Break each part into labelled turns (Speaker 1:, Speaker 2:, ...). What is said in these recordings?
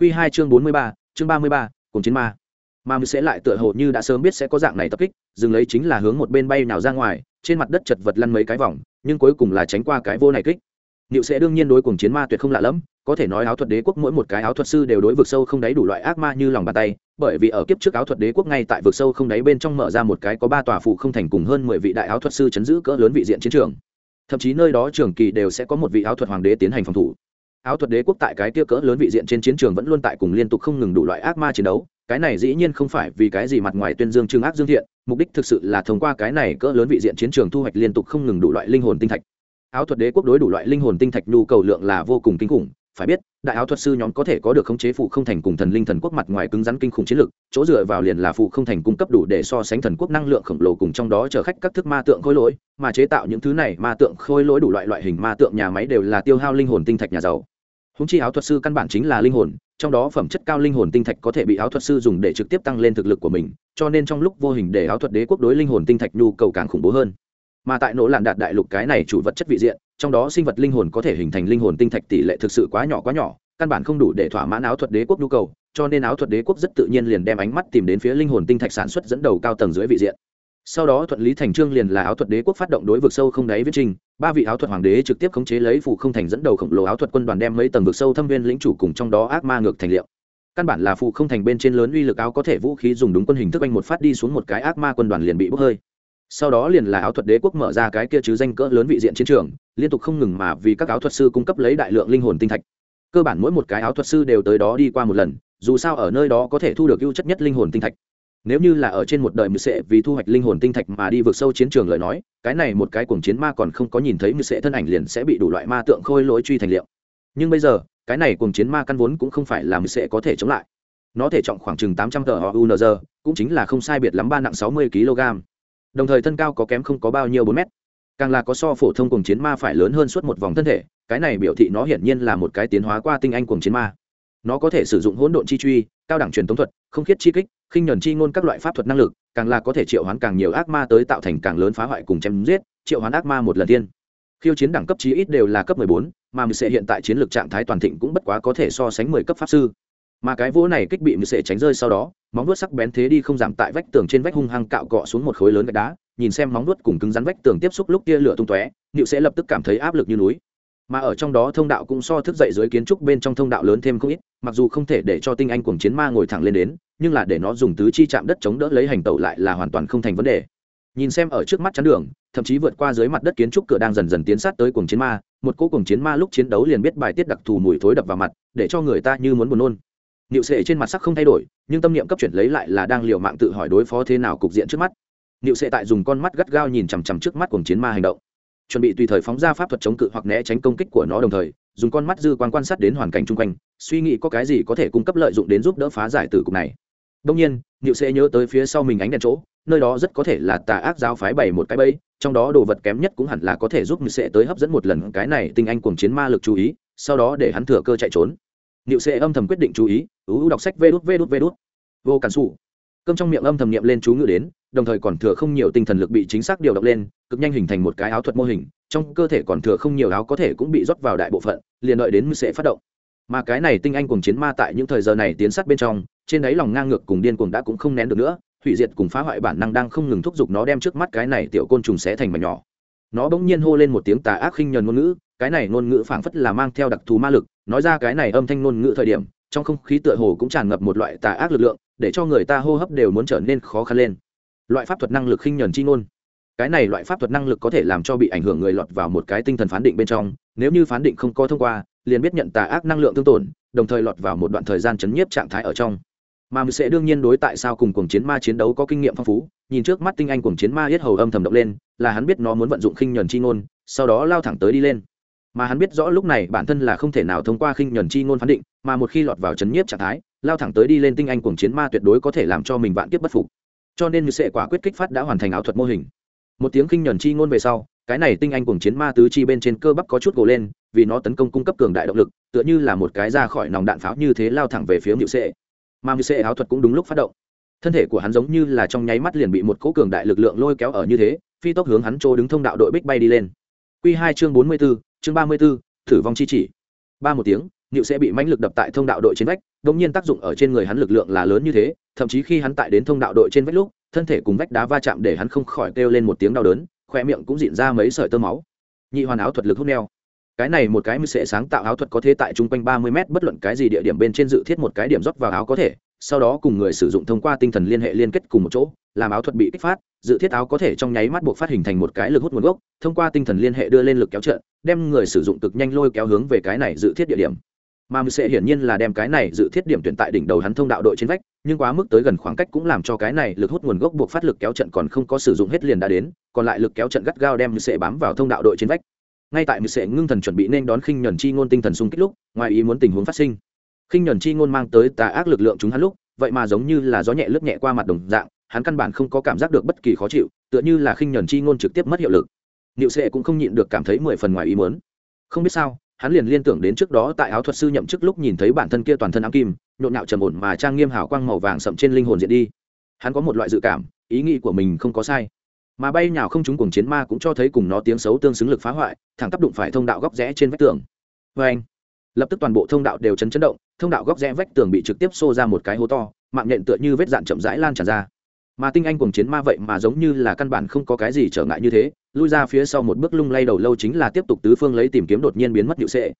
Speaker 1: Quy hai chương bốn mươi ba chương ba mươi ba cùng chiến ma Ma Mư sẽ lại tựa hồ như đã sớm biết sẽ có dạng này tập kích dừng lấy chính là hướng một bên bay nào ra ngoài trên mặt đất chật vật lăn mấy cái vòng nhưng cuối cùng là tránh qua cái vô này kích Niệu sẽ đương nhiên đối cùng chiến ma tuyệt không lạ lắm, có thể nói áo thuật đế quốc mỗi một cái áo thuật sư đều đối vực sâu không đáy đủ loại ác ma như lòng bàn tay, bởi vì ở kiếp trước áo thuật đế quốc ngay tại vực sâu không đáy bên trong mở ra một cái có ba tòa phụ không thành cùng hơn mười vị đại áo thuật sư chấn giữ cỡ lớn vị diện chiến trường. Thậm chí nơi đó trường kỳ đều sẽ có một vị áo thuật hoàng đế tiến hành phòng thủ. Áo thuật đế quốc tại cái kia cỡ lớn vị diện trên chiến trường vẫn luôn tại cùng liên tục không ngừng đủ loại ác ma chiến đấu, cái này dĩ nhiên không phải vì cái gì mặt ngoài tuyên dương trương ác dương thiện, mục đích thực sự là thông qua cái này cỡ lớn vị diện chiến trường thu hoạch liên tục không ngừng đủ loại linh hồn tinh thạch. Áo thuật đế quốc đối đủ loại linh hồn tinh thạch nhu cầu lượng là vô cùng kinh khủng phải biết, đại áo thuật sư nhóm có thể có được khống chế phụ không thành cùng thần linh thần quốc mặt ngoài cứng rắn kinh khủng chiến lực, chỗ dựa vào liền là phụ không thành cung cấp đủ để so sánh thần quốc năng lượng khổng lồ cùng trong đó chở khách các thức ma tượng khôi lỗi, mà chế tạo những thứ này ma tượng khôi lỗi đủ loại loại hình ma tượng nhà máy đều là tiêu hao linh hồn tinh thạch nhà giàu. Húng chi áo thuật sư căn bản chính là linh hồn, trong đó phẩm chất cao linh hồn tinh thạch có thể bị áo thuật sư dùng để trực tiếp tăng lên thực lực của mình, cho nên trong lúc vô hình để áo thuật đế quốc đối linh hồn tinh thạch nhu cầu càng khủng bố hơn mà tại nỗ lạn đạt đại lục cái này chủ vật chất vị diện, trong đó sinh vật linh hồn có thể hình thành linh hồn tinh thạch tỷ lệ thực sự quá nhỏ quá nhỏ, căn bản không đủ để thỏa mãn áo thuật đế quốc nhu cầu, cho nên áo thuật đế quốc rất tự nhiên liền đem ánh mắt tìm đến phía linh hồn tinh thạch sản xuất dẫn đầu cao tầng dưới vị diện. Sau đó thuận lý thành trương liền là áo thuật đế quốc phát động đối vực sâu không đáy viết trình, ba vị áo thuật hoàng đế trực tiếp khống chế lấy phụ không thành dẫn đầu khổng lồ áo thuật quân đoàn đem mấy tầng vực sâu thâm viên lĩnh chủ cùng trong đó ác ma ngược thành liệu. Căn bản là phụ không thành bên trên lớn uy lực áo có thể vũ khí dùng đúng quân hình thức anh một phát đi xuống một cái ác ma quân đoàn liền bị bốc hơi sau đó liền là áo thuật đế quốc mở ra cái kia chứ danh cỡ lớn vị diện chiến trường, liên tục không ngừng mà vì các áo thuật sư cung cấp lấy đại lượng linh hồn tinh thạch. Cơ bản mỗi một cái áo thuật sư đều tới đó đi qua một lần, dù sao ở nơi đó có thể thu được ưu chất nhất linh hồn tinh thạch. Nếu như là ở trên một đời mưu sệ vì thu hoạch linh hồn tinh thạch mà đi vượt sâu chiến trường lời nói, cái này một cái cuồng chiến ma còn không có nhìn thấy mưu sệ thân ảnh liền sẽ bị đủ loại ma tượng khôi lỗi truy thành liệu. Nhưng bây giờ, cái này cuồng chiến ma căn vốn cũng không phải là mưu sệ có thể chống lại. Nó thể trọng khoảng chừng tám trăm tờ họ unr cũng chính là không sai biệt lắm ba nặng sáu mươi kg đồng thời thân cao có kém không có bao nhiêu bốn mét càng là có so phổ thông cùng chiến ma phải lớn hơn suốt một vòng thân thể cái này biểu thị nó hiển nhiên là một cái tiến hóa qua tinh anh cùng chiến ma. Nó có thể sử dụng hỗn độn chi truy cao đẳng truyền thống thuật không khiết chi kích khinh nhuần chi ngôn các loại pháp thuật năng lực càng là có thể triệu hoán càng nhiều ác ma tới tạo thành càng lớn phá hoại cùng chém giết triệu hoán ác ma một lần tiên. Khiêu chiến đẳng cấp chí ít đều là cấp 14, mà mình sẽ hiện tại chiến lược trạng thái toàn thịnh cũng bất quá có thể so sánh 10 cấp pháp sư mà cái vỗ này kích bị mười sệ tránh rơi sau đó, móng vuốt sắc bén thế đi không giảm tại vách tường trên vách hung hăng cạo cọ xuống một khối lớn gạch đá, nhìn xem móng vuốt cùng cứng rắn vách tường tiếp xúc lúc tia lửa tung tóe nịu sẽ lập tức cảm thấy áp lực như núi. Mà ở trong đó thông đạo cũng so thức dậy dưới kiến trúc bên trong thông đạo lớn thêm không ít, mặc dù không thể để cho tinh anh cuồng chiến ma ngồi thẳng lên đến, nhưng là để nó dùng tứ chi chạm đất chống đỡ lấy hành tẩu lại là hoàn toàn không thành vấn đề. Nhìn xem ở trước mắt chắn đường, thậm chí vượt qua dưới mặt đất kiến trúc cửa đang dần dần tiến sát tới cuồng chiến ma, một cỗ cuồng chiến ma lúc chiến đấu liền biết bài tiết đặc thù mùi thối đập vào mặt, để cho người ta như muốn buồn nôn. Niệu Sệ trên mặt sắc không thay đổi, nhưng tâm niệm cấp chuyển lấy lại là đang liều mạng tự hỏi đối phó thế nào cục diện trước mắt. Niệu Sệ tại dùng con mắt gắt gao nhìn chằm chằm trước mắt cuồng chiến ma hành động, chuẩn bị tùy thời phóng ra pháp thuật chống cự hoặc né tránh công kích của nó đồng thời, dùng con mắt dư quan quan sát đến hoàn cảnh xung quanh, suy nghĩ có cái gì có thể cung cấp lợi dụng đến giúp đỡ phá giải tử cục này. đông nhiên, Niệu Sệ nhớ tới phía sau mình ánh đèn chỗ, nơi đó rất có thể là tà ác giáo phái bày một cái bẫy, trong đó đồ vật kém nhất cũng hẳn là có thể giúp Niệu Sệ tới hấp dẫn một lần cái này tinh anh cuồng chiến ma lực chú ý, sau đó để hắn thừa cơ chạy trốn niệu sệ âm thầm quyết định chú ý, ú đọc sách vê đút vê đút vê đút. Vô cản sử. cơm trong miệng âm thầm niệm lên chú ngữ đến, đồng thời còn thừa không nhiều tinh thần lực bị chính xác điều động lên, cực nhanh hình thành một cái áo thuật mô hình, trong cơ thể còn thừa không nhiều áo có thể cũng bị rót vào đại bộ phận, liền đợi đến Sệ phát động. Mà cái này tinh anh cùng chiến ma tại những thời giờ này tiến sát bên trong, trên đáy lòng ngang ngược cùng điên cuồng đã cũng không nén được nữa, hủy diệt cùng phá hoại bản năng đang không ngừng thúc giục nó đem trước mắt cái này tiểu côn trùng xé thành mảnh nhỏ. Nó bỗng nhiên hô lên một tiếng tà ác khinh nhẫn ngôn ngữ cái này ngôn ngữ phảng phất là mang theo đặc thù ma lực, nói ra cái này âm thanh ngôn ngữ thời điểm, trong không khí tựa hồ cũng tràn ngập một loại tà ác lực lượng, để cho người ta hô hấp đều muốn trở nên khó khăn lên. Loại pháp thuật năng lực khinh nhẫn chi ngôn. Cái này loại pháp thuật năng lực có thể làm cho bị ảnh hưởng người lọt vào một cái tinh thần phán định bên trong, nếu như phán định không có thông qua, liền biết nhận tà ác năng lượng tương tổn, đồng thời lọt vào một đoạn thời gian chấn nhiếp trạng thái ở trong. Mà mình sẽ đương nhiên đối tại sao cùng cuồng chiến ma chiến đấu có kinh nghiệm phong phú, nhìn trước mắt tinh anh cuồng chiến ma yết hầu âm thầm động lên, là hắn biết nó muốn vận dụng khinh nhuần chi ngôn, sau đó lao thẳng tới đi lên mà hắn biết rõ lúc này bản thân là không thể nào thông qua khinh nhuần chi ngôn phán định, mà một khi lọt vào chấn nhiếp trạng thái, lao thẳng tới đi lên tinh anh cuồng chiến ma tuyệt đối có thể làm cho mình vạn kiếp bất phục. Cho nên như sẽ quả quyết kích phát đã hoàn thành ảo thuật mô hình. Một tiếng khinh nhuần chi ngôn về sau, cái này tinh anh cuồng chiến ma tứ chi bên trên cơ bắp có chút gồ lên, vì nó tấn công cung cấp cường đại động lực, tựa như là một cái ra khỏi nòng đạn pháo như thế lao thẳng về phía nhự sệ. Mà nhự sệ áo thuật cũng đúng lúc phát động. Thân thể của hắn giống như là trong nháy mắt liền bị một cỗ cường đại lực lượng lôi kéo ở như thế, phi tốc hướng hắn trô đứng thông đạo đội bích bay đi lên. Quy hai chương bốn mươi b ố chương ba mươi b ố thử vong chi chỉ. Ba một tiếng, Niệu sẽ bị mãnh lực đập tại thông đạo đội trên vách đồng nhiên tác dụng ở trên người hắn lực lượng là lớn như thế, thậm chí khi hắn tại đến thông đạo đội trên vách lúc, thân thể cùng vách đá va chạm để hắn không khỏi kêu lên một tiếng đau đớn, khóe miệng cũng rịn ra mấy sợi tơ máu. Nhị hoàn áo thuật lực hút neo. Cái này một cái mới sẽ sáng tạo áo thuật có thể tại trung quanh ba mươi m bất luận cái gì địa điểm bên trên dự thiết một cái điểm rót vào áo có thể sau đó cùng người sử dụng thông qua tinh thần liên hệ liên kết cùng một chỗ, làm áo thuật bị kích phát, dự thiết áo có thể trong nháy mắt buộc phát hình thành một cái lực hút nguồn gốc, thông qua tinh thần liên hệ đưa lên lực kéo trận đem người sử dụng cực nhanh lôi kéo hướng về cái này dự thiết địa điểm. Mà mười sẽ hiển nhiên là đem cái này dự thiết điểm tuyển tại đỉnh đầu hắn thông đạo đội trên vách, nhưng quá mức tới gần khoảng cách cũng làm cho cái này lực hút nguồn gốc buộc phát lực kéo trận còn không có sử dụng hết liền đã đến, còn lại lực kéo trận gắt gao đem mười sẽ bám vào thông đạo đội trên vách. Ngay tại mười sẽ ngưng thần chuẩn bị nên đón khinh nhuần chi ngôn tinh thần xung kích lúc, ngoài ý muốn tình huống phát sinh khinh nhuần chi ngôn mang tới tà ác lực lượng chúng hắn lúc, vậy mà giống như là gió nhẹ lướt nhẹ qua mặt đồng dạng, hắn căn bản không có cảm giác được bất kỳ khó chịu, tựa như là khinh nhuần chi ngôn trực tiếp mất hiệu lực. Niệu sệ cũng không nhịn được cảm thấy mười phần ngoài ý muốn. Không biết sao, hắn liền liên tưởng đến trước đó tại áo thuật sư nhậm chức lúc nhìn thấy bản thân kia toàn thân ám kim, nhộn nhạo trầm ổn mà trang nghiêm hào quang màu vàng sậm trên linh hồn diện đi. Hắn có một loại dự cảm, ý nghĩ của mình không có sai. Mà bay nhào không chúng cùng chiến ma cũng cho thấy cùng nó tiếng xấu tương xứng lực phá hoại, thẳng tác đụng phải thông đạo góc rẽ trên vách tường. Vê anh lập tức toàn bộ thông đạo đều chấn chấn động, thông đạo góc rẽ vách tường bị trực tiếp xô ra một cái hố to, mạng nhện tựa như vết dạn chậm rãi lan tràn ra. Mà tinh anh cùng chiến ma vậy mà giống như là căn bản không có cái gì trở ngại như thế, lui ra phía sau một bước lung lay đầu lâu chính là tiếp tục tứ phương lấy tìm kiếm đột nhiên biến mất nhựu sệ.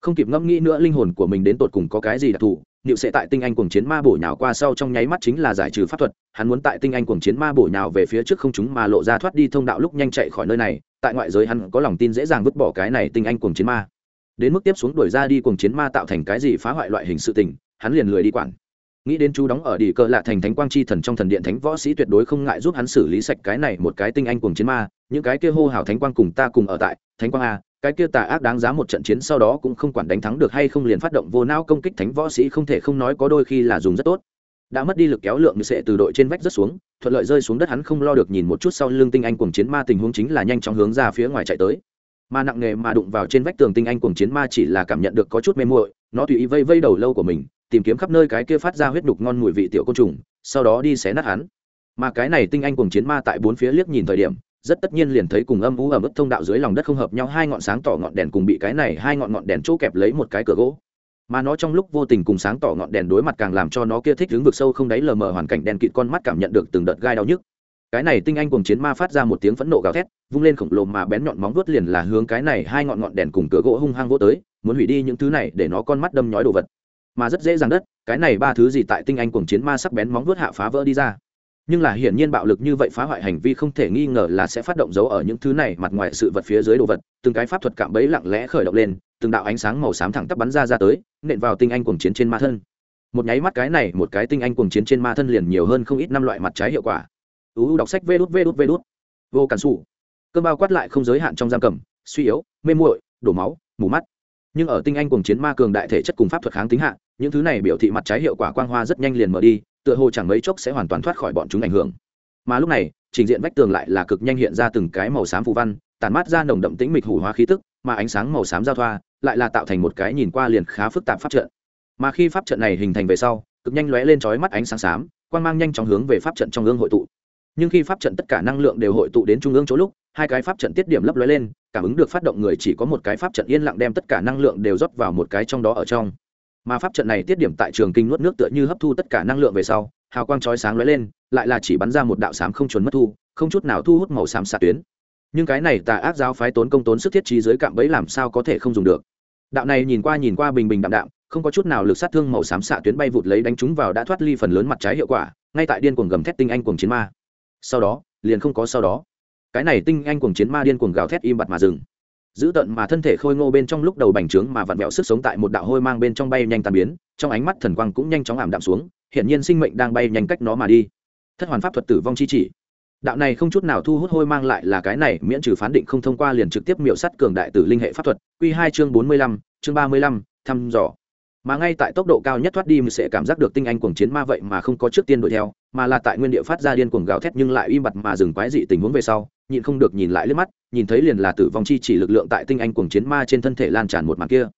Speaker 1: Không kịp ngẫm nghĩ nữa linh hồn của mình đến tột cùng có cái gì đặc thù nhựu sệ tại tinh anh cùng chiến ma bổ nhào qua sau trong nháy mắt chính là giải trừ pháp thuật, hắn muốn tại tinh anh cùng chiến ma bổ nhào về phía trước không chúng mà lộ ra thoát đi thông đạo lúc nhanh chạy khỏi nơi này, tại ngoại giới hắn có lòng tin dễ dàng vứt bỏ cái này tinh anh cùng chiến ma đến mức tiếp xuống đuổi ra đi cùng chiến ma tạo thành cái gì phá hoại loại hình sự tình, hắn liền lười đi quản. Nghĩ đến chú đóng ở đỉ cờ lạ thành thánh quang chi thần trong thần điện thánh võ sĩ tuyệt đối không ngại giúp hắn xử lý sạch cái này một cái tinh anh cùng chiến ma, những cái kia hô hào thánh quang cùng ta cùng ở tại, thánh quang a, cái kia tà ác đáng giá một trận chiến sau đó cũng không quản đánh thắng được hay không liền phát động vô não công kích thánh võ sĩ không thể không nói có đôi khi là dùng rất tốt. Đã mất đi lực kéo lượng như sệ từ đội trên vách rất xuống, thuận lợi rơi xuống đất hắn không lo được nhìn một chút sau lưng tinh anh cùng chiến ma tình huống chính là nhanh chóng hướng ra phía ngoài chạy tới mà nặng nghề mà đụng vào trên vách tường tinh anh cùng chiến ma chỉ là cảm nhận được có chút mê muội, nó tùy ý vây vây đầu lâu của mình, tìm kiếm khắp nơi cái kia phát ra huyết đục ngon mùi vị tiểu côn trùng, sau đó đi xé nát hắn. Mà cái này tinh anh cùng chiến ma tại bốn phía liếc nhìn thời điểm, rất tất nhiên liền thấy cùng âm u ở mức thông đạo dưới lòng đất không hợp nhau, hai ngọn sáng tỏ ngọn đèn cùng bị cái này hai ngọn ngọn đèn chỗ kẹp lấy một cái cửa gỗ. Mà nó trong lúc vô tình cùng sáng tỏ ngọn đèn đối mặt càng làm cho nó kia thích hướng vực sâu không đáy lờ mờ hoàn cảnh đèn kịt con mắt cảm nhận được từng đợt gai đau nhức cái này tinh anh cùng chiến ma phát ra một tiếng phẫn nộ gào thét, vung lên khổng lồ mà bén nhọn móng vuốt liền là hướng cái này hai ngọn ngọn đèn cùng cửa gỗ hung hăng vô tới, muốn hủy đi những thứ này để nó con mắt đâm nhói đồ vật. Mà rất dễ dàng đất, cái này ba thứ gì tại tinh anh cùng chiến ma sắc bén móng vuốt hạ phá vỡ đi ra. Nhưng là hiển nhiên bạo lực như vậy phá hoại hành vi không thể nghi ngờ là sẽ phát động dấu ở những thứ này mặt ngoài sự vật phía dưới đồ vật, từng cái pháp thuật cạm bẫy lặng lẽ khởi động lên, từng đạo ánh sáng màu xám thẳng tắp bắn ra ra tới, nện vào tinh anh cuồng chiến trên ma thân. Một nháy mắt cái này, một cái tinh anh cuồng chiến trên ma thân liền nhiều hơn không ít năm loại mặt trái hiệu quả uu đọc sách vê đút vê đút vê đút. Vô cản xù cơn bao quát lại không giới hạn trong giam cầm, suy yếu, mê muội, đổ máu, mù mắt. Nhưng ở tinh anh cuồng chiến ma cường đại thể chất cùng pháp thuật kháng tính hạ, những thứ này biểu thị mặt trái hiệu quả quang hoa rất nhanh liền mở đi, tựa hồ chẳng mấy chốc sẽ hoàn toàn thoát khỏi bọn chúng ảnh hưởng. Mà lúc này, trình diện vách tường lại là cực nhanh hiện ra từng cái màu xám phù văn tàn mát ra nồng đậm tĩnh mịch hủ hóa khí tức, mà ánh sáng màu xám giao thoa lại là tạo thành một cái nhìn qua liền khá phức tạp pháp trận. Mà khi pháp trận này hình thành về sau, cực nhanh lóe lên trói mắt ánh sáng xám, quang mang nhanh chóng hướng về pháp trận trong ương hội tụ nhưng khi pháp trận tất cả năng lượng đều hội tụ đến trung ương chỗ lúc, hai cái pháp trận tiết điểm lấp lóe lên, cảm ứng được phát động người chỉ có một cái pháp trận yên lặng đem tất cả năng lượng đều rót vào một cái trong đó ở trong. Mà pháp trận này tiết điểm tại trường kinh nuốt nước tựa như hấp thu tất cả năng lượng về sau, hào quang chói sáng lóe lên, lại là chỉ bắn ra một đạo sám không chuẩn mất thu, không chút nào thu hút màu xám xạ tuyến. Nhưng cái này tà ác giáo phái tốn công tốn sức thiết trí dưới cạm bẫy làm sao có thể không dùng được. Đạo này nhìn qua nhìn qua bình bình đạm đạm, không có chút nào lực sát thương màu xám xạ tuyến bay vụt lấy đánh chúng vào đã thoát ly phần lớn mặt trái hiệu quả, ngay tại điên cuồng gầm thét tinh anh cuồng chiến ma sau đó, liền không có sau đó. Cái này tinh anh cuồng chiến ma điên cuồng gào thét im bặt mà dừng. Giữ tận mà thân thể khôi ngô bên trong lúc đầu bành trướng mà vặn vẹo sức sống tại một đạo hôi mang bên trong bay nhanh tàn biến, trong ánh mắt thần quang cũng nhanh chóng ảm đạm xuống hiện nhiên sinh mệnh đang bay nhanh cách nó mà đi. Thất hoàn pháp thuật tử vong chi chỉ. Đạo này không chút nào thu hút hôi mang lại là cái này, miễn trừ phán định không thông qua liền trực tiếp miệu sắt cường đại tử linh hệ pháp thuật. Q hai chương bốn mươi lăm, chương ba mươi lăm, thăm dò mà ngay tại tốc độ cao nhất thoát đi mình sẽ cảm giác được tinh anh cuồng chiến ma vậy mà không có trước tiên đuổi theo, mà là tại nguyên địa phát ra điên cuồng gào thét nhưng lại im bặt mà dừng quái dị tình huống về sau, nhịn không được nhìn lại liếc mắt, nhìn thấy liền là tử vong chi chỉ lực lượng tại tinh anh cuồng chiến ma trên thân thể lan tràn một màn kia.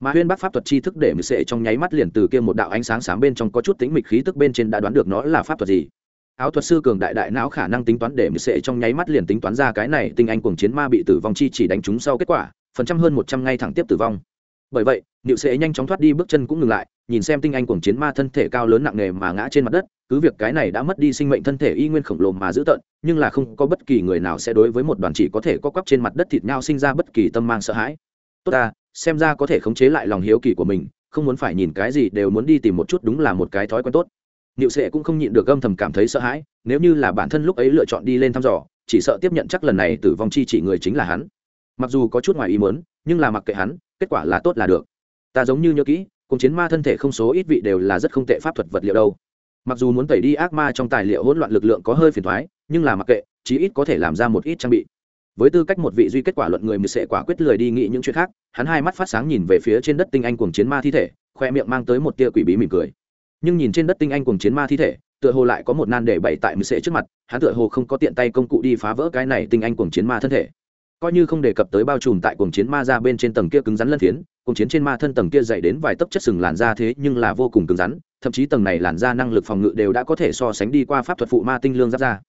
Speaker 1: Mà huyên bác pháp thuật chi thức để mình sẽ trong nháy mắt liền từ kia một đạo ánh sáng sáng bên trong có chút tính mịch khí tức bên trên đã đoán được nó là pháp thuật gì. Áo thuật sư cường đại đại não khả năng tính toán để mình sẽ trong nháy mắt liền tính toán ra cái này tinh anh cuồng chiến ma bị tử vong chi chỉ đánh trúng sau kết quả, phần trăm hơn một trăm ngay thẳng tiếp tử vong bởi vậy nịu sẽ nhanh chóng thoát đi, bước chân cũng ngừng lại, nhìn xem tinh anh cuồng chiến ma thân thể cao lớn nặng nề mà ngã trên mặt đất, cứ việc cái này đã mất đi sinh mệnh thân thể y nguyên khổng lồ mà giữ tợn, nhưng là không có bất kỳ người nào sẽ đối với một đoàn chỉ có thể co quắp trên mặt đất thịt nhau sinh ra bất kỳ tâm mang sợ hãi. Tốt ta, xem ra có thể khống chế lại lòng hiếu kỳ của mình, không muốn phải nhìn cái gì đều muốn đi tìm một chút đúng là một cái thói quen tốt. Nịu sệ cũng không nhịn được âm thầm cảm thấy sợ hãi, nếu như là bản thân lúc ấy lựa chọn đi lên thăm dò, chỉ sợ tiếp nhận chắc lần này tử vong chi chỉ người chính là hắn. Mặc dù có chút ngoài ý muốn, nhưng là mặc kệ hắn kết quả là tốt là được. Ta giống như nhớ kỹ, cùng chiến ma thân thể không số ít vị đều là rất không tệ pháp thuật vật liệu đâu. Mặc dù muốn tẩy đi ác ma trong tài liệu hỗn loạn lực lượng có hơi phiền thoái nhưng là mặc kệ, chí ít có thể làm ra một ít trang bị. Với tư cách một vị duy kết quả luận người mười sẽ quả quyết lười đi nghĩ những chuyện khác, hắn hai mắt phát sáng nhìn về phía trên đất tinh anh cùng chiến ma thi thể, khoe miệng mang tới một tia quỷ bí mỉm cười. Nhưng nhìn trên đất tinh anh cùng chiến ma thi thể, tựa hồ lại có một nan để bày tại mười sẽ trước mặt, hắn tựa hồ không có tiện tay công cụ đi phá vỡ cái này tinh anh cùng chiến ma thân thể coi như không đề cập tới bao trùm tại cuồng chiến ma ra bên trên tầng kia cứng rắn lân phiến, cuồng chiến trên ma thân tầng kia dày đến vài tấc chất sừng làn da thế nhưng là vô cùng cứng rắn, thậm chí tầng này làn da năng lực phòng ngự đều đã có thể so sánh đi qua pháp thuật phụ ma tinh lương giáp da.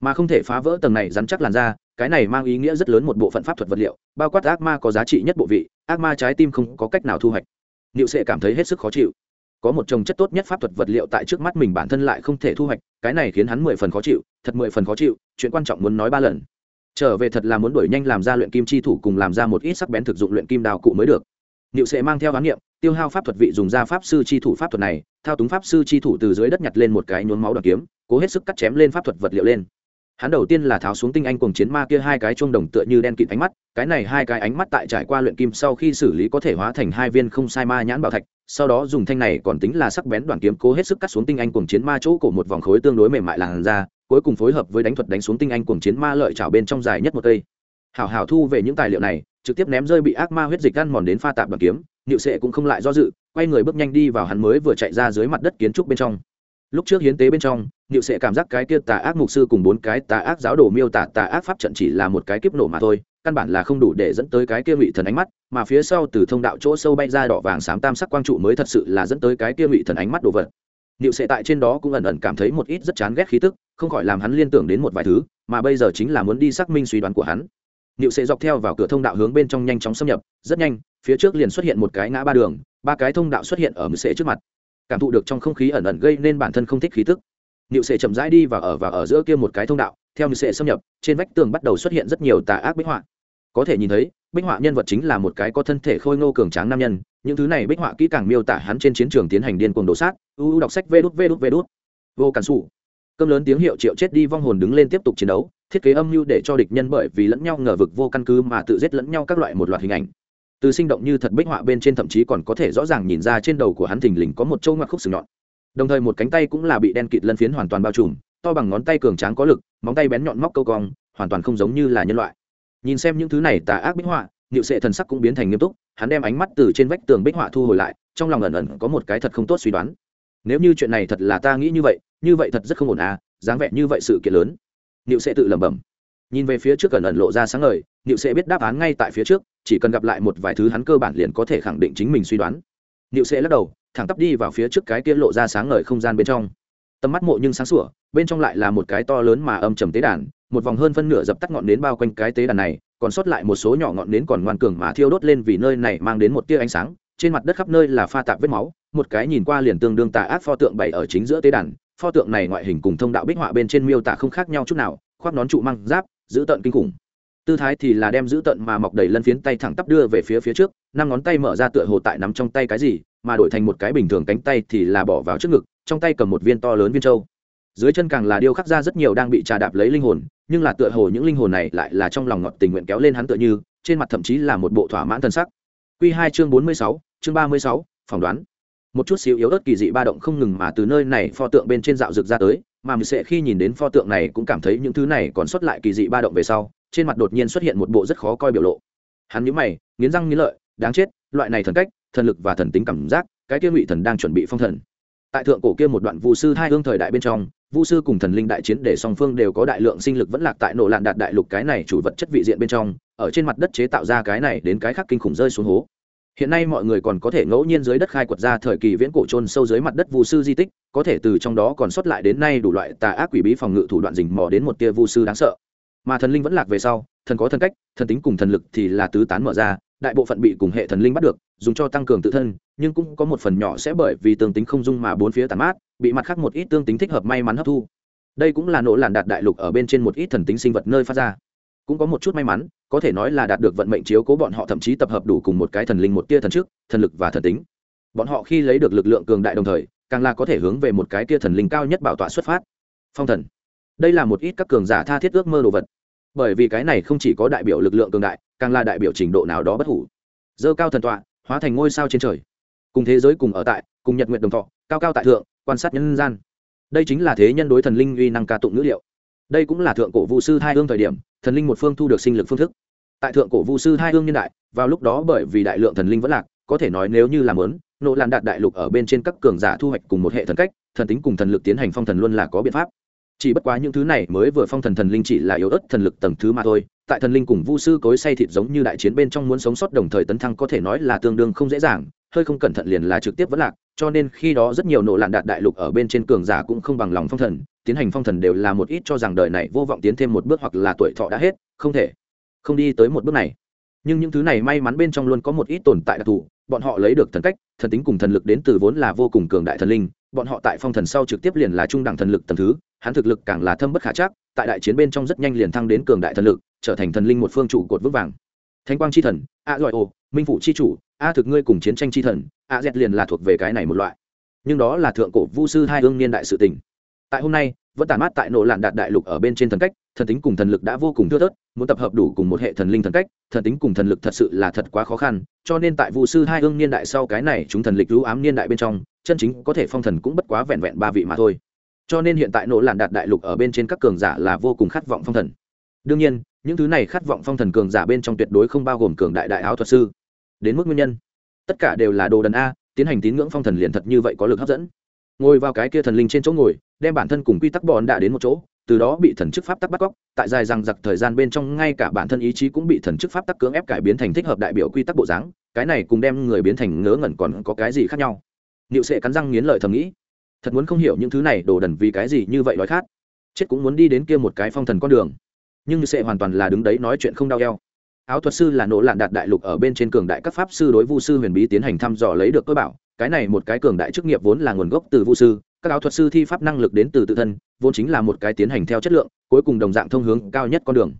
Speaker 1: Mà không thể phá vỡ tầng này rắn chắc làn da, cái này mang ý nghĩa rất lớn một bộ phận pháp thuật vật liệu, bao quát ác ma có giá trị nhất bộ vị, ác ma trái tim không có cách nào thu hoạch. Niệu sẽ cảm thấy hết sức khó chịu. Có một trồng chất tốt nhất pháp thuật vật liệu tại trước mắt mình bản thân lại không thể thu hoạch, cái này khiến hắn mười phần khó chịu, thật mười phần khó chịu, chuyện quan trọng muốn nói ba lần trở về thật là muốn đuổi nhanh làm ra luyện kim chi thủ cùng làm ra một ít sắc bén thực dụng luyện kim đào cụ mới được. Niệu sẽ mang theo khám nghiệm tiêu hao pháp thuật vị dùng ra pháp sư chi thủ pháp thuật này, thao túng pháp sư chi thủ từ dưới đất nhặt lên một cái nhuốm máu đoàn kiếm, cố hết sức cắt chém lên pháp thuật vật liệu lên. Hắn đầu tiên là tháo xuống tinh anh cùng chiến ma kia hai cái chuông đồng tựa như đen kịt ánh mắt, cái này hai cái ánh mắt tại trải qua luyện kim sau khi xử lý có thể hóa thành hai viên không sai ma nhãn bảo thạch sau đó dùng thanh này còn tính là sắc bén đoàn kiếm cố hết sức cắt xuống tinh anh cùng chiến ma chỗ cổ một vòng khối tương đối mềm mại làn ra cuối cùng phối hợp với đánh thuật đánh xuống tinh anh cùng chiến ma lợi chảo bên trong dài nhất một cây. Hảo hảo thu về những tài liệu này, trực tiếp ném rơi bị ác ma huyết dịch ăn mòn đến pha tạp đoàn kiếm nịu sệ cũng không lại do dự, quay người bước nhanh đi vào hắn mới vừa chạy ra dưới mặt đất kiến trúc bên trong. Lúc trước hiến tế bên trong nịu sệ cảm giác cái kia tà ác mục sư cùng bốn cái tà ác giáo đồ miêu tả tà ác pháp trận chỉ là một cái kiếp nổ mà thôi căn bản là không đủ để dẫn tới cái kia ngụy thần ánh mắt mà phía sau từ thông đạo chỗ sâu bay ra đỏ vàng xám tam sắc quang trụ mới thật sự là dẫn tới cái kia ngụy thần ánh mắt đồ vật Niệu Sệ tại trên đó cũng ẩn ẩn cảm thấy một ít rất chán ghét khí tức, không khỏi làm hắn liên tưởng đến một vài thứ, mà bây giờ chính là muốn đi xác minh suy đoán của hắn. Niệu Sệ dọc theo vào cửa thông đạo hướng bên trong nhanh chóng xâm nhập, rất nhanh, phía trước liền xuất hiện một cái ngã ba đường, ba cái thông đạo xuất hiện ở Niệu Sệ trước mặt. Cảm thụ được trong không khí ẩn ẩn gây nên bản thân không thích khí tức. Niệu Sệ chậm rãi đi và ở và ở giữa kia một cái thông đạo, theo Niệu Sệ xâm nhập, trên vách tường bắt đầu xuất hiện rất nhiều tà ác bích họa. Có thể nhìn thấy, bích họa nhân vật chính là một cái có thân thể khôi ngô cường tráng nam nhân, những thứ này bích họa kỹ càng miêu tả hắn trên chiến trường tiến hành điên cuồng đổ sát uu đọc sách vê đút vê đút vê đút. Vô cản xù cơm lớn tiếng hiệu triệu chết đi vong hồn đứng lên tiếp tục chiến đấu thiết kế âm mưu để cho địch nhân bởi vì lẫn nhau ngờ vực vô căn cứ mà tự giết lẫn nhau các loại một loạt hình ảnh. Từ sinh động như thật bích họa bên trên thậm chí còn có thể rõ ràng nhìn ra trên đầu của hắn thình lình có một châu ngoặc khúc sừng nhọn. Đồng thời một cánh tay cũng là bị đen kịt lân phiến hoàn toàn bao trùm to bằng ngón tay cường tráng có lực móng tay bén nhọn móc câu cong hoàn toàn không giống như là nhân loại nhìn xem những thứ này tà ác bích họa nhựu sệ thần sắc cũng biến thành nghiêm túc, hắn đem ánh mắt từ trên vách tường bích họa thu hồi lại, trong lòng ẩn ẩn có một cái thật không tốt suy đoán. Nếu như chuyện này thật là ta nghĩ như vậy như vậy thật rất không ổn à dáng vẻ như vậy sự kiện lớn. Nhựu sẽ tự lẩm bẩm. Nhìn về phía trước ẩn ẩn lộ ra sáng ngời nhựu sẽ biết đáp án ngay tại phía trước, chỉ cần gặp lại một vài thứ hắn cơ bản liền có thể khẳng định chính mình suy đoán. Nhựu sẽ lắc đầu, thẳng tắp đi vào phía trước cái kia lộ ra sáng ngời không gian bên trong. Tầm mắt mộ nhưng sáng sủa, bên trong lại là một cái to lớn mà âm trầm tế đàn một vòng hơn phân nửa dập tắt ngọn nến bao quanh cái tế đàn này, còn sót lại một số nhỏ ngọn nến còn ngoan cường mà thiêu đốt lên vì nơi này mang đến một tia ánh sáng. Trên mặt đất khắp nơi là pha tạp vết máu, một cái nhìn qua liền tương đương tà ác pho tượng bày ở chính giữa tế đàn. Pho tượng này ngoại hình cùng thông đạo bích họa bên trên miêu tả không khác nhau chút nào, khoác nón trụ măng giáp, giữ tận kinh khủng. Tư thái thì là đem giữ tận mà mọc đầy lân phiến tay thẳng tắp đưa về phía phía trước, năm ngón tay mở ra tựa hồ tại nắm trong tay cái gì, mà đổi thành một cái bình thường cánh tay thì là bỏ vào trước ngực, trong tay cầm một viên to lớn viên trâu dưới chân càng là điêu khắc ra rất nhiều đang bị trà đạp lấy linh hồn, nhưng là tựa hồ những linh hồn này lại là trong lòng ngọt tình nguyện kéo lên hắn tựa như, trên mặt thậm chí là một bộ thỏa mãn thân sắc. Q hai chương bốn mươi sáu, chương ba mươi sáu, phỏng đoán. Một chút xíu yếu ớt kỳ dị ba động không ngừng mà từ nơi này pho tượng bên trên dạo rực ra tới, mà mình sẽ khi nhìn đến pho tượng này cũng cảm thấy những thứ này còn xuất lại kỳ dị ba động về sau, trên mặt đột nhiên xuất hiện một bộ rất khó coi biểu lộ. Hắn nhíu mày, nghiến răng nghiến lợi, đáng chết, loại này thần cách, thần lực và thần tính cảm giác, cái kia ngụy thần đang chuẩn bị phong thần tại thượng cổ kia một đoạn Vu sư hai hương thời đại bên trong, vu sư cùng thần linh đại chiến để song phương đều có đại lượng sinh lực vẫn lạc tại nổ lạn đạt đại lục cái này chủ vật chất vị diện bên trong, ở trên mặt đất chế tạo ra cái này đến cái khác kinh khủng rơi xuống hố. Hiện nay mọi người còn có thể ngẫu nhiên dưới đất khai quật ra thời kỳ viễn cổ trôn sâu dưới mặt đất vu sư di tích, có thể từ trong đó còn xuất lại đến nay đủ loại tà ác quỷ bí phòng ngự thủ đoạn rình mò đến một tia vu sư đáng sợ. Mà thần linh vẫn lạc về sau, thần có thần cách, thần tính cùng thần lực thì là tứ tán mở ra đại bộ phận bị cùng hệ thần linh bắt được, dùng cho tăng cường tự thân, nhưng cũng có một phần nhỏ sẽ bởi vì tương tính không dung mà bốn phía tàn mát, bị mặt khác một ít tương tính thích hợp may mắn hấp thu. Đây cũng là nỗ làn đạt đại lục ở bên trên một ít thần tính sinh vật nơi phát ra. Cũng có một chút may mắn, có thể nói là đạt được vận mệnh chiếu cố bọn họ thậm chí tập hợp đủ cùng một cái thần linh một tia thần trước, thần lực và thần tính. Bọn họ khi lấy được lực lượng cường đại đồng thời, càng là có thể hướng về một cái tia thần linh cao nhất bảo tọa xuất phát. Phong thần. Đây là một ít các cường giả tha thiết ước mơ đồ vật bởi vì cái này không chỉ có đại biểu lực lượng cường đại, càng là đại biểu trình độ nào đó bất hủ. Dơ cao thần tọa, hóa thành ngôi sao trên trời. Cùng thế giới cùng ở tại, cùng nhật nguyện đồng thọ, cao cao tại thượng, quan sát nhân gian. Đây chính là thế nhân đối thần linh uy năng ca tụng ngữ liệu. Đây cũng là thượng cổ vũ sư hai hương thời điểm, thần linh một phương thu được sinh lực phương thức. Tại thượng cổ vũ sư hai hương nhân đại, vào lúc đó bởi vì đại lượng thần linh vẫn lạc, có thể nói nếu như làm lớn, nộ lan đạt đại lục ở bên trên các cường giả thu hoạch cùng một hệ thần cách, thần tính cùng thần lực tiến hành phong thần luôn là có biện pháp chỉ bất quá những thứ này mới vừa phong thần thần linh chỉ là yếu ớt thần lực tầng thứ mà thôi, tại thần linh cùng vu sư cối say thịt giống như đại chiến bên trong muốn sống sót đồng thời tấn thăng có thể nói là tương đương không dễ dàng, hơi không cẩn thận liền là trực tiếp vẫn lạc, cho nên khi đó rất nhiều nộ lạn đạt đại lục ở bên trên cường giả cũng không bằng lòng phong thần, tiến hành phong thần đều là một ít cho rằng đời này vô vọng tiến thêm một bước hoặc là tuổi thọ đã hết, không thể, không đi tới một bước này. Nhưng những thứ này may mắn bên trong luôn có một ít tồn tại đặc thù, bọn họ lấy được thần cách, thần tính cùng thần lực đến từ vốn là vô cùng cường đại thần linh bọn họ tại phong thần sau trực tiếp liền là trung đẳng thần lực tầng thứ, hắn thực lực càng là thâm bất khả chắc, tại đại chiến bên trong rất nhanh liền thăng đến cường đại thần lực, trở thành thần linh một phương trụ cột vững vàng. Thánh quang c h i thần, a loại giỏi ồ minh phụ c h i chủ, a thực ngươi cùng chiến tranh c h i thần, a z liền là thuộc về cái này một loại. Nhưng đó là thượng cổ vu sư hai hương niên đại sự tình. Tại hôm nay, vẫn tản mát tại nổ lạn đạt đại lục ở bên trên thần cách, thần tính cùng thần lực đã vô cùng thưa thớt, muốn tập hợp đủ cùng một hệ thần linh thần cách, thần tính cùng thần lực thật sự là thật quá khó khăn, cho nên tại vụ sư hai hương niên đại sau cái này chúng thần lịch lũ ám niên đại bên trong chân chính có thể phong thần cũng bất quá vẹn vẹn ba vị mà thôi. Cho nên hiện tại nỗ làn đạt đại lục ở bên trên các cường giả là vô cùng khát vọng phong thần. Đương nhiên, những thứ này khát vọng phong thần cường giả bên trong tuyệt đối không bao gồm cường đại đại áo thuật sư. Đến mức nguyên nhân, tất cả đều là đồ đần a, tiến hành tín ngưỡng phong thần liền thật như vậy có lực hấp dẫn. Ngồi vào cái kia thần linh trên chỗ ngồi, đem bản thân cùng quy tắc bòn đã đến một chỗ, từ đó bị thần chức pháp tắc bắt cóc, tại dài rằng giặc thời gian bên trong ngay cả bản thân ý chí cũng bị thần chức pháp tắc cưỡng ép cải biến thành thích hợp đại biểu quy tắc bộ dáng, cái này cùng đem người biến thành ngớ ngẩn còn có cái gì khác nhau niệu sệ cắn răng nghiến lợi thầm nghĩ, thật muốn không hiểu những thứ này đồ đần vì cái gì như vậy nói khác. chết cũng muốn đi đến kia một cái phong thần con đường. Nhưng như sệ hoàn toàn là đứng đấy nói chuyện không đau eo. Áo thuật sư là nỗ lạn đạt đại lục ở bên trên cường đại các pháp sư đối vu sư huyền bí tiến hành thăm dò lấy được cơ bảo. Cái này một cái cường đại chức nghiệp vốn là nguồn gốc từ vu sư. Các áo thuật sư thi pháp năng lực đến từ tự thân, vốn chính là một cái tiến hành theo chất lượng, cuối cùng đồng dạng thông hướng cao nhất con đường.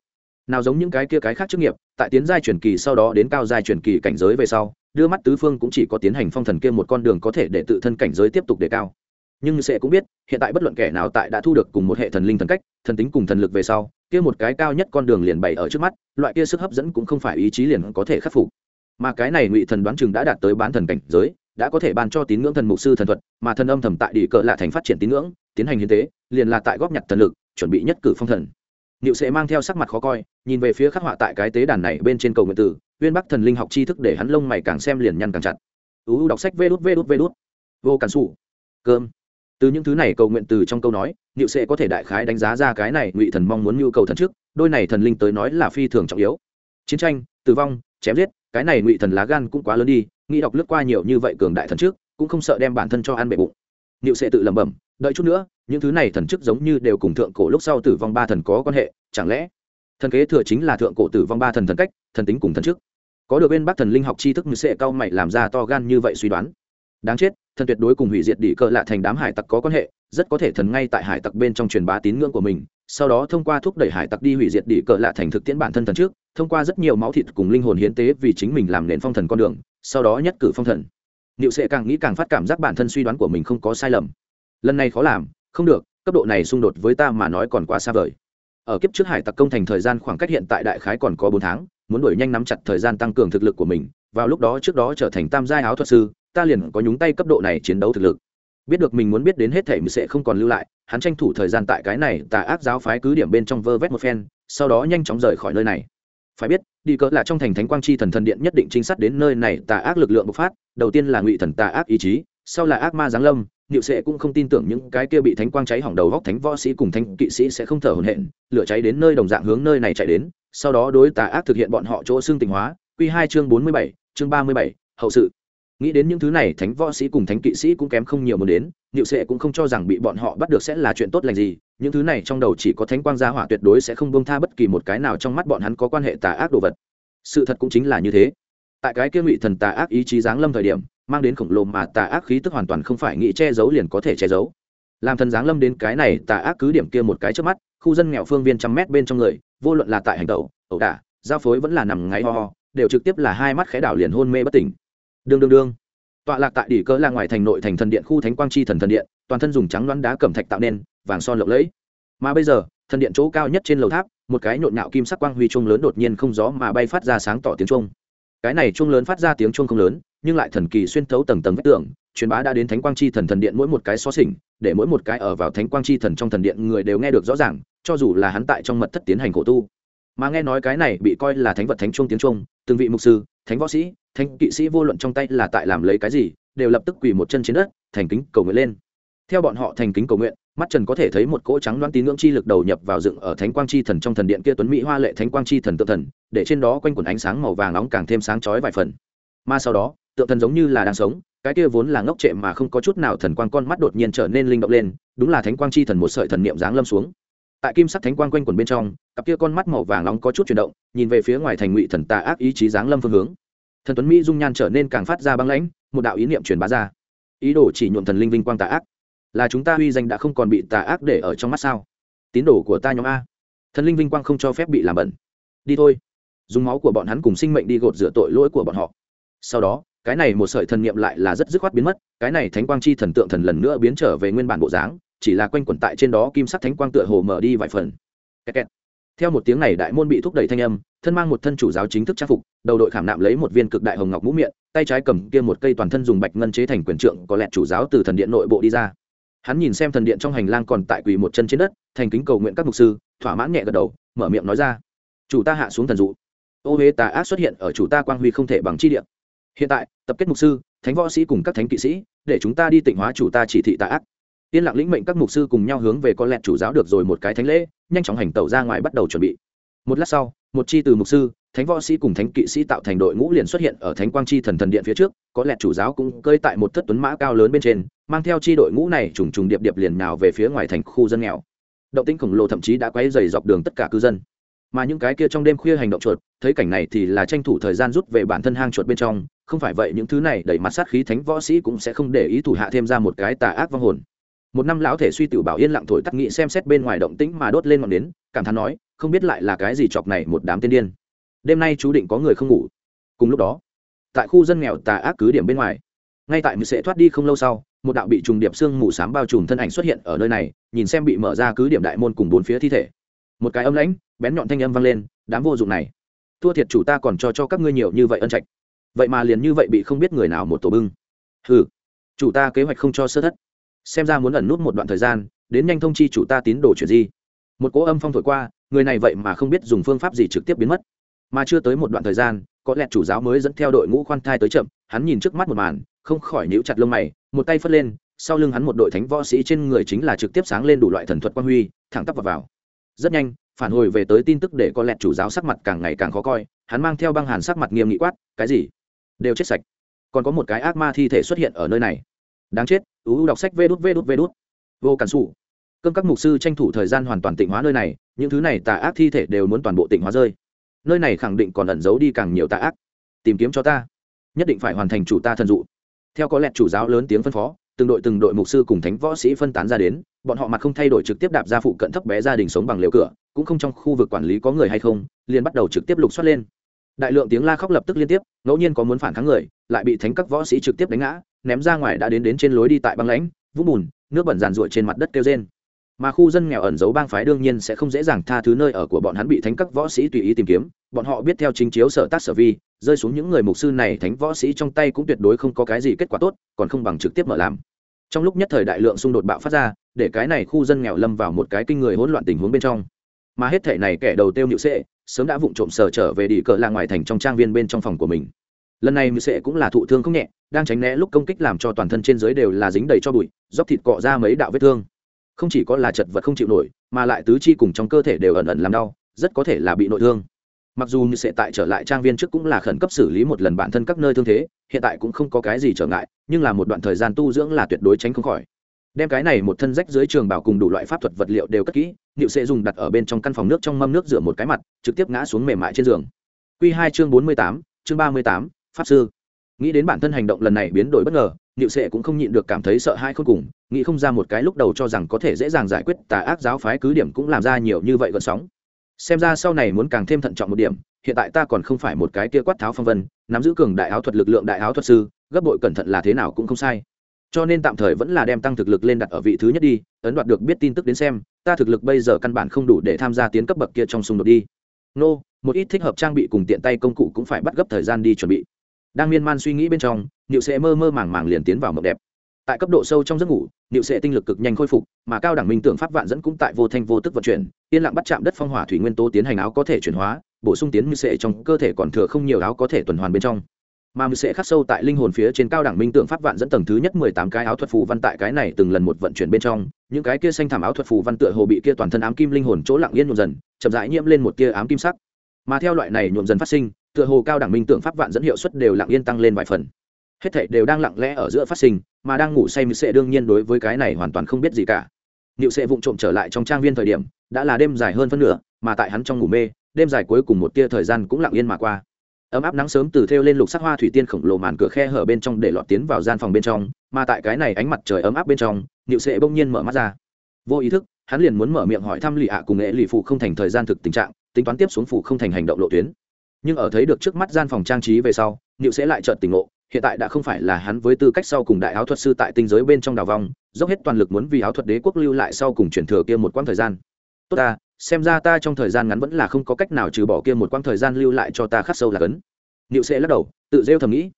Speaker 1: Nào giống những cái kia cái khác chức nghiệp, tại tiến giai truyền kỳ sau đó đến cao giai truyền kỳ cảnh giới về sau đưa mắt tứ phương cũng chỉ có tiến hành phong thần kia một con đường có thể để tự thân cảnh giới tiếp tục đề cao. Nhưng sẽ cũng biết hiện tại bất luận kẻ nào tại đã thu được cùng một hệ thần linh thần cách thần tính cùng thần lực về sau kia một cái cao nhất con đường liền bày ở trước mắt loại kia sức hấp dẫn cũng không phải ý chí liền có thể khắc phục. Mà cái này ngụy thần đoán chừng đã đạt tới bán thần cảnh giới đã có thể ban cho tín ngưỡng thần mục sư thần thuật mà thần âm thầm tại địa cờ lạ thành phát triển tín ngưỡng tiến hành hiến tế liền là tại góp nhặt thần lực chuẩn bị nhất cử phong thần. Niệu sẽ mang theo sắc mặt khó coi, nhìn về phía khắc họa tại cái tế đàn này bên trên cầu nguyện tử, Uyên Bắc thần linh học tri thức để hắn lông mày càng xem liền nhăn càng chặt. U đọc sách vê đút vê đút vê đút. Vô cản sủ. Cơm. Từ những thứ này cầu nguyện từ trong câu nói, liệu sẽ có thể đại khái đánh giá ra cái này Ngụy thần mong muốn nhu cầu thần trước, đôi này thần linh tới nói là phi thường trọng yếu. Chiến tranh, tử vong, chém giết, cái này Ngụy thần lá gan cũng quá lớn đi, nghĩ đọc lướt qua nhiều như vậy cường đại thần trước, cũng không sợ đem bản thân cho ăn bệ bụng. liệu sẽ tự lẩm bẩm, đợi chút nữa, những thứ này thần chức giống như đều cùng thượng cổ lúc sau tử vong ba thần có quan hệ chẳng lẽ thần kế thừa chính là thượng cổ tử vong ba thần thần cách, thần tính cùng thần trước. có được bên bác thần linh học tri thức như sệ cao mày làm ra to gan như vậy suy đoán. Đáng chết, thần tuyệt đối cùng hủy diệt đỉ cờ lạ thành đám hải tặc có quan hệ, rất có thể thần ngay tại hải tặc bên trong truyền bá tín ngưỡng của mình, sau đó thông qua thúc đẩy hải tặc đi hủy diệt đỉ cờ lạ thành thực tiễn bản thân thần trước, thông qua rất nhiều máu thịt cùng linh hồn hiến tế vì chính mình làm nền phong thần con đường, sau đó nhất cử phong thần. Niệu sẽ càng nghĩ càng phát cảm giác bản thân suy đoán của mình không có sai lầm. Lần này khó làm, không được, cấp độ này xung đột với ta mà nói còn quá xa vời ở kiếp trước hải tặc công thành thời gian khoảng cách hiện tại đại khái còn có bốn tháng, muốn đuổi nhanh nắm chặt thời gian tăng cường thực lực của mình, vào lúc đó trước đó trở thành tam giai áo thuật sư, ta liền có nhúng tay cấp độ này chiến đấu thực lực. Biết được mình muốn biết đến hết thể mình sẽ không còn lưu lại, hắn tranh thủ thời gian tại cái này tà ác giáo phái cứ điểm bên trong vơ vét một phen, sau đó nhanh chóng rời khỏi nơi này. Phải biết, đi cỡ là trong thành thánh quang chi thần thần điện nhất định trinh sát đến nơi này tà ác lực lượng bộc phát, đầu tiên là ngụy thần tà ác ý chí, sau là ác ma giáng lâm Niệu Sệ cũng không tin tưởng những cái kia bị thánh quang cháy hỏng đầu góc thánh võ sĩ cùng thánh kỵ sĩ sẽ không thở hổn hển, lửa cháy đến nơi đồng dạng hướng nơi này chạy đến, sau đó đối tà ác thực hiện bọn họ chỗ xương tình hóa. Quy hai chương bốn mươi bảy, chương ba mươi bảy, hậu sự. Nghĩ đến những thứ này, thánh võ sĩ cùng thánh kỵ sĩ cũng kém không nhiều muốn đến, Niệu Sệ cũng không cho rằng bị bọn họ bắt được sẽ là chuyện tốt lành gì, những thứ này trong đầu chỉ có thánh quang gia hỏa tuyệt đối sẽ không buông tha bất kỳ một cái nào trong mắt bọn hắn có quan hệ tà ác đồ vật. Sự thật cũng chính là như thế. tại cái kia ngụy thần tà ác ý chí giáng lâm thời điểm mang đến khổng lồ mà tà ác khí tức hoàn toàn không phải nghĩ che giấu liền có thể che giấu. Làm thần giáng lâm đến cái này tà ác cứ điểm kia một cái trước mắt, khu dân nghèo phương viên trăm mét bên trong người, vô luận là tại hành tẩu, ẩu đả, giao phối vẫn là nằm ngáy ho ho, đều trực tiếp là hai mắt khẽ đảo liền hôn mê bất tỉnh. Đương đương đương. Tọa lạc tại đỉ cơ là ngoài thành nội thành thần điện khu thánh quang chi thần thần điện, toàn thân dùng trắng loãng đá cẩm thạch tạo nên, vàng son lộng lẫy. Mà bây giờ, thần điện chỗ cao nhất trên lầu tháp, một cái nhộn nhạo kim sắc quang huy chuông lớn đột nhiên không gió mà bay phát ra sáng tỏ tiếng chuông. Cái này chuông lớn phát ra tiếng chuông không lớn nhưng lại thần kỳ xuyên thấu tầng tầng vách tường, truyền bá đã đến thánh quang chi thần thần điện mỗi một cái xó xỉnh, để mỗi một cái ở vào thánh quang chi thần trong thần điện người đều nghe được rõ ràng, cho dù là hắn tại trong mật thất tiến hành khổ tu. Mà nghe nói cái này bị coi là thánh vật thánh chuông tiếng chuông, từng vị mục sư, thánh võ sĩ, thánh kỵ sĩ vô luận trong tay là tại làm lấy cái gì, đều lập tức quỳ một chân trên đất, thành kính cầu nguyện lên. Theo bọn họ thành kính cầu nguyện, mắt trần có thể thấy một cỗ trắng đoán tín ngưỡng chi lực đầu nhập vào dựng ở thánh quang chi thần trong thần điện kia tuấn mỹ hoa lệ thánh quang chi thần tự thần, để trên đó quanh quần ánh sáng màu vàng nóng càng thêm sáng chói vài phần. Mà sau đó tượng thần giống như là đang sống, cái kia vốn là ngốc trệ mà không có chút nào thần quang con mắt đột nhiên trở nên linh động lên, đúng là thánh quang chi thần một sợi thần niệm giáng lâm xuống. Tại kim sắc thánh quang quanh quần bên trong, cặp kia con mắt màu vàng nóng có chút chuyển động, nhìn về phía ngoài thành ngụy thần tà ác ý chí giáng lâm phương hướng. Thần tuấn mỹ dung nhan trở nên càng phát ra băng lãnh, một đạo ý niệm truyền bá ra. Ý đồ chỉ nhuộm thần linh vinh quang tà ác. Là chúng ta huy danh đã không còn bị tà ác để ở trong mắt sao? Tín đồ của ta nhóm a. Thần linh vinh quang không cho phép bị làm bẩn. Đi thôi. Dùng máu của bọn hắn cùng sinh mệnh đi gột rửa tội lỗi của bọn họ. Sau đó cái này một sợi thần niệm lại là rất dứt khoát biến mất, cái này thánh quang chi thần tượng thần lần nữa biến trở về nguyên bản bộ dáng, chỉ là quanh quẩn tại trên đó kim sắc thánh quang tựa hồ mở đi vài phần. Kẹt kẹt. theo một tiếng này đại môn bị thúc đẩy thanh âm, thân mang một thân chủ giáo chính thức trang phục, đầu đội khảm nạm lấy một viên cực đại hồng ngọc mũ miệng, tay trái cầm kia một cây toàn thân dùng bạch ngân chế thành quyền trượng, có lẽ chủ giáo từ thần điện nội bộ đi ra. Hắn nhìn xem thần điện trong hành lang còn tại quỳ một chân trên đất, thành kính cầu nguyện các mục sư, thỏa mãn nhẹ gật đầu, mở miệng nói ra. Chủ ta hạ xuống thần dụ. Ô huế tà ác xuất hiện ở chủ ta quang huy không thể bằng chi điện hiện tại tập kết mục sư, thánh võ sĩ cùng các thánh kỵ sĩ, để chúng ta đi tịnh hóa chủ ta chỉ thị tà ác. Yên lặng lĩnh mệnh các mục sư cùng nhau hướng về con lẹt chủ giáo được rồi một cái thánh lễ, nhanh chóng hành tẩu ra ngoài bắt đầu chuẩn bị. Một lát sau, một chi từ mục sư, thánh võ sĩ cùng thánh kỵ sĩ tạo thành đội ngũ liền xuất hiện ở thánh quang chi thần thần điện phía trước, có lẽ chủ giáo cũng cơi tại một thất tuấn mã cao lớn bên trên, mang theo chi đội ngũ này trùng trùng điệp điệp liền nào về phía ngoài thành khu dân nghèo. Động tĩnh khổng lồ thậm chí đã quay dày dọc đường tất cả cư dân. Mà những cái kia trong đêm khuya hành động chuột, thấy cảnh này thì là tranh thủ thời gian rút về bản thân hang chuột bên trong không phải vậy những thứ này đẩy mặt sát khí thánh võ sĩ cũng sẽ không để ý thủ hạ thêm ra một cái tà ác vong hồn. Một năm lão thể suy tiểu bảo yên lặng thổi tắt nghị xem xét bên ngoài động tĩnh mà đốt lên ngọn nến, cảm thán nói, không biết lại là cái gì chọc này một đám tiên điên. Đêm nay chú định có người không ngủ. Cùng lúc đó, tại khu dân nghèo tà ác cứ điểm bên ngoài, ngay tại sẽ thoát đi không lâu sau, một đạo bị trùng điệp xương mù sám bao trùm thân ảnh xuất hiện ở nơi này, nhìn xem bị mở ra cứ điểm đại môn cùng bốn phía thi thể. Một cái âm lãnh, bén nhọn thanh âm vang lên, đám vô dụng này, thua thiệt chủ ta còn cho cho các ngươi nhiều như vậy ân trạch vậy mà liền như vậy bị không biết người nào một tổ bưng. Ừ chủ ta kế hoạch không cho sơ thất. Xem ra muốn ẩn nút một đoạn thời gian đến nhanh thông chi chủ ta tín đồ chuyện gì một cỗ âm phong thổi qua người này vậy mà không biết dùng phương pháp gì trực tiếp biến mất. Mà chưa tới một đoạn thời gian có lẽ chủ giáo mới dẫn theo đội ngũ khoan thai tới chậm hắn nhìn trước mắt một màn không khỏi níu chặt lông mày một tay phất lên sau lưng hắn một đội thánh võ sĩ trên người chính là trực tiếp sáng lên đủ loại thần thuật quan huy thẳng tắp vào, vào. rất nhanh phản hồi về tới tin tức để có lẽ chủ giáo sắc mặt càng ngày càng khó coi hắn mang theo băng hàn sắc mặt nghiêm nghị quát cái gì? Đều chết sạch. Còn có một cái ác ma thi thể xuất hiện ở nơi này. Đáng chết, ú đọc sách vê đút vê đút vê đút. Vô cản xù cơm các mục sư tranh thủ thời gian hoàn toàn tịnh hóa nơi này, những thứ này tà ác thi thể đều muốn toàn bộ tịnh hóa rơi. Nơi này khẳng định còn ẩn giấu đi càng nhiều tà ác. Tìm kiếm cho ta. Nhất định phải hoàn thành chủ ta thần dụ. Theo có lẽ chủ giáo lớn tiếng phân phó, từng đội từng đội mục sư cùng thánh võ sĩ phân tán ra đến, bọn họ mặt không thay đổi trực tiếp đạp ra phụ cận thấp bé gia đình sống bằng liều cửa, cũng không trong khu vực quản lý có người hay không, liền bắt đầu trực tiếp lục soát lên đại lượng tiếng la khóc lập tức liên tiếp, ngẫu nhiên có muốn phản kháng người, lại bị thánh các võ sĩ trực tiếp đánh ngã, ném ra ngoài đã đến đến trên lối đi tại băng lãnh, vũng bùn, nước bẩn ràn ruội trên mặt đất kêu trên mà khu dân nghèo ẩn giấu bang phái đương nhiên sẽ không dễ dàng tha thứ nơi ở của bọn hắn bị thánh các võ sĩ tùy ý tìm kiếm, bọn họ biết theo chính chiếu sở tác sở vi, rơi xuống những người mục sư này thánh võ sĩ trong tay cũng tuyệt đối không có cái gì kết quả tốt, còn không bằng trực tiếp mở làm. Trong lúc nhất thời đại lượng xung đột bạo phát ra, để cái này khu dân nghèo lâm vào một cái kinh người hỗn loạn tình huống bên trong mà hết thể này kẻ đầu tiêu nhự sệ sớm đã vụng trộm sở trở về đi cờ là ngoài thành trong trang viên bên trong phòng của mình. Lần này nhự sệ cũng là thụ thương không nhẹ, đang tránh né lúc công kích làm cho toàn thân trên dưới đều là dính đầy cho bụi, dốc thịt cọ ra mấy đạo vết thương. Không chỉ có là chật vật không chịu nổi, mà lại tứ chi cùng trong cơ thể đều ẩn ẩn làm đau, rất có thể là bị nội thương. Mặc dù như sẽ tại trở lại trang viên trước cũng là khẩn cấp xử lý một lần bản thân các nơi thương thế, hiện tại cũng không có cái gì trở ngại, nhưng là một đoạn thời gian tu dưỡng là tuyệt đối tránh không khỏi đem cái này một thân rách dưới trường bảo cùng đủ loại pháp thuật vật liệu đều cất kỹ liệu sẽ dùng đặt ở bên trong căn phòng nước trong mâm nước rửa một cái mặt, trực tiếp ngã xuống mềm mại trên giường. Q hai chương bốn mươi tám, chương ba mươi tám, pháp sư. Nghĩ đến bản thân hành động lần này biến đổi bất ngờ, niệu sệ cũng không nhịn được cảm thấy sợ hãi khôn cùng, nghĩ không ra một cái lúc đầu cho rằng có thể dễ dàng giải quyết tà ác giáo phái cứ điểm cũng làm ra nhiều như vậy gợn sóng. Xem ra sau này muốn càng thêm thận trọng một điểm, hiện tại ta còn không phải một cái kia quát tháo phong vân, nắm giữ cường đại áo thuật lực lượng đại áo thuật sư, gấp bội cẩn thận là thế nào cũng không sai cho nên tạm thời vẫn là đem tăng thực lực lên đặt ở vị thứ nhất đi, ấn đoạt được biết tin tức đến xem, ta thực lực bây giờ căn bản không đủ để tham gia tiến cấp bậc kia trong xung đột đi. Nô, một ít thích hợp trang bị cùng tiện tay công cụ cũng phải bắt gấp thời gian đi chuẩn bị. Đang miên man suy nghĩ bên trong, niệu sẽ mơ mơ màng màng liền tiến vào mộng đẹp. Tại cấp độ sâu trong giấc ngủ, niệu sẽ tinh lực cực nhanh khôi phục, mà cao đẳng minh tưởng pháp vạn dẫn cũng tại vô thanh vô tức vận chuyển, yên lặng bắt chạm đất phong hỏa thủy nguyên tố tiến hành áo có thể chuyển hóa, bổ sung tiến như sẽ trong cơ thể còn thừa không nhiều áo có thể tuần hoàn bên trong mà mình sẽ khắc sâu tại linh hồn phía trên cao đẳng minh tượng pháp vạn dẫn tầng thứ nhất mười tám cái áo thuật phù văn tại cái này từng lần một vận chuyển bên trong. Những cái kia xanh thảm áo thuật phù văn tựa hồ bị kia toàn thân ám kim linh hồn chỗ lặng yên nhuộm dần chậm rãi nhiễm lên một tia ám kim sắc. Mà theo loại này nhuộm dần phát sinh tựa hồ cao đẳng minh tượng pháp vạn dẫn hiệu suất đều lặng yên tăng lên vài phần. Hết thảy đều đang lặng lẽ ở giữa phát sinh mà đang ngủ say mình sẽ đương nhiên đối với cái này hoàn toàn không biết gì cả. Niệu sẽ vụng trộm trở lại trong trang viên thời điểm, đã là đêm dài hơn phân nửa, mà tại hắn trong ngủ mê, đêm dài cuối cùng một tia thời gian cũng lặng yên mà qua ấm áp nắng sớm từ theo lên lục sắc hoa thủy tiên khổng lồ màn cửa khe hở bên trong để lọt tiến vào gian phòng bên trong, mà tại cái này ánh mặt trời ấm áp bên trong nịu sệ bỗng nhiên mở mắt ra. Vô ý thức, hắn liền muốn mở miệng hỏi thăm lì ạ cùng nghệ lì phụ không thành thời gian thực tình trạng, tính toán tiếp xuống phụ không thành hành động lộ tuyến. Nhưng ở thấy được trước mắt gian phòng trang trí về sau nịu sẽ lại chợt tỉnh ngộ, hiện tại đã không phải là hắn với tư cách sau cùng đại áo thuật sư tại tinh giới bên trong đào vong, dốc hết toàn lực muốn vì áo thuật đế quốc lưu lại sau cùng chuyển thừa kia một quãng thời gian tốt ta, xem ra ta trong thời gian ngắn vẫn là không có cách nào trừ bỏ kia một quãng thời gian lưu lại cho ta khắc sâu là cấn. Niệu sẽ lắc đầu, tự rêu thầm nghĩ.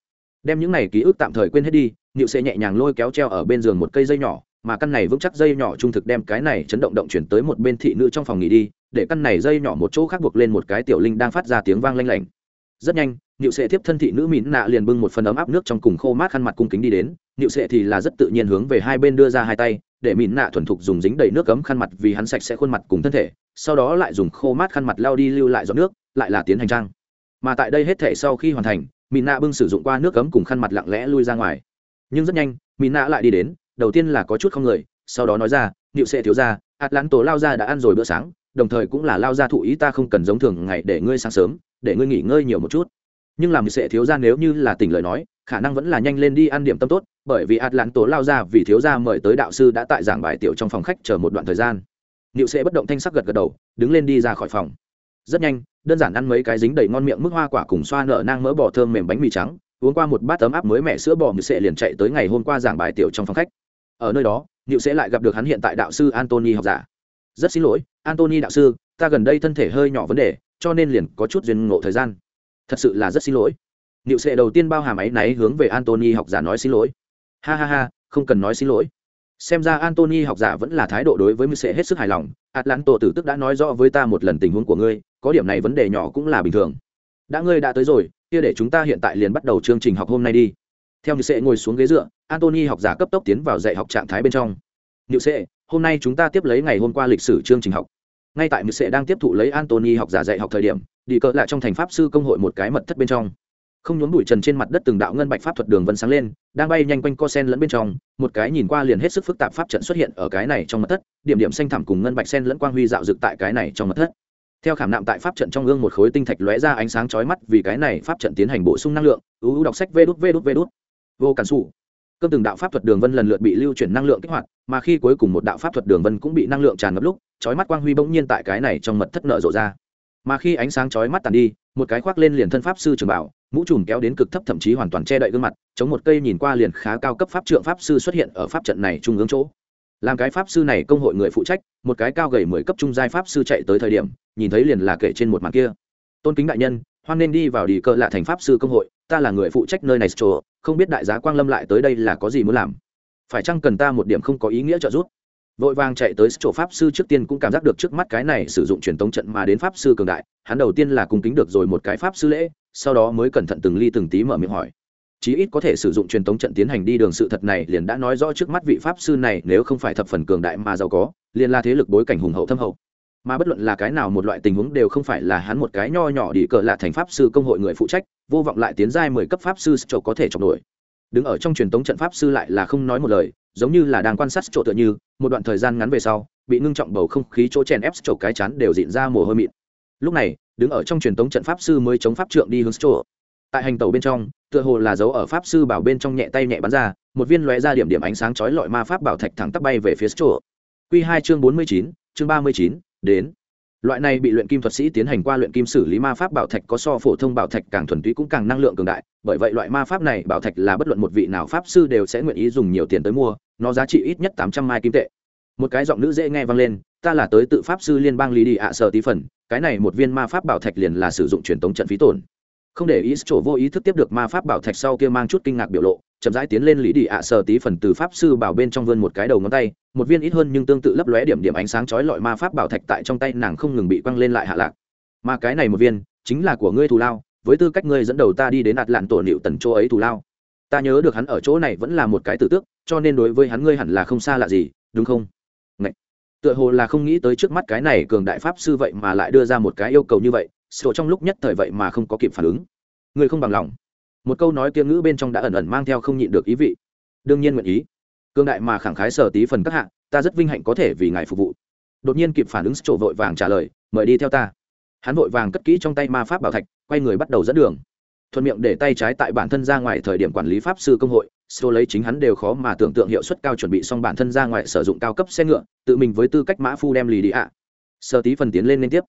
Speaker 1: Đem những này ký ức tạm thời quên hết đi, niệu sẽ nhẹ nhàng lôi kéo treo ở bên giường một cây dây nhỏ, mà căn này vững chắc dây nhỏ trung thực đem cái này chấn động động chuyển tới một bên thị nữ trong phòng nghỉ đi, để căn này dây nhỏ một chỗ khác buộc lên một cái tiểu linh đang phát ra tiếng vang lanh lảnh. Rất nhanh, niệu sẽ tiếp thân thị nữ mịn nạ liền bưng một phần ấm áp nước trong cùng khô mát khăn mặt cung kính đi đến nịu sệ thì là rất tự nhiên hướng về hai bên đưa ra hai tay, để mịn nạ thuần thục dùng dính đầy nước cấm khăn mặt vì hắn sạch sẽ khuôn mặt cùng thân thể, sau đó lại dùng khô mát khăn mặt lao đi lưu lại giọt nước, lại là tiến hành trang. Mà tại đây hết thể sau khi hoàn thành mìn nạ bưng sử dụng qua nước cấm cùng khăn mặt lặng lẽ lui ra ngoài. Nhưng rất nhanh mìn nạ lại đi đến, đầu tiên là có chút không người, sau đó nói ra nịu sệ thiếu ra hạt lán tổ lao ra đã ăn rồi bữa sáng, đồng thời cũng là lao ra thụ ý ta không cần giống thường ngày để ngươi sáng sớm, để ngươi nghỉ ngơi nhiều một chút. Nhưng làm sệ thiếu ra nếu như là tỉnh lời nói khả năng vẫn là nhanh lên đi ăn điểm tâm tốt, bởi vì ạt lán lao ra vì thiếu gia mời tới đạo sư đã tại giảng bài tiểu trong phòng khách chờ một đoạn thời gian. Niệu sẽ bất động thanh sắc gật gật đầu, đứng lên đi ra khỏi phòng. Rất nhanh, đơn giản ăn mấy cái dính đầy ngon miệng mức hoa quả cùng xoa nở nang mỡ bò thơm mềm bánh mì trắng, uống qua một bát ấm áp mới mẻ sữa bò niệu sẽ liền chạy tới ngày hôm qua giảng bài tiểu trong phòng khách. Ở nơi đó niệu sẽ lại gặp được hắn hiện tại đạo sư antony học giả. Rất xin lỗi antony đạo sư, ta gần đây thân thể hơi nhỏ vấn đề, cho nên liền có chút duyên ngộ thời gian. Thật sự là rất xin lỗi. Niệu sệ đầu tiên bao hàm ấy náy hướng về antony học giả nói xin lỗi. Ha ha ha, không cần nói xin lỗi. Xem ra antony học giả vẫn là thái độ đối với mưu sẽ hết sức hài lòng. Atlanto tử tức đã nói rõ với ta một lần tình huống của ngươi, có điểm này vấn đề nhỏ cũng là bình thường. Đã ngươi đã tới rồi, kia để chúng ta hiện tại liền bắt đầu chương trình học hôm nay đi. Theo như sẽ ngồi xuống ghế dựa antony học giả cấp tốc tiến vào dạy học trạng thái bên trong. Nhự sệ, hôm nay chúng ta tiếp lấy ngày hôm qua lịch sử chương trình học. Ngay tại nhự sệ đang tiếp thụ lấy antony học giả dạy học thời điểm, đi cỡ lại trong thành pháp sư công hội một cái mật thất bên trong không nhốn bụi trần trên mặt đất từng đạo ngân bạch pháp thuật đường vân sáng lên, đang bay nhanh quanh co sen lẫn bên trong, một cái nhìn qua liền hết sức phức tạp pháp trận xuất hiện ở cái này trong mặt thất, điểm điểm xanh thẳm cùng ngân bạch sen lẫn quang huy dạo dực tại cái này trong mặt thất. Theo khảm nạm tại pháp trận trong gương một khối tinh thạch lóe ra ánh sáng chói mắt vì cái này pháp trận tiến hành bổ sung năng lượng uu đọc sách vê đút vê đút vê đút. Vô cản xù cơm từng đạo pháp thuật đường vân lần lượt bị lưu chuyển năng lượng kích hoạt, mà khi cuối cùng một đạo pháp thuật đường vân cũng bị năng lượng tràn ngập lúc, chói mắt quang huy bỗng nhiên tại cái này trong mật thất nở rộ ra mà khi ánh sáng chói mắt tàn đi, một cái khoác lên liền thân pháp sư trường bảo, mũ trùm kéo đến cực thấp thậm chí hoàn toàn che đậy gương mặt, chống một cây nhìn qua liền khá cao cấp pháp trượng pháp sư xuất hiện ở pháp trận này trung ương chỗ. Làm cái pháp sư này công hội người phụ trách, một cái cao gầy mười cấp trung giai pháp sư chạy tới thời điểm, nhìn thấy liền là kể trên một màn kia. Tôn kính đại nhân, hoan nên đi vào đi cờ lạ thành pháp sư công hội, ta là người phụ trách nơi này chỗ, không biết đại giá quang lâm lại tới đây là có gì muốn làm. Phải chăng cần ta một điểm không có ý nghĩa trợ giúp? Vội vàng chạy tới chỗ pháp sư trước tiên cũng cảm giác được trước mắt cái này sử dụng truyền tống trận mà đến pháp sư cường đại, hắn đầu tiên là cung kính được rồi một cái pháp sư lễ, sau đó mới cẩn thận từng ly từng tí mở miệng hỏi. Chí ít có thể sử dụng truyền tống trận tiến hành đi đường sự thật này liền đã nói rõ trước mắt vị pháp sư này nếu không phải thập phần cường đại mà giàu có, liền là thế lực bối cảnh hùng hậu thâm hậu. Mà bất luận là cái nào một loại tình huống đều không phải là hắn một cái nho nhỏ đi cờ lạ thành pháp sư công hội người phụ trách, vô vọng lại tiến giai mười cấp pháp sư chỗ có thể chọc nổi đứng ở trong truyền tống trận pháp sư lại là không nói một lời, giống như là đang quan sát chỗ tựa như, một đoạn thời gian ngắn về sau, bị ngưng trọng bầu không khí chỗ chèn ép chỗ cái chán đều dịn ra mồ hôi mịn. Lúc này, đứng ở trong truyền tống trận pháp sư mới chống pháp trượng đi hướng chỗ. Tại hành tàu bên trong, tựa hồ là dấu ở pháp sư bảo bên trong nhẹ tay nhẹ bắn ra, một viên lóe ra điểm điểm ánh sáng chói lọi ma pháp bảo thạch thẳng tắp bay về phía chỗ. Q hai chương bốn mươi chín, chương ba mươi chín, đến. Loại này bị luyện kim thuật sĩ tiến hành qua luyện kim xử lý ma pháp bảo thạch có so phổ thông bảo thạch càng thuần túy cũng càng năng lượng cường đại bởi vậy loại ma pháp này bảo thạch là bất luận một vị nào pháp sư đều sẽ nguyện ý dùng nhiều tiền tới mua, nó giá trị ít nhất tám trăm mai kim tệ. Một cái giọng nữ dễ nghe vang lên, ta là tới tự pháp sư liên bang lý đi ạ, sợ tí phần, cái này một viên ma pháp bảo thạch liền là sử dụng truyền tống trận phí tổn. Không để ý chỗ vô ý thức tiếp được ma pháp bảo thạch sau kia mang chút kinh ngạc biểu lộ, chậm rãi tiến lên lý đi ạ, sợ tí phần từ pháp sư bảo bên trong vươn một cái đầu ngón tay, một viên ít hơn nhưng tương tự lấp lóe điểm điểm ánh sáng chói lọi ma pháp bảo thạch tại trong tay nàng không ngừng bị quăng lên lại hạ lạc. Mà cái này một viên chính là của ngươi thù lao với tư cách ngươi dẫn đầu ta đi đến ạt lạn tổ nịu tần chỗ ấy thù lao. Ta nhớ được hắn ở chỗ này vẫn là một cái tử tước, cho nên đối với hắn ngươi hẳn là không xa lạ gì, đúng không? Ngậy. tựa hồ là không nghĩ tới trước mắt cái này cường đại pháp sư vậy mà lại đưa ra một cái yêu cầu như vậy, sổ trong lúc nhất thời vậy mà không có kịp phản ứng. Ngươi không bằng lòng. Một câu nói kia ngữ bên trong đã ẩn ẩn mang theo không nhịn được ý vị. Đương nhiên nguyện ý. Cương đại mà khẳng khái sở tí phần các hạng ta rất vinh hạnh có thể vì ngài phục vụ. Đột nhiên kịp phản ứng, sổ vội vàng trả lời, mời đi theo ta hắn vội vàng cất kỹ trong tay ma pháp bảo thạch, quay người bắt đầu dẫn đường. Thuận miệng để tay trái tại bản thân ra ngoài thời điểm quản lý pháp sư công hội sô lấy chính hắn đều khó mà tưởng tượng hiệu suất cao chuẩn bị xong bản thân ra ngoài sử dụng cao cấp xe ngựa, tự mình với tư cách mã phu đem lì đi ạ. Sơ tí phần tiến lên liên tiếp.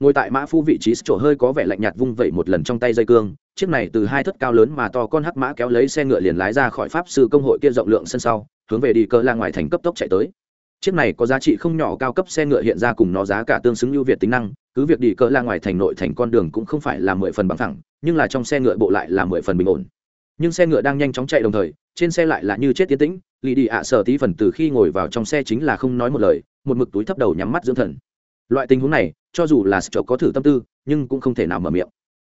Speaker 1: Ngồi tại mã phu vị trí, chỗ hơi có vẻ lạnh nhạt vung vẩy một lần trong tay dây cương, chiếc này từ hai thất cao lớn mà to con hắc mã kéo lấy xe ngựa liền lái ra khỏi pháp sư công hội kia rộng lượng sân sau, hướng về đi cơ la ngoài thành cấp tốc chạy tới. Chiếc này có giá trị không nhỏ, cao cấp xe ngựa hiện ra cùng nó giá cả tương xứng ưu việt tính năng cứ việc đi cỡ la ngoài thành nội thành con đường cũng không phải là mười phần bằng thẳng nhưng là trong xe ngựa bộ lại là mười phần bình ổn. Nhưng xe ngựa đang nhanh chóng chạy đồng thời trên xe lại là như chết tiến tĩnh lì đi ạ sợ tí phần từ khi ngồi vào trong xe chính là không nói một lời một mực túi thấp đầu nhắm mắt dưỡng thần. Loại tình huống này cho dù là chỗ có thử tâm tư nhưng cũng không thể nào mở miệng.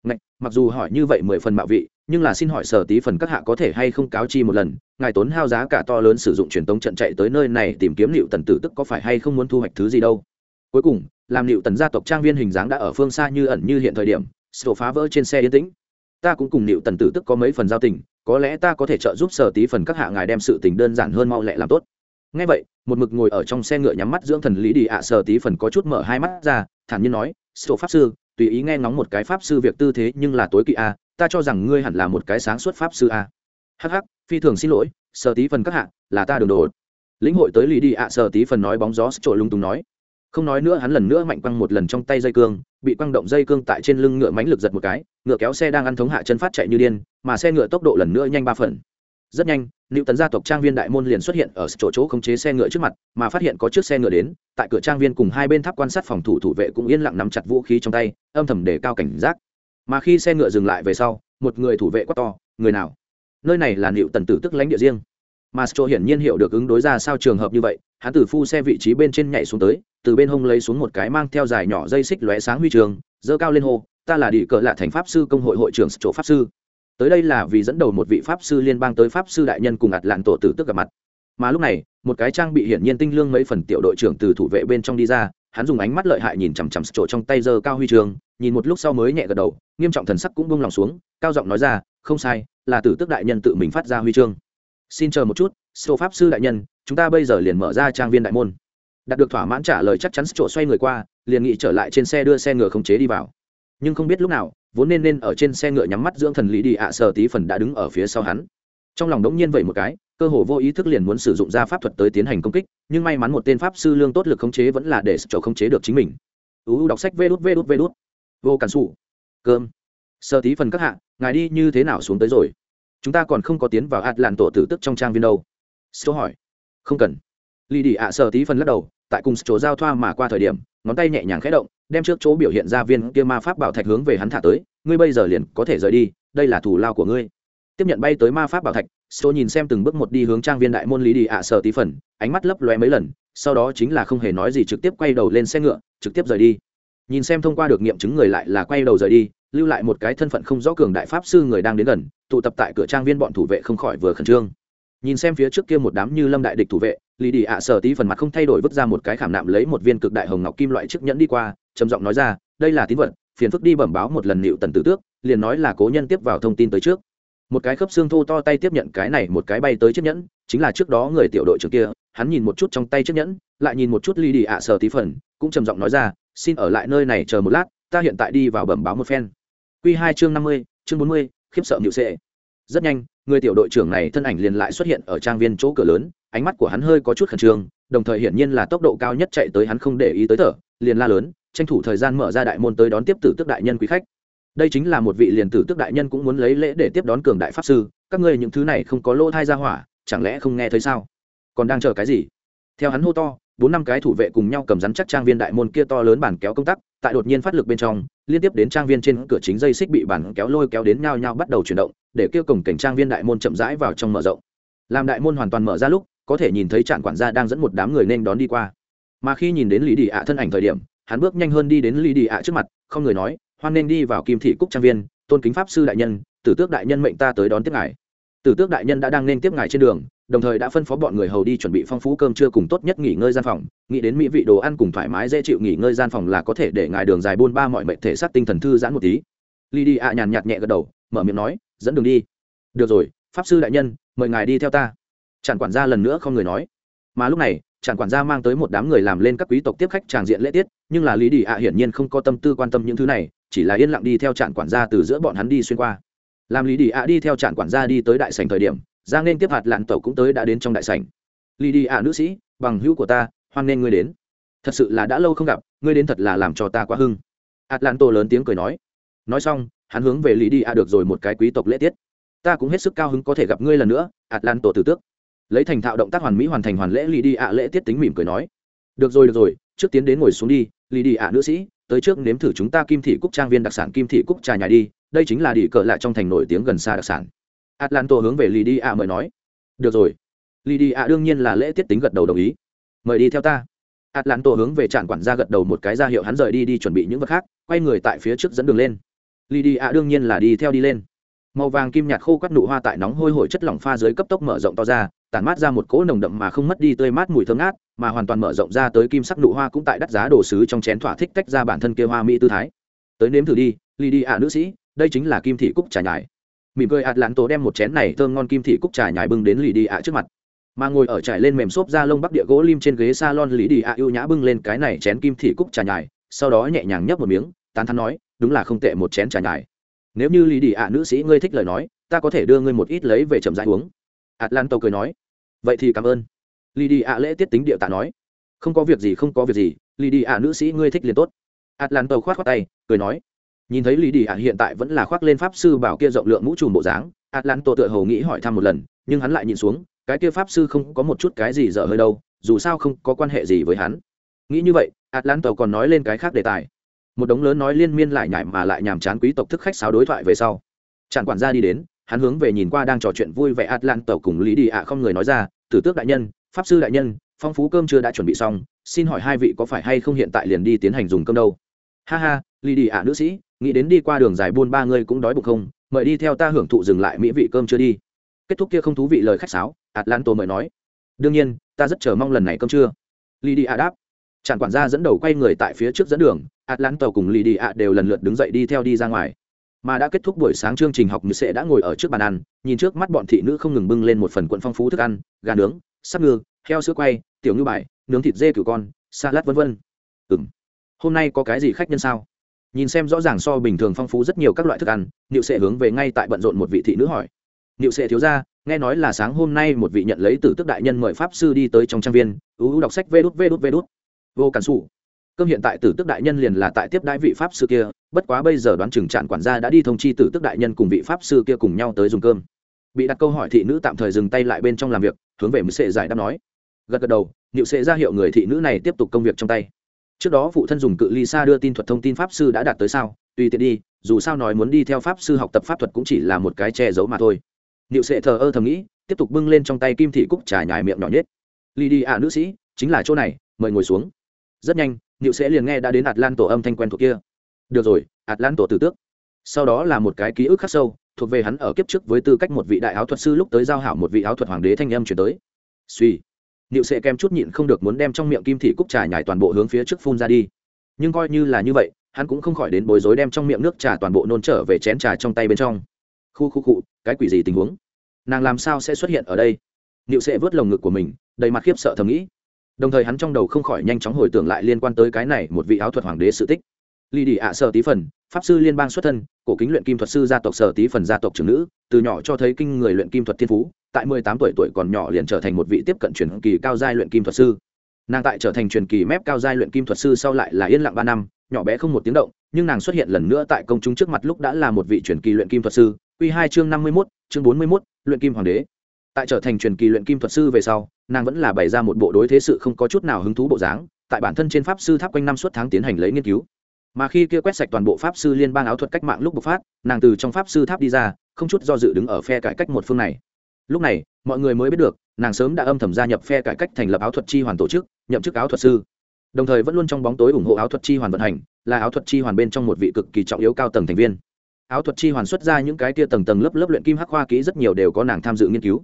Speaker 1: Ngạch, mặc dù hỏi như vậy mười phần mạo vị nhưng là xin hỏi sở tí phần các hạ có thể hay không cáo chi một lần ngài tốn hao giá cả to lớn sử dụng truyền tống trận chạy tới nơi này tìm kiếm liệu tần tử tức có phải hay không muốn thu hoạch thứ gì đâu cuối cùng, làm liệu tần gia tộc trang viên hình dáng đã ở phương xa như ẩn như hiện thời điểm, sổ phá vỡ trên xe yên tĩnh. Ta cũng cùng liệu tần tử tức có mấy phần giao tình, có lẽ ta có thể trợ giúp sở tí phần các hạ ngài đem sự tình đơn giản hơn mau lẹ làm tốt. Ngay vậy, một mực ngồi ở trong xe ngựa nhắm mắt dưỡng thần lý đi ạ sở tí phần có chút mở hai mắt ra, thản nhiên nói, sổ pháp sư, tùy ý nghe ngóng một cái pháp sư việc tư thế nhưng là tối kỵ a, ta cho rằng ngươi hẳn là một cái sáng suốt pháp sư a. Hh phi thường xin lỗi, sở tí phần các hạ, là ta đường đột. lĩnh hội tới lý đi ạ sở tí phần nói bóng gió trội lung tung nói không nói nữa hắn lần nữa mạnh quăng một lần trong tay dây cương bị quăng động dây cương tại trên lưng ngựa mánh lực giật một cái ngựa kéo xe đang ăn thống hạ chân phát chạy như điên mà xe ngựa tốc độ lần nữa nhanh ba phần. Rất nhanh nữ tấn gia tộc trang viên đại môn liền xuất hiện ở chỗ chỗ khống chế xe ngựa trước mặt mà phát hiện có chiếc xe ngựa đến tại cửa trang viên cùng hai bên tháp quan sát phòng thủ thủ vệ cũng yên lặng nắm chặt vũ khí trong tay âm thầm để cao cảnh giác. Mà khi xe ngựa dừng lại về sau một người thủ vệ quát to người nào? Nơi này là nữ tần tử tức lãnh địa riêng. Mà chỗ hiển nhiên hiểu được ứng đối ra sao trường hợp như vậy, hắn từ phu xe vị trí bên trên nhảy xuống tới, từ bên hông lấy xuống một cái mang theo dài nhỏ dây xích lóe sáng huy trường, dơ cao lên hô, ta là đi cờ lạ thành pháp sư công hội hội trưởng chỗ pháp sư. Tới đây là vì dẫn đầu một vị pháp sư liên bang tới pháp sư đại nhân cùng ạt lạn tổ tử tức gặp mặt. Mà lúc này, một cái trang bị hiển nhiên tinh lương mấy phần tiểu đội trưởng từ thủ vệ bên trong đi ra, hắn dùng ánh mắt lợi hại nhìn chằm chằm chỗ trong tay giơ cao huy trường, nhìn một lúc sau mới nhẹ gật đầu, nghiêm trọng thần sắc cũng buông lòng xuống, cao giọng nói ra, không sai, là tử tức đại nhân tự mình phát ra huy chương xin chờ một chút sô pháp sư đại nhân chúng ta bây giờ liền mở ra trang viên đại môn. Đạt được thỏa mãn trả lời chắc chắn chỗ xoay người qua, liền nghĩ trở lại trên xe đưa xe ngựa khống chế đi vào. Nhưng không biết lúc nào, vốn nên nên ở trên xe ngựa nhắm mắt dưỡng thần lý đi ạ à sờ tí phần đã đứng ở phía sau hắn. Trong lòng đống nhiên vậy một cái, cơ hồ vô ý thức liền muốn sử dụng ra pháp thuật tới tiến hành công kích, nhưng may mắn một tên pháp sư lương tốt lực khống chế vẫn là để chỗ khống chế được chính mình. Uu đọc sách vê đút vê đút vê đút. Vô cản sủ. Cơm. Sơ tí phần các hạ, ngài đi như thế nào xuống tới rồi? Chúng ta còn không có tiến vào ạt làn tổ tử tức trong trang viên đâu. Số hỏi không cần. Lì đi ạ sợ tí phần lắc đầu, tại cùng chỗ giao thoa mà qua thời điểm, ngón tay nhẹ nhàng khẽ động, đem trước chỗ biểu hiện ra viên kia ma pháp bảo thạch hướng về hắn thả tới, ngươi bây giờ liền có thể rời đi, đây là thủ lao của ngươi. Tiếp nhận bay tới ma pháp bảo thạch số nhìn xem từng bước một đi hướng trang viên đại môn lý đi ạ sợ tí phần, ánh mắt lấp lóe mấy lần, sau đó chính là không hề nói gì trực tiếp quay đầu lên xe ngựa, trực tiếp rời đi. Nhìn xem thông qua được nghiệm chứng người lại là quay đầu rời đi, lưu lại một cái thân phận không rõ cường đại pháp sư người đang đến gần, tụ tập tại cửa trang viên bọn thủ vệ không khỏi vừa khẩn trương nhìn xem phía trước kia một đám như lâm đại địch thủ vệ lì đi ạ à sở tí phần mặt không thay đổi vứt ra một cái khảm nạm lấy một viên cực đại hồng ngọc kim loại chiếc nhẫn đi qua trầm giọng nói ra đây là tín vật phiền phức đi bẩm báo một lần nịu tần tử tước liền nói là cố nhân tiếp vào thông tin tới trước một cái khớp xương thô to tay tiếp nhận cái này một cái bay tới chiếc nhẫn chính là trước đó người tiểu đội trưởng kia hắn nhìn một chút trong tay chiếc nhẫn lại nhìn một chút lì đi ạ à sở tí phần cũng trầm giọng nói ra xin ở lại nơi này chờ một lát ta hiện tại đi vào bẩm báo một phen Quy hai chương 50, chương 40, khiếp sợ nhự sệ. rất nhanh người tiểu đội trưởng này thân ảnh liền lại xuất hiện ở trang viên chỗ cửa lớn, ánh mắt của hắn hơi có chút khẩn trương, đồng thời hiển nhiên là tốc độ cao nhất chạy tới hắn không để ý tới thở, liền la lớn, tranh thủ thời gian mở ra đại môn tới đón tiếp tử tước đại nhân quý khách. Đây chính là một vị liền tử tước đại nhân cũng muốn lấy lễ để tiếp đón cường đại pháp sư, các ngươi những thứ này không có lỗ thai ra hỏa, chẳng lẽ không nghe thấy sao? Còn đang chờ cái gì? Theo hắn hô to, bốn năm cái thủ vệ cùng nhau cầm rắn chắc trang viên đại môn kia to lớn bản kéo công tắc, tại đột nhiên phát lực bên trong liên tiếp đến trang viên trên cửa chính dây xích bị bản kéo lôi kéo đến nhau nhau bắt đầu chuyển động, để kêu cổng cảnh trang viên đại môn chậm rãi vào trong mở rộng. Làm đại môn hoàn toàn mở ra lúc, có thể nhìn thấy trạm quản gia đang dẫn một đám người nên đón đi qua. Mà khi nhìn đến lý đi ạ thân ảnh thời điểm, hắn bước nhanh hơn đi đến lý đi ạ trước mặt, không người nói, hoan nên đi vào kim thị cúc trang viên, tôn kính pháp sư đại nhân, tử tước đại nhân mệnh ta tới đón tiếp ngài. Tử tước đại nhân đã đang nên tiếp ngài trên đường đồng thời đã phân phó bọn người hầu đi chuẩn bị phong phú cơm trưa cùng tốt nhất nghỉ ngơi gian phòng. Nghĩ đến mỹ vị đồ ăn cùng thoải mái dễ chịu nghỉ ngơi gian phòng là có thể để ngài đường dài buôn ba mọi mệnh thể xác tinh thần thư giãn một tí. Ly đi ạ nhàn nhạt nhẹ gật đầu, mở miệng nói, dẫn đường đi. Được rồi, pháp sư đại nhân, mời ngài đi theo ta. Tràn quản gia lần nữa không người nói. Mà lúc này, tràn quản gia mang tới một đám người làm lên các quý tộc tiếp khách tràng diện lễ tiết, nhưng là lý đi ạ hiển nhiên không có tâm tư quan tâm những thứ này, chỉ là yên lặng đi theo tràn quản gia từ giữa bọn hắn đi xuyên qua. Làm lý đi ạ đi theo tràn quản gia đi tới đại sành thời điểm giang nên tiếp hạt lạn tẩu cũng tới đã đến trong đại sảnh. Lì đi ạ nữ sĩ, bằng hữu của ta, hoan nên ngươi đến. Thật sự là đã lâu không gặp, ngươi đến thật là làm cho ta quá hưng. Hạt lạn tổ lớn tiếng cười nói. Nói xong, hắn hướng về lì đi ạ được rồi một cái quý tộc lễ tiết. Ta cũng hết sức cao hứng có thể gặp ngươi lần nữa, hạt lạn tổ tử tước. Lấy thành thạo động tác hoàn mỹ hoàn thành hoàn lễ lì đi ạ lễ tiết tính mỉm cười nói. Được rồi được rồi, trước tiến đến ngồi xuống đi lì đi ạ nữ sĩ, tới trước nếm thử chúng ta kim thị cúc trang viên đặc sản kim thị cúc trà nhà đi, đây chính là đi cỡ lại trong thành nổi tiếng gần xa đặc sản atlanto hướng về lì đi ạ mời nói. Được rồi. Lì đi ạ đương nhiên là lễ tiết tính gật đầu đồng ý. Mời đi theo ta. Atlanto hướng về trạm quản gia gật đầu một cái ra hiệu hắn rời đi đi chuẩn bị những vật khác, quay người tại phía trước dẫn đường lên. Lì đi ạ đương nhiên là đi theo đi lên. Màu vàng kim nhạt khô các nụ hoa tại nóng hôi hổi chất lỏng pha dưới cấp tốc mở rộng to ra, tản mát ra một cỗ nồng đậm mà không mất đi tươi mát mùi thơm ngát, mà hoàn toàn mở rộng ra tới kim sắc nụ hoa cũng tại đắt giá đồ sứ trong chén thỏa thích tách ra bản thân kia hoa mỹ tư thái. Tới nếm thử đi lì đi ạ nữ sĩ, đây chính là kim thị cúc trà nhải mỉm cười ạt lãn tố đem một chén này thơm ngon kim thị cúc trà nhài bưng đến lì đi ạ trước mặt. Mà ngồi ở trải lên mềm xốp da lông bắc địa gỗ lim trên ghế s a lon lì đi ạ ưu nhã bưng lên cái này chén kim thị cúc trà nhài, sau đó nhẹ nhàng nhấp một miếng, tán thắn nói, đúng là không tệ một chén trà nhài. Nếu như lì đi ạ nữ sĩ ngươi thích lời nói, ta có thể đưa ngươi một ít lấy về chậm rãi uống. Ạt lan tàu cười nói, vậy thì cảm ơn. Lì đi ạ lễ tiết tính địa tạ nói, không có việc gì, không có việc gì, lì đi ạ nữ sĩ ngươi thích liền tốt. Ạt lan tàu khoát khoát tay, cười nói nhìn thấy lý đi ạ hiện tại vẫn là khoác lên pháp sư bảo kia rộng lượng mũ trùm bộ dáng atlanto tựa hầu nghĩ hỏi thăm một lần, nhưng hắn lại nhìn xuống, cái kia pháp sư không có một chút cái gì dở hơi đâu, dù sao không có quan hệ gì với hắn. Nghĩ như vậy atlanto còn nói lên cái khác đề tài. Một đống lớn nói liên miên lại nhải mà lại nhàm chán quý tộc thức khách sáo đối thoại về sau. Tràn quản gia đi đến, hắn hướng về nhìn qua đang trò chuyện vui vẻ atlanto cùng lý đi ạ không người nói ra, tử tước đại nhân, pháp sư đại nhân, phong phú cơm chưa đã chuẩn bị xong, xin hỏi hai vị có phải hay không hiện tại liền đi tiến hành dùng cơm đâu? Ha ha, lý đi ạ nữ sĩ nghĩ đến đi qua đường dài buôn ba ngươi cũng đói bụng không, mời đi theo ta hưởng thụ dừng lại mỹ vị cơm chưa đi. Kết thúc kia không thú vị lời khách sáo atlanto mời nói. Đương nhiên, ta rất chờ mong lần này cơm chưa lì đi ạ đáp. Tràn quản gia dẫn đầu quay người tại phía trước dẫn đường atlanto cùng lì đi ạ đều lần lượt đứng dậy đi theo đi ra ngoài. Mà đã kết thúc buổi sáng chương trình học như sẽ đã ngồi ở trước bàn ăn, nhìn trước mắt bọn thị nữ không ngừng bưng lên một phần quận phong phú thức ăn, gà nướng sắp ngư, heo sữa quay, tiểu ngư bài, nướng thịt dê cửu con, salad vân vân. Ừng hôm nay có cái gì khách nhân sao? Nhìn xem rõ ràng so bình thường phong phú rất nhiều các loại thức ăn, niệu sệ hướng về ngay tại bận rộn một vị thị nữ hỏi. Niệu sệ thiếu ra nghe nói là sáng hôm nay một vị nhận lấy từ tức đại nhân mời pháp sư đi tới trong trang viên ưu đọc sách vê đút vê đút vê đút. Vô cản xù cơm hiện tại tử tức đại nhân liền là tại tiếp đãi vị pháp sư kia, bất quá bây giờ đoán chừng trạm quản gia đã đi thông chi tử tức đại nhân cùng vị pháp sư kia cùng nhau tới dùng cơm. Bị đặt câu hỏi thị nữ tạm thời dừng tay lại bên trong làm việc, hướng về mười sệ giải đáp nói. Gật gật đầu, niệu sệ ra hiệu người thị nữ này tiếp tục công việc trong tay trước đó phụ thân dùng cự ly xa đưa tin thuật thông tin pháp sư đã đạt tới sao? Tùy tiện đi, dù sao nói muốn đi theo pháp sư học tập pháp thuật cũng chỉ là một cái che giấu mà thôi. Niệu sệ thờ ơ thầm nghĩ, tiếp tục bưng lên trong tay kim thị cúc trà nhài miệng nhỏ nhất ly đi ạ nữ sĩ, chính là chỗ này, mời ngồi xuống. Rất nhanh, niệu sệ liền nghe đã đến atlan tổ âm thanh quen thuộc kia. Được rồi atlan tổ tử tước. Sau đó là một cái ký ức khắc sâu, thuộc về hắn ở kiếp trước với tư cách một vị đại áo thuật sư lúc tới giao hảo một vị áo thuật hoàng đế thanh âm chuyển tới. Suy Niệu Sệ kem chút nhịn không được muốn đem trong miệng kim thị cúc trà nhải toàn bộ hướng phía trước phun ra đi. Nhưng coi như là như vậy, hắn cũng không khỏi đến bối rối đem trong miệng nước trà toàn bộ nôn trở về chén trà trong tay bên trong. Khu khu khu, cái quỷ gì tình huống? Nàng làm sao sẽ xuất hiện ở đây? Niệu Sệ vớt lồng ngực của mình, đầy mặt khiếp sợ thầm nghĩ. Đồng thời hắn trong đầu không khỏi nhanh chóng hồi tưởng lại liên quan tới cái này một vị áo thuật hoàng đế sự tích. lì đi ạ sợ tí phần, pháp sư liên bang xuất thân, cổ kính luyện kim thuật sư gia tộc sở tí phần gia tộc trưởng nữ, từ nhỏ cho thấy kinh người luyện kim thuật thiên phú, tại mười tám tuổi tuổi còn nhỏ liền trở thành một vị tiếp cận truyền kỳ cao giai luyện kim thuật sư. Nàng tại trở thành truyền kỳ mép cao giai luyện kim thuật sư sau lại là yên lặng ba năm, nhỏ bé không một tiếng động, nhưng nàng xuất hiện lần nữa tại công chúng trước mặt lúc đã là một vị truyền kỳ luyện kim thuật sư. Q hai chương năm mươi mốt, chương bốn mươi mốt, luyện kim hoàng đế. Tại trở thành truyền kỳ luyện kim thuật sư về sau, nàng vẫn là bày ra một bộ đối thế sự không có chút nào hứng thú bộ dáng, tại bản thân trên pháp sư tháp quanh năm suốt tháng tiến hành lấy nghiên cứu mà khi kia quét sạch toàn bộ pháp sư liên bang áo thuật cách mạng lúc bộc phát, nàng từ trong pháp sư tháp đi ra, không chút do dự đứng ở phe cải cách một phương này. Lúc này, mọi người mới biết được, nàng sớm đã âm thầm gia nhập phe cải cách thành lập áo thuật chi hoàn tổ chức, nhậm chức áo thuật sư. Đồng thời vẫn luôn trong bóng tối ủng hộ áo thuật chi hoàn vận hành, là áo thuật chi hoàn bên trong một vị cực kỳ trọng yếu cao tầng thành viên. Áo thuật chi hoàn xuất ra những cái tia tầng tầng lớp lớp luyện kim hắc khoa kỹ rất nhiều đều có nàng tham dự nghiên cứu.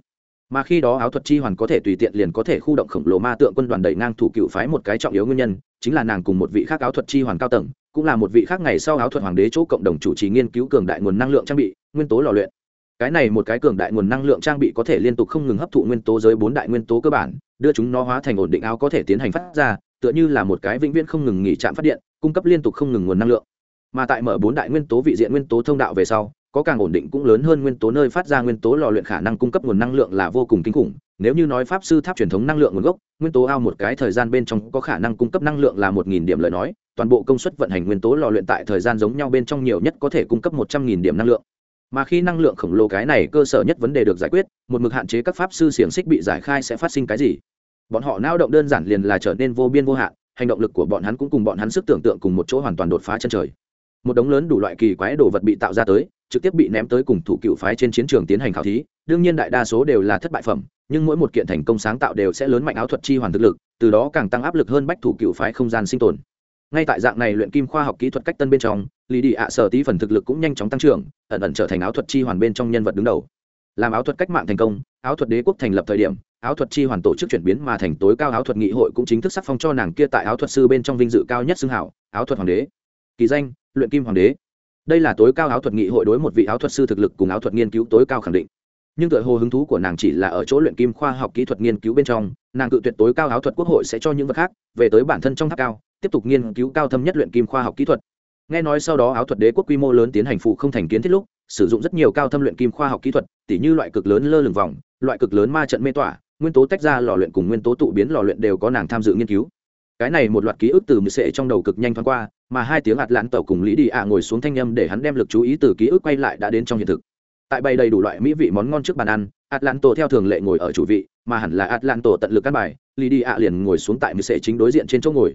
Speaker 1: Mà khi đó áo thuật chi hoàn có thể tùy tiện liền có thể khu động khổng lồ ma tượng quân đoàn đẩy ngang thủ cựu phái một cái trọng yếu nguyên nhân, chính là nàng cùng một vị khác áo thuật chi hoàn cao tầng cũng là một vị khác ngày sau áo thuật hoàng đế chỗ cộng đồng chủ trì nghiên cứu cường đại nguồn năng lượng trang bị, nguyên tố lò luyện. Cái này một cái cường đại nguồn năng lượng trang bị có thể liên tục không ngừng hấp thụ nguyên tố giới bốn đại nguyên tố cơ bản, đưa chúng nó hóa thành ổn định áo có thể tiến hành phát ra, tựa như là một cái vĩnh viễn không ngừng nghỉ chạm phát điện, cung cấp liên tục không ngừng nguồn năng lượng. Mà tại mở bốn đại nguyên tố vị diện nguyên tố thông đạo về sau, có càng ổn định cũng lớn hơn nguyên tố nơi phát ra nguyên tố lò luyện khả năng cung cấp nguồn năng lượng là vô cùng kinh khủng. Nếu như nói pháp sư tháp truyền thống năng lượng nguồn gốc, nguyên tố ao một cái thời gian bên trong có khả năng cung cấp năng lượng là một nghìn điểm lời nói toàn bộ công suất vận hành nguyên tố lò luyện tại thời gian giống nhau bên trong nhiều nhất có thể cung cấp một trăm nghìn điểm năng lượng. Mà khi năng lượng khổng lồ cái này cơ sở nhất vấn đề được giải quyết, một mực hạn chế các pháp sư xiềng xích bị giải khai sẽ phát sinh cái gì? Bọn họ nao động đơn giản liền là trở nên vô biên vô hạn, hành động lực của bọn hắn cũng cùng bọn hắn sức tưởng tượng cùng một chỗ hoàn toàn đột phá chân trời. Một đống lớn đủ loại kỳ quái đồ vật bị tạo ra tới, trực tiếp bị ném tới cùng thủ cựu phái trên chiến trường tiến hành khảo thí. Đương nhiên đại đa số đều là thất bại phẩm, nhưng mỗi một kiện thành công sáng tạo đều sẽ lớn mạnh áo thuật chi hoàn thực lực, từ đó càng tăng áp lực hơn bách thủ cựu phái không gian sinh tồn ngay tại dạng này luyện kim khoa học kỹ thuật cách tân bên trong lý đi ạ sở tí phần thực lực cũng nhanh chóng tăng trưởng ẩn ẩn trở thành áo thuật chi hoàn bên trong nhân vật đứng đầu làm áo thuật cách mạng thành công áo thuật đế quốc thành lập thời điểm áo thuật chi hoàn tổ chức chuyển biến mà thành tối cao áo thuật nghị hội cũng chính thức sắc phong cho nàng kia tại áo thuật sư bên trong vinh dự cao nhất xưng hảo áo thuật hoàng đế kỳ danh luyện kim hoàng đế đây là tối cao áo thuật nghị hội đối một vị áo thuật sư thực lực cùng áo thuật nghiên cứu tối cao khẳng định nhưng tựa hồ hứng thú của nàng chỉ là ở chỗ luyện kim khoa học kỹ thuật nghiên cứu bên trong nàng cự tuyệt tối cao áo thuật quốc hội sẽ cho những vật khác về tới bản thân trong tháp cao tiếp tục nghiên cứu cao thâm nhất luyện kim khoa học kỹ thuật. Nghe nói sau đó áo thuật đế quốc quy mô lớn tiến hành phụ không thành kiến thiết lúc, sử dụng rất nhiều cao thâm luyện kim khoa học kỹ thuật, tỉ như loại cực lớn lơ lửng vòng, loại cực lớn ma trận mê tỏa, nguyên tố tách ra lò luyện cùng nguyên tố tụ biến lò luyện đều có nàng tham dự nghiên cứu. Cái này một loạt ký ức từ mười sệ trong đầu cực nhanh thoáng qua, mà hai tiếng ạt lãn tàu cùng lý đi ạ ngồi xuống thanh â m để hắn đem lực chú ý từ ký ức quay lại đã đến trong hiện thực. Tại bày đầy đủ loại mỹ vị món ngon trước bàn ăn atlanto theo thường lệ ngồi ở chủ vị, mà hẳn là atlanto tận lực căn bài, lý đi ạ liền ngồi xuống tại mười sệ chính đối diện trên chỗ ngồi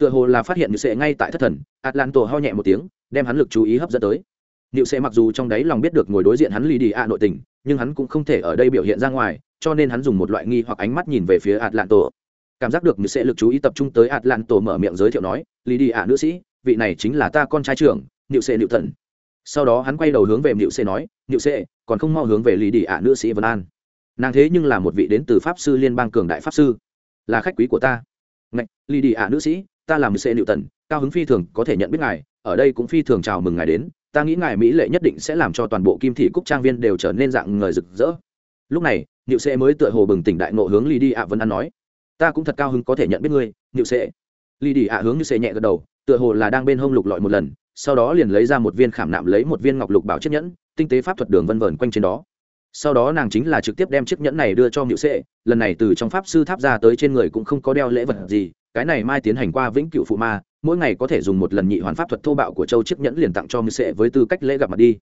Speaker 1: tựa hồ là phát hiện mười sệ ngay tại thất thần atlanto ho nhẹ một tiếng đem hắn lực chú ý hấp dẫn tới Niệu Sệ mặc dù trong đáy lòng biết được ngồi đối diện hắn lì Đi ạ nội tình, nhưng hắn cũng không thể ở đây biểu hiện ra ngoài, cho nên hắn dùng một loại nghi hoặc ánh mắt nhìn về phía Atlanto. Cảm giác được Niệu Sệ lực chú ý tập trung tới Atlanto mở miệng giới thiệu nói, "Lì Đi ạ nữ sĩ, vị này chính là ta con trai trưởng, Niệu Sệ Niệu Thần." Sau đó hắn quay đầu hướng về Niệu Sệ nói, "Niệu Sệ, còn không mau hướng về lì Đi ạ nữ sĩ Vân An. Nàng thế nhưng là một vị đến từ pháp sư liên bang cường đại pháp sư, là khách quý của ta." Ngạch, lì Đi ạ nữ sĩ, ta là Niệu Sệ Niệu Tần, cao hứng phi thường có thể nhận biết ngài, ở đây cũng phi thường chào mừng ngài đến. Ta nghĩ ngài mỹ lệ nhất định sẽ làm cho toàn bộ kim thị cúc trang viên đều trở nên dạng người rực rỡ. Lúc này niệu sệ mới tựa hồ bừng tỉnh đại nộ hướng lì đi ạ vân an nói ta cũng thật cao hứng có thể nhận biết ngươi niệu sệ lì đi ạ hướng như sệ nhẹ gật đầu tựa hồ là đang bên hông lục lọi một lần sau đó liền lấy ra một viên khảm nạm lấy một viên ngọc lục bảo chiếc nhẫn tinh tế pháp thuật đường vân vờn quanh trên đó. Sau đó nàng chính là trực tiếp đem chiếc nhẫn này đưa cho niệu sệ lần này từ trong pháp sư tháp ra tới trên người cũng không có đeo lễ vật gì cái này mai tiến hành qua vĩnh cựu phụ ma, mỗi ngày có thể dùng một lần nhị hoàn pháp thuật thô bạo của châu chiếc nhẫn liền tặng cho ngự sệ với tư cách lễ gặp mặt đi.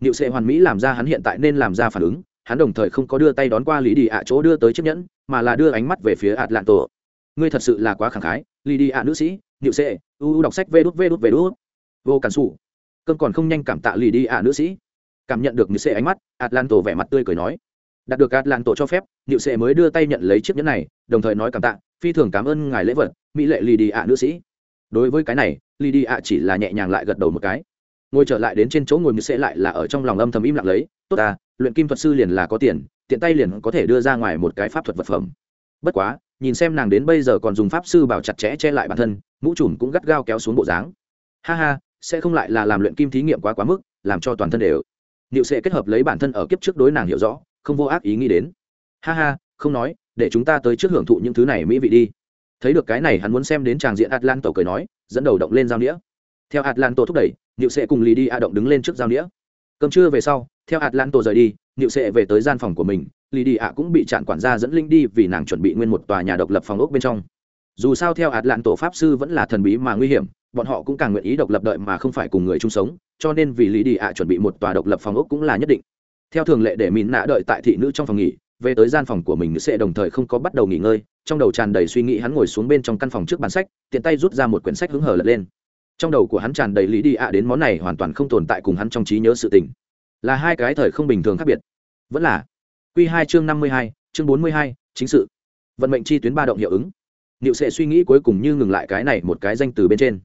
Speaker 1: Niệu sệ hoàn mỹ làm ra hắn hiện tại nên làm ra phản ứng, hắn đồng thời không có đưa tay đón qua lý đi ạ chỗ đưa tới chiếc nhẫn, mà là đưa ánh mắt về phía ạt lạn tổ ngươi thật sự là quá khẳng khái, lý đi ạ nữ sĩ niệu sệ, u u đọc sách vê đút vê đút vê đút. Vô cản xù cơn còn không nhanh cảm tạ lý đi ạ nữ sĩ. Cảm nhận được niệu sệ ánh mắt ạt lạn tổ vẻ mặt tươi cười nói. Đạt được ạt lạn tổ cho phép niệu sệ mới đưa tay nhận lấy chiếc nhẫn này, đồng thời nói cảm tạ phi thường cảm ơn ngài lễ vật, mỹ lệ lì đi ạ nữ sĩ. Đối với cái này, lì đi ạ chỉ là nhẹ nhàng lại gật đầu một cái. Ngồi trở lại đến trên chỗ ngồi như sẽ lại là ở trong lòng âm thầm im lặng lấy, tốt ta, luyện kim thuật sư liền là có tiền, tiện tay liền có thể đưa ra ngoài một cái pháp thuật vật phẩm. Bất quá, nhìn xem nàng đến bây giờ còn dùng pháp sư bảo chặt chẽ che lại bản thân, mũ trùm cũng gắt gao kéo xuống bộ dáng. Ha ha, sẽ không lại là làm luyện kim thí nghiệm quá quá mức, làm cho toàn thân đều. Liệu sẽ kết hợp lấy bản thân ở kiếp trước đối nàng hiểu rõ, không vô ác ý nghĩ đến. Ha ha, không nói để chúng ta tới trước hưởng thụ những thứ này mỹ vị đi. Thấy được cái này, hắn muốn xem đến tràng diện atlanto cười nói, dẫn đầu động lên giao nghĩa theo atlanto thúc đẩy nịu sệ cùng lì đi a động đứng lên trước giao nghĩa. cơm trưa về sau, theo atlanto rời đi nịu sệ về tới gian phòng của mình lì đi a cũng bị chặn quản gia dẫn linh đi vì nàng chuẩn bị nguyên một tòa nhà độc lập phòng ốc bên trong. Dù sao theo atlanto pháp sư vẫn là thần bí mà nguy hiểm, bọn họ cũng càng nguyện ý độc lập đợi mà không phải cùng người chung sống, cho nên vì lý đi ạ chuẩn bị một tòa độc lập phòng ốc cũng là nhất định. Theo thường lệ để mìn nạ đợi tại thị nữ trong phòng nghỉ về tới gian phòng của mình, sẽ đồng thời không có bắt đầu nghỉ ngơi. Trong đầu tràn đầy suy nghĩ, hắn ngồi xuống bên trong căn phòng trước bàn sách, tiện tay rút ra một quyển sách hứng hở lật lên. Trong đầu của hắn tràn đầy lý đi ạ đến món này hoàn toàn không tồn tại cùng hắn trong trí nhớ sự tình. Là hai cái thời không bình thường khác biệt. Vẫn là q hai chương năm mươi hai, chương bốn mươi hai, chính sự. Vận mệnh chi tuyến ba động hiệu ứng. Niệu sẽ suy nghĩ cuối cùng như ngừng lại cái này một cái danh từ bên trên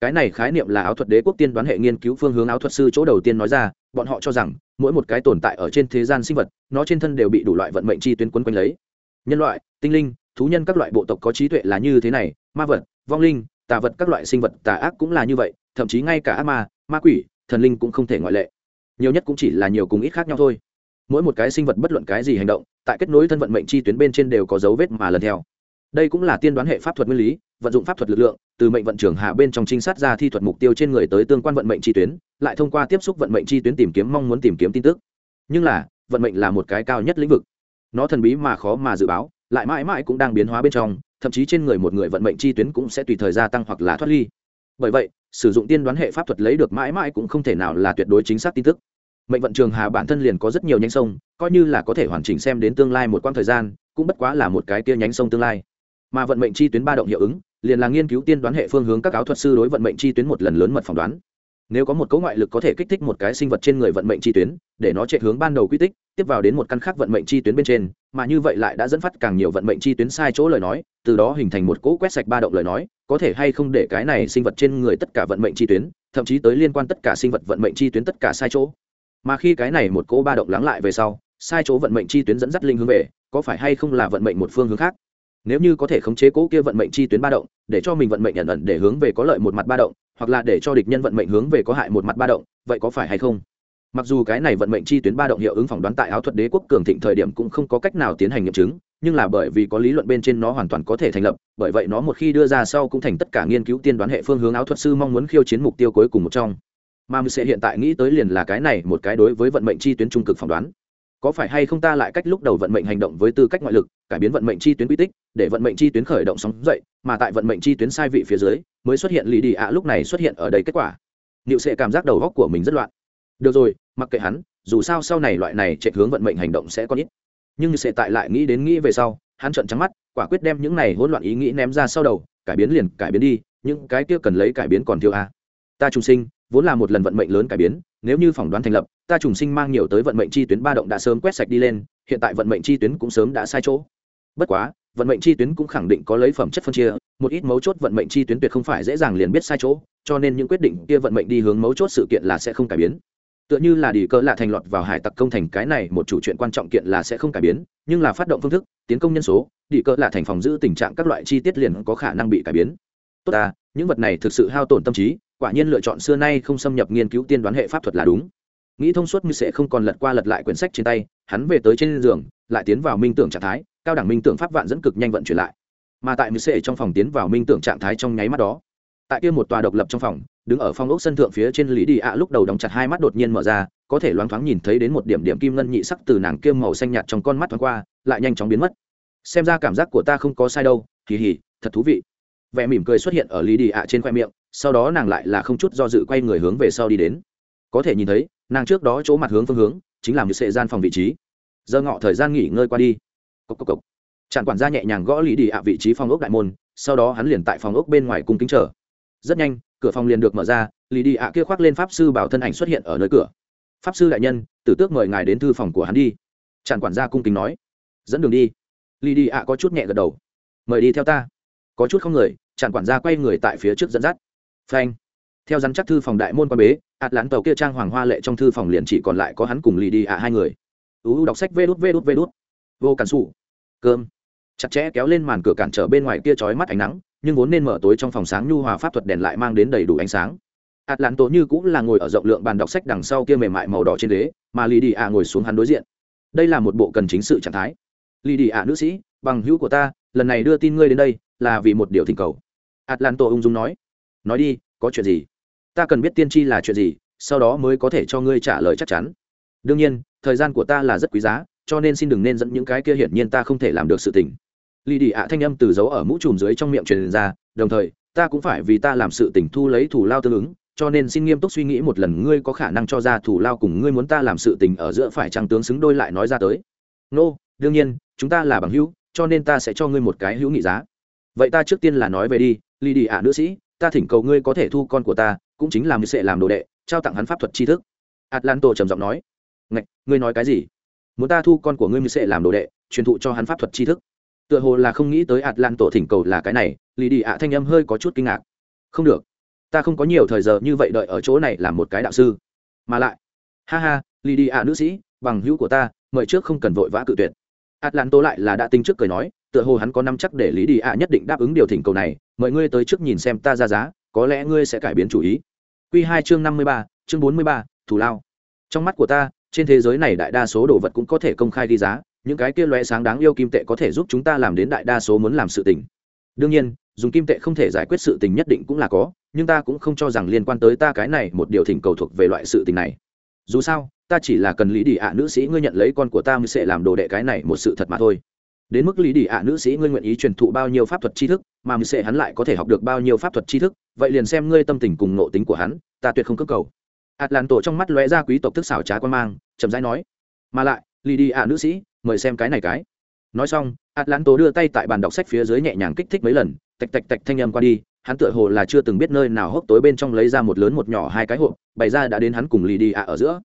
Speaker 1: cái này khái niệm là áo thuật đế quốc tiên đoán hệ nghiên cứu phương hướng áo thuật sư chỗ đầu tiên nói ra, bọn họ cho rằng, mỗi một cái tồn tại ở trên thế gian sinh vật, nó trên thân đều bị đủ loại vận mệnh chi tuyến quấn quanh lấy. Nhân loại, tinh linh, thú nhân các loại bộ tộc có trí tuệ là như thế này, ma vật, vong linh, tà vật các loại sinh vật, tà ác cũng là như vậy, thậm chí ngay cả ác ma ma quỷ, thần linh cũng không thể ngoại lệ. Nhiều nhất cũng chỉ là nhiều cùng ít khác nhau thôi. Mỗi một cái sinh vật bất luận cái gì hành động, tại kết nối thân vận mệnh chi tuyến bên trên đều có dấu vết mà lần theo. Đây cũng là tiên đoán hệ pháp thuật nguyên lý vận dụng pháp thuật lực lượng, từ mệnh vận trưởng hạ bên trong trinh sát ra thi thuật mục tiêu trên người tới tương quan vận mệnh chi tuyến, lại thông qua tiếp xúc vận mệnh chi tuyến tìm kiếm mong muốn tìm kiếm tin tức. Nhưng là, vận mệnh là một cái cao nhất lĩnh vực. Nó thần bí mà khó mà dự báo, lại mãi mãi cũng đang biến hóa bên trong, thậm chí trên người một người vận mệnh chi tuyến cũng sẽ tùy thời gia tăng hoặc là thoát ly. Bởi vậy, sử dụng tiên đoán hệ pháp thuật lấy được mãi mãi cũng không thể nào là tuyệt đối chính xác tin tức. Mệnh vận trường hà bản thân liền có rất nhiều nhánh sông, coi như là có thể hoàn chỉnh xem đến tương lai một quãng thời gian, cũng bất quá là một cái tia nhánh sông tương lai. Mà vận mệnh chi tuyến ba động hiệu ứng liền là nghiên cứu tiên đoán hệ phương hướng các áo thuật sư đối vận mệnh chi tuyến một lần lớn mật phỏng đoán. Nếu có một cấu ngoại lực có thể kích thích một cái sinh vật trên người vận mệnh chi tuyến, để nó chạy hướng ban đầu quy tích, tiếp vào đến một căn khác vận mệnh chi tuyến bên trên, mà như vậy lại đã dẫn phát càng nhiều vận mệnh chi tuyến sai chỗ lời nói, từ đó hình thành một cỗ quét sạch ba động lời nói, có thể hay không để cái này sinh vật trên người tất cả vận mệnh chi tuyến, thậm chí tới liên quan tất cả sinh vật vận mệnh chi tuyến tất cả sai chỗ. Mà khi cái này một cỗ ba động lắng lại về sau, sai chỗ vận mệnh chi tuyến dẫn dắt linh hướng về, có phải hay không là vận mệnh một phương hướng khác? Nếu như có thể khống chế cỗ kia vận mệnh chi tuyến ba động, để cho mình vận mệnh ẩn ẩn để hướng về có lợi một mặt ba động, hoặc là để cho địch nhân vận mệnh hướng về có hại một mặt ba động, vậy có phải hay không? Mặc dù cái này vận mệnh chi tuyến ba động hiệu ứng phỏng đoán tại áo thuật đế quốc cường thịnh thời điểm cũng không có cách nào tiến hành nghiệm chứng, nhưng là bởi vì có lý luận bên trên nó hoàn toàn có thể thành lập, bởi vậy nó một khi đưa ra sau cũng thành tất cả nghiên cứu tiên đoán hệ phương hướng áo thuật sư mong muốn khiêu chiến mục tiêu cuối cùng một trong. Mà sẽ hiện tại nghĩ tới liền là cái này một cái đối với vận mệnh chi tuyến trung cực phỏng đoán có phải hay không ta lại cách lúc đầu vận mệnh hành động với tư cách ngoại lực, cải biến vận mệnh chi tuyến quy tích, để vận mệnh chi tuyến khởi động sóng dậy, mà tại vận mệnh chi tuyến sai vị phía dưới, mới xuất hiện lì đi ạ lúc này xuất hiện ở đây kết quả. Niệu sẽ cảm giác đầu góc của mình rất loạn. Được rồi, mặc kệ hắn, dù sao sau này loại này chạy hướng vận mệnh hành động sẽ có ít. Nhưng sẽ tại lại nghĩ đến nghĩ về sau, hắn trợn trắng mắt, quả quyết đem những này hỗn loạn ý nghĩ ném ra sau đầu, cải biến liền cải biến đi, những cái kia cần lấy cải biến còn thiếu a à. ta trùng sinh, vốn là một lần vận mệnh lớn cải biến nếu như phỏng đoán thành lập, ta trùng sinh mang nhiều tới vận mệnh chi tuyến ba động đã sớm quét sạch đi lên, hiện tại vận mệnh chi tuyến cũng sớm đã sai chỗ. Bất quá, vận mệnh chi tuyến cũng khẳng định có lấy phẩm chất phân chia, một ít mấu chốt vận mệnh chi tuyến tuyệt không phải dễ dàng liền biết sai chỗ, cho nên những quyết định kia vận mệnh đi hướng mấu chốt sự kiện là sẽ không cải biến. Tựa như là đi cỡ lạ thành lọt vào hải tặc công thành cái này, một chủ chuyện quan trọng kiện là sẽ không cải biến, nhưng là phát động phương thức, tiến công nhân số đi cỡ lạ thành phòng giữ tình trạng các loại chi tiết liền có khả năng bị cải biến. Tốt ta, những vật này thực sự hao tổn tâm trí quả nhiên lựa chọn xưa nay không xâm nhập nghiên cứu tiên đoán hệ pháp thuật là đúng. Nghĩ thông suốt như sẽ không còn lật qua lật lại quyển sách trên tay, hắn về tới trên giường, lại tiến vào minh tưởng trạng thái, cao đẳng minh tưởng pháp vạn dẫn cực nhanh vận chuyển lại. Mà tại như sẽ trong phòng tiến vào minh tưởng trạng thái trong nháy mắt đó, tại kia một tòa độc lập trong phòng, đứng ở phòng ốc sân thượng phía trên lý đi ạ lúc đầu đóng chặt hai mắt đột nhiên mở ra, có thể loáng thoáng nhìn thấy đến một điểm điểm kim ngân nhị sắc từ nàng kiêm màu xanh nhạt trong con mắt thoáng qua, lại nhanh chóng biến mất. Xem ra cảm giác của ta không có sai đâu kỳ hỉ thật thú vị vẻ mỉm cười xuất hiện ở lý đi ạ trên khoe miệng, sau đó nàng lại là không chút do dự quay người hướng về sau đi đến. Có thể nhìn thấy, nàng trước đó chỗ mặt hướng phương hướng, chính là một sệ gian phòng vị trí. Giờ ngọ thời gian nghỉ ngơi qua đi. Cốc cốc cốc. trạm quản gia nhẹ nhàng gõ lý đi ạ vị trí phòng ốc đại môn, sau đó hắn liền tại phòng ốc bên ngoài cung kính chờ. Rất nhanh, cửa phòng liền được mở ra lý đi ạ kia khoác lên pháp sư bảo thân ảnh xuất hiện ở nơi cửa. Pháp sư đại nhân, tử tước mời ngài đến thư phòng của hắn đi. Tràn quản gia cung kính nói. Dẫn đường đi. Lý đi ạ có chút nhẹ gật đầu. Mời đi theo ta có chút không người tràn quản gia quay người tại phía trước dẫn dắt. Phanh. Theo rắn chắc thư phòng đại môn quan bế ạt lán tàu kia trang hoàng hoa lệ trong thư phòng liền chỉ còn lại có hắn cùng lì đi ạ hai người. Uu đọc sách vê đút vê đút vê đút. Vô cản xù cơm. Chặt chẽ kéo lên màn cửa cản trở bên ngoài kia trói mắt ánh nắng, nhưng vốn nên mở tối trong phòng sáng nhu hòa pháp thuật đèn lại mang đến đầy đủ ánh sáng. Ạt lán tố như cũng là ngồi ở rộng lượng bàn đọc sách đằng sau kia mềm mại màu đỏ trên ghế, mà lì đi ạ ngồi xuống hắn đối diện. Đây là một bộ cần chính sự trạng thái. Lì đi ạ nữ sĩ, bằng hữu của ta lần này đưa tin ngươi đến đây là vì một điều thỉnh cầu. Atlanto ung dung nói. Nói đi có chuyện gì? Ta cần biết tiên tri là chuyện gì sau đó mới có thể cho ngươi trả lời chắc chắn. Đương nhiên thời gian của ta là rất quý giá cho nên xin đừng nên dẫn những cái kia hiển nhiên ta không thể làm được sự tình. Lì đi ạ thanh âm từ dấu ở mũ trùm dưới trong miệng truyền ra đồng thời ta cũng phải vì ta làm sự tình thu lấy thủ lao tương ứng cho nên xin nghiêm túc suy nghĩ một lần ngươi có khả năng cho ra thủ lao cùng ngươi muốn ta làm sự tình ở giữa phải trăng tướng xứng đôi lại nói ra tới. Nô、no, đương nhiên chúng ta là bằng hữu cho nên ta sẽ cho ngươi một cái hữu nghị giá. Vậy ta trước tiên là nói về đi lì đi ạ nữ sĩ, ta thỉnh cầu ngươi có thể thu con của ta, cũng chính là mười sệ làm đồ đệ, trao tặng hắn pháp thuật tri thức. Atlanto trầm giọng nói. Ngạch, ngươi nói cái gì? Muốn ta thu con của ngươi mười sệ làm đồ đệ, truyền thụ cho hắn pháp thuật tri thức. Tựa hồ là không nghĩ tới atlanto thỉnh cầu là cái này lì đi ạ thanh âm hơi có chút kinh ngạc. Không được. Ta không có nhiều thời giờ như vậy đợi ở chỗ này làm một cái đạo sư. Mà lại, ha ha lì đi ạ nữ sĩ, bằng hữu của ta, mời trước không cần vội vã cự tuyệt atlanto lại là đã tính trước cười nói, tựa hồ hắn có năm chắc để lý đi ạ nhất định đáp ứng điều thỉnh cầu này, mời ngươi tới trước nhìn xem ta ra giá, có lẽ ngươi sẽ cải biến chủ ý. Q hai chương năm mươi ba, chương bốn mươi ba, thủ lao. Trong mắt của ta, trên thế giới này đại đa số đồ vật cũng có thể công khai đi giá, những cái kia loe sáng đáng yêu kim tệ có thể giúp chúng ta làm đến đại đa số muốn làm sự tình. Đương nhiên, dùng kim tệ không thể giải quyết sự tình nhất định cũng là có, nhưng ta cũng không cho rằng liên quan tới ta cái này một điều thỉnh cầu thuộc về loại sự tình này. Dù sao ta chỉ là cần lý đi ạ nữ sĩ ngươi nhận lấy con của ta mới sẽ làm đồ đệ cái này một sự thật mà thôi. Đến mức lý đi ạ nữ sĩ ngươi nguyện ý truyền thụ bao nhiêu pháp thuật tri thức, mà mới sẽ hắn lại có thể học được bao nhiêu pháp thuật tri thức, vậy liền xem ngươi tâm tình cùng nộ tính của hắn, ta tuyệt không cơ cầu. Atlanto trong mắt lóe ra quý tộc thức xảo trá quan mang, chậm rãi nói, mà lại, lý đi ạ nữ sĩ, mời xem cái này cái. Nói xong atlanto đưa tay tại bàn đọc sách phía dưới nhẹ nhàng kích thích mấy lần, tạch tạch tạch thanh âm qua đi, hắn tựa hồ là chưa từng biết nơi nào hốc tối bên trong lấy ra một lớn một nhỏ hai cái hộp, bày ra đã đến hắn cùng lì đi ạ ở giữa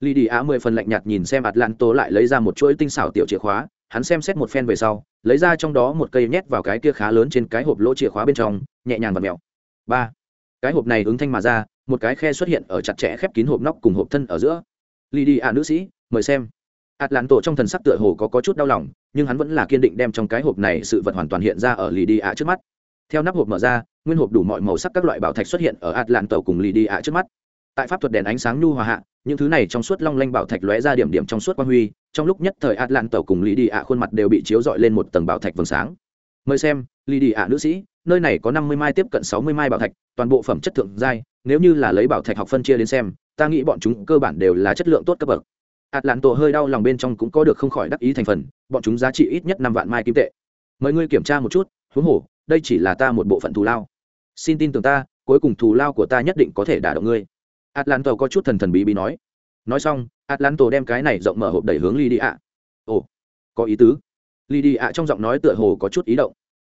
Speaker 1: lì đi á mười phần lạnh nhạt nhìn xem atlanto lại lấy ra một chuỗi tinh xảo tiểu chìa khóa hắn xem xét một phen về sau lấy ra trong đó một cây nhét vào cái kia khá lớn trên cái hộp lỗ chìa khóa bên trong nhẹ nhàng và mèo ba. Cái hộp này ứng thanh mà ra một cái khe xuất hiện ở chặt chẽ khép kín hộp nóc cùng hộp thân ở giữa. Lì đi ạ nữ sĩ mời xem. Atlanto trong thần sắc tựa hồ có, có chút đau lòng nhưng hắn vẫn là kiên định đem trong cái hộp này sự vật hoàn toàn hiện ra ở lì đi ạ trước mắt. Theo nắp hộp mở ra nguyên hộp đủ mọi màu sắc các loại bảo thạch xuất hiện ở atlanto cùng lì đi ạ trước mắt tại pháp thuật đèn ánh sáng nhu hòa hạ, những thứ này trong suốt long lanh bảo thạch lóe ra điểm điểm trong suốt quang huy, trong lúc nhất thời atlanto cùng Lý đi ạ khuôn mặt đều bị chiếu dọi lên một tầng bảo thạch vầng sáng. Mời xem Lý đi ạ nữ sĩ, nơi này có năm mươi mai tiếp cận sáu mươi mai bảo thạch, toàn bộ phẩm chất thượng giai, nếu như là lấy bảo thạch học phân chia đến xem, ta nghĩ bọn chúng cơ bản đều là chất lượng tốt cấp bậc. Atlanto hơi đau lòng bên trong cũng có được không khỏi đắc ý thành phần, bọn chúng giá trị ít nhất năm vạn mai kim tệ. Mời ngươi kiểm tra một chút, huống hồ, đây chỉ là ta một bộ phận thù lao. Xin tin tưởng ta, cuối cùng thù lao của ta nhất định có thể đả động ngươi atlanto có chút thần thần bí bí nói. Nói xong atlanto đem cái này rộng mở hộp đẩy hướng ly đi ạ ồ, có ý tứ. Ly đi ạ trong giọng nói tựa hồ có chút ý động.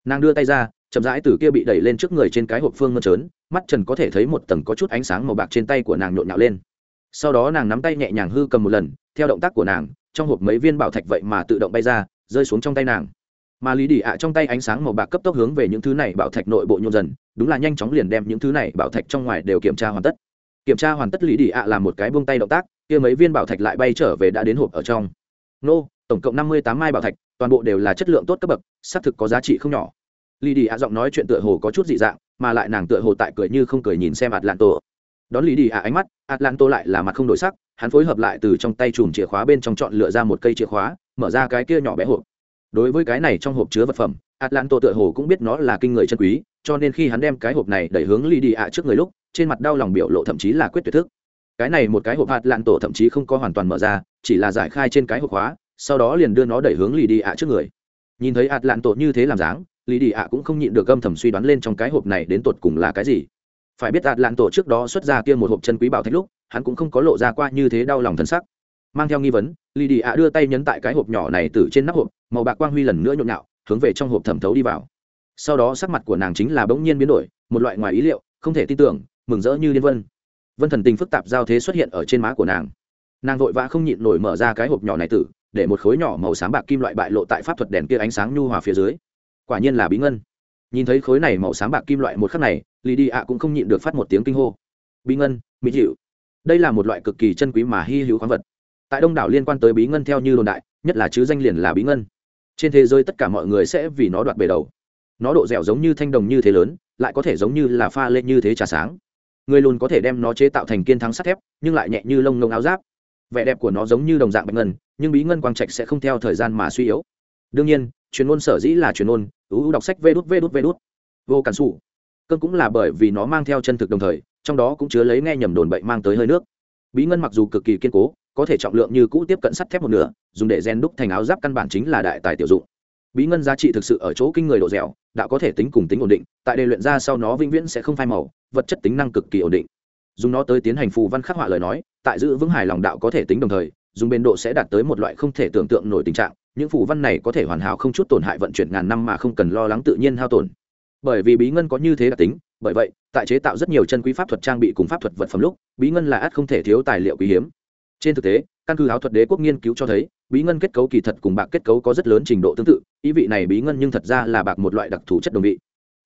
Speaker 1: Nàng đưa tay ra, chậm rãi từ kia bị đẩy lên trước người trên cái hộp phương mơn trớn, mắt trần có thể thấy một tầng có chút ánh sáng màu bạc trên tay của nàng nhộn nhạo lên. Sau đó nàng nắm tay nhẹ nhàng hư cầm một lần, theo động tác của nàng, trong hộp mấy viên bảo thạch vậy mà tự động bay ra, rơi xuống trong tay nàng. Mà lý đi ạ trong tay ánh sáng màu bạc cấp tốc hướng về những thứ này bảo thạch nội bộ nhộn dần, đúng là nhanh chóng liền đem những thứ này bảo thạch trong ngoài đều kiểm tra hoàn tất kiểm tra hoàn tất lý đi ạ làm một cái buông tay động tác, kia mấy viên bảo thạch lại bay trở về đã đến hộp ở trong. Nô, tổng cộng năm mươi tám mai bảo thạch, toàn bộ đều là chất lượng tốt cấp bậc, xác thực có giá trị không nhỏ. Lý đi ạ giọng nói chuyện tựa hồ có chút dị dạng, mà lại nàng tựa hồ tại cười như không cười nhìn xem atlanto. Đón lý đi ạ ánh mắt, atlanto lại là mặt không đổi sắc, hắn phối hợp lại từ trong tay chùm chìa khóa bên trong chọn lựa ra một cây chìa khóa, mở ra cái kia nhỏ bé hộp đối với cái này trong hộp chứa vật phẩm, atlanto tựa hồ cũng biết nó là kinh người chân quý, cho nên khi hắn đem cái hộp này đẩy hướng ly đi ạ trước người lúc, trên mặt đau lòng biểu lộ thậm chí là quyết tuyệt thức. Cái này một cái hộp atlanto thậm chí không có hoàn toàn mở ra, chỉ là giải khai trên cái hộp khóa sau đó liền đưa nó đẩy hướng ly đi ạ trước người. Nhìn thấy atlanto như thế làm dáng ly đi ạ cũng không nhịn được âm thầm suy đoán lên trong cái hộp này đến tột cùng là cái gì. Phải biết atlanto trước đó xuất ra kia một hộp chân quý bảo thạch lúc, hắn cũng không có lộ ra qua như thế đau lòng thân sắc mang theo nghi vấn lì đi ạ đưa tay nhấn tại cái hộp nhỏ này từ trên nắp hộp, màu bạc quang huy lần nữa nhộn nhạo, hướng về trong hộp thẩm thấu đi vào. Sau đó sắc mặt của nàng chính là bỗng nhiên biến đổi, một loại ngoài ý liệu, không thể tin tưởng, mừng rỡ như liên vân. Vân thần tình phức tạp giao thế xuất hiện ở trên má của nàng. Nàng vội vã không nhịn nổi mở ra cái hộp nhỏ này tử, để một khối nhỏ màu sáng bạc kim loại bại lộ tại pháp thuật đèn kia ánh sáng nhu hòa phía dưới. Quả nhiên là bí ngân. Nhìn thấy khối này màu sáng bạc kim loại một khắc này lì đi ạ cũng không nhịn được phát một tiếng kinh hô. Bí ngân, mỹ hiệu đây là một loại cực kỳ chân quý mà hy hữu khoáng vật tại đông đảo liên quan tới bí ngân theo như đồn đại, nhất là chứ danh liền là bí ngân. Trên thế giới tất cả mọi người sẽ vì nó đoạt bề đầu. Nó độ dẻo giống như thanh đồng như thế lớn, lại có thể giống như là pha lên như thế trà sáng. Người lùn có thể đem nó chế tạo thành kiên thắng sắt thép, nhưng lại nhẹ như lông lông áo giáp. Vẻ đẹp của nó giống như đồng dạng bạch ngân, nhưng bí ngân quang trạch sẽ không theo thời gian mà suy yếu. Đương nhiên chuyên môn sở dĩ là chuyên môn ưu đọc sách vê đút vê đút vê đút. Vô cản xù cơn cũng là bởi vì nó mang theo chân thực đồng thời, trong đó cũng chứa lấy nghe nhầm đồn bệnh mang tới hơi nước. Bí ngân mặc dù cực kỳ kiên cố có thể trọng lượng như cũ tiếp cận sắt thép một nửa, dùng để gen đúc thành áo giáp căn bản chính là đại tài tiểu dụng. Bí ngân giá trị thực sự ở chỗ kinh người độ dẻo, đã có thể tính cùng tính ổn định, tại đề luyện ra sau nó vĩnh viễn sẽ không phai màu, vật chất tính năng cực kỳ ổn định. Dùng nó tới tiến hành phù văn khắc họa lời nói, tại giữ vững hài lòng đạo có thể tính đồng thời, dùng bên độ sẽ đạt tới một loại không thể tưởng tượng nổi tình trạng, những phù văn này có thể hoàn hảo không chút tổn hại vận chuyển ngàn năm mà không cần lo lắng tự nhiên hao tổn. Bởi vì bí ngân có như thế đặc tính, bởi vậy, tại chế tạo rất nhiều chân quý pháp thuật trang bị cùng pháp thuật vật phẩm lúc, bí ngân là ắt không thể thiếu tài liệu quý hiếm trên thực tế, căn cứ áo thuật đế quốc nghiên cứu cho thấy, bí ngân kết cấu kỳ thật cùng bạc kết cấu có rất lớn trình độ tương tự, ý vị này bí ngân nhưng thật ra là bạc một loại đặc thù chất đồng vị.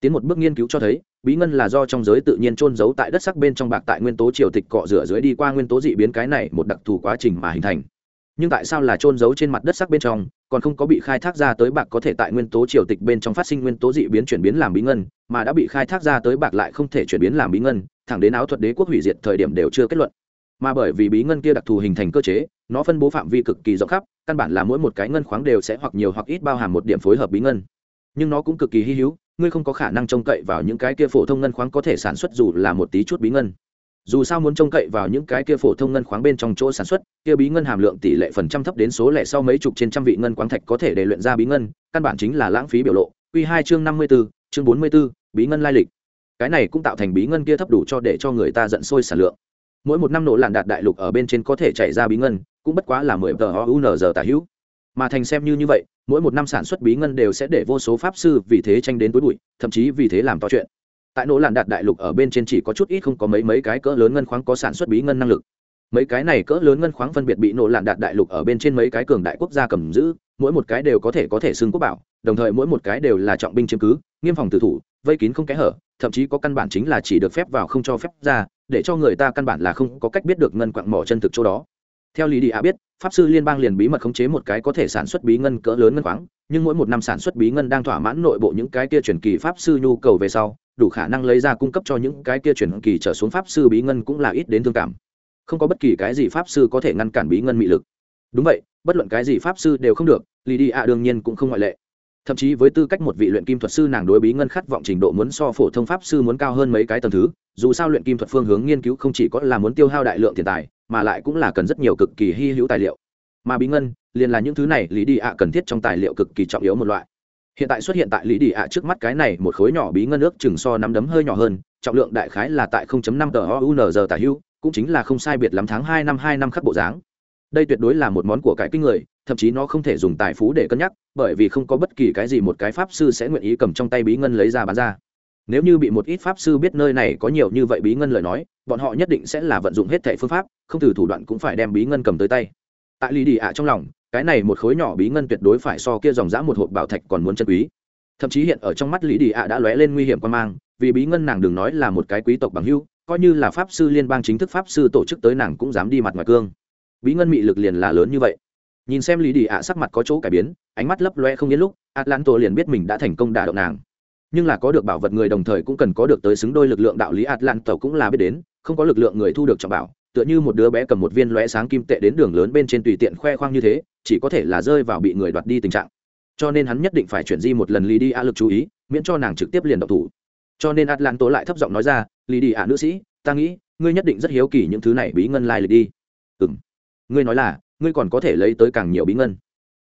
Speaker 1: Tiến một bước nghiên cứu cho thấy, bí ngân là do trong giới tự nhiên trôn giấu tại đất sắc bên trong bạc tại nguyên tố triều tịch cọ rửa dưới đi qua nguyên tố dị biến cái này một đặc thù quá trình mà hình thành. Nhưng tại sao là trôn giấu trên mặt đất sắc bên trong, còn không có bị khai thác ra tới bạc có thể tại nguyên tố triều tịch bên trong phát sinh nguyên tố dị biến chuyển biến làm bí ngân, mà đã bị khai thác ra tới bạc lại không thể chuyển biến làm bí ngân, thẳng đến áo thuật đế quốc hủy diệt thời điểm đều chưa kết luận mà bởi vì bí ngân kia đặc thù hình thành cơ chế, nó phân bố phạm vi cực kỳ rộng khắp, căn bản là mỗi một cái ngân khoáng đều sẽ hoặc nhiều hoặc ít bao hàm một điểm phối hợp bí ngân. Nhưng nó cũng cực kỳ hy hữu, ngươi không có khả năng trông cậy vào những cái kia phổ thông ngân khoáng có thể sản xuất dù là một tí chút bí ngân. Dù sao muốn trông cậy vào những cái kia phổ thông ngân khoáng bên trong chỗ sản xuất, kia bí ngân hàm lượng tỷ lệ phần trăm thấp đến số lẻ sau mấy chục trên trăm vị ngân khoáng thạch có thể để luyện ra bí ngân, căn bản chính là lãng phí biểu lộ. Q hai chương năm mươi b ố chương bốn mươi b ố bí ngân lai lịch. Cái này cũng tạo thành bí ngân kia thấp đủ cho để cho người ta giận sôi sản lượng mỗi một năm nổ lạn đạt đại lục ở bên trên có thể chạy ra bí ngân, cũng bất quá là mười tờ o giờ tả hữu. Mà thành xem như như vậy, mỗi một năm sản xuất bí ngân đều sẽ để vô số pháp sư vì thế tranh đến túi bụi, thậm chí vì thế làm to chuyện. Tại nỗ lạn đạt đại lục ở bên trên chỉ có chút ít không có mấy mấy cái cỡ lớn ngân khoáng có sản xuất bí ngân năng lực. Mấy cái này cỡ lớn ngân khoáng phân biệt bị nỗ lạn đạt đại lục ở bên trên mấy cái cường đại quốc gia cầm giữ, mỗi một cái đều có thể có thể xưng quốc bảo, đồng thời mỗi một cái đều là trọng binh chiếm cứ, nghiêm phòng tử thủ, vây kín không kẽ hở thậm chí có căn bản chính là chỉ được phép vào không cho phép ra, để cho người ta căn bản là không có cách biết được ngân quặng mỏ chân thực chỗ đó. Theo lý đi a biết, pháp sư liên bang liền bí mật khống chế một cái có thể sản xuất bí ngân cỡ lớn ngân khoáng nhưng mỗi một năm sản xuất bí ngân đang thỏa mãn nội bộ những cái kia truyền kỳ pháp sư nhu cầu về sau, đủ khả năng lấy ra cung cấp cho những cái kia truyền kỳ trở xuống pháp sư bí ngân cũng là ít đến thương cảm. Không có bất kỳ cái gì pháp sư có thể ngăn cản bí ngân mị lực. Đúng vậy, bất luận cái gì pháp sư đều không được lì đi ạ đương nhiên cũng không ngoại lệ thậm chí với tư cách một vị luyện kim thuật sư nàng đối bí ngân khát vọng trình độ muốn so phổ thông pháp sư muốn cao hơn mấy cái tầng thứ, dù sao luyện kim thuật phương hướng nghiên cứu không chỉ có là muốn tiêu hao đại lượng tiền tài, mà lại cũng là cần rất nhiều cực kỳ hy hữu tài liệu. Mà bí ngân, liền là những thứ này lý đi ạ cần thiết trong tài liệu cực kỳ trọng yếu một loại. Hiện tại xuất hiện tại lý đi ạ trước mắt cái này, một khối nhỏ bí ngân ước chừng so nắm đấm hơi nhỏ hơn, trọng lượng đại khái là tại 0.5 tờ ounz tả hữu, cũng chính là không sai biệt lắm tháng hai năm hai năm khắc bộ dáng. Đây tuyệt đối là một món của cải kinh người thậm chí nó không thể dùng tài phú để cân nhắc, bởi vì không có bất kỳ cái gì một cái pháp sư sẽ nguyện ý cầm trong tay bí ngân lấy ra bán ra. Nếu như bị một ít pháp sư biết nơi này có nhiều như vậy bí ngân lời nói, bọn họ nhất định sẽ là vận dụng hết thẻ phương pháp, không từ thủ đoạn cũng phải đem bí ngân cầm tới tay. Tại lì đi ạ trong lòng, cái này một khối nhỏ bí ngân tuyệt đối phải so kia dòng dã một hộp bảo thạch còn muốn chân quý. Thậm chí hiện ở trong mắt lý đi ạ đã lóe lên nguy hiểm quan mang, vì bí ngân nàng đừng nói là một cái quý tộc bằng hưu coi như là pháp sư liên bang chính thức pháp sư tổ chức tới nàng cũng dám đi mặt ngoài cương. Bí ngân mị lực liền là lớn như vậy nhìn xem lý đi ạ, sắc mặt có chỗ cải biến, ánh mắt lấp loe không đến lúc atlanto liền biết mình đã thành công đả động nàng. Nhưng là có được bảo vật người đồng thời cũng cần có được tới xứng đôi lực lượng đạo lý atlanto cũng là biết đến, không có lực lượng người thu được trọng bảo, tựa như một đứa bé cầm một viên lóe sáng kim tệ đến đường lớn bên trên tùy tiện khoe khoang như thế, chỉ có thể là rơi vào bị người đoạt đi tình trạng. Cho nên hắn nhất định phải chuyển di một lần lý đi ạ lực chú ý, miễn cho nàng trực tiếp liền độc thủ. Cho nên atlanto lại thấp giọng nói ra, lý đi ạ nữ sĩ, ta nghĩ, ngươi nhất định rất hiếu kỳ những thứ này bí ngân lai lịch đi. Ừ ngươi nói là ngươi còn có thể lấy tới càng nhiều bí ngân.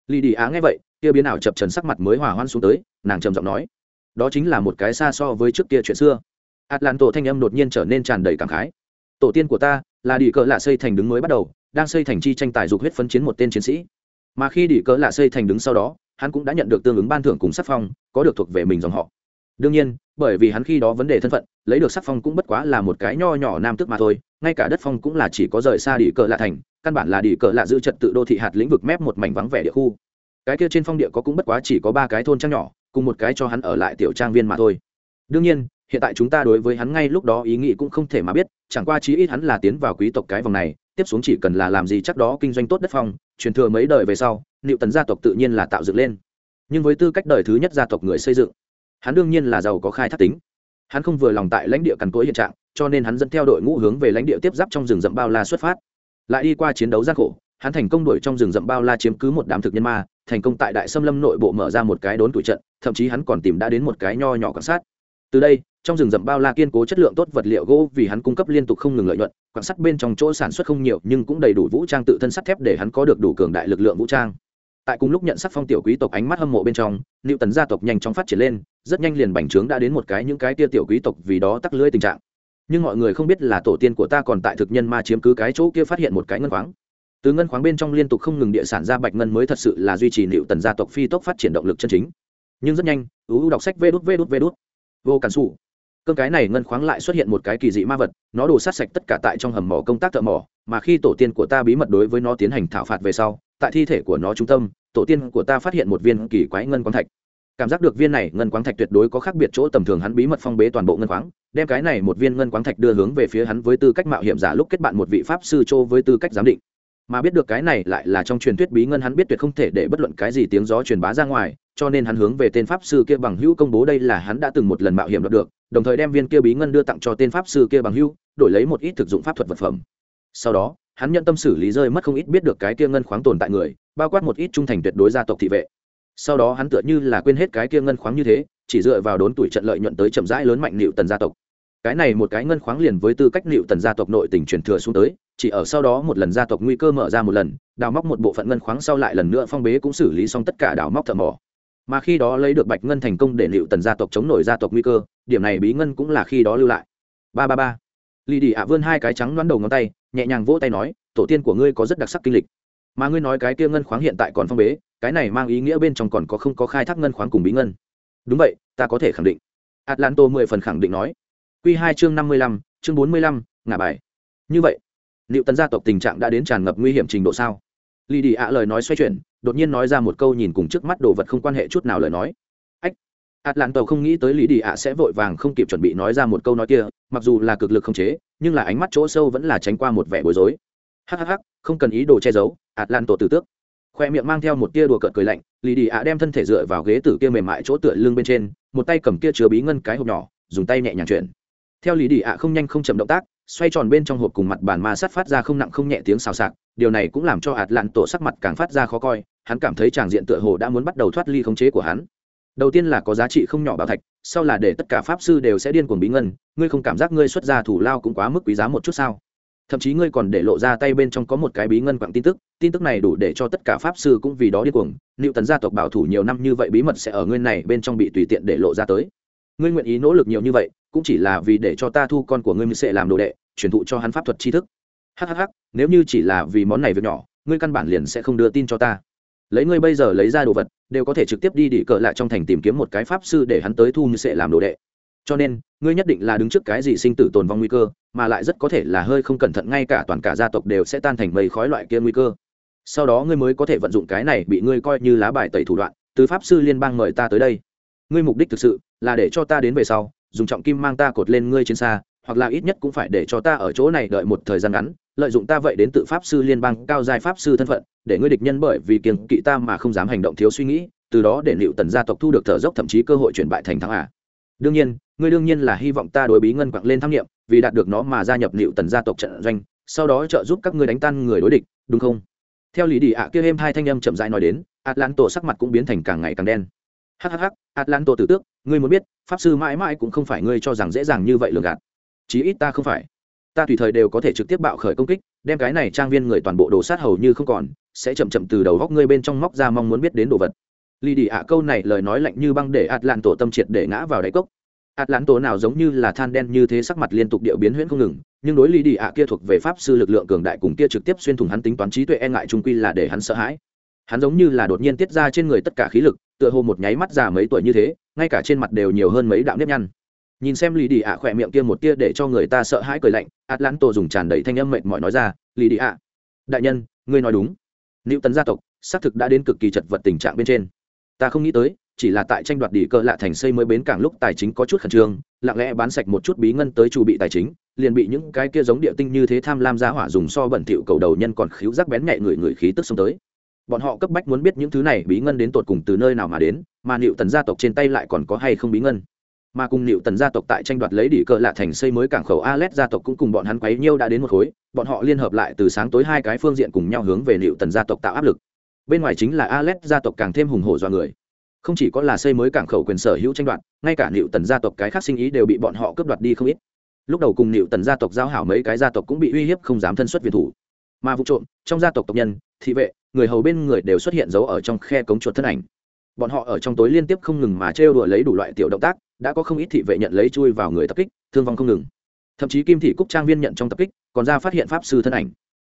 Speaker 1: Lý đi á nghe vậy, kia biến ảo chập trần sắc mặt mới hòa hoan xuống tới, nàng trầm giọng nói, đó chính là một cái xa so với trước kia chuyện xưa. Atlanto thanh âm đột nhiên trở nên tràn đầy cảm khái. Tổ tiên của ta, là đi cỡ lạ xây thành đứng mới bắt đầu, đang xây thành chi tranh tài dục huyết phấn chiến một tên chiến sĩ. Mà khi đi cỡ lạ xây thành đứng sau đó, hắn cũng đã nhận được tương ứng ban thưởng cùng sắc phong, có được thuộc về mình dòng họ. Đương nhiên, bởi vì hắn khi đó vấn đề thân phận, lấy được sắc phong cũng bất quá là một cái nho nhỏ nam tức mà thôi, ngay cả đất phong cũng là chỉ có rời xa đi cỡ lạ thành căn bản là đi cờ lạ giữ trật tự đô thị hạt lĩnh vực mép một mảnh vắng vẻ địa khu. Cái kia trên phong địa có cũng bất quá chỉ có ba cái thôn trang nhỏ, cùng một cái cho hắn ở lại tiểu trang viên mà thôi. Đương nhiên, hiện tại chúng ta đối với hắn ngay lúc đó ý nghĩ cũng không thể mà biết, chẳng qua chí ít hắn là tiến vào quý tộc cái vòng này, tiếp xuống chỉ cần là làm gì chắc đó kinh doanh tốt đất phong, truyền thừa mấy đời về sau liệu tần gia tộc tự nhiên là tạo dựng lên. Nhưng với tư cách đời thứ nhất gia tộc người xây dựng, hắn đương nhiên là giàu có khai thác tính. Hắn không vừa lòng tại lãnh địa cằn cỗi hiện trạng, cho nên hắn dẫn theo đội ngũ hướng về lãnh địa tiếp giáp trong rừng rậm bao la xuất phát lại đi qua chiến đấu gian khổ, hắn thành công đuổi trong rừng rậm bao la chiếm cứ một đám thực nhân ma, thành công tại đại xâm lâm nội bộ mở ra một cái đốn tuổi trận, thậm chí hắn còn tìm đã đến một cái nho nhỏ quan sát. Từ đây, trong rừng rậm bao la kiên cố chất lượng tốt vật liệu gỗ vì hắn cung cấp liên tục không ngừng lợi nhuận, quan sát bên trong chỗ sản xuất không nhiều nhưng cũng đầy đủ vũ trang tự thân sắt thép để hắn có được đủ cường đại lực lượng vũ trang. Tại cùng lúc nhận sắc phong tiểu quý tộc ánh mắt hâm mộ bên trong liệu tần gia tộc nhanh chóng phát triển lên, rất nhanh liền bành trướng đã đến một cái những cái tia tiểu quý tộc vì đó tắc lưỡi tình trạng nhưng mọi người không biết là tổ tiên của ta còn tại thực nhân ma chiếm cứ cái chỗ kia phát hiện một cái ngân khoáng. Từ ngân khoáng bên trong liên tục không ngừng địa sản ra bạch ngân mới thật sự là duy trì liệu tần gia tộc phi tốc phát triển động lực chân chính. Nhưng rất nhanh uu đọc sách vê đút vê đút vê đút. Vô cản xù cơn cái này ngân khoáng lại xuất hiện một cái kỳ dị ma vật, nó đổ sát sạch tất cả tại trong hầm mỏ công tác thợ mỏ, mà khi tổ tiên của ta bí mật đối với nó tiến hành thảo phạt về sau, tại thi thể của nó trung tâm, tổ tiên của ta phát hiện một viên kỳ quái ngân quáng thạch cảm giác được viên này ngân quáng thạch tuyệt đối có khác biệt chỗ tầm thường hắn bí mật phong bế toàn bộ ngân quáng, đem cái này một viên ngân quáng thạch đưa hướng về phía hắn với tư cách mạo hiểm giả lúc kết bạn một vị pháp sư châu với tư cách giám định. Mà biết được cái này lại là trong truyền thuyết bí ngân hắn biết tuyệt không thể để bất luận cái gì tiếng gió truyền bá ra ngoài, cho nên hắn hướng về tên pháp sư kia bằng hữu công bố đây là hắn đã từng một lần mạo hiểm đoạt được, đồng thời đem viên kia bí ngân đưa tặng cho tên pháp sư kia bằng hữu, đổi lấy một ít thực dụng pháp thuật vật phẩm. Sau đó, hắn nhận tâm xử lý rơi mất không ít biết được cái kia ngân khoáng tồn tại người, bao quát một ít trung thành tuyệt đối gia tộc thị vệ sau đó hắn tựa như là quên hết cái kia ngân khoáng như thế, chỉ dựa vào đốn tuổi trận lợi nhuận tới chậm rãi lớn mạnh liệu tần gia tộc. Cái này một cái ngân khoáng liền với tư cách liệu tần gia tộc nội tình truyền thừa xuống tới, chỉ ở sau đó một lần gia tộc nguy cơ mở ra một lần, đào móc một bộ phận ngân khoáng sau lại lần nữa phong bế cũng xử lý xong tất cả đào móc thợ mỏ. Mà khi đó lấy được bạch ngân thành công để liệu tần gia tộc chống nổi gia tộc nguy cơ, điểm này bí ngân cũng là khi đó lưu lại. Ba ba ba. Lì đi ạ vươn hai cái trắng đoán đầu ngón tay, nhẹ nhàng vỗ tay nói, tổ tiên của ngươi có rất đặc sắc kinh lịch. Mà ngươi nói cái kia ngân khoáng hiện tại còn phong bế cái này mang ý nghĩa bên trong còn có không có khai thác ngân khoáng cùng bí ngân. Đúng vậy, ta có thể khẳng định. Atlanto mười phần khẳng định nói. Q hai chương năm mươi lăm, chương bốn mươi lăm, ngả bài. Như vậy liệu tần gia tộc tình trạng đã đến tràn ngập nguy hiểm trình độ sao? Lì đi ạ lời nói xoay chuyển, đột nhiên nói ra một câu nhìn cùng trước mắt đồ vật không quan hệ chút nào lời nói. Ách, atlanto không nghĩ tới lì đi ạ sẽ vội vàng không kịp chuẩn bị nói ra một câu nói kia, mặc dù là cực lực không chế, nhưng là ánh mắt chỗ sâu vẫn là tránh qua một vẻ bối rối. Hhh không cần ý đồ che giấu, atlanto tử tước khoe miệng mang theo một tia đùa cợt cười lạnh lì đi ạ đem thân thể dựa vào ghế tử kia mềm mại chỗ tựa lưng bên trên, một tay cầm kia chứa bí ngân cái hộp nhỏ, dùng tay nhẹ nhàng chuyển. Theo lì đi ạ không nhanh không chậm động tác, xoay tròn bên trong hộp cùng mặt bàn ma sắt phát ra không nặng không nhẹ tiếng xào xạc, điều này cũng làm cho hạt lạn tổ sắc mặt càng phát ra khó coi, hắn cảm thấy tràng diện tựa hồ đã muốn bắt đầu thoát ly khống chế của hắn. Đầu tiên là có giá trị không nhỏ bảo thạch, sau là để tất cả pháp sư đều sẽ điên cuồng bí ngân, ngươi không cảm giác ngươi xuất ra thủ lao cũng quá mức quý giá một chút sao? Thậm chí ngươi còn để lộ ra tay bên trong có một cái bí ngân quặng tin tức tin tức này đủ để cho tất cả pháp sư cũng vì đó điên cuồng. Liệu tần gia tộc bảo thủ nhiều năm như vậy bí mật sẽ ở ngươi này bên trong bị tùy tiện để lộ ra tới. Ngươi nguyện ý nỗ lực nhiều như vậy, cũng chỉ là vì để cho ta thu con của ngươi sẽ làm đồ đệ, truyền thụ cho hắn pháp thuật tri thức. Hhh nếu như chỉ là vì món này việc nhỏ, ngươi căn bản liền sẽ không đưa tin cho ta. Lấy ngươi bây giờ lấy ra đồ vật, đều có thể trực tiếp đi đi cờ lại trong thành tìm kiếm một cái pháp sư để hắn tới thu như sẽ làm đồ đệ. Cho nên, ngươi nhất định là đứng trước cái gì sinh tử tồn vong nguy cơ mà lại rất có thể là hơi không cẩn thận, ngay cả toàn cả gia tộc đều sẽ tan thành mây khói loại kia nguy cơ sau đó ngươi mới có thể vận dụng cái này bị ngươi coi như lá bài tẩy thủ đoạn, từ pháp sư liên bang mời ta tới đây ngươi mục đích thực sự là để cho ta đến về sau, dùng trọng kim mang ta cột lên ngươi trên xa, hoặc là ít nhất cũng phải để cho ta ở chỗ này đợi một thời gian ngắn, lợi dụng ta vậy đến tự pháp sư liên bang cao giai pháp sư thân phận, để ngươi địch nhân bởi vì kiềng kỵ ta mà không dám hành động thiếu suy nghĩ, từ đó để liệu tần gia tộc thu được thở dốc thậm chí cơ hội chuyển bại thành thắng à. đương nhiên, ngươi đương nhiên là hy vọng ta đối bí ngân quặng lên tham nghiệm vì đạt được nó mà gia nhập liệu tần gia tộc trận doanh, sau đó trợ giúp các ngươi đánh tan người đối địch, đúng không? Theo lý đi ạ, kia êm hai thanh âm chậm rãi nói đến atlanto sắc mặt cũng biến thành càng ngày càng đen. Hhh atlanto tử tước, ngươi muốn biết, pháp sư mãi mãi cũng không phải ngươi cho rằng dễ dàng như vậy lường gạt. Chí ít ta không phải. Ta tùy thời đều có thể trực tiếp bạo khởi công kích, đem cái này trang viên người toàn bộ đồ sát hầu như không còn, sẽ chậm chậm từ đầu góc ngươi bên trong móc ra mong muốn biết đến đồ vật. Lì đi ạ, câu này lời nói lạnh như băng để ạt lạn tổ tâm triệt để ngã vào đáy cốc. Atlanto nào giống như là than đen như thế sắc mặt liên tục điệu biến huyễn không ngừng, nhưng đối Lý đi ạ kia thuộc về pháp sư lực lượng cường đại cùng kia trực tiếp xuyên thủng hắn tính toán trí tuệ e ngại trung quy là để hắn sợ hãi. Hắn giống như là đột nhiên tiết ra trên người tất cả khí lực, tựa hồ một nháy mắt già mấy tuổi như thế, ngay cả trên mặt đều nhiều hơn mấy đạo nếp nhăn. Nhìn xem Lý đi ạ khỏe miệng kia một tia để cho người ta sợ hãi cười lạnh atlanto dùng tràn đầy thanh âm mệt mỏi nói ra, Lý đi ạ, đại nhân, ngươi nói đúng. Lưu tấn gia tộc xác thực đã đến cực kỳ chật vật tình trạng bên trên. Ta không nghĩ tới chỉ là tại tranh đoạt đỉ cờ lạ thành xây mới bến cảng lúc tài chính có chút khẩn trương, lặng lẽ bán sạch một chút bí ngân tới chủ bị tài chính, liền bị những cái kia giống địa tinh như thế tham lam giá hỏa dùng so bẩn thỉu cầu đầu nhân còn khíu rác bén nhẹ người người khí tức xông tới. Bọn họ cấp bách muốn biết những thứ này bí ngân đến tột cùng từ nơi nào mà đến, mà liệu tần gia tộc trên tay lại còn có hay không bí ngân. Mà cùng nịu tần gia tộc tại tranh đoạt lấy đỉ cờ lạ thành xây mới cảng khẩu alet gia tộc cũng cùng bọn hắn quấy nhiêu đã đến một khối, bọn họ liên hợp lại từ sáng tối hai cái phương diện cùng nhau hướng về nịu tần gia tộc tạo áp lực. Bên ngoài chính là alet gia tộc càng thêm hùng hổ do người không chỉ có là xây mới cảng khẩu quyền sở hữu tranh đoạt, ngay cả nịu tần gia tộc cái khác sinh ý đều bị bọn họ cướp đoạt đi không ít. Lúc đầu cùng nịu tần gia tộc giao hảo mấy cái gia tộc cũng bị uy hiếp không dám thân xuất việt thủ. Mà vụ trộm, trong gia tộc tộc nhân, thị vệ, người hầu bên người đều xuất hiện dấu ở trong khe cống chuột thân ảnh. Bọn họ ở trong tối liên tiếp không ngừng mà trêu đùa lấy đủ loại tiểu động tác, đã có không ít thị vệ nhận lấy chui vào người tập kích, thương vong không ngừng. Thậm chí kim thị cúc trang viên nhận trong tập kích, còn ra phát hiện pháp sư thân ảnh.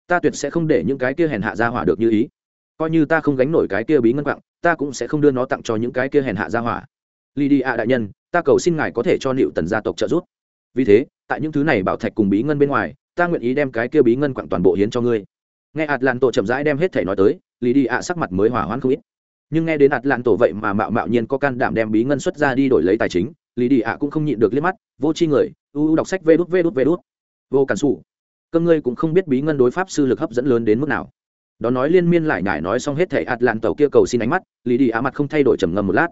Speaker 1: Ta tuyệt sẽ không để những cái kia hèn hạ ra hỏa được như ý coi như ta không gánh nổi cái kia bí ngân quặng, ta cũng sẽ không đưa nó tặng cho những cái kia hèn hạ gia hỏa. Lì đi ạ đại nhân, ta cầu xin ngài có thể cho liệu tần gia tộc trợ giúp. Vì thế, tại những thứ này bảo thạch cùng bí ngân bên ngoài, ta nguyện ý đem cái kia bí ngân quặng toàn bộ hiến cho ngươi. Nghe ạt lạn tổ chậm rãi đem hết thể nói tới lì đi ạ sắc mặt mới hỏa hoãn không ít. Nhưng nghe đến ạt lạn tổ vậy mà mạo mạo nhiên có can đảm đem bí ngân xuất ra đi đổi lấy tài chính lì đi ạ cũng không nhịn được liếc mắt, vô chi người, u u đọc sách vê đút vê đút vê đút. Vô cản xù cơn ngươi cũng không biết bí ngân đối pháp sư lực hấp dẫn lớn đến mức nào đó nói liên miên lại nhải nói xong hết thể ạt lạn tàu kia cầu xin ánh mắt Lý đi ạ mặt không thay đổi trầm ngâm một lát.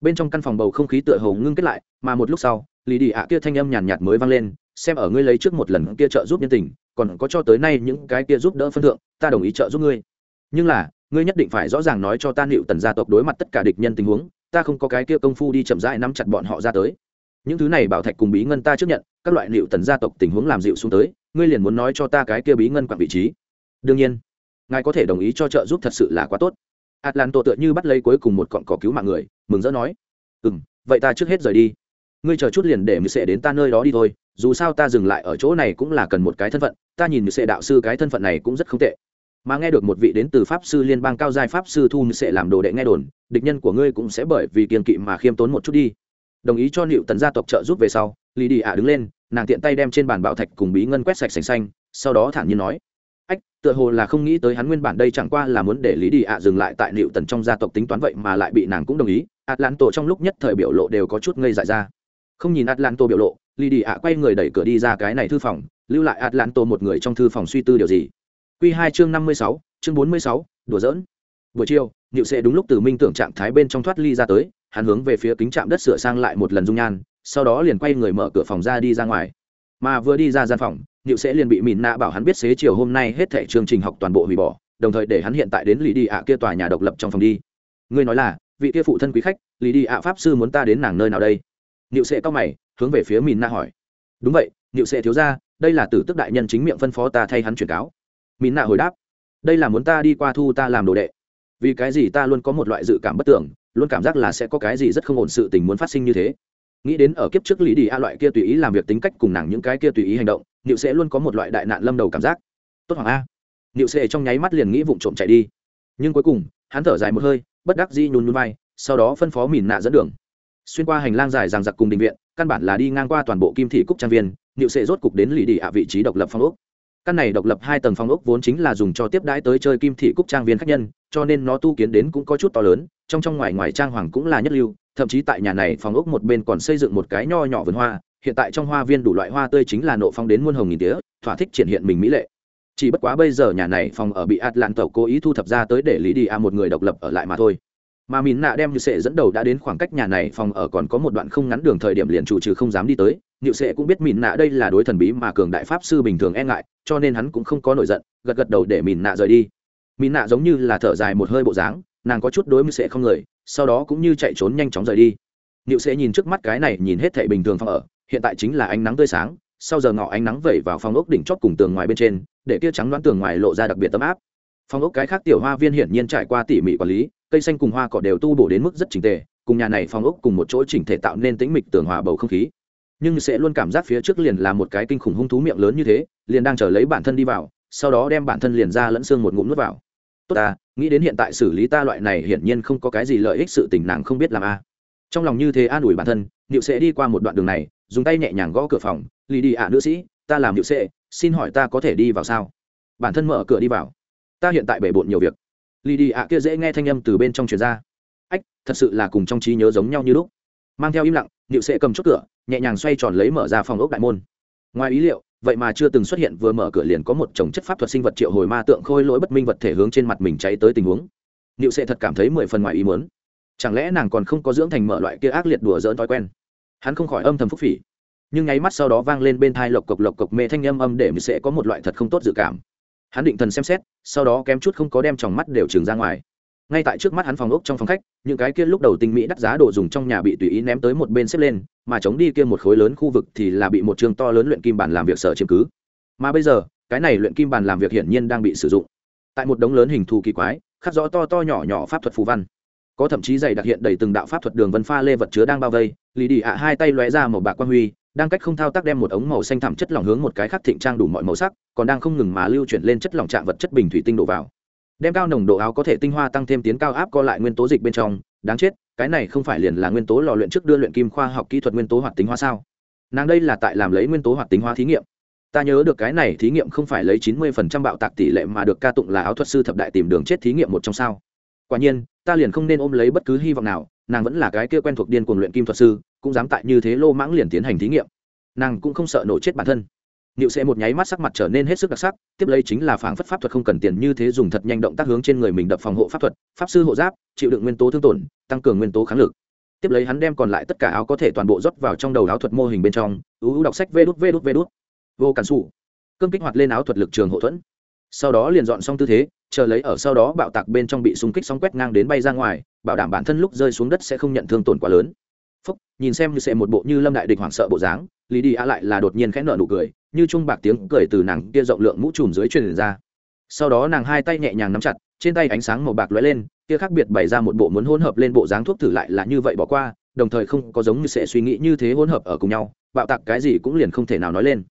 Speaker 1: Bên trong căn phòng bầu không khí tựa hồ ngưng kết lại, mà một lúc sau Lý đi ạ kia thanh âm nhàn nhạt mới vang lên, xem ở ngươi lấy trước một lần kia trợ giúp nhân tình, còn có cho tới nay những cái kia giúp đỡ phân thượng, ta đồng ý trợ giúp ngươi. Nhưng là, ngươi nhất định phải rõ ràng nói cho ta liệu tần gia tộc đối mặt tất cả địch nhân tình huống, ta không có cái kia công phu đi chậm rãi nắm chặt bọn họ ra tới. Những thứ này bảo thạch cùng bí ngân ta chấp nhận, các loại liệu tần gia tộc tình huống làm dịu xuống tới, ngươi liền muốn nói cho ta cái kia bí ngân quặng vị trí. Đương nhiên ngài có thể đồng ý cho trợ giúp thật sự là quá tốt. Atlanto tựa như bắt lấy cuối cùng một cọn cỏ cứu mạng người, mừng rỡ nói. Ừ m vậy ta trước hết rời đi. Ngươi chờ chút liền để mười sệ đến ta nơi đó đi thôi, dù sao ta dừng lại ở chỗ này cũng là cần một cái thân phận, ta nhìn mười sệ đạo sư cái thân phận này cũng rất không tệ. Mà nghe được một vị đến từ pháp sư liên bang cao giai pháp sư thu mười sệ làm đồ đệ nghe đồn, địch nhân của ngươi cũng sẽ bởi vì kiên kỵ mà khiêm tốn một chút đi. Đồng ý cho liệu tần gia tộc trợ giúp về sau lì đi ạ đứng lên, nàng tiện tay đem trên bàn bạo thạch cùng bí ngân quét sạch sành xanh, sau đó thản nhiên nói tựa hồ là không nghĩ tới hắn nguyên bản đây chẳng qua là muốn để lý đi ạ dừng lại tại liệu tần trong gia tộc tính toán vậy mà lại bị nàng cũng đồng ý. Atlanto trong lúc nhất thời biểu lộ đều có chút ngây dại ra. Không nhìn atlanto biểu lộ, lý đi ạ quay người đẩy cửa đi ra cái này thư phòng, lưu lại atlanto một người trong thư phòng suy tư điều gì. Q hai chương năm mươi sáu, chương bốn mươi sáu, đùa dỡn buổi chiều liệu sẽ đúng lúc từ minh tưởng trạng thái bên trong thoát ly ra tới, hắn hướng về phía kính trạm đất sửa sang lại một lần dung nhan, sau đó liền quay người mở cửa phòng ra đi ra ngoài. Mà vừa đi ra gian phòng nịu sẽ liền bị mìn nạ bảo hắn biết xế chiều hôm nay hết thẻ chương trình học toàn bộ hủy bỏ đồng thời để hắn hiện tại đến Lý đi ạ kia tòa nhà độc lập trong phòng đi. Ngươi nói là vị kia phụ thân quý khách Lý đi ạ pháp sư muốn ta đến nàng nơi nào đây? Nịu sẽ cao mày hướng về phía mìn nạ hỏi. Đúng vậy nịu sẽ thiếu gia, đây là tử tức đại nhân chính miệng phân phó ta thay hắn truyền cáo. Mìn nạ hồi đáp. Đây là muốn ta đi qua thu ta làm đồ đệ. Vì cái gì ta luôn có một loại dự cảm bất tưởng luôn cảm giác là sẽ có cái gì rất không ổn sự tình muốn phát sinh như thế nghĩ đến ở kiếp trước lý đi a loại kia tùy ý làm việc tính cách cùng nàng những cái kia tùy ý hành động nịu sẽ luôn có một loại đại nạn lâm đầu cảm giác. Tốt hoàng a. Nịu sẽ trong nháy mắt liền nghĩ vụng trộm chạy đi. Nhưng cuối cùng, hắn thở dài một hơi, bất đắc dĩ nhún nhún vai, sau đó phân phó mìn nạ dẫn đường. Xuyên qua hành lang dài ràng giặc cùng định viện, căn bản là đi ngang qua toàn bộ kim thị cúc trang viên nịu sẽ rốt cục đến lì đi ạ vị trí độc lập phong ốc. Căn này độc lập hai tầng phong ốc vốn chính là dùng cho tiếp đãi tới chơi kim thị cúc trang viên khách nhân, cho nên nó tu kiến đến cũng có chút to lớn, trong trong ngoài ngoài trang hoàng cũng là nhất lưu thậm chí tại nhà này phòng ốc một bên còn xây dựng một cái nho nhỏ vườn hoa, hiện tại trong hoa viên đủ loại hoa tươi chính là nộ phong đến muôn hồng nghìn tía, thỏa thích triển hiện mình mỹ lệ. Chỉ bất quá bây giờ nhà này phòng ở bị atlan tẩu cố ý thu thập ra tới để lý đi a một người độc lập ở lại mà thôi. Mà mìn nạ đem như sệ dẫn đầu đã đến khoảng cách nhà này phòng ở còn có một đoạn không ngắn đường thời điểm liền chủ trừ không dám đi tới. Nhự sệ cũng biết mìn nạ đây là đối thần bí mà cường đại pháp sư bình thường e ngại, cho nên hắn cũng không có nổi giận, gật gật đầu để mìn nạ rời đi. Mìn nạ giống như là thở dài một hơi bộ dáng nàng có chút đối mưu sệ không người, sau đó cũng như chạy trốn nhanh chóng rời đi. Nhự sệ nhìn trước mắt cái này nhìn hết thảy bình thường phòng ở, hiện tại chính là ánh nắng tươi sáng, sau giờ ngọ ánh nắng vẩy vào phòng ốc đỉnh chót cùng tường ngoài bên trên, để kia trắng đoán tường ngoài lộ ra đặc biệt tấm áp. Phòng ốc cái khác tiểu hoa viên hiển nhiên trải qua tỉ mỉ quản lý, cây xanh cùng hoa cỏ đều tu bổ đến mức rất chỉnh tề, cùng nhà này phòng ốc cùng một chỗ chỉnh thể tạo nên tĩnh mịch tường hòa bầu không khí. Nhưng sẽ luôn cảm giác phía trước liền là một cái kinh khủng hung thú miệng lớn như thế, liền đang chờ lấy bản thân đi vào, sau đó đem bản thân liền ra lẫn xương một ngụm nuốt vào tốt ta, nghĩ đến hiện tại xử lý ta loại này hiển nhiên không có cái gì lợi ích sự tình nàng không biết làm a. À. Trong lòng như thế an ủi bản thân, niệu sẽ đi qua một đoạn đường này, dùng tay nhẹ nhàng gõ cửa phòng. Lì đi ạ, nữ sĩ, ta làm niệu sẽ xin hỏi ta có thể đi vào sao? Bản thân mở cửa đi vào. Ta hiện tại bể bộn nhiều việc. Lì đi ạ kia dễ nghe thanh âm từ bên trong truyền ra. Ách, thật sự là cùng trong trí nhớ giống nhau như lúc. Mang theo im lặng, niệu sẽ cầm chốt cửa, nhẹ nhàng xoay tròn lấy mở ra phòng ốc đại môn. Ngoài ý liệu vậy mà chưa từng xuất hiện vừa mở cửa liền có một chồng chất pháp thuật sinh vật triệu hồi ma tượng khôi lỗi bất minh vật thể hướng trên mặt mình cháy tới tình huống. Niệu sệ thật cảm thấy mười phần ngoài ý muốn. Chẳng lẽ nàng còn không có dưỡng thành mở loại kia ác liệt đùa dỡn thói quen? Hắn không khỏi âm thầm phúc phỉ. Nhưng nháy mắt sau đó vang lên bên thai lộc cộc lộc cộc mê thanh âm âm để mình sẽ có một loại thật không tốt dự cảm. Hắn định thần xem xét, sau đó kém chút không có đem tròng mắt đều trừng ra ngoài ngay tại trước mắt hắn phòng ốc trong phòng khách, những cái kia lúc đầu tinh mỹ đắt giá đồ dùng trong nhà bị tùy ý ném tới một bên xếp lên, mà chống đi kia một khối lớn khu vực thì là bị một trường to lớn luyện kim bản làm việc sở chiếm cứ. Mà bây giờ, cái này luyện kim bản làm việc hiển nhiên đang bị sử dụng. Tại một đống lớn hình thù kỳ quái, khắc rõ to to nhỏ nhỏ pháp thuật phù văn. Có thậm chí dày đặc hiện đầy từng đạo pháp thuật đường vân pha lê vật chứa đang bao vây, lì đi ạ hai tay lóe ra màu bạc quan huy, đang cách không thao tác đem một ống màu xanh thẳm chất lỏng hướng một cái khắc thịnh trang đủ mọi màu sắc, còn đang không ngừng mà lưu chuyển lên chất lỏng trạng vật chất bình thủy tinh đổ vào đem cao nồng độ áo có thể tinh hoa tăng thêm tiến cao áp co lại nguyên tố dịch bên trong. Đáng chết, cái này không phải liền là nguyên tố lò luyện trước đưa luyện kim khoa học kỹ thuật nguyên tố hoạt tính hóa sao? Nàng đây là tại làm lấy nguyên tố hoạt tính hóa thí nghiệm. Ta nhớ được cái này thí nghiệm không phải lấy chín mươi phần trăm bạo tạc tỷ lệ mà được ca tụng là áo thuật sư thập đại tìm đường chết thí nghiệm một trong sao. Quả nhiên, ta liền không nên ôm lấy bất cứ hy vọng nào, nàng vẫn là cái kia quen thuộc điên cuồng luyện kim thuật sư, cũng dám tại như thế lô mãng liền tiến hành thí nghiệm. Nàng cũng không sợ nổ chết bản thân. Niệu sẽ một nháy mắt sắc mặt trở nên hết sức đặc sắc, tiếp lấy chính là phảng phất pháp thuật không cần tiền như thế dùng thật nhanh động tác hướng trên người mình đập phòng hộ pháp thuật, pháp sư hộ giáp, chịu đựng nguyên tố thương tổn, tăng cường nguyên tố kháng lực. Tiếp lấy hắn đem còn lại tất cả áo có thể toàn bộ rót vào trong đầu áo thuật mô hình bên trong, ú đọc sách vút vút vút. Vô cản sủ. Cương kích hoạt lên áo thuật lực trường hộ thuẫn. Sau đó liền dọn xong tư thế, chờ lấy ở sau đó bạo tạc bên trong bị xung kích sóng quét ngang đến bay ra ngoài, bảo đảm bản thân lúc rơi xuống đất sẽ không nhận thương tổn quá lớn. Phúc, nhìn xem như sẽ một bộ như lâm đại địch hoảng sợ bộ dáng, Lý Đi A lại là đột nhiên khẽ nở nụ cười, như trung bạc tiếng cười từ nàng kia rộng lượng mũ trùm dưới truyền ra. Sau đó nàng hai tay nhẹ nhàng nắm chặt, trên tay ánh sáng màu bạc lóe lên, kia khác biệt bày ra một bộ muốn hỗn hợp lên bộ dáng thuốc thử lại là như vậy bỏ qua, đồng thời không có giống như sẽ suy nghĩ như thế hỗn hợp ở cùng nhau, bạo tạc cái gì cũng liền không thể nào nói lên.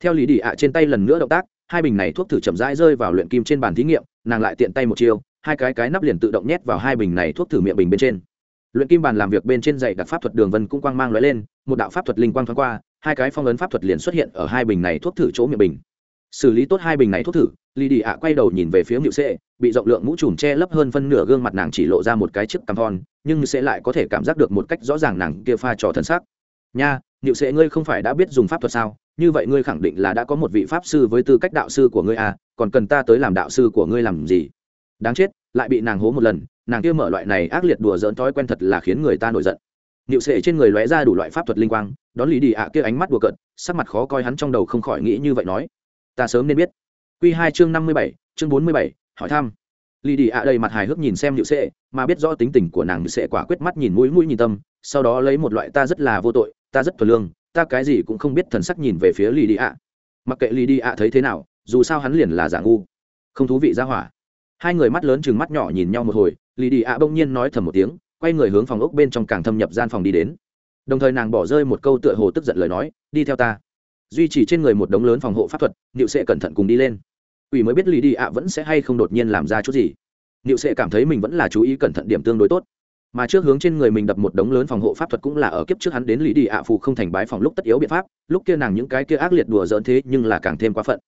Speaker 1: Theo lý đi ạ trên tay lần nữa động tác, hai bình này thuốc thử chậm rãi rơi vào luyện kim trên bàn thí nghiệm, nàng lại tiện tay một chiêu, hai cái cái nắp liền tự động nhét vào hai bình này thuốc thử miệng bình bên trên. Luyện kim bàn làm việc bên trên dạy đặc pháp thuật đường vân cũng quang mang lóe lên, một đạo pháp thuật linh quang thoáng qua hai cái phong ấn pháp thuật liền xuất hiện ở hai bình này thuốc thử chỗ miệng bình. Xử lý tốt hai bình này thuốc thử lì đi ạ quay đầu nhìn về phía ngự sệ bị rộng lượng mũ trùm che lấp hơn phân nửa gương mặt nàng chỉ lộ ra một cái chiếc cằm thon nhưng sẽ lại có thể cảm giác được một cách rõ ràng nàng kia pha trò thân sắc nha ngự sệ ngươi không phải đã biết dùng pháp thuật sao? Như vậy ngươi khẳng định là đã có một vị pháp sư với tư cách đạo sư của ngươi à còn cần ta tới làm đạo sư của ngươi làm gì? Đáng chết lại bị nàng hố một lần nàng kia mở loại này ác liệt đùa dỡn thói quen thật là khiến người ta nổi giận. Niệu sệ trên người lóe ra đủ loại pháp thuật linh quang, đón Lý Đi ạ kia ánh mắt đùa cợt, sắc mặt khó coi hắn trong đầu không khỏi nghĩ như vậy nói, ta sớm nên biết. Quy hai chương năm mươi bảy, chương bốn mươi bảy, hỏi thăm. Lý Đi ạ đầy mặt hài hước nhìn xem nhự sệ, mà biết rõ tính tình của nàng nhự sệ quả quyết mắt nhìn mũi mũi nhìn tâm, sau đó lấy một loại ta rất là vô tội, ta rất thuần lương, ta cái gì cũng không biết thần sắc nhìn về phía Lý Đi ạ. Mặc kệ Lý Đi ạ thấy thế nào, dù sao hắn liền là giả ngu, không thú vị ra hỏa. Hai người mắt lớn chừng mắt nhỏ nhìn nhau một hồi, Lý Đi ạ bỗng nhiên nói thầm một tiếng, quay người hướng phòng ốc bên trong càng thâm nhập gian phòng đi đến đồng thời nàng bỏ rơi một câu tựa hồ tức giận lời nói, đi theo ta. Duy trì trên người một đống lớn phòng hộ pháp thuật, niệu sẽ cẩn thận cùng đi lên. Ủy mới biết lì đi ạ vẫn sẽ hay không đột nhiên làm ra chút gì. Niệu sẽ cảm thấy mình vẫn là chú ý cẩn thận điểm tương đối tốt. Mà trước hướng trên người mình đập một đống lớn phòng hộ pháp thuật cũng là ở kiếp trước hắn đến lý đi ạ phụ không thành bái phòng lúc tất yếu biện pháp, lúc kia nàng những cái kia ác liệt đùa dỡn thế nhưng là càng thêm quá phận.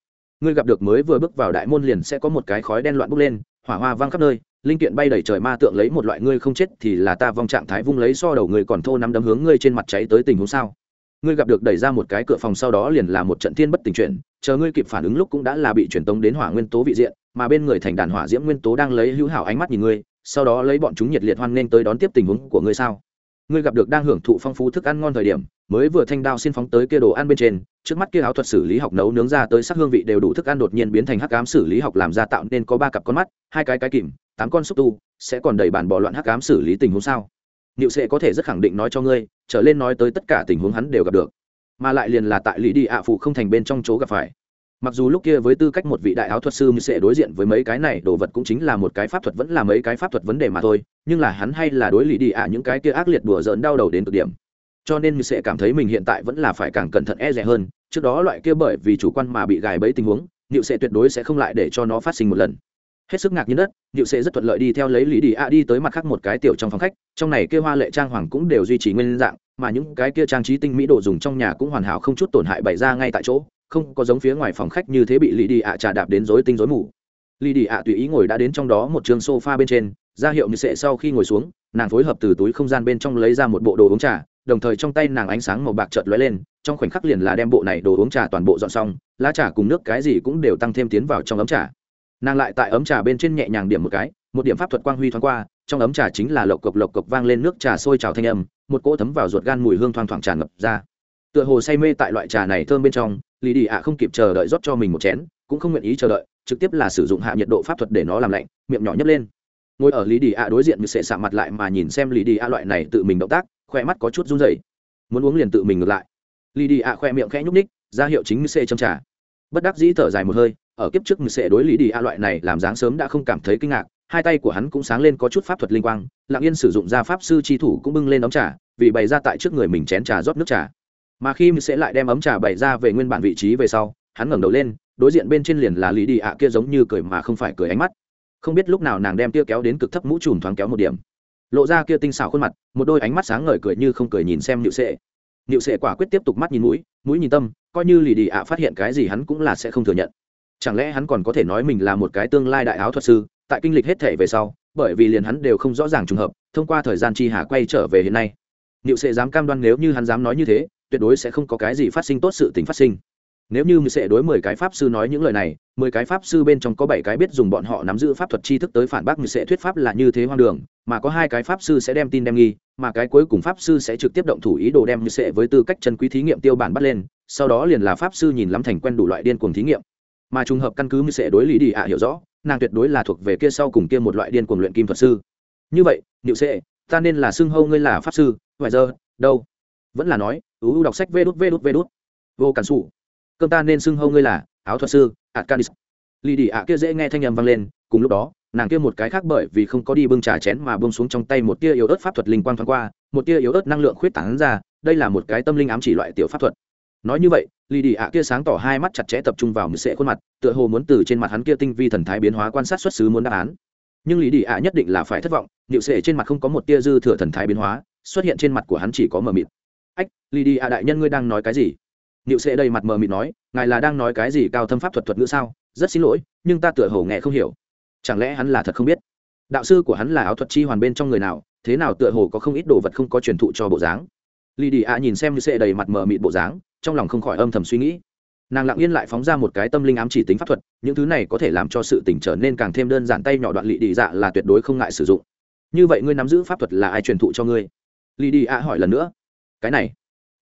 Speaker 1: Ngươi gặp được mới vừa bước vào đại môn liền sẽ có một cái khói đen loạn bốc lên, hỏa hoa vang khắp nơi linh kiện bay đầy trời ma tượng lấy một loại ngươi không chết thì là ta vong trạng thái vung lấy so đầu người còn thô nắm đấm hướng ngươi trên mặt cháy tới tình huống sao? Ngươi gặp được đẩy ra một cái cửa phòng sau đó liền là một trận thiên bất tình chuyển, chờ ngươi kịp phản ứng lúc cũng đã là bị truyền tống đến hỏa nguyên tố vị diện, mà bên người thành đàn hỏa diễm nguyên tố đang lấy hữu hảo ánh mắt nhìn ngươi, sau đó lấy bọn chúng nhiệt liệt hoan nghênh tới đón tiếp tình huống của ngươi sao? Ngươi gặp được đang hưởng thụ phong phú thức ăn ngon thời điểm mới vừa thanh đao xin phóng tới kia đồ ăn bên trên, trước mắt kia áo thuật xử lý học nấu nướng ra tới sắc hương vị đều đủ thức ăn đột nhiên biến thành hắc ám xử lý học làm ra tạo nên có ba cặp con mắt, hai cái cái kìm, tám con xúc tu, sẽ còn đầy bản bỏ loạn hắc ám xử lý tình huống sao? Niệu sẽ có thể rất khẳng định nói cho ngươi, trở lên nói tới tất cả tình huống hắn đều gặp được, mà lại liền là tại lý đi ạ phụ không thành bên trong chỗ gặp phải. Mặc dù lúc kia với tư cách một vị đại áo thuật sư như sẽ đối diện với mấy cái này, đồ vật cũng chính là một cái pháp thuật vẫn là mấy cái pháp thuật vấn đề mà thôi, nhưng là hắn hay là đối lý đi ạ những cái kia ác liệt đùa dỡn đau đầu đến cực điểm cho nên mình sẽ cảm thấy mình hiện tại vẫn là phải càng cẩn thận e rẻ hơn. Trước đó loại kia bởi vì chủ quan mà bị gài bẫy tình huống nịu sẽ tuyệt đối sẽ không lại để cho nó phát sinh một lần. Hết sức ngạc nhiên đất nịu sẽ rất thuận lợi đi theo lấy lý đi a đi tới mặt khác một cái tiểu trong phòng khách. Trong này kia hoa lệ trang hoàng cũng đều duy trì nguyên dạng, mà những cái kia trang trí tinh mỹ đồ dùng trong nhà cũng hoàn hảo không chút tổn hại bày ra ngay tại chỗ, không có giống phía ngoài phòng khách như thế bị lý đi ạ trà đạp đến rối tinh rối mù. Lý đi ạ tùy ý ngồi đã đến trong đó một trường sofa bên trên, ra hiệu như sẽ sau khi ngồi xuống, nàng phối hợp từ túi không gian bên trong lấy ra một bộ đồ uống trà đồng thời trong tay nàng ánh sáng màu bạc chợt lóe lên, trong khoảnh khắc liền là đem bộ này đồ uống trà toàn bộ dọn xong, lá trà cùng nước cái gì cũng đều tăng thêm tiến vào trong ấm trà. Nàng lại tại ấm trà bên trên nhẹ nhàng điểm một cái, một điểm pháp thuật quang huy thoáng qua, trong ấm trà chính là lộc cộc lộc cộc vang lên nước trà sôi trào thanh âm, một cỗ thấm vào ruột gan mùi hương thoang thoảng tràn ngập ra. Tựa hồ say mê tại loại trà này thơm bên trong lì đi ạ không kịp chờ đợi rót cho mình một chén, cũng không nguyện ý chờ đợi, trực tiếp là sử dụng hạ nhiệt độ pháp thuật để nó làm lạnh, miệng nhỏ nhấp lên. Ngồi ở lý đi ạ đối diện như sẽ sạm mặt lại mà nhìn xem lý đi ạ loại này tự mình động tác khoe mắt có chút run rẩy. Muốn uống liền tự mình ngược lại. Lý đi ạ khoe miệng khẽ nhúc ních ra hiệu chính như sẽ châm trà. bất đắc dĩ thở dài một hơi, ở kiếp trước như sẽ đối lý đi ạ loại này làm dáng sớm đã không cảm thấy kinh ngạc, hai tay của hắn cũng sáng lên có chút pháp thuật linh quang, lặng yên sử dụng ra pháp sư chi thủ cũng bưng lên ấm trà, vì bày ra tại trước người mình chén trà rót nước trà. Mà khi sẽ lại đem ấm trà bày ra về nguyên bản vị trí về sau, hắn ngẩng đầu lên, đối diện bên trên liền là lý đi ạ kia giống như cười mà không phải cười ánh mắt. Không biết lúc nào nàng đem tia kéo đến cực thấp mũ trùm thoáng kéo một điểm lộ ra kia tinh xảo khuôn mặt, một đôi ánh mắt sáng ngời cười như không cười nhìn xem nịu sệ. Nịu sệ quả quyết tiếp tục mắt nhìn mũi mũi nhìn tâm, coi như lì đi ạ phát hiện cái gì hắn cũng là sẽ không thừa nhận. Chẳng lẽ hắn còn có thể nói mình là một cái tương lai đại áo thuật sư, tại kinh lịch hết thể về sau, bởi vì liền hắn đều không rõ ràng trùng hợp, thông qua thời gian chi hà quay trở về hiện nay. Nịu sệ dám cam đoan nếu như hắn dám nói như thế, tuyệt đối sẽ không có cái gì phát sinh tốt sự tình phát sinh nếu như mình sẽ đối mười cái pháp sư nói những lời này, mười cái pháp sư bên trong có bảy cái biết dùng bọn họ nắm giữ pháp thuật tri thức tới phản bác mình sẽ thuyết pháp là như thế hoang đường, mà có hai cái pháp sư sẽ đem tin đem nghi, mà cái cuối cùng pháp sư sẽ trực tiếp động thủ ý đồ đem như sẽ với tư cách chân quý thí nghiệm tiêu bản bắt lên, sau đó liền là pháp sư nhìn lắm thành quen đủ loại điên cuồng thí nghiệm. Mà trùng hợp căn cứ như sẽ đối lý đi ạ hiểu rõ, nàng tuyệt đối là thuộc về kia sau cùng kia một loại điên cuồng luyện kim thuật sư. Như vậy liệu sẽ ta nên là xưng hâu ngươi là pháp sư ngoài giờ đâu? Vẫn là nói ưu đọc sách vê đút vê đút vê đút. Vô cản xù cơm ta nên xưng hâu ngươi là áo thuật sư atcanis lì đi ạ kia dễ nghe thanh â m vang lên, cùng lúc đó, nàng kia một cái khác bởi vì không có đi bưng trà chén mà bưng xuống trong tay một tia yếu ớt pháp thuật linh quang thoáng qua, một tia yếu ớt năng lượng khuyết tảng ra, đây là một cái tâm linh ám chỉ loại tiểu pháp thuật. Nói như vậy, lì đi ạ kia sáng tỏ hai mắt chặt chẽ tập trung vào mười sệ khuôn mặt, tựa hồ muốn từ trên mặt hắn kia tinh vi thần thái biến hóa quan sát xuất xứ muốn đáp án. Nhưng lì đi ạ nhất định là phải thất vọng nịu sệ trên mặt không có một tia dư thừa thần thái biến hóa, xuất hiện trên mặt của hắn chỉ có mờ mịt. Ách, lì đi ạ đại nhân ngươi đang nói cái gì? Niệu Sệ đầy mặt mờ mịt nói, ngài là đang nói cái gì cao thâm pháp thuật thuật ngữ sao? Rất xin lỗi, nhưng ta tựa hồ nghe không hiểu. Chẳng lẽ hắn là thật không biết? Đạo sư của hắn là áo thuật chi hoàn bên trong người nào, thế nào tựa hồ có không ít đồ vật không có truyền thụ cho bộ dáng. Lydia nhìn xem Niệu Sệ đầy mặt mờ mịt bộ dáng, trong lòng không khỏi âm thầm suy nghĩ. Nàng lặng yên lại phóng ra một cái tâm linh ám chỉ tính pháp thuật, những thứ này có thể làm cho sự tình trở nên càng thêm đơn giản tay nhỏ đoạn lị đi dạ là tuyệt đối không ngại sử dụng. Như vậy ngươi nắm giữ pháp thuật là ai truyền thụ cho ngươi? Lydia hỏi lần nữa. Cái này,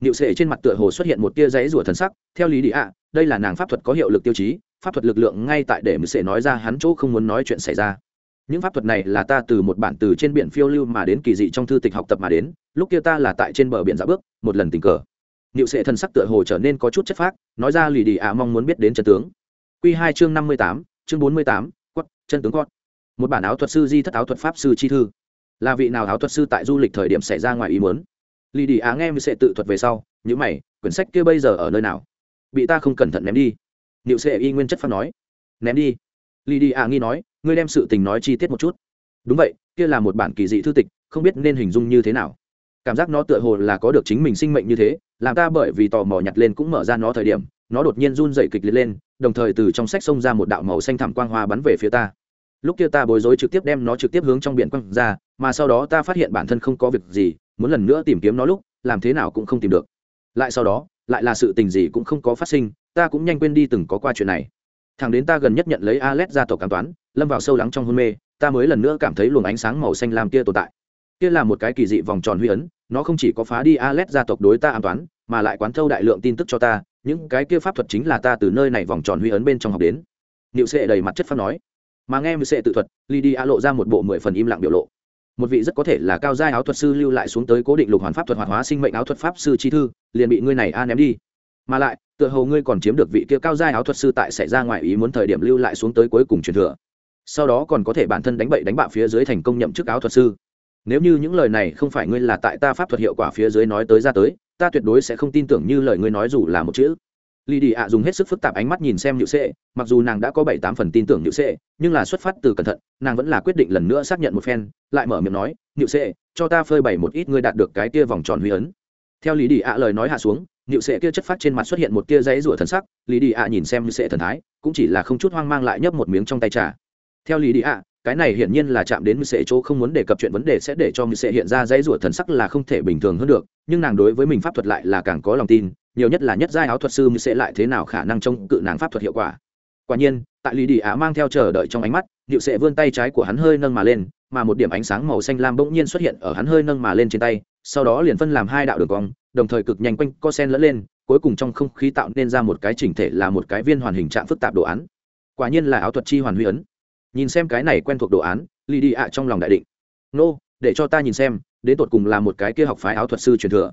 Speaker 1: Niệu Sệ trên mặt tựa hồ xuất hiện một tia giấy rủa thần sắc, theo lý đi ạ, đây là nàng pháp thuật có hiệu lực tiêu chí, pháp thuật lực lượng ngay tại để Niệu Sệ nói ra hắn chỗ không muốn nói chuyện xảy ra. Những pháp thuật này là ta từ một bản từ trên biển phiêu lưu mà đến kỳ dị trong thư tịch học tập mà đến, lúc kia ta là tại trên bờ biển dạo bước, một lần tình cờ. Niệu Sệ thần sắc tựa hồ trở nên có chút chất phác, nói ra lý đi ạ mong muốn biết đến chân tướng. Quy hai chương năm mươi tám, chương bốn mươi tám, quất, chân tướng quất. Một bản áo thuật sư di thất áo thuật pháp sư chi thư. Là vị nào áo thuật sư tại du lịch thời điểm xảy ra ngoài ý muốn lì đi á nghe sẽ tự thuật về sau Như mày, quyển sách kia bây giờ ở nơi nào? Bị ta không cẩn thận ném đi. Niệu Sệ y nguyên chất phát nói. Ném đi. Lì đi á nghi nói, ngươi đem sự tình nói chi tiết một chút. Đúng vậy, kia là một bản kỳ dị thư tịch, không biết nên hình dung như thế nào. Cảm giác nó tựa hồ là có được chính mình sinh mệnh như thế, làm ta bởi vì tò mò nhặt lên cũng mở ra nó thời điểm, nó đột nhiên run dậy kịch liệt lên, đồng thời từ trong sách xông ra một đạo màu xanh thảm quang hoa bắn về phía ta. Lúc kia ta bối rối trực tiếp đem nó trực tiếp hướng trong biển quăng ra, mà sau đó ta phát hiện bản thân không có việc gì muốn lần nữa tìm kiếm nó lúc làm thế nào cũng không tìm được lại sau đó lại là sự tình gì cũng không có phát sinh ta cũng nhanh quên đi từng có qua chuyện này thằng đến ta gần nhất nhận lấy Alet ra tộc cảm toán, lâm vào sâu lắng trong hôn mê, ta mới lần nữa cảm thấy luồng ánh sáng màu xanh lam kia tồn tại. Kia là một cái kỳ dị vòng tròn huy ấn, nó không chỉ có phá đi Alet gia tộc đối ta an toán, mà lại quán thâu đại lượng tin tức cho ta, những cái kia pháp thuật chính là ta từ nơi này vòng tròn huy ấn bên trong học đến. Niệu Sệ đầy mặt chất pháp nói, mà nghe mười Sệ tự thuật, Lydia lộ ra một bộ mười phần im lặng biểu lộ một vị rất có thể là cao giai áo thuật sư lưu lại xuống tới cố định lục hoàn pháp thuật hoạt hóa sinh mệnh áo thuật pháp sư chi thư, liền bị ngươi này a ném đi. Mà lại, tựa hồ ngươi còn chiếm được vị kia cao giai áo thuật sư tại xảy ra ngoài ý muốn thời điểm lưu lại xuống tới cuối cùng truyền thừa. Sau đó còn có thể bản thân đánh bậy đánh bạo phía dưới thành công nhậm chức áo thuật sư. Nếu như những lời này không phải ngươi là tại ta pháp thuật hiệu quả phía dưới nói tới ra tới, ta tuyệt đối sẽ không tin tưởng như lời ngươi nói dù là một chữ lì đi ạ dùng hết sức phức tạp ánh mắt nhìn xem nhự sệ mặc dù nàng đã có bảy tám phần tin tưởng nhự sệ nhưng là xuất phát từ cẩn thận, nàng vẫn là quyết định lần nữa xác nhận một phen, lại mở miệng nói nhự sệ cho ta phơi bày một ít ngươi đạt được cái kia vòng tròn huy ấn. Theo lý đi ạ lời nói hạ xuống nhự sệ kia chất phát trên mặt xuất hiện một tia giấy rủa thần sắc lý đi ạ nhìn xem nhự sệ thần thái, cũng chỉ là không chút hoang mang lại nhấp một miếng trong tay trà. Theo lý đi ạ cái này hiển nhiên là chạm đến mười sệ chỗ không muốn đề cập chuyện vấn đề sẽ để cho mười sệ hiện ra dãy rủa thần sắc là không thể bình thường hơn được, nhưng nàng đối với mình pháp thuật lại là càng có lòng tin, nhiều nhất là nhất giai áo thuật sư sẽ lại thế nào khả năng trông cự nàng pháp thuật hiệu quả. Quả nhiên, tại lý đi á mang theo chờ đợi trong ánh mắt, điệu sẽ vươn tay trái của hắn hơi nâng mà lên, mà một điểm ánh sáng màu xanh lam bỗng nhiên xuất hiện ở hắn hơi nâng mà lên trên tay, sau đó liền phân làm hai đạo đường cong, đồng thời cực nhanh quanh co sen lẫn lên, cuối cùng trong không khí tạo nên ra một cái chỉnh thể là một cái viên hoàn hình trạng phức tạp đồ án. Quả nhiên là áo thuật chi hoàn huy ấn nhìn xem cái này quen thuộc đồ án lì đi ạ trong lòng đại định. Nô, để cho ta nhìn xem, đến tột cùng là một cái kia học phái áo thuật sư truyền thừa.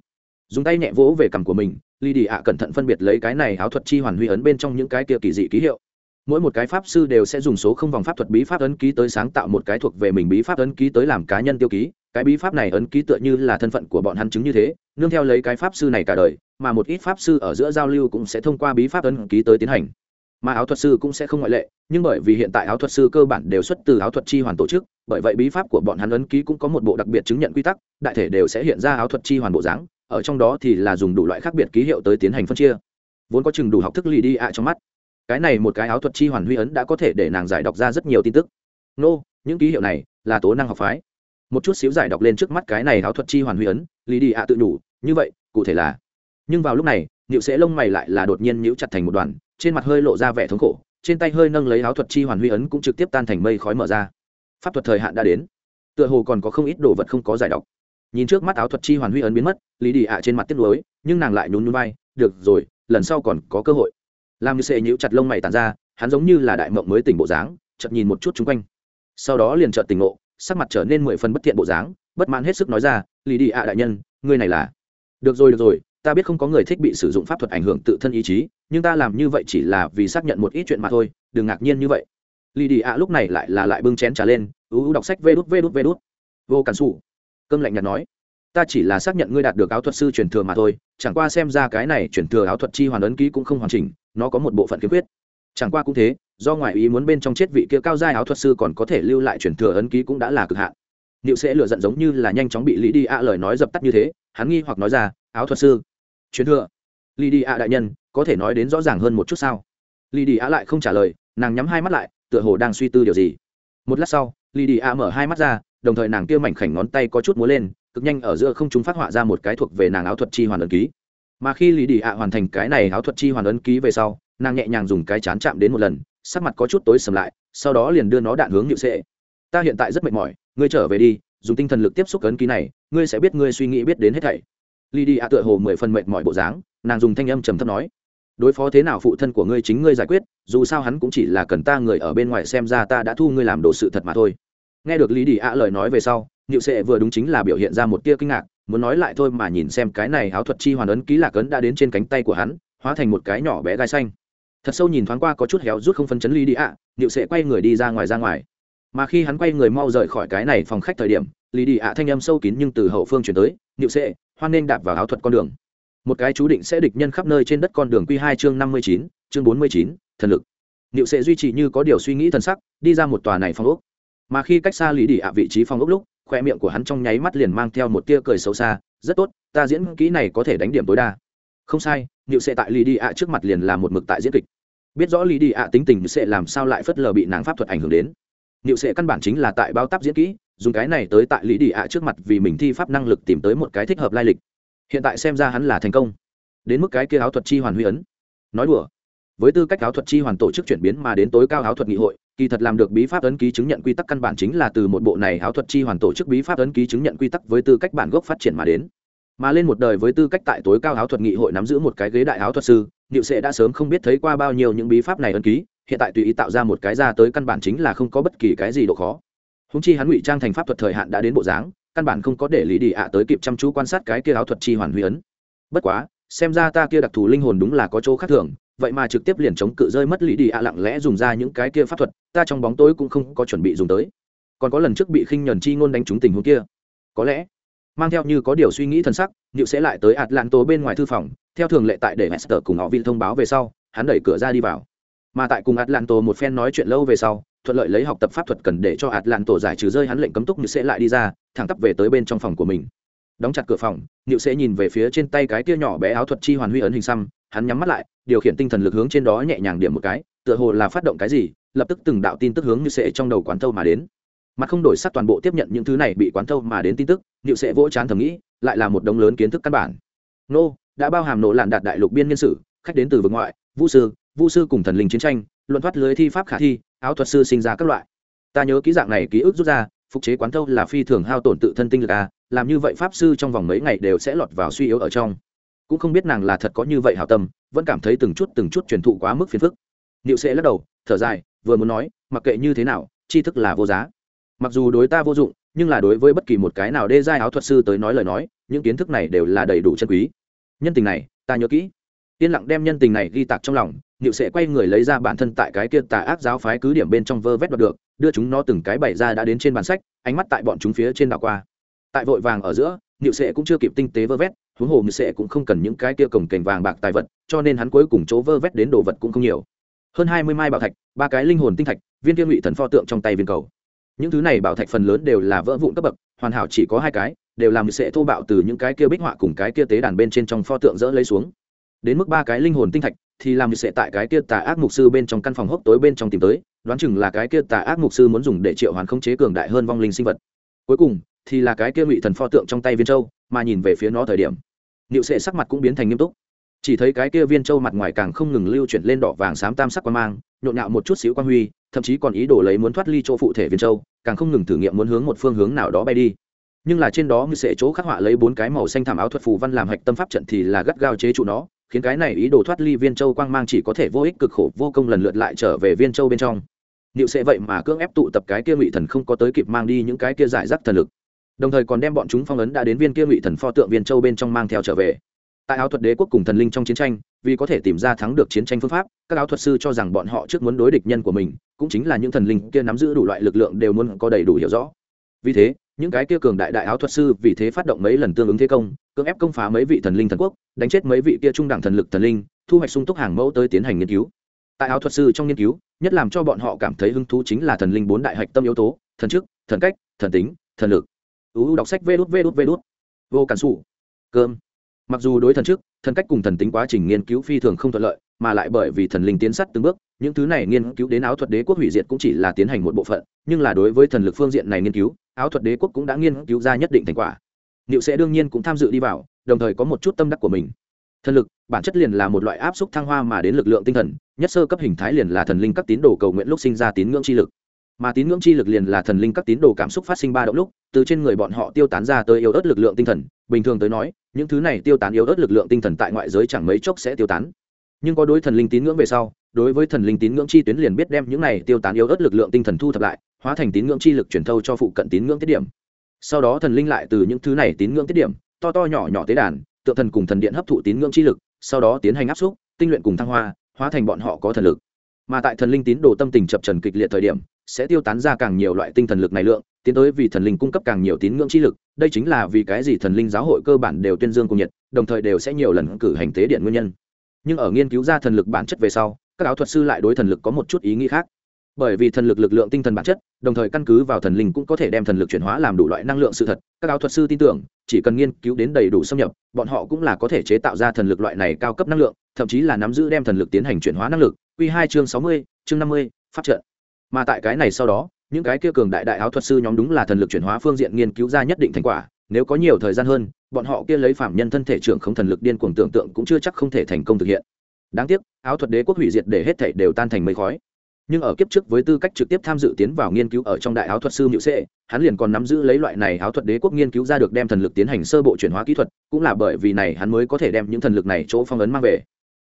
Speaker 1: Dùng tay nhẹ vỗ về cằm của mình lì đi ạ cẩn thận phân biệt lấy cái này áo thuật chi hoàn huy ấn bên trong những cái kia kỳ dị ký hiệu. Mỗi một cái pháp sư đều sẽ dùng số không vòng pháp thuật bí pháp ấn ký tới sáng tạo một cái thuộc về mình bí pháp ấn ký tới làm cá nhân tiêu ký. Cái bí pháp này ấn ký tựa như là thân phận của bọn hắn chứng như thế, nương theo lấy cái pháp sư này cả đời, mà một ít pháp sư ở giữa giao lưu cũng sẽ thông qua bí pháp ấn ký tới tiến hành mà áo thuật sư cũng sẽ không ngoại lệ nhưng bởi vì hiện tại áo thuật sư cơ bản đều xuất từ áo thuật chi hoàn tổ chức bởi vậy bí pháp của bọn hắn ấn ký cũng có một bộ đặc biệt chứng nhận quy tắc đại thể đều sẽ hiện ra áo thuật chi hoàn bộ dáng ở trong đó thì là dùng đủ loại khác biệt ký hiệu tới tiến hành phân chia. Vốn có chừng đủ học thức lì đi ạ trong mắt. Cái này một cái áo thuật chi hoàn huy ấn đã có thể để nàng giải đọc ra rất nhiều tin tức. Nô、no, những ký hiệu này là tố năng học phái. Một chút xíu giải đọc lên trước mắt cái này áo thuật chi hoàn huy ấn lì đi ạ tự đủ như vậy cụ thể là. Nhưng vào lúc này niệu sẽ lông mày lại là đột nhiên nhíu chặt thành một đoàn trên mặt hơi lộ ra vẻ thống khổ, trên tay hơi nâng lấy áo thuật chi hoàn huy ấn cũng trực tiếp tan thành mây khói mở ra. Pháp thuật thời hạn đã đến. Tựa hồ còn có không ít đồ vật không có giải độc. nhìn trước mắt áo thuật chi hoàn huy ấn biến mất, lý đi ạ trên mặt tiếc nuối, nhưng nàng lại nhún nhún vai, được rồi, lần sau còn có cơ hội. Làm như sệ nhíu chặt lông mày tàn ra, hắn giống như là đại mộng mới tỉnh bộ dáng, chợt nhìn một chút chung quanh. Sau đó liền chợt tỉnh ngộ, sắc mặt trở nên mười phần bất thiện bộ dáng, bất mãn hết sức nói ra, lý đi ạ đại nhân, ngươi này là được rồi được rồi ta biết không có người thích bị sử dụng pháp thuật ảnh hưởng tự thân ý chí nhưng ta làm như vậy chỉ là vì xác nhận một ít chuyện mà thôi đừng ngạc nhiên như vậy. Lì đi ạ lúc này lại là lại bưng chén trà lên ú ú đọc sách vê đút vê đút vê đút. Vô cản xù câm lạnh nhạt nói ta chỉ là xác nhận ngươi đạt được áo thuật sư truyền thừa mà thôi chẳng qua xem ra cái này truyền thừa áo thuật chi hoàn ấn ký cũng không hoàn chỉnh nó có một bộ phận khiếm khuyết. Chẳng qua cũng thế do ngoại ý muốn bên trong chết vị kia cao giai áo thuật sư còn có thể lưu lại truyền thừa ấn ký cũng đã là cực hạn. Liệu sẽ lựa giận giống như là nhanh chóng bị Lý Đi ạ lời nói dập tắt như thế, hắn nghi hoặc nói ra, áo thuật sư, truyền thừa. lì Đi ạ đại nhân, có thể nói đến rõ ràng hơn một chút sao? lì Đi ạ lại không trả lời, nàng nhắm hai mắt lại, tựa hồ đang suy tư điều gì. Một lát sau, lì Đi ạ mở hai mắt ra, đồng thời nàng kia mảnh khảnh ngón tay có chút múa lên, cực nhanh ở giữa không trung phát họa ra một cái thuộc về nàng áo thuật chi hoàn ấn ký mà khi lì đi ạ hoàn thành cái này áo thuật chi hoàn ấn ký về sau nàng nhẹ nhàng dùng cái chán chạm đến một lần sắc mặt có chút tối sầm lại sau đó liền đưa nó đạn hướng nhự sệ ta hiện tại rất mệt mỏi ngươi trở về đi dùng tinh thần lực tiếp xúc ấn ký này ngươi sẽ biết ngươi suy nghĩ biết đến hết thảy lý đi ạ tựa hồ mười phần mệt mọi bộ dáng nàng dùng thanh âm trầm thấp nói đối phó thế nào phụ thân của ngươi chính ngươi giải quyết dù sao hắn cũng chỉ là cần ta người ở bên ngoài xem ra ta đã thu ngươi làm đồ sự thật mà thôi nghe được lý đi ạ lời nói về sau Niệu Sệ vừa đúng chính là biểu hiện ra một tia kinh ngạc, muốn nói lại thôi mà nhìn xem cái này áo thuật chi hoàn ấn ký lạc ấn đã đến trên cánh tay của hắn, hóa thành một cái nhỏ bé gai xanh. Thật sâu nhìn thoáng qua có chút héo rút không phân chấn lý đi ạ, Niệu Sệ quay người đi ra ngoài ra ngoài. Mà khi hắn quay người mau rời khỏi cái này phòng khách thời điểm, lý đi ạ thanh âm sâu kín nhưng từ hậu phương truyền tới, nhịu Sệ, hoan nên đạp vào áo thuật con đường. Một cái chú định sẽ địch nhân khắp nơi trên đất con đường quy hai chương năm mươi chín, chương bốn mươi chín, thần lực. nhịu Sệ duy trì như có điều suy nghĩ thần sắc, đi ra một tòa này phòng ốc. Mà khi cách xa lý đi ạ vị trí phòng ốc lúc, khoe miệng của hắn trong nháy mắt liền mang theo một tia cười xấu xa rất tốt ta diễn kỹ này có thể đánh điểm tối đa không sai nhịu sệ tại lì đi ạ trước mặt liền là một mực tại diễn kịch biết rõ lì đi ạ tính tình sẽ làm sao lại phất lờ bị nàng pháp thuật ảnh hưởng đến nhịu sệ căn bản chính là tại bao tắp diễn kỹ dùng cái này tới tại lý đi ạ trước mặt vì mình thi pháp năng lực tìm tới một cái thích hợp lai lịch. Hiện tại xem ra hắn là thành công. Đến mức cái kia áo thuật chi hoàn huy ấn. Nói đùa. Với tư cách áo thuật chi hoàn tổ chức chuyển biến mà đến tối cao áo thuật nghị hội, kỳ thật làm được bí pháp ấn ký chứng nhận quy tắc căn bản chính là từ một bộ này áo thuật chi hoàn tổ chức bí pháp ấn ký chứng nhận quy tắc với tư cách bản gốc phát triển mà đến. Mà lên một đời với tư cách tại tối cao áo thuật nghị hội nắm giữ một cái ghế đại áo thuật sư, niệu sệ đã sớm không biết thấy qua bao nhiêu những bí pháp này ấn ký, hiện tại tùy ý tạo ra một cái ra tới căn bản chính là không có bất kỳ cái gì độ khó húng chi hắn ngụy trang thành pháp thuật thời hạn đã đến bộ dáng, căn bản không có để lý đi ạ tới kịp chăm chú quan sát cái kia áo thuật chi hoàn huy ấn. Bất quá, xem ra ta kia đặc thù linh hồn đúng là có chỗ khác thường, vậy mà trực tiếp liền chống cự rơi mất lý đi ạ lặng lẽ dùng ra những cái kia pháp thuật, ta trong bóng tối cũng không có chuẩn bị dùng tới. Còn có lần trước bị khinh nhuần chi ngôn đánh trúng tình huống kia. Có lẽ, mang theo như có điều suy nghĩ thân sắc nịu sẽ lại tới atlanto bên ngoài thư phòng, theo thường lệ tại để hester cùng họ vi thông báo về sau, hắn đẩy cửa ra đi vào. Mà tại cùng atlanto một phen nói chuyện lâu về sau thuận lợi lấy học tập pháp thuật cần để cho atlanto giải trừ rơi hắn lệnh cấm túc như sẽ lại đi ra, thẳng tắp về tới bên trong phòng của mình. Đóng chặt cửa phòng nịu sẽ nhìn về phía trên tay cái tia nhỏ bé áo thuật chi hoàn huy ấn hình xăm, hắn nhắm mắt lại, điều khiển tinh thần lực hướng trên đó nhẹ nhàng điểm một cái, tựa hồ là phát động cái gì, lập tức từng đạo tin tức hướng như sẽ trong đầu quán thâu mà đến. Mặt không đổi sắc toàn bộ tiếp nhận những thứ này bị quán thâu mà đến tin tức nịu Sẽ vỗ chán thầm nghĩ, lại là một đống lớn kiến thức căn bản. Nô, đã bao hàm nổ lạn đạt đại lục biên nhân sử, khách đến từ vực ngoại vũ sư vũ sư cùng thần linh chiến tranh, luận thoát lưới thi pháp khả thi áo thuật sư sinh ra các loại. Ta nhớ ký dạng này ký ức rút ra, phục chế quán thâu là phi thường hao tổn tự thân tinh lực à làm như vậy pháp sư trong vòng mấy ngày đều sẽ lọt vào suy yếu ở trong. Cũng không biết nàng là thật có như vậy hảo tâm, vẫn cảm thấy từng chút từng chút truyền thụ quá mức phiền phức. Niệu sẽ lắc đầu, thở dài, vừa muốn nói, mặc kệ như thế nào, tri thức là vô giá. Mặc dù đối ta vô dụng, nhưng là đối với bất kỳ một cái nào đê giai áo thuật sư tới nói lời nói, những kiến thức này đều là đầy đủ chân quý. Nhân tình này, ta nhớ kỹ yên lặng đem nhân tình này ghi tạc trong lòng nhựu sẽ quay người lấy ra bản thân tại cái kia tà ác giáo phái cứ điểm bên trong vơ vét đoạt được, đưa chúng nó từng cái bày ra đã đến trên bàn sách, ánh mắt tại bọn chúng phía trên đảo qua. Tại vội vàng ở giữa nhựu sẽ cũng chưa kịp tinh tế vơ vét, huống hồ nhựu sẽ cũng không cần những cái kia cổng cành vàng bạc tài vật, cho nên hắn cuối cùng chỗ vơ vét đến đồ vật cũng không nhiều. Hơn hai mươi mai bảo thạch, ba cái linh hồn tinh thạch, viên kia ngụy thần pho tượng trong tay viên cầu. Những thứ này bảo thạch phần lớn đều là vỡ vụn cấp bậc, hoàn hảo chỉ có hai cái, đều làm sẽ thô bạo từ những cái kia bích họa cùng cái kia tế đàn bên trên trong pho tượng dỡ lấy xuống đến mức ba cái linh hồn tinh thạch, thì làm sẽ tại cái kia tà ác mục sư bên trong căn phòng hốc tối bên trong tìm tới, đoán chừng là cái kia tà ác mục sư muốn dùng để triệu hoàn không chế cường đại hơn vong linh sinh vật. Cuối cùng, thì là cái kia ngụy thần pho tượng trong tay viên châu, mà nhìn về phía nó thời điểm, niệu sệ sắc mặt cũng biến thành nghiêm túc. Chỉ thấy cái kia viên châu mặt ngoài càng không ngừng lưu chuyển lên đỏ vàng xám tam sắc quan mang, nhộn nhạo một chút xíu quan huy, thậm chí còn ý đồ lấy muốn thoát ly chỗ phụ thể viên châu, càng không ngừng thử nghiệm muốn hướng một phương hướng nào đó bay đi. Nhưng là trên đó ngư sẽ chỗ khắc họa lấy bốn cái màu xanh thảm áo thuật phù văn làm hạch tâm pháp trận thì là gắt gao chế trụ nó khiến cái này ý đồ thoát ly viên châu quang mang chỉ có thể vô ích cực khổ, vô công lần lượt lại trở về viên châu bên trong. Niệu sẽ vậy mà cưỡng ép tụ tập cái kia ngụy thần không có tới kịp mang đi những cái kia giải rác thần lực. Đồng thời còn đem bọn chúng phong ấn đã đến viên kia ngụy thần pho tượng viên châu bên trong mang theo trở về. Tại áo thuật đế quốc cùng thần linh trong chiến tranh, vì có thể tìm ra thắng được chiến tranh phương pháp, các áo thuật sư cho rằng bọn họ trước muốn đối địch nhân của mình, cũng chính là những thần linh kia nắm giữ đủ loại lực lượng đều muốn có đầy đủ hiểu rõ. Vì thế những cái kia cường đại đại áo thuật sư vì thế phát động mấy lần tương ứng thế công, cưỡng ép công phá mấy vị thần linh thần quốc, đánh chết mấy vị kia trung đẳng thần lực thần linh, thu hoạch sung túc hàng mẫu tới tiến hành nghiên cứu. Tại áo thuật sư trong nghiên cứu, nhất làm cho bọn họ cảm thấy hứng thú chính là thần linh bốn đại hạch tâm yếu tố, thần chức, thần cách, thần tính, thần lực. Uu đọc sách vê đút vê đút vê đút. Vô cản xù cơm. Mặc dù đối thần chức, thần cách cùng thần tính quá trình nghiên cứu phi thường không thuận lợi, mà lại bởi vì thần linh tiến sắt từng bước những thứ này nghiên cứu đến áo thuật đế quốc hủy diệt cũng chỉ là tiến hành một bộ phận, nhưng là đối với thần lực phương diện này nghiên cứu, áo thuật đế quốc cũng đã nghiên cứu ra nhất định thành quả. Liệu sẽ đương nhiên cũng tham dự đi vào, đồng thời có một chút tâm đắc của mình. Thần lực, bản chất liền là một loại áp suất thăng hoa mà đến lực lượng tinh thần, nhất sơ cấp hình thái liền là thần linh các tín đồ cầu nguyện lúc sinh ra tín ngưỡng chi lực. Mà tín ngưỡng chi lực liền là thần linh các tín đồ cảm xúc phát sinh ba động lúc, từ trên người bọn họ tiêu tán ra tới yếu ớt lực lượng tinh thần. Bình thường tới nói, những thứ này tiêu tán yếu ớt lực lượng tinh thần tại ngoại giới chẳng mấy chốc sẽ tiêu tán nhưng có đối thần linh tín ngưỡng về sau, đối với thần linh tín ngưỡng chi tuyến liền biết đem những này tiêu tán yếu ớt lực lượng tinh thần thu thập lại, hóa thành tín ngưỡng chi lực truyền thâu cho phụ cận tín ngưỡng tiết điểm. Sau đó thần linh lại từ những thứ này tín ngưỡng tiết điểm, to to nhỏ nhỏ tế đàn, tượng thần cùng thần điện hấp thụ tín ngưỡng chi lực, sau đó tiến hành áp xúc, tinh luyện cùng thăng hoa, hóa thành bọn họ có thần lực. Mà tại thần linh tín đồ tâm tình chập trần kịch liệt thời điểm, sẽ tiêu tán ra càng nhiều loại tinh thần lực này lượng, tiến tới vì thần linh cung cấp càng nhiều tín ngưỡng chi lực, đây chính là vì cái gì thần linh giáo hội cơ bản đều tuyên dương cùng nhiệt, đồng thời đều sẽ nhiều lần cử hành tế điện nguyên nhân nhưng ở nghiên cứu ra thần lực bản chất về sau, các áo thuật sư lại đối thần lực có một chút ý nghĩ khác bởi vì thần lực lực lượng tinh thần bản chất, đồng thời căn cứ vào thần linh cũng có thể đem thần lực chuyển hóa làm đủ loại năng lượng sự thật, các áo thuật sư tin tưởng, chỉ cần nghiên cứu đến đầy đủ xâm nhập, bọn họ cũng là có thể chế tạo ra thần lực loại này cao cấp năng lượng, thậm chí là nắm giữ đem thần lực tiến hành chuyển hóa năng lực q hai chương sáu mươi, chương năm mươi phát trợ. mà tại cái này sau đó, những cái kia cường đại đại áo thuật sư nhóm đúng là thần lực chuyển hóa phương diện nghiên cứu ra nhất định thành quả nếu có nhiều thời gian hơn, bọn họ kia lấy phạm nhân thân thể trưởng không thần lực điên cuồng tưởng tượng cũng chưa chắc không thể thành công thực hiện. Đáng tiếc, áo thuật đế quốc hủy diệt để hết thảy đều tan thành mây khói. Nhưng ở kiếp trước với tư cách trực tiếp tham dự tiến vào nghiên cứu ở trong đại áo thuật sư nhự sệ, hắn liền còn nắm giữ lấy loại này áo thuật đế quốc nghiên cứu ra được đem thần lực tiến hành sơ bộ chuyển hóa kỹ thuật, cũng là bởi vì này hắn mới có thể đem những thần lực này chỗ phong ấn mang về.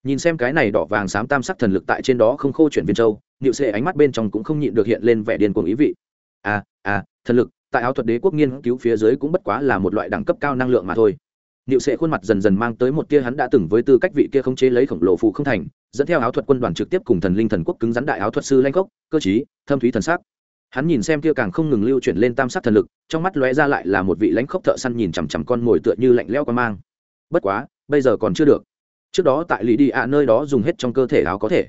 Speaker 1: Nhìn xem cái này đỏ vàng xám tam sắc thần lực tại trên đó không khô chuyển viên châu nhự sệ ánh mắt bên trong cũng không nhịn được hiện lên vẻ điên cuồng ý vị. À à thần lực tại áo thuật đế quốc nghiên cứu phía dưới cũng bất quá là một loại đẳng cấp cao năng lượng mà thôi Niệu Sệ khuôn mặt dần dần mang tới một tia hắn đã từng với tư cách vị kia không chế lấy khổng lồ phụ không thành, dẫn theo áo thuật quân đoàn trực tiếp cùng thần linh thần quốc cứng rắn đại áo thuật sư lanh cốc, cơ trí, thâm thúy thần sắc. Hắn nhìn xem kia càng không ngừng lưu chuyển lên tam sắc thần lực, trong mắt lóe ra lại là một vị lãnh khốc thợ săn nhìn chằm chằm con mồi tựa như lạnh lẽo qua mang. Bất quá, bây giờ còn chưa được. Trước đó tại Lý Đi ạ nơi đó dùng hết trong cơ thể áo có thể.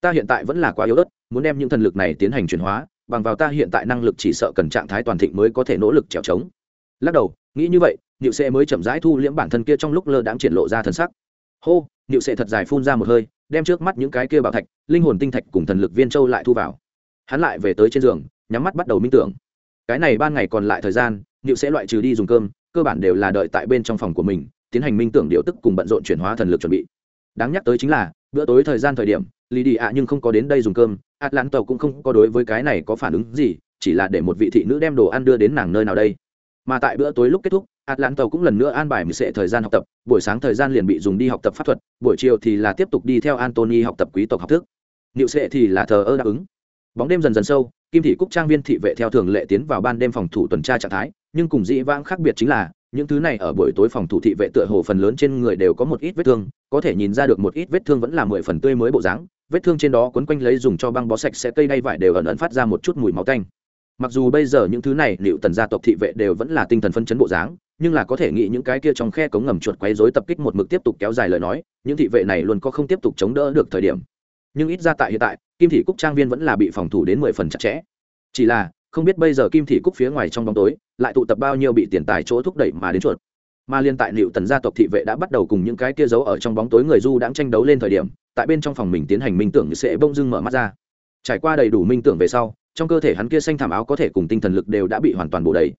Speaker 1: Ta hiện tại vẫn là quá yếu ớt, muốn đem những thần lực này tiến hành chuyển hóa, bằng vào ta hiện tại năng lực chỉ sợ cần trạng thái toàn thịnh mới có thể nỗ lực trèo trống. Lắc đầu, nghĩ như vậy, Niệu Sệ mới chậm rãi thu liễm bản thân kia trong lúc lơ đãng triển lộ ra thần sắc. Hô, Niệu Sệ thật dài phun ra một hơi, đem trước mắt những cái kia bảo thạch, linh hồn tinh thạch cùng thần lực viên châu lại thu vào. Hắn lại về tới trên giường, nhắm mắt bắt đầu minh tưởng. Cái này ban ngày còn lại thời gian, Niệu sẽ loại trừ đi dùng cơm, cơ bản đều là đợi tại bên trong phòng của mình, tiến hành minh tưởng điều tức cùng bận rộn chuyển hóa thần lực chuẩn bị. Đáng nhắc tới chính là, bữa tối thời gian thời điểm, Lý Đi ạ nhưng không có đến đây dùng cơm, Atlanta cũng không có đối với cái này có phản ứng gì, chỉ là để một vị thị nữ đem đồ ăn đưa đến nàng nơi nào đây. Mà tại bữa tối lúc kết thúc, Atlanta cũng lần nữa an bài mười sẽ thời gian học tập, buổi sáng thời gian liền bị dùng đi học tập pháp thuật, buổi chiều thì là tiếp tục đi theo Anthony học tập quý tộc học thức. Niệu sẽ thì là thờ ơ đáp ứng. bóng đêm dần dần sâu kim thị cúc trang viên thị vệ theo thường lệ tiến vào ban đêm phòng thủ tuần tra trạng thái nhưng cùng dĩ vãng khác biệt chính là những thứ này ở buổi tối phòng thủ thị vệ tựa hồ phần lớn trên người đều có một ít vết thương có thể nhìn ra được một ít vết thương vẫn là mười phần tươi mới bộ dáng vết thương trên đó quấn quanh lấy dùng cho băng bó sạch sẽ cây đay vải đều ẩn ẩn phát ra một chút mùi máu tanh. Mặc dù bây giờ những thứ này liệu tần gia tộc thị vệ đều vẫn là tinh thần phân chấn bộ dáng, nhưng là có thể nghĩ những cái kia trong khe cống ngầm chuột quấy rối tập kích một mực tiếp tục kéo dài lời nói, những thị vệ này luôn có không tiếp tục chống đỡ được thời điểm. Nhưng ít ra tại hiện tại, kim thị cúc trang viên vẫn là bị phòng thủ đến mười phần chặt chẽ. Chỉ là, không biết bây giờ kim thị cúc phía ngoài trong bóng tối, lại tụ tập bao nhiêu bị tiền tài chỗ thúc đẩy mà đến chuột mà liên tại liệu tần gia tộc thị vệ đã bắt đầu cùng những cái kia giấu ở trong bóng tối người du đang tranh đấu lên thời điểm, tại bên trong phòng mình tiến hành minh tưởng sẽ bông dưng mở mắt ra. Trải qua đầy đủ minh tưởng về sau, trong cơ thể hắn kia xanh thảm áo có thể cùng tinh thần lực đều đã bị hoàn toàn bổ đầy.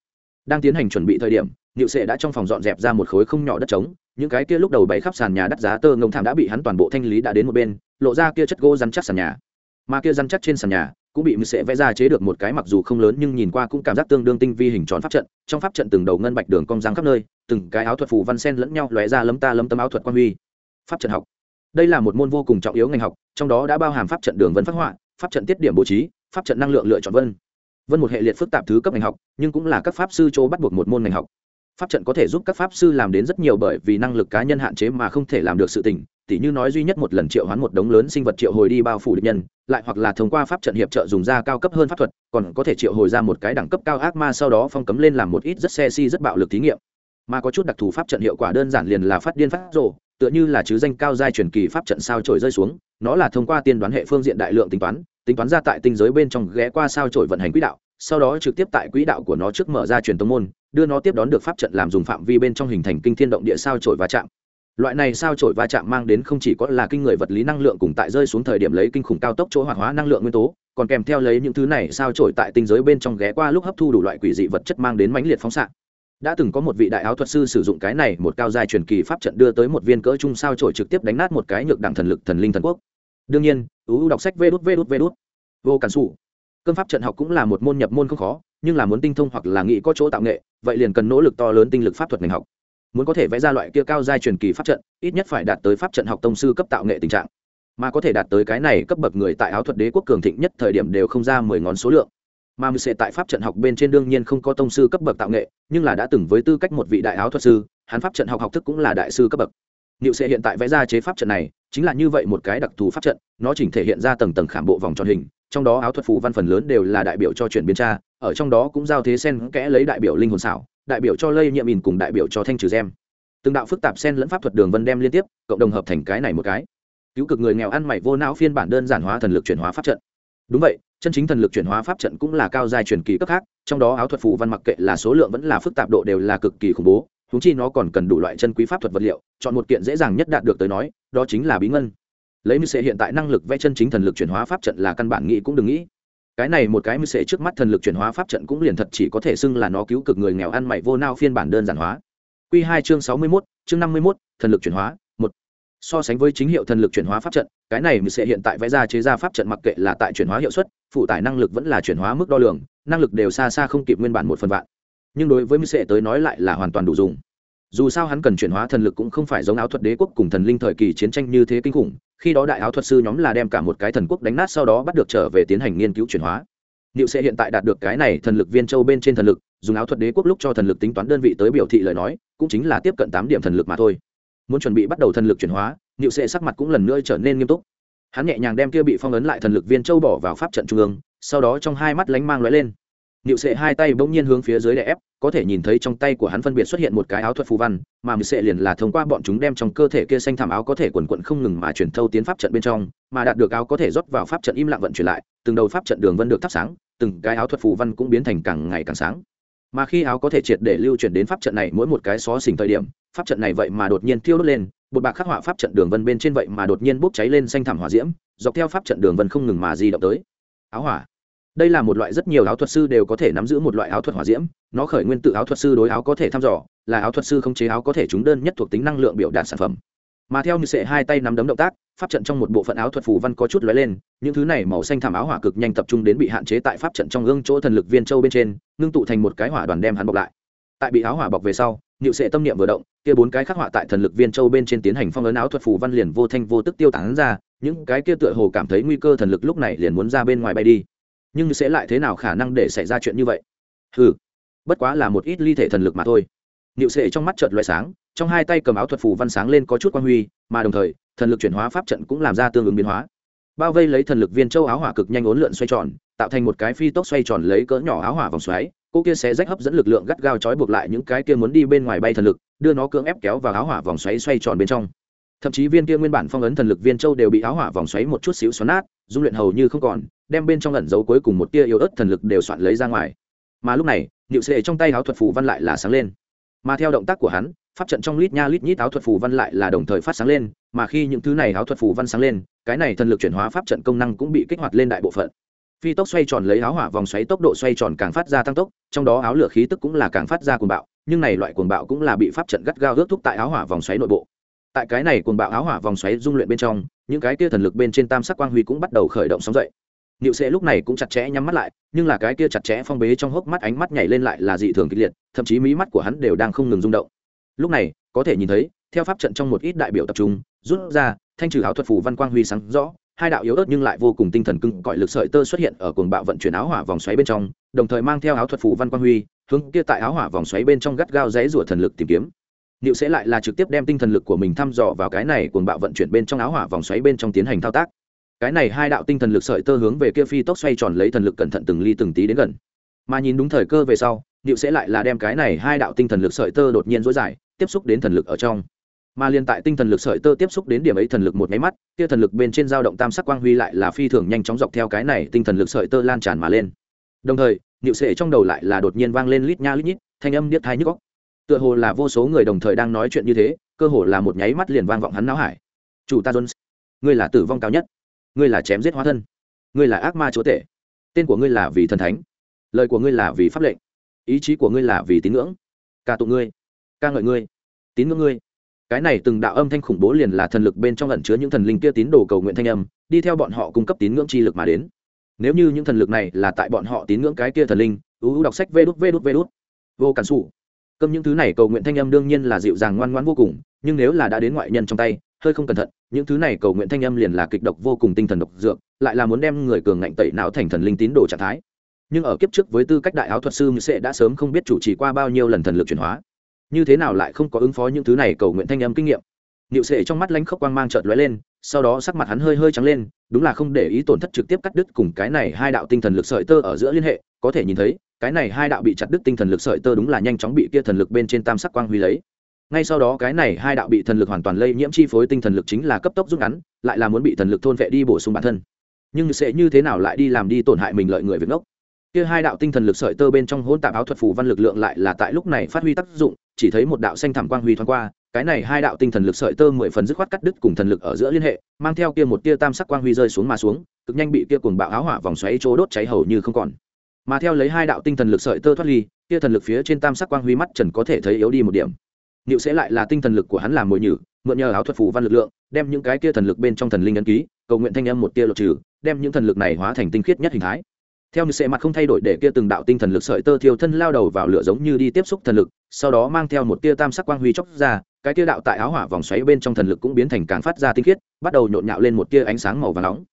Speaker 1: Đang tiến hành chuẩn bị thời điểm liệu sệ đã trong phòng dọn dẹp ra một khối không nhỏ đất trống, những cái kia lúc đầu bày khắp sàn nhà đắt giá tơ ngông thảm đã bị hắn toàn bộ thanh lý đã đến một bên, lộ ra kia chất gỗ rắn chắc sàn nhà. Mà kia rắn chắc trên sàn nhà cũng bị sệ vẽ ra chế được một cái mặc dù không lớn nhưng nhìn qua cũng cảm giác tương đương tinh vi hình tròn pháp trận, trong pháp trận từng đầu ngân bạch đường cong răng khắp nơi từng cái áo thuật phù văn sen lẫn nhau lóe ra lấm ta lấm tấm áo thuật quan huy. Pháp trận học. Đây là một môn vô cùng trọng yếu ngành học, trong đó đã bao hàm pháp trận đường vân phát họa, pháp trận tiết điểm bố trí, pháp trận năng lượng lựa chọn vân. Vân một hệ liệt phức tạp thứ cấp ngành học, nhưng cũng là các pháp sư chỗ bắt buộc một môn ngành học. Pháp trận có thể giúp các pháp sư làm đến rất nhiều bởi vì năng lực cá nhân hạn chế mà không thể làm được sự tình, tỉ như nói duy nhất một lần triệu hoán một đống lớn sinh vật triệu hồi đi bao phủ địch nhân, lại hoặc là thông qua pháp trận hiệp trợ dùng ra cao cấp hơn pháp thuật, còn có thể triệu hồi ra một cái đẳng cấp cao ác ma sau đó phong cấm lên làm một ít rất xe si rất bạo lực thí nghiệm mà có chút đặc thù pháp trận hiệu quả đơn giản liền là phát điên phát rồ, tựa như là chứ danh cao giai truyền kỳ pháp trận sao trổi rơi xuống nó là thông qua tiên đoán hệ phương diện đại lượng tính toán tính toán ra tại tinh giới bên trong ghé qua sao trổi vận hành quỹ đạo sau đó trực tiếp tại quỹ đạo của nó trước mở ra truyền tông môn đưa nó tiếp đón được pháp trận làm dùng phạm vi bên trong hình thành kinh thiên động địa sao trổi va chạm. Loại này sao trổi va chạm mang đến không chỉ có là kinh người vật lý năng lượng cùng tại rơi xuống thời điểm lấy kinh khủng cao tốc chỗ hoạt hóa năng lượng nguyên tố còn kèm theo lấy những thứ này sao trổi tại tinh giới bên trong ghé qua lúc hấp thu đủ loại quỷ dị vật chất mang đến mãnh liệt phóng xạ đã từng có một vị đại áo thuật sư sử dụng cái này, một cao dài truyền kỳ pháp trận đưa tới một viên cỡ trung sao trổi trực tiếp đánh nát một cái nhược đẳng thần lực thần linh thần quốc. Đương nhiên ưu đọc sách vê đút vê đút vê đút. Vô cản xù cơn pháp trận học cũng là một môn nhập môn không khó, nhưng là muốn tinh thông hoặc là nghĩ có chỗ tạo nghệ, vậy liền cần nỗ lực to lớn tinh lực pháp thuật ngành học. Muốn có thể vẽ ra loại kia cao giai truyền kỳ pháp trận, ít nhất phải đạt tới pháp trận học tông sư cấp tạo nghệ tình trạng. Mà có thể đạt tới cái này cấp bậc người tại áo thuật đế quốc cường thịnh nhất thời điểm đều không ra mười ngón số lượng mà mười sệ tại pháp trận học bên trên đương nhiên không có tông sư cấp bậc tạo nghệ nhưng là đã từng với tư cách một vị đại áo thuật sư hắn pháp trận học học thức cũng là đại sư cấp bậc Niệu Sệ hiện tại vẽ ra chế pháp trận này, chính là như vậy một cái đặc thù pháp trận, nó chỉnh thể hiện ra tầng tầng khảm bộ vòng tròn hình, trong đó áo thuật phù văn phần lớn đều là đại biểu cho chuyển biến tra, ở trong đó cũng giao thế sen kẽ lấy đại biểu linh hồn xảo, đại biểu cho lây nhiệm ỉn cùng đại biểu cho thanh trừ gem. Từng đạo phức tạp sen lẫn pháp thuật đường vân đem liên tiếp, cộng đồng hợp thành cái này một cái. Cứu cực người nghèo ăn mày vô não phiên bản đơn giản hóa thần lực chuyển hóa pháp trận. Đúng vậy, chân chính thần lực chuyển hóa pháp trận cũng là cao giai truyền kỳ cấp khác, trong đó áo thuật phù văn mặc kệ là số lượng vẫn là phức tạp độ đều là cực kỳ khủng bố, húng chi nó còn cần đủ loại chân quý pháp thuật vật liệu chọn một kiện dễ dàng nhất đạt được tới nói đó chính là bí ngân. Lấy mưu sệ hiện tại năng lực vẽ chân chính thần lực chuyển hóa pháp trận là căn bản nghĩ cũng đừng nghĩ. Cái này một cái mưu sệ trước mắt thần lực chuyển hóa pháp trận cũng liền thật chỉ có thể xưng là nó cứu cực người nghèo ăn mày vô nao phiên bản đơn giản hóa. Q hai chương sáu mươi mốt chương năm mươi mốt thần lực chuyển hóa so sánh với chính hiệu thần lực chuyển hóa pháp trận cái này mình sệ hiện tại vẽ ra chế ra pháp trận mặc kệ là tại chuyển hóa hiệu suất phụ tải năng lực vẫn là chuyển hóa mức đo lường năng lực đều xa xa không kịp nguyên bản một phần vạn. Nhưng đối với mình sệ tới nói lại là hoàn toàn đủ dùng. Dù sao hắn cần chuyển hóa thần lực cũng không phải giống áo thuật đế quốc cùng thần linh thời kỳ chiến tranh như thế kinh khủng khi đó đại áo thuật sư nhóm là đem cả một cái thần quốc đánh nát sau đó bắt được trở về tiến hành nghiên cứu chuyển hóa. Liệu sẽ hiện tại đạt được cái này thần lực viên châu bên trên thần lực, dùng áo thuật đế quốc lúc cho thần lực tính toán đơn vị tới biểu thị lời nói, cũng chính là tiếp cận tám điểm thần lực mà thôi. Muốn chuẩn bị bắt đầu thần lực chuyển hóa, Niệu Sệ sắc mặt cũng lần nữa trở nên nghiêm túc. Hắn nhẹ nhàng đem kia bị phong ấn lại thần lực viên châu bỏ vào pháp trận trung ương, sau đó trong hai mắt lánh mang lóe lên Niệu Sệ hai tay bỗng nhiên hướng phía dưới đè ép, có thể nhìn thấy trong tay của hắn phân biệt xuất hiện một cái áo thuật phù văn, mà Niệu Sệ liền là thông qua bọn chúng đem trong cơ thể kia xanh thảm áo có thể quần quận không ngừng mà chuyển thâu tiến pháp trận bên trong, mà đạt được áo có thể rót vào pháp trận im lặng vận chuyển lại, từng đầu pháp trận đường vân được thắp sáng, từng cái áo thuật phù văn cũng biến thành càng ngày càng sáng. Mà khi áo có thể triệt để lưu chuyển đến pháp trận này mỗi một cái xó xỉnh thời điểm, pháp trận này vậy mà đột nhiên thiêu đốt lên, một bạc khắc họa pháp trận đường vân bên trên vậy mà đột nhiên bốc cháy lên xanh thảm hỏa diễm, dọc theo pháp trận đường vân không ngừng mà di động tới. Áo hỏa. Đây là một loại rất nhiều áo thuật sư đều có thể nắm giữ một loại áo thuật hỏa diễm nó khởi nguyên tự áo thuật sư đối áo có thể thăm dò là áo thuật sư không chế áo có thể trúng đơn nhất thuộc tính năng lượng biểu đạt sản phẩm. Mà theo như sệ hai tay nắm đấm động tác pháp trận trong một bộ phận áo thuật phù văn có chút lóe lên những thứ này màu xanh thảm áo hỏa cực nhanh tập trung đến bị hạn chế tại pháp trận trong gương chỗ thần lực viên châu bên trên ngưng tụ thành một cái hỏa đoàn đem hắn bọc lại. Tại bị áo hỏa bọc về sau nhựu sệ tâm niệm vừa động, kia bốn cái khắc họa tại thần lực viên châu bên trên tiến hành phong ấn áo thuật phù văn liền vô thanh vô tức tiêu tán ra, những cái kia tựa hồ cảm thấy nguy cơ thần lực lúc này liền muốn ra bên ngoài bay đi. Nhưng sẽ lại thế nào khả năng để xảy ra chuyện như vậy? Ừ bất quá là một ít ly thể thần lực mà thôi. Niệu sệ trong mắt chợt loại sáng, trong hai tay cầm áo thuật phù văn sáng lên có chút quan huy, mà đồng thời, thần lực chuyển hóa pháp trận cũng làm ra tương ứng biến hóa. Bao vây lấy thần lực viên châu áo hỏa cực nhanh ốn lượn xoay tròn, tạo thành một cái phi tốc xoay tròn lấy cỡ nhỏ áo hỏa vòng xoáy cô kia sẽ rách hấp dẫn lực lượng gắt gao trói buộc lại những cái kia muốn đi bên ngoài bay thần lực, đưa nó cưỡng ép kéo vào áo hỏa vòng xoáy xoay tròn bên trong. Thậm chí viên kia nguyên bản phong ấn thần lực viên châu đều bị áo hỏa vòng xoáy một chút xíu xoắn nát, dung luyện hầu như không còn, đem bên trong ẩn giấu cuối cùng một tia yếu ớt thần lực đều soạn lấy ra ngoài. Mà lúc này nịu sệ trong tay áo thuật phù văn lại là sáng lên. Mà theo động tác của hắn, pháp trận trong lít nha lít nhít áo thuật phù văn lại là đồng thời phát sáng lên, mà khi những thứ này áo thuật phù văn sáng lên, cái này thần lực chuyển hóa pháp trận công năng cũng bị kích hoạt lên đại bộ phận phi tốc xoay tròn lấy áo hỏa vòng xoáy tốc độ xoay tròn càng phát ra tăng tốc trong đó áo lửa khí tức cũng là càng phát ra cuồng bạo nhưng này loại cuồng bạo cũng là bị pháp trận gắt gao ước thúc tại áo hỏa vòng xoáy nội bộ tại cái này cuồng bạo áo hỏa vòng xoáy dung luyện bên trong những cái kia thần lực bên trên tam sắc quang huy cũng bắt đầu khởi động sóng dậy Niệu Sệ lúc này cũng chặt chẽ nhắm mắt lại, nhưng là cái kia chặt chẽ phong bế trong hốc mắt ánh mắt nhảy lên lại là dị thường kịch liệt, thậm chí mí mắt của hắn đều đang không ngừng rung động. Lúc này, có thể nhìn thấy, theo pháp trận trong một ít đại biểu tập trung, rút ra, thanh trừ áo thuật phù văn quang huy sáng rõ, hai đạo yếu ớt nhưng lại vô cùng tinh thần cưng cỏi lực sợi tơ xuất hiện ở cuồng bạo vận chuyển áo hỏa vòng xoáy bên trong, đồng thời mang theo áo thuật phù văn quang huy, hướng kia tại áo hỏa vòng xoáy bên trong gắt gao giãy rủa thần lực tìm kiếm. Niệu sẽ lại là trực tiếp đem tinh thần lực của mình thăm dò vào cái này cuồng bạo vận chuyển bên trong áo hỏa vòng xoáy bên trong tiến hành thao tác. Cái này hai đạo tinh thần lực sợi tơ hướng về kia phi tốc xoay tròn lấy thần lực cẩn thận từng ly từng tí đến gần. Mà nhìn đúng thời cơ về sau niệu sẽ lại là đem cái này hai đạo tinh thần lực sợi tơ đột nhiên dối dài tiếp xúc đến thần lực ở trong mà liên tại tinh thần lực sợi tơ tiếp xúc đến điểm ấy thần lực một máy mắt, kia thần lực bên trên dao động tam sắc quang huy lại là phi thường nhanh chóng dọc theo cái này tinh thần lực sợi tơ lan tràn mà lên. Đồng thời niệu sệ trong đầu lại là đột nhiên vang lên lít nha lít nhít, thanh âm điếc thai nhức góc tựa hồ là vô số người đồng thời đang nói chuyện như thế, cơ hồ là một nháy mắt liền vang vọng hắn não hải. Chủ ta jones, ngươi là tử vong cao nhất. Ngươi là chém giết hóa thân. Ngươi là ác ma chúa tể. Tên của ngươi là vì thần thánh. Lời của ngươi là vì pháp lệnh. Ý chí của ngươi là vì tín ngưỡng. Ca tụng ngươi. Ca ngợi ngươi. Tín ngưỡng ngươi cái này từng đạo âm thanh khủng bố liền là thần lực bên trong lẩn chứa những thần linh kia tín đồ cầu nguyện thanh âm, đi theo bọn họ cung cấp tín ngưỡng chi lực mà đến. Nếu như những thần lực này là tại bọn họ tín ngưỡng cái kia thần linh ưu đọc sách vê đút vê đút vê đút. Vô cản xù cơm những thứ này cầu nguyện thanh âm đương nhiên là dịu dàng ngoan ngoãn vô cùng, nhưng nếu là đã đến ngoại nhân trong tay, hơi không cẩn thận, những thứ này cầu nguyện thanh âm liền là kịch độc vô cùng tinh thần độc dược, lại là muốn đem người cường ngạnh tẩy não thành thần linh tín đồ trạng thái. Nhưng ở kiếp trước với tư cách đại áo thuật sư sẽ đã sớm không biết chủ trì qua bao nhiêu lần thần lực chuyển hóa như thế nào lại không có ứng phó những thứ này cầu nguyện thanh âm kinh nghiệm? Niệu Sệ trong mắt lánh khốc quang mang chợt lóe lên, sau đó sắc mặt hắn hơi hơi trắng lên, đúng là không để ý tổn thất trực tiếp cắt đứt cùng cái này hai đạo tinh thần lực sợi tơ ở giữa liên hệ, có thể nhìn thấy, cái này hai đạo bị chặt đứt tinh thần lực sợi tơ đúng là nhanh chóng bị kia thần lực bên trên tam sắc quang huy lấy. Ngay sau đó cái này hai đạo bị thần lực hoàn toàn lây nhiễm chi phối tinh thần lực chính là cấp tốc rút ngắn lại là muốn bị thần lực thôn vệ đi bổ sung bản thân. Nhưng sẽ như thế nào lại đi làm đi tổn hại mình lợi người việc ngốc? Kia hai đạo tinh thần lực sợi tơ bên trong hỗn tạp áo thuật phù văn lực lượng lại là tại lúc này phát huy tác dụng chỉ thấy một đạo xanh thảm quang huy thoáng qua cái này hai đạo tinh thần lực sợi tơ mười phần dứt khoát cắt đứt cùng thần lực ở giữa liên hệ mang theo kia một tia tam sắc quang huy rơi xuống mà xuống cực nhanh bị kia cuồng bạo áo hỏa vòng xoáy chỗ đốt cháy hầu như không còn mà theo lấy hai đạo tinh thần lực sợi tơ thoát ly kia thần lực phía trên tam sắc quang huy mắt trần có thể thấy yếu đi một điểm liệu sẽ lại là tinh thần lực của hắn làm mồi nhử, mượn nhờ áo thuật phù văn lực lượng, đem những cái kia thần lực bên trong thần linh ấn ký, cầu nguyện thanh âm một tia lột trừ, đem những thần lực này hóa thành tinh khiết nhất hình thái. Theo như sệ mặt không thay đổi để kia từng đạo tinh thần lực sợi tơ thiêu thân lao đầu vào lửa giống như đi tiếp xúc thần lực, sau đó mang theo một tia tam sắc quang huy chốc ra, cái tia đạo tại áo hỏa vòng xoáy bên trong thần lực cũng biến thành càng phát ra tinh khiết, bắt đầu nhộn nhạo lên một tia ánh sáng màu vàng nóng.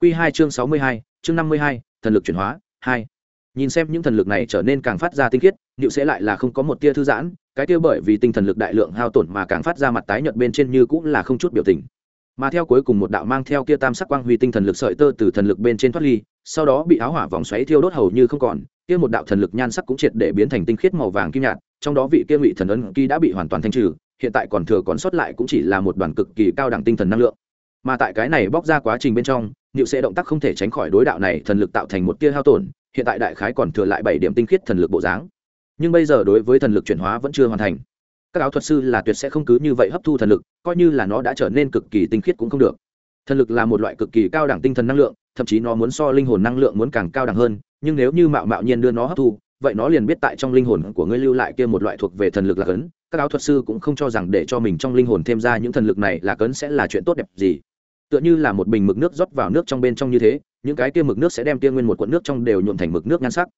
Speaker 1: Quy hai chương 62, chương 52, thần lực chuyển hóa hai. nhìn xem những thần lực này trở nên càng phát ra tinh khiết nịu sẽ lại là không có một tia thư giãn cái tia bởi vì tinh thần lực đại lượng hao tổn mà càng phát ra mặt tái nhợt bên trên như cũng là không chút biểu tình mà theo cuối cùng một đạo mang theo kia tam sắc quang huy tinh thần lực sợi tơ từ thần lực bên trên thoát ly, sau đó bị áo hỏa vòng xoáy thiêu đốt hầu như không còn, kia một đạo thần lực nhan sắc cũng triệt để biến thành tinh khiết màu vàng kim nhạt, trong đó vị kia ngụy thần ấn ký đã bị hoàn toàn thanh trừ, hiện tại còn thừa còn sót lại cũng chỉ là một đoàn cực kỳ cao đẳng tinh thần năng lượng. Mà tại cái này bóc ra quá trình bên trong nịu sẽ động tác không thể tránh khỏi đối đạo này thần lực tạo thành một tia hao tổn, hiện tại đại khái còn thừa lại bảy điểm tinh khiết thần lực bộ dáng. Nhưng bây giờ đối với thần lực chuyển hóa vẫn chưa hoàn thành các áo thuật sư là tuyệt sẽ không cứ như vậy hấp thu thần lực, coi như là nó đã trở nên cực kỳ tinh khiết cũng không được. Thần lực là một loại cực kỳ cao đẳng tinh thần năng lượng, thậm chí nó muốn so linh hồn năng lượng muốn càng cao đẳng hơn, nhưng nếu như mạo mạo nhiên đưa nó hấp thu, vậy nó liền biết tại trong linh hồn của ngươi lưu lại kia một loại thuộc về thần lực là cấn. Các áo thuật sư cũng không cho rằng để cho mình trong linh hồn thêm ra những thần lực này là cấn sẽ là chuyện tốt đẹp gì. Tựa như là một bình mực nước rót vào nước trong bên trong như thế, những cái kia mực nước sẽ đem kia nguyên một cuộn nước trong đều nhuộm thành mực nước nhan sắc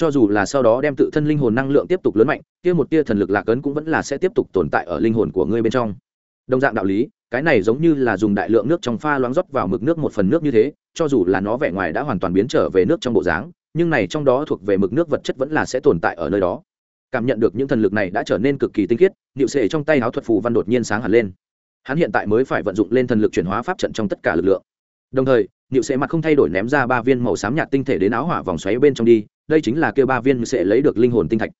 Speaker 1: cho dù là sau đó đem tự thân linh hồn năng lượng tiếp tục lớn mạnh, kia một tia thần lực lạc ấn cũng vẫn là sẽ tiếp tục tồn tại ở linh hồn của ngươi bên trong. Đồng dạng đạo lý, cái này giống như là dùng đại lượng nước trong pha loãng rót vào mực nước một phần nước như thế, cho dù là nó vẻ ngoài đã hoàn toàn biến trở về nước trong bộ dáng, nhưng này trong đó thuộc về mực nước vật chất vẫn là sẽ tồn tại ở nơi đó. Cảm nhận được những thần lực này đã trở nên cực kỳ tinh khiết Diệu sệ trong tay áo thuật phù văn đột nhiên sáng hẳn lên. Hắn hiện tại mới phải vận dụng lên thần lực chuyển hóa pháp trận trong tất cả lực lượng. Đồng thời Diệu sệ mặt không thay đổi ném ra ba viên màu xám nhạt tinh thể đến áo hỏa vòng xoáy bên trong đi đây chính là kêu ba viên sẽ lấy được linh hồn tinh thạch.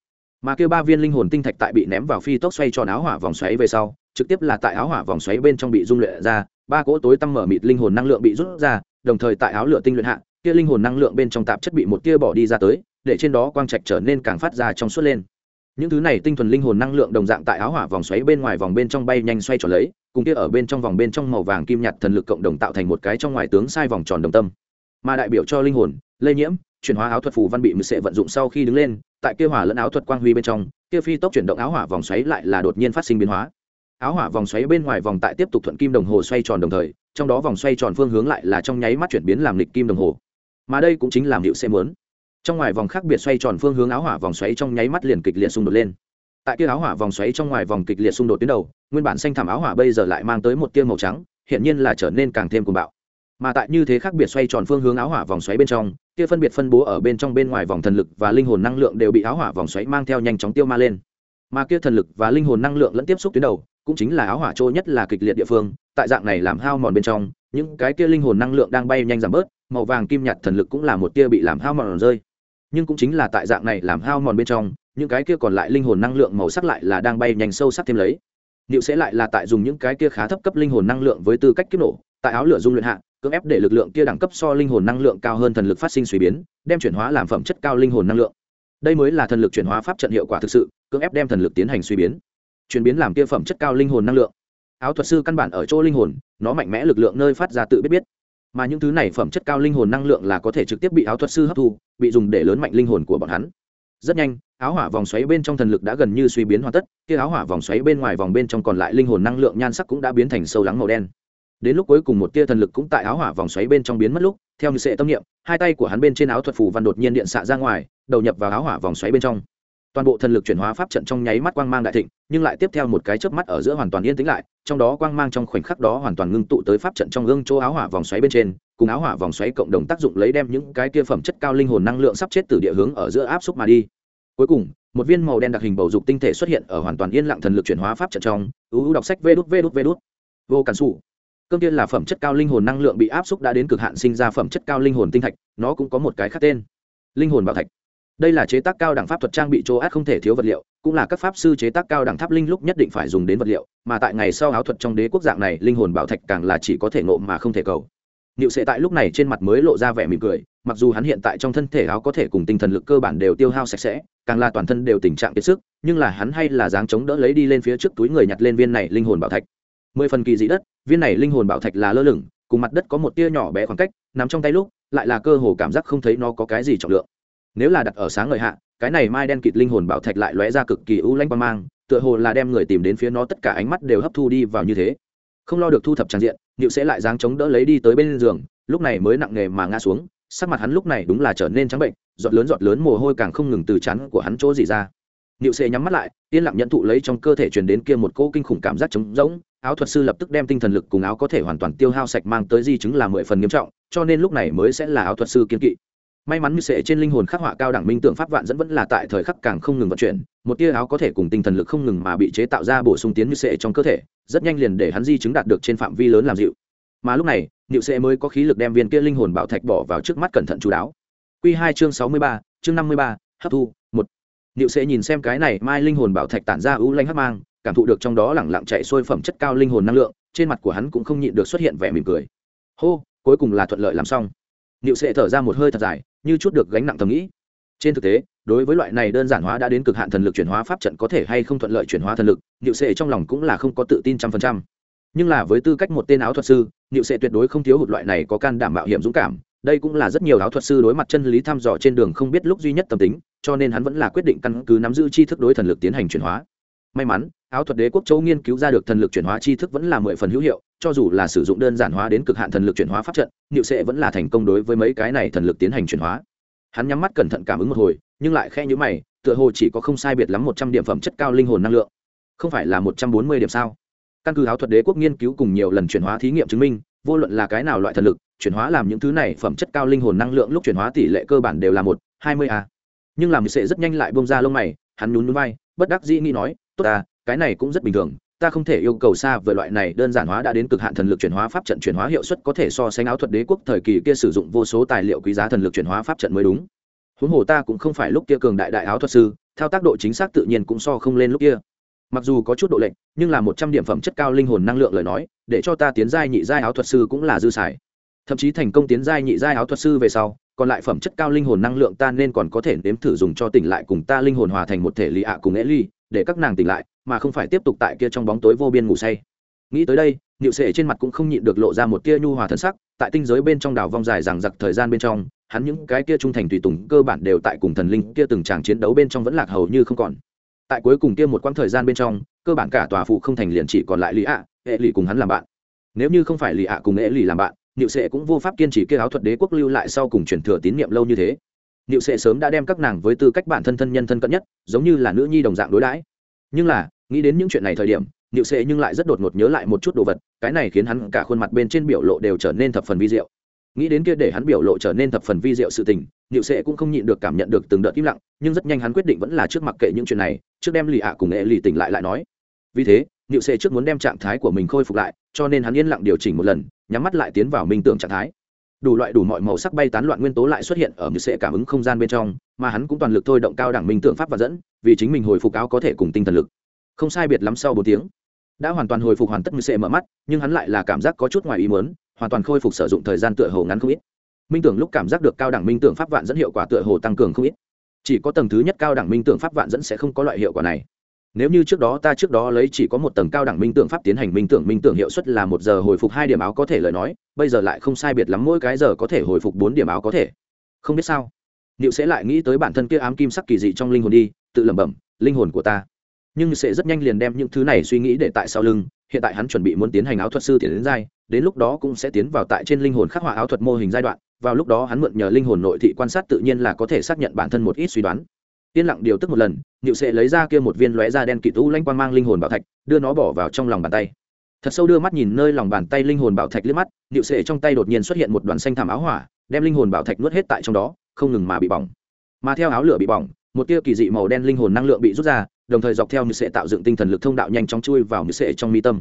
Speaker 1: Mà kêu ba viên linh hồn tinh thạch tại bị ném vào phi tốc xoay tròn áo hỏa vòng xoáy về sau, trực tiếp là tại áo hỏa vòng xoáy bên trong bị dung luyện ra, ba cỗ tối tăm mở mịt linh hồn năng lượng bị rút ra, đồng thời tại áo lửa tinh luyện hạ, kia linh hồn năng lượng bên trong tạp chất bị một tia bỏ đi ra tới, để trên đó quang trạch trở nên càng phát ra trong suốt lên. Những thứ này tinh thuần linh hồn năng lượng đồng dạng tại áo hỏa vòng xoáy bên ngoài vòng bên trong bay nhanh xoay tròn lấy, cùng kia ở bên trong vòng bên trong màu vàng kim nhạt thần lực cộng đồng tạo thành một cái trong ngoài tướng sai vòng tròn đồng tâm. Mà đại biểu cho linh hồn, lây nhiễm chuyển hóa áo thuật phù văn bị mười sệ vận dụng sau khi đứng lên, tại kia hỏa lẫn áo thuật quang huy bên trong, kia phi tốc chuyển động áo hỏa vòng xoáy lại là đột nhiên phát sinh biến hóa. Áo hỏa vòng xoáy bên ngoài vòng tại tiếp tục thuận kim đồng hồ xoay tròn đồng thời, trong đó vòng xoay tròn phương hướng lại là trong nháy mắt chuyển biến làm lịch kim đồng hồ. Mà đây cũng chính làm hiệu xe muốn. Trong ngoài vòng khác biệt xoay tròn phương hướng áo hỏa vòng xoáy trong nháy mắt liền kịch liệt xung đột lên. Tại kia áo hỏa vòng xoáy trong ngoài vòng kịch liệt xung đột tuyến đầu, nguyên bản xanh thảm áo hỏa bây giờ lại mang tới một tia màu trắng hiện nhiên là trở nên càng thêm cuồng bạo mà tại như thế khác biệt xoay tròn phương hướng áo hỏa vòng xoáy bên trong, kia phân biệt phân bố ở bên trong bên ngoài vòng thần lực và linh hồn năng lượng đều bị áo hỏa vòng xoáy mang theo nhanh chóng tiêu ma lên. Mà kia thần lực và linh hồn năng lượng lẫn tiếp xúc tuyến đầu, cũng chính là áo hỏa trôi nhất là kịch liệt địa phương, tại dạng này làm hao mòn bên trong, những cái kia linh hồn năng lượng đang bay nhanh giảm bớt, màu vàng kim nhạt thần lực cũng là một tia bị làm hao mòn rơi. Nhưng cũng chính là tại dạng này làm hao mòn bên trong, những cái kia còn lại linh hồn năng lượng màu sắc lại là đang bay nhanh sâu sắc thêm lấy. Liệu sẽ lại là tại dùng những cái kia khá thấp cấp linh hồn năng lượng với tư cách kiếp nổ, tại áo lửa dung luyện hạ cưỡng ép để lực lượng kia đẳng cấp so linh hồn năng lượng cao hơn thần lực phát sinh suy biến, đem chuyển hóa làm phẩm chất cao linh hồn năng lượng. Đây mới là thần lực chuyển hóa pháp trận hiệu quả thực sự, cưỡng ép đem thần lực tiến hành suy biến. Chuyển biến làm kia phẩm chất cao linh hồn năng lượng. Áo thuật sư căn bản ở chỗ linh hồn, nó mạnh mẽ lực lượng nơi phát ra tự biết biết. Mà những thứ này phẩm chất cao linh hồn năng lượng là có thể trực tiếp bị áo thuật sư hấp thu, bị dùng để lớn mạnh linh hồn của bọn hắn. Rất nhanh, áo hỏa vòng xoáy bên trong thần lực đã gần như suy biến hoàn tất, kia áo hỏa vòng xoáy bên ngoài vòng bên trong còn lại linh hồn năng lượng nhan sắc cũng đã biến thành sâu lắng màu đen đến lúc cuối cùng một tia thần lực cũng tại áo hỏa vòng xoáy bên trong biến mất lúc, theo như sệ tâm niệm, hai tay của hắn bên trên áo thuật phù văn đột nhiên điện xạ ra ngoài, đầu nhập vào áo hỏa vòng xoáy bên trong. Toàn bộ thần lực chuyển hóa pháp trận trong nháy mắt quang mang đại thịnh, nhưng lại tiếp theo một cái chớp mắt ở giữa hoàn toàn yên tĩnh lại, trong đó quang mang trong khoảnh khắc đó hoàn toàn ngưng tụ tới pháp trận trong gương chỗ áo hỏa vòng xoáy bên trên, cùng áo hỏa vòng xoáy cộng đồng tác dụng lấy đem những cái kia phẩm chất cao linh hồn năng lượng sắp chết từ địa hướng ở giữa áp xúc mà đi. Cuối cùng, một viên màu đen đặc hình bầu dục tinh thể xuất hiện ở hoàn toàn yên lặng thần lực chuyển hóa pháp trận trong ưu đọc sách vê đút vê đút vê đút. Vô cản sụ cơm tiên là phẩm chất cao linh hồn năng lượng bị áp xúc đã đến cực hạn sinh ra phẩm chất cao linh hồn tinh thạch nó cũng có một cái khác tên. Linh hồn bảo thạch. Đây là chế tác cao đẳng pháp thuật trang bị chỗ át không thể thiếu vật liệu cũng là các pháp sư chế tác cao đẳng tháp linh lúc nhất định phải dùng đến vật liệu mà tại ngày sau áo thuật trong đế quốc dạng này linh hồn bảo thạch càng là chỉ có thể nộ mà không thể cầu. Niệu Sệ tại lúc này trên mặt mới lộ ra vẻ mỉm cười, mặc dù hắn hiện tại trong thân thể áo có thể cùng tinh thần lực cơ bản đều tiêu hao sạch sẽ, càng là toàn thân đều tình trạng kiệt sức, nhưng là hắn hay là dáng chống đỡ lấy đi lên phía trước túi người nhặt lên viên này linh hồn bảo thạch. Mười phần kỳ dị đất, viên này linh hồn bảo thạch là lơ lửng, cùng mặt đất có một tia nhỏ bé khoảng cách, nằm trong tay lúc, lại là cơ hồ cảm giác không thấy nó có cái gì trọng lượng. Nếu là đặt ở sáng ngời hạ, cái này mai đen kịt linh hồn bảo thạch lại lóe ra cực kỳ u lanh quang mang, tựa hồ là đem người tìm đến phía nó tất cả ánh mắt đều hấp thu đi vào như thế. Không lo được thu thập tràn diện, Niệu sẽ lại dáng chống đỡ lấy đi tới bên giường, lúc này mới nặng nề mà ngã xuống sắc mặt hắn lúc này đúng là trở nên trắng bệnh giọt lớn giọt lớn mồ hôi càng không ngừng từ chắn của hắn chỗ gì ra Niệu sẽ nhắm mắt lại, yên lặng nhận thụ lấy trong cơ thể truyền đến kia một cỗ kinh khủng cảm giác trống rỗng, áo thuật sư lập tức đem tinh thần lực cùng áo có thể hoàn toàn tiêu hao sạch mang tới di chứng là mười phần nghiêm trọng, cho nên lúc này mới sẽ là áo thuật sư kiên kỵ. May mắn như Sệ trên linh hồn khắc họa cao đẳng minh tượng pháp vạn dẫn vẫn là tại thời khắc càng không ngừng vận chuyển, một tia áo có thể cùng tinh thần lực không ngừng mà bị chế tạo ra bổ sung tiến như Sệ trong cơ thể, rất nhanh liền để hắn di chứng đạt được trên phạm vi lớn làm dịu. Mà lúc này, Niệu Sệ mới có khí lực đem viên kia linh hồn bảo thạch bỏ vào trước mắt cẩn thận chú đáo. Quy hai chương sáu mươi ba, chương năm mươi ba, hấp thu, một. Niệu Sệ nhìn xem cái này mai linh hồn bảo thạch tản ra ưu lanh hấp mang, cảm thụ được trong đó lẳng lặng chạy xuôi phẩm chất cao linh hồn năng lượng, trên mặt của hắn cũng không nhịn được xuất hiện vẻ mỉm cười. Hô, cuối cùng là thuận lợi làm xong. Niệu Sệ thở ra một hơi thật dài, như chút được gánh nặng tầm nghĩ. Trên thực tế, đối với loại này đơn giản hóa đã đến cực hạn thần lực chuyển hóa pháp trận có thể hay không thuận lợi chuyển hóa thần lực, Niệu Sệ trong lòng cũng là không có tự tin trăm phần trăm nhưng là với tư cách một tên áo thuật sư niệu sệ tuyệt đối không thiếu hụt loại này có can đảm mạo hiểm dũng cảm đây cũng là rất nhiều áo thuật sư đối mặt chân lý thăm dò trên đường không biết lúc duy nhất tâm tính cho nên hắn vẫn là quyết định căn cứ nắm giữ tri thức đối thần lực tiến hành chuyển hóa may mắn áo thuật đế quốc châu nghiên cứu ra được thần lực chuyển hóa tri thức vẫn là mười phần hữu hiệu, cho dù là sử dụng đơn giản hóa đến cực hạn thần lực chuyển hóa pháp trận, niệu sẽ vẫn là thành công đối với mấy cái này thần lực tiến hành chuyển hóa. Hắn nhắm mắt cẩn thận cảm ứng một hồi, nhưng lại khe nhữ mày, tựa hồ chỉ có không sai biệt lắm một trăm điểm phẩm chất cao linh hồn năng lượng. Không phải là một trăm bốn mươi điểm sao? Căn cứ áo thuật đế quốc nghiên cứu cùng nhiều lần chuyển hóa thí nghiệm chứng minh, vô luận là cái nào loại thần lực, chuyển hóa làm những thứ này phẩm chất cao linh hồn năng lượng lúc chuyển hóa tỷ lệ cơ bản đều là một, hai mươi a. Nhưng làm sẽ rất nhanh lại bông ra lông mày, hắn nhún nhún vai, bất đắc dĩ nghĩ nói, tốt ta cái này cũng rất bình thường, ta không thể yêu cầu xa về loại này đơn giản hóa đã đến cực hạn thần lực chuyển hóa pháp trận chuyển hóa hiệu suất có thể so sánh áo thuật đế quốc thời kỳ kia sử dụng vô số tài liệu quý giá thần lực chuyển hóa pháp trận mới đúng. Huống hồ ta cũng không phải lúc kia cường đại đại áo thuật sư, thao tác độ chính xác tự nhiên cũng so không lên lúc kia. Mặc dù có chút độ lệnh nhưng là một trăm điểm phẩm chất cao linh hồn năng lượng lời nói, để cho ta tiến giai nhị giai áo thuật sư cũng là dư xài. Thậm chí thành công tiến giai nhị giai áo thuật sư về sau, còn lại phẩm chất cao linh hồn năng lượng ta nên còn có thể nếm thử dùng cho tỉnh lại cùng ta linh hồn hòa thành một thể lì ạ cùng ế ly để các nàng tỉnh lại, mà không phải tiếp tục tại kia trong bóng tối vô biên ngủ say. Nghĩ tới đây nịu sệ trên mặt cũng không nhịn được lộ ra một tia nhu hòa thân sắc, tại tinh giới bên trong đảo vong dài rằng giặc thời gian bên trong, hắn những cái kia trung thành tùy tùng cơ bản đều tại cùng thần linh kia từng tràng chiến đấu bên trong vẫn lạc hầu như không còn. Tại cuối cùng kia một quãng thời gian bên trong, cơ bản cả tòa phụ không thành liền chỉ còn lại lý ạ, hệ lì cùng hắn làm bạn. Nếu như không phải lý ạ cùng hệ lì làm bạn, niệu sệ cũng vô pháp kiên trì kia áo thuật đế quốc lưu lại sau cùng truyền thừa tín nhiệm lâu như thế niệu sệ sớm đã đem các nàng với tư cách bản thân thân nhân thân cận nhất, giống như là nữ nhi đồng dạng đối đãi. Nhưng là, nghĩ đến những chuyện này thời điểm, niệu sệ nhưng lại rất đột ngột nhớ lại một chút đồ vật, cái này khiến hắn cả khuôn mặt bên trên biểu lộ đều trở nên thập phần vi diệu. Nghĩ đến kia để hắn biểu lộ trở nên thập phần vi diệu sự tình, niệu sệ cũng không nhịn được cảm nhận được từng đợt im lặng, nhưng rất nhanh hắn quyết định vẫn là trước mặc kệ những chuyện này, trước đem lì ạ cùng nghệ lì tỉnh lại lại nói. Vì thế, niệu sệ trước muốn đem trạng thái của mình khôi phục lại, cho nên hắn yên lặng điều chỉnh một lần, nhắm mắt lại tiến vào minh tưởng trạng thái đủ loại đủ mọi màu sắc bay tán loạn nguyên tố lại xuất hiện ở mười sệ cảm ứng không gian bên trong, mà hắn cũng toàn lực thôi động cao đẳng minh tưởng pháp và dẫn, vì chính mình hồi phục áo có thể cùng tinh thần lực. Không sai biệt lắm sau bốn tiếng, đã hoàn toàn hồi phục hoàn tất mười sệ mở mắt, nhưng hắn lại là cảm giác có chút ngoài ý muốn, hoàn toàn khôi phục sử dụng thời gian tựa hồ ngắn không ít. Minh tưởng lúc cảm giác được cao đẳng minh tưởng pháp vạn dẫn hiệu quả tựa hồ tăng cường không ít. Chỉ có tầng thứ nhất cao đẳng minh tưởng pháp vạn dẫn sẽ không có loại hiệu quả này nếu như trước đó ta trước đó lấy chỉ có một tầng cao đẳng minh tưởng pháp tiến hành minh tưởng minh tưởng hiệu suất là một giờ hồi phục hai điểm áo có thể lời nói, bây giờ lại không sai biệt lắm mỗi cái giờ có thể hồi phục bốn điểm áo có thể. Không biết sao? Liệu sẽ lại nghĩ tới bản thân kia ám kim sắc kỳ dị trong linh hồn đi, tự lẩm bẩm, linh hồn của ta. Nhưng sẽ rất nhanh liền đem những thứ này suy nghĩ để tại sau lưng, hiện tại hắn chuẩn bị muốn tiến hành áo thuật sư tiến đến giai, đến lúc đó cũng sẽ tiến vào tại trên linh hồn khắc họa áo thuật mô hình giai đoạn, vào lúc đó hắn mượn nhờ linh hồn nội thị quan sát tự nhiên là có thể xác nhận bản thân một ít suy đoán yên lặng điều tức một lần nịu sẽ lấy ra kia một viên lóe da đen kỳ tú lanh quang mang linh hồn bảo thạch, đưa nó bỏ vào trong lòng bàn tay. Thật sâu đưa mắt nhìn nơi lòng bàn tay linh hồn bảo thạch liếc mắt nịu sẽ trong tay đột nhiên xuất hiện một đoàn xanh thảm áo hỏa, đem linh hồn bảo thạch nuốt hết tại trong đó, không ngừng mà bị bỏng. Mà theo áo lửa bị bỏng, một tia kỳ dị màu đen linh hồn năng lượng bị rút ra, đồng thời dọc theo như sẽ tạo dựng tinh thần lực thông đạo nhanh chóng chui vào như sẽ trong mi tâm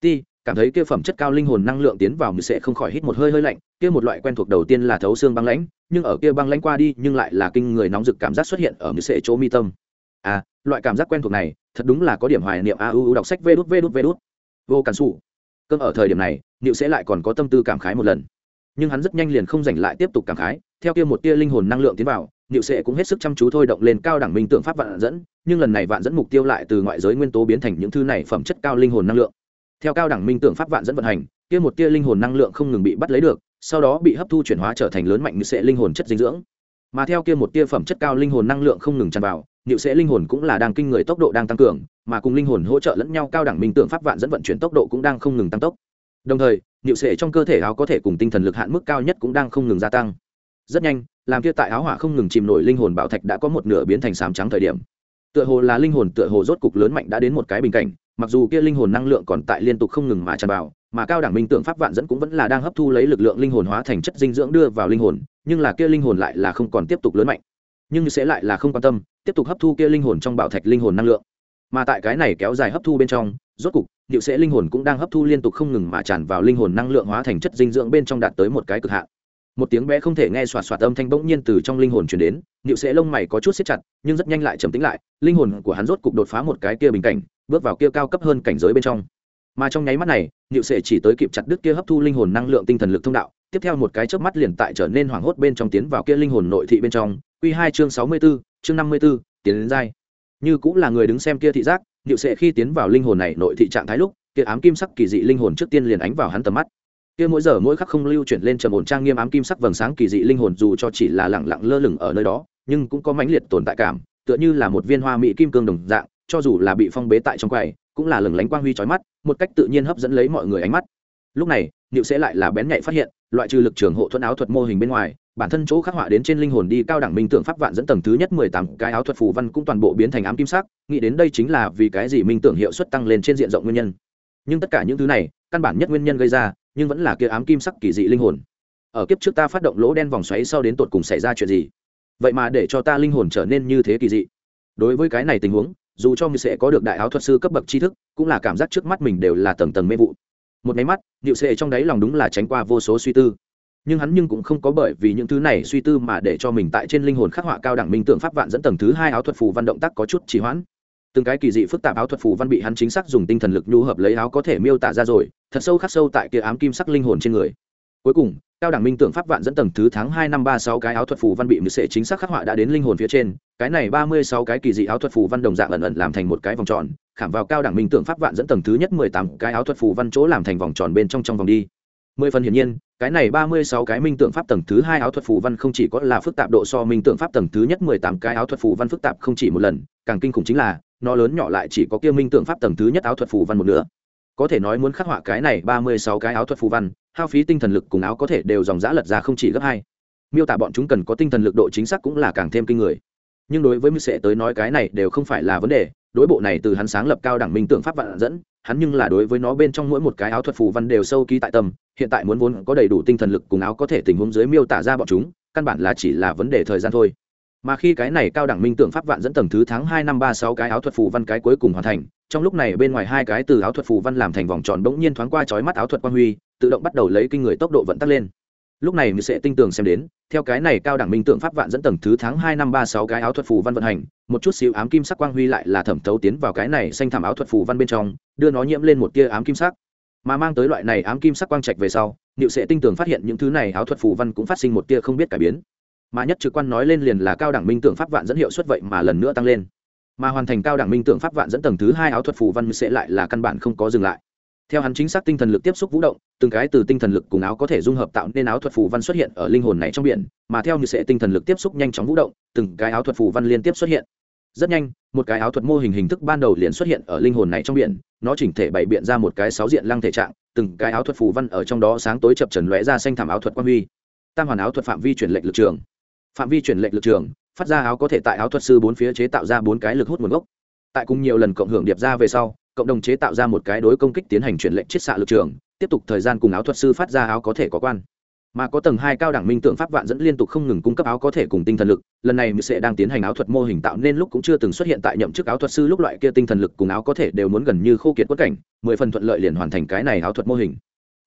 Speaker 1: ti cảm thấy kia phẩm chất cao linh hồn năng lượng tiến vào như sẽ không khỏi hít một hơi hơi lạnh kia một loại quen thuộc đầu tiên là thấu xương băng lãnh nhưng ở kia băng lãnh qua đi nhưng lại là kinh người nóng rực cảm giác xuất hiện ở như sẽ chỗ mi tâm. À loại cảm giác quen thuộc này thật đúng là có điểm hoài niệm a u đọc sách vê đút vê đút vê đút. Vô cản xù cơm ở thời điểm này nịu sẽ lại còn có tâm tư cảm khái một lần. Nhưng hắn rất nhanh liền không giành lại tiếp tục cảm khái theo kia một tia linh hồn năng lượng tiến vào Niệu sẽ cũng hết sức chăm chú thôi động lên cao đẳng minh tượng pháp vạn dẫn, nhưng lần này vạn dẫn mục tiêu lại từ ngoại giới nguyên tố biến thành những thứ này phẩm chất cao linh hồn năng lượng. Theo cao đẳng minh tượng pháp vạn dẫn vận hành, kia một tia linh hồn năng lượng không ngừng bị bắt lấy được, sau đó bị hấp thu chuyển hóa trở thành lớn mạnh như sệ linh hồn chất dinh dưỡng. Mà theo kia một tia phẩm chất cao linh hồn năng lượng không ngừng tràn vào, Niệu Sệ linh hồn cũng là đang kinh người tốc độ đang tăng cường, mà cùng linh hồn hỗ trợ lẫn nhau cao đẳng minh tượng pháp vạn dẫn vận chuyển tốc độ cũng đang không ngừng tăng tốc. Đồng thời, Niệu Sệ trong cơ thể áo có thể cùng tinh thần lực hạn mức cao nhất cũng đang không ngừng gia tăng. Rất nhanh, làm kia tại áo hỏa không ngừng chìm nổi linh hồn bảo thạch đã có một nửa biến thành sám trắng thời điểm tựa hồ là linh hồn tựa hồ rốt cục lớn mạnh đã đến một cái bình cảnh mặc dù kia linh hồn năng lượng còn tại liên tục không ngừng mà tràn vào, mà cao đẳng minh tượng pháp vạn dẫn cũng vẫn là đang hấp thu lấy lực lượng linh hồn hóa thành chất dinh dưỡng đưa vào linh hồn, nhưng là kia linh hồn lại là không còn tiếp tục lớn mạnh. Nhưng sẽ lại là không quan tâm, tiếp tục hấp thu kia linh hồn trong bảo thạch linh hồn năng lượng. Mà tại cái này kéo dài hấp thu bên trong, rốt cục, điệu sẽ linh hồn cũng đang hấp thu liên tục không ngừng mà tràn vào linh hồn năng lượng hóa thành chất dinh dưỡng bên trong đạt tới một cái cực hạn. Một tiếng bé không thể nghe xoạt xoạt âm thanh bỗng nhiên từ trong linh hồn chuyển đến nịu sẽ lông mày có chút xếp chặt, nhưng rất nhanh lại trầm tính lại, linh hồn của hắn rốt cục đột phá một cái kia bình cảnh bước vào kia cao cấp hơn cảnh giới bên trong. Mà trong nháy mắt này nhựu sệ chỉ tới kịp chặt đứt kia hấp thu linh hồn năng lượng tinh thần lực thông đạo, tiếp theo một cái chớp mắt liền tại trở nên hoảng hốt bên trong tiến vào kia linh hồn nội thị bên trong. Q hai chương sáu mươi b ố chương năm mươi b ố tiến đến dai như cũng là người đứng xem kia thị giác nhựu sệ khi tiến vào linh hồn này nội thị trạng thái lúc, kia ám kim sắc kỳ dị linh hồn trước tiên liền ánh vào hắn tầm mắt. Kia mỗi giờ mỗi khắc không lưu chuyển lên trầm ổn trang nghiêm ám kim sắc vầng sáng kỳ dị linh hồn dù cho chỉ là lẳng lặng lơ lửng ở nơi đó, nhưng cũng có mãnh liệt tồn tại cảm, tựa như là một viên hoa mỹ kim cương đồng dạng cho dù là bị phong bế tại trong quầy, cũng là lừng lánh quang huy chói mắt, một cách tự nhiên hấp dẫn lấy mọi người ánh mắt. Lúc này, niệu sẽ lại là bén nhạy phát hiện, loại trừ lực trường hộ thuẫn áo thuật mô hình bên ngoài, bản thân chỗ khắc họa đến trên linh hồn đi cao đẳng minh tưởng pháp vạn dẫn tầng thứ nhất mười tám, cái áo thuật phù văn cũng toàn bộ biến thành ám kim sắc, nghĩ đến đây chính là vì cái gì minh tưởng hiệu suất tăng lên trên diện rộng nguyên nhân. Nhưng tất cả những thứ này, căn bản nhất nguyên nhân gây ra, nhưng vẫn là kia ám kim sắc kỳ dị linh hồn. Ở kiếp trước ta phát động lỗ đen vòng xoáy sau đến tột cùng xảy ra chuyện gì? Vậy mà để cho ta linh hồn trở nên như thế kỳ dị. Đối với cái này tình huống dù cho mình sẽ có được đại áo thuật sư cấp bậc tri thức, cũng là cảm giác trước mắt mình đều là tầng tầng mê vụ. Một máy mắt điệu sệ trong đáy lòng đúng là tránh qua vô số suy tư. Nhưng hắn nhưng cũng không có bởi vì những thứ này suy tư mà để cho mình tại trên linh hồn khắc họa cao đẳng minh tượng pháp vạn dẫn tầng thứ hai áo thuật phù văn động tác có chút trì hoãn. Từng cái kỳ dị phức tạp áo thuật phù văn bị hắn chính xác dùng tinh thần lực nhu hợp lấy áo có thể miêu tả ra rồi, thật sâu khắc sâu tại kia ám kim sắc linh hồn trên người cuối cùng, cao đẳng minh tượng pháp vạn dẫn tầng thứ tháng hai năm ba sáu cái áo thuật phù văn bị mười sệ chính xác khắc họa đã đến linh hồn phía trên, cái này ba mươi sáu cái kỳ dị áo thuật phù văn đồng dạng ẩn ẩn làm thành một cái vòng tròn, khảm vào cao đẳng minh tượng pháp vạn dẫn tầng thứ nhất mười tám cái áo thuật phù văn chỗ làm thành vòng tròn bên trong trong vòng đi. Mười phần hiển nhiên, cái này ba mươi sáu cái minh tượng pháp tầng thứ hai áo thuật phù văn không chỉ có là phức tạp độ so minh tượng pháp tầng thứ nhất mười tám cái áo thuật phù văn phức tạp không chỉ một lần, càng kinh khủng chính là, nó lớn nhỏ lại chỉ có kia minh tượng pháp tầng thứ nhất áo thuật phù văn một nửa. Có thể nói muốn khắc họa cái này ba mươi sáu cái áo thuật phù văn hao phí tinh thần lực cùng áo có thể đều dòng giã lật ra không chỉ gấp hai. Miêu tả bọn chúng cần có tinh thần lực độ chính xác cũng là càng thêm kinh người. Nhưng đối với mưu sệ tới nói cái này đều không phải là vấn đề, đối bộ này từ hắn sáng lập cao đẳng minh tượng pháp vạn dẫn, hắn nhưng là đối với nó bên trong mỗi một cái áo thuật phù văn đều sâu ký tại tâm, hiện tại muốn vốn có đầy đủ tinh thần lực cùng áo có thể tình huống dưới miêu tả ra bọn chúng, căn bản là chỉ là vấn đề thời gian thôi mà khi cái này cao đẳng minh tượng pháp vạn dẫn tầng thứ tháng hai năm ba sáu cái áo thuật phù văn cái cuối cùng hoàn thành, trong lúc này bên ngoài hai cái từ áo thuật phù văn làm thành vòng tròn bỗng nhiên thoáng qua chói mắt áo thuật quang huy, tự động bắt đầu lấy kinh người tốc độ vận tắc lên. Lúc này mình sẽ tinh tường xem đến, theo cái này cao đẳng minh tượng pháp vạn dẫn tầng thứ tháng hai năm ba sáu cái áo thuật phù văn vận hành, một chút xíu ám kim sắc quang huy lại là thẩm thấu tiến vào cái này xanh thảm áo thuật phù văn bên trong, đưa nó nhiễm lên một tia ám kim sắc. Mà mang tới loại này ám kim sắc quang trạch về sau niệu sẽ tinh tường phát hiện những thứ này áo thuật phù văn cũng phát sinh một tia không biết cải biến mà nhất trực quan nói lên liền là cao đẳng minh tượng pháp vạn dẫn hiệu suất vậy mà lần nữa tăng lên. Mà hoàn thành cao đẳng minh tượng pháp vạn dẫn tầng thứ hai áo thuật phù văn sẽ lại là căn bản không có dừng lại. Theo hắn chính xác tinh thần lực tiếp xúc vũ động, từng cái từ tinh thần lực cùng áo có thể dung hợp tạo nên áo thuật phù văn xuất hiện ở linh hồn này trong biển, mà theo như sẽ tinh thần lực tiếp xúc nhanh chóng vũ động, từng cái áo thuật phù văn liên tiếp xuất hiện. Rất nhanh, một cái áo thuật mô hình hình thức ban đầu liền xuất hiện ở linh hồn này trong biển, nó chỉnh thể bày biện ra một cái sáu diện lăng thể trạng, từng cái áo thuật phù văn ở trong đó sáng tối chập trần lóe ra xanh thảm áo thuật quan huy. Tam hoàn áo thuật phạm vi chuyển lệch lực trường phạm vi chuyển lệnh lực trường, phát ra áo có thể tại áo thuật sư bốn phía chế tạo ra bốn cái lực hút nguồn gốc. Tại cùng nhiều lần cộng hưởng điệp ra về sau, cộng đồng chế tạo ra một cái đối công kích tiến hành chuyển lệnh chiết xạ lực trường, tiếp tục thời gian cùng áo thuật sư phát ra áo có thể có quan. Mà có tầng hai cao đẳng minh tượng pháp vạn dẫn liên tục không ngừng cung cấp áo có thể cùng tinh thần lực, lần này mình sẽ đang tiến hành áo thuật mô hình tạo nên lúc cũng chưa từng xuất hiện tại nhậm chức áo thuật sư lúc loại kia tinh thần lực cùng áo có thể đều muốn gần như khô kiệt quất cảnh, mười phần thuận lợi liền hoàn thành cái này áo thuật mô hình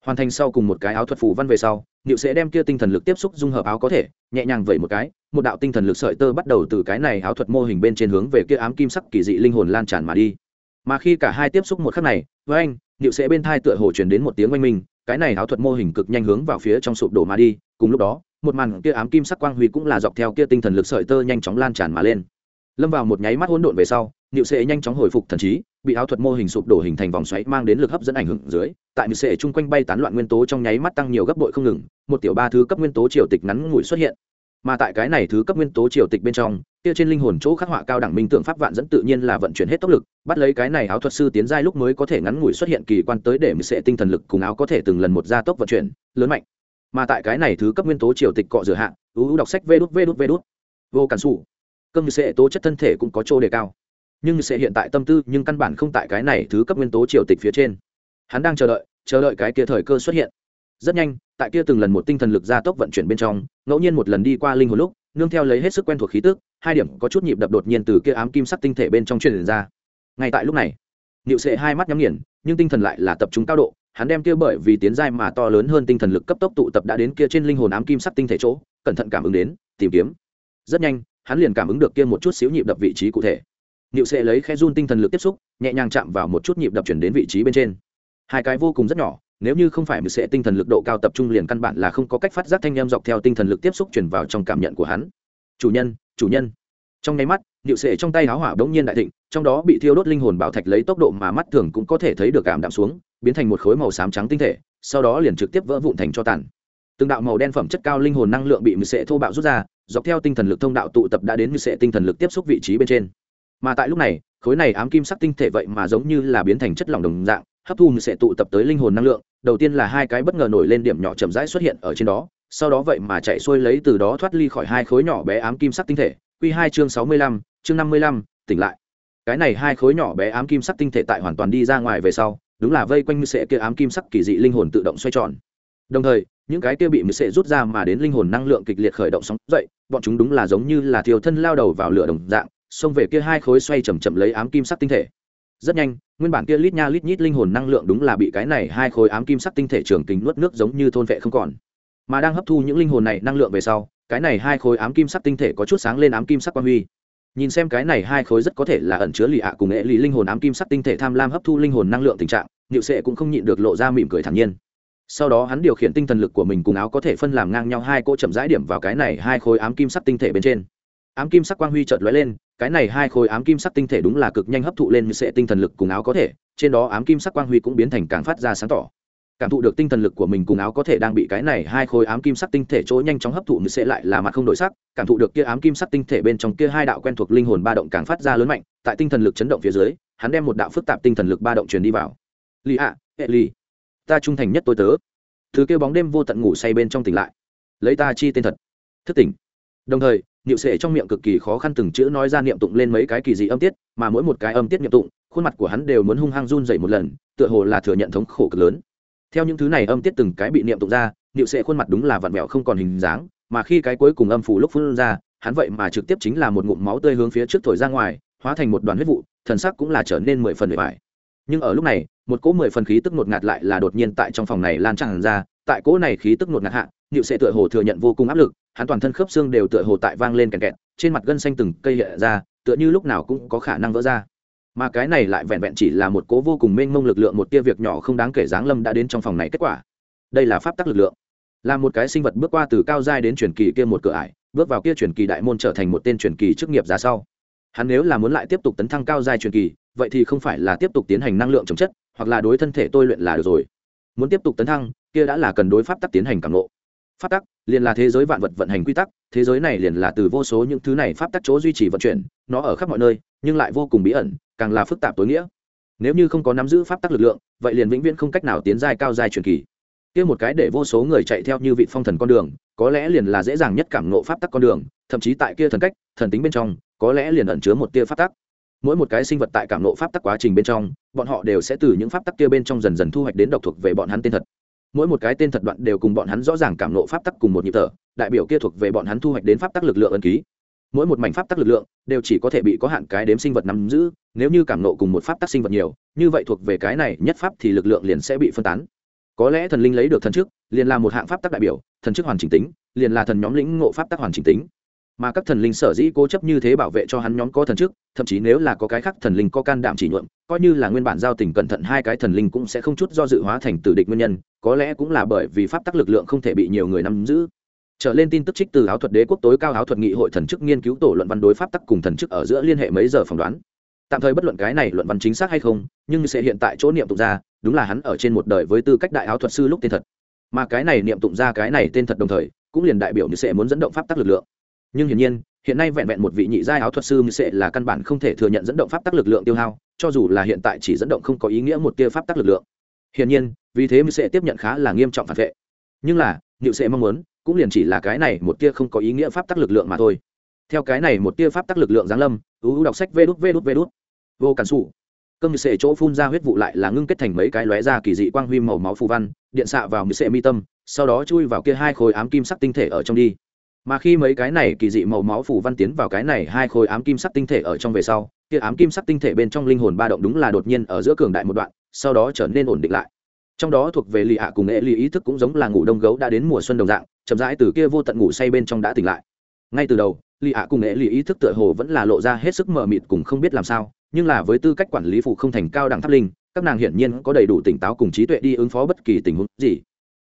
Speaker 1: hoàn thành sau cùng một cái áo thuật phù văn về sau, niệu sẽ đem kia tinh thần lực tiếp xúc dung hợp áo có thể, nhẹ nhàng vẩy một cái, một đạo tinh thần lực sợi tơ bắt đầu từ cái này áo thuật mô hình bên trên hướng về kia ám kim sắc kỳ dị linh hồn lan tràn mà đi. Mà khi cả hai tiếp xúc một khắc này, với anh, niệu sẽ bên thai tựa hồ chuyển đến một tiếng oanh minh, cái này áo thuật mô hình cực nhanh hướng vào phía trong sụp đổ mà đi, cùng lúc đó, một màn kia ám kim sắc quang huy cũng là dọc theo kia tinh thần lực sợi tơ nhanh chóng lan tràn mà lên. Lâm vào một nháy mắt hỗn độn về sau nịu sệ nhanh chóng hồi phục thần trí, bị áo thuật mô hình sụp đổ hình thành vòng xoáy mang đến lực hấp dẫn ảnh hưởng dưới, tại nịu sệ chung quanh bay tán loạn nguyên tố trong nháy mắt tăng nhiều gấp bội không ngừng, một tiểu ba thứ cấp nguyên tố triều tịch ngắn ngủi xuất hiện. Mà tại cái này thứ cấp nguyên tố triều tịch bên trong, kia trên linh hồn chỗ khắc họa cao đẳng minh tượng pháp vạn dẫn tự nhiên là vận chuyển hết tốc lực, bắt lấy cái này áo thuật sư tiến giai lúc mới có thể ngắn ngủi xuất hiện kỳ quan tới để mình sẽ tinh thần lực cùng áo có thể từng lần một gia tốc vận chuyển, lớn mạnh. Mà tại cái này thứ cấp nguyên tố triều tịch cọ rửa hạn ưu đọc sách vê đút vê đút vê đút. Vô cản sủ. Cơm như sệ tố chất thân thể cũng có chỗ đề cao nhưng sẽ hiện tại tâm tư, nhưng căn bản không tại cái này thứ cấp nguyên tố triều tịch phía trên. Hắn đang chờ đợi chờ đợi cái kia thời cơ xuất hiện. Rất nhanh, tại kia từng lần một tinh thần lực gia tốc vận chuyển bên trong, ngẫu nhiên một lần đi qua linh hồn lúc, nương theo lấy hết sức quen thuộc khí tức, hai điểm có chút nhịp đập đột nhiên từ kia ám kim sắc tinh thể bên trong truyền ra. Ngay tại lúc này, niệu sệ hai mắt nhắm nghiền, nhưng tinh thần lại là tập trung cao độ, hắn đem kia bởi vì tiến giai mà to lớn hơn tinh thần lực cấp tốc tụ tập đã đến kia trên linh hồn ám kim sắc tinh thể chỗ, cẩn thận cảm ứng đến, tìm kiếm. Rất nhanh, hắn liền cảm ứng được kia một chút xíu nhịp đập vị trí cụ thể niệu sệ lấy khe run tinh thần lực tiếp xúc, nhẹ nhàng chạm vào một chút nhịp đập chuyển đến vị trí bên trên. Hai cái vô cùng rất nhỏ, nếu như không phải mười sẽ tinh thần lực độ cao tập trung liền căn bản là không có cách phát giác thanh em dọc theo tinh thần lực tiếp xúc chuyển vào trong cảm nhận của hắn. Chủ nhân chủ nhân. Trong nháy mắt điệu sệ trong tay háo hỏa đống nhiên đại thịnh, trong đó bị thiêu đốt linh hồn bảo thạch lấy tốc độ mà mắt thường cũng có thể thấy được cảm đạm xuống, biến thành một khối màu xám trắng tinh thể, sau đó liền trực tiếp vỡ vụn thành cho tàn. Từng đạo màu đen phẩm chất cao linh hồn năng lượng bị mười sệ thô bạo rút ra, dọc theo tinh thần lực thông đạo tụ tập đã đến mười sệ tinh thần lực tiếp xúc vị trí bên trên mà tại lúc này, khối này ám kim sắc tinh thể vậy mà giống như là biến thành chất lỏng đồng dạng, hấp thu sẽ tụ tập tới linh hồn năng lượng, đầu tiên là hai cái bất ngờ nổi lên điểm nhỏ chậm rãi xuất hiện ở trên đó, sau đó vậy mà chạy xuôi lấy từ đó thoát ly khỏi hai khối nhỏ bé ám kim sắc tinh thể. Q hai chương sáu mươi lăm, chương năm mươi lăm, tỉnh lại. Cái này hai khối nhỏ bé ám kim sắc tinh thể tại hoàn toàn đi ra ngoài về sau, đúng là vây quanh như sệ kia ám kim sắc kỳ dị linh hồn tự động xoay tròn. Đồng thời, những cái kia bị mười sệ rút ra mà đến linh hồn năng lượng kịch liệt khởi động sóng dậy, bọn chúng đúng là giống như là thiều thân lao đầu vào lửa đồng dạng xông về kia hai khối xoay chầm chậm lấy ám kim sắc tinh thể. Rất nhanh, nguyên bản kia lít nha lít nhít linh hồn năng lượng đúng là bị cái này hai khối ám kim sắc tinh thể trường kính nuốt nước giống như thôn vệ không còn. Mà đang hấp thu những linh hồn này năng lượng về sau, cái này hai khối ám kim sắc tinh thể có chút sáng lên ám kim sắc quang huy. Nhìn xem cái này hai khối rất có thể là ẩn chứa lì ạ cùng nghệ lì linh hồn ám kim sắc tinh thể tham lam hấp thu linh hồn năng lượng tình trạng, niệu sệ cũng không nhịn được lộ ra mỉm cười thản nhiên. Sau đó hắn điều khiển tinh thần lực của mình cùng áo có thể phân làm ngang nhau hai cỗ chậm rãi điểm vào cái này hai khối ám kim sắc tinh thể bên trên ám kim sắc quang huy chợt lóe lên, cái này hai khối ám kim sắc tinh thể đúng là cực nhanh hấp thụ lên như sẽ tinh thần lực cùng áo có thể, trên đó ám kim sắc quang huy cũng biến thành càng phát ra sáng tỏ. Cảm thụ được tinh thần lực của mình cùng áo có thể đang bị cái này hai khối ám kim sắc tinh thể chỗ nhanh chóng hấp thụ như sẽ lại là mặt không đổi sắc, cảm thụ được kia ám kim sắc tinh thể bên trong kia hai đạo quen thuộc linh hồn ba động càng phát ra lớn mạnh, tại tinh thần lực chấn động phía dưới, hắn đem một đạo phức tạp tinh thần lực ba động truyền đi vào. Lì ạ, hệ lì. Ta trung thành nhất tôi tớ. Thứ kêu bóng đêm vô tận ngủ say bên trong tỉnh lại. Lấy ta chi tên thật. Thức tỉnh. Đồng thời niệu sệ trong miệng cực kỳ khó khăn từng chữ nói ra niệm tụng lên mấy cái kỳ dị âm tiết, mà mỗi một cái âm tiết niệm tụng, khuôn mặt của hắn đều muốn hung hăng run dậy một lần, tựa hồ là thừa nhận thống khổ cực lớn. Theo những thứ này âm tiết từng cái bị niệm tụng ra, niệu sệ khuôn mặt đúng là vặn vẹo không còn hình dáng, mà khi cái cuối cùng âm phủ lúc phun ra, hắn vậy mà trực tiếp chính là một ngụm máu tươi hướng phía trước thổi ra ngoài, hóa thành một đoàn huyết vụ, thần sắc cũng là trở nên mười phần bề bài nhưng ở lúc này, một cỗ mười phần khí tức ngột ngạt lại là đột nhiên tại trong phòng này lan tràn ra, tại cỗ này khí tức ngột ngạt hạ nịu sệ tựa hồ thừa nhận vô cùng áp lực, hắn toàn thân khớp xương đều tựa hồ tại vang lên kèn kẹt, trên mặt gân xanh từng cây hệ ra, tựa như lúc nào cũng có khả năng vỡ ra. Mà cái này lại vẹn vẹn chỉ là một cố vô cùng mênh mông lực lượng, một tia việc nhỏ không đáng kể giáng lâm đã đến trong phòng này kết quả. Đây là pháp tắc lực lượng. Là một cái sinh vật bước qua từ cao giai đến truyền kỳ kia một cửa ải, bước vào kia truyền kỳ đại môn trở thành một tên truyền kỳ chức nghiệp ra sau. Hắn nếu là muốn lại tiếp tục tấn thăng cao giai truyền kỳ, vậy thì không phải là tiếp tục tiến hành năng lượng chống chất, hoặc là đối thân thể tôi luyện là được rồi. Muốn tiếp tục tấn thăng, kia đã là cần đối pháp tắc tiến hành càng lộ pháp tắc, liền là thế giới vạn vật vận hành quy tắc, thế giới này liền là từ vô số những thứ này pháp tắc chỗ duy trì vận chuyển, nó ở khắp mọi nơi, nhưng lại vô cùng bí ẩn, càng là phức tạp tối nghĩa. Nếu như không có nắm giữ pháp tắc lực lượng, vậy liền vĩnh viễn không cách nào tiến giai cao giai truyền kỳ. Kia một cái để vô số người chạy theo như vị phong thần con đường, có lẽ liền là dễ dàng nhất cảm nộ pháp tắc con đường, thậm chí tại kia thần cách, thần tính bên trong, có lẽ liền ẩn chứa một tia pháp tắc. Mỗi một cái sinh vật tại cảm nộ pháp tắc quá trình bên trong, bọn họ đều sẽ từ những pháp tắc kia bên trong dần dần thu hoạch đến độc thuộc về bọn hắn tên thật mỗi một cái tên thật đoạn đều cùng bọn hắn rõ ràng cảm nộ pháp tắc cùng một nhịp thở, đại biểu kia thuộc về bọn hắn thu hoạch đến pháp tắc lực lượng ân ký. Mỗi một mảnh pháp tắc lực lượng đều chỉ có thể bị có hạn cái đếm sinh vật nắm giữ, nếu như cảm nộ cùng một pháp tắc sinh vật nhiều, như vậy thuộc về cái này nhất pháp thì lực lượng liền sẽ bị phân tán. Có lẽ thần linh lấy được thần chức liền là một hạng pháp tắc đại biểu, thần chức hoàn chỉnh tính, liền là thần nhóm lĩnh ngộ pháp tắc hoàn chỉnh tính mà các thần linh sở dĩ cố chấp như thế bảo vệ cho hắn nhóm có thần chức, thậm chí nếu là có cái khác thần linh có can đảm chỉ nhuộm, coi như là nguyên bản giao tình cẩn thận hai cái thần linh cũng sẽ không chút do dự hóa thành tử địch nguyên nhân, có lẽ cũng là bởi vì pháp tắc lực lượng không thể bị nhiều người nắm giữ. Trở lên tin tức trích từ áo thuật đế quốc tối cao áo thuật nghị hội thần chức nghiên cứu tổ luận văn đối pháp tắc cùng thần chức ở giữa liên hệ mấy giờ phỏng đoán. Tạm thời bất luận cái này luận văn chính xác hay không, nhưng sẽ hiện tại chỗ niệm tụng ra, đúng là hắn ở trên một đời với tư cách đại áo thuật sư lúc tên thật. Mà cái này niệm tụng ra cái này tên thật đồng thời, cũng liền đại biểu như sẽ muốn dẫn động pháp tắc lực lượng nhưng hiển nhiên, hiện nay vẹn vẹn một vị nhị giai áo thuật sư như sẽ là căn bản không thể thừa nhận dẫn động pháp tắc lực lượng tiêu hao, cho dù là hiện tại chỉ dẫn động không có ý nghĩa một tia pháp tắc lực lượng. Hiển nhiên, vì thế như sẽ tiếp nhận khá là nghiêm trọng phản vệ. Nhưng là nhự sẽ mong muốn, cũng liền chỉ là cái này một tia không có ý nghĩa pháp tắc lực lượng mà thôi. Theo cái này một tia pháp tắc lực lượng giáng lâm ưu đọc sách vê đút vê đút vê đút. Vô cản sụ cơm như sệ chỗ phun ra huyết vụ lại là ngưng kết thành mấy cái lóe ra kỳ dị quang huy màu máu phù văn, điện xạ vào như sệ mi tâm, sau đó chui vào kia hai khối ám kim sắc tinh thể ở trong đi mà khi mấy cái này kỳ dị màu máu phủ văn tiến vào cái này hai khối ám kim sắc tinh thể ở trong về sau, kia ám kim sắc tinh thể bên trong linh hồn ba động đúng là đột nhiên ở giữa cường đại một đoạn, sau đó trở nên ổn định lại. Trong đó thuộc về lì hạ cùng nghệ lì ý thức cũng giống là ngủ đông gấu đã đến mùa xuân đồng dạng, chậm rãi từ kia vô tận ngủ say bên trong đã tỉnh lại. Ngay từ đầu, lì hạ cùng nghệ lì ý thức tựa hồ vẫn là lộ ra hết sức mờ mịt cùng không biết làm sao, nhưng là với tư cách quản lý phụ không thành cao đẳng tháp linh, các nàng hiển nhiên có đầy đủ tỉnh táo cùng trí tuệ đi ứng phó bất kỳ tình huống gì.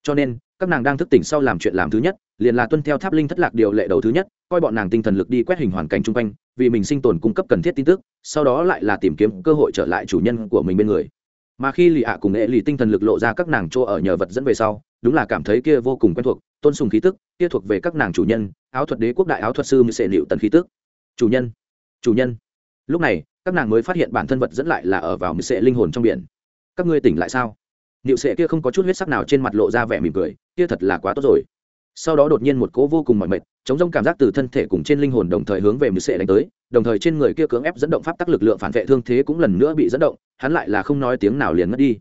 Speaker 1: Cho nên các nàng đang thức tỉnh sau làm chuyện làm thứ nhất, liền là tuân theo tháp linh thất lạc điều lệ đầu thứ nhất, coi bọn nàng tinh thần lực đi quét hình hoàn cảnh chung quanh, vì mình sinh tồn cung cấp cần thiết tin tức, sau đó lại là tìm kiếm cơ hội trở lại chủ nhân của mình bên người. Mà khi lì ạ cùng nghệ lì tinh thần lực lộ ra các nàng chỗ ở nhờ vật dẫn về sau, đúng là cảm thấy kia vô cùng quen thuộc, tôn sùng khí tức, kia thuộc về các nàng chủ nhân, áo thuật đế quốc đại áo thuật sư sẽ liệu tần khí tức. Chủ nhân chủ nhân. Lúc này, các nàng mới phát hiện bản thân vật dẫn lại là ở vào mười sệ linh hồn trong biển. Các ngươi tỉnh lại sao? Niệu sệ kia không có chút huyết sắc nào trên mặt lộ ra vẻ mỉm cười, kia thật là quá tốt rồi. Sau đó đột nhiên một cỗ vô cùng mỏi mệt, chống rông cảm giác từ thân thể cùng trên linh hồn đồng thời hướng về mười sệ đánh tới, đồng thời trên người kia cưỡng ép dẫn động pháp tắc lực lượng phản vệ thương thế cũng lần nữa bị dẫn động, hắn lại là không nói tiếng nào liền mất đi.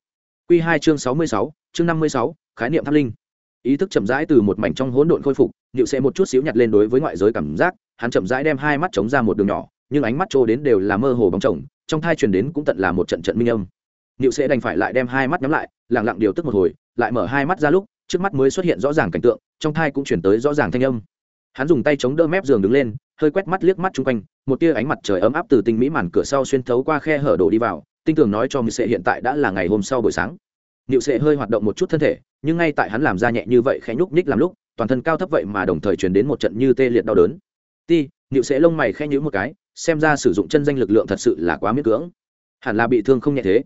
Speaker 1: Q hai chương sáu mươi sáu, chương năm mươi sáu, khái niệm tháp linh. Ý thức chậm rãi từ một mảnh trong hỗn độn khôi phục nịu sẽ một chút xíu nhặt lên đối với ngoại giới cảm giác, hắn chậm rãi đem hai mắt chống ra một đường nhỏ, nhưng ánh mắt trô đến đều là mơ hồ bóng chồng, trong thai truyền đến cũng tận là một trận trận minh âm. Nịu sẽ đành phải lại đem hai mắt nhắm lại lẳng lặng điều tức một hồi lại mở hai mắt ra lúc trước mắt mới xuất hiện rõ ràng cảnh tượng trong thai cũng chuyển tới rõ ràng thanh âm hắn dùng tay chống đỡ mép giường đứng lên hơi quét mắt liếc mắt chung quanh một tia ánh mặt trời ấm áp từ tinh mỹ màn cửa sau xuyên thấu qua khe hở đổ đi vào tinh tường nói cho mười sệ hiện tại đã là ngày hôm sau buổi sáng Niệu Sệ hơi hoạt động một chút thân thể, nhưng ngay tại hắn làm ra nhẹ như vậy khẽ nhúc nhích làm lúc, toàn thân cao thấp vậy mà đồng thời truyền đến một trận như tê liệt đau đớn. Ti, Niệu Sệ lông mày khẽ nhíu một cái, xem ra sử dụng chân danh lực lượng thật sự là quá miễn cưỡng. Hẳn là bị thương không nhẹ thế.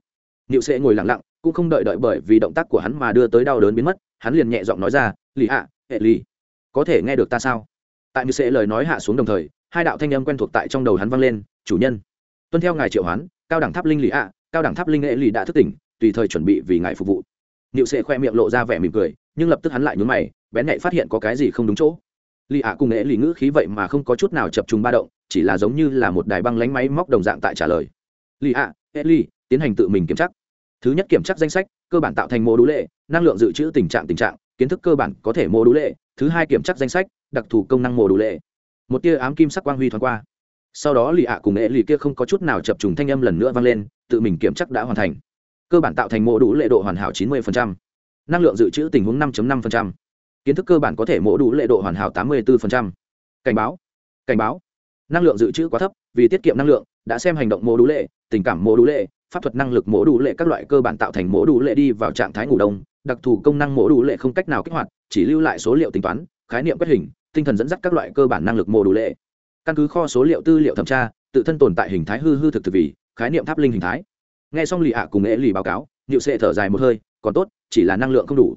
Speaker 1: Niệu Sệ ngồi lặng lặng, cũng không đợi đợi bởi vì động tác của hắn mà đưa tới đau đớn biến mất, hắn liền nhẹ giọng nói ra, lì ạ, hệ lì. có thể nghe được ta sao?" Tại như sẽ lời nói hạ xuống đồng thời, hai đạo thanh âm quen thuộc tại trong đầu hắn vang lên, "Chủ nhân." Tuân theo ngài triệu hoán, cao đẳng tháp linh lì ạ, cao đẳng tháp linh hệ lì đã thức tỉnh, tùy thời chuẩn bị vì ngài phục vụ Niệu Sệ khoe miệng lộ ra vẻ mỉm cười, nhưng lập tức hắn lại nhún mày, bén nhạy phát hiện có cái gì không đúng chỗ. lì ạ cùng nghệ lì ngữ khí vậy mà không có chút nào chập trùng ba động, chỉ là giống như là một đài băng lánh máy móc đồng dạng tại trả lời. lì ạ, hệ lì, tiến hành tự mình kiểm tra. Thứ nhất kiểm tra danh sách, cơ bản tạo thành mô đũ lệ, năng lượng dự trữ tình trạng tình trạng, kiến thức cơ bản có thể mô đũ lệ. Thứ hai kiểm tra danh sách, đặc thù công năng mô đũ lệ. Một tia ám kim sắc quang huy thoáng qua. Sau đó lì ạ cùng nghệ lì kia không có chút nào chập trùng thanh âm lần nữa vang lên, tự mình kiểm tra đã hoàn thành cơ bản tạo thành mô đủ lệ độ hoàn hảo 90%. năng lượng dự trữ tình huống 5.5%. kiến thức cơ bản có thể mô đủ lệ độ hoàn hảo 84%. cảnh báo cảnh báo năng lượng dự trữ quá thấp vì tiết kiệm năng lượng đã xem hành động mô đủ lệ tình cảm mô đủ lệ pháp thuật năng lực mổ đủ lệ các loại cơ bản tạo thành mổ đủ lệ đi vào trạng thái ngủ đông, đặc thù công năng mổ đủ lệ không cách nào kích hoạt, chỉ lưu lại số liệu tính toán, khái niệm quét hình, tinh thần dẫn dắt các loại cơ bản năng lực mổ đủ lệ. Căn cứ kho số liệu tư liệu thẩm tra, tự thân tồn tại hình thái hư hư thực thực vì, khái niệm tháp linh hình thái. Nghe xong lì ạ cùng nghệ lì báo cáo nhịu sệ thở dài một hơi, còn tốt, chỉ là năng lượng không đủ.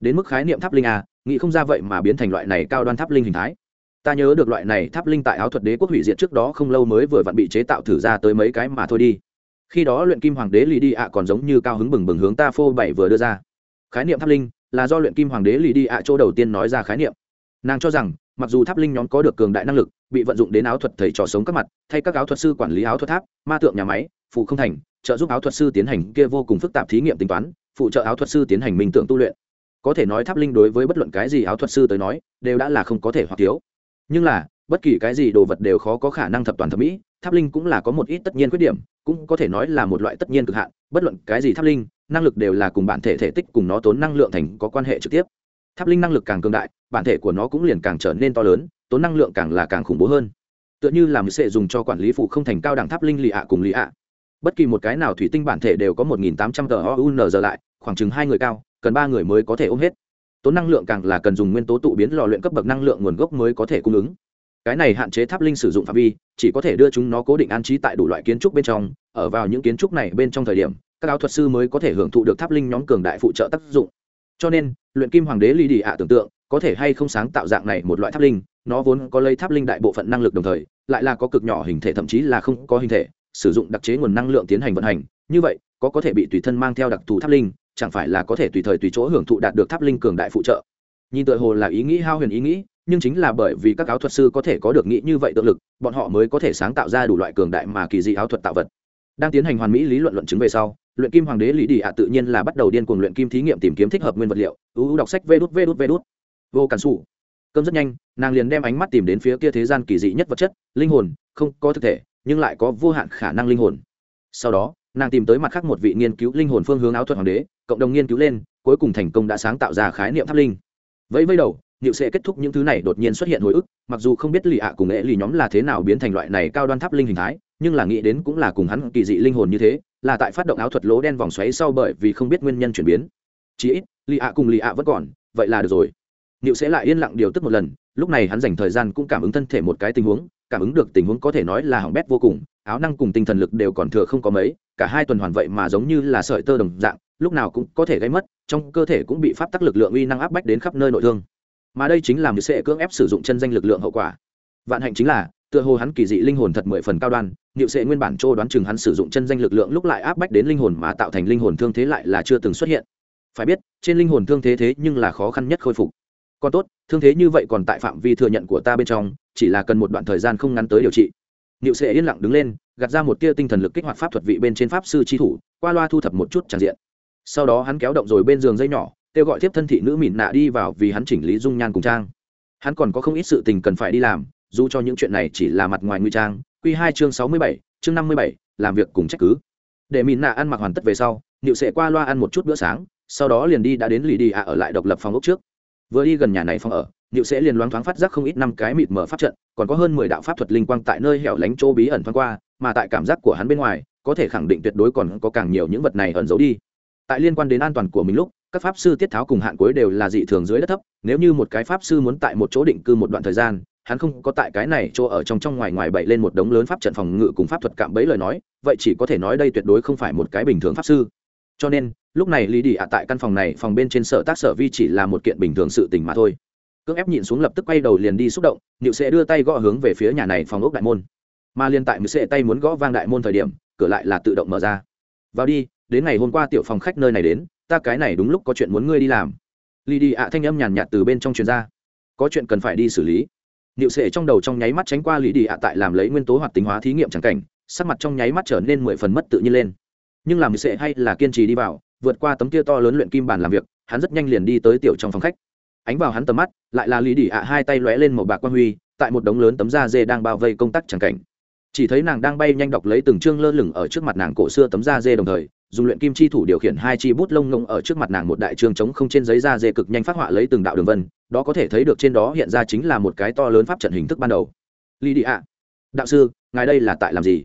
Speaker 1: Đến mức khái niệm tháp linh a nghĩ không ra vậy mà biến thành loại này cao đoan tháp linh hình thái. Ta nhớ được loại này tháp linh tại áo thuật đế quốc hủy diệt trước đó không lâu mới vừa vặn bị chế tạo thử ra tới mấy cái mà thôi đi khi đó luyện kim hoàng đế lì đi ạ còn giống như cao hứng bừng bừng hướng ta phô bảy vừa đưa ra. Khái niệm tháp linh là do luyện kim hoàng đế lì đi ạ chỗ đầu tiên nói ra khái niệm. Nàng cho rằng, mặc dù tháp linh nhóm có được cường đại năng lực, bị vận dụng đến áo thuật thầy trò sống các mặt, thay các áo thuật sư quản lý áo thuật tháp, ma tượng nhà máy, phụ không thành, trợ giúp áo thuật sư tiến hành kia vô cùng phức tạp thí nghiệm tính toán, phụ trợ áo thuật sư tiến hành minh tượng tu luyện. Có thể nói tháp linh đối với bất luận cái gì áo thuật sư tới nói, đều đã là không có thể hoặc thiếu. Nhưng là, bất kỳ cái gì đồ vật đều khó có khả năng thập toàn thẩm mỹ tháp linh cũng là có một ít tất nhiên khuyết điểm, cũng có thể nói là một loại tất nhiên cực hạn, bất luận cái gì tháp linh, năng lực đều là cùng bản thể thể tích cùng nó tốn năng lượng thành có quan hệ trực tiếp. Tháp linh năng lực càng cường đại, bản thể của nó cũng liền càng trở nên to lớn, tốn năng lượng càng là càng khủng bố hơn. Tựa như làm sẽ dùng cho quản lý phụ không thành cao đẳng tháp linh lì ạ cùng lì ạ. Bất kỳ một cái nào thủy tinh bản thể đều có một nghìn tám trăm tờ oun giờ lại, khoảng chừng hai người cao, cần ba người mới có thể ôm hết. Tốn năng lượng càng là cần dùng nguyên tố tụ biến lò luyện cấp bậc năng lượng nguồn gốc mới có thể cung ứng cái này hạn chế tháp linh sử dụng phạm vi, chỉ có thể đưa chúng nó cố định an trí tại đủ loại kiến trúc bên trong, ở vào những kiến trúc này bên trong thời điểm, các áo thuật sư mới có thể hưởng thụ được tháp linh nhóm cường đại phụ trợ tác dụng. Cho nên, luyện kim hoàng đế ly đi ạ tưởng tượng, có thể hay không sáng tạo dạng này một loại tháp linh, nó vốn có lấy tháp linh đại bộ phận năng lực đồng thời, lại là có cực nhỏ hình thể thậm chí là không có hình thể, sử dụng đặc chế nguồn năng lượng tiến hành vận hành, như vậy, có có thể bị tùy thân mang theo đặc thù tháp linh, chẳng phải là có thể tùy thời tùy chỗ hưởng thụ đạt được tháp linh cường đại phụ trợ. Nhìn tựa hồ là ý nghĩ hao huyền ý nghĩ nhưng chính là bởi vì các áo thuật sư có thể có được nghĩ như vậy tự lực, bọn họ mới có thể sáng tạo ra đủ loại cường đại mà kỳ dị áo thuật tạo vật. Đang tiến hành hoàn mỹ lý luận luận chứng về sau, luyện kim hoàng đế lý đi ạ tự nhiên là bắt đầu điên cuồng luyện kim thí nghiệm tìm kiếm thích hợp nguyên vật liệu uu đọc sách vê đút vê đút vê đút. Vô cản xù cơm rất nhanh, nàng liền đem ánh mắt tìm đến phía kia thế gian kỳ dị nhất vật chất, linh hồn, không có thực thể, nhưng lại có vô hạn khả năng linh hồn. Sau đó, nàng tìm tới mặt khác một vị nghiên cứu linh hồn phương hướng áo thuật hoàng đế, cộng đồng nghiên cứu lên, cuối cùng thành công đã sáng tạo ra khái niệm tháp linh. Vẫy vẫy đầu Niệu sẽ kết thúc những thứ này đột nhiên xuất hiện hồi ức, mặc dù không biết lì ạ cùng nghệ lì nhóm là thế nào biến thành loại này cao đoan tháp linh hình thái, nhưng là nghĩ đến cũng là cùng hắn kỳ dị linh hồn như thế, là tại phát động áo thuật lỗ đen vòng xoáy sau bởi vì không biết nguyên nhân chuyển biến. Chỉ ít, lì ạ cùng lì ạ vẫn còn, vậy là được rồi. Niệu sẽ lại yên lặng điều tức một lần, lúc này hắn dành thời gian cũng cảm ứng thân thể một cái tình huống, cảm ứng được tình huống có thể nói là hỏng bét vô cùng áo năng cùng tinh thần lực đều còn thừa không có mấy cả hai tuần hoàn vậy mà giống như là sợi tơ đồng dạng lúc nào cũng có thể gây mất trong cơ thể cũng bị pháp tắc lực lượng uy năng áp bách đến khắp nơi nội thương mà đây chính là một sẽ cưỡng ép sử dụng chân danh lực lượng hậu quả. Vạn hạnh chính là, tựa hồ hắn kỳ dị linh hồn thật mười phần cao đoan, niệu sệ nguyên bản trô đoán chừng hắn sử dụng chân danh lực lượng lúc lại áp bách đến linh hồn mà tạo thành linh hồn thương thế lại là chưa từng xuất hiện. Phải biết, trên linh hồn thương thế thế nhưng là khó khăn nhất khôi phục. Còn tốt, thương thế như vậy còn tại phạm vi thừa nhận của ta bên trong, chỉ là cần một đoạn thời gian không ngắn tới điều trị. Niệu sệ yên lặng đứng lên, gạt ra một tia tinh thần lực kích hoạt pháp thuật vị bên trên pháp sư chi thủ, qua loa thu thập một chút tràn diện. Sau đó hắn kéo động rồi bên giường dây nhỏ kêu gọi tiếp thân thị nữ mịn nạ đi vào vì hắn chỉnh lý dung nhan cùng trang. Hắn còn có không ít sự tình cần phải đi làm, dù cho những chuyện này chỉ là mặt ngoài nguy trang q hai chương sáu mươi bảy, chương năm mươi bảy, làm việc cùng trách cứ. Để mịn nạ ăn mặc hoàn tất về sau nịu Sẽ qua loa ăn một chút bữa sáng, sau đó liền đi đã đến lì đi ạ ở lại độc lập phòng ốc trước. Vừa đi gần nhà này phòng ở nịu sẽ liền loáng thoáng phát giác không ít năm cái mịt mở pháp trận, còn có hơn mười đạo pháp thuật linh quang tại nơi hẻo lánh chỗ bí ẩn thoáng qua, mà tại cảm giác của hắn bên ngoài, có thể khẳng định tuyệt đối còn có càng nhiều những vật này ẩn giấu đi. Tại liên quan đến an toàn của mình lúc các pháp sư tiết tháo cùng hạn cuối đều là dị thường dưới đất thấp, nếu như một cái pháp sư muốn tại một chỗ định cư một đoạn thời gian, hắn không có tại cái này chỗ ở trong trong ngoài ngoài bậy lên một đống lớn pháp trận phòng ngự cùng pháp thuật cạm bẫy lời nói, vậy chỉ có thể nói đây tuyệt đối không phải một cái bình thường pháp sư. Cho nên, lúc này lý đi ạ tại căn phòng này phòng bên trên sở tác sở vi chỉ là một kiện bình thường sự tình mà thôi. Cưỡng ép nhịn xuống lập tức quay đầu liền đi xúc động nịu sẽ đưa tay gõ hướng về phía nhà này phòng ốc đại môn. Mà liên tại mười sẽ tay muốn gõ vang đại môn thời điểm, cửa lại là tự động mở ra. Vào đi, đến ngày hôm qua tiểu phòng khách nơi này đến ta cái này đúng lúc có chuyện muốn ngươi đi làm. Lì đi ạ thanh âm nhàn nhạt từ bên trong truyền ra. Có chuyện cần phải đi xử lý. Niệu sệ trong đầu trong nháy mắt tránh qua lì đi ạ tại làm lấy nguyên tố hoạt tính hóa thí nghiệm chẳng cảnh, sắc mặt trong nháy mắt trở nên mười phần mất tự nhiên lên. Nhưng làm sệ hay là kiên trì đi vào, vượt qua tấm kia to lớn luyện kim bàn làm việc, hắn rất nhanh liền đi tới tiểu trong phòng khách. Ánh vào hắn tầm mắt, lại là lý đi ạ hai tay lóe lên một bạc quan huy, tại một đống lớn tấm da dê đang bao vây công tác chẳng cảnh. Chỉ thấy nàng đang bay nhanh đọc lấy từng chương lơ lửng ở trước mặt nàng cổ xưa tấm da dê đồng thời dùng luyện kim chi thủ điều khiển hai chi bút lông ngông ở trước mặt nàng một đại trường trống không trên giấy da dê cực nhanh phát họa lấy từng đạo đường vân, đó có thể thấy được trên đó hiện ra chính là một cái to lớn pháp trận hình thức ban đầu. Lý đi ạ. Đạo sư, ngài đây là tại làm gì?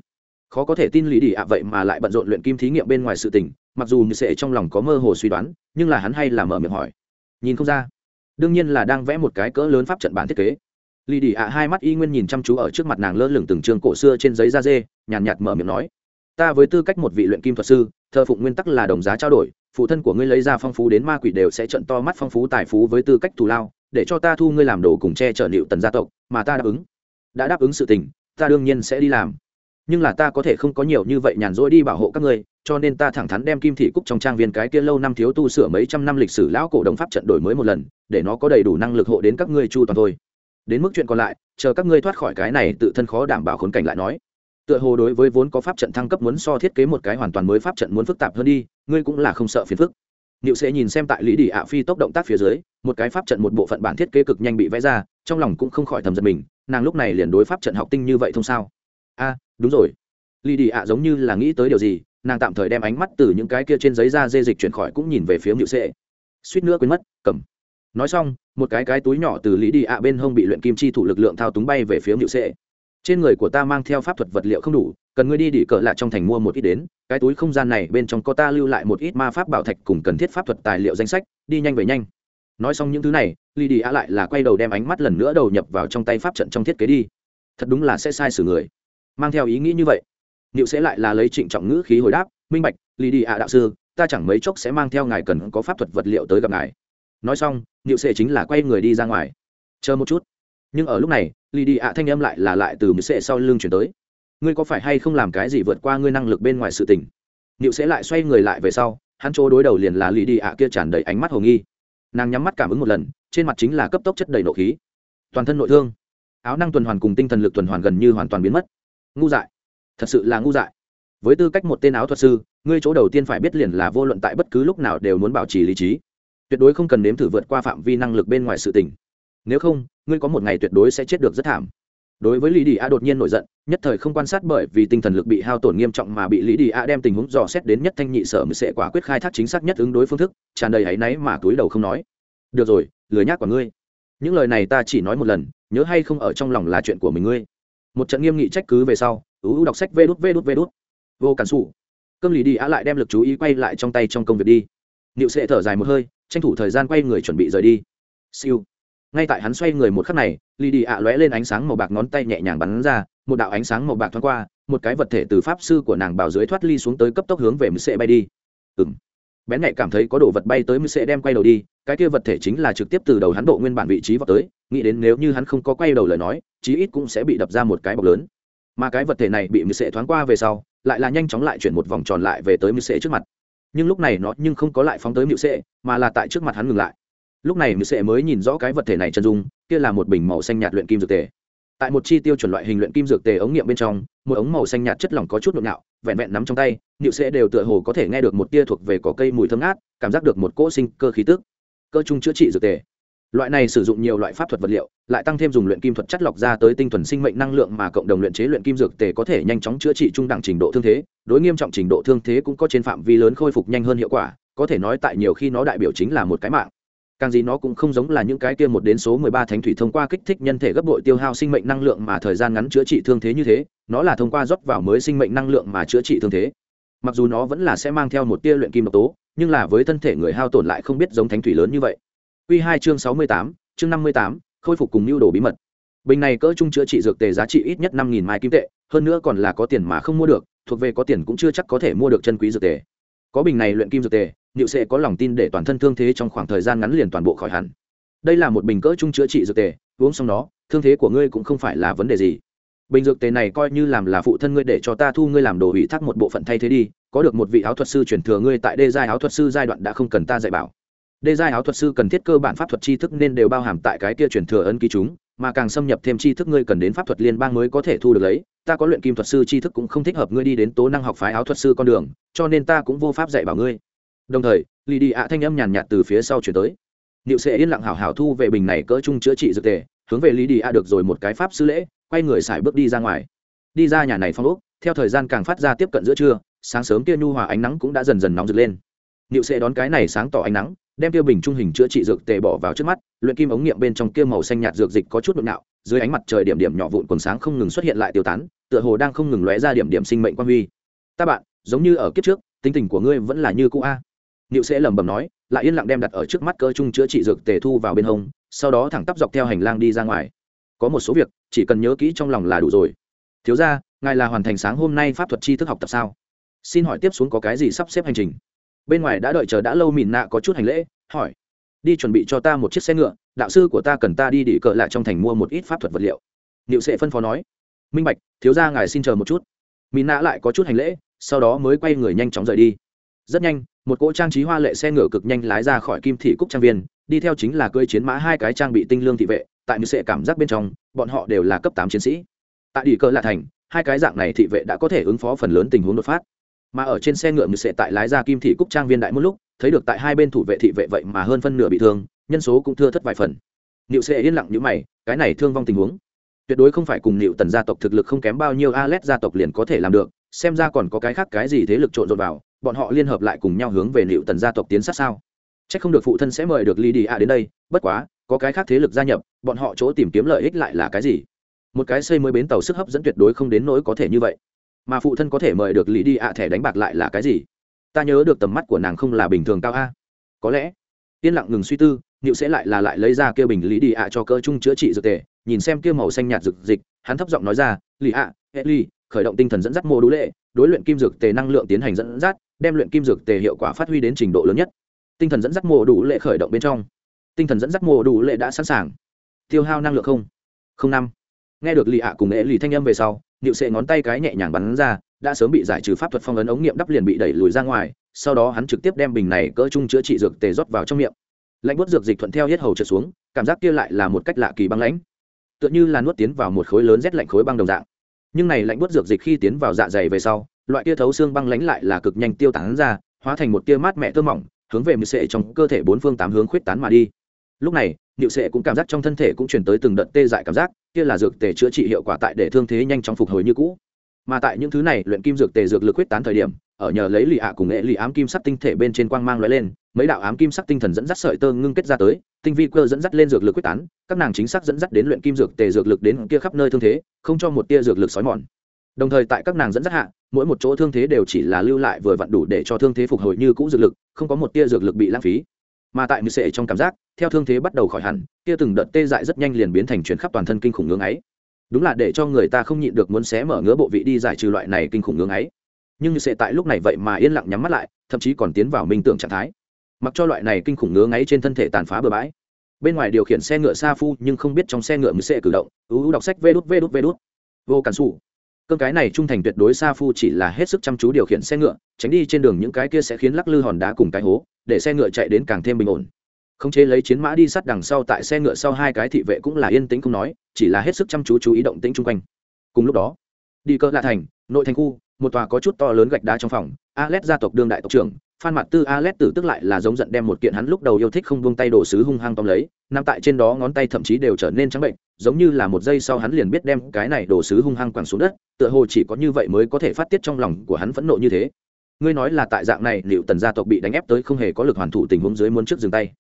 Speaker 1: Khó có thể tin lý đi ạ vậy mà lại bận rộn luyện kim thí nghiệm bên ngoài sự tình, mặc dù như sẽ trong lòng có mơ hồ suy đoán, nhưng là hắn hay là mở miệng hỏi. Nhìn không ra. Đương nhiên là đang vẽ một cái cỡ lớn pháp trận bản thiết kế. Lì đi ạ hai mắt y nguyên nhìn chăm chú ở trước mặt nàng lơ lửng từng trường cổ xưa trên giấy da dê, nhàn nhạt mở miệng nói ta với tư cách một vị luyện kim thuật sư, thờ phụng nguyên tắc là đồng giá trao đổi, phụ thân của ngươi lấy ra phong phú đến ma quỷ đều sẽ trận to mắt phong phú tài phú với tư cách thù lao, để cho ta thu ngươi làm đồ cùng che chở liệu tần gia tộc, mà ta đáp ứng. Đã đáp ứng sự tình, ta đương nhiên sẽ đi làm. Nhưng là ta có thể không có nhiều như vậy nhàn rỗi đi bảo hộ các ngươi, cho nên ta thẳng thắn đem kim thị cúc trong trang viên cái kia lâu năm thiếu tu sửa mấy trăm năm lịch sử lão cổ đồng pháp trận đổi mới một lần, để nó có đầy đủ năng lực hộ đến các ngươi chu toàn thôi. Đến mức chuyện còn lại, chờ các ngươi thoát khỏi cái này tự thân khó đảm bảo khốn cảnh lại nói tựa hồ đối với vốn có pháp trận thăng cấp muốn so thiết kế một cái hoàn toàn mới pháp trận muốn phức tạp hơn đi ngươi cũng là không sợ phiền phức Niệu sẽ nhìn xem tại Lý Đỉ ạ phi tốc động tác phía dưới, một cái pháp trận một bộ phận bản thiết kế cực nhanh bị vẽ ra, trong lòng cũng không khỏi thầm giật mình, nàng lúc này liền đối pháp trận học tinh như vậy thông sao? A, đúng rồi. Lý Đỉ ạ giống như là nghĩ tới điều gì, nàng tạm thời đem ánh mắt từ những cái kia trên giấy ra dê dịch chuyển khỏi cũng nhìn về phía Niệu sẽ. Suýt nữa quên mất, cầm. Nói xong, một cái cái túi nhỏ từ Lý Đỉ ạ bên hông bị luyện kim chi thủ lực lượng thao túng bay về phía Niệu sẽ trên người của ta mang theo pháp thuật vật liệu không đủ, cần ngươi đi đỉ cỡ lại trong thành mua một ít đến, cái túi không gian này bên trong có ta lưu lại một ít ma pháp bảo thạch cùng cần thiết pháp thuật tài liệu danh sách, đi nhanh về nhanh. Nói xong những thứ này ly đi a lại là quay đầu đem ánh mắt lần nữa đầu nhập vào trong tay pháp trận trong thiết kế đi. Thật đúng là sẽ sai xử người. Mang theo ý nghĩ như vậy liệu sẽ lại là lấy trịnh trọng ngữ khí hồi đáp, minh bạch ly đi a đạo sư, ta chẳng mấy chốc sẽ mang theo ngài cần có pháp thuật vật liệu tới gặp ngài. Nói xong liệu sẽ chính là quay người đi ra ngoài. Chờ một chút nhưng ở lúc này lì đi ạ thanh âm lại là lại từ mười sệ sau lưng chuyển tới. Ngươi có phải hay không làm cái gì vượt qua ngươi năng lực bên ngoài sự tình? Niệu sẽ lại xoay người lại về sau, hắn chỗ đối đầu liền là lì đi ạ kia tràn đầy ánh mắt hồ nghi. Nàng nhắm mắt cảm ứng một lần, trên mặt chính là cấp tốc chất đầy nộ khí. Toàn thân nội thương. Áo năng tuần hoàn cùng tinh thần lực tuần hoàn gần như hoàn toàn biến mất. Ngu dại. Thật sự là ngu dại. Với tư cách một tên áo thuật sư, ngươi chỗ đầu tiên phải biết liền là vô luận tại bất cứ lúc nào đều muốn bảo trì lý trí. Tuyệt đối không cần nếm thử vượt qua phạm vi năng lực bên ngoài sự tình. Nếu không ngươi có một ngày tuyệt đối sẽ chết được rất thảm. Đối với lý đi a đột nhiên nổi giận, nhất thời không quan sát bởi vì tinh thần lực bị hao tổn nghiêm trọng mà bị lý đi a đem tình huống dò xét đến nhất thanh nhị sở mới sẽ quả quyết khai thác chính xác nhất ứng đối phương thức, tràn đầy áy náy mà túi đầu không nói. Được rồi, lười nhác của ngươi. Những lời này ta chỉ nói một lần, nhớ hay không ở trong lòng là chuyện của mình ngươi. Một trận nghiêm nghị trách cứ về sau, ú đọc sách vê đút vê đút vê đút. Vô cản xù cơm lý đi a lại đem lực chú ý quay lại trong tay trong công việc đi. Nịu sẽ thở dài một hơi, tranh thủ thời gian quay người chuẩn bị rời đi. Siêu ngay tại hắn xoay người một khắc này lì đi ạ lóe lên ánh sáng màu bạc ngón tay nhẹ nhàng bắn ra, một đạo ánh sáng màu bạc thoáng qua, một cái vật thể từ pháp sư của nàng bảo dưới thoát ly xuống tới cấp tốc hướng về mười sệ bay đi. Ừng bén nhạy cảm thấy có đồ vật bay tới mười sệ đem quay đầu đi, cái kia vật thể chính là trực tiếp từ đầu hắn bộ nguyên bản vị trí vào tới, nghĩ đến nếu như hắn không có quay đầu lời nói, chí ít cũng sẽ bị đập ra một cái bọc lớn. Mà cái vật thể này bị mười sệ thoáng qua về sau, lại là nhanh chóng lại chuyển một vòng tròn lại về tới mười sệ trước mặt. Nhưng lúc này nó nhưng không có lại phóng tới mười sệ mà là tại trước mặt hắn ngừng lại lúc này mười sệ mới nhìn rõ cái vật thể này chân dung, kia là một bình màu xanh nhạt luyện kim dược tề. Tại một chi tiêu chuẩn loại hình luyện kim dược tề ống nghiệm bên trong, một ống màu xanh nhạt chất lỏng có chút nhộn nhạo vẹn vẹn nắm trong tay nhịu sẽ đều tựa hồ có thể nghe được một tia thuộc về cỏ cây mùi thơm ngát, cảm giác được một cỗ sinh cơ khí tức. Cơ trung chữa trị dược tề. Loại này sử dụng nhiều loại pháp thuật vật liệu, lại tăng thêm dùng luyện kim thuật chất lọc ra tới tinh thuần sinh mệnh năng lượng mà cộng đồng luyện chế luyện kim dược tề có thể nhanh chóng chữa trị trung đẳng trình độ thương thế, đối nghiêm trọng trình độ thương thế cũng có trên phạm vi lớn khôi phục nhanh hơn hiệu quả, có thể nói tại nhiều khi nó đại biểu chính là một cái mạng càng gì nó cũng không giống là những cái kia một đến số mười ba thánh thủy thông qua kích thích nhân thể gấp bội tiêu hao sinh mệnh năng lượng mà thời gian ngắn chữa trị thương thế như thế, nó là thông qua rót vào mới sinh mệnh năng lượng mà chữa trị thương thế. Mặc dù nó vẫn là sẽ mang theo một tia luyện kim độc tố, nhưng là với thân thể người hao tổn lại không biết giống thánh thủy lớn như vậy. Quy hai chương sáu mươi tám, chương năm mươi tám, khôi phục cùng nhu đồ bí mật. Bình này cỡ trung chữa trị dược tề giá trị ít nhất năm nghìn mai kim tệ, hơn nữa còn là có tiền mà không mua được, thuộc về có tiền cũng chưa chắc có thể mua được chân quý dược tề có bình này luyện kim dược tề Niệu sẽ có lòng tin để toàn thân thương thế trong khoảng thời gian ngắn liền toàn bộ khỏi hẳn. Đây là một bình cỡ trung chữa trị dược tề, uống xong nó, thương thế của ngươi cũng không phải là vấn đề gì. Bình dược tề này coi như làm là phụ thân ngươi để cho ta thu ngươi làm đồ ủy thác một bộ phận thay thế đi, có được một vị áo thuật sư truyền thừa ngươi tại đê giai áo thuật sư giai đoạn đã không cần ta dạy bảo. Đê giai áo thuật sư cần thiết cơ bản pháp thuật tri thức nên đều bao hàm tại cái kia truyền thừa ấn ký chúng, mà càng xâm nhập thêm tri thức ngươi cần đến pháp thuật liên bang mới có thể thu được lấy, ta có luyện kim thuật sư tri thức cũng không thích hợp ngươi đi đến tố năng học phái áo thuật sư con đường, cho nên ta cũng vô pháp dạy bảo ngươi. Đồng thời lì đi ạ thanh âm nhàn nhạt từ phía sau chuyển tới. Niệu sẽ yên lặng hảo hảo thu về bình này cỡ chung chữa trị dược tề hướng về lý đi ạ được rồi một cái pháp sư lễ quay người xài bước đi ra ngoài. Đi ra nhà này phong úc theo thời gian càng phát ra tiếp cận giữa trưa sáng sớm kia nhu hòa ánh nắng cũng đã dần dần nóng rực lên. Niệu sẽ đón cái này sáng tỏ ánh nắng đem kia bình trung hình chữa trị dược tề bỏ vào trước mắt luyện kim ống nghiệm bên trong kia màu xanh nhạt dược dịch có chút nội nhạo dưới ánh mặt trời điểm điểm nhỏ vụn quần sáng không ngừng xuất hiện lại tiêu tán tựa hồ đang không ngừng lóe ra điểm điểm sinh mệnh quan huy ta bạn giống như ở kiếp trước tính tình của ngươi vẫn là như cũ a Niệu sẽ lẩm bẩm nói, lại yên lặng đem đặt ở trước mắt cơ trung chữa trị dược tề thu vào bên hông, sau đó thẳng tắp dọc theo hành lang đi ra ngoài. Có một số việc, chỉ cần nhớ kỹ trong lòng là đủ rồi. Thiếu gia, ngài là hoàn thành sáng hôm nay pháp thuật tri thức học tập sao? Xin hỏi tiếp xuống có cái gì sắp xếp hành trình? Bên ngoài đã đợi chờ đã lâu mỉn nạ có chút hành lễ, hỏi. Đi chuẩn bị cho ta một chiếc xe ngựa, đạo sư của ta cần ta đi đi cờ lại trong thành mua một ít pháp thuật vật liệu. Niệu sẽ phân phó nói. Minh bạch, thiếu gia ngài xin chờ một chút. mỹ nạ lại có chút hành lễ, sau đó mới quay người nhanh chóng rời đi. Rất nhanh, một cỗ trang trí hoa lệ xe ngựa cực nhanh lái ra khỏi kim thị cúc trang viên đi theo chính là cưỡi chiến mã hai cái trang bị tinh lương thị vệ tại như sệ cảm giác bên trong bọn họ đều là cấp tám chiến sĩ tại đi cơ lạ thành hai cái dạng này thị vệ đã có thể ứng phó phần lớn tình huống đột phát mà ở trên xe ngựa như sệ tại lái ra kim thị cúc trang viên đại một lúc thấy được tại hai bên thủ vệ thị vệ vậy mà hơn phân nửa bị thương nhân số cũng thưa thất vài phần Niệu Sệ yên lặng như mày, cái này thương vong tình huống, tuyệt đối không phải cùng nịu Tần gia tộc thực lực không kém bao nhiêu Alet gia tộc liền có thể làm được, xem ra còn có cái khác cái gì thế lực trộn rộn vào, bọn họ liên hợp lại cùng nhau hướng về liệu tần gia tộc tiến sát sao? C không được phụ thân sẽ mời được ly đi a đến đây bất quá có cái khác thế lực gia nhập bọn họ chỗ tìm kiếm lợi ích lại là cái gì? Một cái xây mới bến tàu sức hấp dẫn tuyệt đối không đến nỗi có thể như vậy. Mà phụ thân có thể mời được lý đi ạ thẻ đánh bạc lại là cái gì? Ta nhớ được tầm mắt của nàng không là bình thường cao a. Có lẽ yên lặng ngừng suy tư nịu sẽ lại là lại lấy ra kêu bình lý đi ạ cho cơ chung chữa trị dược tề nhìn xem kia màu xanh nhạt rực dịch hắn thấp giọng nói ra, lì ạ, hệ ly khởi động tinh thần dẫn dắt mô đũ lệ, đối luyện kim dược tề năng lượng tiến hành dẫn dắt, đem luyện kim dược tề hiệu quả phát huy đến trình độ lớn nhất. Tinh thần dẫn dắt mô đủ lệ khởi động bên trong. Tinh thần dẫn dắt mô đủ lệ đã sẵn sàng. Tiêu hao năng lượng không? Không năm. Nghe được lì ạ cùng hệ lì thanh âm về sau nịu sệ ngón tay cái nhẹ nhàng bắn ra, đã sớm bị giải trừ pháp thuật phong ấn ống nghiệm đắp liền bị đẩy lùi ra ngoài, sau đó hắn trực tiếp đem bình này cỡ chung chữa trị dược tề rót vào trong miệng. Lạnh bút dược dịch thuận theo hết hầu trượt xuống, cảm giác kia lại là một cách lạ kỳ băng lãnh tựa như là nuốt tiến vào một khối lớn rét lạnh khối băng đồng dạng. Nhưng này lạnh bớt dược dịch khi tiến vào dạ dày về sau, loại tia thấu xương băng lánh lại là cực nhanh tiêu tán ra, hóa thành một tia mát mẹ tơ mỏng, hướng về mười sệ trong cơ thể bốn phương tám hướng khuyết tán mà đi. Lúc này niệu sệ cũng cảm giác trong thân thể cũng chuyển tới từng đợt tê dại cảm giác, kia là dược tề chữa trị hiệu quả tại để thương thế nhanh chóng phục hồi như cũ. Mà tại những thứ này, luyện kim dược tề dược lực quyết tán thời điểm, ở nhờ lấy lì ạ cùng nghệ lì ám kim sắc tinh thể bên trên quang mang lóe lên mấy đạo ám kim sắc tinh thần dẫn dắt sợi tơ ngưng kết ra tới, tinh vi cơ dẫn dắt lên dược lực quyết tán, các nàng chính xác dẫn dắt đến luyện kim dược, tề dược lực đến kia khắp nơi thương thế, không cho một tia dược lực xói mòn. Đồng thời tại các nàng dẫn dắt hạ, mỗi một chỗ thương thế đều chỉ là lưu lại vừa vặn đủ để cho thương thế phục hồi như cũ dược lực, không có một tia dược lực bị lãng phí. Mà tại mười sệ trong cảm giác, theo thương thế bắt đầu khỏi hẳn tia từng đợt tê dại rất nhanh liền biến thành chuyển khắp toàn thân kinh khủng ngưỡng ấy. Đúng là để cho người ta không nhịn được muốn xé mở ngứa bộ vị đi giải trừ loại này kinh khủng ngưỡng ấy. Nhưng như sệ tại lúc này vậy mà yên lặng nhắm mắt lại, thậm chí còn tiến vào minh tưởng trạng thái mặc cho loại này kinh khủng ngứa ngáy trên thân thể tàn phá bừa bãi. Bên ngoài điều khiển xe ngựa xa phu nhưng không biết trong xe ngựa mới sẽ cử động. Ưu đọc sách vê đút vê đút vê đút. Vô cản xù cơn cái này trung thành tuyệt đối xa phu chỉ là hết sức chăm chú điều khiển xe ngựa, tránh đi trên đường những cái kia sẽ khiến lắc lư hòn đá cùng cái hố, để xe ngựa chạy đến càng thêm bình ổn. Khống chế lấy chiến mã đi sát đằng sau tại xe ngựa sau hai cái thị vệ cũng là yên tĩnh không nói, chỉ là hết sức chăm chú chú ý động tĩnh chung quanh. Cùng lúc đó, đi cơ lạ thành, nội thành khu một tòa có chút to lớn gạch đá trong phòng alex gia tộc đương đại tộc trưởng, phan mặt tư alex tử tức lại là giống giận đem một kiện hắn lúc đầu yêu thích không buông tay đồ sứ hung hăng tóm lấy, nằm tại trên đó ngón tay thậm chí đều trở nên trắng bệnh, giống như là một giây sau hắn liền biết đem cái này đồ sứ hung hăng quẳng xuống đất, tựa hồ chỉ có như vậy mới có thể phát tiết trong lòng của hắn phẫn nộ như thế. Ngươi nói là tại dạng này liệu tần gia tộc bị đánh ép tới không hề có lực hoàn thủ tình huống dưới muốn trước dừng tay.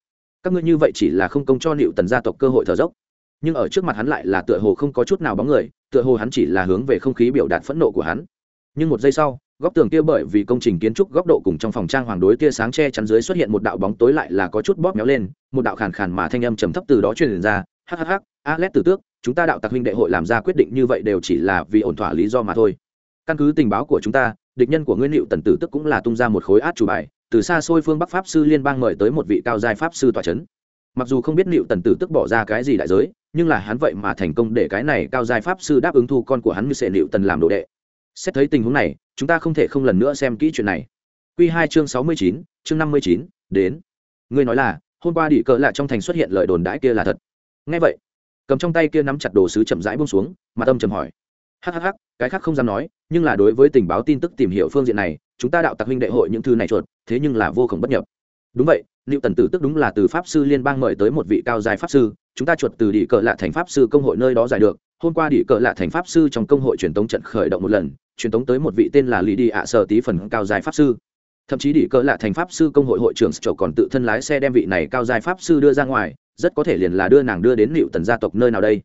Speaker 1: Các ngươi như vậy chỉ là không công cho liệu tần gia tộc cơ hội thở dốc. Nhưng ở trước mặt hắn lại là tựa hồ không có chút nào bóng người, tựa hồ hắn chỉ là hướng về không khí biểu đạt phẫn nộ của hắn nhưng một giây sau, góc tường kia bởi vì công trình kiến trúc góc độ cùng trong phòng trang hoàng đối tia sáng che chắn dưới xuất hiện một đạo bóng tối lại là có chút bóp méo lên, một đạo khàn khàn mà thanh âm trầm thấp từ đó truyền ra hhh alex tử tước, chúng ta đạo tặc huynh đệ hội làm ra quyết định như vậy đều chỉ là vì ổn thỏa lý do mà thôi. Căn cứ tình báo của chúng ta, địch nhân của nguyên liệu tần tử tức cũng là tung ra một khối át chủ bài, từ xa xôi phương bắc pháp sư liên bang mời tới một vị cao giai pháp sư tòa c h ấ n mặc dù không biết liệu tần tử tức bỏ ra cái gì đại giới, nhưng là hắn vậy mà thành công để cái này cao giai pháp sư đáp ứng thu con của hắn như sệ liệu tần làm đồ đệ xét thấy tình huống này, chúng ta không thể không lần nữa xem kỹ chuyện này. Q hai chương sáu mươi chín, chương năm mươi chín, đến. Ngươi nói là, hôm qua đĩ cỡ lạ trong thành xuất hiện lời đồn đãi kia là thật. Ngay vậy, cầm trong tay kia nắm chặt đồ sứ chậm rãi bông xuống, mà tâm trầm hỏi. Hhh cái khác không dám nói, nhưng là đối với tình báo tin tức tìm hiểu phương diện này, chúng ta đạo tặc huynh đệ hội những thư này chuột, thế nhưng là vô khổng bất nhập. Đúng vậy liệu tần tử tức đúng là từ pháp sư liên bang mời tới một vị cao dài pháp sư, chúng ta chuột từ đỉ cờ lạ thành pháp sư công hội nơi đó giải được. Hôm qua đỉ cờ lạ thành pháp sư trong công hội truyền tống trận khởi động một lần truyền tống tới một vị tên là lý đi ạ, sở tí phần cao dài pháp sư. Thậm chí đỉ cỡ lạ thành pháp sư công hội hội trưởng Sở còn tự thân lái xe đem vị này cao giai pháp sư đưa ra ngoài, rất có thể liền là đưa nàng đưa đến liệu tần gia tộc nơi nào đây.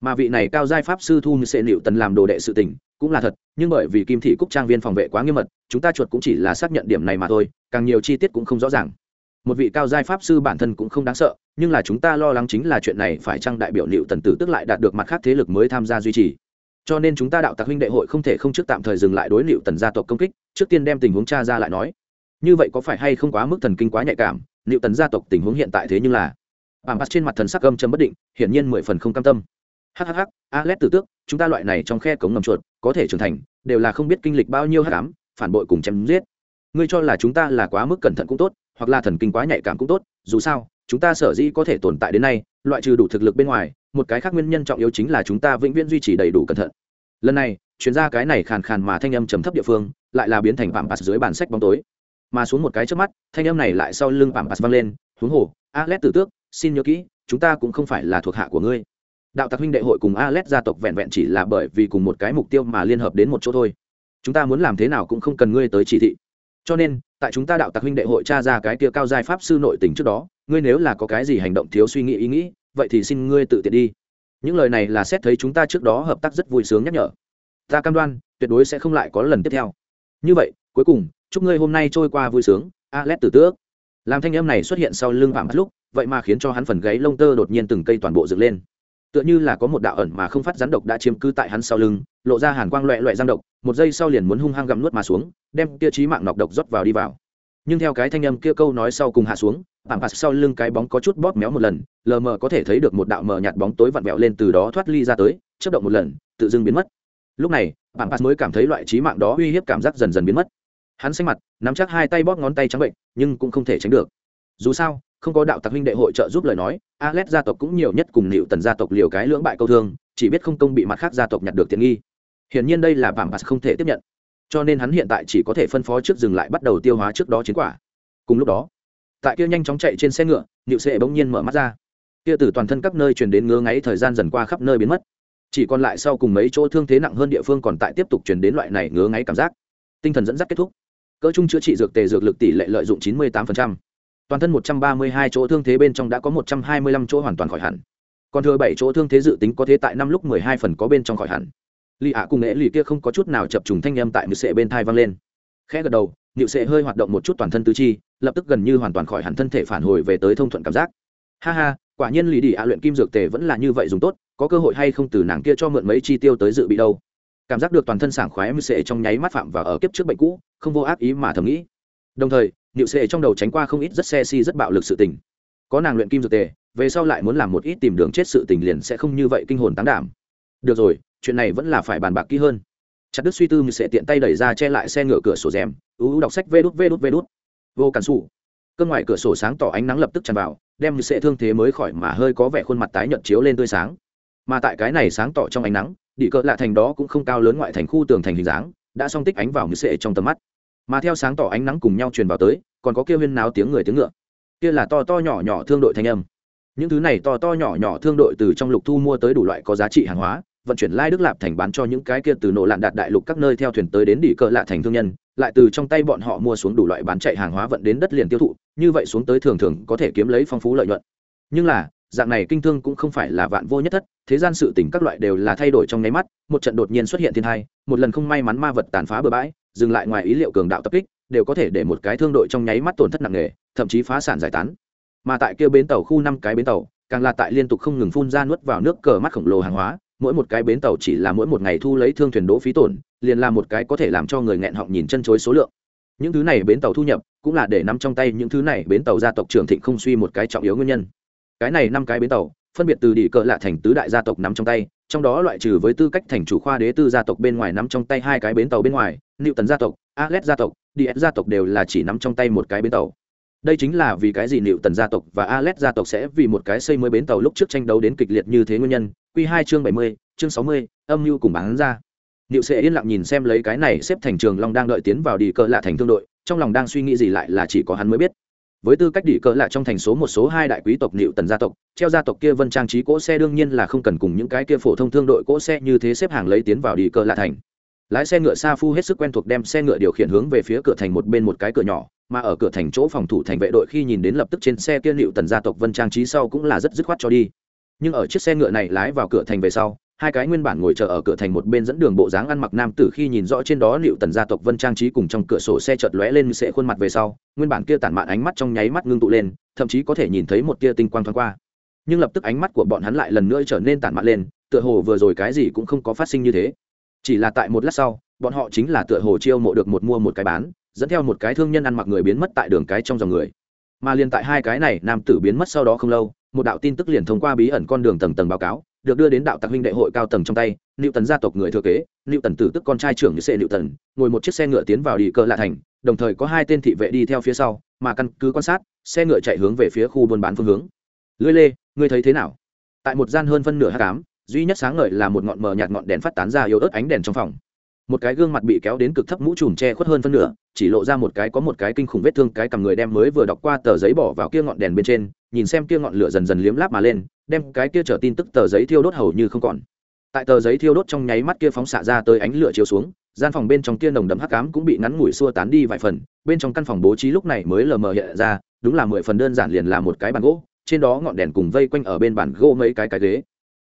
Speaker 1: Mà vị này cao giai pháp sư thu như sẽ liệu tần làm đồ đệ sự tình, cũng là thật, nhưng bởi vì kim thị cúc trang viên phòng vệ quá nghiêm mật, chúng ta chuột cũng chỉ là xác nhận điểm này mà thôi, càng nhiều chi tiết cũng không rõ ràng. Một vị cao giai pháp sư bản thân cũng không đáng sợ, nhưng là chúng ta lo lắng chính là chuyện này phải chăng đại biểu liệu tần tử tức lại đạt được mặt khác thế lực mới tham gia duy trì cho nên chúng ta đạo tặc huynh đệ hội không thể không trước tạm thời dừng lại đối liệu tần gia tộc công kích, trước tiên đem tình huống cha ra lại nói. Như vậy có phải hay không quá mức thần kinh quá nhạy cảm liệu tần gia tộc tình huống hiện tại thế nhưng là bảng bắt trên mặt thần sắc gâm châm bất định, hiển nhiên mười phần không cam tâm. Hhh alex tử tước, chúng ta loại này trong khe cống ngầm chuột, có thể trưởng thành, đều là không biết kinh lịch bao nhiêu hát cám phản bội cùng chém giết. Ngươi cho là chúng ta là quá mức cẩn thận cũng tốt, hoặc là thần kinh quá nhạy cảm cũng tốt, dù sao, chúng ta sở dĩ có thể tồn tại đến nay, loại trừ đủ thực lực bên ngoài một cái khác nguyên nhân trọng yếu chính là chúng ta vĩnh viễn duy trì đầy đủ cẩn thận. Lần này chuyên gia cái này khàn khàn mà thanh âm trầm thấp địa phương, lại là biến thành vạm bạt dưới bản sách bóng tối. Mà xuống một cái trước mắt, thanh âm này lại sau lưng vạm bạt vang lên, huống hồ, alex tử tước, xin nhớ kỹ, chúng ta cũng không phải là thuộc hạ của ngươi. Đạo tặc huynh đệ hội cùng alex gia tộc vẹn vẹn chỉ là bởi vì cùng một cái mục tiêu mà liên hợp đến một chỗ thôi. Chúng ta muốn làm thế nào cũng không cần ngươi tới chỉ thị. Cho nên, tại chúng ta đạo tặc huynh đệ hội tra ra cái kia cao giai pháp sư nội tình trước đó, ngươi nếu là có cái gì hành động thiếu suy nghĩ ý nghĩ vậy thì xin ngươi tự tiện đi. Những lời này là xét thấy chúng ta trước đó hợp tác rất vui sướng nhắc nhở. Ta cam đoan, tuyệt đối sẽ không lại có lần tiếp theo. Như vậy, cuối cùng, chúc ngươi hôm nay trôi qua vui sướng alex tử tước. Làm thanh âm này xuất hiện sau lưng phạm lúc, vậy mà khiến cho hắn phần gáy lông tơ đột nhiên từng cây toàn bộ dựng lên. Tựa như là có một đạo ẩn mà không phát rắn độc đã chiếm cứ tại hắn sau lưng, lộ ra hàn quang loẹ loẹ răng độc, một giây sau liền muốn hung hăng gặm nuốt mà xuống, đem kia trí mạng nọc độc rót vào đi vào nhưng theo cái thanh âm kia câu nói sau cùng hạ xuống bảng pass sau lưng cái bóng có chút bóp méo một lần, lờ mờ có thể thấy được một đạo mờ nhạt bóng tối vặn vẹo lên từ đó thoát ly ra tới, chớp động một lần, tự dưng biến mất. Lúc này bảng pass mới cảm thấy loại trí mạng đó uy hiếp cảm giác dần dần biến mất. Hắn xanh mặt, nắm chắc hai tay bóp ngón tay trắng bệnh, nhưng cũng không thể tránh được. Dù sao, không có đạo tặc huynh đệ hội trợ giúp lời nói, alex gia tộc cũng nhiều nhất cùng nịu tần gia tộc liều cái lưỡng bại câu thương, chỉ biết không công bị mặt khác gia tộc nhặt được tiện nghi. Hiển nhiên đây là bảng pass không thể tiếp nhận cho nên hắn hiện tại chỉ có thể phân phó trước dừng lại bắt đầu tiêu hóa trước đó chiến quả. Cùng lúc đó, tại kia nhanh chóng chạy trên xe ngựa nịu sệ bỗng nhiên mở mắt ra. Kia từ toàn thân các nơi truyền đến ngứa ngáy thời gian dần qua khắp nơi biến mất. Chỉ còn lại sau cùng mấy chỗ thương thế nặng hơn địa phương còn tại tiếp tục truyền đến loại này ngứa ngáy cảm giác. Tinh thần dẫn dắt kết thúc. Cỡ chung chữa trị dược tề dược lực tỷ lệ lợi dụng 98% toàn thân 132 chỗ thương thế bên trong đã có 125 chỗ hoàn toàn khỏi hẳn. Còn thừa bảy chỗ thương thế dự tính có thế tại năm lúc 12 phần có bên trong khỏi hẳn lì ạ cùng nghệ lì kia không có chút nào chập trùng thanh âm tại nữ sệ bên thai vang lên. Khẽ gật đầu nhự sệ hơi hoạt động một chút toàn thân tứ chi, lập tức gần như hoàn toàn khỏi hẳn thân thể phản hồi về tới thông thuận cảm giác. Ha ha, quả nhiên lì đi ạ luyện kim dược tề vẫn là như vậy dùng tốt, có cơ hội hay không từ nàng kia cho mượn mấy chi tiêu tới dự bị đâu. Cảm giác được toàn thân sảng khoái mười sệ trong nháy mắt phạm và ở kiếp trước bệnh cũ, không vô ác ý mà thầm nghĩ. Đồng thời nịu sệ trong đầu tránh qua không ít rất xe si rất bạo lực sự tình. Có nàng luyện kim dược tề, về sau lại muốn làm một ít tìm đường chết sự tình liền sẽ không như vậy kinh hồn tán đảm. Được rồi chuyện này vẫn là phải bàn bạc kỹ hơn. Chặt đứt suy tư mình sẽ tiện tay đẩy ra che lại xe ngựa cửa sổ rèm, ú đọc sách vê đút vê đút vê đút. Vô cản xù cơ ngoài cửa sổ sáng tỏ ánh nắng lập tức tràn vào, đem mình sẽ thương thế mới khỏi mà hơi có vẻ khuôn mặt tái nhợt chiếu lên tươi sáng. Mà tại cái này sáng tỏ trong ánh nắng địa cỡ lạ thành đó cũng không cao lớn ngoại thành khu tường thành hình dáng, đã song tích ánh vào mười sệ trong tầm mắt. Mà theo sáng tỏ ánh nắng cùng nhau truyền vào tới, còn có kia huyên náo tiếng người tiếng ngựa. Kia là to to nhỏ nhỏ thương đội thanh âm. Những thứ này to to nhỏ nhỏ thương đội từ trong lục thu mua tới đủ loại có giá trị hàng hóa vận chuyển lai đức lạp thành bán cho những cái kia từ nổ lạn đạt đại lục các nơi theo thuyền tới đến đỉ cờ lạ thành thương nhân, lại từ trong tay bọn họ mua xuống đủ loại bán chạy hàng hóa vận đến đất liền tiêu thụ, như vậy xuống tới thường thường có thể kiếm lấy phong phú lợi nhuận. Nhưng là, dạng này kinh thương cũng không phải là vạn vô nhất thất, thế gian sự tình các loại đều là thay đổi trong nháy mắt, một trận đột nhiên xuất hiện thiên hai, một lần không may mắn ma vật tàn phá bừa bãi, dừng lại ngoài ý liệu cường đạo tập kích, đều có thể để một cái thương đội trong nháy mắt tổn thất nặng nề, thậm chí phá sản giải tán. Mà tại kia bến tàu khu năm cái bến tàu, càng là tại liên tục không ngừng phun ra nuốt vào nước cờ mắt khổng lồ hàng hóa mỗi một cái bến tàu chỉ là mỗi một ngày thu lấy thương thuyền đỗ phí tổn, liền là một cái có thể làm cho người nghẹn họng nhìn chân chối số lượng. Những thứ này bến tàu thu nhập, cũng là để nắm trong tay những thứ này bến tàu gia tộc trưởng thịnh không suy một cái trọng yếu nguyên nhân. Cái này năm cái bến tàu, phân biệt từ đỉ cờ lạ thành tứ đại gia tộc nắm trong tay, trong đó loại trừ với tư cách thành chủ khoa đế tư gia tộc bên ngoài nắm trong tay hai cái bến tàu bên ngoài nịu tần gia tộc, alex gia tộc ds gia tộc đều là chỉ nắm trong tay một cái bến tàu. Đây chính là vì cái gì nịu tần gia tộc và alex gia tộc sẽ vì một cái xây mới bến tàu lúc trước tranh đấu đến kịch liệt như thế nguyên nhân q hai chương bảy mươi, chương sáu mươi, âm mưu cùng bán ra. Niệu Sệ yên lặng nhìn xem lấy cái này xếp thành trường long đang đợi tiến vào đi cờ lạ thành thương đội, trong lòng đang suy nghĩ gì lại là chỉ có hắn mới biết. Với tư cách đi cờ lạ trong thành số một số hai đại quý tộc Niệu tần gia tộc, treo gia tộc kia vân trang trí cỗ xe đương nhiên là không cần cùng những cái kia phổ thông thương đội cỗ xe như thế xếp hàng lấy tiến vào đi cờ lạ thành. Lái xe ngựa xa phu hết sức quen thuộc đem xe ngựa điều khiển hướng về phía cửa thành một bên một cái cửa nhỏ, mà ở cửa thành chỗ phòng thủ thành vệ đội khi nhìn đến lập tức trên xe kia Niệu tần gia tộc vân trang trí sau cũng là rất dứt khoát cho đi nhưng ở chiếc xe ngựa này lái vào cửa thành về sau, hai cái nguyên bản ngồi chờ ở cửa thành một bên dẫn đường bộ dáng ăn mặc nam tử khi nhìn rõ trên đó liệu tần gia tộc vân trang trí cùng trong cửa sổ xe chợt lóe lên sẽ khuôn mặt về sau, nguyên bản kia tản mạn ánh mắt trong nháy mắt ngưng tụ lên, thậm chí có thể nhìn thấy một tia tinh quang thoáng qua. Nhưng lập tức ánh mắt của bọn hắn lại lần nữa trở nên tản mạn lên, tựa hồ vừa rồi cái gì cũng không có phát sinh như thế. Chỉ là tại một lát sau, bọn họ chính là tựa hồ chiêu mộ được một mua một cái bán, dẫn theo một cái thương nhân ăn mặc người biến mất tại đường cái trong dòng người. Mà liền tại hai cái này, nam tử biến mất sau đó không lâu một đạo tin tức liền thông qua bí ẩn con đường tầng tầng báo cáo, được đưa đến đạo tặc huynh đệ hội cao tầng trong tay liệu tần gia tộc người thừa kế liệu tần tử tức con trai trưởng như sệ liệu tần ngồi một chiếc xe ngựa tiến vào đi cơ lạ thành, đồng thời có hai tên thị vệ đi theo phía sau, mà căn cứ quan sát, xe ngựa chạy hướng về phía khu buôn bán phương hướng. Lưới lê, ngươi thấy thế nào? Tại một gian hơn phân nửa h tám duy nhất sáng ngời là một ngọn mờ nhạt ngọn đèn phát tán ra yếu ớt ánh đèn trong phòng một cái gương mặt bị kéo đến cực thấp mũ trùm che khuất hơn phân nửa, chỉ lộ ra một cái có một cái kinh khủng vết thương cái cầm người đem mới vừa đọc qua tờ giấy bỏ vào kia ngọn đèn bên trên, nhìn xem kia ngọn lửa dần dần liếm láp mà lên, đem cái kia trở tin tức tờ giấy thiêu đốt hầu như không còn. Tại tờ giấy thiêu đốt trong nháy mắt kia phóng xạ ra tới ánh lửa chiếu xuống, gian phòng bên trong kia nồng đậm hắc ám cũng bị ngắn ngủi xua tán đi vài phần, bên trong căn phòng bố trí lúc này mới lờ mờ hiện ra, đúng là mười phần đơn giản liền là một cái bàn gỗ, trên đó ngọn đèn cùng vây quanh ở bên bàn gỗ mấy cái cái ghế.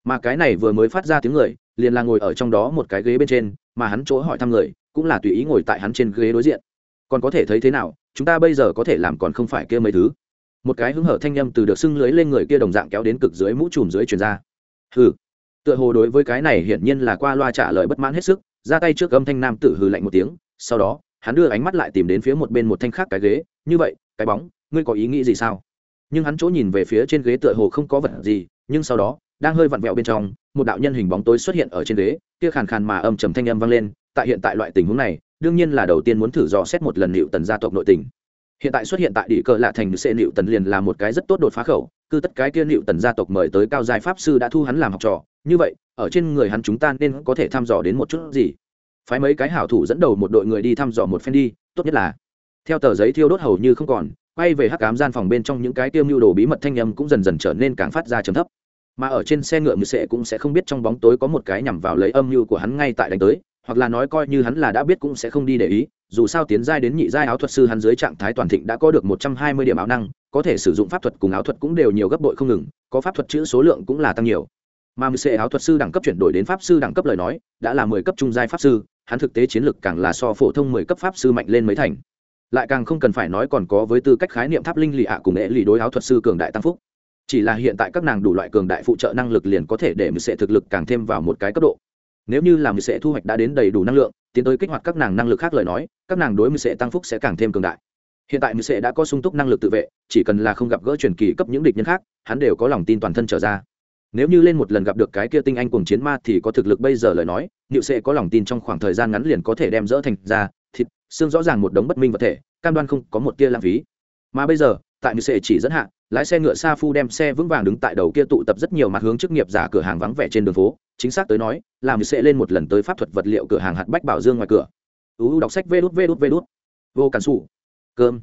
Speaker 1: Mà cái này vừa mới phát ra tiếng người liền là ngồi ở trong đó một cái ghế bên trên, mà hắn chỗ hỏi thăm người, cũng là tùy ý ngồi tại hắn trên ghế đối diện. Còn có thể thấy thế nào, chúng ta bây giờ có thể làm còn không phải kia mấy thứ. Một cái hứng hở thanh â m từ được xưng lưới lên người kia đồng dạng kéo đến cực dưới mũ trùm dưới truyền ra. Hừ. Tựa hồ đối với cái này hiển nhiên là qua loa trả lời bất mãn hết sức, ra tay trước âm thanh nam tử hừ lạnh một tiếng, sau đó, hắn đưa ánh mắt lại tìm đến phía một bên một thanh khác cái ghế, như vậy, cái bóng, ngươi có ý nghĩ gì sao? Nhưng hắn chỗ nhìn về phía trên ghế tựa hồ không có vật gì, nhưng sau đó đang hơi vặn vẹo bên trong, một đạo nhân hình bóng tối xuất hiện ở trên ghế, kia khàn khàn mà âm trầm thanh âm vang lên, tại hiện tại loại tình huống này, đương nhiên là đầu tiên muốn thử dò xét một lần liệu tần gia tộc nội tình. Hiện tại xuất hiện tại địa cờ lạ thành sệ liệu tần liền là một cái rất tốt đột phá khẩu, cứ tất cái kia liệu tần gia tộc mời tới cao giai pháp sư đã thu hắn làm học trò, như vậy, ở trên người hắn chúng ta nên có thể thăm dò đến một chút gì. Phái mấy cái hảo thủ dẫn đầu một đội người đi thăm dò một phen đi, tốt nhất là. Theo tờ giấy thiêu đốt hầu như không còn, quay về hắc cám gian phòng bên trong những cái tiêu mưu đồ bí mật thanh âm cũng dần dần trở nên càng phát ra trầm thấp mà ở trên xe ngựa mười sệ cũng sẽ không biết trong bóng tối có một cái nhằm vào lấy âm mưu của hắn ngay tại đánh tới, hoặc là nói coi như hắn là đã biết cũng sẽ không đi để ý, dù sao tiến giai đến nhị giai áo thuật sư hắn dưới trạng thái toàn thịnh đã có được một trăm hai mươi điểm áo năng, có thể sử dụng pháp thuật cùng áo thuật cũng đều nhiều gấp bội không ngừng, có pháp thuật chữ số lượng cũng là tăng nhiều. Mà mười sệ áo thuật sư đẳng cấp chuyển đổi đến pháp sư đẳng cấp lời nói, đã là mười cấp trung giai pháp sư, hắn thực tế chiến lực càng là so phổ thông mười cấp pháp sư mạnh lên mấy thành. Lại càng không cần phải nói còn có với tư cách khái niệm tháp linh lì ạ cùng nghệ lì đối áo thuật sư cường đại tăng phúc chỉ là hiện tại các nàng đủ loại cường đại phụ trợ năng lực liền có thể để mười sệ thực lực càng thêm vào một cái cấp độ. Nếu như là mười sệ thu hoạch đã đến đầy đủ năng lượng, tiến tới kích hoạt các nàng năng lực khác lời nói, các nàng đối mười sệ tăng phúc sẽ càng thêm cường đại. Hiện tại mười sệ đã có sung túc năng lực tự vệ, chỉ cần là không gặp gỡ truyền kỳ cấp những địch nhân khác, hắn đều có lòng tin toàn thân trở ra. Nếu như lên một lần gặp được cái kia tinh anh cùng chiến ma thì có thực lực bây giờ lời nói liệu sẽ có lòng tin trong khoảng thời gian ngắn liền có thể đem dỡ thành ra, thịt, xương rõ ràng một đống bất minh vật thể, cam đoan không có một tia lãng phí. Mà bây giờ, tại mười sệ chỉ dẫn hạ lái xe ngựa sa phu đem xe vững vàng đứng tại đầu kia tụ tập rất nhiều mặt hướng chức nghiệp giả cửa hàng vắng vẻ trên đường phố. Chính xác tới nói, làm sẽ lên một lần tới pháp thuật vật liệu cửa hàng hạt bách bảo dương ngoài cửa. Uu đọc sách vê đút vê đút vê đút. Vô cản xù cơm.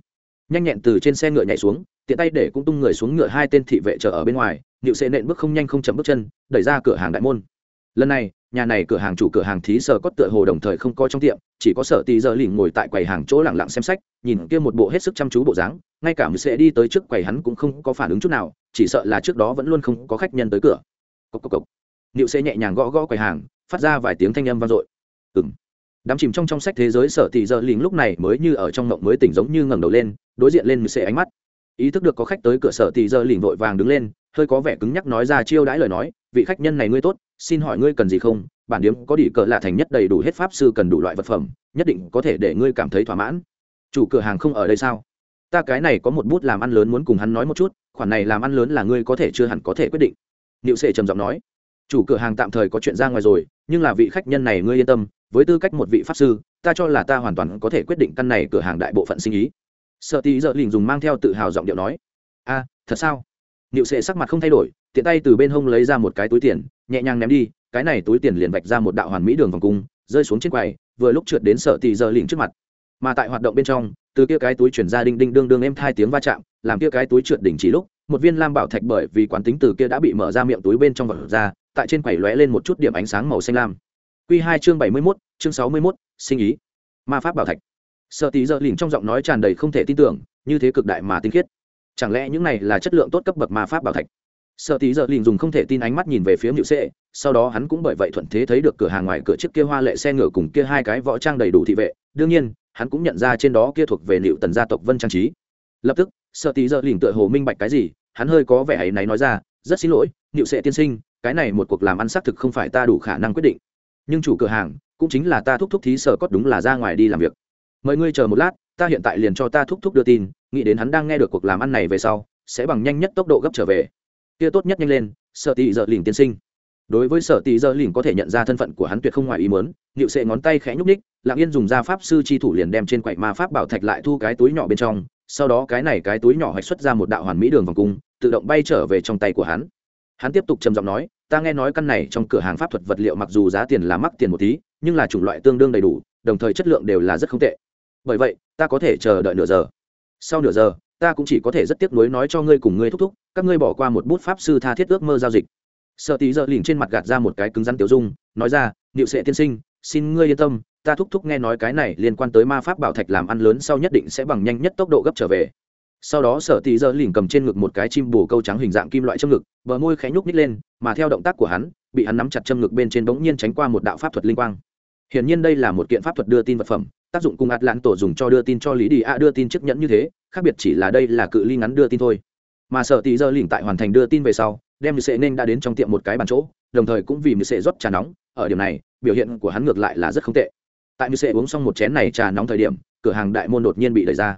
Speaker 1: Nhanh nhẹn từ trên xe ngựa nhảy xuống, tiện tay để cũng tung người xuống ngựa hai tên thị vệ chờ ở bên ngoài nịu sẽ nện bước không nhanh không chậm bước chân, đẩy ra cửa hàng đại môn lần này, nhà này cửa hàng chủ cửa hàng thí sở có tựa hồ đồng thời không có trong tiệm, chỉ có sở tí giờ lỉnh ngồi tại quầy hàng chỗ lẳng lặng xem sách, nhìn kia một bộ hết sức chăm chú bộ dáng, ngay cả sẽ đi tới trước quầy hắn cũng không có phản ứng chút nào, chỉ sợ là trước đó vẫn luôn không có khách nhân tới cửa. Cốc cốc cốc. Niệu sẽ nhẹ nhàng gõ gõ quầy hàng, phát ra vài tiếng thanh âm vang dội. Ừng đám chìm trong trong sách thế giới sở tì giờ lỉnh lúc này mới như ở trong mộng mới tỉnh giống như ngẩng đầu lên, đối diện lên sẽ ánh mắt. Ý thức được có khách tới cửa sở tì giờ lỉnh vội vàng đứng lên, hơi có vẻ cứng nhắc nói ra chiêu đãi lời nói, vị khách nhân này ngươi tốt xin hỏi ngươi cần gì không? Bản điếm có đỉ cờ lạ thành nhất đầy đủ hết pháp sư cần đủ loại vật phẩm, nhất định có thể để ngươi cảm thấy thỏa mãn. Chủ cửa hàng không ở đây sao? Ta cái này có một bút làm ăn lớn muốn cùng hắn nói một chút, khoản này làm ăn lớn là ngươi có thể chưa hẳn có thể quyết định. Niệu sệ trầm giọng nói. Chủ cửa hàng tạm thời có chuyện ra ngoài rồi, nhưng là vị khách nhân này ngươi yên tâm, với tư cách một vị pháp sư, ta cho là ta hoàn toàn có thể quyết định căn này cửa hàng đại bộ phận sinh ý. Sợ tí giờ lình dùng mang theo tự hào giọng điệu nói. A, thật sao? Niệu sệ sắc mặt không thay đổi, tiện tay từ bên hông lấy ra một cái túi tiền nhẹ nhàng ném đi cái này túi tiền liền vạch ra một đạo hoàn mỹ đường vòng cung rơi xuống trên quầy vừa lúc trượt đến sợ tì giờ lỉnh trước mặt mà tại hoạt động bên trong từ kia cái túi chuyển ra đinh đinh đương đương em hai tiếng va chạm làm kia cái túi trượt đỉnh chỉ lúc một viên lam bảo thạch bởi vì quán tính từ kia đã bị mở ra miệng túi bên trong vật ra tại trên quầy lóe lên một chút điểm ánh sáng màu xanh lam Quy hai chương bảy mươi 71, chương sáu mươi 61, sinh ý. Ma pháp bảo thạch. sợ tì giờ lỉnh trong giọng nói tràn đầy không thể tin tưởng, như thế cực đại mà tinh khiết. Chẳng lẽ những này là chất lượng tốt cấp bậc ma pháp bảo thạch? Sở tí giờ lỉnh dùng không thể tin ánh mắt nhìn về phía Niệu Sệ, sau đó hắn cũng bởi vậy thuận thế thấy được cửa hàng ngoài cửa chiếc kia hoa lệ xe ngựa cùng kia hai cái võ trang đầy đủ thị vệ, đương nhiên, hắn cũng nhận ra trên đó kia thuộc về liệu tần gia tộc Vân trang trí. Lập tức, Sở tí giờ lỉnh tựa hồ minh bạch cái gì, hắn hơi có vẻ ấy náy nói ra, rất xin lỗi, Niệu Sệ tiên sinh, cái này một cuộc làm ăn xác thực không phải ta đủ khả năng quyết định. Nhưng chủ cửa hàng cũng chính là ta thúc thúc thí sở cốt đúng là ra ngoài đi làm việc. Mời ngươi chờ một lát ta hiện tại liền cho ta thúc thúc đưa tin nghĩ đến hắn đang nghe được cuộc làm ăn này về sau sẽ bằng nhanh nhất tốc độ gấp trở về kia tốt nhất nhanh lên sợ tị dợ lỉnh tiên sinh. Đối với sở tị dơ lìn có thể nhận ra thân phận của hắn tuyệt không ngoài ý mớn liệu sệ ngón tay khẽ nhúc ních lạng yên dùng ra pháp sư chi thủ liền đem trên quậy ma pháp bảo thạch lại thu cái túi nhỏ bên trong, sau đó cái này cái túi nhỏ hạch xuất ra một đạo hoàn mỹ đường vòng cung, tự động bay trở về trong tay của hắn. Hắn tiếp tục trầm giọng nói, ta nghe nói căn này trong cửa hàng pháp thuật vật liệu mặc dù giá tiền là mắc tiền một tí, nhưng là chủng loại tương đương đầy đủ, đồng thời chất lượng đều là rất không tệ. Bởi vậy, ta có thể chờ đợi nửa giờ. Sau nửa giờ ta cũng chỉ có thể rất tiếc nuối nói cho ngươi cùng ngươi thúc thúc, các ngươi bỏ qua một bút pháp sư tha thiết ước mơ giao dịch. Sợ tí giờ lìn trên mặt gạt ra một cái cứng rắn tiểu dung, nói ra, niệu sệ tiên sinh, xin ngươi yên tâm, ta thúc thúc nghe nói cái này liên quan tới ma pháp bảo thạch làm ăn lớn sau nhất định sẽ bằng nhanh nhất tốc độ gấp trở về. Sau đó sở tỷ giờ lìn cầm trên ngực một cái chim bồ câu trắng hình dạng kim loại trong ngực, bờ môi khẽ nhúc nít lên, mà theo động tác của hắn, bị hắn nắm chặt châm ngực bên trên bỗng nhiên tránh qua một đạo pháp thuật linh quang. Hiển nhiên đây là một kiện pháp thuật đưa tin vật phẩm, tác dụng cùng ạt lãn tổ dùng cho đưa tin cho lý đi a đưa tin chiếc nhẫn như thế khác biệt chỉ là đây là cự ly ngắn đưa tin thôi. Mà sở tỷ giờ lỉnh tại hoàn thành đưa tin về sau, đem sệ nên đã đến trong tiệm một cái bàn chỗ, đồng thời cũng vì mười sệ rót trà nóng, ở điểm này, biểu hiện của hắn ngược lại là rất không tệ. Tại mười sệ uống xong một chén này trà nóng thời điểm, cửa hàng đại môn đột nhiên bị đẩy ra.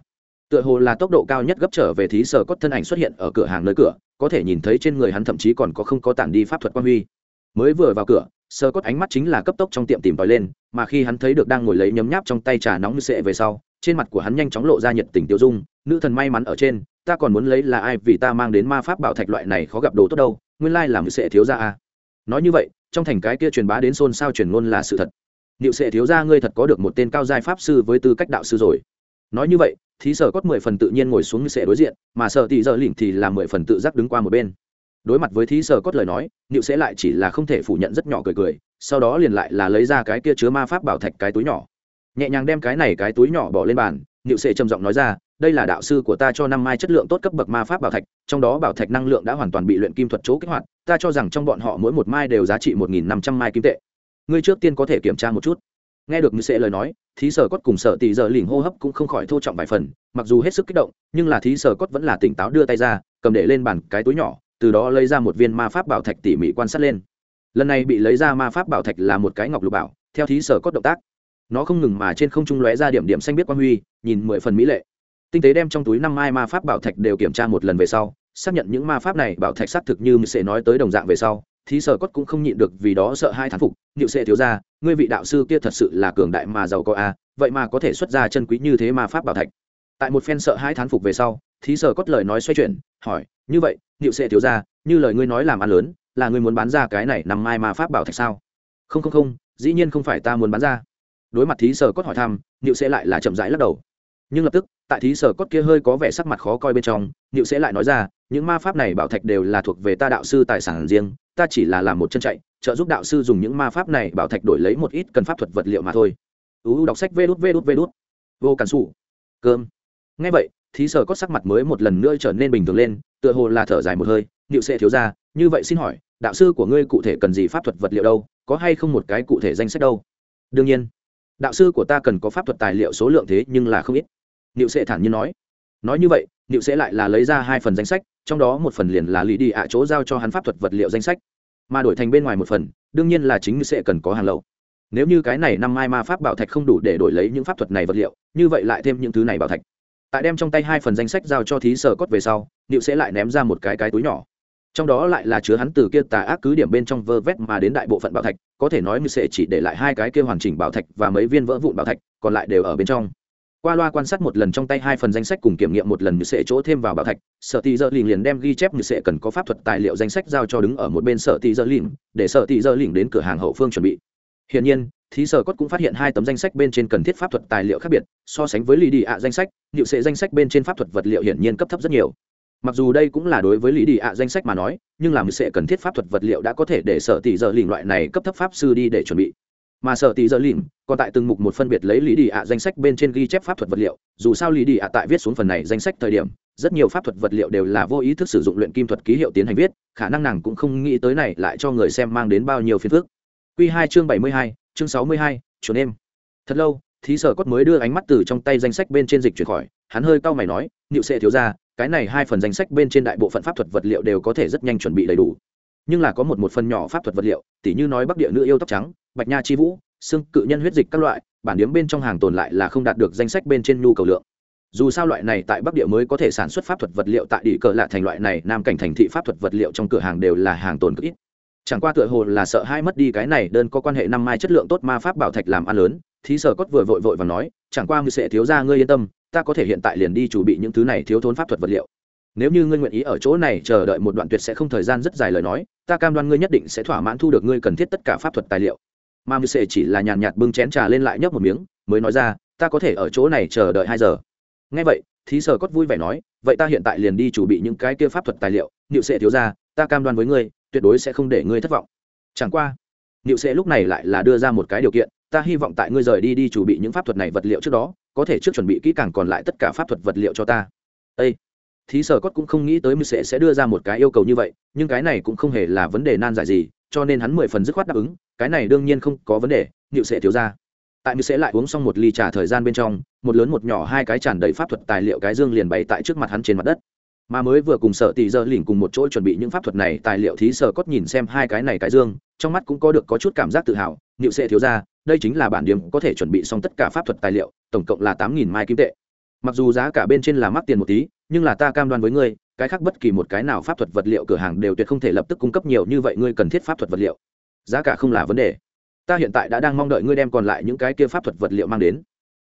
Speaker 1: Tựa hồ là tốc độ cao nhất gấp trở về thí sở cốt thân ảnh xuất hiện ở cửa hàng nơi cửa, có thể nhìn thấy trên người hắn thậm chí còn có không có tản đi pháp thuật quan huy. Mới vừa vào cửa sơ cốt ánh mắt chính là cấp tốc trong tiệm tìm tòi lên, mà khi hắn thấy được đang ngồi lấy nhấm nháp trong tay trà nóng như sệ về sau, trên mặt của hắn nhanh chóng lộ ra nhiệt tình tiêu dung nữ thần may mắn ở trên, ta còn muốn lấy là ai vì ta mang đến ma pháp bảo thạch loại này khó gặp đồ tốt đâu, nguyên lai làm sệ thiếu ra a. Nói như vậy, trong thành cái kia truyền bá đến xôn xao truyền ngôn là sự thật. Liệu sệ thiếu ra ngươi thật có được một tên cao giai pháp sư với tư cách đạo sư rồi. Nói như vậy, thí sở cốt mười phần tự nhiên ngồi xuống như sẽ đối diện, mà sợ tỷ giờ lỉnh thì là mười phần tự giác đứng qua một bên. Đối mặt với thí sở cốt lời nói liệu sẽ lại chỉ là không thể phủ nhận rất nhỏ cười cười, sau đó liền lại là lấy ra cái kia chứa ma pháp bảo thạch cái túi nhỏ. Nhẹ nhàng đem cái này cái túi nhỏ bỏ lên bàn liệu sẽ trầm giọng nói ra đây là đạo sư của ta cho năm mai chất lượng tốt cấp bậc ma pháp bảo thạch, trong đó bảo thạch năng lượng đã hoàn toàn bị luyện kim thuật chỗ kích hoạt, ta cho rằng trong bọn họ mỗi một mai đều giá trị một nghìn năm trăm mai kim tệ. Ngươi trước tiên có thể kiểm tra một chút. Nghe được như sẽ lời nói, thí sở cốt cùng sở tỷ giờ lỉnh hô hấp cũng không khỏi thô trọng vài phần, mặc dù hết sức kích động, nhưng là thí sở cốt vẫn là tỉnh táo đưa tay ra, cầm để lên bàn cái túi nhỏ, từ đó lấy ra một viên ma pháp bảo thạch tỉ mỉ quan sát lên. Lần này bị lấy ra ma pháp bảo thạch là một cái ngọc lục bảo, theo thí sở cốt động tác. Nó không ngừng mà trên không trung lóe ra điểm điểm xanh biết quang huy, nhìn mười phần mỹ lệ tinh tế đem trong túi năm mai ma pháp bảo thạch đều kiểm tra một lần về sau, xác nhận những ma pháp này bảo thạch xác thực như sẽ nói tới đồng dạng về sau, thí sở cốt cũng không nhịn được vì đó sợ hai thán phục nhịu sẽ thiếu ra ngươi vị đạo sư kia thật sự là cường đại mà giàu có a à, vậy mà có thể xuất ra chân quý như thế ma pháp bảo thạch. Tại một phen sợ hai thán phục về sau, thí sở cốt lời nói xoay chuyển, hỏi, như vậy nhịu sẽ thiếu ra như lời ngươi nói làm ăn lớn, là ngươi muốn bán ra cái này nằm mai ma pháp bảo thạch sao? Không không không, dĩ nhiên không phải ta muốn bán ra. Đối mặt thí sở cốt hỏi thăm nịu sẽ lại là chậm rãi lắc đầu nhưng lập tức, tại thí sở cốt kia hơi có vẻ sắc mặt khó coi bên trong nịu sẽ lại nói ra, những ma pháp này bảo thạch đều là thuộc về ta đạo sư tài sản riêng, ta chỉ là làm một chân chạy, trợ giúp đạo sư dùng những ma pháp này bảo thạch đổi lấy một ít cần pháp thuật vật liệu mà thôi. Uu đọc sách vê đút vê đút vê đút. Vô cản xù cơm. Ngay vậy, thí sở cốt sắc mặt mới một lần nữa trở nên bình thường lên, tựa hồ là thở dài một hơi nịu sẽ thiếu ra, như vậy xin hỏi, đạo sư của ngươi cụ thể cần gì pháp thuật vật liệu đâu, có hay không một cái cụ thể danh sách đâu? Đương nhiên, đạo sư của ta cần có pháp thuật tài liệu số lượng thế nhưng là không ít niệu sẽ thản nhiên nói. Nói như vậy, niệu sẽ lại là lấy ra hai phần danh sách, trong đó một phần liền là lý đi ạ chỗ giao cho hắn pháp thuật vật liệu danh sách, mà đổi thành bên ngoài một phần, đương nhiên là chính sẽ cần có hàng lậu. Nếu như cái này năm mai ma pháp bảo thạch không đủ để đổi lấy những pháp thuật này vật liệu, như vậy lại thêm những thứ này bảo thạch. Tại đem trong tay hai phần danh sách giao cho thí sở cốt về sau, niệu sẽ lại ném ra một cái cái túi nhỏ. Trong đó lại là chứa hắn từ kia tà ác cứ điểm bên trong vơ vét mà đến đại bộ phận bảo thạch, có thể nói như sẽ chỉ để lại hai cái kia hoàn chỉnh bảo thạch và mấy viên vỡ vụn bảo thạch, còn lại đều ở bên trong qua loa quan sát một lần trong tay hai phần danh sách cùng kiểm nghiệm một lần như sẽ chỗ thêm vào bảo thạch, sở tỷ dơ liền liền đem ghi chép như sẽ cần có pháp thuật tài liệu danh sách giao cho đứng ở một bên sở tỷ dơ liền để sở tỷ dơ liền đến cửa hàng hậu phương chuẩn bị. Hiện nhiên, thí sở cốt cũng phát hiện hai tấm danh sách bên trên cần thiết pháp thuật tài liệu khác biệt, so sánh với lì đi ạ danh sách, liệu sẽ danh sách bên trên pháp thuật vật liệu hiển nhiên cấp thấp rất nhiều. Mặc dù đây cũng là đối với lý đi ạ danh sách mà nói, nhưng làm sẽ cần thiết pháp thuật vật liệu đã có thể để sở tỷ giờ lìn loại này cấp thấp pháp sư đi để chuẩn bị mà sở tỷ giờ lìm còn tại từng mục một phân biệt lấy lý đi ạ danh sách bên trên ghi chép pháp thuật vật liệu. Dù sao lý đi ạ tại viết xuống phần này danh sách thời điểm, rất nhiều pháp thuật vật liệu đều là vô ý thức sử dụng luyện kim thuật ký hiệu tiến hành viết, khả năng nàng cũng không nghĩ tới này lại cho người xem mang đến bao nhiêu phiền phức. Q hai chương bảy mươi hai, chương sáu mươi hai, chuẩn em. Thật lâu, thí sở cốt mới đưa ánh mắt từ trong tay danh sách bên trên dịch chuyển khỏi, hắn hơi cau mày nói nịu sệ thiếu ra cái này hai phần danh sách bên trên đại bộ phận pháp thuật vật liệu đều có thể rất nhanh chuẩn bị đầy đủ. Nhưng là có một một phần nhỏ pháp thuật vật liệu, tỉ như nói bắc địa nữ yêu tóc trắng bạch nha chi vũ, xương cự nhân huyết dịch các loại, bản điếm bên trong hàng tồn lại là không đạt được danh sách bên trên nhu cầu lượng. Dù sao loại này tại bắc địa mới có thể sản xuất pháp thuật vật liệu tại địa cờ lạ thành loại này, nam cảnh thành thị pháp thuật vật liệu trong cửa hàng đều là hàng tồn cực ít. Chẳng qua tựa hồ là sợ hai mất đi cái này đơn có quan hệ năm mai chất lượng tốt ma pháp bảo thạch làm ăn lớn thì sở cốt vừa vội vội và nói, chẳng qua ngươi sẽ thiếu ra ngươi yên tâm, ta có thể hiện tại liền đi chuẩn bị những thứ này thiếu thốn pháp thuật vật liệu. Nếu như ngươi nguyện ý ở chỗ này chờ đợi một đoạn tuyệt sẽ không thời gian rất dài lời nói, ta cam đoan ngươi nhất định sẽ thỏa mãn thu được ngươi cần thiết tất cả pháp thuật tài liệu mà mưu sệ chỉ là nhàn nhạt bưng chén trà lên lại nhấp một miếng, mới nói ra, ta có thể ở chỗ này chờ đợi hai giờ. Ngay vậy, thí sở cốt vui vẻ nói, vậy ta hiện tại liền đi chuẩn bị những cái kia pháp thuật tài liệu. Niệu sệ thiếu ra ta cam đoan với ngươi, tuyệt đối sẽ không để ngươi thất vọng. Chẳng qua, niệu sệ lúc này lại là đưa ra một cái điều kiện, ta hy vọng tại ngươi rời đi đi chuẩn bị những pháp thuật này vật liệu trước đó, có thể trước chuẩn bị kỹ càng còn lại tất cả pháp thuật vật liệu cho ta. Ê! thí sở cốt cũng không nghĩ tới mưu sệ sẽ đưa ra một cái yêu cầu như vậy, nhưng cái này cũng không hề là vấn đề nan giải gì cho nên hắn mười phần dứt khoát đáp ứng, cái này đương nhiên không có vấn đề nhịu sẽ thiếu ra tại như sẽ lại uống xong một ly trà thời gian bên trong, một lớn một nhỏ hai cái tràn đầy pháp thuật tài liệu cái dương liền bày tại trước mặt hắn trên mặt đất. Mà mới vừa cùng sở tỷ giờ lỉnh cùng một chỗ chuẩn bị những pháp thuật này tài liệu thí sở cốt nhìn xem hai cái này cái dương, trong mắt cũng có được có chút cảm giác tự hào nhịu sẽ thiếu ra đây chính là bản điểm có thể chuẩn bị xong tất cả pháp thuật tài liệu, tổng cộng là tám nghìn mai kim tệ. Mặc dù giá cả bên trên là mắc tiền một tí, nhưng là ta cam đoan với ngươi cái khác bất kỳ một cái nào pháp thuật vật liệu cửa hàng đều tuyệt không thể lập tức cung cấp nhiều như vậy ngươi cần thiết pháp thuật vật liệu. Giá cả không là vấn đề. Ta hiện tại đã đang mong đợi ngươi đem còn lại những cái kia pháp thuật vật liệu mang đến.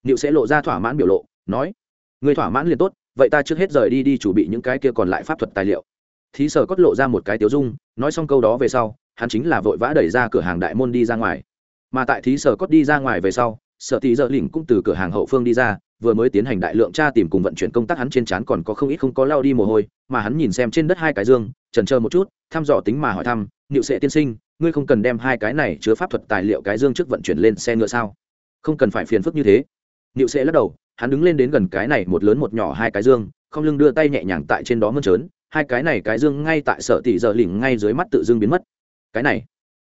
Speaker 1: Liệu sẽ lộ ra thỏa mãn biểu lộ, nói, ngươi thỏa mãn liền tốt, vậy ta trước hết rời đi đi chuẩn bị những cái kia còn lại pháp thuật tài liệu. Thí sở cốt lộ ra một cái tiếu dung, nói xong câu đó về sau, hắn chính là vội vã đẩy ra cửa hàng đại môn đi ra ngoài. Mà tại thí sở cốt đi ra ngoài về sau, sở tỷ giờ lỉnh cũng từ cửa hàng hậu phương đi ra vừa mới tiến hành đại lượng tra tìm cùng vận chuyển công tác hắn trên trán còn có không ít không có lao đi mồ hôi, mà hắn nhìn xem trên đất hai cái dương trần chờ một chút, thăm dò tính mà hỏi thăm, niệu sệ tiên sinh, ngươi không cần đem hai cái này chứa pháp thuật tài liệu cái dương trước vận chuyển lên xe ngựa sao? Không cần phải phiền phức như thế. Niệu sệ lắc đầu, hắn đứng lên đến gần cái này một lớn một nhỏ hai cái dương, không lưng đưa tay nhẹ nhàng tại trên đó mơn trớn, hai cái này cái dương ngay tại sở tỷ giờ lỉnh ngay dưới mắt tự dưng biến mất. Cái này?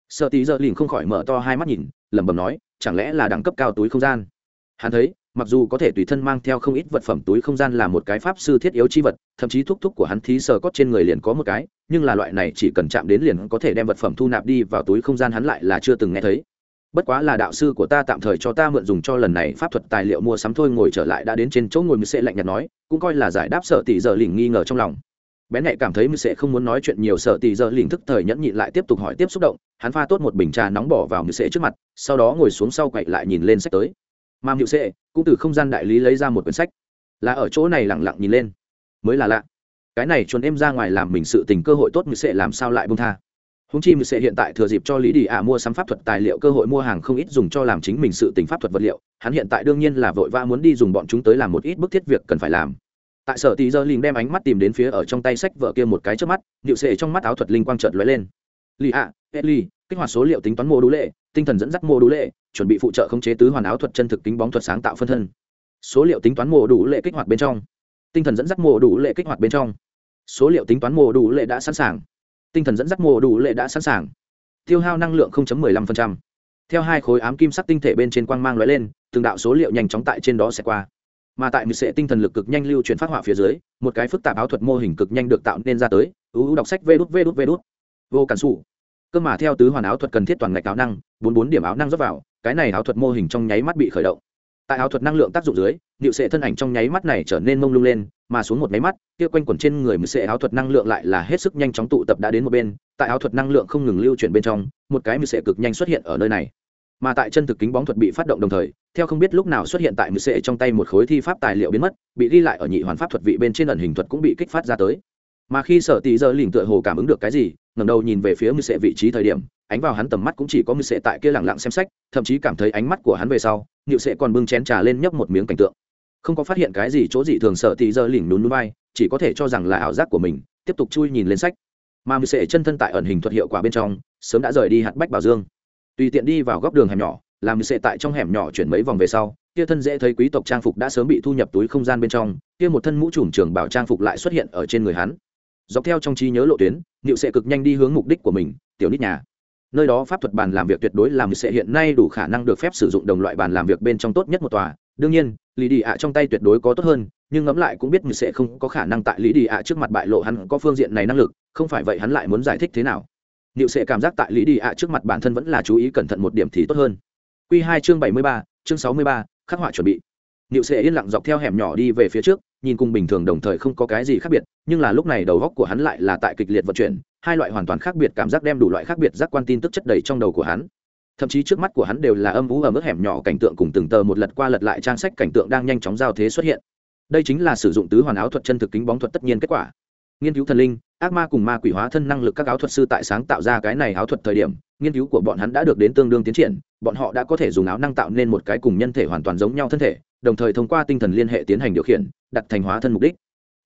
Speaker 1: Sở tỷ giờ lỉnh không khỏi mở to hai mắt nhìn, lẩm bẩm nói, chẳng lẽ là đẳng cấp cao túi không gian? Hắn thấy mặc dù có thể tùy thân mang theo không ít vật phẩm túi không gian là một cái pháp sư thiết yếu chi vật, thậm chí thúc thúc của hắn thí sờ cót trên người liền có một cái, nhưng là loại này chỉ cần chạm đến liền có thể đem vật phẩm thu nạp đi vào túi không gian hắn lại là chưa từng nghe thấy. Bất quá là đạo sư của ta tạm thời cho ta mượn dùng cho lần này pháp thuật tài liệu mua sắm thôi, ngồi trở lại đã đến trên chỗ ngồi mới sẽ lạnh nhạt nói, cũng coi là giải đáp sợ tỷ giờ lỉnh nghi ngờ trong lòng. Bén nhạy cảm thấy mưu sẽ không muốn nói chuyện nhiều, sợ tỷ giờ lỉnh thức thời nhẫn nhịn lại tiếp tục hỏi tiếp xúc động, hắn pha tốt một bình trà nóng bỏ vào mưu sẽ trước mặt, sau đó ngồi xuống sau quậy lại nhìn lên sách tới mà hiệu sệ cũng từ không gian đại lý lấy ra một quyển sách. Là ở chỗ này lẳng lặng nhìn lên. Mới là lạ. Cái này chuẩn em ra ngoài làm mình sự tình cơ hội tốt như sẽ làm sao lại bông tha? Húng chi mười sẽ hiện tại thừa dịp cho lý đi ạ mua sắm pháp thuật tài liệu cơ hội mua hàng không ít dùng cho làm chính mình sự tình pháp thuật vật liệu, hắn hiện tại đương nhiên là vội vã muốn đi dùng bọn chúng tới làm một ít bức thiết việc cần phải làm. Tại sở tí giờ liền đem ánh mắt tìm đến phía ở trong tay sách vợ kia một cái trước mắt điệu sệ trong mắt áo thuật linh quang trợt lóe lên. Lì ạ edly kích hoạt số liệu tính toán mô đũ lệ tinh thần dẫn dắt mô đủ lệ, chuẩn bị phụ trợ khống chế tứ hoàn áo thuật chân thực tính bóng thuật sáng tạo phân thân. Số liệu tính toán mô đủ lệ kích hoạt bên trong. Tinh thần dẫn dắt mô đủ lệ kích hoạt bên trong. Số liệu tính toán mô đủ lệ đã sẵn sàng. Tinh thần dẫn dắt mô đủ lệ đã sẵn sàng. Tiêu hao năng lượng 0.15%. theo hai khối ám kim sắc tinh thể bên trên quang mang lóe lên, từng đạo số liệu nhanh chóng tại trên đó sẽ qua. Mà tại mười sệ tinh thần lực cực nhanh lưu chuyển phát họa phía dưới, một cái phức tạp áo thuật mô hình cực nhanh được tạo nên ra tới. Ưu đọc sách vê đút vê đút vê đút. Vô cản sủ cơ mà theo tứ hoàn áo thuật cần thiết toàn ngạch áo năng, bốn bốn điểm áo năng rót vào, cái này áo thuật mô hình trong nháy mắt bị khởi động. Tại áo thuật năng lượng tác dụng dưới, niệu sệ thân ảnh trong nháy mắt này trở nên mông lung lên, mà xuống một máy mắt, kia quanh quẩn trên người mười sệ áo thuật năng lượng lại là hết sức nhanh chóng tụ tập đã đến một bên, tại áo thuật năng lượng không ngừng lưu chuyển bên trong, một cái mười sệ cực nhanh xuất hiện ở nơi này. Mà tại chân thực kính bóng thuật bị phát động đồng thời, theo không biết lúc nào xuất hiện tại mười sệ trong tay một khối thi pháp tài liệu biến mất, bị ghi lại ở nhị hoàn pháp thuật vị bên trên ẩn hình thuật cũng bị kích phát ra tới mà khi sở tỷ giờ lỉnh tựa hồ cảm ứng được cái gì, ngẩng đầu nhìn về phía mười sệ vị trí thời điểm, ánh vào hắn tầm mắt cũng chỉ có mười sệ tại kia lẳng lặng xem sách, thậm chí cảm thấy ánh mắt của hắn về sau nhịu sệ còn bưng chén trà lên nhấp một miếng cảnh tượng. Không có phát hiện cái gì chỗ gì thường, sở tỷ giờ lỉnh nún núi bay chỉ có thể cho rằng là ảo giác của mình, tiếp tục chui nhìn lên sách. Mà mười sệ chân thân tại ẩn hình thuật hiệu quả bên trong, sớm đã rời đi hạt bách bảo dương. Tùy tiện đi vào góc đường hẻm nhỏ, làm mười sệ tại trong hẻm nhỏ chuyển mấy vòng về sau, kia thân dễ thấy quý tộc trang phục đã sớm bị thu nhập túi không gian bên trong, kia một thân mũ trùm trường bảo trang phục lại xuất hiện ở trên người hắn dọc theo trong trí nhớ lộ tuyến nịu Sẽ cực nhanh đi hướng mục đích của mình, tiểu nít nhà. Nơi đó pháp thuật bàn làm việc tuyệt đối làm sẽ hiện nay đủ khả năng được phép sử dụng đồng loại bàn làm việc bên trong tốt nhất một tòa. Đương nhiên, lý đi ạ trong tay tuyệt đối có tốt hơn, nhưng ngẫm lại cũng biết mình sẽ không có khả năng tại lý đi ạ trước mặt bại lộ hắn có phương diện này năng lực, không phải vậy hắn lại muốn giải thích thế nào. Liệu sẽ cảm giác tại lý đi ạ trước mặt bản thân vẫn là chú ý cẩn thận một điểm thì tốt hơn. Q hai chương bảy mươi ba, chương sáu mươi ba, khắc họa chuẩn bị. Liệu sẽ yên lặng dọc theo hẻm nhỏ đi về phía trước nhìn cùng bình thường đồng thời không có cái gì khác biệt, nhưng là lúc này đầu góc của hắn lại là tại kịch liệt vận chuyển, hai loại hoàn toàn khác biệt cảm giác đem đủ loại khác biệt giác quan tin tức chất đầy trong đầu của hắn. Thậm chí trước mắt của hắn đều là âm vú ở mức hẻm nhỏ cảnh tượng cùng từng tờ một lật qua lật lại trang sách cảnh tượng đang nhanh chóng giao thế xuất hiện. Đây chính là sử dụng tứ hoàn áo thuật chân thực kính bóng thuật tất nhiên kết quả. Nghiên cứu thần linh, ác ma cùng ma quỷ hóa thân năng lực các áo thuật sư tại sáng tạo ra cái này áo thuật thời điểm, nghiên cứu của bọn hắn đã được đến tương đương tiến triển, bọn họ đã có thể dùng áo năng tạo nên một cái cùng nhân thể hoàn toàn giống nhau thân thể, đồng thời thông qua tinh thần liên hệ tiến hành điều khiển đặt thành hóa thân mục đích.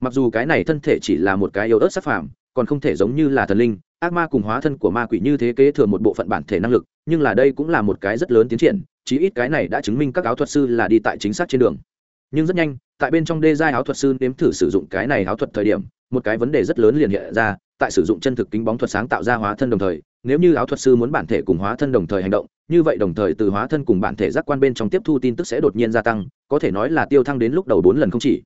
Speaker 1: Mặc dù cái này thân thể chỉ là một cái yếu ớt sắc phàm, còn không thể giống như là thần linh, ác ma cùng hóa thân của ma quỷ như thế kế thừa một bộ phận bản thể năng lực, nhưng là đây cũng là một cái rất lớn tiến triển, chí ít cái này đã chứng minh các áo thuật sư là đi tại chính xác trên đường. Nhưng rất nhanh, tại bên trong đê giai áo thuật sư nếm thử sử dụng cái này áo thuật thời điểm, một cái vấn đề rất lớn liền hiện ra, tại sử dụng chân thực kính bóng thuật sáng tạo ra hóa thân đồng thời, nếu như áo thuật sư muốn bản thể cùng hóa thân đồng thời hành động, như vậy đồng thời từ hóa thân cùng bản thể giác quan bên trong tiếp thu tin tức sẽ đột nhiên gia tăng, có thể nói là tiêu thăng đến lúc đầu bốn lần không chỉ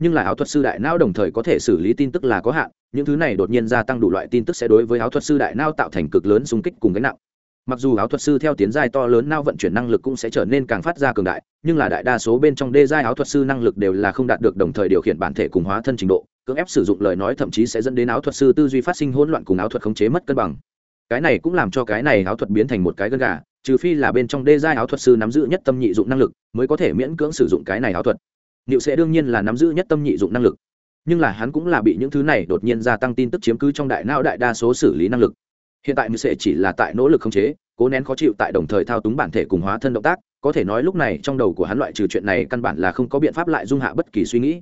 Speaker 1: nhưng là áo thuật sư đại não đồng thời có thể xử lý tin tức là có hạn, những thứ này đột nhiên gia tăng đủ loại tin tức sẽ đối với áo thuật sư đại não tạo thành cực lớn xung kích cùng gánh nặng. Mặc dù áo thuật sư theo tiến giai to lớn não vận chuyển năng lực cũng sẽ trở nên càng phát ra cường đại, nhưng là đại đa số bên trong đê giai áo thuật sư năng lực đều là không đạt được đồng thời điều khiển bản thể cùng hóa thân trình độ, cưỡng ép sử dụng lời nói thậm chí sẽ dẫn đến áo thuật sư tư duy phát sinh hỗn loạn cùng áo thuật khống chế mất cân bằng. Cái này cũng làm cho cái này áo thuật biến thành một cái gân gà, trừ phi là bên trong đê giai áo thuật sư nắm giữ nhất tâm nhị dụng năng lực mới có thể miễn cưỡng sử dụng cái này áo thuật niệu sẽ đương nhiên là nắm giữ nhất tâm nhị dụng năng lực. Nhưng là hắn cũng là bị những thứ này đột nhiên gia tăng tin tức chiếm cứ trong đại não đại đa số xử lý năng lực. Hiện tại niệu sẽ chỉ là tại nỗ lực khống chế, cố nén khó chịu tại đồng thời thao túng bản thể cùng hóa thân động tác, có thể nói lúc này trong đầu của hắn loại trừ chuyện này căn bản là không có biện pháp lại dung hạ bất kỳ suy nghĩ.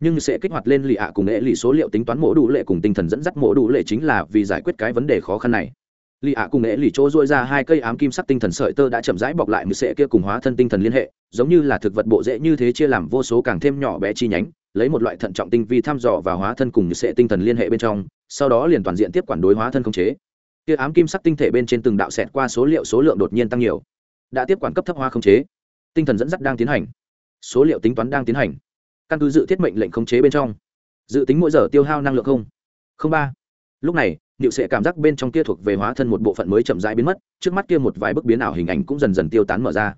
Speaker 1: Nhưng sẽ kích hoạt lên lì ạ cùng nghệ lì số liệu tính toán mổ đủ lệ cùng tinh thần dẫn dắt mổ đủ lệ chính là vì giải quyết cái vấn đề khó khăn này lì ạ cùng nghệ lì chỗ dôi ra hai cây ám kim sắc tinh thần sợi tơ đã chậm rãi bọc lại mười sệ kia cùng hóa thân tinh thần liên hệ, giống như là thực vật bộ dễ như thế chia làm vô số càng thêm nhỏ bé chi nhánh, lấy một loại thận trọng tinh vi thăm dò và hóa thân cùng sệ tinh thần liên hệ bên trong, sau đó liền toàn diện tiếp quản đối hóa thân không chế. Kia ám kim sắc tinh thể bên trên từng đạo xẹt qua số liệu số lượng đột nhiên tăng nhiều, đã tiếp quản cấp thấp hóa không chế. Tinh thần dẫn dắt đang tiến hành. Số liệu tính toán đang tiến hành. Căn cứ dự thiết mệnh lệnh khống chế bên trong. Dự tính mỗi giờ tiêu hao năng lượng không? Không ba. Lúc này niệu sẽ cảm giác bên trong kia thuộc về hóa thân một bộ phận mới chậm rãi biến mất, trước mắt kia một vài bức biến ảo hình ảnh cũng dần dần tiêu tán mở ra.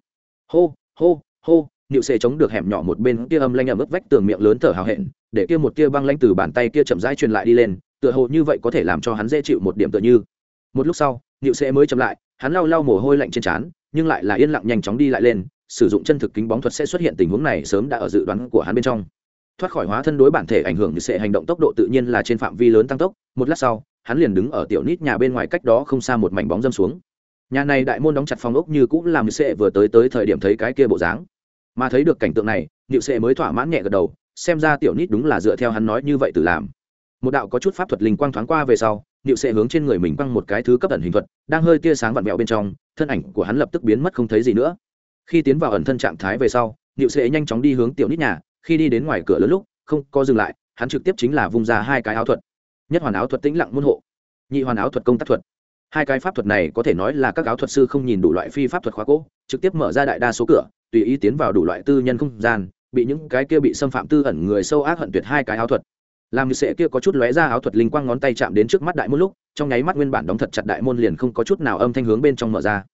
Speaker 1: Hô hô hô, niệu sẽ chống được hẻm nhỏ một bên kia âm lanh ẩm ướt vách tường miệng lớn thở hào hẹn, để kia một kia băng lanh từ bàn tay kia chậm rãi truyền lại đi lên, tựa hồ như vậy có thể làm cho hắn dễ chịu một điểm tựa như. Một lúc sau, niệu sẽ mới chậm lại, hắn lau lau mồ hôi lạnh trên trán, nhưng lại là yên lặng nhanh chóng đi lại lên, sử dụng chân thực kính bóng thuật sẽ xuất hiện tình huống này sớm đã ở dự đoán của hắn bên trong. Thoát khỏi hóa thân đối bản thể ảnh hưởng sẽ hành động tốc độ tự nhiên là trên phạm vi lớn tăng tốc, một lát sau hắn liền đứng ở tiểu nít nhà bên ngoài cách đó không xa một mảnh bóng dâm xuống. Nhà này đại môn đóng chặt phòng ốc như cũng làm sệ vừa tới tới thời điểm thấy cái kia bộ dáng. Mà thấy được cảnh tượng này nịu sệ mới thỏa mãn nhẹ gật đầu, xem ra tiểu nít đúng là dựa theo hắn nói như vậy tự làm. Một đạo có chút pháp thuật linh quang thoáng qua về sau nịu sệ hướng trên người mình quăng một cái thứ cấp ẩn hình thuật, đang hơi tia sáng vặn vẹo bên trong, thân ảnh của hắn lập tức biến mất không thấy gì nữa. Khi tiến vào ẩn thân trạng thái về sau nịu sệ nhanh chóng đi hướng tiểu nít nhà, khi đi đến ngoài cửa lớn lúc, không có dừng lại, hắn trực tiếp chính là vung ra hai cái áo thuật nhất hoàn áo thuật tĩnh lặng môn hộ, nhị hoàn áo thuật công tác thuật. Hai cái pháp thuật này có thể nói là các áo thuật sư không nhìn đủ loại phi pháp thuật khóa cỗ trực tiếp mở ra đại đa số cửa, tùy ý tiến vào đủ loại tư nhân không gian, bị những cái kia bị xâm phạm tư ẩn người sâu ác hận tuyệt hai cái áo thuật. Làm như sệ kia có chút lóe ra áo thuật linh quang ngón tay chạm đến trước mắt đại môn lúc, trong nháy mắt nguyên bản đóng thật chặt đại môn liền không có chút nào âm thanh hướng bên trong mở ra.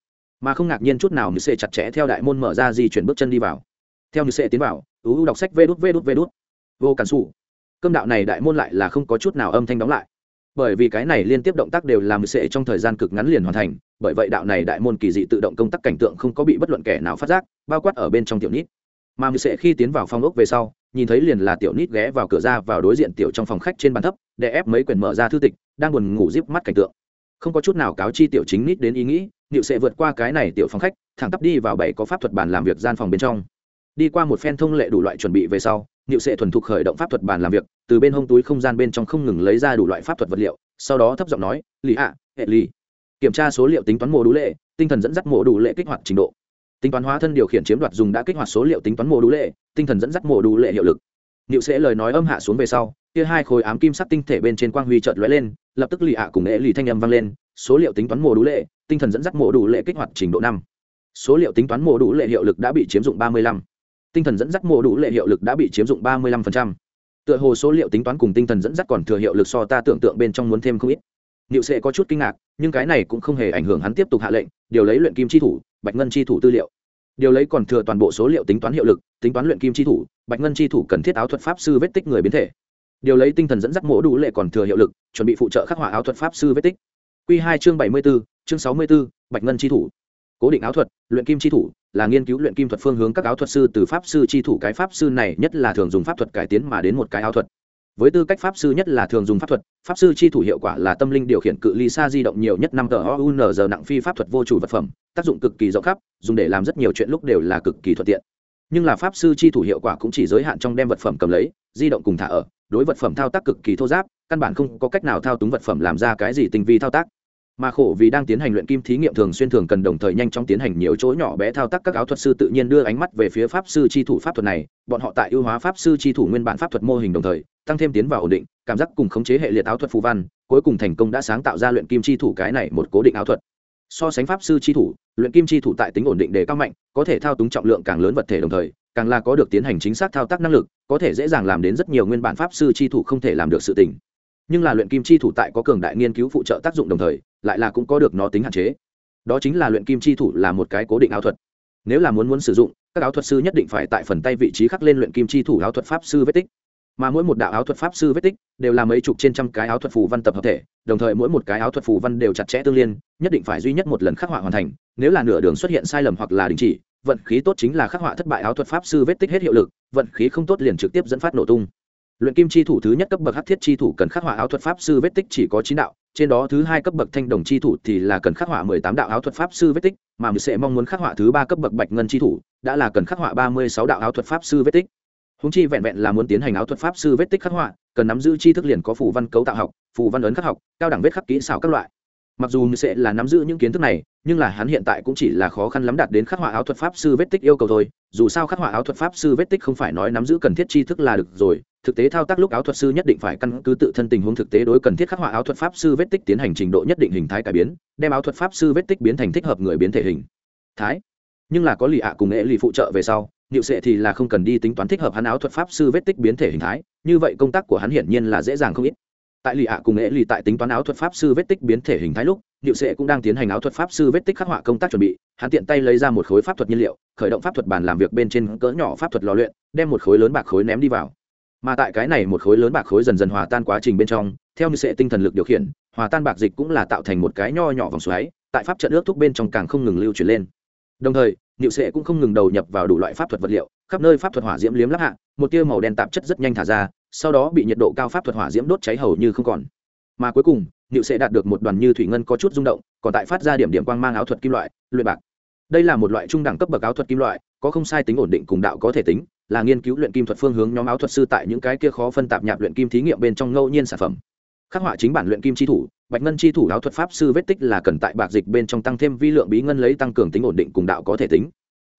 Speaker 1: Mà không ngạc nhiên chút nào như sệ chặt chẽ theo đại môn mở ra di chuyển bước chân đi vào. Theo như sệ tiến vào ú đọc sách vê đút vê đút vê đút. Vô cản sủ cơm đạo này đại môn lại là không có chút nào âm thanh đóng lại. Bởi vì cái này liên tiếp động tác đều làm sệ trong thời gian cực ngắn liền hoàn thành, bởi vậy đạo này đại môn kỳ dị tự động công tác cảnh tượng không có bị bất luận kẻ nào phát giác, bao quát ở bên trong tiểu nít. Mà mười sệ khi tiến vào phòng ốc về sau, nhìn thấy liền là tiểu nít ghé vào cửa ra vào đối diện tiểu trong phòng khách trên bàn thấp, để ép mấy quyển mở ra thư tịch, đang buồn ngủ díp mắt cảnh tượng. Không có chút nào cáo chi tiểu chính nít đến ý nghĩ nịu sẽ vượt qua cái này tiểu phòng khách, thẳng tắp đi vào bảy có pháp thuật bàn làm việc gian phòng bên trong. Đi qua một phen thông lệ đủ loại chuẩn bị về sau Niệu sẽ thuần thục khởi động pháp thuật bàn làm việc từ bên hông túi không gian bên trong không ngừng lấy ra đủ loại pháp thuật vật liệu sau đó thấp giọng nói lì ạ hệ lì. Kiểm tra số liệu tính toán mô đủ lệ tinh thần dẫn dắt mô đủ lệ kích hoạt trình độ. Tính toán hóa thân điều khiển chiếm đoạt dùng đã kích hoạt số liệu tính toán mô đủ lệ tinh thần dẫn dắt mô đủ lệ hiệu lực. Niệu sẽ lời nói âm hạ xuống về sau, kia hai khối ám kim sắc tinh thể bên trên quang huy chợt lóe lên, lập tức lì ạ cùng ế lì thanh âm vang lên, số liệu tính toán mô đủ lệ, tinh thần dẫn dắt mô đủ lệ kích hoạt trình độ năm. Số liệu tính toán mô đủ lệ hiệu lực đã bị chiếm dụng ba mươi lăm, Tinh thần dẫn dắt mộ đủ lệ hiệu lực đã bị chiếm dụng ba mươi lăm phần trăm. Tựa hồ số liệu tính toán cùng tinh thần dẫn dắt còn thừa hiệu lực so ta tưởng tượng bên trong muốn thêm không ít. Niệu sẽ có chút kinh ngạc, nhưng cái này cũng không hề ảnh hưởng hắn tiếp tục hạ lệnh, điều lấy luyện kim chi thủ, bạch ngân chi thủ tư liệu điều lấy còn thừa toàn bộ số liệu tính toán hiệu lực tính toán luyện kim chi thủ bạch ngân chi thủ cần thiết áo thuật pháp sư vết tích người biến thể điều lấy tinh thần dẫn dắt mỗ đủ lệ còn thừa hiệu lực chuẩn bị phụ trợ khắc họa áo thuật pháp sư vết tích q hai chương bảy mươi b ố chương sáu mươi b ố bạch ngân chi thủ cố định áo thuật luyện kim chi thủ là nghiên cứu luyện kim thuật phương hướng các áo thuật sư từ pháp sư chi thủ cái pháp sư này nhất là thường dùng pháp thuật cải tiến mà đến một cái áo thuật. Với tư cách pháp sư nhất là thường dùng pháp thuật, pháp sư chi thủ hiệu quả là tâm linh điều khiển cự ly xa di động nhiều nhất năm tờ giờ nặng phi pháp thuật vô chủ vật phẩm, tác dụng cực kỳ rộng khắp, dùng để làm rất nhiều chuyện lúc đều là cực kỳ thuận tiện. Nhưng là pháp sư chi thủ hiệu quả cũng chỉ giới hạn trong đem vật phẩm cầm lấy, di động cùng thả ở, đối vật phẩm thao tác cực kỳ thô giáp, căn bản không có cách nào thao túng vật phẩm làm ra cái gì tinh vi thao tác mà khổ vì đang tiến hành luyện kim thí nghiệm thường xuyên thường cần đồng thời nhanh chóng tiến hành nhiều chỗ nhỏ bé thao tác các áo thuật sư tự nhiên đưa ánh mắt về phía pháp sư chi thủ pháp thuật này, bọn họ tại ưu hóa pháp sư chi thủ nguyên bản pháp thuật mô hình đồng thời, tăng thêm tiến vào ổn định, cảm giác cùng khống chế hệ liệt áo thuật phù văn, cuối cùng thành công đã sáng tạo ra luyện kim chi thủ cái này một cố định áo thuật. So sánh pháp sư chi thủ, luyện kim chi thủ tại tính ổn định đề cao mạnh, có thể thao túng trọng lượng càng lớn vật thể đồng thời, càng là có được tiến hành chính xác thao tác năng lực, có thể dễ dàng làm đến rất nhiều nguyên bản pháp sư chi thủ không thể làm được sự tình. Nhưng là luyện kim chi thủ tại có cường đại nghiên cứu phụ trợ tác dụng đồng thời lại là cũng có được nó tính hạn chế. Đó chính là luyện kim chi thủ là một cái cố định áo thuật. Nếu là muốn muốn sử dụng, các áo thuật sư nhất định phải tại phần tay vị trí khắc lên luyện kim chi thủ áo thuật pháp sư vết tích. Mà mỗi một đạo áo thuật pháp sư vết tích đều là mấy chục trên trăm cái áo thuật phù văn tập hợp thể, đồng thời mỗi một cái áo thuật phù văn đều chặt chẽ tương liên, nhất định phải duy nhất một lần khắc họa hoàn thành. Nếu là nửa đường xuất hiện sai lầm hoặc là đình chỉ, vận khí tốt chính là khắc họa thất bại áo thuật pháp sư vết tích hết hiệu lực, vận khí không tốt liền trực tiếp dẫn phát nổ tung. Luyện kim chi thủ thứ nhất cấp bậc hắc thiết chi thủ cần khắc họa áo thuật pháp sư vết tích chỉ có chín đạo trên đó thứ hai cấp bậc thanh đồng chi thủ thì là cần khắc họa mười tám đạo áo thuật pháp sư vết tích, mà mình sẽ mong muốn khắc họa thứ ba cấp bậc bạch ngân chi thủ, đã là cần khắc họa ba mươi sáu đạo áo thuật pháp sư vết tích. Hùng chi vẹn vẹn là muốn tiến hành áo thuật pháp sư vết tích khắc họa, cần nắm giữ chi thức liền có phù văn cấu tạo học, phù văn ấn khắc học, cao đẳng vết khắc kỹ xảo các loại. Mặc dù sẽ là nắm giữ những kiến thức này nhưng là hắn hiện tại cũng chỉ là khó khăn lắm đạt đến khắc họa áo thuật pháp sư vết tích yêu cầu thôi dù sao khắc họa áo thuật pháp sư vết tích không phải nói nắm giữ cần thiết tri thức là được rồi thực tế thao tác lúc áo thuật sư nhất định phải căn cứ tự thân tình huống thực tế đối cần thiết khắc họa áo thuật pháp sư vết tích tiến hành trình độ nhất định hình thái cải biến đem áo thuật pháp sư vết tích biến thành thích hợp người biến thể hình thái nhưng là có lì ạ cùng nghệ lì phụ trợ về sau Niệu Sệ thì là không cần đi tính toán thích hợp hắn áo thuật pháp sư vết tích biến thể hình thái, như vậy công tác của hắn hiển nhiên là dễ dàng không ít. Tại Lì ạ cùng Nghệ Lì tại tính toán áo thuật pháp sư vết tích biến thể hình thái lúc, Niệu Sệ cũng đang tiến hành áo thuật pháp sư vết tích khắc họa công tác chuẩn bị, hắn tiện tay lấy ra một khối pháp thuật nhiên liệu, khởi động pháp thuật bàn làm việc bên trên cỡ nhỏ pháp thuật lò luyện, đem một khối lớn bạc khối ném đi vào. Mà tại cái này một khối lớn bạc khối dần dần hòa tan quá trình bên trong, theo như Sệ tinh thần lực điều khiển, hòa tan bạc dịch cũng là tạo thành một cái nho nhỏ vòng xoáy, tại pháp trận ước thúc bên trong càng không ngừng lưu chuyển lên. Đồng thời, Niệu Sệ cũng không ngừng đầu nhập vào đủ loại pháp thuật vật liệu, khắp nơi pháp thuật hỏa diễm liếm lắp hạ một tia màu đen tạp chất rất nhanh thả ra sau đó bị nhiệt độ cao pháp thuật hỏa diễm đốt cháy hầu như không còn mà cuối cùng nịu sẽ đạt được một đoàn như thủy ngân có chút rung động, còn tại phát ra điểm điểm quang mang áo thuật kim loại, luyện bạc. Đây là một loại trung đẳng cấp bậc áo thuật kim loại, có không sai tính ổn định cùng đạo có thể tính, là nghiên cứu luyện kim thuật phương hướng nhóm áo thuật sư tại những cái kia khó phân tạp nhạp luyện kim thí nghiệm bên trong ngẫu nhiên sản phẩm. Khắc họa chính bản luyện kim chi thủ, bạch ngân chi thủ áo thuật pháp sư vết tích là cần tại bạc dịch bên trong tăng thêm vi lượng bí ngân lấy tăng cường tính ổn định cùng đạo có thể tính.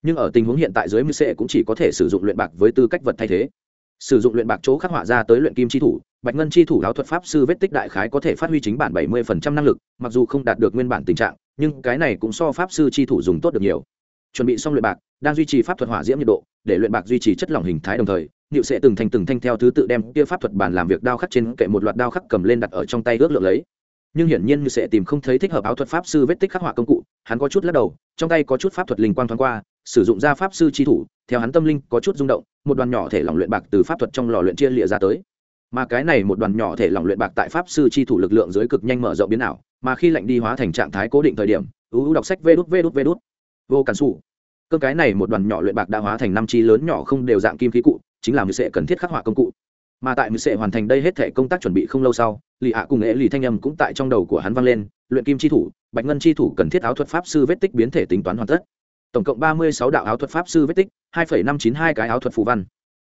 Speaker 1: Nhưng ở tình huống hiện tại dưới mưu sệ cũng chỉ có thể sử dụng luyện bạc với tư cách vật thay thế. Sử dụng luyện bạc chỗ khắc họa ra tới luyện kim chi thủ bạch ngân chi thủ áo thuật pháp sư vết tích đại khái có thể phát huy chính bản bảy mươi năng lực mặc dù không đạt được nguyên bản tình trạng nhưng cái này cũng so pháp sư chi thủ dùng tốt được nhiều chuẩn bị xong luyện bạc đang duy trì pháp thuật hỏa diễm nhiệt độ để luyện bạc duy trì chất lỏng hình thái đồng thời Niệu sẽ từng thành từng thanh theo thứ tự đem kia pháp thuật bàn làm việc đao khắc trên kệ một loạt đao khắc cầm lên đặt ở trong tay ước lượng lấy. Nhưng hiển nhiên như sẽ tìm không thấy thích hợp áo thuật pháp sư vết tích khắc họa công cụ, hắn có chút lắc đầu, trong tay có chút pháp thuật linh quang thoáng qua, sử dụng ra pháp sư chi thủ, theo hắn tâm linh có chút rung động, một đoàn nhỏ thể lỏng luyện bạc từ pháp thuật trong lò luyện chia lìa ra tới. Mà cái này một đoàn nhỏ thể lỏng luyện bạc tại pháp sư chi thủ lực lượng dưới cực nhanh mở rộng biến ảo, mà khi lạnh đi hóa thành trạng thái cố định thời điểm, u u đọc sách vê đút vê đút vê đút. Vô cản xù cơ cái này một đoàn nhỏ luyện bạc đã hóa thành năm chi lớn nhỏ không đều dạng kim khí cụ, chính là mười sệ cần thiết khắc họa công cụ. Mà tại mười sệ hoàn thành đây hết thể công tác chuẩn bị không lâu sau lì hạ cùng nghệ lì thanh âm cũng tại trong đầu của hắn vang lên luyện kim chi thủ bạch ngân chi thủ cần thiết áo thuật pháp sư vết tích biến thể tính toán hoàn tất. Tổng cộng ba mươi sáu đạo áo thuật pháp sư vết tích hai phẩy năm chín hai cái áo thuật phù văn.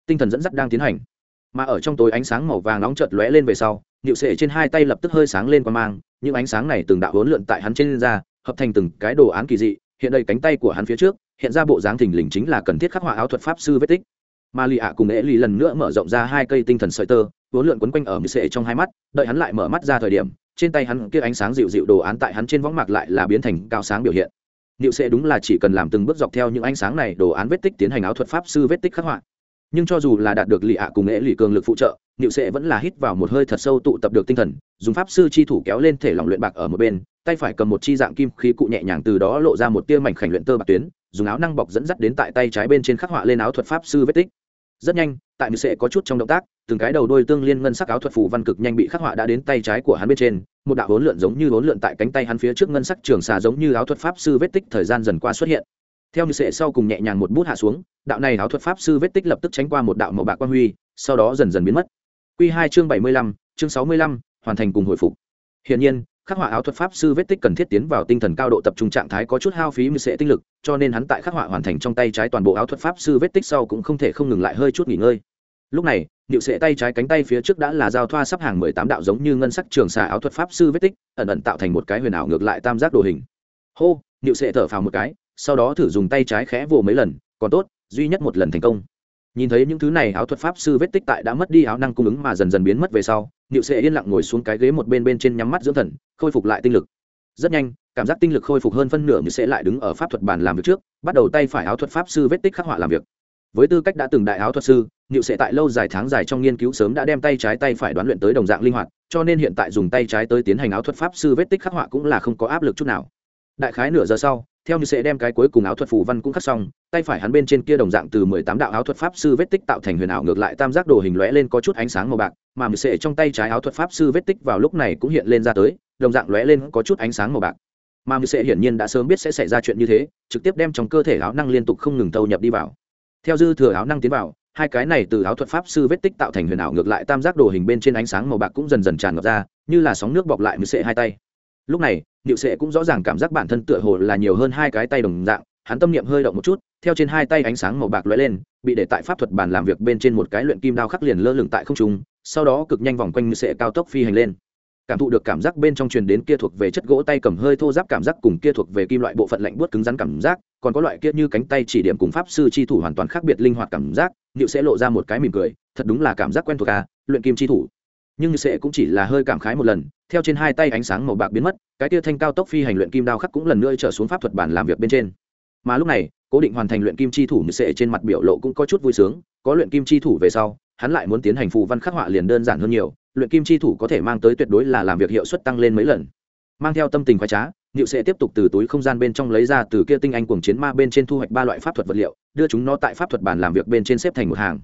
Speaker 1: Tinh thần dẫn dắt đang tiến hành mà ở trong tối ánh sáng màu vàng nóng chợt lóe lên về sau nhịu sệ trên hai tay lập tức hơi sáng lên qua mang, những ánh sáng này từng đạo hỗn lượn tại hắn trên da, hợp thành từng cái đồ án kỳ dị, hiện đây cánh tay của hắn phía trước, hiện ra bộ dáng thình lình chính là cần thiết khắc họa áo thuật pháp sư vết tích. Mà lì ạ cùng ế lì lần nữa mở rộng ra hai cây tinh thần sợi tơ vốn lượn quấn quanh ở mười sệ trong hai mắt, đợi hắn lại mở mắt ra thời điểm, trên tay hắn kia ánh sáng dịu dịu đồ án tại hắn trên võng mạc lại là biến thành cao sáng biểu hiện. Niệu sệ đúng là chỉ cần làm từng bước dọc theo những ánh sáng này đồ án vết tích tiến hành áo thuật pháp sư vết tích khắc họa nhưng cho dù là đạt được lì ạ cùng nghệ lì cường lực phụ trợ, Niệu sẽ vẫn là hít vào một hơi thật sâu tụ tập được tinh thần, dùng pháp sư chi thủ kéo lên thể lỏng luyện bạc ở một bên, tay phải cầm một chi dạng kim khí cụ nhẹ nhàng từ đó lộ ra một tia mảnh khảnh luyện tơ bạc tuyến, dùng áo năng bọc dẫn dắt đến tại tay trái bên trên khắc họa lên áo thuật pháp sư vết tích. Rất nhanh, tại mười sệ có chút trong động tác, từng cái đầu đôi tương liên ngân sắc áo thuật phù văn cực nhanh bị khắc họa đã đến tay trái của hắn bên trên, một đạo hỗn lượn giống như hỗn lượn tại cánh tay hắn phía trước ngân sắc trường xà giống như áo thuật pháp sư vết tích thời gian dần qua xuất hiện theo như sệ sau cùng nhẹ nhàng một bút hạ xuống, đạo này áo thuật pháp sư vết tích lập tức tránh qua một đạo màu bạc quan huy, sau đó dần dần biến mất. Q hai chương bảy mươi lăm, chương sáu mươi lăm, hoàn thành cùng hồi phục. Hiển nhiên, khắc họa áo thuật pháp sư vết tích cần thiết tiến vào tinh thần cao độ tập trung trạng thái có chút hao phí như sệ tinh lực, cho nên hắn tại khắc họa hoàn thành trong tay trái toàn bộ áo thuật pháp sư vết tích sau cũng không thể không ngừng lại hơi chút nghỉ ngơi. Lúc này nịu sệ tay trái cánh tay phía trước đã là giao thoa sắp hàng mười tám đạo giống như ngân sắc trường xà áo thuật pháp sư vết tích, ẩn ẩn tạo thành một cái huyền ảo ngược lại tam giác đồ hình. Hô nịu sệ thở phào một cái sau đó thử dùng tay trái khẽ vồ mấy lần, còn tốt, duy nhất một lần thành công. Nhìn thấy những thứ này, áo thuật pháp sư vết tích tại đã mất đi áo năng cung ứng mà dần dần biến mất về sau, niệu sệ yên lặng ngồi xuống cái ghế một bên bên trên nhắm mắt dưỡng thần, khôi phục lại tinh lực. Rất nhanh, cảm giác tinh lực khôi phục hơn phân nửa như sệ lại đứng ở pháp thuật bàn làm việc trước, bắt đầu tay phải áo thuật pháp sư vết tích khắc họa làm việc. Với tư cách đã từng đại áo thuật sư, niệu sệ tại lâu dài tháng dài trong nghiên cứu sớm đã đem tay trái tay phải đoán luyện tới đồng dạng linh hoạt, cho nên hiện tại dùng tay trái tới tiến hành áo thuật pháp sư vết tích khắc họa cũng là không có áp lực chút nào. Đại khái nửa giờ sau theo như sẽ đem cái cuối cùng áo thuật phù văn cũng khắc xong, tay phải hắn bên trên kia đồng dạng từ mười tám đạo áo thuật pháp sư vết tích tạo thành huyền ảo ngược lại tam giác đồ hình lóe lên có chút ánh sáng màu bạc, mà mười sệ trong tay trái áo thuật pháp sư vết tích vào lúc này cũng hiện lên ra tới, đồng dạng lóe lên có chút ánh sáng màu bạc. Mà mười sệ hiển nhiên đã sớm biết sẽ xảy ra chuyện như thế, trực tiếp đem trong cơ thể áo năng liên tục không ngừng tâu nhập đi vào. Theo dư thừa áo năng tiến vào, hai cái này từ áo thuật pháp sư vết tích tạo thành huyền ảo ngược lại tam giác đồ hình bên trên ánh sáng màu bạc cũng dần dần tràn ngập ra, như là sóng nước bọc lại mười sệ hai tay lúc này, niệu sệ cũng rõ ràng cảm giác bản thân tựa hồ là nhiều hơn hai cái tay đồng dạng, hắn tâm niệm hơi động một chút, theo trên hai tay ánh sáng màu bạc lóe lên, bị để tại pháp thuật bàn làm việc bên trên một cái luyện kim đao khắc liền lơ lửng tại không trung, sau đó cực nhanh vòng quanh sệ cao tốc phi hành lên. Cảm thụ được cảm giác bên trong truyền đến kia thuộc về chất gỗ tay cầm hơi thô giáp cảm giác cùng kia thuộc về kim loại bộ phận lạnh buốt cứng rắn cảm giác, còn có loại kia như cánh tay chỉ điểm cùng pháp sư chi thủ hoàn toàn khác biệt linh hoạt cảm giác liệu sẽ lộ ra một cái mỉm cười, thật đúng là cảm giác quen thuộc à luyện kim chi thủ nhưng sẽ cũng chỉ là hơi cảm khái một lần theo trên hai tay ánh sáng màu bạc biến mất cái tia thanh cao tốc phi hành luyện kim đao khắc cũng lần nữa trở xuống pháp thuật bản làm việc bên trên. Mà lúc này cố định hoàn thành luyện kim chi thủ như sệ trên mặt biểu lộ cũng có chút vui sướng có luyện kim chi thủ về sau hắn lại muốn tiến hành phù văn khắc họa liền đơn giản hơn nhiều luyện kim chi thủ có thể mang tới tuyệt đối là làm việc hiệu suất tăng lên mấy lần. Mang theo tâm tình khoái trá Niệu Sệ tiếp tục từ túi không gian bên trong lấy ra từ kia tinh anh cuồng chiến ma bên trên thu hoạch ba loại pháp thuật vật liệu, đưa chúng nó tại pháp thuật bàn làm việc bên trên xếp thành một hàng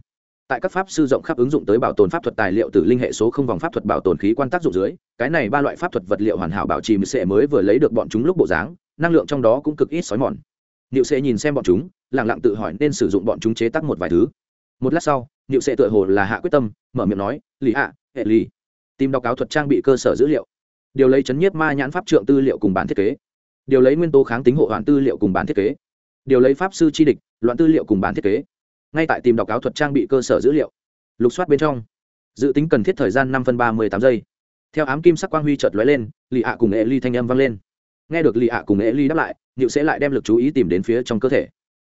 Speaker 1: tại các pháp sư rộng khắp ứng dụng tới bảo tồn pháp thuật tài liệu từ linh hệ số không vòng pháp thuật bảo tồn khí quan tác dụng dưới, cái này ba loại pháp thuật vật liệu hoàn hảo bảo trì sẽ mới vừa lấy được bọn chúng lúc bộ dáng, năng lượng trong đó cũng cực ít sói mòn. Niệu sẽ nhìn xem bọn chúng lẳng lặng tự hỏi nên sử dụng bọn chúng chế tác một vài thứ. Một lát sau niệu sẽ tựa hồ là hạ quyết tâm, mở miệng nói, lì ạ, hệ lì. Tìm đọc áo thuật trang bị cơ sở dữ liệu. Điều lấy chấn nhiếp ma nhãn pháp trượng tư liệu cùng bản thiết kế. Điều lấy nguyên tố kháng tính hộ hoạn tư liệu cùng bản thiết kế. Điều lấy pháp sư chi địch, loạn tư liệu cùng bản thiết kế ngay tại tìm đọc áo thuật trang bị cơ sở dữ liệu. Lục soát bên trong. Dự tính cần thiết thời gian năm phân ba mươi tám giây. Theo ám kim sắc quang huy chợt lóe lên, lì ạ cùng e ly thanh âm vang lên. Nghe được lì ạ cùng e ly đáp lại nịu sẽ lại đem lực chú ý tìm đến phía trong cơ thể.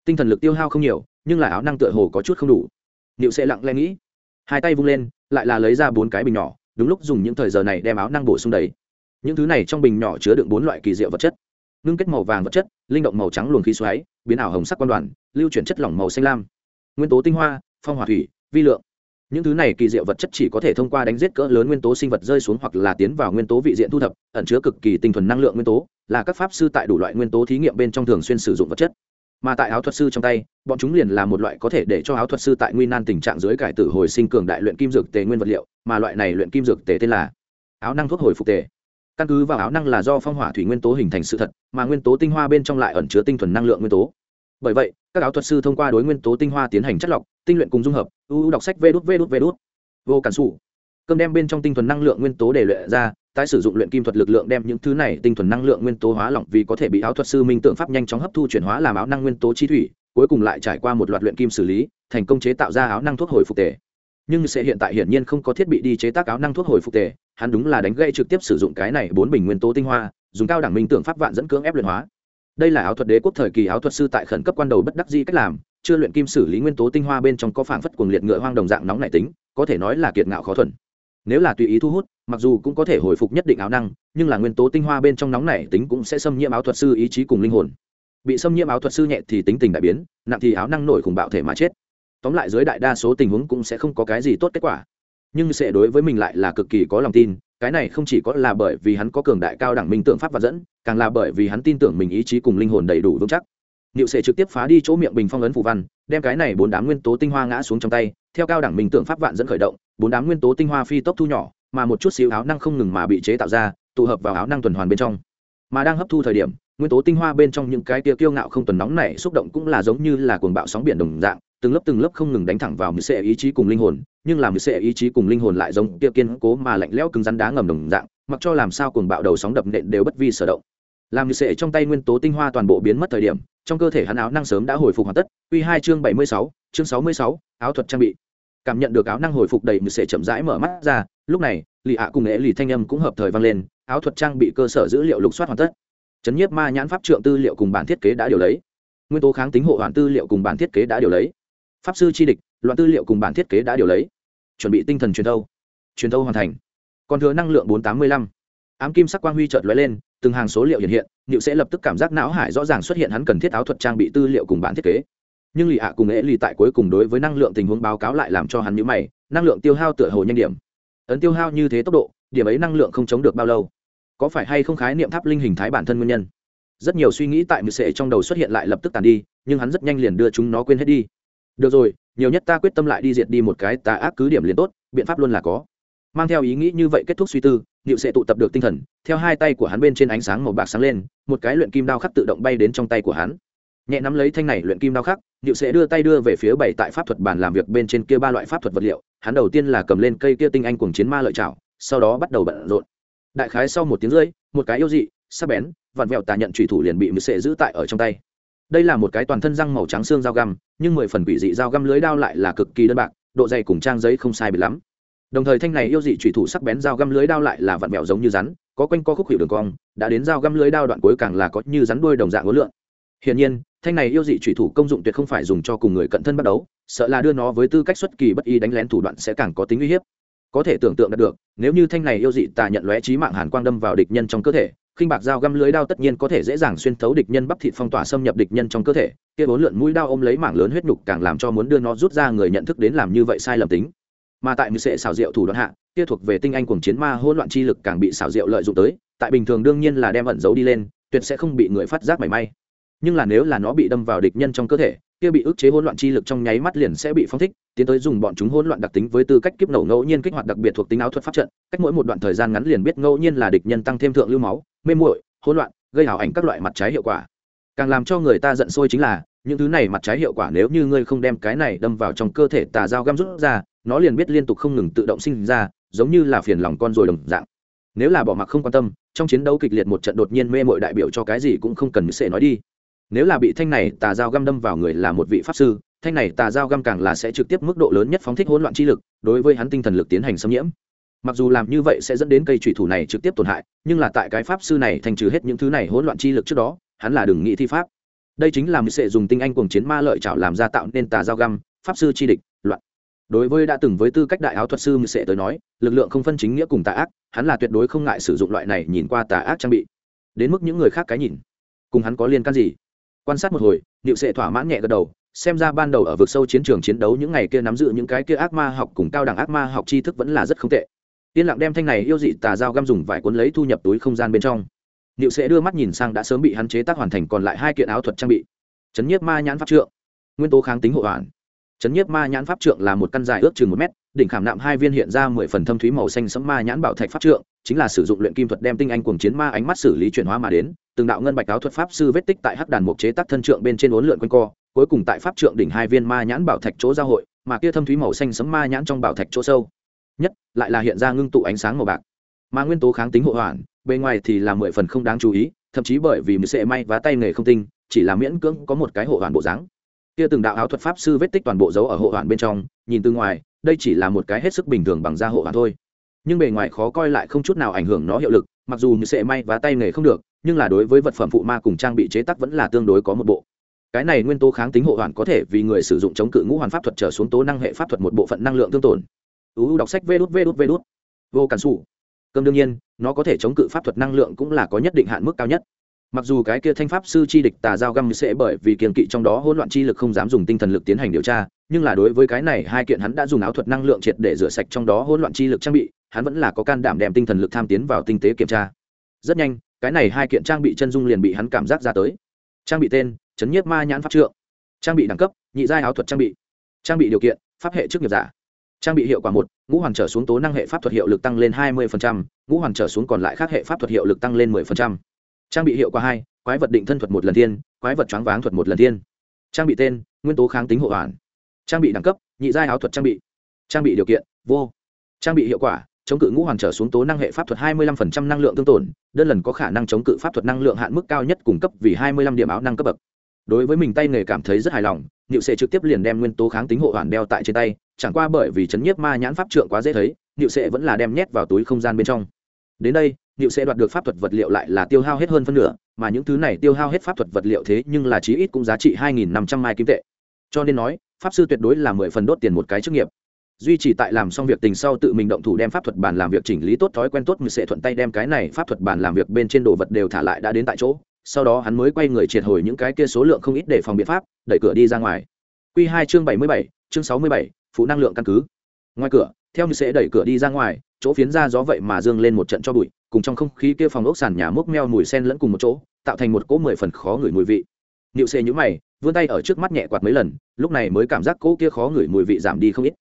Speaker 1: Tinh thần lực tiêu hao không nhiều, nhưng là áo năng tựa hồ có chút không đủ. Nịu sẽ lặng lẽ nghĩ. Hai tay vung lên, lại là lấy ra bốn cái bình nhỏ, đúng lúc dùng những thời giờ này đem áo năng bổ sung đầy. Những thứ này trong bình nhỏ chứa đựng bốn loại kỳ diệu vật chất. Ngưng kết màu vàng vật chất, linh động màu trắng luồng khí xoáy, biến ảo hồng sắc quan đoàn, lưu chuyển chất lỏng màu xanh lam nguyên tố tinh hoa, phong hỏa thủy, vi lượng. Những thứ này kỳ diệu vật chất chỉ có thể thông qua đánh giết cỡ lớn nguyên tố sinh vật rơi xuống hoặc là tiến vào nguyên tố vị diện thu thập, ẩn chứa cực kỳ tinh thuần năng lượng nguyên tố, là các pháp sư tại đủ loại nguyên tố thí nghiệm bên trong thường xuyên sử dụng vật chất. Mà tại áo thuật sư trong tay, bọn chúng liền là một loại có thể để cho áo thuật sư tại nguy nan tình trạng dưới cải tử hồi sinh cường đại luyện kim dược tề nguyên vật liệu, mà loại này luyện kim dược tề tên là áo năng thuốc hồi phục tề. Căn cứ vào áo năng là do phong hỏa thủy nguyên tố hình thành sự thật, mà nguyên tố tinh hoa bên trong lại ẩn chứa tinh thuần năng lượng nguyên tố. Bởi vậy các áo thuật sư thông qua đối nguyên tố tinh hoa tiến hành chất lọc, tinh luyện cùng dung hợp ưu đọc sách vê đút vê đút vê đút. Vô cản sụ cơm đem bên trong tinh thuần năng lượng nguyên tố để luyện ra, tái sử dụng luyện kim thuật lực lượng đem những thứ này tinh thuần năng lượng nguyên tố hóa lỏng vì có thể bị áo thuật sư minh tượng pháp nhanh chóng hấp thu chuyển hóa làm áo năng nguyên tố chi thủy, cuối cùng lại trải qua một loạt luyện kim xử lý, thành công chế tạo ra áo năng thuốc hồi phục tề. Nhưng sẽ hiện tại hiển nhiên không có thiết bị đi chế tác áo năng thuốc hồi phục tề, hắn đúng là đánh gây trực tiếp sử dụng cái này bốn bình nguyên tố tinh hoa, dùng cao đẳng minh tượng pháp vạn dẫn cưỡng ép luyện hóa đây là áo thuật đế quốc thời kỳ áo thuật sư tại khẩn cấp quan đầu bất đắc di cách làm, chưa luyện kim xử lý nguyên tố tinh hoa bên trong có phảng phất cuồng liệt ngựa hoang đồng dạng nóng nảy tính, có thể nói là kiệt ngạo khó thuần. Nếu là tùy ý thu hút, mặc dù cũng có thể hồi phục nhất định áo năng, nhưng là nguyên tố tinh hoa bên trong nóng nảy tính cũng sẽ xâm nhiễm áo thuật sư ý chí cùng linh hồn. Bị xâm nhiễm áo thuật sư nhẹ thì tính tình đại biến, nặng thì áo năng nổi khủng bạo thể mà chết. Tóm lại dưới đại đa số tình huống cũng sẽ không có cái gì tốt kết quả. Nhưng sẽ đối với mình lại là cực kỳ có lòng tin, cái này không chỉ có là bởi vì hắn có cường đại cao đẳng minh tượng pháp và dẫn càng là bởi vì hắn tin tưởng mình ý chí cùng linh hồn đầy đủ vững chắc Niệu sẽ trực tiếp phá đi chỗ miệng bình phong ấn phù văn, đem cái này bốn đám nguyên tố tinh hoa ngã xuống trong tay, theo cao đẳng mình tượng pháp vạn dẫn khởi động, bốn đám nguyên tố tinh hoa phi tốc thu nhỏ, mà một chút xíu áo năng không ngừng mà bị chế tạo ra, tụ hợp vào áo năng tuần hoàn bên trong. Mà đang hấp thu thời điểm, nguyên tố tinh hoa bên trong những cái tia kiêu ngạo không tuần nóng này xúc động cũng là giống như là cuồng bạo sóng biển đồng dạng, từng lớp từng lớp không ngừng đánh thẳng vào Niệu sẽ ý chí cùng linh hồn, nhưng làm Niệu sẽ ý chí cùng linh hồn lại giống tia kiên cố mà lạnh lẽo cứng rắn đá ngầm đồng dạng, mặc cho làm sao cuồng bạo đầu sóng đập nện đều bất vi sở động. Làm như sệ trong tay nguyên tố tinh hoa toàn bộ biến mất thời điểm, trong cơ thể hắn áo năng sớm đã hồi phục hoàn tất. Q hai chương bảy mươi sáu, chương sáu mươi sáu, áo thuật trang bị. Cảm nhận được áo năng hồi phục đầy như sệ chậm rãi mở mắt ra, lúc này, lì ạ cùng nghệ lì thanh âm cũng hợp thời vang lên, áo thuật trang bị cơ sở dữ liệu lục soát hoàn tất. Chấn nhiếp ma nhãn pháp trượng tư liệu cùng bản thiết kế đã điều lấy. Nguyên tố kháng tính hộ hoàn tư liệu cùng bản thiết kế đã điều lấy. Pháp sư chi địch, loạn tư liệu cùng bản thiết kế đã điều lấy. Chuẩn bị tinh thần truyền thâu. Truyền thâu hoàn thành còn thừa năng lượng bốn tám mươi lăm. Ám kim sắc quang huy chợt lóe lên, từng hàng số liệu hiện hiện nịu sẽ lập tức cảm giác não hải rõ ràng xuất hiện hắn cần thiết áo thuật trang bị tư liệu cùng bản thiết kế. Nhưng lì ạ cùng ế lì tại cuối cùng đối với năng lượng tình huống báo cáo lại làm cho hắn nhữ mày, năng lượng tiêu hao tựa hồ nhanh điểm. Ấn tiêu hao như thế tốc độ, điểm ấy năng lượng không chống được bao lâu? Có phải hay không khái niệm tháp linh hình thái bản thân nguyên nhân? Rất nhiều suy nghĩ tại mười sệ trong đầu xuất hiện lại lập tức tàn đi, nhưng hắn rất nhanh liền đưa chúng nó quên hết đi. Được rồi, nhiều nhất ta quyết tâm lại đi diệt đi một cái tà ác cứ điểm liền tốt, biện pháp luôn là có mang theo ý nghĩ như vậy kết thúc suy tư Niệu sẽ tụ tập được tinh thần, theo hai tay của hắn bên trên ánh sáng màu bạc sáng lên, một cái luyện kim đao khắc tự động bay đến trong tay của hắn. Nhẹ nắm lấy thanh này luyện kim đao khắc, Niệu sẽ đưa tay đưa về phía bảy tại pháp thuật bàn làm việc bên trên kia ba loại pháp thuật vật liệu, hắn đầu tiên là cầm lên cây kia tinh anh cuồng chiến ma lợi chảo, sau đó bắt đầu bận rộn. Đại khái sau một tiếng rưỡi, một cái yêu dị, sắc bén, vặn vẹo tà nhận chủy thủ liền bị Niệu sẽ giữ tại ở trong tay. Đây là một cái toàn thân răng màu trắng xương dao găm, nhưng mười phần quỷ dị dao găm lưới đao lại là cực kỳ đơn bạc, độ dày cùng trang giấy không sai biệt lắm đồng thời thanh này yêu dị thủy thủ sắc bén dao găm lưới đao lại là vặn mèo giống như rắn, có quanh co khúc hiệu đường cong, đã đến dao găm lưới đao đoạn cuối càng là có như rắn đuôi đồng dạng hối lượng hiển nhiên, thanh này yêu dị thủy thủ công dụng tuyệt không phải dùng cho cùng người cận thân bắt đấu, sợ là đưa nó với tư cách xuất kỳ bất y đánh lén thủ đoạn sẽ càng có tính uy hiếp. Có thể tưởng tượng được, nếu như thanh này yêu dị tà nhận lóe trí mạng hàn quang đâm vào địch nhân trong cơ thể, khinh bạc dao găm lưới đao tất nhiên có thể dễ dàng xuyên thấu địch nhân bắp thịt phong tỏa xâm nhập địch nhân trong cơ thể, kia bốn lượn mũi đao ôm lấy mảng lớn huyết nhục càng làm cho muốn đưa nó rút ra người nhận thức đến làm như vậy sai lầm tính mà tại người sệ xảo diệu thủ đoạn hạ, kia thuộc về tinh anh cuồng chiến ma hỗn loạn chi lực càng bị xảo diệu lợi dụng tới, tại bình thường đương nhiên là đem ẩn giấu đi lên, tuyệt sẽ không bị người phát giác mảy may. Nhưng là nếu là nó bị đâm vào địch nhân trong cơ thể, kia bị ức chế hỗn loạn chi lực trong nháy mắt liền sẽ bị phong thích, tiến tới dùng bọn chúng hỗn loạn đặc tính với tư cách kiếp nổ ngẫu nhiên kích hoạt đặc biệt thuộc tính áo thuật pháp trận, cách mỗi một đoạn thời gian ngắn liền biết ngẫu nhiên là địch nhân tăng thêm thượng lưu máu, mê muội, hỗn loạn, gây hào ảnh các loại mặt trái hiệu quả. Càng làm cho người ta giận sôi chính là, những thứ này mặt trái hiệu quả nếu như ngươi không đem cái này đâm vào trong cơ thể tà dao găm rút ra nó liền biết liên tục không ngừng tự động sinh ra, giống như là phiền lòng con rồi đồng dạng. Nếu là bỏ mặc không quan tâm, trong chiến đấu kịch liệt một trận đột nhiên mê mội đại biểu cho cái gì cũng không cần sẽ nói đi. Nếu là bị thanh này tà dao găm đâm vào người là một vị pháp sư, thanh này tà dao găm càng là sẽ trực tiếp mức độ lớn nhất phóng thích hỗn loạn chi lực, đối với hắn tinh thần lực tiến hành xâm nhiễm. Mặc dù làm như vậy sẽ dẫn đến cây thủy thủ này trực tiếp tổn hại, nhưng là tại cái pháp sư này thành trừ hết những thứ này hỗn loạn chi lực trước đó, hắn là đừng nghĩ thi pháp. Đây chính là một sẽ dùng tinh anh cuồng chiến ma lợi chảo làm ra tạo nên tà dao găm, pháp sư chi địch đối với đã từng với tư cách đại áo thuật sư sẽ tới nói, lực lượng không phân chính nghĩa cùng tà ác, hắn là tuyệt đối không ngại sử dụng loại này nhìn qua tà ác trang bị. Đến mức những người khác cái nhìn, cùng hắn có liên can gì? Quan sát một hồi điệu sệ thỏa mãn nhẹ gật đầu, xem ra ban đầu ở vực sâu chiến trường chiến đấu những ngày kia nắm giữ những cái kia ác ma học cùng cao đẳng ác ma học tri thức vẫn là rất không tệ. Yên lặng đem thanh này yêu dị tà dao găm dùng vải cuốn lấy thu nhập túi không gian bên trong. Điệu sẽ đưa mắt nhìn sang đã sớm bị hắn chế tác hoàn thành còn lại hai kiện áo thuật trang bị. Chấn nhiếp ma nhãn pháp trượng. Nguyên tố kháng tính hộ hoàn chấn nhiếp ma nhãn pháp trượng là một căn dài ước chừng một mét, đỉnh khảm nạm hai viên hiện ra mười phần thâm thúy màu xanh sẫm ma nhãn bảo thạch pháp trượng, chính là sử dụng luyện kim thuật đem tinh anh cuồng chiến ma ánh mắt xử lý chuyển hóa mà đến, từng đạo ngân bạch áo thuật pháp sư vết tích tại hắc đàn mục chế tác thân trượng bên trên uốn lượn quanh co, cuối cùng tại pháp trượng đỉnh hai viên ma nhãn bảo thạch chỗ giao hội, mà kia thâm thúy màu xanh sẫm ma nhãn trong bảo thạch chỗ sâu nhất lại là hiện ra ngưng tụ ánh sáng màu bạc. Mà nguyên tố kháng tính hộ hoàn bên ngoài thì là mười phần không đáng chú ý, thậm chí bởi vì mười sệ may và tay nghề không tinh, chỉ là miễn cưỡng có một cái hộ hoàn bộ dáng kia từng đạo áo thuật pháp sư vết tích toàn bộ dấu ở hộ hoàn bên trong, nhìn từ ngoài, đây chỉ là một cái hết sức bình thường bằng da hộ hoàn thôi. Nhưng bề ngoài khó coi lại không chút nào ảnh hưởng nó hiệu lực, mặc dù như sệ may và tay nghề không được, nhưng là đối với vật phẩm phụ ma cùng trang bị chế tác vẫn là tương đối có một bộ. Cái này nguyên tố kháng tính hộ hoàn có thể vì người sử dụng chống cự ngũ hoàn pháp thuật trở xuống tố năng hệ pháp thuật một bộ phận năng lượng tương tổn. Uu đọc sách vê đút vê đút vê đút. Vô cản xù cơm đương nhiên, nó có thể chống cự pháp thuật năng lượng cũng là có nhất định hạn mức cao nhất mặc dù cái kia thanh pháp sư chi địch tà giao găm sẽ bởi vì kiềm kỵ trong đó hỗn loạn chi lực không dám dùng tinh thần lực tiến hành điều tra, nhưng là đối với cái này hai kiện hắn đã dùng áo thuật năng lượng triệt để rửa sạch trong đó hỗn loạn chi lực trang bị, hắn vẫn là có can đảm đem tinh thần lực tham tiến vào tinh tế kiểm tra. Rất nhanh, cái này hai kiện trang bị chân dung liền bị hắn cảm giác ra tới. Trang bị tên, chấn nhiếp ma nhãn pháp trượng. Trang bị đẳng cấp, nhị giai áo thuật trang bị. Trang bị điều kiện, pháp hệ chức nghiệp giả. Trang bị hiệu quả một, ngũ hoàn trở xuống tố năng hệ pháp thuật hiệu lực tăng lên hai mươi ngũ hoàn trở xuống còn lại khác hệ pháp thuật hiệu lực tăng lên 10% trang bị hiệu quả hai, quái vật định thân thuật một lần thiên, quái vật choáng váng thuật một lần thiên. Trang bị tên, nguyên tố kháng tính hộ hoàn. Trang bị đẳng cấp, nhị giai áo thuật trang bị. Trang bị điều kiện, vô. Trang bị hiệu quả, chống cự ngũ hoàn trở xuống tố năng hệ pháp thuật 25% năng lượng tương tổn, đơn lần có khả năng chống cự pháp thuật năng lượng hạn mức cao nhất cung cấp vì 25 điểm áo năng cấp bậc. Đối với mình tay nghề cảm thấy rất hài lòng, niệu sẽ trực tiếp liền đem nguyên tố kháng tính hộ hoàn đeo tại trên tay, chẳng qua bởi vì chấn nhiếp ma nhãn pháp trượng quá dễ thấy, niệu sẽ vẫn là đem nhét vào túi không gian bên trong đến đây liệu sẽ đoạt được pháp thuật vật liệu lại là tiêu hao hết hơn phân nửa, mà những thứ này tiêu hao hết pháp thuật vật liệu thế nhưng là chí ít cũng giá trị hai nghìn năm trăm mai kim tệ. Cho nên nói, pháp sư tuyệt đối là mười phần đốt tiền một cái chức nghiệp. Duy trì tại làm xong việc tình sau tự mình động thủ đem pháp thuật bàn làm việc chỉnh lý tốt thói quen tốt mình sẽ thuận tay đem cái này pháp thuật bàn làm việc bên trên đồ vật đều thả lại đã đến tại chỗ. Sau đó hắn mới quay người triệt hồi những cái kia số lượng không ít để phòng biện pháp, đẩy cửa đi ra ngoài. Q hai chương bảy mươi bảy, chương sáu mươi bảy, phụ năng lượng căn cứ. Ngoài cửa theo như sẽ đẩy cửa đi ra ngoài chỗ phiến ra gió vậy mà dương lên một trận cho bụi cùng trong không khí kia phòng ốc sàn nhà mốc meo mùi sen lẫn cùng một chỗ tạo thành một cỗ mười phần khó ngửi mùi vị nịu xê nhũ mày vươn tay ở trước mắt nhẹ quạt mấy lần lúc này mới cảm giác cỗ kia khó ngửi mùi vị giảm đi không ít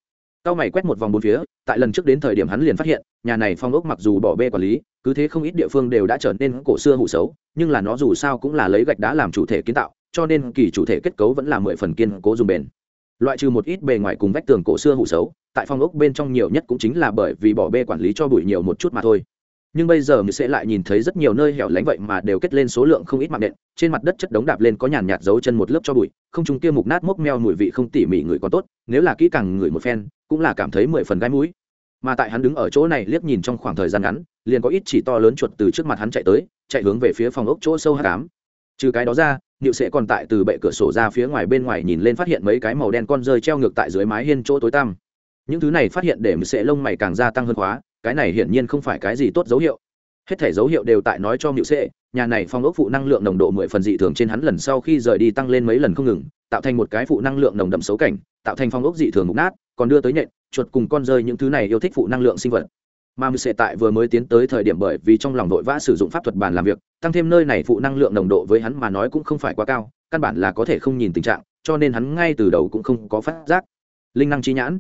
Speaker 1: Cao mày quét một vòng bốn phía, tại lần trước đến thời điểm hắn liền phát hiện, nhà này phong ốc mặc dù bỏ bê quản lý, cứ thế không ít địa phương đều đã trở nên cổ xưa hủ xấu, nhưng là nó dù sao cũng là lấy gạch đá làm chủ thể kiến tạo, cho nên kỳ chủ thể kết cấu vẫn là mười phần kiên cố dùng bền. Loại trừ một ít bề ngoài cùng vách tường cổ xưa hủ xấu, tại phòng ốc bên trong nhiều nhất cũng chính là bởi vì bỏ bê quản lý cho bụi nhiều một chút mà thôi. Nhưng bây giờ mình sẽ lại nhìn thấy rất nhiều nơi hẻo lánh vậy mà đều kết lên số lượng không ít mạng nện, trên mặt đất chất đống đạp lên có nhàn nhạt dấu chân một lớp cho bụi, không chúng kia mục nát mốc meo mùi vị không tỉ mỉ người còn tốt, nếu là kỹ càng người một phen, cũng là cảm thấy mười phần gai mũi. Mà tại hắn đứng ở chỗ này liếc nhìn trong khoảng thời gian ngắn, liền có ít chỉ to lớn chuột từ trước mặt hắn chạy tới, chạy hướng về phía phòng ốc chỗ sâu hát cám trừ cái đó ra, Niệu sẽ còn tại từ bệ cửa sổ ra phía ngoài bên ngoài nhìn lên phát hiện mấy cái màu đen con rơi treo ngược tại dưới mái hiên chỗ tối tăm. Những thứ này phát hiện để sệ lông mày càng gia tăng hơn khóa, cái này hiển nhiên không phải cái gì tốt dấu hiệu hết thể dấu hiệu đều tại nói cho Niệu Sệ, nhà này phong ốc phụ năng lượng nồng độ mười phần dị thường trên hắn lần sau khi rời đi tăng lên mấy lần không ngừng, tạo thành một cái phụ năng lượng nồng đậm xấu cảnh, tạo thành phong ốc dị thường mục nát, còn đưa tới nhện, chuột cùng con rơi những thứ này yêu thích phụ năng lượng sinh vật. Mà Niệu Sệ tại vừa mới tiến tới thời điểm bởi vì trong lòng đội vã sử dụng pháp thuật bàn làm việc, tăng thêm nơi này phụ năng lượng nồng độ với hắn mà nói cũng không phải quá cao, căn bản là có thể không nhìn tình trạng, cho nên hắn ngay từ đầu cũng không có phát giác. Linh năng chi nhãn,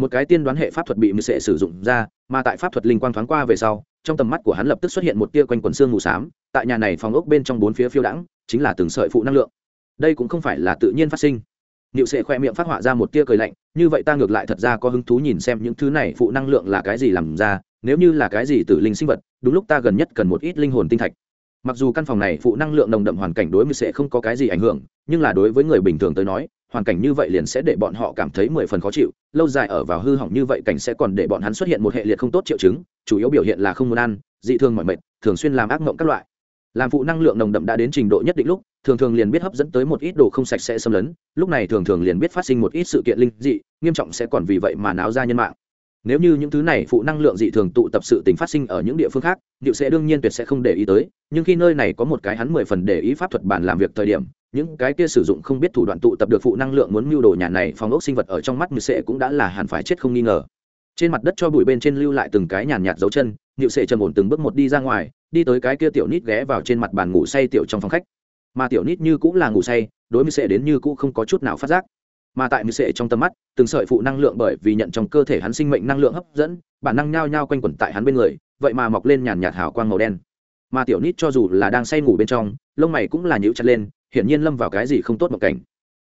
Speaker 1: một cái tiên đoán hệ pháp thuật bị Niệu Sệ sử dụng ra, mà tại pháp thuật linh quang thoáng qua về sau trong tầm mắt của hắn lập tức xuất hiện một tia quanh quần xương mù s á m tại nhà này phòng ốc bên trong bốn phía phiêu đãng chính là từng sợi phụ năng lượng. Đây cũng không phải là tự nhiên phát sinh. Niệu sệ khoe miệng phát họa ra một tia cười lạnh như vậy ta ngược lại thật ra có hứng thú nhìn xem những thứ này phụ năng lượng là cái gì làm ra nếu như là cái gì từ linh sinh vật đúng lúc ta gần nhất cần một ít linh hồn tinh thạch. Mặc dù căn phòng này phụ năng lượng nồng đậm hoàn cảnh đối với sẽ không có cái gì ảnh hưởng nhưng là đối với người bình thường tới nói hoàn cảnh như vậy liền sẽ để bọn họ cảm thấy mười phần khó chịu, lâu dài ở vào hư hỏng như vậy cảnh sẽ còn để bọn hắn xuất hiện một hệ liệt không tốt triệu chứng, chủ yếu biểu hiện là không muốn ăn, dị thường mọi mệt, thường xuyên làm ác mộng các loại. Làm phụ năng lượng nồng đậm đã đến trình độ nhất định lúc, thường thường liền biết hấp dẫn tới một ít đồ không sạch sẽ xâm lấn, lúc này thường thường liền biết phát sinh một ít sự kiện linh dị, nghiêm trọng sẽ còn vì vậy mà náo ra nhân mạng nếu như những thứ này phụ năng lượng dị thường tụ tập sự tình phát sinh ở những địa phương khác điệu sẽ đương nhiên tuyệt sẽ không để ý tới, nhưng khi nơi này có một cái hắn mười phần để ý pháp thuật bản làm việc thời điểm, những cái kia sử dụng không biết thủ đoạn tụ tập được phụ năng lượng muốn mưu đồ nhà này phòng ốc sinh vật ở trong mắt nhự sệ cũng đã là hẳn phải chết không nghi ngờ. Trên mặt đất cho bụi bên trên lưu lại từng cái nhàn nhạt dấu chân điệu sệ trầm ổn từng bước một đi ra ngoài, đi tới cái kia tiểu nít ghé vào trên mặt bàn ngủ say tiểu trong phòng khách. Mà tiểu nít như cũng là ngủ say, đối với sệ đến như cũ không có chút nào phát giác mà tại mười sệ trong tầm mắt, từng sợi phụ năng lượng bởi vì nhận trong cơ thể hắn sinh mệnh năng lượng hấp dẫn, bản năng nhao nhao quanh quẩn tại hắn bên người, vậy mà mọc lên nhàn nhạt hào quang màu đen. Mà tiểu nít cho dù là đang say ngủ bên trong, lông mày cũng là nhíu chặt lên, hiển nhiên lâm vào cái gì không tốt một cảnh.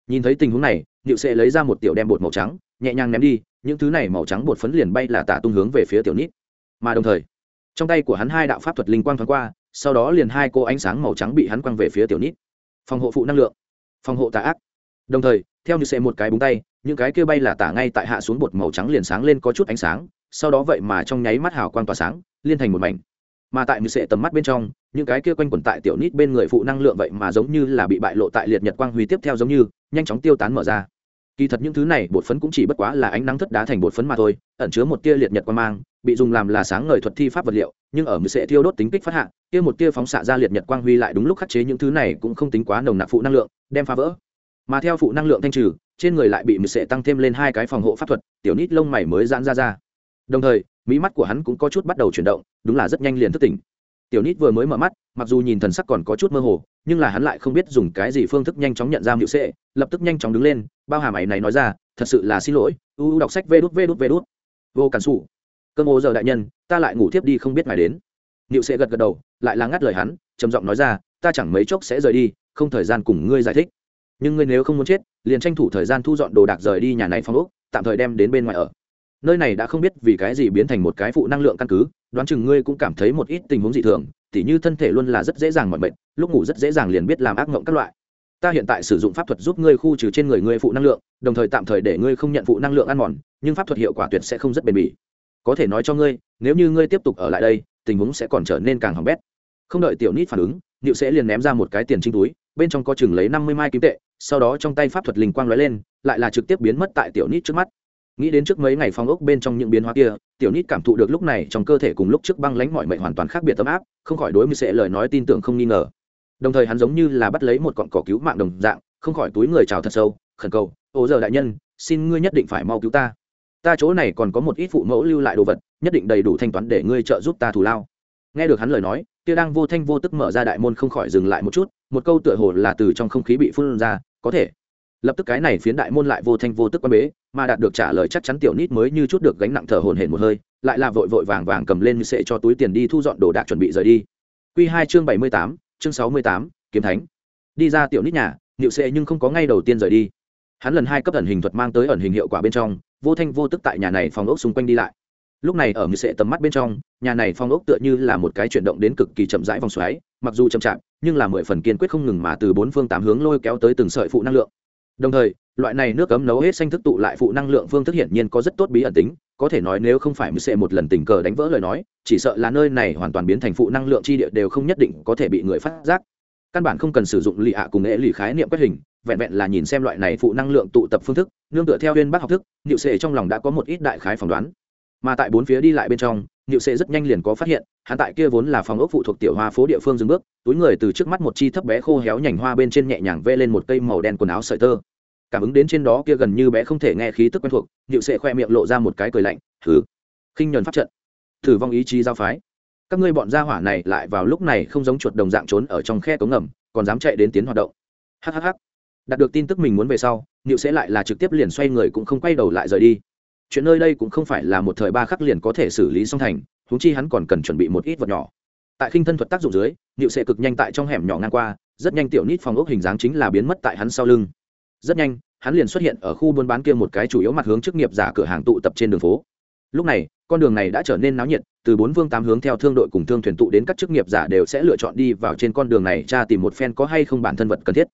Speaker 1: Nhìn thấy tình huống này nhịu sệ lấy ra một tiểu đem bột màu trắng, nhẹ nhàng ném đi, những thứ này màu trắng bột phấn liền bay là tả tung hướng về phía tiểu nít. Mà đồng thời, trong tay của hắn hai đạo pháp thuật linh quang thoáng qua, sau đó liền hai cô ánh sáng màu trắng bị hắn quăng về phía tiểu nít. Phòng hộ phụ năng lượng, phòng hộ tà ác. Đồng thời theo như xe một cái búng tay, những cái kia bay là tả ngay tại hạ xuống bột màu trắng liền sáng lên có chút ánh sáng, sau đó vậy mà trong nháy mắt hào quang tỏa sáng, liên thành một mảnh. Mà tại như sệ tầm mắt bên trong, những cái kia quanh quẩn tại tiểu nít bên người phụ năng lượng vậy mà giống như là bị bại lộ tại liệt nhật quang huy tiếp theo giống như, nhanh chóng tiêu tán mở ra. Kỳ thật những thứ này bột phấn cũng chỉ bất quá là ánh nắng thất đá thành bột phấn mà thôi, ẩn chứa một tia liệt nhật quang mang, bị dùng làm là sáng ngời thuật thi pháp vật liệu, nhưng ở mười sệ thiêu đốt tính kích phát hạ, kia một tia phóng xạ ra liệt nhật quang huy lại đúng lúc khắc chế những thứ này cũng không tính quá nồng nặc phụ năng lượng, đem phá vỡ mà theo phụ năng lượng thanh trừ, trên người lại bị mười sệ tăng thêm lên hai cái phòng hộ pháp thuật, tiểu nít lông mày mới giãn ra ra. Đồng thời, mỹ mắt của hắn cũng có chút bắt đầu chuyển động, đúng là rất nhanh liền thức tỉnh. Tiểu nít vừa mới mở mắt, mặc dù nhìn thần sắc còn có chút mơ hồ, nhưng là hắn lại không biết dùng cái gì phương thức nhanh chóng nhận ra mịu sệ, lập tức nhanh chóng đứng lên, bao hàm ấy này nói ra, thật sự là xin lỗi, u u đọc sách vê đút vê đút vê đút. Vô cản xù cơm ô giờ đại nhân, ta lại ngủ thiếp đi không biết ngài đến. Mịu sệ gật gật đầu, lại là ngắt lời hắn, trầm giọng nói ra, ta chẳng mấy chốc sẽ rời đi, không thời gian cùng ngươi giải thích nhưng ngươi nếu không muốn chết, liền tranh thủ thời gian thu dọn đồ đạc rời đi nhà này phong ốc, tạm thời đem đến bên ngoài ở. Nơi này đã không biết vì cái gì biến thành một cái phụ năng lượng căn cứ, đoán chừng ngươi cũng cảm thấy một ít tình huống dị thường, tỉ như thân thể luôn là rất dễ dàng mọi bệnh lúc ngủ rất dễ dàng liền biết làm ác mộng các loại. Ta hiện tại sử dụng pháp thuật giúp ngươi khu trừ trên người ngươi phụ năng lượng, đồng thời tạm thời để ngươi không nhận phụ năng lượng ăn mòn, nhưng pháp thuật hiệu quả tuyệt sẽ không rất bền bỉ. Có thể nói cho ngươi, nếu như ngươi tiếp tục ở lại đây, tình huống sẽ còn trở nên càng hỏng bét. Không đợi tiểu nít phản ứng nịu sẽ liền ném ra một cái tiền trinh túi bên trong có chừng lấy năm mươi mai kim tệ, sau đó trong tay pháp thuật linh quang lóe lên, lại là trực tiếp biến mất tại tiểu nít trước mắt. Nghĩ đến trước mấy ngày phong ốc bên trong những biến hóa kia, tiểu nít cảm thụ được lúc này trong cơ thể cùng lúc trước băng lánh mọi mệnh hoàn toàn khác biệt tấm áp, không khỏi đối với sẽ lời nói tin tưởng không nghi ngờ. Đồng thời hắn giống như là bắt lấy một cọn cỏ cứu mạng đồng dạng, không khỏi túi người chào thật sâu, khẩn cầu, ô giờ đại nhân, xin ngươi nhất định phải mau cứu ta. Ta chỗ này còn có một ít phụ mẫu lưu lại đồ vật, nhất định đầy đủ thanh toán để ngươi trợ giúp ta thù lao. Nghe được hắn lời nói, kia đang vô thanh vô tức mở ra đại môn không khỏi dừng lại một chút một câu tựa hồ là từ trong không khí bị phun ra, có thể. Lập tức cái này phiến đại môn lại vô thanh vô tức quan bế, mà đạt được trả lời chắc chắn tiểu nít mới như chút được gánh nặng thở hồn hển một hơi, lại là vội vội vàng vàng cầm lên như sệ cho túi tiền đi thu dọn đồ đạc chuẩn bị rời đi. Q hai chương bảy mươi tám, chương sáu mươi tám, kiếm thánh. Đi ra tiểu nít nhà nịu sệ nhưng không có ngay đầu tiên rời đi. Hắn lần hai cấp ẩn hình thuật mang tới ẩn hình hiệu quả bên trong, vô thanh vô tức tại nhà này phòng ốc xung quanh đi lại lúc này ở mười sệ tầm mắt bên trong, nhà này phong ốc tựa như là một cái chuyển động đến cực kỳ chậm rãi vòng xoáy, mặc dù chậm chạp, nhưng là mười phần kiên quyết không ngừng mà từ bốn phương tám hướng lôi kéo tới từng sợi phụ năng lượng. Đồng thời, loại này nước cấm nấu hết xanh thức tụ lại phụ năng lượng phương thức hiển nhiên có rất tốt bí ẩn tính, có thể nói nếu không phải mười sệ một lần tình cờ đánh vỡ lời nói, chỉ sợ là nơi này hoàn toàn biến thành phụ năng lượng chi địa đều không nhất định có thể bị người phát giác. Căn bản không cần sử dụng lì ạ cùng nghệ lì khái niệm quét hình, vẹn vẹn là nhìn xem loại này phụ năng lượng tụ tập phương thức, nương tựa theo viên bác học thức nhịu sệ trong lòng đã có một ít đại khái phỏng đoán mà tại bốn phía đi lại bên trong nhịu sệ rất nhanh liền có phát hiện, hắn tại kia vốn là phòng ốc phụ thuộc tiểu hoa phố địa phương dừng bước, túi người từ trước mắt một chi thấp bé khô héo nhành hoa bên trên nhẹ nhàng vê lên một cây màu đen quần áo sợi tơ. Cảm ứng đến trên đó kia gần như bé không thể nghe khí tức quen thuộc nhịu sệ khoe miệng lộ ra một cái cười lạnh thử khinh nhuần pháp trận, thử vong ý chí giao phái. Các ngươi bọn gia hỏa này lại vào lúc này không giống chuột đồng dạng trốn ở trong khe cống ngầm, còn dám chạy đến tiến hoạt động. Hhh đạt được tin tức mình muốn về sau nhịu sẽ lại là trực tiếp liền xoay người cũng không quay đầu lại rời đi chuyện nơi đây cũng không phải là một thời ba khắc liền có thể xử lý xong thành húng chi hắn còn cần chuẩn bị một ít vật nhỏ. Tại khinh thân thuật tác dụng dưới nhịu sẽ cực nhanh tại trong hẻm nhỏ ngang qua, rất nhanh tiểu nít phòng ốc hình dáng chính là biến mất tại hắn sau lưng. Rất nhanh, hắn liền xuất hiện ở khu buôn bán kia một cái chủ yếu mặt hướng chức nghiệp giả cửa hàng tụ tập trên đường phố. Lúc này, con đường này đã trở nên náo nhiệt, từ bốn vương tám hướng theo thương đội cùng thương thuyền tụ đến các chức nghiệp giả đều sẽ lựa chọn đi vào trên con đường này tra tìm một phen có hay không bản thân vật cần thiết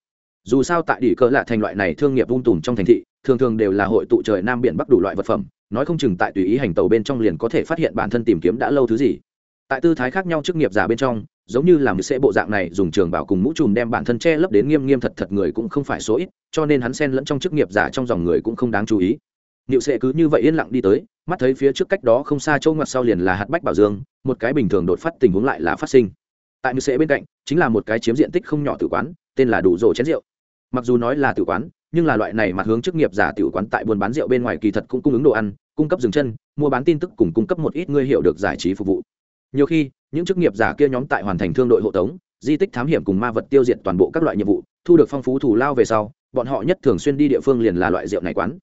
Speaker 1: dù sao tại đỉ cỡ lạ thành loại này thương nghiệp vung tùm trong thành thị thường thường đều là hội tụ trời nam biển bắc đủ loại vật phẩm nói không chừng tại tùy ý hành tàu bên trong liền có thể phát hiện bản thân tìm kiếm đã lâu thứ gì tại tư thái khác nhau chức nghiệp giả bên trong giống như là một sẽ bộ dạng này dùng trường bảo cùng mũ trùm đem bản thân che lấp đến nghiêm nghiêm thật thật người cũng không phải số ít cho nên hắn xen lẫn trong chức nghiệp giả trong dòng người cũng không đáng chú ý Niệu Sệ cứ như vậy yên lặng đi tới, mắt thấy phía trước cách đó không xa châu ngoặt sau liền là hạt bách bảo dương, một cái bình thường đột phát tình huống lại là phát sinh. Tại Niệu Sệ bên cạnh, chính là một cái chiếm diện tích không nhỏ tử quán, tên là đủ rổ chén rượu. Mặc dù nói là tiểu quán, nhưng là loại này mặt hướng chức nghiệp giả tiểu quán tại buôn bán rượu bên ngoài kỳ thật cũng cung ứng đồ ăn, cung cấp dừng chân, mua bán tin tức cùng cung cấp một ít người hiểu được giải trí phục vụ. Nhiều khi, những chức nghiệp giả kia nhóm tại hoàn thành thương đội hộ tống, di tích thám hiểm cùng ma vật tiêu diệt toàn bộ các loại nhiệm vụ, thu được phong phú thủ lao về sau, bọn họ nhất thường xuyên đi địa phương liền là loại rượu này quán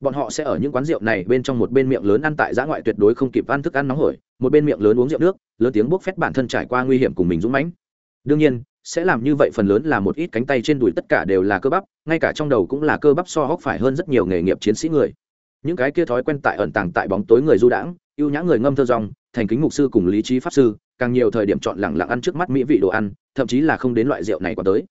Speaker 1: bọn họ sẽ ở những quán rượu này bên trong một bên miệng lớn ăn tại giã ngoại tuyệt đối không kịp ăn thức ăn nóng hổi một bên miệng lớn uống rượu nước lớn tiếng bốc phét bản thân trải qua nguy hiểm cùng mình dũng mãnh đương nhiên sẽ làm như vậy phần lớn là một ít cánh tay trên đùi tất cả đều là cơ bắp, ngay cả trong đầu cũng là cơ bắp so hóc phải hơn rất nhiều nghề nghiệp chiến sĩ người. Những cái kia thói quen tại ẩn tàng tại bóng tối người du đãng, ưu nhã người ngâm thơ rong thành kính mục sư cùng lý trí pháp sư, càng nhiều thời điểm chọn lẳng lặng ăn trước mắt mỹ vị đồ ăn, thậm chí là không đến loại rượu này còn tới.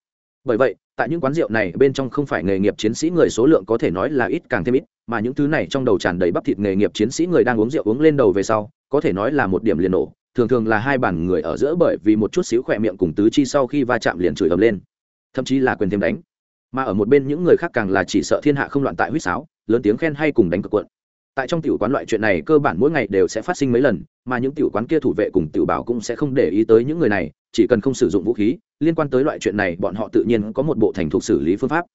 Speaker 1: Bởi vậy, tại những quán rượu này bên trong không phải nghề nghiệp chiến sĩ người số lượng có thể nói là ít càng thêm ít, mà những thứ này trong đầu tràn đầy bắp thịt nghề nghiệp chiến sĩ người đang uống rượu uống lên đầu về sau, có thể nói là một điểm liền nổ thường thường là hai bản người ở giữa bởi vì một chút xíu khỏe miệng cùng tứ chi sau khi va chạm liền chửi ầm lên. Thậm chí là quyền thêm đánh. Mà ở một bên những người khác càng là chỉ sợ thiên hạ không loạn tại huýt sáo lớn tiếng khen hay cùng đánh cực cuộn tại trong tiểu quán loại chuyện này cơ bản mỗi ngày đều sẽ phát sinh mấy lần mà những tiểu quán kia thủ vệ cùng tiểu bảo cũng sẽ không để ý tới những người này chỉ cần không sử dụng vũ khí liên quan tới loại chuyện này bọn họ tự nhiên có một bộ thành thục xử lý phương pháp.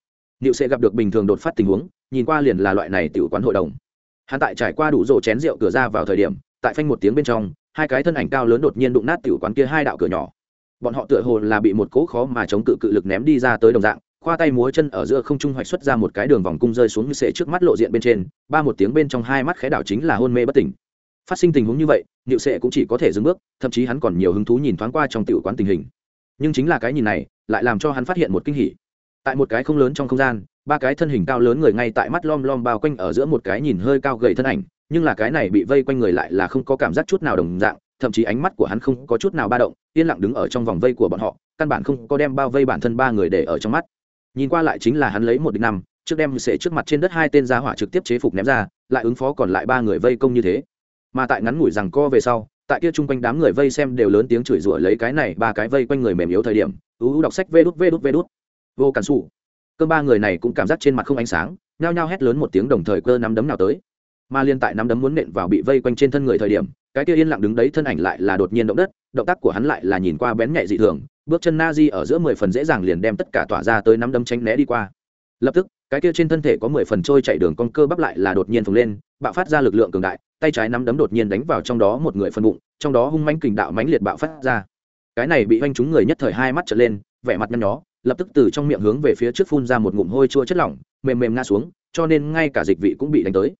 Speaker 1: Liệu sẽ gặp được bình thường đột phát tình huống, nhìn qua liền là loại này tiểu quán hội đồng. Hắn tại trải qua đủ rổ chén rượu cửa ra vào thời điểm, tại phanh một tiếng bên trong, hai cái thân ảnh cao lớn đột nhiên đụng nát tiểu quán kia hai đạo cửa nhỏ. Bọn họ tựa hồ là bị một cỗ khó mà chống cự cự lực ném đi ra tới đồng dạng, khoa tay múa chân ở giữa không trung hoạch xuất ra một cái đường vòng cung rơi xuống như sệ trước mắt lộ diện bên trên, ba một tiếng bên trong hai mắt khẽ đảo chính là hôn mê bất tỉnh. Phát sinh tình huống như vậy, Niệu Sệ cũng chỉ có thể dừng bước, thậm chí hắn còn nhiều hứng thú nhìn thoáng qua trong tiểu quán tình hình. Nhưng chính là cái nhìn này, lại làm cho hắn phát hiện một kinh hỉ tại một cái không lớn trong không gian ba cái thân hình cao lớn người ngay tại mắt lom lom bao quanh ở giữa một cái nhìn hơi cao gầy thân ảnh, nhưng là cái này bị vây quanh người lại là không có cảm giác chút nào đồng dạng, thậm chí ánh mắt của hắn không có chút nào ba động, yên lặng đứng ở trong vòng vây của bọn họ, căn bản không có đem bao vây bản thân ba người để ở trong mắt. Nhìn qua lại chính là hắn lấy một địch năm, trước đem sệ trước mặt trên đất hai tên gia hỏa trực tiếp chế phục ném ra, lại ứng phó còn lại ba người vây công như thế. Mà tại ngắn ngủi rằng co về sau, tại kia chung quanh đám người vây xem đều lớn tiếng chửi rủa lấy cái này ba cái vây quanh người mềm yếu thời điểm, ú đọc sách vê đút vê đút vê đút. Vô cản xù cơm ba người này cũng cảm giác trên mặt không ánh sáng, nhao nhao hét lớn một tiếng đồng thời cơ nắm đấm nào tới. Mà liên tại nắm đấm muốn nện vào bị vây quanh trên thân người thời điểm, cái kia yên lặng đứng đấy thân ảnh lại là đột nhiên động đất, động tác của hắn lại là nhìn qua bén nhạy dị thường, bước chân na di ở giữa mười phần dễ dàng liền đem tất cả tỏa ra tới nắm đấm tránh né đi qua. Lập tức, cái kia trên thân thể có mười phần trôi chạy đường con cơ bắp lại là đột nhiên phồng lên, bạo phát ra lực lượng cường đại, tay trái nắm đấm đột nhiên đánh vào trong đó một người phần bụng, trong đó hung manh kình đạo mãnh liệt bạo phát ra. Cái này bị oanh chúng người nhất thời hai mắt trở lên, vẻ mặt nhăn nhó lập tức từ trong miệng hướng về phía trước phun ra một ngụm hôi chua chất lỏng, mềm mềm ngã xuống, cho nên ngay cả dịch vị cũng bị đánh tới.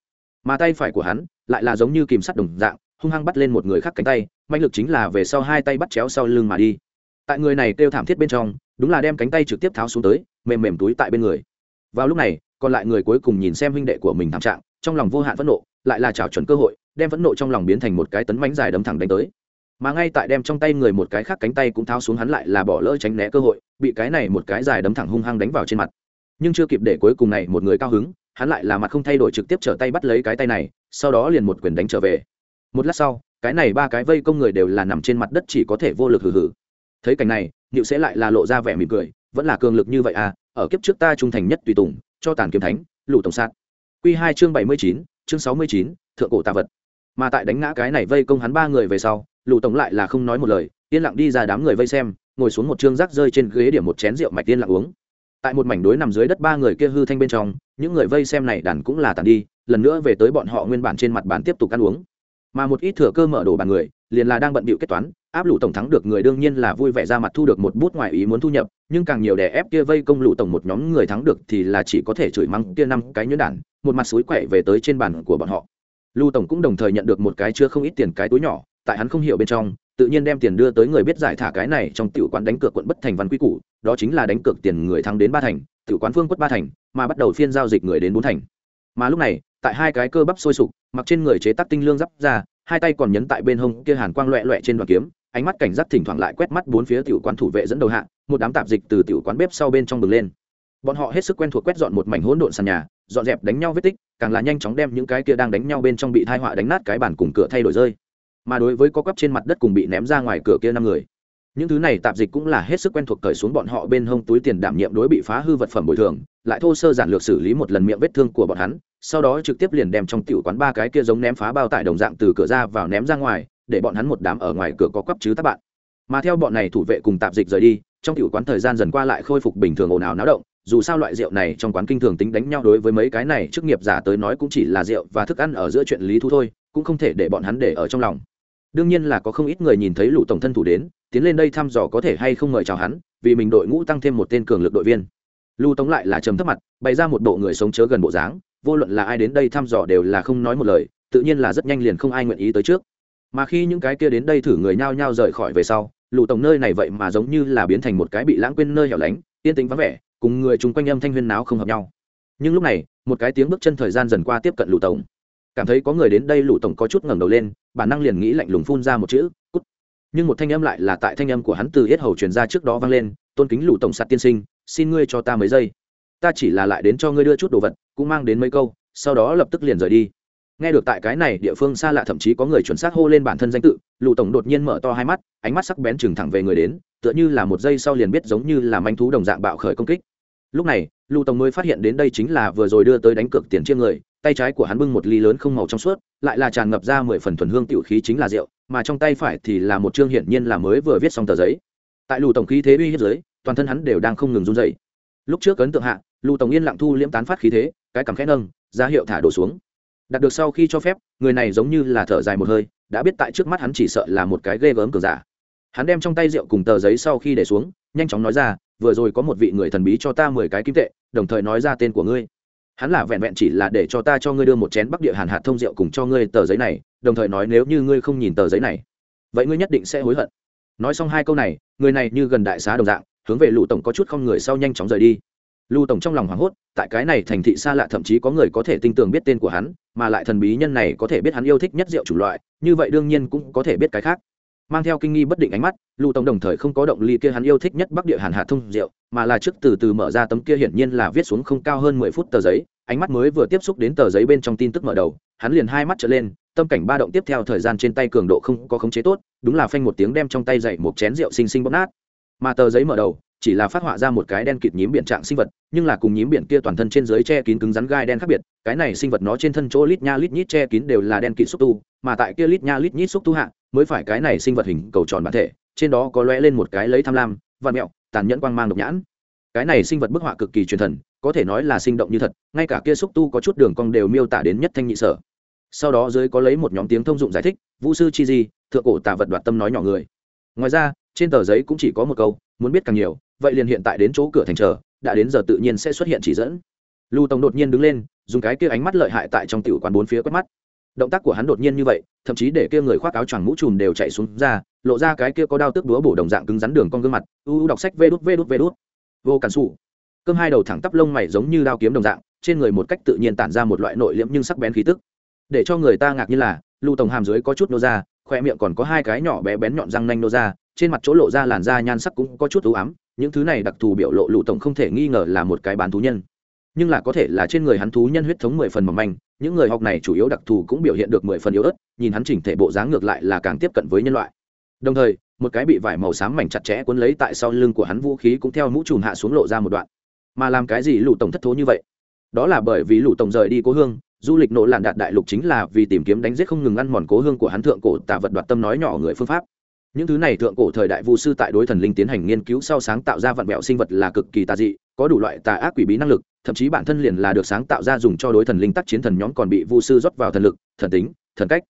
Speaker 1: Mà tay phải của hắn lại là giống như kìm sắt đồng dạng, hung hăng bắt lên một người khác cánh tay mạnh lực chính là về sau hai tay bắt chéo sau lưng mà đi. Tại người này kêu thảm thiết bên trong, đúng là đem cánh tay trực tiếp tháo xuống tới, mềm mềm túi tại bên người. Vào lúc này, còn lại người cuối cùng nhìn xem huynh đệ của mình thảm trạng, trong lòng vô hạn phẫn nộ, lại là trào chuẩn cơ hội, đem phẫn nộ trong lòng biến thành một cái tấn bánh dài đấm thẳng đánh tới mà ngay tại đem trong tay người một cái khác cánh tay cũng tháo xuống hắn lại là bỏ lỡ tránh né cơ hội, bị cái này một cái dài đấm thẳng hung hăng đánh vào trên mặt. Nhưng chưa kịp để cuối cùng này một người cao hứng, hắn lại là mặt không thay đổi trực tiếp trở tay bắt lấy cái tay này, sau đó liền một quyền đánh trở về. Một lát sau, cái này ba cái vây công người đều là nằm trên mặt đất chỉ có thể vô lực hừ hừ. Thấy cảnh này nịu sẽ lại là lộ ra vẻ mỉm cười, vẫn là cường lực như vậy à ở kiếp trước ta trung thành nhất tùy tùng, cho tàn kiếm thánh, lũ tổng sát. Q hai chương bảy mươi chín, chương sáu mươi chín, thượng cổ tạ vật mà tại đánh ngã cái này vây công hắn ba người về sau lũ tổng lại là không nói một lời, yên lặng đi ra đám người vây xem, ngồi xuống một chương rác rơi trên ghế điểm một chén rượu mạch tiên lặng uống. Tại một mảnh đối nằm dưới đất ba người kia hư thanh bên trong, những người vây xem này đàn cũng là tàn đi, lần nữa về tới bọn họ nguyên bản trên mặt bàn tiếp tục ăn uống. Mà một ít thừa cơ mở đồ bàn người, liền là đang bận bịu kết toán, áp lũ tổng thắng được người đương nhiên là vui vẻ ra mặt thu được một bút ngoài ý muốn thu nhập, nhưng càng nhiều đè ép kia vây công lũ tổng một nhóm người thắng được thì là chỉ có thể chửi mắng kia năm cái nhuyễn đản một mặt suối quậy về tới trên bàn của bọn họ lưu tổng cũng đồng thời nhận được một cái chưa không ít tiền cái túi nhỏ, tại hắn không hiểu bên trong, tự nhiên đem tiền đưa tới người biết giải thả cái này trong tiểu quán đánh cược quận bất thành văn quy củ, đó chính là đánh cược tiền người thắng đến ba thành, tiểu quán phương quất ba thành, mà bắt đầu phiên giao dịch người đến bốn thành. Mà lúc này, tại hai cái cơ bắp sôi sục, mặc trên người chế tác tinh lương giáp ra, hai tay còn nhấn tại bên hông kia hàn quang loẹ loẹ trên đoàn kiếm, ánh mắt cảnh giác thỉnh thoảng lại quét mắt bốn phía tiểu quán thủ vệ dẫn đầu hạ, một đám tạp dịch từ tiểu quán bếp sau bên trong bừng lên bọn họ hết sức quen thuộc quét dọn một mảnh hỗn độn sàn nhà, dọn dẹp đánh nhau vết tích, càng là nhanh chóng đem những cái kia đang đánh nhau bên trong bị thai họa đánh nát cái bàn cùng cửa thay đổi rơi. Mà đối với có quắp trên mặt đất cùng bị ném ra ngoài cửa kia năm người, những thứ này tạp dịch cũng là hết sức quen thuộc cởi xuống bọn họ bên hông túi tiền đảm nhiệm đối bị phá hư vật phẩm bồi thường, lại thô sơ giản lược xử lý một lần miệng vết thương của bọn hắn, sau đó trực tiếp liền đem trong tiểu quán ba cái kia giống ném phá bao tải đồng dạng từ cửa ra vào ném ra ngoài, để bọn hắn một đám ở ngoài cửa có quắp chứ các bạn. Mà theo bọn này thủ vệ cùng tạp dịch rời đi, trong tiểu quán thời gian dần qua lại khôi phục bình thường ồn ào náo động dù sao loại rượu này trong quán kinh thường tính đánh nhau đối với mấy cái này chức nghiệp giả tới nói cũng chỉ là rượu và thức ăn ở giữa chuyện lý thu thôi, cũng không thể để bọn hắn để ở trong lòng. Đương nhiên là có không ít người nhìn thấy lũ tổng thân thủ đến, tiến lên đây thăm dò có thể hay không mời chào hắn, vì mình đội ngũ tăng thêm một tên cường lực đội viên. Lưu tống lại là trầm thấp mặt, bày ra một bộ người sống chớ gần bộ dáng, vô luận là ai đến đây thăm dò đều là không nói một lời, tự nhiên là rất nhanh liền không ai nguyện ý tới trước. Mà khi những cái kia đến đây thử người nhao nhao rời khỏi về sau, lũ tổng nơi này vậy mà giống như là biến thành một cái bị lãng quên nơi hẻo lánh, yên tĩnh vắng vẻ cùng người chung quanh âm thanh huyên náo không hợp nhau. Nhưng lúc này, một cái tiếng bước chân thời gian dần qua tiếp cận lũ tổng. Cảm thấy có người đến đây lũ tổng có chút ngẩng đầu lên, bản năng liền nghĩ lạnh lùng phun ra một chữ, cút. Nhưng một thanh âm lại là tại thanh âm của hắn từ hết hầu truyền ra trước đó vang lên, tôn kính lũ tổng sạt tiên sinh, xin ngươi cho ta mấy giây. Ta chỉ là lại đến cho ngươi đưa chút đồ vật, cũng mang đến mấy câu, sau đó lập tức liền rời đi. Nghe được tại cái này địa phương xa lạ thậm chí có người chuẩn xác hô lên bản thân danh tự, lũ tổng đột nhiên mở to hai mắt, ánh mắt sắc bén chừng thẳng về người đến, tựa như là một giây sau liền biết giống như là manh thú đồng dạng bạo khởi công kích lúc này lưu tổng mới phát hiện đến đây chính là vừa rồi đưa tới đánh cược tiền chiêng người, tay trái của hắn bưng một ly lớn không màu trong suốt, lại là tràn ngập ra mười phần thuần hương tiểu khí chính là rượu, mà trong tay phải thì là một chương hiển nhiên là mới vừa viết xong tờ giấy. Tại lưu tổng khí thế uy hiếp giới toàn thân hắn đều đang không ngừng run dậy lúc trước ấn tượng hạ lưu tổng yên lặng thu liễm tán phát khí thế, cái cằm khẽ nâng, ra hiệu thả đổ xuống. Đạt được sau khi cho phép, người này giống như là thở dài một hơi, đã biết tại trước mắt hắn chỉ sợ là một cái ghê gớm cường giả. Hắn đem trong tay rượu cùng tờ giấy sau khi để xuống, nhanh chóng nói ra vừa rồi có một vị người thần bí cho ta mười cái kim tệ, đồng thời nói ra tên của ngươi. Hắn là vẹn vẹn chỉ là để cho ta cho ngươi đưa một chén bắc địa hàn hạt thông rượu cùng cho ngươi tờ giấy này, đồng thời nói nếu như ngươi không nhìn tờ giấy này, vậy ngươi nhất định sẽ hối hận. Nói xong hai câu này, người này như gần đại xá đồng dạng, hướng về lưu tổng có chút không người sau nhanh chóng rời đi. Lưu tổng trong lòng hoảng hốt, tại cái này thành thị xa lạ thậm chí có người có thể tin tưởng biết tên của hắn, mà lại thần bí nhân này có thể biết hắn yêu thích nhất rượu chủng loại, như vậy đương nhiên cũng có thể biết cái khác mang theo kinh nghi bất định ánh mắt lưu tổng đồng thời không có động ly kia hắn yêu thích nhất bắc địa hàn hạ thông rượu mà là trước từ từ mở ra tấm kia hiển nhiên là viết xuống không cao hơn mười phút tờ giấy, ánh mắt mới vừa tiếp xúc đến tờ giấy bên trong tin tức mở đầu, hắn liền hai mắt trở lên, tâm cảnh ba động tiếp theo thời gian trên tay cường độ không có khống chế tốt, đúng là phanh một tiếng đem trong tay dậy một chén rượu xinh xinh bóp nát. Mà tờ giấy mở đầu, chỉ là phát họa ra một cái đen kịt nhím biển trạng sinh vật, nhưng là cùng nhím biển kia toàn thân trên dưới che kín cứng rắn gai đen khác biệt, cái này sinh vật nó trên thân chỗ lít nha lít nhít che kín đều là đen kịt xúc tu, mà tại kia lít nha lít nhít xúc tu hạ mới phải cái này sinh vật hình cầu tròn bản thể, trên đó có lóe lên một cái lấy tham lam văn mẹo, tàn nhẫn quang mang độc nhãn. Cái này sinh vật bức họa cực kỳ truyền thần, có thể nói là sinh động như thật, ngay cả kia xúc tu có chút đường cong đều miêu tả đến nhất thanh nhị sở. Sau đó dưới có lấy một nhóm tiếng thông dụng giải thích vũ sư chi di, thượng cổ tả vật đoạt tâm nói nhỏ người. Ngoài ra, trên tờ giấy cũng chỉ có một câu, muốn biết càng nhiều, vậy liền hiện tại đến chỗ cửa thành chờ, đã đến giờ tự nhiên sẽ xuất hiện chỉ dẫn. Lưu tông đột nhiên đứng lên, dùng cái kia ánh mắt lợi hại tại trong tiểu quán bốn phía quét mắt động tác của hắn đột nhiên như vậy, thậm chí để kia người khoác áo choàng mũ trùm đều chạy xuống ra, lộ ra cái kia có đao tước đúa bổ đồng dạng cứng rắn đường con gương mặt, u u đọc sách vê đút vê đút vê đút. Vô cản xù cơm hai đầu thẳng tắp lông mày giống như đao kiếm đồng dạng, trên người một cách tự nhiên tản ra một loại nội liễm nhưng sắc bén khí tức. Để cho người ta ngạc như là, lưu tổng hàm dưới có chút nô ra khoe miệng còn có hai cái nhỏ bé bén nhọn răng nanh nô ra, trên mặt chỗ lộ ra làn da nhan sắc cũng có chút ưu ám, những thứ này đặc thù biểu lộ lụ tổng không thể nghi ngờ là một cái bán thú nhân nhưng là có thể là trên người hắn thú nhân huyết thống mười phần mỏng manh, những người học này chủ yếu đặc thù cũng biểu hiện được mười phần yếu ớt, nhìn hắn chỉnh thể bộ dáng ngược lại là càng tiếp cận với nhân loại. Đồng thời, một cái bị vải màu xám mảnh chặt chẽ cuốn lấy tại sau lưng của hắn vũ khí cũng theo mũ trùm hạ xuống lộ ra một đoạn. Mà làm cái gì lũ tổng thất thố như vậy? Đó là bởi vì lũ tổng rời đi cố hương, du lịch nổ làn đạt đại lục chính là vì tìm kiếm đánh giết không ngừng ăn mòn cố hương của hắn thượng cổ tả vật đoạt tâm nói nhỏ người phương pháp. Những thứ này thượng cổ thời đại vu sư tại đối thần linh tiến hành nghiên cứu sau sáng tạo ra vạn mẹo sinh vật là cực kỳ tà dị, có đủ loại tà ác quỷ bí năng lực thậm chí bản thân liền là được sáng tạo ra dùng cho đối thần linh tác chiến thần nhóm còn bị vu sư rót vào thần lực, thần tính, thần cách.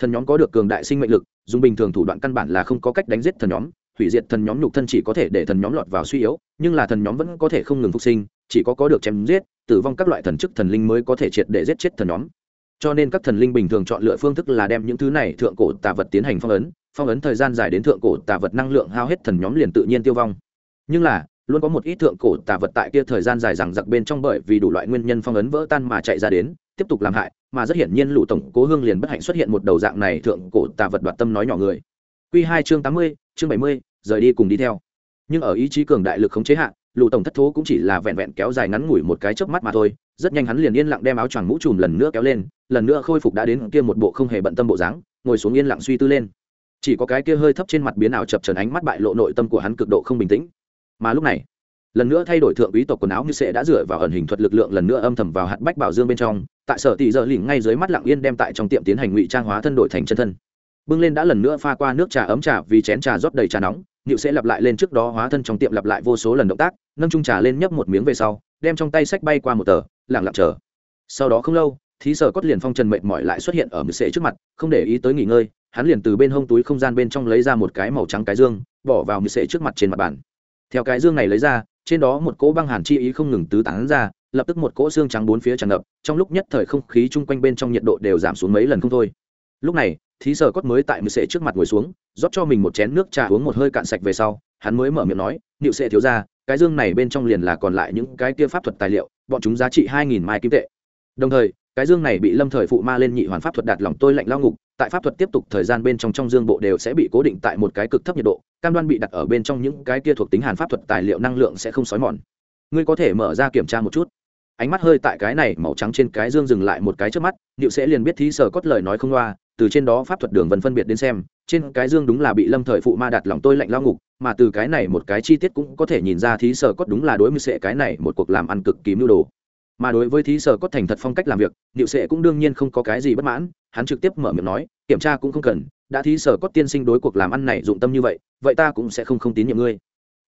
Speaker 1: Thần nhóm có được cường đại sinh mệnh lực, dùng bình thường thủ đoạn căn bản là không có cách đánh giết thần nhóm, hủy diệt thần nhóm nhục thân chỉ có thể để thần nhóm lọt vào suy yếu, nhưng là thần nhóm vẫn có thể không ngừng phục sinh, chỉ có có được chém giết, tử vong các loại thần chức thần linh mới có thể triệt để giết chết thần nhóm. Cho nên các thần linh bình thường chọn lựa phương thức là đem những thứ này thượng cổ tà vật tiến hành phong ấn phong ấn thời gian dài đến thượng cổ tà vật năng lượng hao hết thần nhóm liền tự nhiên tiêu vong. Nhưng là luôn có một ít thượng cổ tà vật tại kia thời gian dài rằng giặc bên trong bởi vì đủ loại nguyên nhân phong ấn vỡ tan mà chạy ra đến, tiếp tục làm hại, mà rất hiển nhiên lũ tổng cố hương liền bất hạnh xuất hiện một đầu dạng này thượng cổ tà vật đoạt tâm nói nhỏ người. Quy hai chương tám mươi, chương bảy mươi, rời đi cùng đi theo. Nhưng ở ý chí cường đại lực khống chế hạn lũ tổng thất thố cũng chỉ là vẹn vẹn kéo dài ngắn ngủi một cái chớp mắt mà thôi, rất nhanh hắn liền yên lặng đem áo choàng mũ trùm lần nữa kéo lên, lần nữa khôi phục đã đến kia một bộ không hề bận tâm bộ dáng, ngồi xuống yên lặng suy tư lên. Chỉ có cái kia hơi thấp trên mặt biến ảo chập trần ánh mắt bại lộ nội tâm của hắn cực độ không bình tĩnh mà lúc này, lần nữa thay đổi thượng úy tộc quần áo như sệ đã dựa vào ẩn hình thuật lực lượng lần nữa âm thầm vào hạt bách bảo dương bên trong, tại sở tỷ giờ lỉnh ngay dưới mắt lặng yên đem tại trong tiệm tiến hành ngụy trang hóa thân đổi thành chân thân. Bưng lên đã lần nữa pha qua nước trà ấm trà vì chén trà rót đầy trà nóng nịu sẽ lặp lại lên trước đó hóa thân trong tiệm lặp lại vô số lần động tác, nâng trung trà lên nhấp một miếng về sau, đem trong tay sách bay qua một tờ lẳng lặng chờ. Sau đó không lâu, thí sở cốt liền phong trần mệt mỏi lại xuất hiện ở mực sệ trước mặt, không để ý tới nghỉ ngơi, hắn liền từ bên hông túi không gian bên trong lấy ra một cái màu trắng cái dương, bỏ vào mực sệ trước mặt trên mặt bàn theo cái dương này lấy ra, trên đó một cỗ băng hàn chi ý không ngừng tứ tán ra, lập tức một cỗ xương trắng bốn phía tràn ngập, trong lúc nhất thời không khí chung quanh bên trong nhiệt độ đều giảm xuống mấy lần không thôi. Lúc này, thí sở cốt mới tại mười sệ trước mặt ngồi xuống, rót cho mình một chén nước trà uống một hơi cạn sạch về sau, hắn mới mở miệng nói nịu sệ thiếu ra cái dương này bên trong liền là còn lại những cái kia pháp thuật tài liệu, bọn chúng giá trị hai nghìn mai kim tệ. Đồng thời cái dương này bị lâm thời phụ ma lên nhị hoàn pháp thuật đạt lòng tôi lạnh lao ngục, tại pháp thuật tiếp tục thời gian bên trong trong dương bộ đều sẽ bị cố định tại một cái cực thấp nhiệt độ, cam đoan bị đặt ở bên trong những cái kia thuộc tính hàn pháp thuật tài liệu năng lượng sẽ không xói mòn. Ngươi có thể mở ra kiểm tra một chút. Ánh mắt hơi tại cái này màu trắng trên cái dương dừng lại một cái trước mắt liệu sẽ liền biết thí sở cốt lời nói không loa, từ trên đó pháp thuật đường vân phân biệt đến xem, trên cái dương đúng là bị lâm thời phụ ma đặt lòng tôi lạnh lao ngục, mà từ cái này một cái chi tiết cũng có thể nhìn ra thí sở cốt đúng là đối mưu sệ cái này một cuộc làm ăn cực kỳ mưu đồ mà đối với thí sở cốt thành thật phong cách làm việc, niệu sệ cũng đương nhiên không có cái gì bất mãn, hắn trực tiếp mở miệng nói, kiểm tra cũng không cần, đã thí sở cốt tiên sinh đối cuộc làm ăn này dụng tâm như vậy vậy ta cũng sẽ không không tín nhiệm ngươi.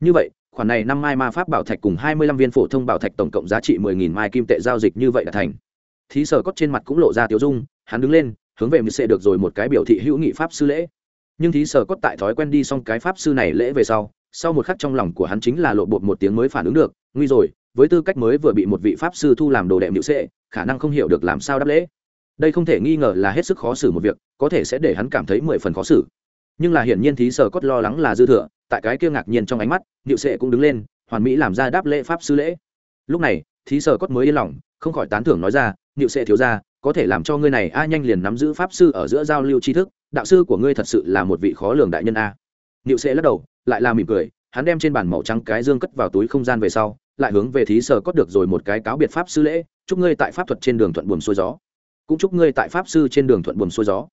Speaker 1: Như vậy, khoản này năm mai ma pháp bảo thạch cùng hai mươi lăm viên phổ thông bảo thạch tổng cộng giá trị mười nghìn mai kim tệ giao dịch như vậy đã thành. Thí sở cốt trên mặt cũng lộ ra tiếu dung, hắn đứng lên, hướng về mười sệ được rồi một cái biểu thị hữu nghị pháp sư lễ. Nhưng thí sở cốt tại thói quen đi xong cái pháp sư này lễ về sau sau một khắc trong lòng của hắn chính là lộ bột một tiếng mới phản ứng được, nguy rồi với tư cách mới vừa bị một vị pháp sư thu làm đồ đệ nhự sệ, khả năng không hiểu được làm sao đáp lễ. Đây không thể nghi ngờ là hết sức khó xử một việc, có thể sẽ để hắn cảm thấy mười phần khó xử. Nhưng là hiển nhiên thí sở cốt lo lắng là dư thừa, tại cái kia ngạc nhiên trong ánh mắt nhự sệ cũng đứng lên, hoàn mỹ làm ra đáp lễ pháp sư lễ. Lúc này, thí sở cốt mới yên lòng, không khỏi tán thưởng nói ra nhự sệ thiếu ra có thể làm cho ngươi này a nhanh liền nắm giữ pháp sư ở giữa giao lưu tri thức, đạo sư của ngươi thật sự là một vị khó lường đại nhân a. Nhự sệ lắc đầu, lại là mỉm cười, hắn đem trên bàn màu trắng cái dương cất vào túi không gian về sau lại hướng về thí sở cốt được rồi một cái cáo biệt pháp sư lễ, chúc ngươi tại pháp thuật trên đường thuận buồm xuôi gió. Cũng chúc ngươi tại pháp sư trên đường thuận buồm xuôi gió.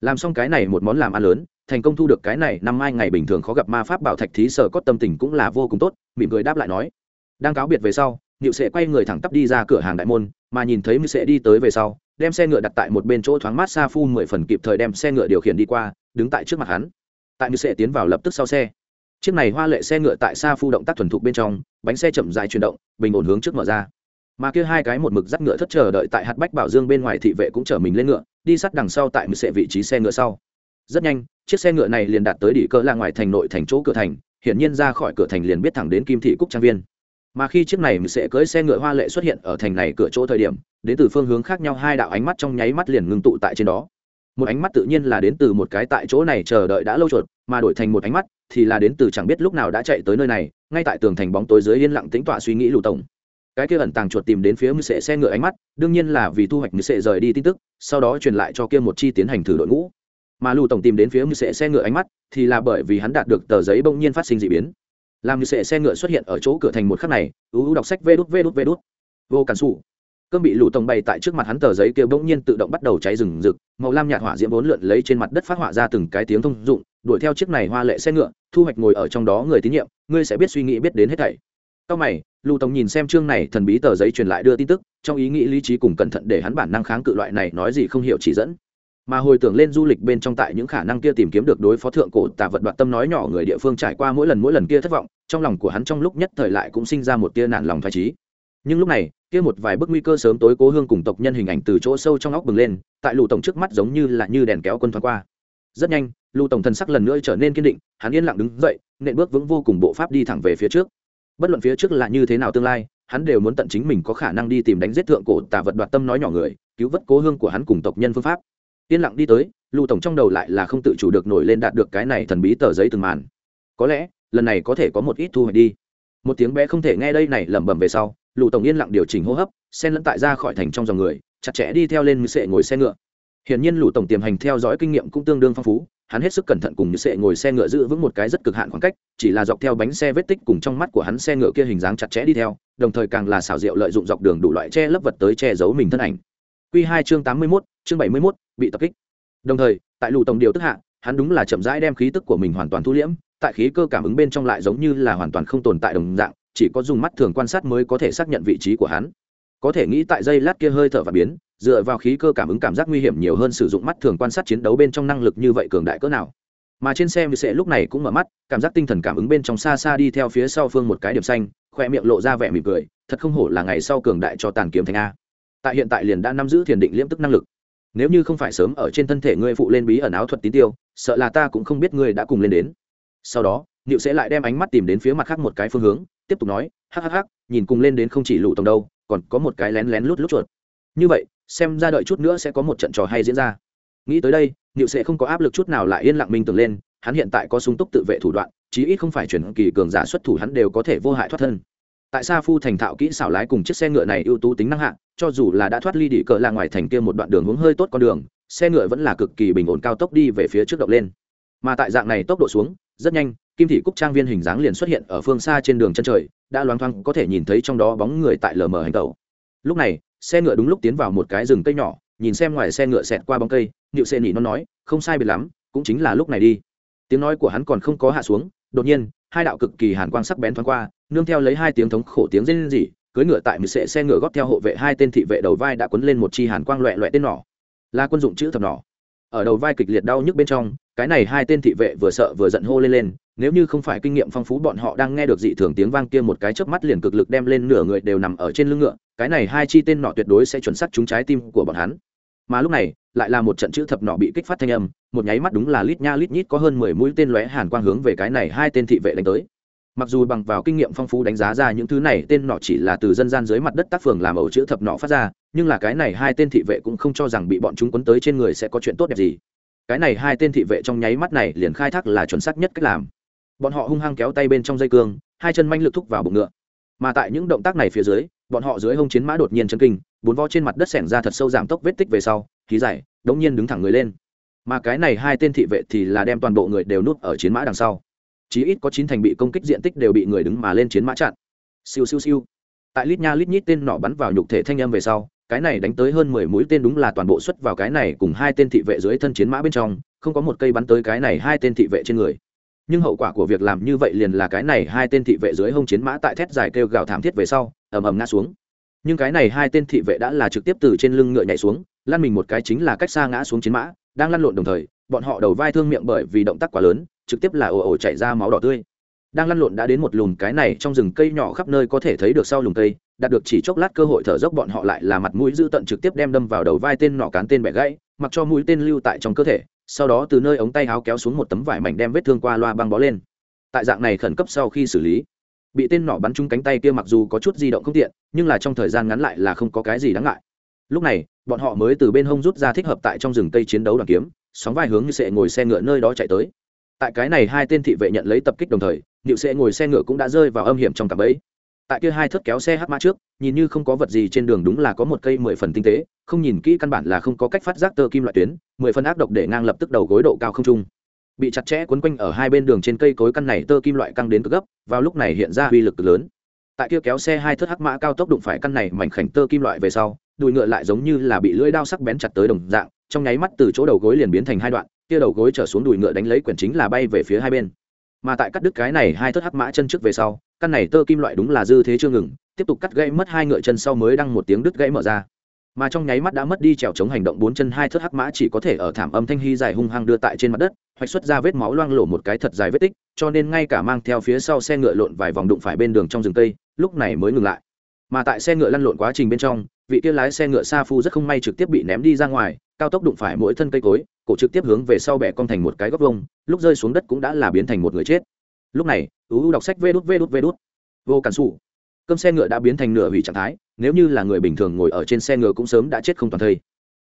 Speaker 1: Làm xong cái này một món làm ăn lớn, thành công thu được cái này năm mai ngày bình thường khó gặp ma pháp bảo thạch thí sở cốt tâm tình cũng là vô cùng tốt, mỉm cười đáp lại nói. Đang cáo biệt về sau nhịu sẽ quay người thẳng tắp đi ra cửa hàng đại môn, mà nhìn thấy mưu sẽ đi tới về sau, đem xe ngựa đặt tại một bên chỗ thoáng mát xa phu mười phần kịp thời đem xe ngựa điều khiển đi qua, đứng tại trước mặt hắn. Tại mưu sẽ tiến vào lập tức sau xe chiếc này hoa lệ xe ngựa tại xa phu động tác thuần thục bên trong, bánh xe chậm dài chuyển động, bình ổn hướng trước mở ra. Mà kia hai cái một mực dắt ngựa thất chờ đợi tại hạt bách bảo dương bên ngoài thị vệ cũng chở mình lên ngựa, đi sát đằng sau tại một sẽ vị trí xe ngựa sau. Rất nhanh, chiếc xe ngựa này liền đạt tới đỉ cơ la ngoài thành nội thành chỗ cửa thành, hiển nhiên ra khỏi cửa thành liền biết thẳng đến kim thị cúc trang viên. Mà khi chiếc này sẽ cưỡi xe ngựa hoa lệ xuất hiện ở thành này cửa chỗ thời điểm, đến từ phương hướng khác nhau hai đạo ánh mắt trong nháy mắt liền ngưng tụ tại trên đó. Một ánh mắt tự nhiên là đến từ một cái tại chỗ này chờ đợi đã lâu chuột, mà đổi thành một ánh mắt thì là đến từ chẳng biết lúc nào đã chạy tới nơi này, ngay tại tường thành bóng tối dưới yên lặng tính tọa suy nghĩ lù tổng. Cái kia ẩn tàng chuột tìm đến phía mưu sệ xe ngựa ánh mắt, đương nhiên là vì thu hoạch mưu sệ rời đi tin tức, sau đó truyền lại cho kia một chi tiến hành thử đội ngũ. Mà lù tổng tìm đến phía mưu sệ xe ngựa ánh mắt, thì là bởi vì hắn đạt được tờ giấy bỗng nhiên phát sinh d ị biến. Làm như sệ xe ngựa xuất hiện ở chỗ cửa thành một khắc này ưu đọc sách vê đút vê đút vê đút. Vô cản xù cơm bị lù tổng bày tại trước mặt hắn tờ giấy kia bỗng nhiên tự động bắt đầu cháy rừng rực, màu lam nhạt hỏa diễm vốn lượn lấy trên mặt đất phát họa ra từng cái tiếng thông dụng đuổi theo chiếc này hoa lệ xe ngựa, thu hoạch ngồi ở trong đó người tín nhiệm, ngươi sẽ biết suy nghĩ biết đến hết thảy. Sau mày lù tổng nhìn xem chương này thần bí tờ giấy truyền lại đưa tin tức, trong ý nghĩ lý trí cùng cẩn thận để hắn bản năng kháng cự loại này nói gì không hiểu chỉ dẫn. Mà hồi tưởng lên du lịch bên trong tại những khả năng kia tìm kiếm được đối phó thượng cổ tà vật đoạt tâm nói nhỏ người địa phương trải qua mỗi lần mỗi lần kia thất vọng, trong lòng của hắn trong lúc nhất thời lại cũng sinh ra một tia nản lòng thoải trí nhưng lúc này, kia một vài bức nguy cơ sớm tối cố hương cùng tộc nhân hình ảnh từ chỗ sâu trong óc bừng lên, tại lù tổng trước mắt giống như là như đèn kéo quân thoáng qua rất nhanh, lưu tổng thần sắc lần nữa trở nên kiên định, hắn yên lặng đứng dậy, nện bước vững vô cùng bộ pháp đi thẳng về phía trước. Bất luận phía trước là như thế nào tương lai, hắn đều muốn tận chính mình có khả năng đi tìm đánh giết thượng cổ tà vật đoạt tâm nói nhỏ người, cứu vớt cố hương của hắn cùng tộc nhân phương pháp. Yên lặng đi tới, lưu tổng trong đầu lại là không tự chủ được nổi lên đạt được cái này thần bí tờ giấy từng màn. Có lẽ, lần này có thể có một ít thu hoạch đi. Một tiếng bé không thể nghe đây này lẩm bẩm về sau, lưu tổng yên lặng điều chỉnh hô hấp sen lẫn tại ra khỏi thành trong dòng người, chặt chẽ đi theo lên như sệ ngồi xe ngựa hiển nhiên lũ tổng tiềm hành theo dõi kinh nghiệm cũng tương đương phong phú, hắn hết sức cẩn thận cùng như sệ ngồi xe ngựa giữ vững một cái rất cực hạn khoảng cách, chỉ là dọc theo bánh xe vết tích cùng trong mắt của hắn xe ngựa kia hình dáng chặt chẽ đi theo, đồng thời càng là xảo diệu lợi dụng dọc đường đủ loại che lấp vật tới che giấu mình thân ảnh. Q hai chương tám mươi mốt, chương bảy mươi mốt, bị tập kích. Đồng thời, tại lũ tổng điều tức hạ, hắn đúng là chậm rãi đem khí tức của mình hoàn toàn thu liễm, tại khí cơ cảm ứng bên trong lại giống như là hoàn toàn không tồn tại đồng dạng, chỉ có dùng mắt thường quan sát mới có thể xác nhận vị trí của hắn có thể nghĩ tại giây lát kia hơi thở và biến, dựa vào khí cơ cảm ứng cảm giác nguy hiểm nhiều hơn sử dụng mắt thường quan sát chiến đấu bên trong năng lực như vậy cường đại cỡ nào. Mà trên xe sẽ lúc này cũng mở mắt, cảm giác tinh thần cảm ứng bên trong xa xa đi theo phía sau phương một cái điểm xanh, khoe miệng lộ ra vẻ mỉm cười, thật không hổ là ngày sau cường đại cho tàn kiếm thành a. Tại hiện tại liền đã nắm giữ thiền định liễm tức năng lực. Nếu như không phải sớm ở trên thân thể ngươi phụ lên bí ẩn áo thuật tín tiêu, sợ là ta cũng không biết ngươi đã cùng lên đến. Sau đó, niệu sẽ lại đem ánh mắt tìm đến phía mặt khác một cái phương hướng, tiếp tục nói, hắc hắc hắc, nhìn cùng lên đến không chỉ lụ tổng đâu còn có một cái lén lén lút lút chuột. Như vậy, xem ra đợi chút nữa sẽ có một trận trò hay diễn ra. Nghĩ tới đây, niệu sẽ không có áp lực chút nào lại yên lặng minh tưởng lên, hắn hiện tại có sung túc tự vệ thủ đoạn, chí ít không phải chuyển kỳ cường giả xuất thủ hắn đều có thể vô hại thoát thân. Tại sao phu thành thạo kỹ xảo lái cùng chiếc xe ngựa này ưu tú tính năng hạng cho dù là đã thoát ly đỉ cờ là ngoài thành kia một đoạn đường hướng hơi tốt con đường, xe ngựa vẫn là cực kỳ bình ổn cao tốc đi về phía trước động lên. Mà tại dạng này tốc độ xuống, rất nhanh, kim thị cúc trang viên hình dáng liền xuất hiện ở phương xa trên đường chân trời đã loáng thoáng có thể nhìn thấy trong đó bóng người tại lờ mờ hành tẩu. Lúc này, xe ngựa đúng lúc tiến vào một cái rừng cây nhỏ, nhìn xem ngoài xe ngựa xẹt qua bóng cây nịu xe nỉ nó nói, không sai biệt lắm, cũng chính là lúc này đi. Tiếng nói của hắn còn không có hạ xuống, đột nhiên, hai đạo cực kỳ hàn quang sắc bén thoáng qua, nương theo lấy hai tiếng thống khổ tiếng rên rỉ, cưỡi ngựa tại mười sệ xe ngựa góp theo hộ vệ hai tên thị vệ đầu vai đã quấn lên một chi hàn quang loẹ loẹ tên nỏ. Là quân dụng chữ thập nỏ. Ở đầu vai kịch liệt đau nhức bên trong, cái này hai tên thị vệ vừa sợ vừa giận hô lên lên nếu như không phải kinh nghiệm phong phú, bọn họ đang nghe được dị thường tiếng vang kia một cái chớp mắt liền cực lực đem lên nửa người đều nằm ở trên lưng ngựa, cái này hai chi tên nọ tuyệt đối sẽ chuẩn xác trúng trái tim của bọn hắn. Mà lúc này, lại là một trận chữ thập nọ bị kích phát thanh âm, một nháy mắt đúng là lít nha lít nhít có hơn mười mũi tên lóe hàn quang hướng về cái này hai tên thị vệ đánh tới. Mặc dù bằng vào kinh nghiệm phong phú đánh giá ra những thứ này, tên nọ chỉ là từ dân gian dưới mặt đất tác phường làm ẩu chữ thập nọ phát ra, nhưng là cái này hai tên thị vệ cũng không cho rằng bị bọn chúng quấn tới trên người sẽ có chuyện tốt đẹp gì. Cái này hai tên thị vệ trong nháy mắt này liền khai thác là chuẩn xác nhất cách làm bọn họ hung hăng kéo tay bên trong dây cương, hai chân manh lực thúc vào bụng ngựa. Mà tại những động tác này phía dưới, bọn họ dưới hông chiến mã đột nhiên chân kinh, bốn vo trên mặt đất xẻng ra thật sâu giảm tốc vết tích về sau, khí giải, đống nhiên đứng thẳng người lên. Mà cái này hai tên thị vệ thì là đem toàn bộ người đều núp ở chiến mã đằng sau. Chí ít có chín thành bị công kích diện tích đều bị người đứng mà lên chiến mã chặn. Siêu siêu siêu. Tại lít nha lít nhít tên nọ bắn vào nhục thể thanh âm về sau, cái này đánh tới hơn mười mũi tên đúng là toàn bộ xuất vào cái này cùng hai tên thị vệ dưới thân chiến mã bên trong, không có một cây bắn tới cái này hai tên thị vệ trên người nhưng hậu quả của việc làm như vậy liền là cái này hai tên thị vệ dưới hông chiến mã tại thét dài kêu gào thảm thiết về sau, ầm ầm ngã xuống. Nhưng cái này hai tên thị vệ đã là trực tiếp từ trên lưng ngựa nhảy xuống, lăn mình một cái chính là cách xa ngã xuống chiến mã, đang lăn lộn đồng thời, bọn họ đầu vai thương miệng bởi vì động tác quá lớn, trực tiếp là ồ ồ chảy ra máu đỏ tươi. Đang lăn lộn đã đến một lùm cái này trong rừng cây nhỏ khắp nơi có thể thấy được sau lùm cây, đạt được chỉ chốc lát cơ hội thở dốc bọn họ lại là mặt mũi dữ tận trực tiếp đem đâm vào đầu vai tên nọ cán tên bẻ gãy, mặc cho mũi tên lưu tại trong cơ thể sau đó từ nơi ống tay áo kéo xuống một tấm vải mảnh đem vết thương qua loa băng bó lên. Tại dạng này khẩn cấp sau khi xử lý, bị tên nỏ bắn trúng cánh tay kia mặc dù có chút di động không tiện, nhưng là trong thời gian ngắn lại là không có cái gì đáng ngại. Lúc này, bọn họ mới từ bên hông rút ra thích hợp tại trong rừng cây chiến đấu đoàn kiếm, sóng vai hướng như sệ ngồi xe ngựa nơi đó chạy tới. Tại cái này hai tên thị vệ nhận lấy tập kích đồng thời nịu sệ ngồi xe ngựa cũng đã rơi vào âm hiểm trong cặp ấy tại kia hai thớt kéo xe hát mã trước, nhìn như không có vật gì trên đường đúng là có một cây mười phần tinh tế, không nhìn kỹ căn bản là không có cách phát giác tơ kim loại tuyến, mười phần ác độc để ngang lập tức đầu gối độ cao không trung. Bị chặt chẽ quấn quanh ở hai bên đường trên cây cối căn này tơ kim loại căng đến cực gấp, vào lúc này hiện ra uy lực lớn. Tại kia kéo xe hai thớt hắc mã cao tốc đụng phải căn này mảnh khảnh tơ kim loại về sau, đùi ngựa lại giống như là bị lưỡi đao sắc bén chặt tới đồng dạng, trong nháy mắt từ chỗ đầu gối liền biến thành hai đoạn, kia đầu gối trở xuống đùi ngựa đánh lấy quyển chính là bay về phía hai bên. Mà tại cắt đứt cái này hai thất hắc mã chân trước về sau căn này tơ kim loại đúng là dư thế chưa ngừng, tiếp tục cắt gãy mất hai ngựa chân sau mới đăng một tiếng đứt gãy mở ra. Mà trong nháy mắt đã mất đi trèo chống hành động bốn chân hai thất hắc mã chỉ có thể ở thảm âm thanh hy dài hung hăng đưa tại trên mặt đất, hoạch xuất ra vết máu loang lổ một cái thật dài vết tích, cho nên ngay cả mang theo phía sau xe ngựa lộn vài vòng đụng phải bên đường trong rừng cây lúc này mới ngừng lại. Mà tại xe ngựa lăn lộn quá trình bên trong, vị kia lái xe ngựa sa phu rất không may trực tiếp bị ném đi ra ngoài, cao tốc đụng phải mỗi thân cây cối, cổ trực tiếp hướng về sau bẻ cong thành một cái góc vông lúc rơi xuống đất cũng đã là biến thành một người chết. Lúc này uu đọc sách vê đút vê đút vê đút. Vô cản xù cơm xe ngựa đã biến thành nửa hủy trạng thái, nếu như là người bình thường ngồi ở trên xe ngựa cũng sớm đã chết không toàn thây.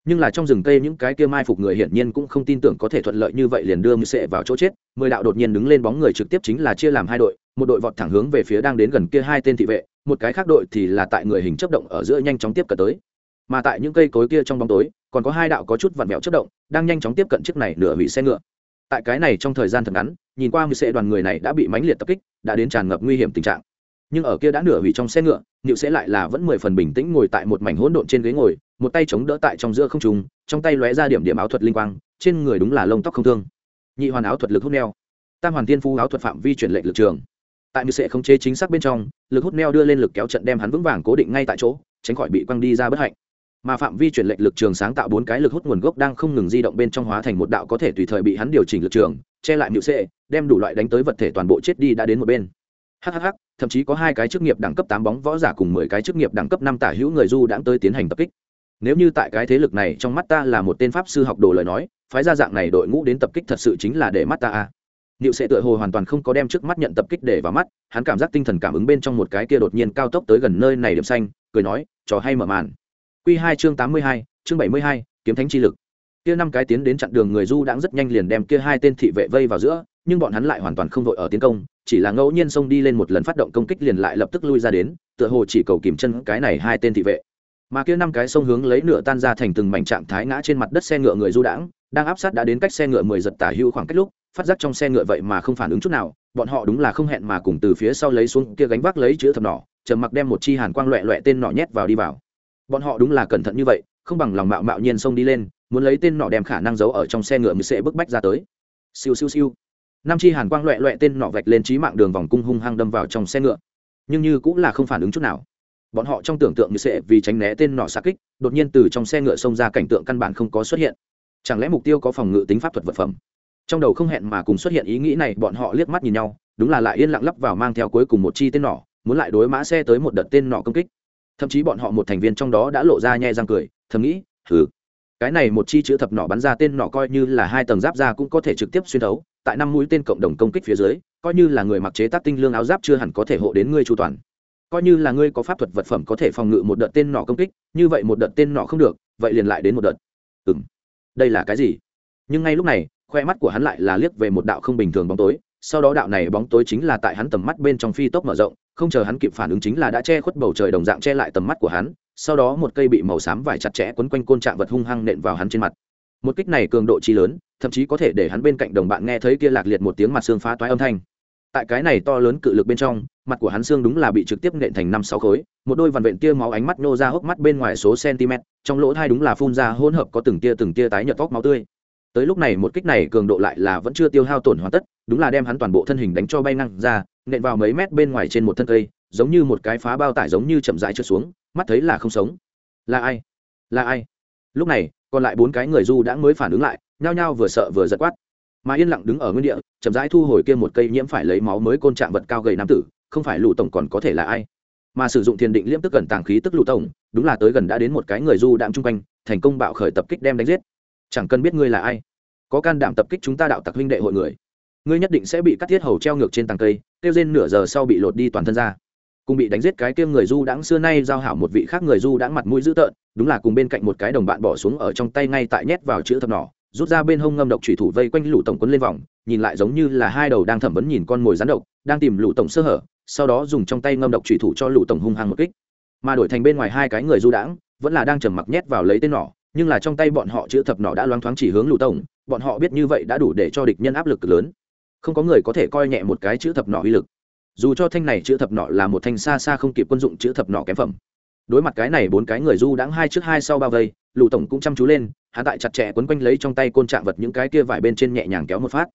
Speaker 1: Nhưng là trong rừng cây những cái kia mai phục người hiển nhiên cũng không tin tưởng có thể thuận lợi như vậy liền đưa mười sệ vào chỗ chết. Mười đạo đột nhiên đứng lên bóng người trực tiếp chính là chia làm hai đội, một đội vọt thẳng hướng về phía đang đến gần kia hai tên thị vệ, một cái khác đội thì là tại người hình chấp động ở giữa nhanh chóng tiếp cận tới. Mà tại những cây cối kia trong bóng tối, còn có hai đạo có chút vặn vẹo chấp động, đang nhanh chóng tiếp cận chiếc này nửa hủy xe ngựa tại cái này trong thời gian thật ngắn, nhìn qua mười sẽ đoàn người này đã bị mãnh liệt tập kích, đã đến tràn ngập nguy hiểm tình trạng. Nhưng ở kia đã nửa hủy trong xe ngựa nịu sẽ lại là vẫn mười phần bình tĩnh ngồi tại một mảnh hỗn độn trên ghế ngồi, một tay chống đỡ tại trong giữa không trùng trong tay lóe ra điểm điểm áo thuật linh quang, trên người đúng là lông tóc không thương. Nhị hoàn áo thuật lực hút neo. Tam hoàn tiên phu áo thuật phạm vi chuyển lệnh lực trường. Tại mười sẽ không chế chính xác bên trong, lực hút neo đưa lên lực kéo trận đem hắn vững vàng cố định ngay tại chỗ, tránh khỏi bị quăng đi ra bất hạnh mà phạm vi chuyển lệnh lực trường sáng tạo bốn cái lực hút nguồn gốc đang không ngừng di động bên trong hóa thành một đạo có thể tùy thời bị hắn điều chỉnh lực trường che lại nhự xệ đem đủ loại đánh tới vật thể toàn bộ chết đi đã đến một bên. Hhh thậm chí có hai cái chức nghiệp đẳng cấp tám bóng võ giả cùng mười cái chức nghiệp đẳng cấp năm tả hữu người du đãng tới tiến hành tập kích. Nếu như tại cái thế lực này trong mắt ta là một tên pháp sư học đồ lời nói phái ra dạng này đội ngũ đến tập kích thật sự chính là để mắt ta a. Niệu sẽ tựa hồ hoàn toàn không có đem trước mắt nhận tập kích để vào mắt, hắn cảm giác tinh thần cảm ứng bên trong một cái kia đột nhiên cao tốc tới gần nơi này điểm xanh, cười nói, trò hay mở màn. Quy 2 chương tám mươi hai, chương bảy mươi hai, kiếm thánh chi lực. Kia năm cái tiến đến chặn đường người du đang rất nhanh liền đem kia hai tên thị vệ vây vào giữa, nhưng bọn hắn lại hoàn toàn không đội ở tiến công, chỉ là ngẫu nhiên xông đi lên một lần phát động công kích liền lại lập tức lui ra đến, tựa hồ chỉ cầu kìm chân cái này hai tên thị vệ mà kia năm cái xông hướng lấy nửa tan ra thành từng mảnh trạng thái ngã trên mặt đất xe ngựa người du đãng đang áp sát đã đến cách xe ngựa mười giật tả hữu khoảng cách lúc phát giác trong xe ngựa vậy mà không phản ứng chút nào bọn họ đúng là không hẹn mà cùng từ phía sau lấy xuống kia gánh vác lấy chứa thập nỏ trầm mặc đem một chi hàn quang loẹt loẹt tên nỏ nhét vào đi vào bọn họ đúng là cẩn thận như vậy, không bằng lòng mạo mạo nhiên xông đi lên, muốn lấy tên nỏ đem khả năng giấu ở trong xe ngựa mới sẽ bức bách ra tới. Siêu siêu siêu. Năm chi hàn quang loẹ loẹ tên nỏ vạch lên trí mạng đường vòng cung hung hăng đâm vào trong xe ngựa. Nhưng như cũng là không phản ứng chút nào. Bọn họ trong tưởng tượng như sẽ vì tránh né tên nọ xa kích, đột nhiên từ trong xe ngựa xông ra cảnh tượng căn bản không có xuất hiện. Chẳng lẽ mục tiêu có phòng ngự tính pháp thuật vật phẩm? Trong đầu không hẹn mà cùng xuất hiện ý nghĩ này, bọn họ liếc mắt nhìn nhau, đúng là lại yên lặng lắp vào mang theo cuối cùng một chi tên nỏ muốn lại đối mã xe tới một đợt tên nỏ công kích thậm chí bọn họ một thành viên trong đó đã lộ ra nhẹ răng cười, thầm nghĩ thử cái này một chi chữ thập nỏ bắn ra tên nỏ coi như là hai tầng giáp ra cũng có thể trực tiếp xuyên thấu, tại năm mũi tên cộng đồng công kích phía dưới, coi như là người mặc chế tác tinh lương áo giáp chưa hẳn có thể hộ đến ngươi chu toàn. Coi như là ngươi có pháp thuật vật phẩm có thể phòng ngự một đợt tên nọ công kích, như vậy một đợt tên nọ không được, vậy liền lại đến một đợt. Ừ m đây là cái gì? Nhưng ngay lúc này, khoe mắt của hắn lại là liếc về một đạo không bình thường bóng tối sau đó đạo này bóng tối chính là tại hắn tầm mắt bên trong phi tốc mở rộng, không chờ hắn kịp phản ứng chính là đã che khuất bầu trời đồng dạng che lại tầm mắt của hắn, sau đó một cây bị màu xám vải chặt chẽ quấn quanh côn trạng vật hung hăng nện vào hắn trên mặt. Một kích này cường độ chi lớn, thậm chí có thể để hắn bên cạnh đồng bạn nghe thấy kia lạc liệt một tiếng mặt xương phá toái âm thanh. Tại cái này to lớn cự lực bên trong, mặt của hắn xương đúng là bị trực tiếp nện thành năm sáu khối, một đôi vằn vện tia máu ánh mắt nô ra hốc mắt bên ngoài số cm trong lỗ thai đúng là phun ra hỗn hợp có từng tia từng tia tái nhợt vóc máu tươi tới lúc này một kích này cường độ lại là vẫn chưa tiêu hao tổn hoàn tất, đúng là đem hắn toàn bộ thân hình đánh cho bay năng ra, nện vào mấy mét bên ngoài trên một thân cây, giống như một cái phá bao tải giống như chậm rãi trượt xuống, mắt thấy là không sống. Là ai? Là ai? Lúc này, còn lại bốn cái người du đã mới phản ứng lại, nhao nhao vừa sợ vừa giật quát. Mà yên lặng đứng ở nguyên địa, chậm rãi thu hồi kia một cây nhiễm phải lấy máu mới côn trạng vật cao gầy nam tử, không phải lụ tổng còn có thể là ai? Mà sử dụng thiền định liễm tức gần tàng khí tức lụ tổng, đúng là tới gần đã đến một cái người du đạm chung quanh, thành công bạo khởi tập kích đem đánh giết chẳng cần biết ngươi là ai. Có can đảm tập kích chúng ta đạo tặc huynh đệ hội người, ngươi nhất định sẽ bị cắt thiết hầu treo ngược trên tàng cây tiêu rên nửa giờ sau bị lột đi toàn thân ra. Cùng bị đánh giết cái kia người du đãng xưa nay giao hảo một vị khác người du đãng mặt mũi dữ tợn, đúng là cùng bên cạnh một cái đồng bạn bỏ xuống ở trong tay ngay tại nhét vào chữ thập nỏ rút ra bên hông ngâm độc thủy thủ vây quanh lũ tổng quấn lên vòng, nhìn lại giống như là hai đầu đang thẩm vấn nhìn con mồi rắn độc, đang tìm lũ tổng sơ hở, sau đó dùng trong tay ngâm độc thủy thủ cho lũ tổng hung hăng một kích. Mà đổi thành bên ngoài hai cái người du đãng, vẫn là đang trầm mặc nhét vào lấy tên nỏ nhưng là trong tay bọn họ chữ thập nỏ đã loáng thoáng chỉ hướng lũ tổng, bọn họ biết như vậy đã đủ để cho địch nhân áp lực lớn. Không có người có thể coi nhẹ một cái chữ thập nỏ uy lực. Dù cho thanh này chữ thập nỏ là một thanh xa xa không kịp quân dụng chữ thập nỏ kém phẩm. Đối mặt cái này bốn cái người du đãng hai trước hai sau bao vây lụ tổng cũng chăm chú lên, hắn tại chặt chẽ quấn quanh lấy trong tay côn trạng vật những cái kia vải bên trên nhẹ nhàng kéo một phát.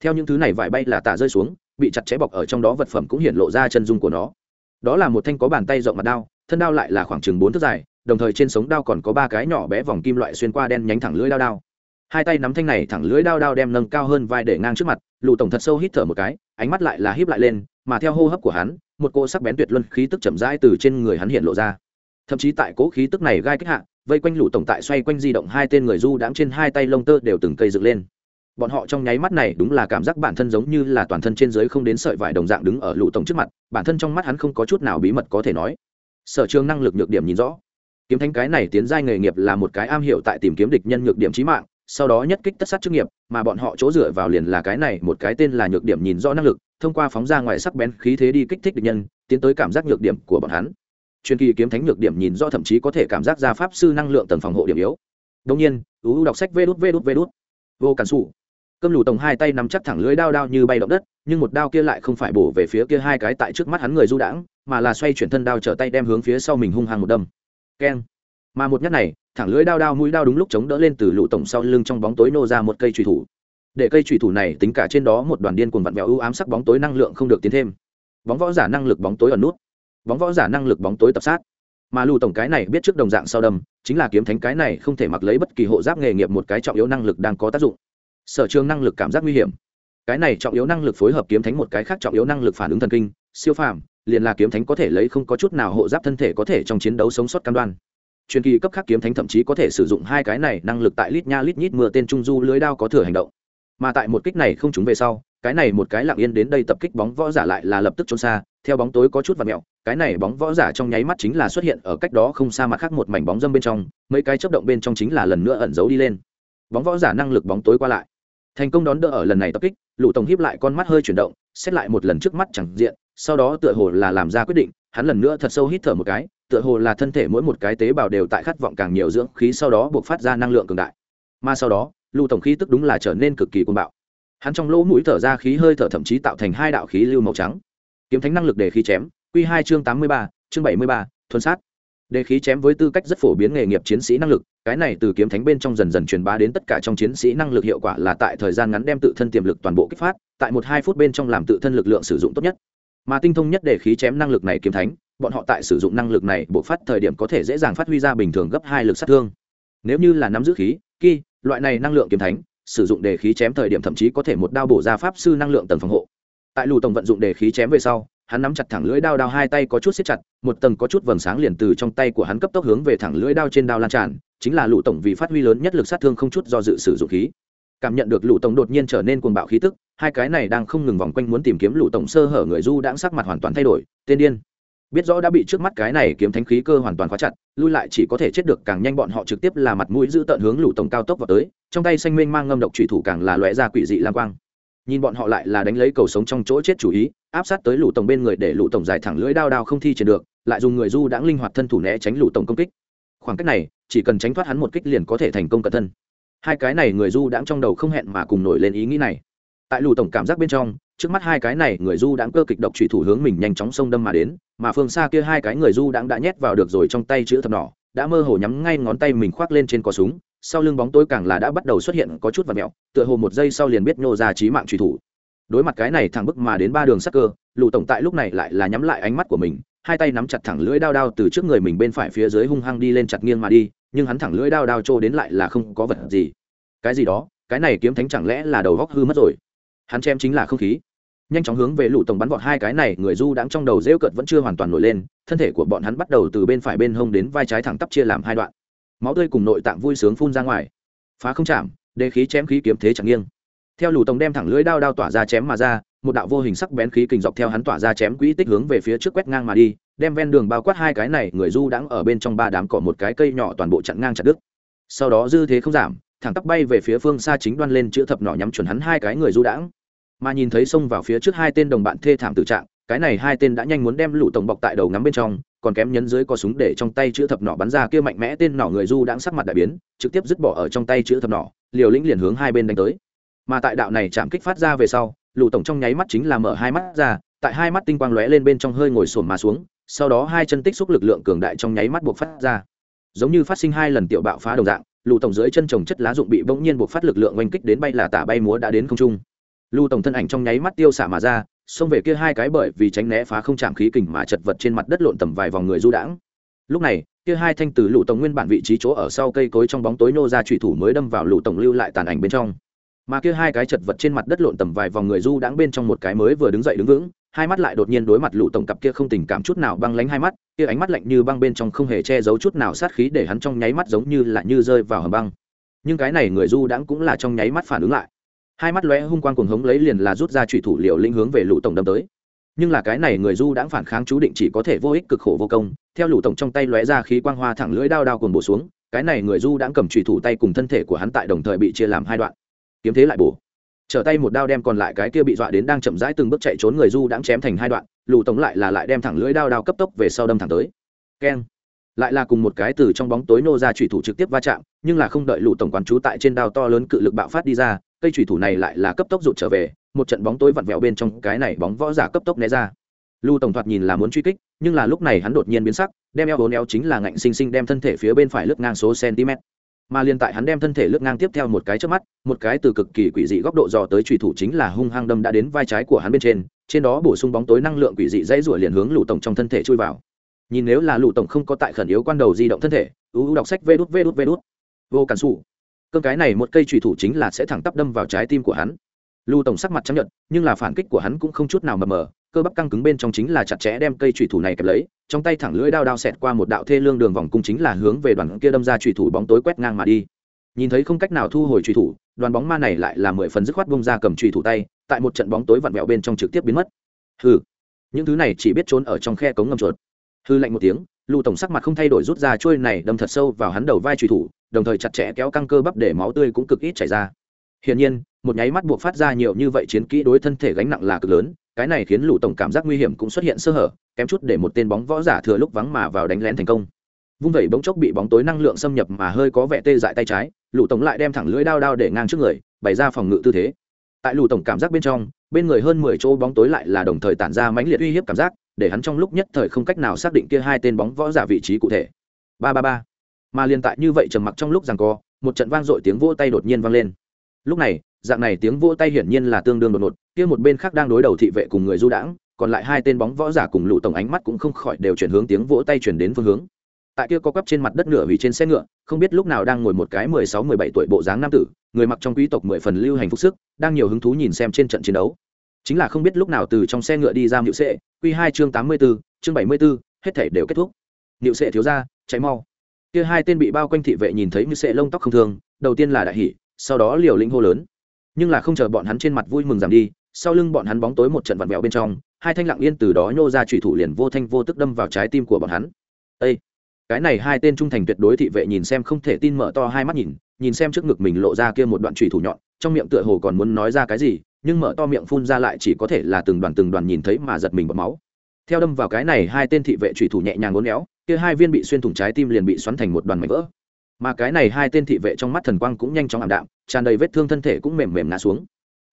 Speaker 1: Theo những thứ này vải bay là tả rơi xuống, bị chặt chẽ bọc ở trong đó vật phẩm cũng hiện lộ ra chân dung của nó. Đó là một thanh có bàn tay rộng mặt đao, thân đao lại là khoảng chừng bốn thước dài đồng thời trên sống đao còn có ba cái nhỏ bé vòng kim loại xuyên qua đen nhánh thẳng lưỡi đao đao. Hai tay nắm thanh này thẳng lưỡi đao đao đem nâng cao hơn vai để ngang trước mặt lụ tổng thật sâu hít thở một cái, ánh mắt lại là híp lại lên, mà theo hô hấp của hắn, một cỗ sắc bén tuyệt luân khí tức chậm rãi từ trên người hắn hiện lộ ra. Thậm chí tại cỗ khí tức này gai kích hạ, vây quanh lũ tổng tại xoay quanh di động hai tên người du đãng trên hai tay lông tơ đều từng cây dựng lên. Bọn họ trong nháy mắt này đúng là cảm giác bản thân giống như là toàn thân trên dưới không đến sợi vải đồng dạng đứng ở lũ tổng trước mặt, bản thân trong mắt hắn không có chút nào bí mật có thể nói. Sở trường năng lực nhược điểm nhìn rõ kiếm thánh cái này tiến giai nghề nghiệp là một cái am hiểu tại tìm kiếm địch nhân nhược điểm trí mạng, sau đó nhất kích tất sát chức nghiệp, mà bọn họ chỗ dựa vào liền là cái này, một cái tên là nhược điểm nhìn rõ năng lực, thông qua phóng ra ngoài sắc bén khí thế đi kích thích địch nhân, tiến tới cảm giác nhược điểm của bọn hắn. Truyền kỳ kiếm thánh nhược điểm nhìn rõ thậm chí có thể cảm giác ra pháp sư năng lượng tầng phòng hộ điểm yếu. Đông nhiên uu đọc sách vê đút vê đút vê đút. Vô cản xù cơm lù tổng hai tay nắm chắc thẳng lưới đao đao như bay động đất, nhưng một đao kia lại không phải bổ về phía kia hai cái tại trước mắt hắn người du đãng, mà là xoay chuyển thân đao trở tay đem hướng phía sau mình hung hăng một đâm keng. Mà một nhát này, thẳng lưới đao đao mũi đao đúng lúc chống đỡ lên từ lũ tổng sau lưng trong bóng tối nô ra một cây trùy thủ. Để cây trùy thủ này tính cả trên đó một đoàn điên cuồng vặn vẹo ưu ám sắc bóng tối năng lượng không được tiến thêm. Bóng võ giả năng lực bóng tối ẩn nút. Bóng võ giả năng lực bóng tối tập sát. Mà lù tổng cái này biết trước đồng dạng sau đâm, chính là kiếm thánh cái này không thể mặc lấy bất kỳ hộ giáp nghề nghiệp một cái trọng yếu năng lực đang có tác dụng. Sở trường năng lực cảm giác nguy hiểm. Cái này trọng yếu năng lực phối hợp kiếm thánh một cái khác trọng yếu năng lực phản ứng thần kinh, siêu phàm liền là kiếm thánh có thể lấy không có chút nào hộ giáp thân thể có thể trong chiến đấu sống sót cam đoan. Truyền kỳ cấp khác kiếm thánh thậm chí có thể sử dụng hai cái này năng lực tại lít nha lít nhít mưa tên trung du lưới đao có thừa hành động. Mà tại một kích này không trúng về sau, cái này một cái lặng yên đến đây tập kích bóng võ giả lại là lập tức trốn xa, theo bóng tối có chút và mẹo, cái này bóng võ giả trong nháy mắt chính là xuất hiện ở cách đó không xa mặt khác một mảnh bóng dâm bên trong, mấy cái chấp động bên trong chính là lần nữa ẩn giấu đi lên. Bóng võ giả năng lực bóng tối qua lại. Thành công đón đỡ ở lần này tập kích, lũ tổng hiếp lại con mắt hơi chuyển động, xét lại một lần trước mắt chẳng diện sau đó tựa hồ là làm ra quyết định, hắn lần nữa thật sâu hít thở một cái, tựa hồ là thân thể mỗi một cái tế bào đều tại khát vọng càng nhiều dưỡng khí sau đó buộc phát ra năng lượng cường đại. Mà sau đó, lưu tổng khí tức đúng là trở nên cực kỳ côn bạo. Hắn trong lỗ mũi thở ra khí hơi thở thậm chí tạo thành hai đạo khí lưu màu trắng. Kiếm thánh năng lực để khí chém q hai chương tám mươi ba, chương bảy mươi ba, thuần sát. Đề khí chém với tư cách rất phổ biến nghề nghiệp chiến sĩ năng lực, cái này từ kiếm thánh bên trong dần dần truyền bá đến tất cả trong chiến sĩ năng lực hiệu quả là tại thời gian ngắn đem tự thân tiềm lực toàn bộ kích phát, tại một hai phút bên trong làm tự thân lực lượng sử dụng tốt nhất mà tinh thông nhất để khí chém năng lực này kiếm thánh, bọn họ tại sử dụng năng lực này buộc phát thời điểm có thể dễ dàng phát huy ra bình thường gấp hai lực sát thương. Nếu như là nắm giữ khí ki loại này năng lượng kiếm thánh, sử dụng đề khí chém thời điểm thậm chí có thể một đao bổ ra pháp sư năng lượng tầng phòng hộ. Tại lù tổng vận dụng đề khí chém về sau, hắn nắm chặt thẳng lưỡi đao đao hai tay có chút siết chặt, một tầng có chút vầng sáng liền từ trong tay của hắn cấp tốc hướng về thẳng lưỡi đao trên đao lan tràn, chính là lũ tổng vì phát huy lớn nhất lực sát thương không chút do dự sử dụng khí cảm nhận được lũ tổng đột nhiên trở nên cuồng bạo khí tức, hai cái này đang không ngừng vòng quanh muốn tìm kiếm lũ tổng sơ hở người du đãng sắc mặt hoàn toàn thay đổi, tên điên. Biết rõ đã bị trước mắt cái này kiếm thánh khí cơ hoàn toàn khóa chặt, lui lại chỉ có thể chết được càng nhanh bọn họ trực tiếp là mặt mũi giữ tận hướng lũ tổng cao tốc vào tới, trong tay xanh mênh mang ngâm độc trụy thủ càng là lóe ra quỷ dị lam quang. Nhìn bọn họ lại là đánh lấy cầu sống trong chỗ chết chủ ý, áp sát tới lũ tổng bên người để lũ tổng dài thẳng lưỡi đao đao không thi triển được, lại dùng người du đãng linh hoạt thân thủ né tránh lũ tổng công kích. Khoảng cách này, chỉ cần tránh thoát hắn một kích liền có thể thành công cận thân hai cái này người du đãng trong đầu không hẹn mà cùng nổi lên ý nghĩ này. Tại lù tổng cảm giác bên trong, trước mắt hai cái này người du đãng cơ kịch độc trụy thủ hướng mình nhanh chóng xông đâm mà đến, mà phương xa kia hai cái người du đãng đã nhét vào được rồi trong tay chữ thập nỏ đã mơ hồ nhắm ngay ngón tay mình khoác lên trên cò súng, sau lưng bóng tối càng là đã bắt đầu xuất hiện có chút và mẹo, tựa hồ một giây sau liền biết nhô ra trí mạng truy thủ. Đối mặt cái này thẳng bức mà đến ba đường sắc cơ, lù tổng tại lúc này lại là nhắm lại ánh mắt của mình, hai tay nắm chặt thẳng lưỡi đao đao từ trước người mình bên phải phía dưới hung hăng đi lên chặt nghiêng mà đi nhưng hắn thẳng lưỡi đao đao trô đến lại là không có vật gì. Cái gì đó, cái này kiếm thánh chẳng lẽ là đầu góc hư mất rồi? Hắn chém chính là không khí. Nhanh chóng hướng về lũ tổng bắn vọt hai cái này, người du đãng trong đầu rêu cợt vẫn chưa hoàn toàn nổi lên, thân thể của bọn hắn bắt đầu từ bên phải bên hông đến vai trái thẳng tắp chia làm hai đoạn. Máu tươi cùng nội tạng vui sướng phun ra ngoài. Phá không chạm đề khí chém khí kiếm thế chẳng nghiêng. Theo lũ tổng đem thẳng lưỡi đao đao tỏa ra chém mà ra, một đạo vô hình sắc bén khí kình dọc theo hắn tỏa ra chém quỹ tích hướng về phía trước quét ngang mà đi đem ven đường bao quát hai cái này, người du đãng ở bên trong ba đám cỏ một cái cây nhỏ toàn bộ chặn ngang chặt đứt. Sau đó dư thế không giảm, thẳng tắp bay về phía phương xa chính đoan lên chữ thập nỏ nhắm chuẩn hắn hai cái người du đãng. Mà nhìn thấy xông vào phía trước hai tên đồng bạn thê thảm tự trạng, cái này hai tên đã nhanh muốn đem lũ tổng bọc tại đầu ngắm bên trong, còn kém nhấn dưới có súng để trong tay chữ thập nỏ bắn ra kia mạnh mẽ tên nỏ người du đãng sắc mặt đại biến, trực tiếp dứt bỏ ở trong tay chữ thập nỏ liều lĩnh liền hướng hai bên đánh tới. Mà tại đạo này chạm kích phát ra về sau, lũ tổng trong nháy mắt chính là mở hai mắt ra, tại hai mắt tinh quang lóe lên bên trong hơi ngồi sồn mà xuống sau đó hai chân tích xúc lực lượng cường đại trong nháy mắt buộc phát ra. Giống như phát sinh hai lần tiểu bạo phá đồng dạng, lù tổng dưới chân trồng chất lá dụng bị bỗng nhiên buộc phát lực lượng oanh kích đến bay là tả bay múa đã đến không trung. Lù tổng thân ảnh trong nháy mắt tiêu xả mà ra, xông về kia hai cái bởi vì tránh né phá không chạm khí kình mà chật vật trên mặt đất lộn tầm vài vòng người du đãng. Lúc này, kia hai thanh từ lũ tổng nguyên bản vị trí chỗ ở sau cây cối trong bóng tối nô ra trụy thủ mới đâm vào lũ tổng lưu lại tàn ảnh bên trong. Mà kia hai cái chật vật trên mặt đất lộn tầm vài vòng người du đãng bên trong một cái mới vừa đứng dậy đứng vững hai mắt lại đột nhiên đối mặt lũ tổng cặp kia không tình cảm chút nào băng lánh hai mắt, kia ánh mắt lạnh như băng bên trong không hề che giấu chút nào sát khí để hắn trong nháy mắt giống như là như rơi vào hầm băng. Nhưng cái này người du đãng cũng là trong nháy mắt phản ứng lại. Hai mắt lóe hung quang cuồng hống lấy liền là rút ra trụy thủ liệu linh hướng về lũ tổng đâm tới. Nhưng là cái này người du đãng phản kháng chú định chỉ có thể vô ích cực khổ vô công, theo lũ tổng trong tay lóe ra khí quang hoa thẳng lưỡi đao đao cuồng bổ xuống, cái này người du đãng cầm trụy thủ tay cùng thân thể của hắn tại đồng thời bị chia làm hai đoạn. Kiếm thế lại bổ trở tay một đao đem còn lại cái kia bị dọa đến đang chậm rãi từng bước chạy trốn người du đãng chém thành hai đoạn, lù tổng lại là lại đem thẳng lưỡi đao đao cấp tốc về sau đâm thẳng tới. Keng. Lại là cùng một cái từ trong bóng tối nô ra thủy thủ trực tiếp va chạm, nhưng là không đợi lù tổng quán trú tại trên đao to lớn cự lực bạo phát đi ra, cây thủy thủ này lại là cấp tốc rụt trở về, một trận bóng tối vặn vẹo bên trong cái này bóng võ giả cấp tốc né ra. Lù tổng thoạt nhìn là muốn truy kích, nhưng là lúc này hắn đột nhiên biến sắc, đem eo bốn eo chính là ngạnh sinh sinh đem thân thể phía bên phải lướt ngang số cm mà liên tại hắn đem thân thể lướt ngang tiếp theo một cái trước mắt, một cái từ cực kỳ quỷ dị góc độ dò tới trùy thủ chính là hung hăng đâm đã đến vai trái của hắn bên trên trên đó bổ sung bóng tối năng lượng quỷ dị dãy rủa liền hướng lũ tổng trong thân thể chui vào. Nhìn nếu là lũ tổng không có tại khẩn yếu quan đầu di động thân thể ưu đọc sách vê đút vê đút vê đút. Vô cản xù cơn cái này một cây trùy thủ chính là sẽ thẳng tắp đâm vào trái tim của hắn. Lưu tổng sắc mặt chấp nhận nhưng là phản kích của hắn cũng không chút nào mờ mờ cơ bắp căng cứng bên trong chính là chặt chẽ đem cây trùy thủ này kẹp lấy, trong tay thẳng lưỡi đao đao xẹt qua một đạo thê lương đường vòng cung chính là hướng về đoàn kia đâm ra trùy thủ bóng tối quét ngang mà đi. Nhìn thấy không cách nào thu hồi trùy thủ, đoàn bóng ma này lại là mười phần dứt khoát bông ra cầm trùy thủ tay, tại một trận bóng tối vặn vẹo bên trong trực tiếp biến mất. Hừ. Những thứ này chỉ biết trốn ở trong khe cống ngầm chuột. Hư lạnh một tiếng lưu tổng sắc mặt không thay đổi rút ra trôi này đâm thật sâu vào hắn đầu vai trùy thủ, đồng thời chặt chẽ kéo căng cơ bắp để máu tươi cũng cực ít chảy ra. Hiển nhiên, một nháy mắt buộc phát ra nhiều như vậy chiến kỹ đối thân thể gánh nặng là cực lớn cái này khiến lũ tổng cảm giác nguy hiểm cũng xuất hiện sơ hở, kém chút để một tên bóng võ giả thừa lúc vắng mà vào đánh lén thành công. Vung vẩy bóng chốc bị bóng tối năng lượng xâm nhập mà hơi có vẻ tê dại tay trái, lũ tổng lại đem thẳng lưỡi đao đao để ngang trước người, bày ra phòng ngự tư thế. Tại lũ tổng cảm giác bên trong, bên người hơn mười chỗ bóng tối lại là đồng thời tản ra mãnh liệt uy hiếp cảm giác, để hắn trong lúc nhất thời không cách nào xác định kia hai tên bóng võ giả vị trí cụ thể. Ba ba ba. Mà liên tại như vậy trầm mặc trong lúc rằng co, một trận vang dội tiếng vỗ tay đột nhiên vang lên. Lúc này dạng này tiếng vỗ tay hiển nhiên là tương đương đột ngột, kia một bên khác đang đối đầu thị vệ cùng người du đãng, còn lại hai tên bóng võ giả cùng lũ tổng ánh mắt cũng không khỏi đều chuyển hướng tiếng vỗ tay chuyển đến phương hướng. Tại kia có cắp trên mặt đất nửa vì trên xe ngựa, không biết lúc nào đang ngồi một cái mười sáu, mười bảy tuổi bộ dáng nam tử, người mặc trong quý tộc mười phần lưu hành phúc sức, đang nhiều hứng thú nhìn xem trên trận chiến đấu. Chính là không biết lúc nào từ trong xe ngựa đi ra nhự sệ q hai chương tám mươi b ố chương bảy mươi b ố hết thể đều kết thúc. Nhự sệ thiếu ra cháy mau. Kia hai tên bị bao quanh thị vệ nhìn thấy như sệ lông tóc không thường, đầu tiên là đại hỷ sau đó liều lĩnh hô lớn nhưng là không chờ bọn hắn trên mặt vui mừng giảm đi, sau lưng bọn hắn bóng tối một trận vặn vẹo bên trong, hai thanh lặng yên từ đó nhô ra trùy thủ liền vô thanh vô tức đâm vào trái tim của bọn hắn. Ê! cái này hai tên trung thành tuyệt đối thị vệ nhìn xem không thể tin mở to hai mắt nhìn nhìn xem trước ngực mình lộ ra kia một đoạn trùy thủ nhọn, trong miệng tựa hồ còn muốn nói ra cái gì, nhưng mở to miệng phun ra lại chỉ có thể là từng đoàn từng đoàn nhìn thấy mà giật mình bọt máu. Theo đâm vào cái này hai tên thị vệ trùy thủ nhẹ nhàng ngốn éo, kia hai viên bị xuyên thủng trái tim liền bị xoắn thành một đoàn mảnh vỡ mà cái này hai tên thị vệ trong mắt thần quang cũng nhanh chóng ảm đạm, tràn đầy vết thương thân thể cũng mềm mềm ngã xuống.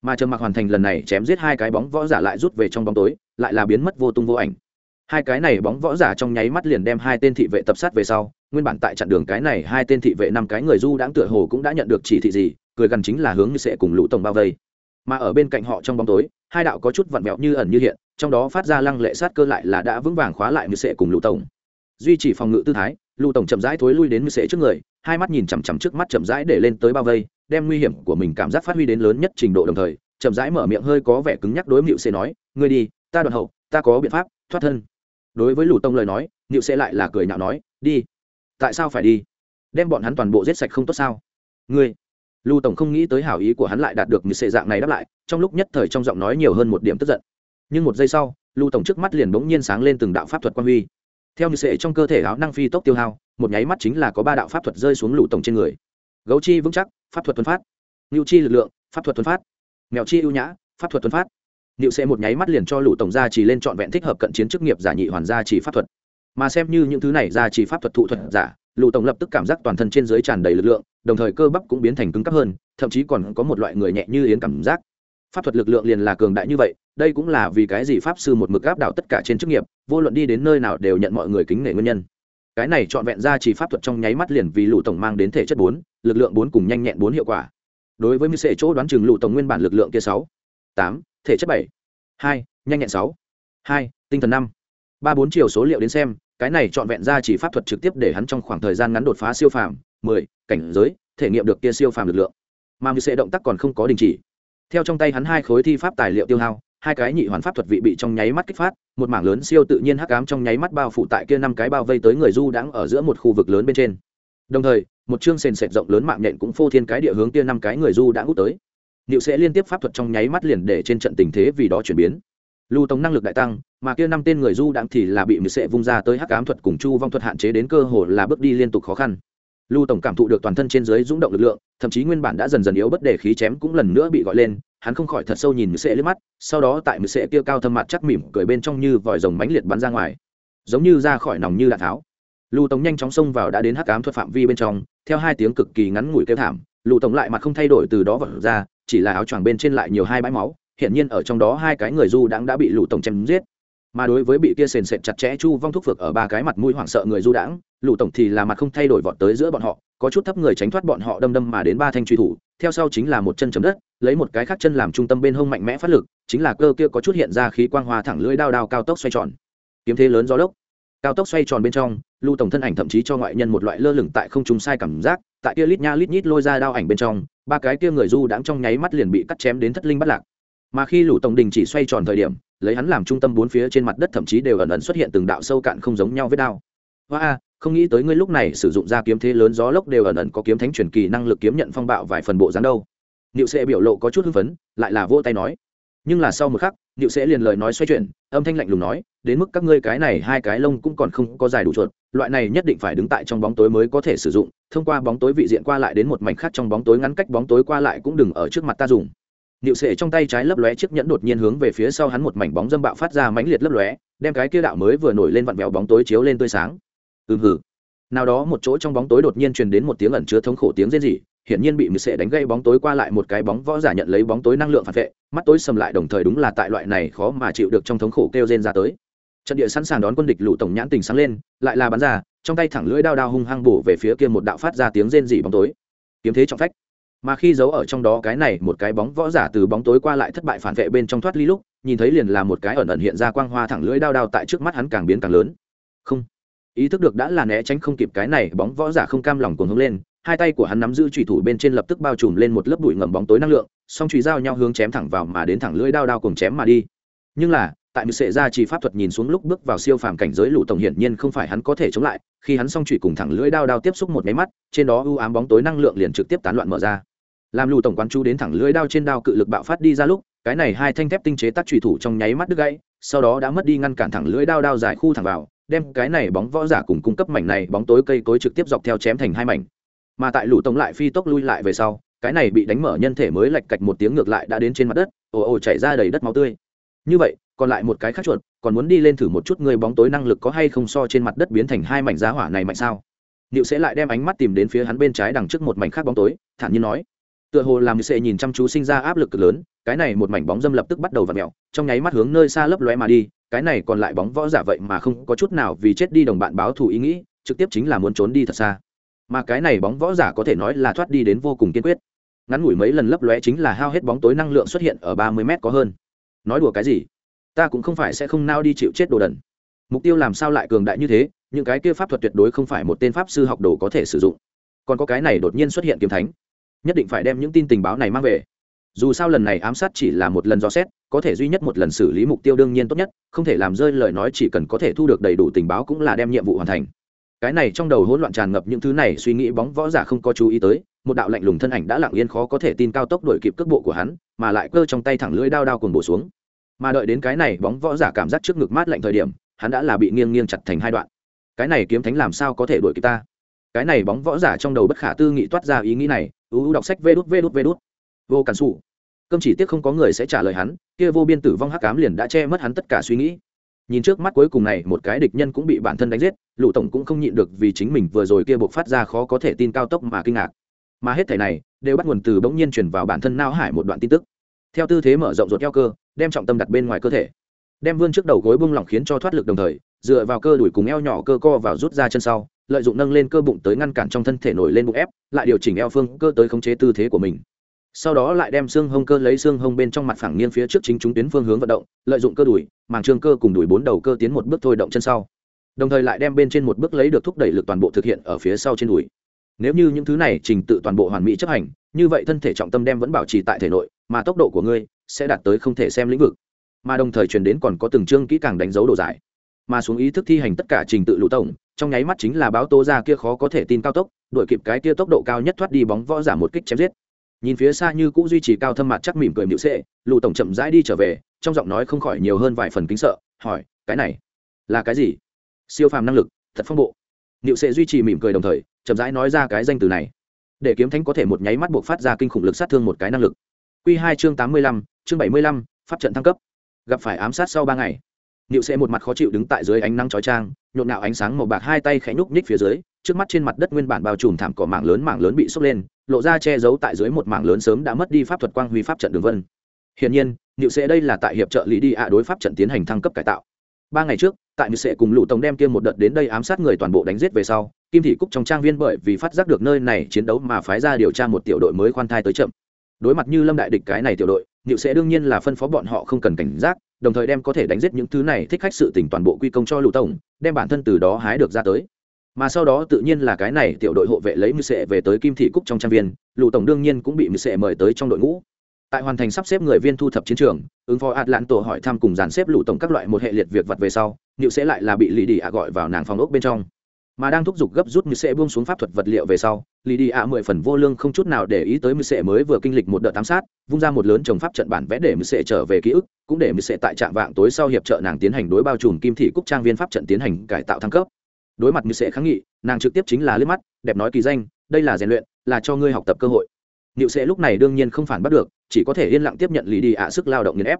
Speaker 1: Mà trầm mặc hoàn thành lần này chém giết hai cái bóng võ giả lại rút về trong bóng tối, lại là biến mất vô tung vô ảnh. Hai cái này bóng võ giả trong nháy mắt liền đem hai tên thị vệ tập sát về sau, nguyên bản tại chặn đường cái này hai tên thị vệ năm cái người du đãng tựa hồ cũng đã nhận được chỉ thị gì, cười gần chính là hướng như sẽ cùng lũ tổng bao vây. Mà ở bên cạnh họ trong bóng tối, hai đạo có chút vặn vẹo như ẩn như hiện, trong đó phát ra lăng lệ sát cơ lại là đã vững vàng khóa lại như sẽ cùng lũ tổng. Duy trì phòng ngự tư thái Lưu tổng chậm rãi thối lui đến như sệ trước người, hai mắt nhìn chằm chằm trước mắt chậm rãi để lên tới bao vây, đem nguy hiểm của mình cảm giác phát huy đến lớn nhất trình độ đồng thời, chậm rãi mở miệng hơi có vẻ cứng nhắc đối mưu sệ nói, ngươi đi, ta đoạn hậu, ta có biện pháp, thoát thân. Đối với Lưu tông lời nói mưu sệ lại là cười nhạo nói, đi, tại sao phải đi? Đem bọn hắn toàn bộ giết sạch không tốt sao? Ngươi. Lưu tổng không nghĩ tới hảo ý của hắn lại đạt được như sệ dạng này đáp lại, trong lúc nhất thời trong giọng nói nhiều hơn một điểm tức giận. Nhưng một giây sau, lưu tổng trước mắt liền bỗng nhiên sáng lên từng đạo pháp thuật quan huy theo như sệ trong cơ thể áo năng phi tốc tiêu hao một nháy mắt chính là có ba đạo pháp thuật rơi xuống lũ tổng trên người gấu chi vững chắc pháp thuật tuấn phát ngưu chi lực lượng pháp thuật tuấn phát mèo chi ưu nhã pháp thuật tuấn phát Niệu sẽ một nháy mắt liền cho lũ tổng gia chỉ lên trọn vẹn thích hợp cận chiến chức nghiệp giả nhị hoàn gia chỉ pháp thuật. Mà xem như những thứ này gia chỉ pháp thuật thụ thuật giả, lũ tổng lập tức cảm giác toàn thân trên dưới tràn đầy lực lượng, đồng thời cơ bắp cũng biến thành cứng cáp hơn, thậm chí còn có một loại người nhẹ như yến cảm giác. Pháp thuật lực lượng liền là cường đại như vậy, đây cũng là vì cái gì pháp sư một mực áp đảo tất cả trên chức nghiệp, vô luận đi đến nơi nào đều nhận mọi người kính nể nguyên nhân. Cái này trọn vẹn ra chỉ pháp thuật trong nháy mắt liền vì lũ tổng mang đến thể chất bốn lực lượng bốn cùng nhanh nhẹn bốn hiệu quả. Đối với mưu sệ chỗ đoán chừng lũ tổng nguyên bản lực lượng kia sáu tám thể chất bảy hai nhanh nhẹn sáu hai tinh thần năm. Ba bốn chiều số liệu đến xem cái này trọn vẹn ra chỉ pháp thuật trực tiếp để hắn trong khoảng thời gian ngắn đột phá siêu phàm mười cảnh giới thể nghiệm được kia siêu phàm lực lượng. Mà mưu sệ động tác còn không có đình chỉ. Theo trong tay hắn hai khối thi pháp tài liệu tiêu hao hai cái nhị hoàn pháp thuật vị bị trong nháy mắt kích phát, một mảng lớn siêu tự nhiên hắc ám trong nháy mắt bao phủ tại kia năm cái bao vây tới người du đãng ở giữa một khu vực lớn bên trên. Đồng thời, một chương sền sệt rộng lớn mạng nhện cũng phô thiên cái địa hướng kia năm cái người du đã hút tới. Liệu sẽ liên tiếp pháp thuật trong nháy mắt liền để trên trận tình thế vì đó chuyển biến. lưu tổng năng lực đại tăng, mà kia năm tên người du đãng thì là bị mười sệ vung ra tới hắc ám thuật cùng chu vong thuật hạn chế đến cơ hồ là bước đi liên tục khó khăn. Lưu tổng cảm thụ được toàn thân trên dưới rung động lực lượng, thậm chí nguyên bản đã dần dần yếu bất để khí chém cũng lần nữa bị gọi lên hắn không khỏi thật sâu nhìn mười sệ lên mắt, sau đó tại mười sệ kia cao thâm mặt chắc mỉm cười bên trong như vòi rồng mãnh liệt bắn ra ngoài, giống như ra khỏi nòng như đạn tháo. Lưu tổng nhanh chóng xông vào đã đến hắc ám thuật phạm vi bên trong, theo hai tiếng cực kỳ ngắn ngủi kêu thảm lưu tổng lại mặt không thay đổi từ đó vật ra, chỉ là áo choàng bên trên lại nhiều hai bãi máu hiện nhiên ở trong đó hai cái người du đãng đã bị lũ tổng chém giết. Mà đối với bị kia sền sệt chặt chẽ chu vong thúc phược ở ba cái mặt mũi hoảng sợ người du đãng lũ tổng thì là mặt không thay đổi vọt tới giữa bọn họ, có chút thấp người tránh thoát bọn họ đâm đâm mà đến ba thanh truy thủ, theo sau chính là một chân chấm đất lấy một cái khác chân làm trung tâm bên hông mạnh mẽ phát lực, chính là cơ kia có chút hiện ra khí quang hoa thẳng lưỡi đao đao cao tốc xoay tròn. Kiếm thế lớn gió lốc. Cao tốc xoay tròn bên trong, lưu tổng thân ảnh thậm chí cho ngoại nhân một loại lơ lửng tại không trung sai cảm giác, tại kia lít nha lít nhít lôi ra đao ảnh bên trong, ba cái kia người du đãng trong nháy mắt liền bị cắt chém đến thất linh bắt lạc. Mà khi lũ tổng đình chỉ xoay tròn thời điểm, lấy hắn làm trung tâm bốn phía trên mặt đất thậm chí đều ẩn ẩn xuất hiện từng đạo sâu cạn không giống nhau với đao. Hoa a, không nghĩ tới ngươi lúc này sử dụng ra kiếm thế lớn gió lốc đều ẩn ẩn có kiếm thánh truyền kỳ năng lực kiếm nhận phong bạo vài phần bộ dáng đâu niệu sẽ biểu lộ có chút hưng phấn lại là vỗ tay nói nhưng là sau một khắc niệu sẽ liền lời nói xoay chuyển âm thanh lạnh lùng nói đến mức các ngươi cái này hai cái lông cũng còn không có dài đủ chuột loại này nhất định phải đứng tại trong bóng tối mới có thể sử dụng thông qua bóng tối vị diện qua lại đến một mảnh khác trong bóng tối ngắn cách bóng tối qua lại cũng đừng ở trước mặt ta dùng Niệu Sẽ trong tay trái lấp lóe chiếc nhẫn đột nhiên hướng về phía sau hắn một mảnh bóng dâm bạo phát ra mãnh liệt lấp lóe, đem cái kia đạo mới vừa nổi lên vặn vẹo bóng tối chiếu lên tươi sáng. Ừm hừ. Nào đó một chỗ trong bóng tối đột nhiên truyền đến một tiếng ẩn chứa thống khổ tiếng rên rỉ, hiển nhiên bị Niệu Sệ đánh gây bóng tối qua lại một cái bóng võ giả nhận lấy bóng tối năng lượng phản vệ, mắt tối sầm lại đồng thời đúng là tại loại này khó mà chịu được trong thống khổ kêu rên ra tới. Trận địa sẵn sàng đón quân địch lũ tổng nhãn tình sáng lên, lại là bắn ra, trong tay thẳng lưỡi đao đao hung hăng bổ về phía kia một đạo phát ra tiếng rên rỉ bóng tối. Kiếm thế trọng phách mà khi giấu ở trong đó cái này một cái bóng võ giả từ bóng tối qua lại thất bại phản vệ bên trong thoát ly lúc nhìn thấy liền là một cái ẩn ẩn hiện ra quang hoa thẳng lưỡi đao đao tại trước mắt hắn càng biến càng lớn không ý thức được đã là né tránh không kịp cái này bóng võ giả không cam lòng cuồng hướng lên hai tay của hắn nắm giữ trùy thủ bên trên lập tức bao trùm lên một lớp bụi ngầm bóng tối năng lượng, song trùy dao nhau hướng chém thẳng vào mà đến thẳng lưỡi đao đao cùng chém mà đi. Nhưng là, tại mực sệ ra chỉ pháp thuật nhìn xuống lúc bước vào siêu phàm cảnh giới lũ tổng hiển nhiên không phải hắn có thể chống lại, khi hắn song trụy cùng thẳng lưỡi đao đao tiếp xúc một máy mắt, trên đó ưu ám bóng tối năng lượng liền trực tiếp tán loạn mở ra. Làm lũ tổng quán chú đến thẳng lưỡi đao trên đao cự lực bạo phát đi ra lúc, cái này hai thanh thép tinh chế tác trùy thủ trong nháy mắt đứt gãy, sau đó đã mất đi ngăn cản thẳng lưỡi đao đao dài khu thẳng vào, đem cái này bóng võ giả cùng cung cấp mảnh này bóng tối cây cối trực tiếp dọc theo chém thành hai mảnh mà tại lũ tổng lại phi tốc lui lại về sau cái này bị đánh mở nhân thể mới lạch cạch một tiếng ngược lại đã đến trên mặt đất ồ ồ chảy ra đầy đất máu tươi. Như vậy còn lại một cái khác chuột còn muốn đi lên thử một chút người bóng tối năng lực có hay không so trên mặt đất biến thành hai mảnh giá hỏa này mạnh sao? Niệu sẽ lại đem ánh mắt tìm đến phía hắn bên trái đằng trước một mảnh khác bóng tối, thản nhiên nói: tựa hồ làm sệ nhìn chăm chú sinh ra áp lực cực lớn cái này một mảnh bóng dâm lập tức bắt đầu v ặ mẹo trong nháy mắt hướng nơi xa lấp lóe mà đi cái này còn lại bóng võ giả vậy mà không có chút nào vì chết đi đồng bạn báo thù ý nghĩ trực tiếp chính là muốn trốn đi thật xa mà cái này bóng võ giả có thể nói là thoát đi đến vô cùng kiên quyết. Ngắn ngủi mấy lần lấp lóe chính là hao hết bóng tối năng lượng xuất hiện ở ba mươi mét có hơn. Nói đùa cái gì? Ta cũng không phải sẽ không nao đi chịu chết đồ đần. Mục tiêu làm sao lại cường đại như thế? Những cái kia pháp thuật tuyệt đối không phải một tên pháp sư học đồ có thể sử dụng. Còn có cái này đột nhiên xuất hiện kiếm thánh. Nhất định phải đem những tin tình báo này mang về. Dù sao lần này ám sát chỉ là một lần dò xét, có thể duy nhất một lần xử lý mục tiêu đương nhiên tốt nhất, không thể làm rơi lời nói chỉ cần có thể thu được đầy đủ tình báo cũng là đem nhiệm vụ hoàn thành cái này trong đầu hỗn loạn tràn ngập những thứ này, suy nghĩ bóng võ giả không có chú ý tới, một đạo lạnh lùng thân ảnh đã lặng yên khó có thể tin cao tốc đuổi kịp cước bộ của hắn, mà lại cơ trong tay thẳng lưỡi đao đao cùng bổ xuống. Mà đợi đến cái này bóng võ giả cảm giác trước ngực mát lạnh thời điểm, hắn đã là bị nghiêng nghiêng chặt thành hai đoạn. Cái này kiếm thánh làm sao có thể đuổi kịp ta? Cái này bóng võ giả trong đầu bất khả tư nghị toát ra ý nghĩ này uu đọc sách vê đút vê đút vê đút. Vô cản xù cơm chỉ tiếc không có người sẽ trả lời hắn, kia vô biên tử vong hắc cám liền đã che mất hắn tất cả suy nghĩ nhìn trước mắt cuối cùng này, một cái địch nhân cũng bị bản thân đánh giết lụ tổng cũng không nhịn được vì chính mình vừa rồi kia buộc phát ra khó có thể tin cao tốc mà kinh ngạc. Mà hết thảy này, đều bắt nguồn từ bỗng nhiên chuyển vào bản thân nao hải một đoạn tin tức. Theo tư thế mở rộng ruột keo cơ, đem trọng tâm đặt bên ngoài cơ thể. Đem vươn trước đầu gối bung lỏng khiến cho thoát lực đồng thời, dựa vào cơ đuổi cùng eo nhỏ cơ co vào rút ra chân sau, lợi dụng nâng lên cơ bụng tới ngăn cản trong thân thể nổi lên bụng ép, lại điều chỉnh eo phương cơ tới khống chế tư thế của mình sau đó lại đem xương hông cơ lấy xương hông bên trong mặt phẳng nghiêng phía trước chính chúng tuyến phương hướng vận động, lợi dụng cơ đùi, màng trương cơ cùng đùi bốn đầu cơ tiến một bước thôi động chân sau. Đồng thời lại đem bên trên một bước lấy được thúc đẩy lực toàn bộ thực hiện ở phía sau trên đùi. Nếu như những thứ này trình tự toàn bộ hoàn mỹ chấp hành, như vậy thân thể trọng tâm đem vẫn bảo trì tại thể nội, mà tốc độ của ngươi sẽ đạt tới không thể xem lĩnh vực. Mà đồng thời truyền đến còn có từng chương kỹ càng đánh dấu đồ giải. Mà xuống ý thức thi hành tất cả trình tự lũ tổng, trong nháy mắt chính là báo tố ra kia khó có thể tin cao tốc, đuổi kịp cái kia tốc độ cao nhất thoát đi bóng võ giả một kích chém giết nhìn phía xa như cũ duy trì cao thâm mặt chắc mỉm cười mịu sệ, lù tổng chậm rãi đi trở về, trong giọng nói không khỏi nhiều hơn vài phần kính sợ, hỏi, cái này là cái gì? Siêu phàm năng lực, thật phong bộ. Nịu sệ duy trì mỉm cười đồng thời, chậm rãi nói ra cái danh từ này. Để kiếm thánh có thể một nháy mắt buộc phát ra kinh khủng lực sát thương một cái năng lực. Q hai chương tám mươi lăm, chương bảy mươi lăm, pháp trận thăng cấp. Gặp phải ám sát sau ba ngày nịu sệ một mặt khó chịu đứng tại dưới ánh nắng chói trang nhộn nạo ánh sáng màu bạc hai tay khẽ nhúc nhích phía dưới, trước mắt trên mặt đất nguyên bản bao trùm thảm cỏ mảng lớn mảng lớn bị sốc lên lộ ra che giấu tại dưới một mảng lớn sớm đã mất đi pháp thuật quang huy pháp trận đường vân. Hiển nhiên nịu sẽ đây là tại hiệp trợ lý đi ạ đối pháp trận tiến hành thăng cấp cải tạo. Ba ngày trước, tại nịu sẽ cùng lũ tổng đem kiêm một đợt đến đây ám sát người toàn bộ đánh giết về sau, kim thị cúc trong trang viên bởi vì phát giác được nơi này chiến đấu mà phái ra điều tra một tiểu đội mới khoan thai tới chậm. Đối mặt như lâm đại địch cái này tiểu đội nịu sẽ đương nhiên là phân phó bọn họ không cần cảnh giác, đồng thời đem có thể đánh giết những thứ này thích khách sự tỉnh toàn bộ quy công cho lũ tổng đem bản thân từ đó hái được ra tới mà sau đó tự nhiên là cái này tiểu đội hộ vệ lấy mưu sệ về tới kim thị cúc trong trang viên lụ tổng đương nhiên cũng bị mưu sệ mời tới trong đội ngũ. Tại hoàn thành sắp xếp người viên thu thập chiến trường, ứng phó ạt lạn tổ hỏi thăm cùng dàn xếp lụ tổng các loại một hệ liệt việc vặt về sau nịu sẽ lại là bị lì đi ạ gọi vào nàng phòng ốc bên trong. Mà đang thúc giục gấp rút mưu sẽ buông xuống pháp thuật vật liệu về sau lì đi ạ mười phần vô lương không chút nào để ý tới mưu sẽ mới vừa kinh lịch một đợt ám sát, vung ra một lớn chồng pháp trận bản vẽ để mưu sẽ trở về ký ức, cũng để mưu sẽ tại trạm vạng tối sau hiệp trợ nàng tiến hành đối bao trùm kim thị cúc trang viên pháp trận tiến hành cải tạo thăng cấp đối mặt như sẽ kháng nghị, nàng trực tiếp chính là liếc mắt, đẹp nói kỳ danh, đây là rèn luyện, là cho ngươi học tập cơ hội. Nịu sẽ lúc này đương nhiên không phản bắt được, chỉ có thể yên lặng tiếp nhận lì đi ạ sức lao động nghiền ép.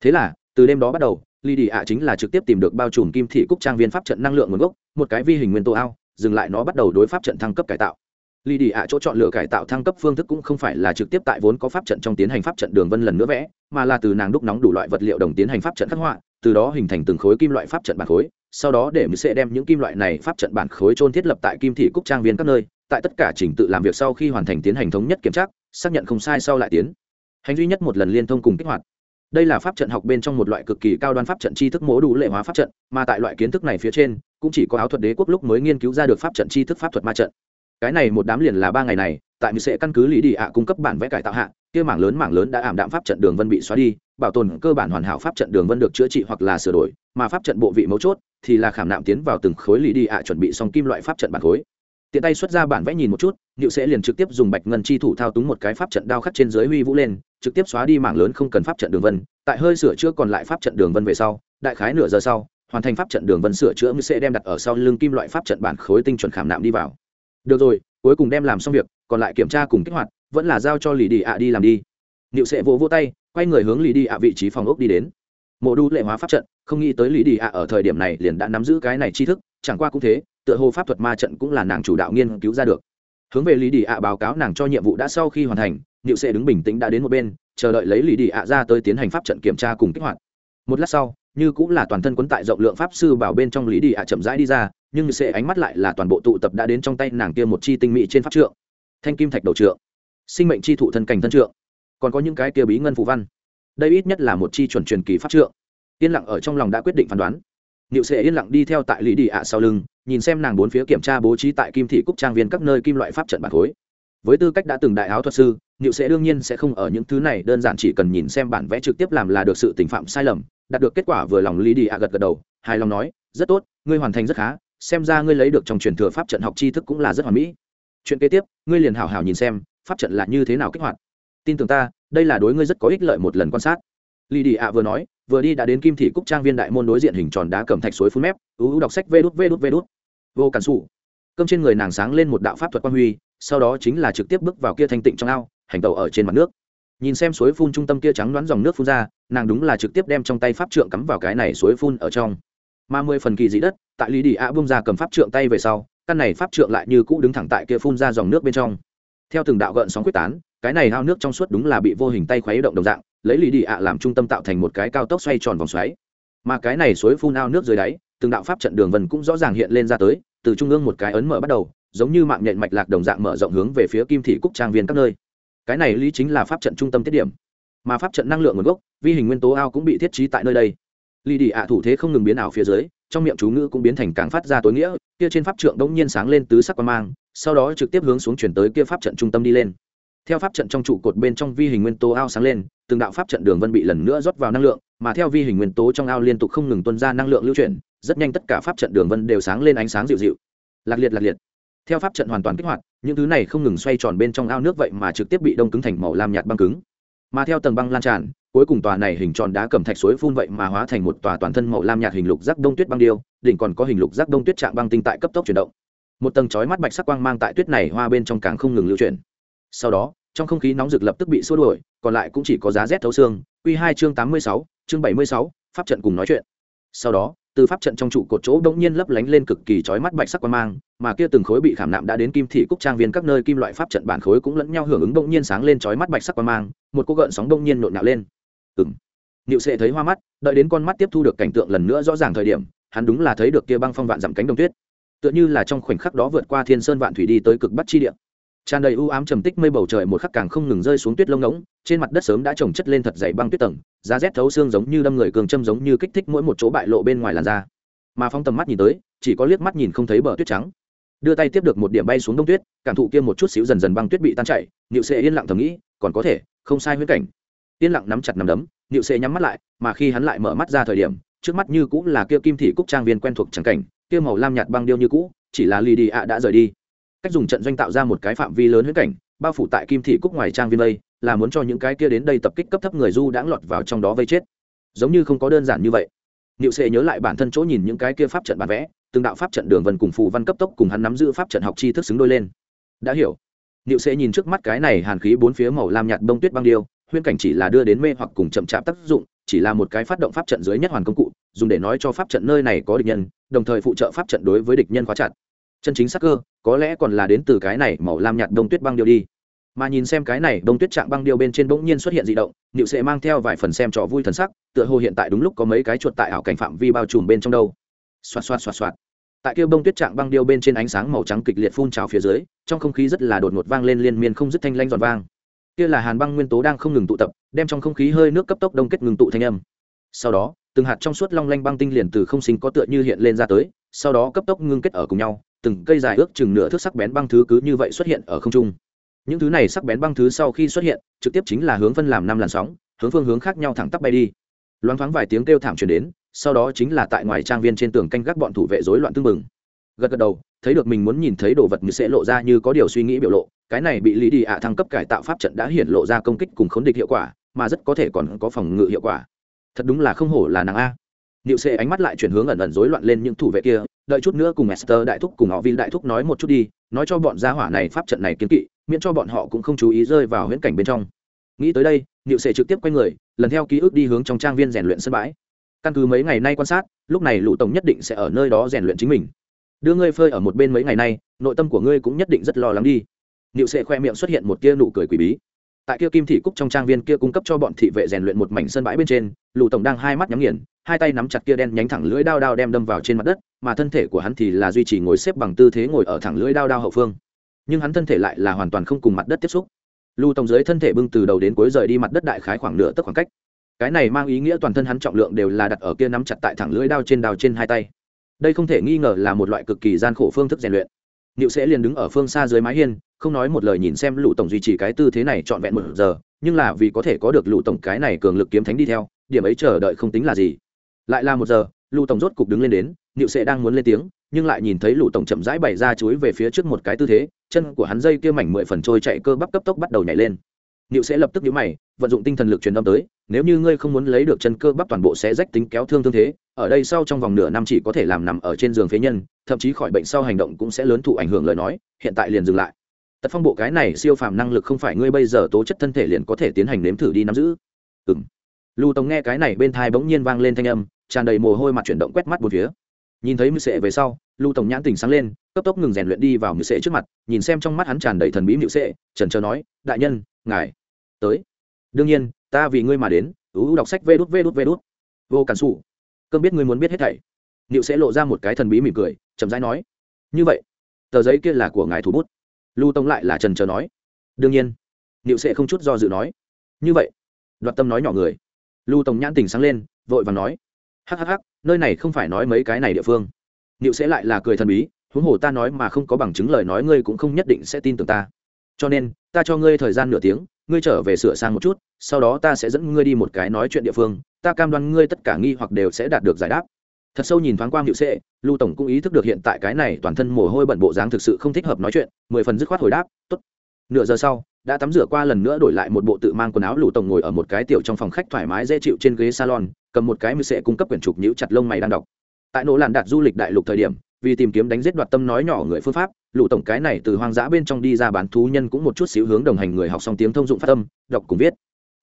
Speaker 1: Thế là, từ đêm đó bắt đầu lì đi ạ chính là trực tiếp tìm được bao trùm kim thị cúc trang viên pháp trận năng lượng nguồn gốc, một cái vi hình nguyên tố ao, dừng lại nó bắt đầu đối pháp trận thăng cấp cải tạo. Lì đi ạ chỗ chọn lựa cải tạo thăng cấp phương thức cũng không phải là trực tiếp tại vốn có pháp trận trong tiến hành pháp trận đường vân lần nữa vẽ, mà là từ nàng đúc nóng đủ loại vật liệu đồng tiến hành pháp trận khắc họa, từ đó hình thành từng khối kim loại pháp trận bạc khối sau đó để mình sẽ đem những kim loại này pháp trận bản khối trôn thiết lập tại kim thị cúc trang viên các nơi, tại tất cả trình tự làm việc sau khi hoàn thành tiến hành thống nhất kiểm tra, xác nhận không sai sau lại tiến. Hành duy nhất một lần liên thông cùng kích hoạt. Đây là pháp trận học bên trong một loại cực kỳ cao đoan pháp trận tri thức mố đủ lệ hóa pháp trận, mà tại loại kiến thức này phía trên, cũng chỉ có áo thuật đế quốc lúc mới nghiên cứu ra được pháp trận tri thức pháp thuật ma trận. Cái này một đám liền là ba ngày này, tại mình sẽ căn cứ lý đi ạ cung cấp bản vẽ cải tạo hạ kia mảng lớn mảng lớn đã ảm đạm pháp trận đường vân bị xóa đi, bảo tồn cơ bản hoàn hảo pháp trận đường vân được chữa trị hoặc là sửa đổi, mà pháp trận bộ vị mấu chốt thì là khảm nạm tiến vào từng khối lì đi ạ chuẩn bị xong kim loại pháp trận bản khối. Tiện tay xuất ra bản vẽ nhìn một chút liệu sẽ liền trực tiếp dùng bạch ngân chi thủ thao túng một cái pháp trận đao khắc trên dưới huy vũ lên, trực tiếp xóa đi mảng lớn không cần pháp trận đường vân. Tại hơi sửa chữa còn lại pháp trận đường vân về sau, đại khái nửa giờ sau, hoàn thành pháp trận đường vân sửa chữa sẽ đem đặt ở sau lưng kim loại pháp trận bản khối tinh chuẩn khảm nạm đi vào. Được rồi, cuối cùng đem làm xong việc, còn lại kiểm tra cùng kích hoạt vẫn là giao cho lì đi ạ đi làm đi. Liệu Sệ vỗ vỗ tay, quay người hướng lì đi ạ vị trí phòng ốc đi đến. Mộ đu lệ hóa pháp trận, không nghĩ tới lý đi ạ ở thời điểm này liền đã nắm giữ cái này tri thức, chẳng qua cũng thế, tựa hồ pháp thuật ma trận cũng là nàng chủ đạo nghiên cứu ra được. Hướng về lý đi ạ báo cáo nàng cho nhiệm vụ đã sau khi hoàn thành liệu Sệ đứng bình tĩnh đã đến một bên, chờ đợi lấy lý đi ạ ra tới tiến hành pháp trận kiểm tra cùng kích hoạt. Một lát sau, như cũng là toàn thân quấn tại rộng lượng pháp sư bảo bên trong lý đi ạ chậm rãi đi ra, nhưng Sệ ánh mắt lại là toàn bộ tụ tập đã đến trong tay nàng kia một chi tinh mỹ trên pháp trượng. Thanh kim thạch đầu trượng sinh mệnh chi thụ thân cảnh thân trượng còn có những cái kia bí ngân phù văn đây ít nhất là một chi chuẩn truyền kỳ pháp trượng yên lặng ở trong lòng đã quyết định phán đoán Niệu sẽ yên lặng đi theo tại Lý Đi ạ sau lưng, nhìn xem nàng bốn phía kiểm tra bố trí tại Kim thị cúc trang viên các nơi kim loại pháp trận bản khối. Với tư cách đã từng đại áo thuật sư, Niệu sẽ đương nhiên sẽ không ở những thứ này đơn giản chỉ cần nhìn xem bản vẽ trực tiếp làm là được sự tình phạm sai lầm, đạt được kết quả vừa lòng Lý Đi ạ gật gật đầu, hài lòng nói, rất tốt, ngươi hoàn thành rất khá, xem ra ngươi lấy được trong truyền thừa pháp trận học tri thức cũng là rất hoàn mỹ. Chuyện kế tiếp, ngươi liền hảo hảo nhìn xem, pháp trận là như thế nào kích hoạt. Tin tưởng ta, đây là đối ngươi rất có ích lợi một lần quan sát. Lì đi ạ vừa nói vừa đi đã đến kim thị cúc trang viên đại môn đối diện hình tròn đá cầm thạch suối phun mép ú ú đọc sách vê đút vê đút vê đút. Vô cản xù cơm trên người nàng sáng lên một đạo pháp thuật quan huy sau đó chính là trực tiếp bước vào kia thanh tịnh trong ao hành tàu ở trên mặt nước. Nhìn xem suối phun trung tâm kia trắng đoán dòng nước phun ra nàng đúng là trực tiếp đem trong tay pháp trượng cắm vào cái này suối phun ở trong. Mà mười phần kỳ dị đất tại lý đi ạ bung ra cầm pháp trượng tay về sau căn này pháp trượng lại như cũ đứng thẳng tại kia phun ra dòng nước bên trong theo từng đạo gợn sóng quyết tán, cái này hao nước trong suốt đúng là bị vô hình tay khuấy động đồng dạng, lấy lì đi ạ làm trung tâm tạo thành một cái cao tốc xoay tròn vòng xoáy. Mà cái này suối phun ao nước dưới đáy, từng đạo pháp trận đường vân cũng rõ ràng hiện lên ra tới, từ trung ương một cái ấn mở bắt đầu, giống như mạng nhện mạch lạc đồng dạng mở rộng hướng về phía kim thị cúc trang viên các nơi. Cái này lý chính là pháp trận trung tâm tiết điểm. Mà pháp trận năng lượng nguồn gốc, vi hình nguyên tố ao cũng bị thiết trí tại nơi đây. Lì đi ạ thủ thế không ngừng biến ảo phía dưới, trong miệng chú ngữ cũng biến thành càng phát ra tối nghĩa, kia trên pháp trượng đống nhiên sáng lên tứ sắc quan mang sau đó trực tiếp hướng xuống chuyển tới kia pháp trận trung tâm đi lên. Theo pháp trận trong trụ cột bên trong vi hình nguyên tố ao sáng lên, từng đạo pháp trận đường vân bị lần nữa rót vào năng lượng, mà theo vi hình nguyên tố trong ao liên tục không ngừng tuân ra năng lượng lưu chuyển, rất nhanh tất cả pháp trận đường vân đều sáng lên ánh sáng dịu dịu. Lạc liệt lạc liệt. Theo pháp trận hoàn toàn kích hoạt, những thứ này không ngừng xoay tròn bên trong ao nước vậy mà trực tiếp bị đông cứng thành màu lam nhạt băng cứng. Mà theo tầng băng lan tràn, cuối cùng tòa này hình tròn đá cẩm thạch suối phun vậy mà hóa thành một tòa toàn thân màu lam nhạt hình lục rác đông tuyết băng điêu, đỉnh còn có hình lục rác đông tuyết trạng băng tinh tại cấp tốc chuyển động một tầng chói mắt bạch sắc quang mang tại tuyết này hoa bên trong càng không ngừng lưu chuyển. Sau đó trong không khí nóng rực lập tức bị xua đuổi còn lại cũng chỉ có giá rét thấu xương. Q hai chương tám mươi sáu chương bảy mươi sáu pháp trận cùng nói chuyện. Sau đó từ pháp trận trong trụ cột chỗ bỗng nhiên lấp lánh lên cực kỳ chói mắt bạch sắc quang mang mà kia từng khối bị khảm nạm đã đến kim thị cúc trang viên các nơi kim loại pháp trận bản khối cũng lẫn nhau hưởng ứng bỗng nhiên sáng lên chói mắt bạch sắc quang mang một cô gợn sóng bỗng nhiên nộn nhạo lên. Ừng Niệu Sệ thấy hoa mắt, đợi đến con mắt tiếp thu được cảnh tượng lần nữa rõ ràng thời điểm, hắn đúng là thấy được kia băng phong vạn dặm cánh đồng tuyết. Tựa như là trong khoảnh khắc đó vượt qua thiên sơn vạn thủy đi tới cực bắc chi địa. Tràn đầy u ám trầm tích mây bầu trời một khắc càng không ngừng rơi xuống tuyết lông ngỗng, trên mặt đất sớm đã trồng chất lên thật dày băng tuyết tầng, giá rét thấu xương giống như đâm người cường châm giống như kích thích mỗi một chỗ bại lộ bên ngoài làn da. Mà phong tầm mắt nhìn tới, chỉ có liếc mắt nhìn không thấy bờ tuyết trắng. Đưa tay tiếp được một điểm bay xuống đông tuyết, cảm thụ kia một chút xíu dần dần băng tuyết bị tan chảy, Niệu Sệ yên lặng thầm nghĩ, còn có thể, không sai huyết cảnh. Yên lặng nắm chặt nắm đấm, Niệu Sệ nhắm mắt lại, mà khi hắn lại mở mắt ra thời điểm, trước mắt như cũng là kia kim thị cúc trang viên quen thuộc chẳng cảnh, kia màu lam nhạt băng điêu như cũ, chỉ là Lì Đi ạ đã rời đi. Cách dùng trận doanh tạo ra một cái phạm vi lớn huyễn cảnh, bao phủ tại kim thị cúc ngoài trang viên đây, là muốn cho những cái kia đến đây tập kích cấp thấp người du đãng lọt vào trong đó vây chết. Giống như không có đơn giản như vậy. Niệu Sệ nhớ lại bản thân chỗ nhìn những cái kia pháp trận bản vẽ, từng đạo pháp trận đường vân cùng phù văn cấp tốc cùng hắn nắm giữ pháp trận học tri thức xứng đôi lên. Đã hiểu. Niệu Sệ nhìn trước mắt cái này hàn khí bốn phía màu lam nhạt đông tuyết băng điêu, huyễn cảnh chỉ là đưa đến mê hoặc cùng chậm chạp tác dụng chỉ là một cái phát động pháp trận dưới nhất hoàn công cụ dùng để nói cho pháp trận nơi này có địch nhân, đồng thời phụ trợ pháp trận đối với địch nhân khóa chặt. Chân chính sắc cơ, có lẽ còn là đến từ cái này màu lam nhạt đông tuyết băng điêu đi. Mà nhìn xem cái này đông tuyết trạng băng điêu bên trên bỗng nhiên xuất hiện dị động nịu sẽ mang theo vài phần xem trò vui thần sắc, tựa hồ hiện tại đúng lúc có mấy cái chuột tại ảo cảnh phạm vi bao trùm bên trong đâu. Xoạt xoạt xoạt xoạt. Tại kia bông tuyết trạng băng điêu bên trên ánh sáng màu trắng kịch liệt phun trào phía dưới, trong không khí rất là đột ngột vang lên liên miên không dứt thanh lanh giòn vang. Kia là hàn băng nguyên tố đang không ngừng tụ tập, đem trong không khí hơi nước cấp tốc đông kết ngừng tụ thanh âm. Sau đó từng hạt trong suốt long lanh băng tinh liền từ không sinh có tựa như hiện lên ra tới, sau đó cấp tốc ngưng kết ở cùng nhau, từng cây dài ước chừng nửa thước sắc bén băng thứ cứ như vậy xuất hiện ở không trung. Những thứ này sắc bén băng thứ sau khi xuất hiện, trực tiếp chính là hướng phân làm năm làn sóng, hướng phương hướng khác nhau thẳng tắp bay đi. Loáng thoáng vài tiếng kêu thảm truyền đến, sau đó chính là tại ngoài trang viên trên tường canh gác bọn thủ vệ rối loạn tương mừng gật gật đầu, thấy được mình muốn nhìn thấy đồ vật như sẽ lộ ra như có điều suy nghĩ biểu lộ, cái này bị lý đi ạ thăng cấp cải tạo pháp trận đã hiển lộ ra công kích cùng khốn địch hiệu quả, mà rất có thể còn có phòng ngự hiệu quả thật đúng là không hổ là nàng a Niệu Sệ ánh mắt lại chuyển hướng ẩn ẩn rối loạn lên những thủ vệ kia, đợi chút nữa cùng Esther đại thúc cùng họ Vin đại thúc nói một chút đi, nói cho bọn gia hỏa này pháp trận này kiến kỵ, miễn cho bọn họ cũng không chú ý rơi vào huyễn cảnh bên trong. Nghĩ tới đây, Niệu Sệ trực tiếp quay người, lần theo ký ức đi hướng trong trang viên rèn luyện sân bãi. Căn cứ mấy ngày nay quan sát, lúc này Lũ tổng nhất định sẽ ở nơi đó rèn luyện chính mình. Đưa ngươi phơi ở một bên mấy ngày nay, nội tâm của ngươi cũng nhất định rất lo lắng đi Niệu sệ khoe miệng xuất hiện một tia nụ cười quỷ bí tại kia kim thị cúc trong trang viên kia cung cấp cho bọn thị vệ rèn luyện một mảnh sân bãi bên trên, lù tổng đang hai mắt nhắm nghiền, hai tay nắm chặt kia đen nhánh thẳng lưỡi đao đao đem đâm vào trên mặt đất, mà thân thể của hắn thì là duy trì ngồi xếp bằng tư thế ngồi ở thẳng lưỡi đao đao hậu phương. Nhưng hắn thân thể lại là hoàn toàn không cùng mặt đất tiếp xúc. Lù tổng dưới thân thể bưng từ đầu đến cuối rời đi mặt đất đại khái khoảng nửa tấc khoảng cách. Cái này mang ý nghĩa toàn thân hắn trọng lượng đều là đặt ở kia nắm chặt tại thẳng lưỡi đao trên đao trên hai tay. Đây không thể nghi ngờ là một loại cực kỳ gian khổ phương thức rèn luyện. Niệu sẽ liền đứng ở phương xa dưới mái hiên, không nói một lời nhìn xem Lũ tổng duy trì cái tư thế này trọn vẹn một giờ, nhưng là vì có thể có được Lũ tổng cái này cường lực kiếm thánh đi theo, điểm ấy chờ đợi không tính là gì. Lại là một giờ, Lũ tổng rốt cục đứng lên đến, Niệu sẽ đang muốn lên tiếng, nhưng lại nhìn thấy Lũ tổng chậm rãi bày ra chuối về phía trước một cái tư thế, chân của hắn dây kia mảnh mười phần trôi chạy cơ bắp cấp tốc bắt đầu nhảy lên. Niệu sẽ lập tức nhíu mày, vận dụng tinh thần lực truyền âm tới, nếu như ngươi không muốn lấy được chân cơ bắp toàn bộ sẽ rách tính kéo thương thương thế, ở đây sau trong vòng nửa năm chỉ có thể làm nằm ở trên giường phế nhân, thậm chí khỏi bệnh sau hành động cũng sẽ lớn thụ ảnh hưởng lời nói, hiện tại liền dừng lại. Tật phong bộ cái này siêu phàm năng lực không phải ngươi bây giờ tố chất thân thể liền có thể tiến hành nếm thử đi nắm giữ. Ừm. Lưu tống nghe cái này bên tai bỗng nhiên vang lên thanh âm, tràn đầy mồ hôi mặt chuyển động quét mắt bốn phía. Nhìn thấy mưu Sệ về sau, Lưu Tổng nhãn tình sáng lên, cấp tốc ngừng rèn luyện đi vào mưu Sệ trước mặt, nhìn xem trong mắt hắn tràn đầy thần bí mưu Sệ, trần chờ nói, đại nhân, ngài tới đương nhiên, ta vì ngươi mà đến ưu đọc sách vê đút vê đút vê đút. Vô cản xù cơm biết ngươi muốn biết hết thảy. Liệu sẽ lộ ra một cái thần bí mỉm cười, chậm rãi nói, như vậy, tờ giấy kia là của ngài thủ bút. Lưu tông lại là trần chờ nói, đương nhiên. Liệu sẽ không chút do dự nói, như vậy. Đoạt tâm nói nhỏ người. Lưu tông nhãn tình sáng lên, vội và nói hhh nơi này không phải nói mấy cái này địa phương. Liệu sẽ lại là cười thần bí, huống hồ ta nói mà không có bằng chứng lời nói ngươi cũng không nhất định sẽ tin tưởng ta cho nên, ta cho ngươi thời gian nửa tiếng, ngươi trở về sửa sang một chút, sau đó ta sẽ dẫn ngươi đi một cái nói chuyện địa phương, ta cam đoan ngươi tất cả nghi hoặc đều sẽ đạt được giải đáp. Thật sâu nhìn thoáng qua hiệu sệ, lưu tổng cũng ý thức được hiện tại cái này toàn thân mồ hôi bẩn bộ dáng thực sự không thích hợp nói chuyện, mười phần dứt khoát hồi đáp t ố t nửa giờ sau, đã tắm rửa qua lần nữa đổi lại một bộ tự mang quần áo lù tổng ngồi ở một cái tiểu trong phòng khách thoải mái dễ chịu trên ghế salon, cầm một cái mười sệ cung cấp quyển trục nhữ chặt lông mày đang đọc. Tại nỗ làn đạt du lịch đại lục thời điểm vì tìm kiếm đánh giết đoạt tâm nói nhỏ người phương pháp, lũ tổng cái này từ hoang dã bên trong đi ra bán thú nhân cũng một chút xíu hướng đồng hành người học xong tiếng thông dụng phát âm, đọc cùng viết.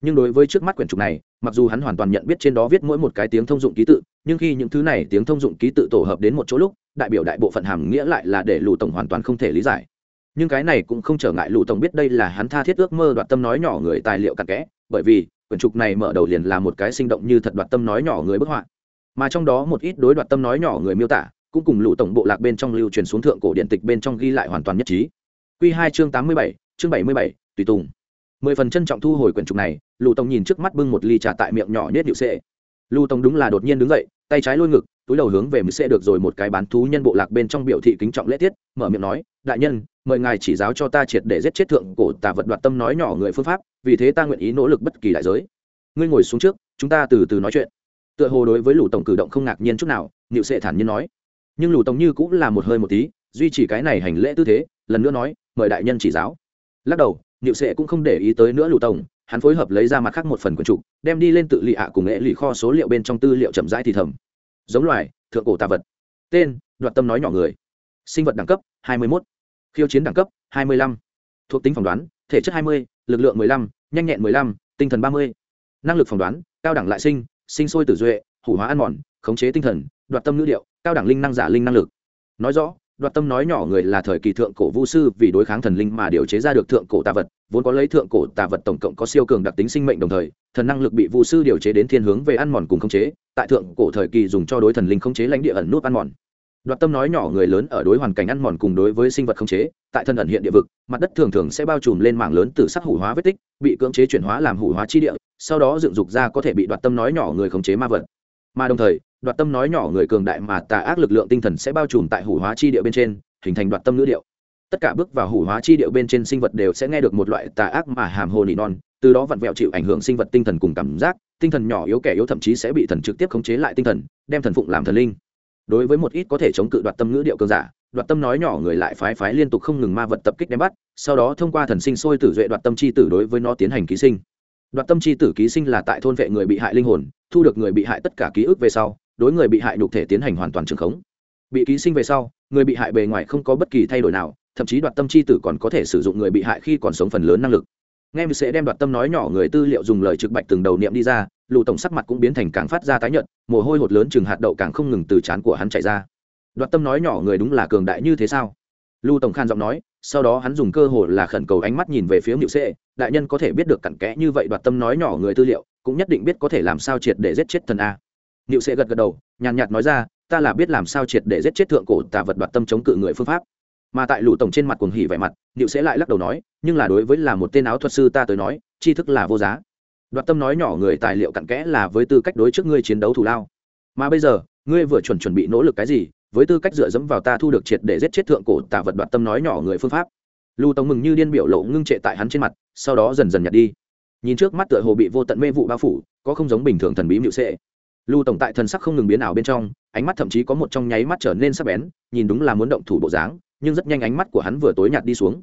Speaker 1: Nhưng đối với trước mắt quyển trục này, mặc dù hắn hoàn toàn nhận biết trên đó viết mỗi một cái tiếng thông dụng ký tự, nhưng khi những thứ này tiếng thông dụng ký tự tổ hợp đến một chỗ lúc, đại biểu đại bộ phận hàm nghĩa lại là để lũ tổng hoàn toàn không thể lý giải. Nhưng cái này cũng không trở ngại lũ tổng biết đây là hắn tha thiết ước mơ đoạt tâm nói nhỏ người tài liệu cặn kẽ, bởi vì quyển trục này mở đầu liền là một cái sinh động như thật đoạt tâm nói nhỏ người bức họa. Mà trong đó một ít đối đoạt tâm nói nhỏ người miêu tả cũng cùng lũ tổng bộ lạc bên trong lưu truyền xuống thượng cổ điện tịch bên trong ghi lại hoàn toàn nhất trí. Quy hai chương tám mươi bảy, chương bảy mươi bảy, tùy tùng. Mười phần trân trọng thu hồi quyển trục này lù tổng nhìn trước mắt bưng một ly trà tại miệng nhỏ nhất điệu sệ. Lù tổng đúng là đột nhiên đứng dậy, tay trái lôi ngực, túi đầu hướng về mười sệ được rồi một cái bán thú nhân bộ lạc bên trong biểu thị kính trọng lễ tiết, mở miệng nói, đại nhân, mời ngài chỉ giáo cho ta triệt để giết chết thượng cổ tà vật đoạt tâm nói nhỏ người phương pháp, vì thế ta nguyện ý nỗ lực bất kỳ đại giới. Ngươi ngồi xuống trước, chúng ta từ từ nói chuyện. Tựa hồ đối với lù tổng cử động không ngạc nhiên chút nào điệu sệ thản nhiên nói nhưng lù tổng như cũng là một hơi một tí duy trì cái này hành lễ tư thế lần nữa nói mời đại nhân chỉ giáo lắc đầu niệu sệ cũng không để ý tới nữa lù tổng hắn phối hợp lấy ra mặt khác một phần quần trục đem đi lên tự lị ạ cùng nghệ lì kho số liệu bên trong tư liệu chậm rãi thì thầm giống loài thượng cổ tà vật tên đoạt tâm nói nhỏ người sinh vật đẳng cấp 21. khiêu chiến đẳng cấp 25. thuộc tính phỏng đoán thể chất 20, lực lượng 15, nhanh nhẹn 15, tinh thần 30. năng lực phỏng đoán cao đẳng lại sinh sinh sôi tử duệ hủ hóa ăn mòn khống chế tinh thần đoạt tâm ngữ điệu, cao đẳng linh năng giả linh năng lực. Nói rõ, đoạt tâm nói nhỏ người là thời kỳ thượng cổ vu sư, vì đối kháng thần linh mà điều chế ra được thượng cổ tà vật, vốn có lấy thượng cổ tà vật tổng cộng có siêu cường đặc tính sinh mệnh đồng thời, thần năng lực bị vu sư điều chế đến thiên hướng về ăn mòn cùng khống chế, tại thượng cổ thời kỳ dùng cho đối thần linh khống chế lãnh địa ẩn nút ăn mòn. Đoạt tâm nói nhỏ người lớn ở đối hoàn cảnh ăn mòn cùng đối với sinh vật khống chế, tại thân ẩn hiện địa vực, mặt đất thường thường sẽ bao trùm lên mảng lớn từ sắc hủ hóa vết tích, bị cưỡng chế chuyển hóa làm hủ hóa chi địa, sau đó dựng dục ra có thể bị đoạt tâm nói nhỏ người khống chế ma vật mà đồng thời, đoạt tâm nói nhỏ người cường đại mà tà ác lực lượng tinh thần sẽ bao trùm tại hủ hóa chi địa bên trên, hình thành đoạt tâm ngữ điệu. Tất cả bước vào hủ hóa chi điệu bên trên sinh vật đều sẽ nghe được một loại tà ác mà hàm hồ nỉ non, từ đó vặn vẹo chịu ảnh hưởng sinh vật tinh thần cùng cảm giác, tinh thần nhỏ yếu kẻ yếu thậm chí sẽ bị thần trực tiếp khống chế lại tinh thần, đem thần phụng làm thần linh. Đối với một ít có thể chống cự đoạt tâm ngữ điệu cường giả, đoạt tâm nói nhỏ người lại phái phái liên tục không ngừng ma vật tập kích đem bắt, sau đó thông qua thần sinh sôi tử duệ đoạt tâm chi tử đối với nó tiến hành ký sinh đoạt tâm chi tử ký sinh là tại thôn vệ người bị hại linh hồn, thu được người bị hại tất cả ký ức về sau, đối người bị hại nhục thể tiến hành hoàn toàn trường khống. Bị ký sinh về sau, người bị hại bề ngoài không có bất kỳ thay đổi nào, thậm chí đoạt tâm chi tử còn có thể sử dụng người bị hại khi còn sống phần lớn năng lực. Nghe sẽ đem đoạt tâm nói nhỏ người tư liệu dùng lời trực bạch từng đầu niệm đi ra, lù tổng sắc mặt cũng biến thành càng phát ra tái nhợt, mồ hôi hột lớn chừng hạt đậu càng không ngừng từ chán của hắn chạy ra. Đoạt tâm nói nhỏ người đúng là cường đại như thế sao? Lưu tổng khan giọng nói, sau đó hắn dùng cơ hội là khẩn cầu ánh mắt nhìn về phía nhự sệ đại nhân có thể biết được cặn kẽ như vậy đoạt tâm nói nhỏ người tư liệu, cũng nhất định biết có thể làm sao triệt để giết chết thần a. Niệu sệ gật gật đầu, nhàn nhạt nói ra, ta là biết làm sao triệt để giết chết thượng cổ tà vật đoạt tâm chống cự người phương pháp. Mà tại lũ tổng trên mặt cuồng hỉ vẻ mặt, niệu sẽ lại lắc đầu nói, nhưng là đối với là một tên áo thuật sư ta tới nói, tri thức là vô giá. Đoạt tâm nói nhỏ người tài liệu cặn kẽ là với tư cách đối trước ngươi chiến đấu thủ lao. Mà bây giờ, ngươi vừa chuẩn chuẩn bị nỗ lực cái gì, với tư cách dựa dẫm vào ta thu được triệt để giết chết thượng cổ tà vật đoạt tâm nói nhỏ người phương pháp lưu tống mừng như điên biểu lộ ngưng trệ tại hắn trên mặt, sau đó dần dần nhặt đi. Nhìn trước mắt tựa hồ bị vô tận mê vụ bao phủ, có không giống bình thường thần bí mịu sệ. Lưu tổng tại thần sắc không ngừng biến ảo bên trong, ánh mắt thậm chí có một trong nháy mắt trở nên sắc bén, nhìn đúng là muốn động thủ bộ dáng, nhưng rất nhanh ánh mắt của hắn vừa tối nhạt đi xuống.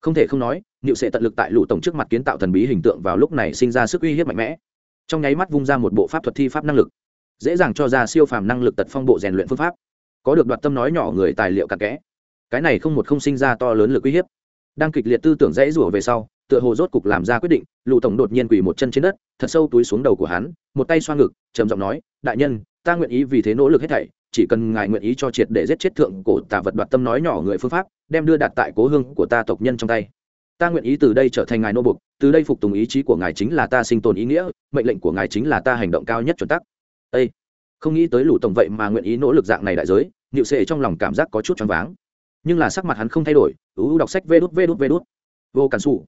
Speaker 1: Không thể không nói nịu sệ tận lực tại lũ tổng trước mặt kiến tạo thần bí hình tượng vào lúc này sinh ra sức uy hiếp mạnh mẽ. Trong nháy mắt vung ra một bộ pháp thuật thi pháp năng lực, dễ dàng cho ra siêu phàm năng lực tật phong bộ rèn luyện phương pháp. Có được đoạt tâm nói nhỏ người tài liệu cặn kẽ. Cái này không một không sinh ra to lớn lực uy hiếp đang kịch liệt tư tưởng dãy rủa về sau, tựa hồ rốt cục làm ra quyết định lụ tổng đột nhiên quỳ một chân trên đất, thật sâu túi xuống đầu của hắn, một tay xoa ngực, trầm giọng nói, đại nhân, ta nguyện ý vì thế nỗ lực hết thảy, chỉ cần ngài nguyện ý cho triệt để giết chết thượng cổ tà vật đoạt tâm nói nhỏ người phương pháp, đem đưa đặt tại cố hương của ta tộc nhân trong tay. Ta nguyện ý từ đây trở thành ngài nô bục từ đây phục tùng ý chí của ngài chính là ta sinh tồn ý nghĩa, mệnh lệnh của ngài chính là ta hành động cao nhất chuẩn tắc. Ê! không nghĩ tới lũ tổng vậy mà nguyện ý nỗ lực dạng này đại giới nịu sệ trong lòng cảm giác có chút choáng váng nhưng là sắc mặt hắn không thay đổi, ưu đọc sách vê đút vê đút vê đút. Vô cản xù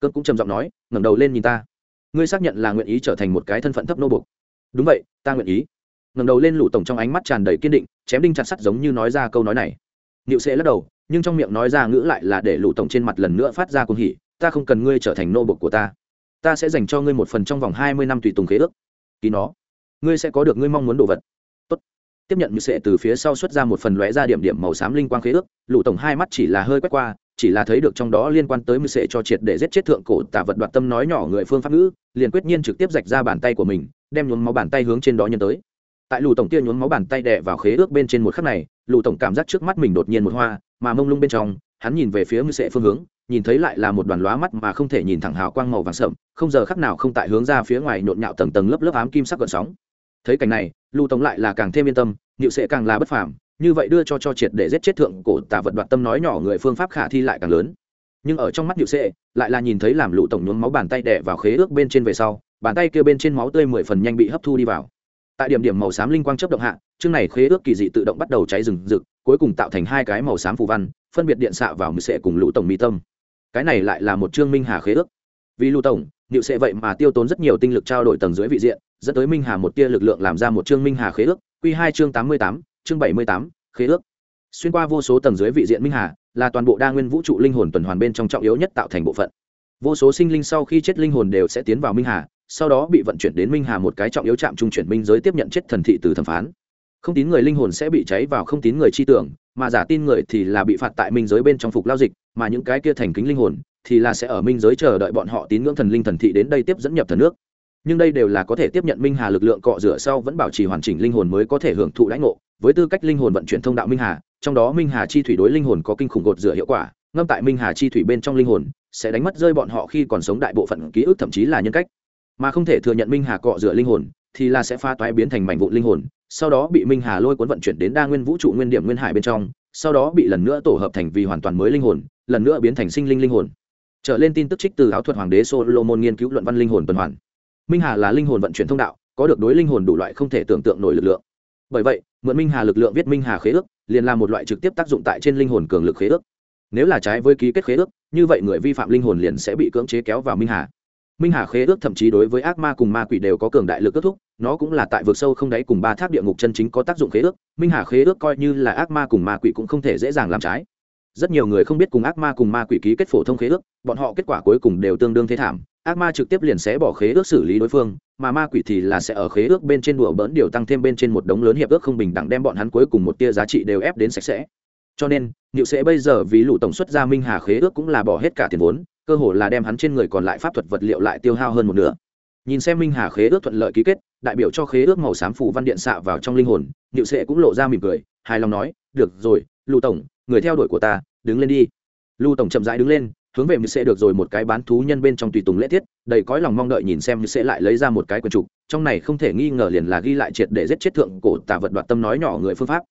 Speaker 1: cơn cũng trầm giọng nói, ngẩng đầu lên nhìn ta. Ngươi xác nhận là nguyện ý trở thành một cái thân phận thấp nô bục đúng vậy, ta nguyện ý. Ngẩng đầu lên lũ tổng trong ánh mắt tràn đầy kiên định, chém đinh chặt sắt giống như nói ra câu nói này. Niệu sẽ lắc đầu, nhưng trong miệng nói ra ngữ lại là để lũ tổng trên mặt lần nữa phát ra cuồng hỉ, ta không cần ngươi trở thành nô bộc của ta. Ta sẽ dành cho ngươi một phần trong vòng hai mươi năm tùy tùng khế ước. Ký nó. Ngươi sẽ có được ngươi mong muốn đồ vật tiếp nhận như sệ từ phía sau xuất ra một phần lóe ra điểm điểm màu xám linh quang khế ước, lũ tổng hai mắt chỉ là hơi quét qua, chỉ là thấy được trong đó liên quan tới mưu sệ cho triệt để giết chết thượng cổ tả vật đoạt tâm nói nhỏ người phương pháp ngữ, liền quyết nhiên trực tiếp rạch ra bàn tay của mình, đem nhuốm máu bàn tay hướng trên đó nhân tới. Tại lù tổng tiên nhuốm máu bàn tay đè vào khế ước bên trên một khắc này lù tổng cảm giác trước mắt mình đột nhiên một hoa, mà mông lung bên trong, hắn nhìn về phía mưu sệ phương hướng, nhìn thấy lại là một đoàn lóa mắt mà không thể nhìn thẳng hào quang màu vàng sậm, không giờ khắc nào không tại hướng ra phía ngoài nhộn nhạo tầng tầng lớp lớp ám kim sắc gợn sóng thấy cảnh này, lưu tổng lại là càng thêm yên tâm nịu sẽ càng là bất phàm, như vậy đưa cho cho triệt để giết chết thượng cổ tà vật đoạt tâm nói nhỏ người phương pháp khả thi lại càng lớn. Nhưng ở trong mắt nhự sệ, lại là nhìn thấy làm lũ tổng nhuốm máu bàn tay đẻ vào khế ước bên trên về sau, bàn tay kia bên trên máu tươi mười phần nhanh bị hấp thu đi vào. Tại điểm điểm màu xám linh quang chấp động hạ, chương này khế ước kỳ dị tự động bắt đầu cháy rừng rực, cuối cùng tạo thành hai cái màu xám phù văn, phân biệt điện xạ vào mười sệ cùng lũ tổng mi tâm. Cái này lại là một chương minh hà khế ước. Vì lũ tổng nhự sệ vậy mà tiêu tốn rất nhiều tinh lực trao đổi tầng dưới vị diện dẫn tới minh hà một tia lực lượng làm ra một chương minh hà khế ước q hai chương tám mươi tám, chương bảy mươi tám, khế ước. Xuyên qua vô số tầng dưới vị diện minh hà, là toàn bộ đa nguyên vũ trụ linh hồn tuần hoàn bên trong trọng yếu nhất tạo thành bộ phận. Vô số sinh linh sau khi chết linh hồn đều sẽ tiến vào minh hà, sau đó bị vận chuyển đến minh hà một cái trọng yếu trạm trung chuyển minh giới tiếp nhận chết thần thị từ thẩm phán. Không tín người linh hồn sẽ bị cháy vào không tín người chi tưởng, mà giả tin người thì là bị phạt tại minh giới bên trong phục lao dịch, mà những cái kia thành kính linh hồn thì là sẽ ở minh giới chờ đợi bọn họ tín ngưỡng thần linh thần thị đến đây tiếp dẫn nhập thần nước nhưng đây đều là có thể tiếp nhận minh hà lực lượng cọ rửa sau vẫn bảo trì hoàn chỉnh linh hồn mới có thể hưởng thụ lãnh ngộ, với tư cách linh hồn vận chuyển thông đạo minh hà, trong đó minh hà chi thủy đối linh hồn có kinh khủng gột rửa hiệu quả, ngâm tại minh hà chi thủy bên trong linh hồn, sẽ đánh mất rơi bọn họ khi còn sống đại bộ phận ký ức thậm chí là nhân cách. Mà không thể thừa nhận minh hà cọ rửa linh hồn, thì là sẽ pha toái biến thành mảnh vụn linh hồn, sau đó bị minh hà lôi cuốn vận chuyển đến đa nguyên vũ trụ nguyên điểm nguyên hải bên trong, sau đó bị lần nữa tổ hợp thành vì hoàn toàn mới linh hồn, lần nữa biến thành sinh linh linh hồn. Trở lên tin tức trích từ áo thuật hoàng đế solomon nghiên cứu luận văn linh hồn tuần hoàn minh hà là linh hồn vận chuyển thông đạo, có được đối linh hồn đủ loại không thể tưởng tượng nổi lực lượng. Bởi vậy, mượn minh hà lực lượng viết minh hà khế ước, liền là một loại trực tiếp tác dụng tại trên linh hồn cường lực khế ước. Nếu là trái với ký kết khế ước, như vậy người vi phạm linh hồn liền sẽ bị cưỡng chế kéo vào minh hà. Minh hà khế ước thậm chí đối với ác ma cùng ma quỷ đều có cường đại lực kết thúc, nó cũng là tại vực sâu không đáy cùng ba tháp địa ngục chân chính có tác dụng khế ước, minh hà khế ước coi như là ác ma cùng ma quỷ cũng không thể dễ dàng làm trái. Rất nhiều người không biết cùng ác ma cùng ma quỷ ký kết phổ thông khế ước, bọn họ kết quả cuối cùng đều tương đương thế thảm ác ma trực tiếp liền sẽ bỏ khế ước xử lý đối phương, mà ma quỷ thì là sẽ ở khế ước bên trên đùa bỡn điều tăng thêm bên trên một đống lớn hiệp ước không bình đẳng đem bọn hắn cuối cùng một tia giá trị đều ép đến sạch sẽ. Cho nên liệu sẽ bây giờ vì lũ tổng xuất ra minh hà khế ước cũng là bỏ hết cả tiền vốn, cơ hồ là đem hắn trên người còn lại pháp thuật vật liệu lại tiêu hao hơn một nửa. Nhìn xem minh hà khế ước thuận lợi ký kết, đại biểu cho khế ước màu xám phủ văn điện xạ vào trong linh hồn liệu sẽ cũng lộ ra mỉm cười, hài lòng nói, được rồi lù tổng, người theo đuổi của ta, đứng lên đi. Lưu tổng chậm rãi đứng lên hướng về sẽ được rồi một cái bán thú nhân bên trong tùy tùng lễ tiết, đầy cõi lòng mong đợi nhìn xem sẽ lại lấy ra một cái quần trục trong này không thể nghi ngờ liền là ghi lại triệt để giết chết thượng cổ tà vật đoạt tâm nói nhỏ người phương pháp.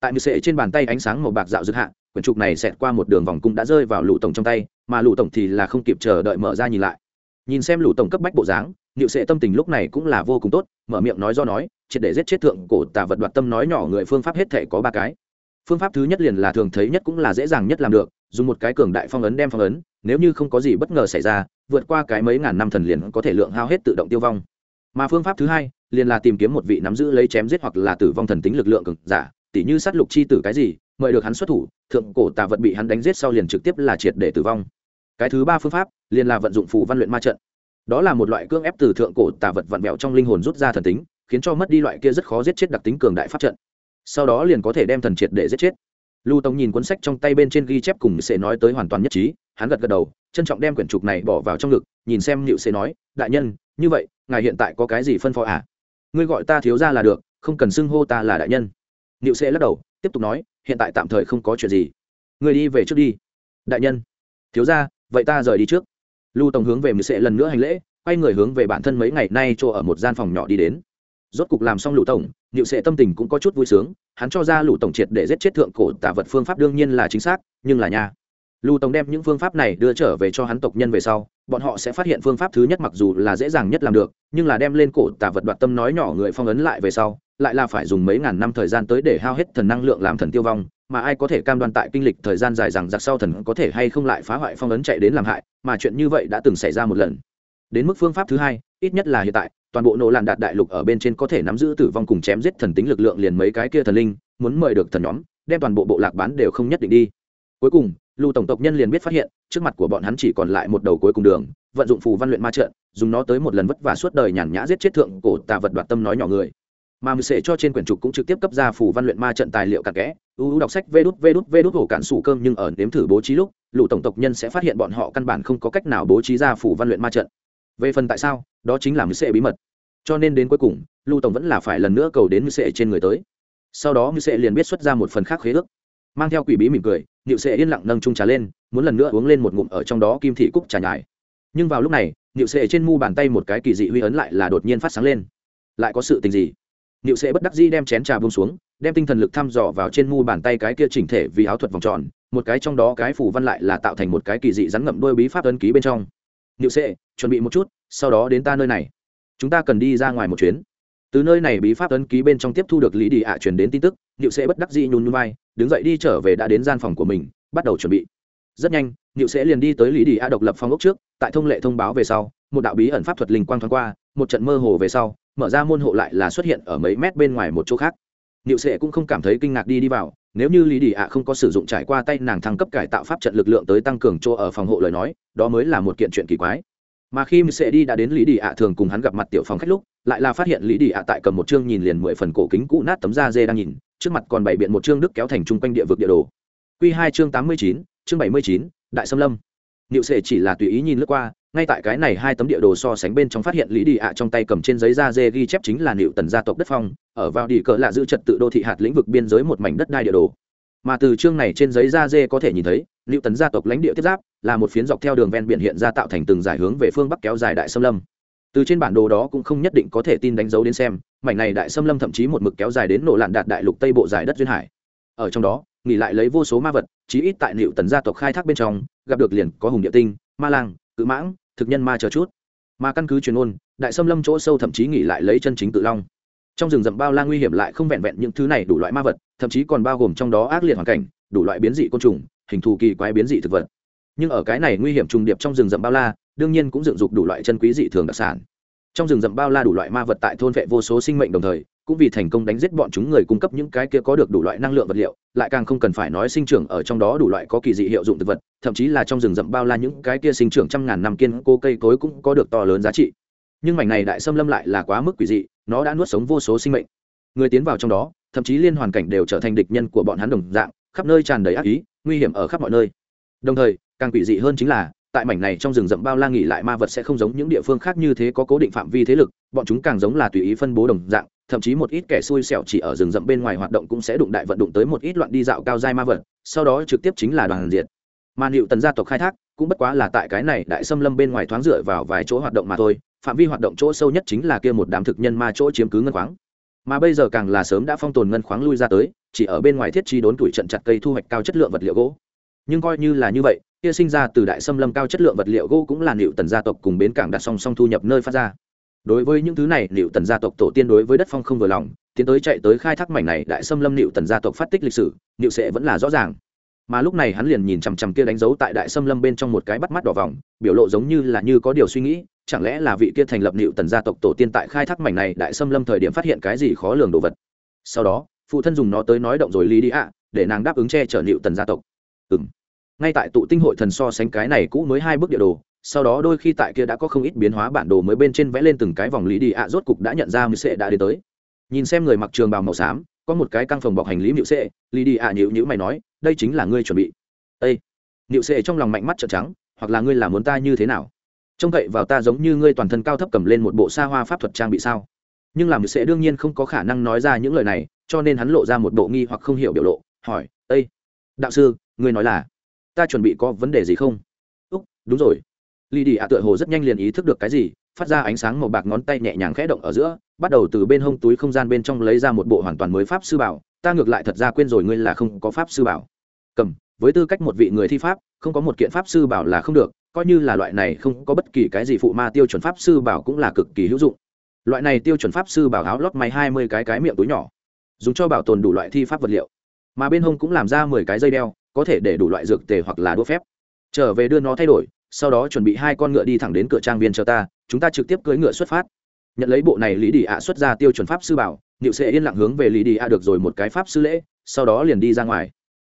Speaker 1: Tại mười sẽ trên bàn tay ánh sáng màu bạc dạo dực hạ quyển trục này xẹt qua một đường vòng cung đã rơi vào lũ tổng trong tay, mà lũ tổng thì là không kịp chờ đợi mở ra nhìn lại. Nhìn xem lũ tổng cấp bách bộ dáng liệu sệ tâm tình lúc này cũng là vô cùng tốt, mở miệng nói do nói, triệt để giết chết thượng cổ tà vật đoạt tâm nói nhỏ người phương pháp hết thể có ba cái. Phương pháp thứ nhất liền là thường thấy nhất cũng là dễ dàng nhất làm được, dùng một cái cường đại phong ấn đem phong ấn nếu như không có gì bất ngờ xảy ra, vượt qua cái mấy ngàn năm thần liền có thể lượng hao hết tự động tiêu vong. Mà phương pháp thứ hai, liền là tìm kiếm một vị nắm giữ lấy chém giết hoặc là tử vong thần tính lực lượng cực giả, tỉ như sát lục chi tử cái gì, mời được hắn xuất thủ, thượng cổ tà vật bị hắn đánh giết sau liền trực tiếp là triệt để tử vong. Cái thứ ba phương pháp, liền là vận dụng phù văn luyện ma trận. Đó là một loại cưỡng ép từ thượng cổ tà vật vặn vẹo trong linh hồn rút ra thần tính, khiến cho mất đi loại kia rất khó giết chết đặc tính cường đại pháp trận. Sau đó liền có thể đem thần triệt để giết chết lưu tống nhìn cuốn sách trong tay bên trên ghi chép cùng sẽ nói tới hoàn toàn nhất trí, hắn gật gật đầu, trân trọng đem quyển trục này bỏ vào trong ngực, nhìn xem liệu sẽ nói, đại nhân, như vậy, ngài hiện tại có cái gì phân phó à? Ngươi gọi ta thiếu ra là được, không cần xưng hô ta là đại nhân. Liệu sẽ lắc đầu, tiếp tục nói, hiện tại tạm thời không có chuyện gì. Ngươi đi về trước đi. Đại nhân. Thiếu ra vậy ta rời đi trước. Lưu tổng hướng về mười sệ lần nữa hành lễ, quay người hướng về bản thân mấy ngày nay chỗ ở một gian phòng nhỏ đi đến. Rốt cục làm xong lũ tổng nịu sệ tâm tình cũng có chút vui sướng hắn cho ra lũ tổng triệt để giết chết thượng cổ tả vật phương pháp đương nhiên là chính xác, nhưng là nha. Lũ tổng đem những phương pháp này đưa trở về cho hắn tộc nhân về sau, bọn họ sẽ phát hiện phương pháp thứ nhất mặc dù là dễ dàng nhất làm được, nhưng là đem lên cổ tả vật đoạt tâm nói nhỏ người phong ấn lại về sau, lại là phải dùng mấy ngàn năm thời gian tới để hao hết thần năng lượng làm thần tiêu vong, mà ai có thể cam đoan tại kinh lịch thời gian dài rằng giặc sau thần có thể hay không lại phá hoại phong ấn chạy đến làm hại, mà chuyện như vậy đã từng xảy ra một lần. Đến mức phương pháp thứ hai ít nhất là hiện tại, toàn bộ nổ lạn đạt đại lục ở bên trên có thể nắm giữ tử vong cùng chém giết thần tính lực lượng liền mấy cái kia thần linh, muốn mời được thần nhóm, đem toàn bộ bộ lạc bán đều không nhất định đi. Cuối cùng lưu tổng tộc nhân liền biết phát hiện, trước mặt của bọn hắn chỉ còn lại một đầu cuối cùng đường, vận dụng phù văn luyện ma trận, dùng nó tới một lần vất vả suốt đời nhàn nhã giết chết thượng cổ tà vật đoạt tâm nói nhỏ người. Mà mười sệ cho trên quyển trục cũng trực tiếp cấp ra phù văn luyện ma trận tài liệu cặn kẽ ưu đọc sách vê đút vê đút vê đút hổ cạn sủ cơm nhưng ở nếm thử bố trí lúc lũ tổng tộc nhân sẽ phát hiện bọn họ căn bản không có cách nào bố trí ra phù văn luyện ma trận về phần tại sao, đó chính là mưu sệ bí mật. Cho nên đến cuối cùng, lưu tổng vẫn là phải lần nữa cầu đến mưu sệ trên người tới. Sau đó mưu sệ liền biết xuất ra một phần khác khế ước. Mang theo quỷ bí mỉm cười nịu sệ yên lặng nâng trung trà lên, muốn lần nữa uống lên một ngụm ở trong đó kim thị cúc trà nhải nhưng vào lúc này nịu sệ trên mu bàn tay một cái kỳ dị huy ấn lại là đột nhiên phát sáng lên. Lại có sự tình gì? Nịu sệ bất đắc dĩ đem chén trà bông xuống, đem tinh thần lực thăm dò vào trên mu bàn tay cái kia chỉnh thể vì áo thuật vòng tròn, một cái trong đó cái phủ văn lại là tạo thành một cái kỳ dị rắn ngậm đôi bí pháp ấn ký bên trong. Niệu sệ, chuẩn bị một chút, sau đó đến ta nơi này. Chúng ta cần đi ra ngoài một chuyến. Từ nơi này bí pháp ấn ký bên trong tiếp thu được lý đi ạ truyền đến tin tức, Niệu sệ bất đắc dĩ nhún nhún vai, đứng dậy đi trở về đã đến gian phòng của mình, bắt đầu chuẩn bị. Rất nhanh, Niệu sệ liền đi tới lý đi ạ độc lập phòng ốc trước, tại thông lệ thông báo về sau, một đạo bí ẩn pháp thuật linh quang thoáng qua, một trận mơ hồ về sau, mở ra môn hộ lại là xuất hiện ở mấy mét bên ngoài một chỗ khác. Niệu sệ cũng không cảm thấy kinh ngạc đi đi vào nếu như lý đi ạ không có sử dụng trải qua tay nàng thăng cấp cải tạo pháp trận lực lượng tới tăng cường chỗ ở phòng hộ lời nói, đó mới là một kiện chuyện kỳ quái. Mà khi niệu sệ đi đã đến lý đi ạ thường cùng hắn gặp mặt tiểu phòng khách lúc, lại là phát hiện lý đi ạ tại cầm một chương nhìn liền mười phần cổ kính cũ nát tấm da dê đang nhìn, trước mặt còn bày biện một chương đức kéo thành chung quanh địa vực địa đồ. Q hai chương tám mươi chín, chương bảy mươi chín, đại xâm lâm. Niệu sệ chỉ là tùy ý nhìn lướt qua, ngay tại cái này hai tấm địa đồ so sánh bên trong phát hiện lý đi ạ trong tay cầm trên giấy da dê ghi chép chính là liệu tần gia tộc đất phong ở vào đi cỡ lạ giữ trật tự đô thị hạt lĩnh vực biên giới một mảnh đất đai địa đồ. Mà từ chương này trên giấy da dê có thể nhìn thấy liệu tấn gia tộc lãnh địa tiếp giáp, là một phiến dọc theo đường ven biển hiện ra tạo thành từng giải hướng về phương bắc kéo dài đại xâm lâm. Từ trên bản đồ đó cũng không nhất định có thể tin đánh dấu đến xem, mảnh này đại xâm lâm thậm chí một mực kéo dài đến nổ lạn đạt đại lục tây bộ giải đất duyên hải. Ở trong đó, nghỉ lại lấy vô số ma vật, chí ít tại liệu tần gia tộc khai thác bên trong, gặp được liền có hùng địa tinh, ma lang, cự mãng, thực nhân ma chờ chút. Mà căn cứ truyền ôn đại xâm lâm chỗ sâu thậm chí nghỉ lại lấy chân chính tự long trong rừng rậm bao la nguy hiểm lại không vẹn vẹn những thứ này đủ loại ma vật, thậm chí còn bao gồm trong đó ác liệt hoàn cảnh, đủ loại biến dị côn trùng, hình thù kỳ quái biến dị thực vật. Nhưng ở cái này nguy hiểm trùng điệp trong rừng rậm bao la, đương nhiên cũng dựng dục đủ loại chân quý dị thường đặc sản. Trong rừng rậm bao la đủ loại ma vật tại thôn vệ vô số sinh mệnh đồng thời, cũng vì thành công đánh giết bọn chúng người cung cấp những cái kia có được đủ loại năng lượng vật liệu, lại càng không cần phải nói sinh trưởng ở trong đó đủ loại có kỳ dị hiệu dụng thực vật, thậm chí là trong rừng rậm bao la những cái kia sinh trưởng trăm ngàn năm kiên cố cây cối cũng có được to lớn giá trị. Nhưng mảnh này đại xâm lâm lại là quá mức quỷ dị nó đã nuốt sống vô số sinh mệnh. Người tiến vào trong đó, thậm chí liên hoàn cảnh đều trở thành địch nhân của bọn hắn đồng dạng, khắp nơi tràn đầy ác ý, nguy hiểm ở khắp mọi nơi. Đồng thời, càng quỷ dị hơn chính là, tại mảnh này trong rừng rậm bao la nghỉ lại ma vật sẽ không giống những địa phương khác như thế có cố định phạm vi thế lực, bọn chúng càng giống là tùy ý phân bố đồng dạng, thậm chí một ít kẻ xui xẻo chỉ ở rừng rậm bên ngoài hoạt động cũng sẽ đụng đại vận đụng tới một ít loạn đi dạo cao dai ma vật, sau đó trực tiếp chính là đoàn diệt. Mà liệu tần gia tộc khai thác, cũng bất quá là tại cái này đại xâm lâm bên ngoài thoáng dựa vào vài chỗ hoạt động mà thôi phạm vi hoạt động chỗ sâu nhất chính là kia một đám thực nhân ma chỗ chiếm cứ ngân khoáng. Mà bây giờ càng là sớm đã phong tồn ngân khoáng lui ra tới, chỉ ở bên ngoài thiết chi đốn tuổi trận chặt cây thu hoạch cao chất lượng vật liệu gỗ. Nhưng coi như là như vậy, kia sinh ra từ đại xâm lâm cao chất lượng vật liệu gỗ cũng là liệu tần gia tộc cùng bến cảng đặt song song thu nhập nơi phát ra. Đối với những thứ này liệu tần gia tộc tổ tiên đối với đất phong không vừa lòng, tiến tới chạy tới khai thác mảnh này đại xâm lâm liệu tần gia tộc phát tích lịch sử liệu sẽ vẫn là rõ ràng mà lúc này hắn liền nhìn chằm chằm kia đánh dấu tại đại xâm lâm bên trong một cái bắt mắt đỏ vòng, biểu lộ giống như là như có điều suy nghĩ, chẳng lẽ là vị kia thành lập liệu tần gia tộc tổ tiên tại khai thác mảnh này đại xâm lâm thời điểm phát hiện cái gì khó lường đồ vật. Sau đó, phụ thân dùng nó tới nói động rồi lý đi ạ để nàng đáp ứng che chở liệu tần gia tộc. Ừ m ngay tại tụ tinh hội thần so sánh cái này cũ mới hai bước địa đồ, sau đó đôi khi tại kia đã có không ít biến hóa bản đồ mới bên trên vẽ lên từng cái vòng lý đi ạ rốt cục đã nhận ra mười sệ đã đến tới. Nhìn xem người mặc trường bào màu xám có một cái căng phòng bọc hành lý mưu sệ lì đi ạ nhịu nhữ mày nói, đây chính là ngươi chuẩn bị. Ây mưu sệ trong lòng mạnh mắt trợn trắng, hoặc là ngươi làm muốn ta như thế nào? Trông cậy vào ta giống như ngươi toàn thân cao thấp cầm lên một bộ xa hoa pháp thuật trang bị sao? Nhưng làm sẽ đương nhiên không có khả năng nói ra những lời này, cho nên hắn lộ ra một bộ nghi hoặc không hiểu biểu lộ, hỏi ây đạo sư, ngươi nói là ta chuẩn bị có vấn đề gì không? Úc, đúng rồi. Lì đi ạ tựa hồ rất nhanh liền ý thức được cái gì, phát ra ánh sáng màu bạc ngón tay nhẹ nhàng khẽ động ở giữa bắt đầu từ bên hông túi không gian bên trong lấy ra một bộ hoàn toàn mới pháp sư bảo, ta ngược lại thật ra quên rồi ngươi là không có pháp sư bảo. Cầm, với tư cách một vị người thi pháp, không có một kiện pháp sư bảo là không được, coi như là loại này không có bất kỳ cái gì phụ ma tiêu chuẩn pháp sư bảo cũng là cực kỳ hữu dụng. Loại này tiêu chuẩn pháp sư bảo áo lót may hai mươi cái cái miệng túi nhỏ, dùng cho bảo tồn đủ loại thi pháp vật liệu. Mà bên hông cũng làm ra mười cái dây đeo, có thể để đủ loại dược tề hoặc là đũa phép. Trở về đưa nó thay đổi, sau đó chuẩn bị hai con ngựa đi thẳng đến cửa trang viên cho ta, chúng ta trực tiếp cưỡi ngựa xuất phát nhận lấy bộ này lý đi ạ xuất ra tiêu chuẩn pháp sư bảo niệu sẽ yên lặng hướng về lý đi ạ được rồi một cái pháp sư lễ sau đó liền đi ra ngoài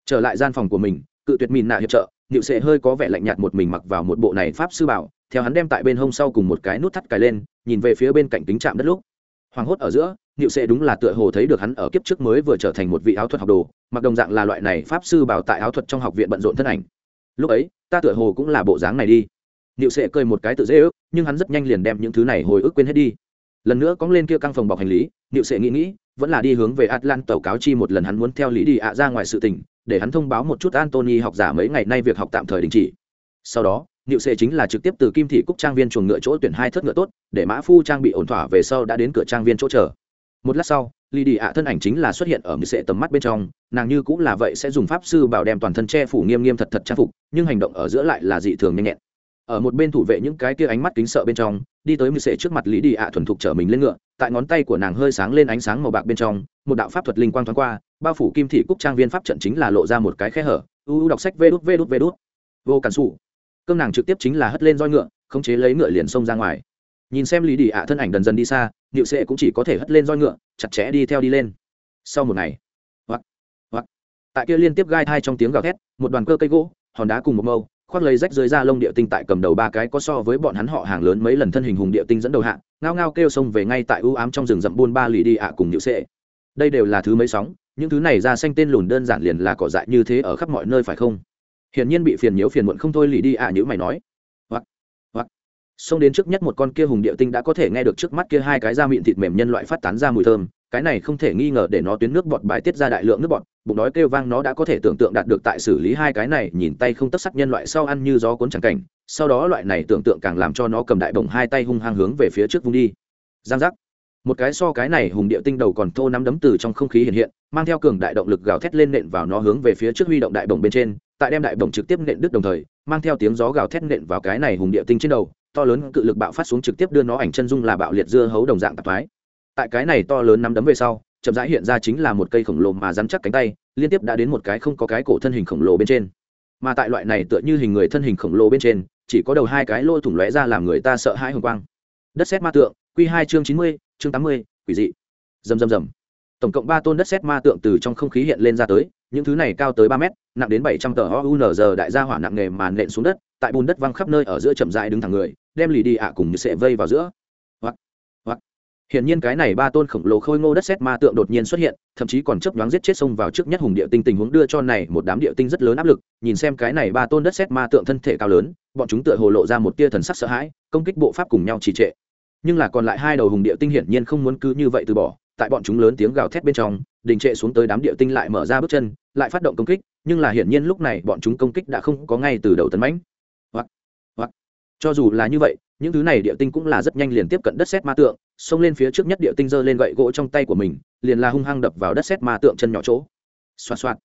Speaker 1: trở lại gian phòng của mình cự tuyệt mìn nạ hiệp trợ niệu sẽ hơi có vẻ lạnh nhạt một mình mặc vào một bộ này pháp sư bảo theo hắn đem tại bên hông sau cùng một cái nút thắt cài lên nhìn về phía bên cạnh kính chạm đất lúc hoàng hốt ở giữa Niệu sẽ đúng là tựa hồ thấy được hắn ở kiếp trước mới vừa trở thành một vị áo thuật học đồ, mặc đồng dạng là loại này pháp sư bảo tại áo thuật trong học viện bận rộn thân ảnh. Lúc ấy, ta tựa hồ cũng là bộ dáng này đi. Niệu sẽ cười một cái tự dễ ước, nhưng hắn rất nhanh liền đem những thứ này hồi ức quên hết đi. Lần nữa cóng lên kia căng phòng bọc hành lý, Niệu Sệ nghĩ nghĩ, vẫn là đi hướng về Atlant tàu cáo chi một lần hắn muốn theo lý đi ạ ra ngoài sự tình, để hắn thông báo một chút Antony học giả mấy ngày nay việc học tạm thời đình chỉ. Sau đó, Niệu Sệ chính là trực tiếp từ Kim Thị Cúc trang viên chuồng ngựa chỗ tuyển hai thất ngựa tốt, để Mã Phu trang bị ổn thỏa về sau đã đến cửa trang viên chỗ chờ. Một lát sau, Lý Đi ạ thân ảnh chính là xuất hiện ở mười Sệ tầm mắt bên trong, nàng như cũng là vậy sẽ dùng pháp sư bảo đem toàn thân che phủ nghiêm nghiêm thật thật trang phục, nhưng hành động ở giữa lại là dị thường nhanh nhẹn. Ở một bên thủ vệ những cái kia ánh mắt kính sợ bên trong, đi tới mười Sệ trước mặt Lý Đi ạ thuần thục trở mình lên ngựa, tại ngón tay của nàng hơi sáng lên ánh sáng màu bạc bên trong, một đạo pháp thuật linh quang thoáng qua, bao phủ Kim Thị Cúc trang viên pháp trận chính là lộ ra một cái khe hở. U đọc sách vê đút vê đút vê đút. Vô cản xù cơm nàng trực tiếp chính là hất lên roi ngựa khống chế lấy ngựa liền xông ra ngoài nhìn xem lý đi ạ thân ảnh dần dần đi xa niệu sệ cũng chỉ có thể hất lên roi ngựa chặt chẽ đi theo đi lên sau một ngày hoặc hoặc tại kia liên tiếp gai thai trong tiếng gào thét một đoàn cơ cây gỗ hòn đá cùng một mâu khoác lấy rách dưới da lông địa tinh tại cầm đầu ba cái có so với bọn hắn họ hàng lớn mấy lần thân hình hùng địa tinh dẫn đầu hạ, ngao ngao kêu xông về ngay tại ưu ám trong rừng rậm buôn ba lì đi ạ cùng nhự sệ đây đều là thứ mấy sóng, những thứ này ra xanh tên lùn đơn giản liền là cỏ dại như thế ở khắp mọi nơi phải không? Hiển nhiên bị phiền nhiễu phiền muộn không thôi lì đi ạ à mày nói. Hoặc hoặc xông đến trước nhất một con kia hùng địa tinh đã có thể nghe được trước mắt kia hai cái da mịn thịt mềm nhân loại phát tán ra mùi thơm cái này không thể nghi ngờ để nó tuyến nước bọt bài tiết ra đại lượng nước bọt, bụng đói kêu vang nó đã có thể tưởng tượng đạt được tại xử lý hai cái này, nhìn tay không tất sắc nhân loại sau ăn như gió cuốn chẳng cảnh, sau đó loại này tưởng tượng càng làm cho nó cầm đại bổng hai tay hung hăng hướng về phía trước vung đi. Giang giác. Một cái so cái này hùng địa tinh đầu còn thô nắm đấm từ trong không khí hiện hiện, mang theo cường đại động lực gào thét lên nện vào nó hướng về phía trước huy động đại bổng bên trên, tại đem đại bổng trực tiếp nện đứt đồng thời, mang theo tiếng gió gào thét nện vào cái này hùng địa tinh trên đầu, to lớn cự lực bạo phát xuống trực tiếp đưa nó ảnh chân dung là bạo liệt dưa hấu đồng dạng tạp thoái tại cái này to lớn nắm đấm về sau, chậm rãi hiện ra chính là một cây khổng lồ mà dám chắc cánh tay, liên tiếp đã đến một cái không có cái cổ thân hình khổng lồ bên trên. Mà tại loại này tựa như hình người thân hình khổng lồ bên trên, chỉ có đầu hai cái lỗ thủng lóe ra làm người ta sợ hãi hồng quang. Đất xét ma tượng q hai chương chín mươi, chương tám mươi, quỷ dị. Rầm rầm rầm. Tổng cộng ba tôn đất xét ma tượng từ trong không khí hiện lên ra tới, những thứ này cao tới ba mét, nặng đến bảy trăm tờ ounz đại gia hỏa nặng nghề màn nện xuống đất, tại bùn đất văng khắp nơi ở giữa chậm dại đứng thẳng người, đem lì đi ạ cùng như sệ vây vào giữa hiển nhiên cái này ba tôn khổng lồ khôi ngô đất sét ma tượng đột nhiên xuất hiện, thậm chí còn chớp nhoáng giết chết sông vào trước nhất hùng địa tinh tình huống đưa cho này một đám địa tinh rất lớn áp lực, nhìn xem cái này ba tôn đất sét ma tượng thân thể cao lớn, bọn chúng tựa hồ lộ ra một tia thần sắc sợ hãi, công kích bộ pháp cùng nhau trì trệ. Nhưng là còn lại hai đầu hùng địa tinh hiển nhiên không muốn cứ như vậy từ bỏ, tại bọn chúng lớn tiếng gào thét bên trong, đình trệ xuống tới đám địa tinh lại mở ra bước chân, lại phát động công kích, nhưng là hiển nhiên lúc này bọn chúng công kích đã không có ngay từ đầu tấn mãnh. Hoặc hoặc, cho dù là như vậy những thứ này địa tinh cũng là rất nhanh liền tiếp cận đất xét ma tượng, xông lên phía trước nhất địa tinh giơ lên gậy gỗ trong tay của mình, liền là hung hăng đập vào đất xét ma tượng chân nhỏ chỗ. Xoa xoa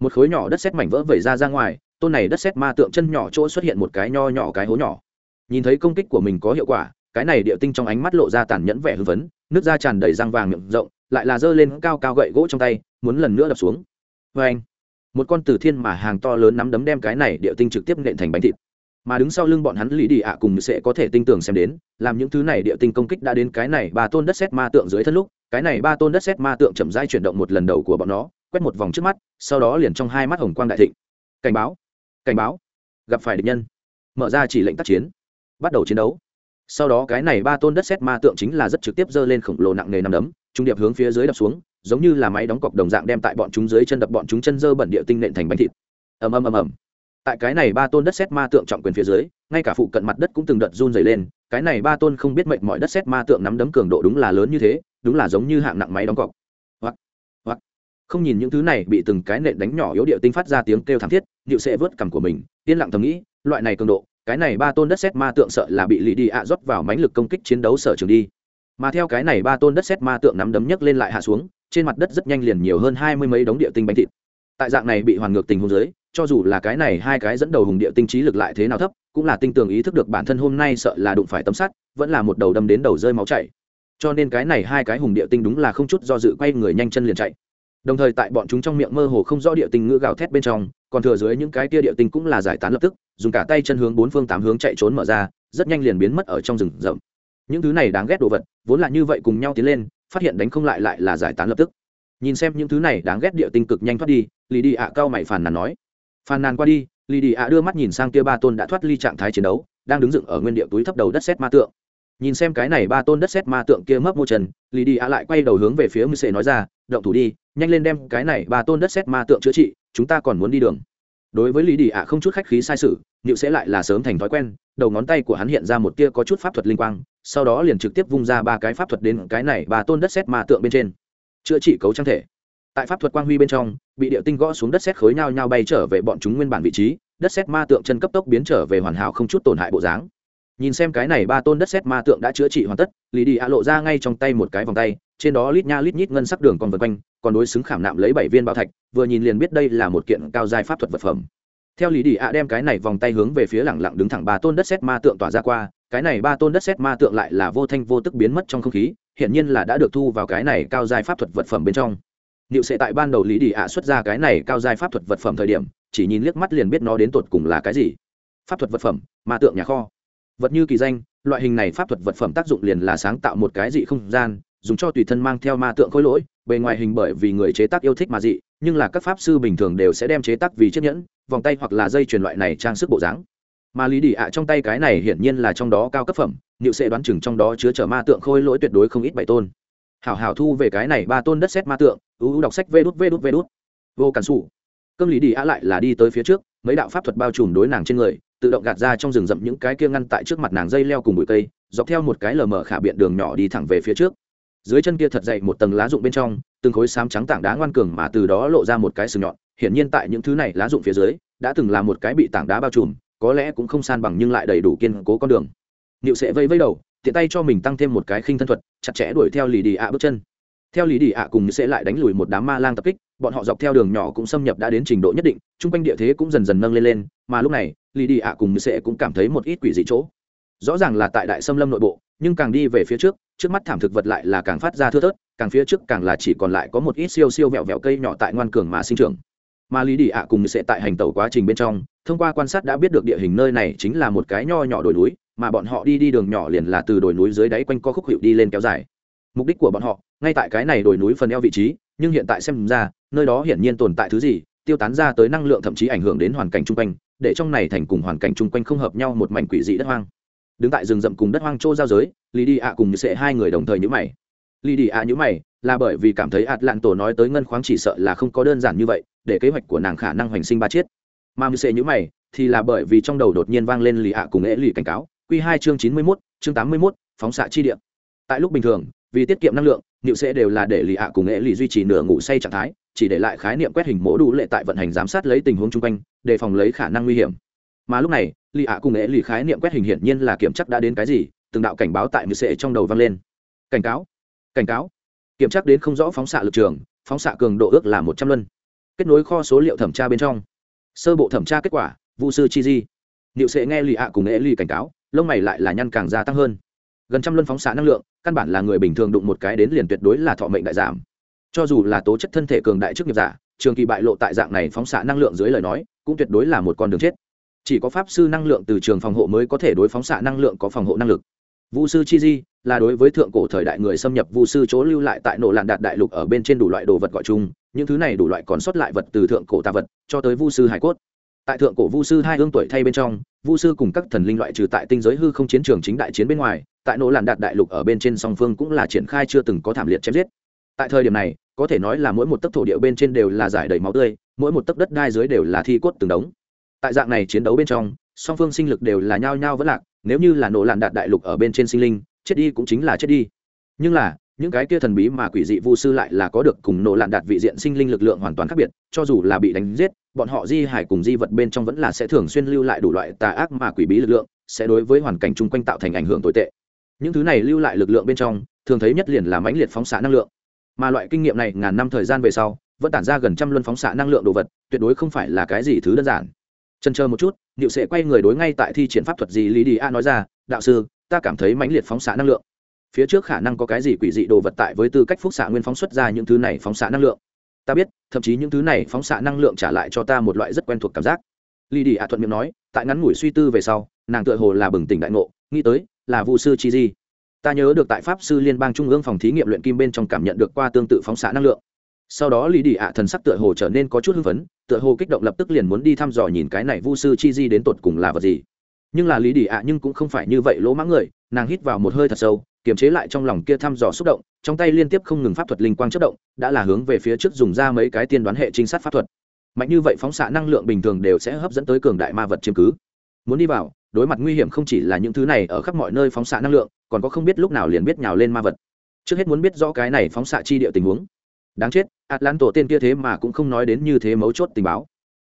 Speaker 1: một khối nhỏ đất xét mảnh vỡ vẩy ra ra ngoài, tôn này đất xét ma tượng chân nhỏ chỗ xuất hiện một cái nho nhỏ cái hố nhỏ. Nhìn thấy công kích của mình có hiệu quả, cái này địa tinh trong ánh mắt lộ ra tàn nhẫn vẻ hư vấn nước da tràn đầy răng vàng miệng rộng, lại là giơ lên cao cao gậy gỗ trong tay, muốn lần nữa đập xuống. Vê anh một con từ thiên mà hàng to lớn nắm đấm đem cái này địa tinh trực tiếp nện thành bánh thịt mà đứng sau lưng bọn hắn lý đi ạ cùng sẽ có thể tinh tưởng xem đến, làm những thứ này địa tinh công kích đã đến cái này ba tôn đất xét ma tượng dưới thân lúc, cái này ba tôn đất xét ma tượng chậm rãi chuyển động một lần đầu của bọn nó, quét một vòng trước mắt, sau đó liền trong hai mắt hồng quang đại thịnh. Cảnh báo cảnh báo, gặp phải địch nhân. Mở ra chỉ lệnh tác chiến, bắt đầu chiến đấu. Sau đó cái này ba tôn đất xét ma tượng chính là rất trực tiếp giơ lên khổng lồ nặng nề nằm đấm, trung điệp hướng phía dưới đập xuống, giống như là máy đóng cọc đồng dạng đem tại bọn chúng dưới chân đập bọn chúng chân dơ bẩn địa tinh nện thành bánh thịt. Ầm ầm ầm ầm tại cái này ba tôn đất xét ma tượng trọng quyền phía dưới, ngay cả phụ cận mặt đất cũng từng đợt run dày lên, cái này ba tôn không biết mệnh mọi đất xét ma tượng nắm đấm cường độ đúng là lớn như thế, đúng là giống như hạng nặng máy đóng cọc. Hoặc hoặc không nhìn những thứ này bị từng cái nện đánh nhỏ yếu địa tinh phát ra tiếng kêu thảm thiết, điệu sẽ vớt cằm của mình, yên lặng thầm nghĩ, loại này cường độ, cái này ba tôn đất xét ma tượng sợ là bị lì đi ạ rót vào mánh lực công kích chiến đấu sở trường đi. Mà theo cái này ba tôn đất xét ma tượng nắm đấm nhấc lên lại hạ xuống, trên mặt đất rất nhanh liền nhiều hơn hai mươi mấy đống địa tinh bánh thịt tại dạng này bị hoàn ngược tình huống dưới, cho dù là cái này hai cái dẫn đầu hùng địa tinh trí lực lại thế nào thấp, cũng là tinh tường ý thức được bản thân hôm nay sợ là đụng phải tấm sắt, vẫn là một đầu đâm đến đầu rơi máu chảy. Cho nên cái này hai cái hùng địa tinh đúng là không chút do dự quay người nhanh chân liền chạy. Đồng thời tại bọn chúng trong miệng mơ hồ không rõ địa tinh ngữ gào thét bên trong, còn thừa dưới những cái tia địa tinh cũng là giải tán lập tức, dùng cả tay chân hướng bốn phương tám hướng chạy trốn mở ra, rất nhanh liền biến mất ở trong rừng rậm. Những thứ này đáng ghét đồ vật, vốn là như vậy cùng nhau tiến lên, phát hiện đánh không lại lại là giải tán lập tức nhìn xem những thứ này đáng ghét địa tinh cực nhanh thoát đi lì đi ạ cao mày phàn nàn nói. Phàn nàn qua đi lì đi ạ đưa mắt nhìn sang kia ba tôn đã thoát ly trạng thái chiến đấu, đang đứng dựng ở nguyên địa túi thấp đầu đất xét ma tượng. Nhìn xem cái này ba tôn đất xét ma tượng kia mấp mô trần lì đi ạ lại quay đầu hướng về phía mười sệ nói ra, động thủ đi, nhanh lên đem cái này ba tôn đất xét ma tượng chữa trị, chúng ta còn muốn đi đường. Đối với lì đi ạ không chút khách khí sai sự nịu sẽ lại là sớm thành thói quen, đầu ngón tay của hắn hiện ra một tia có chút pháp thuật linh quang, sau đó liền trực tiếp vung ra ba cái pháp thuật đến cái này ba tôn đất xét ma tượng bên trên chữa trị cấu trang thể. Tại pháp thuật quang huy bên trong, bị địa tinh gõ xuống đất xét khối nhau nhau bay trở về bọn chúng nguyên bản vị trí, đất xét ma tượng chân cấp tốc biến trở về hoàn hảo không chút tổn hại bộ dáng. Nhìn xem cái này ba tôn đất xét ma tượng đã chữa trị hoàn tất lì đi ạ lộ ra ngay trong tay một cái vòng tay, trên đó lít nha lít nhít ngân sắc đường còn vượt quanh, còn đối xứng khảm nạm lấy bảy viên bảo thạch, vừa nhìn liền biết đây là một kiện cao giai pháp thuật vật phẩm. Theo lý đi ạ đem cái này vòng tay hướng về phía lẳng lặng đứng thẳng ba tôn đất xét ma tượng tỏa ra qua, cái này ba tôn đất xét ma tượng lại là vô thanh vô tức biến mất trong không khí hiện nhiên là đã được thu vào cái này cao giai pháp thuật vật phẩm bên trong Niệu sẽ tại ban đầu lý đi ạ xuất ra cái này cao giai pháp thuật vật phẩm thời điểm, chỉ nhìn liếc mắt liền biết nó đến tột cùng là cái gì. Pháp thuật vật phẩm, ma tượng nhà kho. Vật như kỳ danh, loại hình này pháp thuật vật phẩm tác dụng liền là sáng tạo một cái dị không gian, dùng cho tùy thân mang theo ma tượng khối lỗi, bề ngoài hình bởi vì người chế tác yêu thích mà dị, nhưng là các pháp sư bình thường đều sẽ đem chế tác vì chiếc nhẫn, vòng tay hoặc là dây chuyền loại này trang sức bộ dáng. Mà lý đi ạ trong tay cái này hiển nhiên là trong đó cao cấp phẩm, nịu sẽ đoán chừng trong đó chứa chở ma tượng khôi lỗi tuyệt đối không ít bảy tôn. Hảo hảo thu về cái này ba tôn đất xét ma tượng ưu đọc sách vê đút vê đút vê đút. Vô cản xù cơm lý đi ạ lại là đi tới phía trước mấy đạo pháp thuật bao trùm đối nàng trên người tự động gạt ra trong rừng rậm những cái kia ngăn tại trước mặt nàng dây leo cùng bụi cây dọc theo một cái lờ mờ khả biện đường nhỏ đi thẳng về phía trước. Dưới chân kia thật dậy một tầng lá rụng bên trong từng khối xám trắng tảng đá ngoan cường mà từ đó lộ ra một cái sừng nhọn hiển nhiên tại những thứ này lá rụng phía dưới đã từng là một cái bị tảng đá bao trùm có lẽ cũng không san bằng nhưng lại đầy đủ kiên cố con đường. Nịu sẽ vây vây đầu, tiện tay cho mình tăng thêm một cái khinh thân thuật, chặt chẽ đuổi theo lì đi ạ bước chân. Theo lý đi ạ cùng sẽ lại đánh lùi một đám ma lang tập kích, bọn họ dọc theo đường nhỏ cũng xâm nhập đã đến trình độ nhất định, chung quanh địa thế cũng dần dần nâng lên lên, mà lúc này, lý đi ạ cùng sẽ cũng cảm thấy một ít quỷ dị chỗ. Rõ ràng là tại đại xâm lâm nội bộ, nhưng càng đi về phía trước trước mắt thảm thực vật lại là càng phát ra thưa thớt, càng phía trước càng là chỉ còn lại có một ít siêu siêu vẹo vẹo cây nhỏ tại ngoan cường mà sinh trưởng mà lý đi ạ cùng sẽ tại hành tẩu quá trình bên trong, thông qua quan sát đã biết được địa hình nơi này chính là một cái nho nhỏ đồi núi, mà bọn họ đi đi đường nhỏ liền là từ đồi núi dưới đáy quanh co khúc hiệu đi lên kéo dài. Mục đích của bọn họ, ngay tại cái này đồi núi phần eo vị trí, nhưng hiện tại xem ra, nơi đó hiển nhiên tồn tại thứ gì, tiêu tán ra tới năng lượng thậm chí ảnh hưởng đến hoàn cảnh chung quanh, để trong này thành cùng hoàn cảnh chung quanh không hợp nhau một mảnh quỷ dị đất hoang. Đứng tại rừng rậm cùng đất hoang trô giao giới lì đi ạ cùng như sẽ hai người đồng thời nhữ mày. Lì đi ạ nhữ mày, là bởi vì cảm thấy ạt lạn tổ nói tới ngân khoáng chỉ sợ là không có đơn giản như vậy để kế hoạch của nàng khả năng hoành sinh ba chiết. Mà như sẽ nhữ mày, thì là bởi vì trong đầu đột nhiên vang lên lì ạ cùng ế lì cảnh cáo q hai chương chín mươi mốt, chương tám mươi mốt, phóng xạ chi điện tại lúc bình thường, vì tiết kiệm năng lượng nịu sẽ đều là để lì ạ cùng nghệ lì duy trì nửa ngủ say trạng thái, chỉ để lại khái niệm quét hình mỗ đủ lệ tại vận hành giám sát lấy tình huống chung quanh, đề phòng lấy khả năng nguy hiểm. Mà lúc này, lì ạ cùng nghệ lì khái niệm quét hình hiển nhiên là kiểm chắc đã đến cái gì, từng đạo cảnh báo tại nịu sẽ trong đầu vang lên. Cảnh cáo cảnh cáo. Kiểm tra đến không rõ phóng xạ lực trường, phóng xạ cường độ ước là một trăm luân kết nối kho số liệu thẩm tra bên trong. Sơ bộ thẩm tra kết quả vụ sư chi di. Liệu sẽ nghe lì ạ cùng nghệ lì cảnh cáo, lông mày lại là nhăn càng gia tăng hơn. Gần trăm luân phóng xạ năng lượng, căn bản là người bình thường đụng một cái đến liền tuyệt đối là thọ mệnh đại giảm. Cho dù là tố chất thân thể cường đại trước nghiệp giả, trường kỳ bại lộ tại dạng này phóng xạ năng lượng dưới lời nói, cũng tuyệt đối là một con đường chết. Chỉ có pháp sư năng lượng từ trường phòng hộ mới có thể đối phóng xạ năng lượng có phòng hộ năng lực. Vu sư chi di là đối với thượng cổ thời đại người xâm nhập vu sư chỗ lưu lại tại nỗ lạn đạt đại lục ở bên trên đủ loại đồ vật gọi chung những thứ này đủ loại còn sót lại vật từ thượng cổ tà vật, cho tới vu sư hải cốt. Tại thượng cổ vu sư hai hương tuổi thay bên trong, vu sư cùng các thần linh loại trừ tại tinh giới hư không chiến trường chính đại chiến bên ngoài, tại nỗ làn đạt đại lục ở bên trên song phương cũng là triển khai chưa từng có thảm liệt chém giết. Tại thời điểm này, có thể nói là mỗi một tấc thổ địa bên trên đều là giải đầy máu tươi, mỗi một tấc đất đai dưới đều là thi cốt từng đống. Tại dạng này chiến đấu bên trong, song phương sinh lực đều là nhao nhao vẫn lạc, nếu như là nỗ làn đạt đại lục ở bên trên sinh linh, chết đi cũng chính là chết đi. Nhưng là những cái kia thần bí mà quỷ dị vu sư lại là có được cùng nổ lạn đạt vị diện sinh linh lực lượng hoàn toàn khác biệt, cho dù là bị đánh giết, bọn họ di hải cùng di vật bên trong vẫn là sẽ thường xuyên lưu lại đủ loại tà ác mà quỷ bí lực lượng, sẽ đối với hoàn cảnh chung quanh tạo thành ảnh hưởng tồi tệ. Những thứ này lưu lại lực lượng bên trong, thường thấy nhất liền là mãnh liệt phóng xạ năng lượng. Mà loại kinh nghiệm này ngàn năm thời gian về sau, vẫn tản ra gần trăm luân phóng xạ năng lượng đồ vật, tuyệt đối không phải là cái gì thứ đơn giản. Chân chờ một chút, điệu sẽ quay người đối ngay tại thi triển pháp thuật gì lý đi a nói ra, đạo sư, ta cảm thấy mãnh liệt phóng xạ năng lượng phía trước khả năng có cái gì quỷ dị đồ vật tại với tư cách phúc xạ nguyên phóng xuất ra những thứ này phóng xạ năng lượng. Ta biết, thậm chí những thứ này phóng xạ năng lượng trả lại cho ta một loại rất quen thuộc cảm giác. Lì đi ạ thuận miệng nói, tại ngắn ngủi suy tư về sau, nàng tựa hồ là bừng tỉnh đại ngộ, nghĩ tới, là vụ sư chi di. Ta nhớ được tại pháp sư liên bang trung ương phòng thí nghiệm luyện kim bên trong cảm nhận được qua tương tự phóng xạ năng lượng. Sau đó lý đi ạ thần sắc tựa hồ trở nên có chút hưng phấn, tựa hồ kích động lập tức liền muốn đi thăm dò nhìn cái này vu sư chi di đến tột cùng là vật gì. Nhưng là lý đi ạ nhưng cũng không phải như vậy lỗ mãng người, nàng hít vào một hơi thật sâu kiềm chế lại trong lòng kia thăm dò xúc động, trong tay liên tiếp không ngừng pháp thuật linh quang chất động, đã là hướng về phía trước dùng ra mấy cái tiên đoán hệ trinh sát pháp thuật. Mạnh như vậy phóng xạ năng lượng bình thường đều sẽ hấp dẫn tới cường đại ma vật chiếm cứ. Muốn đi vào, đối mặt nguy hiểm không chỉ là những thứ này ở khắp mọi nơi phóng xạ năng lượng, còn có không biết lúc nào liền biết nhào lên ma vật. Trước hết muốn biết rõ cái này phóng xạ chi địa tình huống. Đáng chết atlanto tên kia thế mà cũng không nói đến như thế mấu chốt tình báo.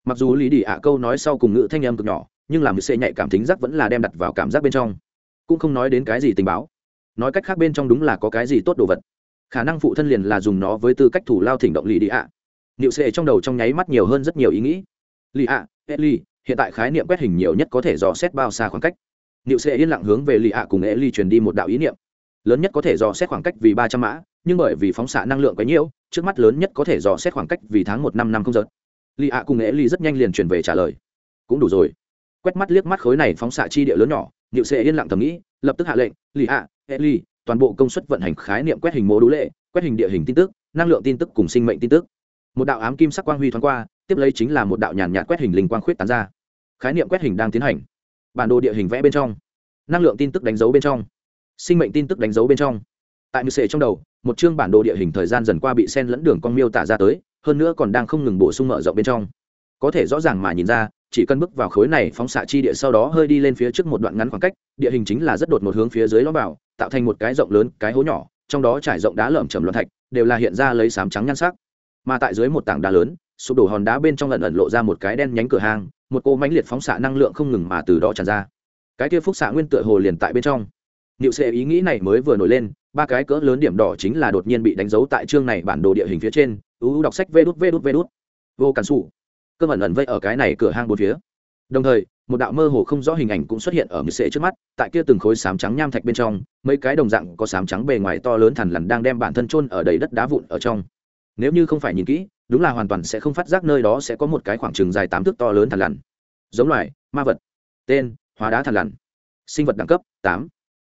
Speaker 1: Mặc dù lý đi ạ câu nói sau cùng ngữ thanh âm cực nhỏ, nhưng làm xê nhạy cảm tính giác vẫn là đem đặt vào cảm giác bên trong. Cũng không nói đến cái gì tình báo nói cách khác bên trong đúng là có cái gì tốt đồ vật. Khả năng phụ thân liền là dùng nó với tư cách thủ lao thỉnh động lì đi ạ. Niệu sệ trong đầu trong nháy mắt nhiều hơn rất nhiều ý nghĩ. Lì ạ e ly hiện tại khái niệm quét hình nhiều nhất có thể dò xét bao xa khoảng cách. Niệu sệ yên lặng hướng về lì ạ cùng e ly truyền đi một đạo ý niệm. Lớn nhất có thể dò xét khoảng cách vì ba trăm mã, nhưng bởi vì phóng xạ năng lượng quá nhiều, trước mắt lớn nhất có thể dò xét khoảng cách vì tháng một năm năm không giật lì ạ cùng e ly rất nhanh liền truyền về trả lời. Cũng đủ rồi. Quét mắt liếc mắt khối này phóng xạ chi địa lớn nhỏ, niệu sệ yên lặng thầm nghĩ, lập tức hạ lệnh, lì ạ Eli, toàn bộ công suất vận hành khái niệm quét hình mô đũ lệ quét hình địa hình tin tức năng lượng tin tức cùng sinh mệnh tin tức. Một đạo ám kim sắc quang huy thoáng qua tiếp lấy chính là một đạo nhàn nhạt quét hình linh quang khuyết tán ra. Khái niệm quét hình đang tiến hành. Bản đồ địa hình vẽ bên trong. Năng lượng tin tức đánh dấu bên trong. Sinh mệnh tin tức đánh dấu bên trong. Tại mười sệ trong đầu một chương bản đồ địa hình thời gian dần qua bị sen lẫn đường con miêu tả ra tới hơn nữa còn đang không ngừng bổ sung mở rộng bên trong. Có thể rõ ràng mà nhìn ra chỉ cần bước vào khối này phóng xạ chi địa sau đó hơi đi lên phía trước một đoạn ngắn khoảng cách, địa hình chính là rất đột một hướng phía dưới ló vào, tạo thành một cái rộng lớn, cái hố nhỏ, trong đó trải rộng đá lởm chầm loạn thạch, đều là hiện ra lấy sám trắng nhan sắc. Mà tại dưới một tảng đá lớn, sụp đổ hòn đá bên trong lần ẩn lộ ra một cái đen nhánh cửa hang, một cô mãnh liệt phóng xạ năng lượng không ngừng mà từ đó tràn ra. Cái kia phúc xạ nguyên tựa hồ liền tại bên trong. Niệu sệ ý nghĩ này mới vừa nổi lên, ba cái cỡ lớn điểm đỏ chính là đột nhiên bị đánh dấu tại chương này bản đồ địa hình phía trên. Uu đọc sách vê đút vê đút đút. Vô cản xù cơm ẩn ẩn vây ở cái này cửa hang bốn phía. Đồng thời, một đạo mơ hồ không rõ hình ảnh cũng xuất hiện ở mười sệ trước mắt, tại kia từng khối sám trắng nham thạch bên trong, mấy cái đồng dạng có sám trắng bề ngoài to lớn thằn lằn đang đem bản thân chôn ở đầy đất đá vụn ở trong. Nếu như không phải nhìn kỹ, đúng là hoàn toàn sẽ không phát giác nơi đó sẽ có một cái khoảng trừng dài tám thước to lớn thằn lằn. Giống loài, ma vật. Tên, hóa đá thằn lằn. Sinh vật đẳng cấp, tám.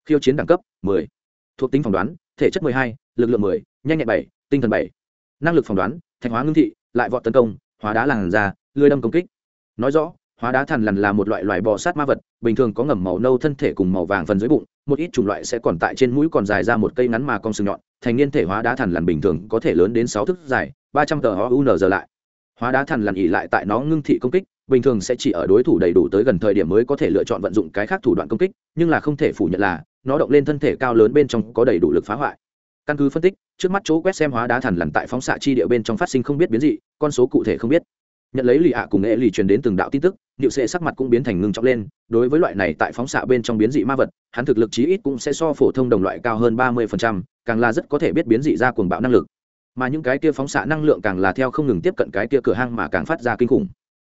Speaker 1: Khiêu chiến đẳng cấp, mười. Thuộc tính phỏng đoán, thể chất mười hai, lực lượng mười, nhanh nhẹn bảy, tinh thần bảy. Năng lực phỏng đoán, thạch hóa ngưng thị, lại vọt tấn công hóa đá làn da, lưới đâm công kích. Nói rõ, hóa đá thằn lằn là một loại loài bò sát ma vật, bình thường có ngầm màu nâu thân thể cùng màu vàng phần dưới bụng, một ít chủng loại sẽ còn tại trên mũi còn dài ra một cây ngắn mà con sừng nhọn, thành niên thể hóa đá thằn lằn bình thường có thể lớn đến sáu thước dài, ba trăm tờ un giờ lại. Hóa đá thằn lằn ỉ lại tại nó ngưng thị công kích, bình thường sẽ chỉ ở đối thủ đầy đủ tới gần thời điểm mới có thể lựa chọn vận dụng cái khác thủ đoạn công kích, nhưng là không thể phủ nhận là, nó động lên thân thể cao lớn bên trong có đầy đủ lực phá hoại căn cứ phân tích, trước mắt chỗ quét xem hóa đá thằn lằn tại phóng xạ chi địa bên trong phát sinh không biết biến dị, con số cụ thể không biết. Nhận lấy lì ạ cùng nghệ lì truyền đến từng đạo tin tức liệu sệ sắc mặt cũng biến thành ngưng trọng lên, đối với loại này tại phóng xạ bên trong biến dị ma vật, hắn thực lực chí ít cũng sẽ so phổ thông đồng loại cao hơn ba mươi càng là rất có thể biết biến dị ra cuồng bạo năng lực. Mà những cái kia phóng xạ năng lượng càng là theo không ngừng tiếp cận cái kia cửa hang mà càng phát ra kinh khủng.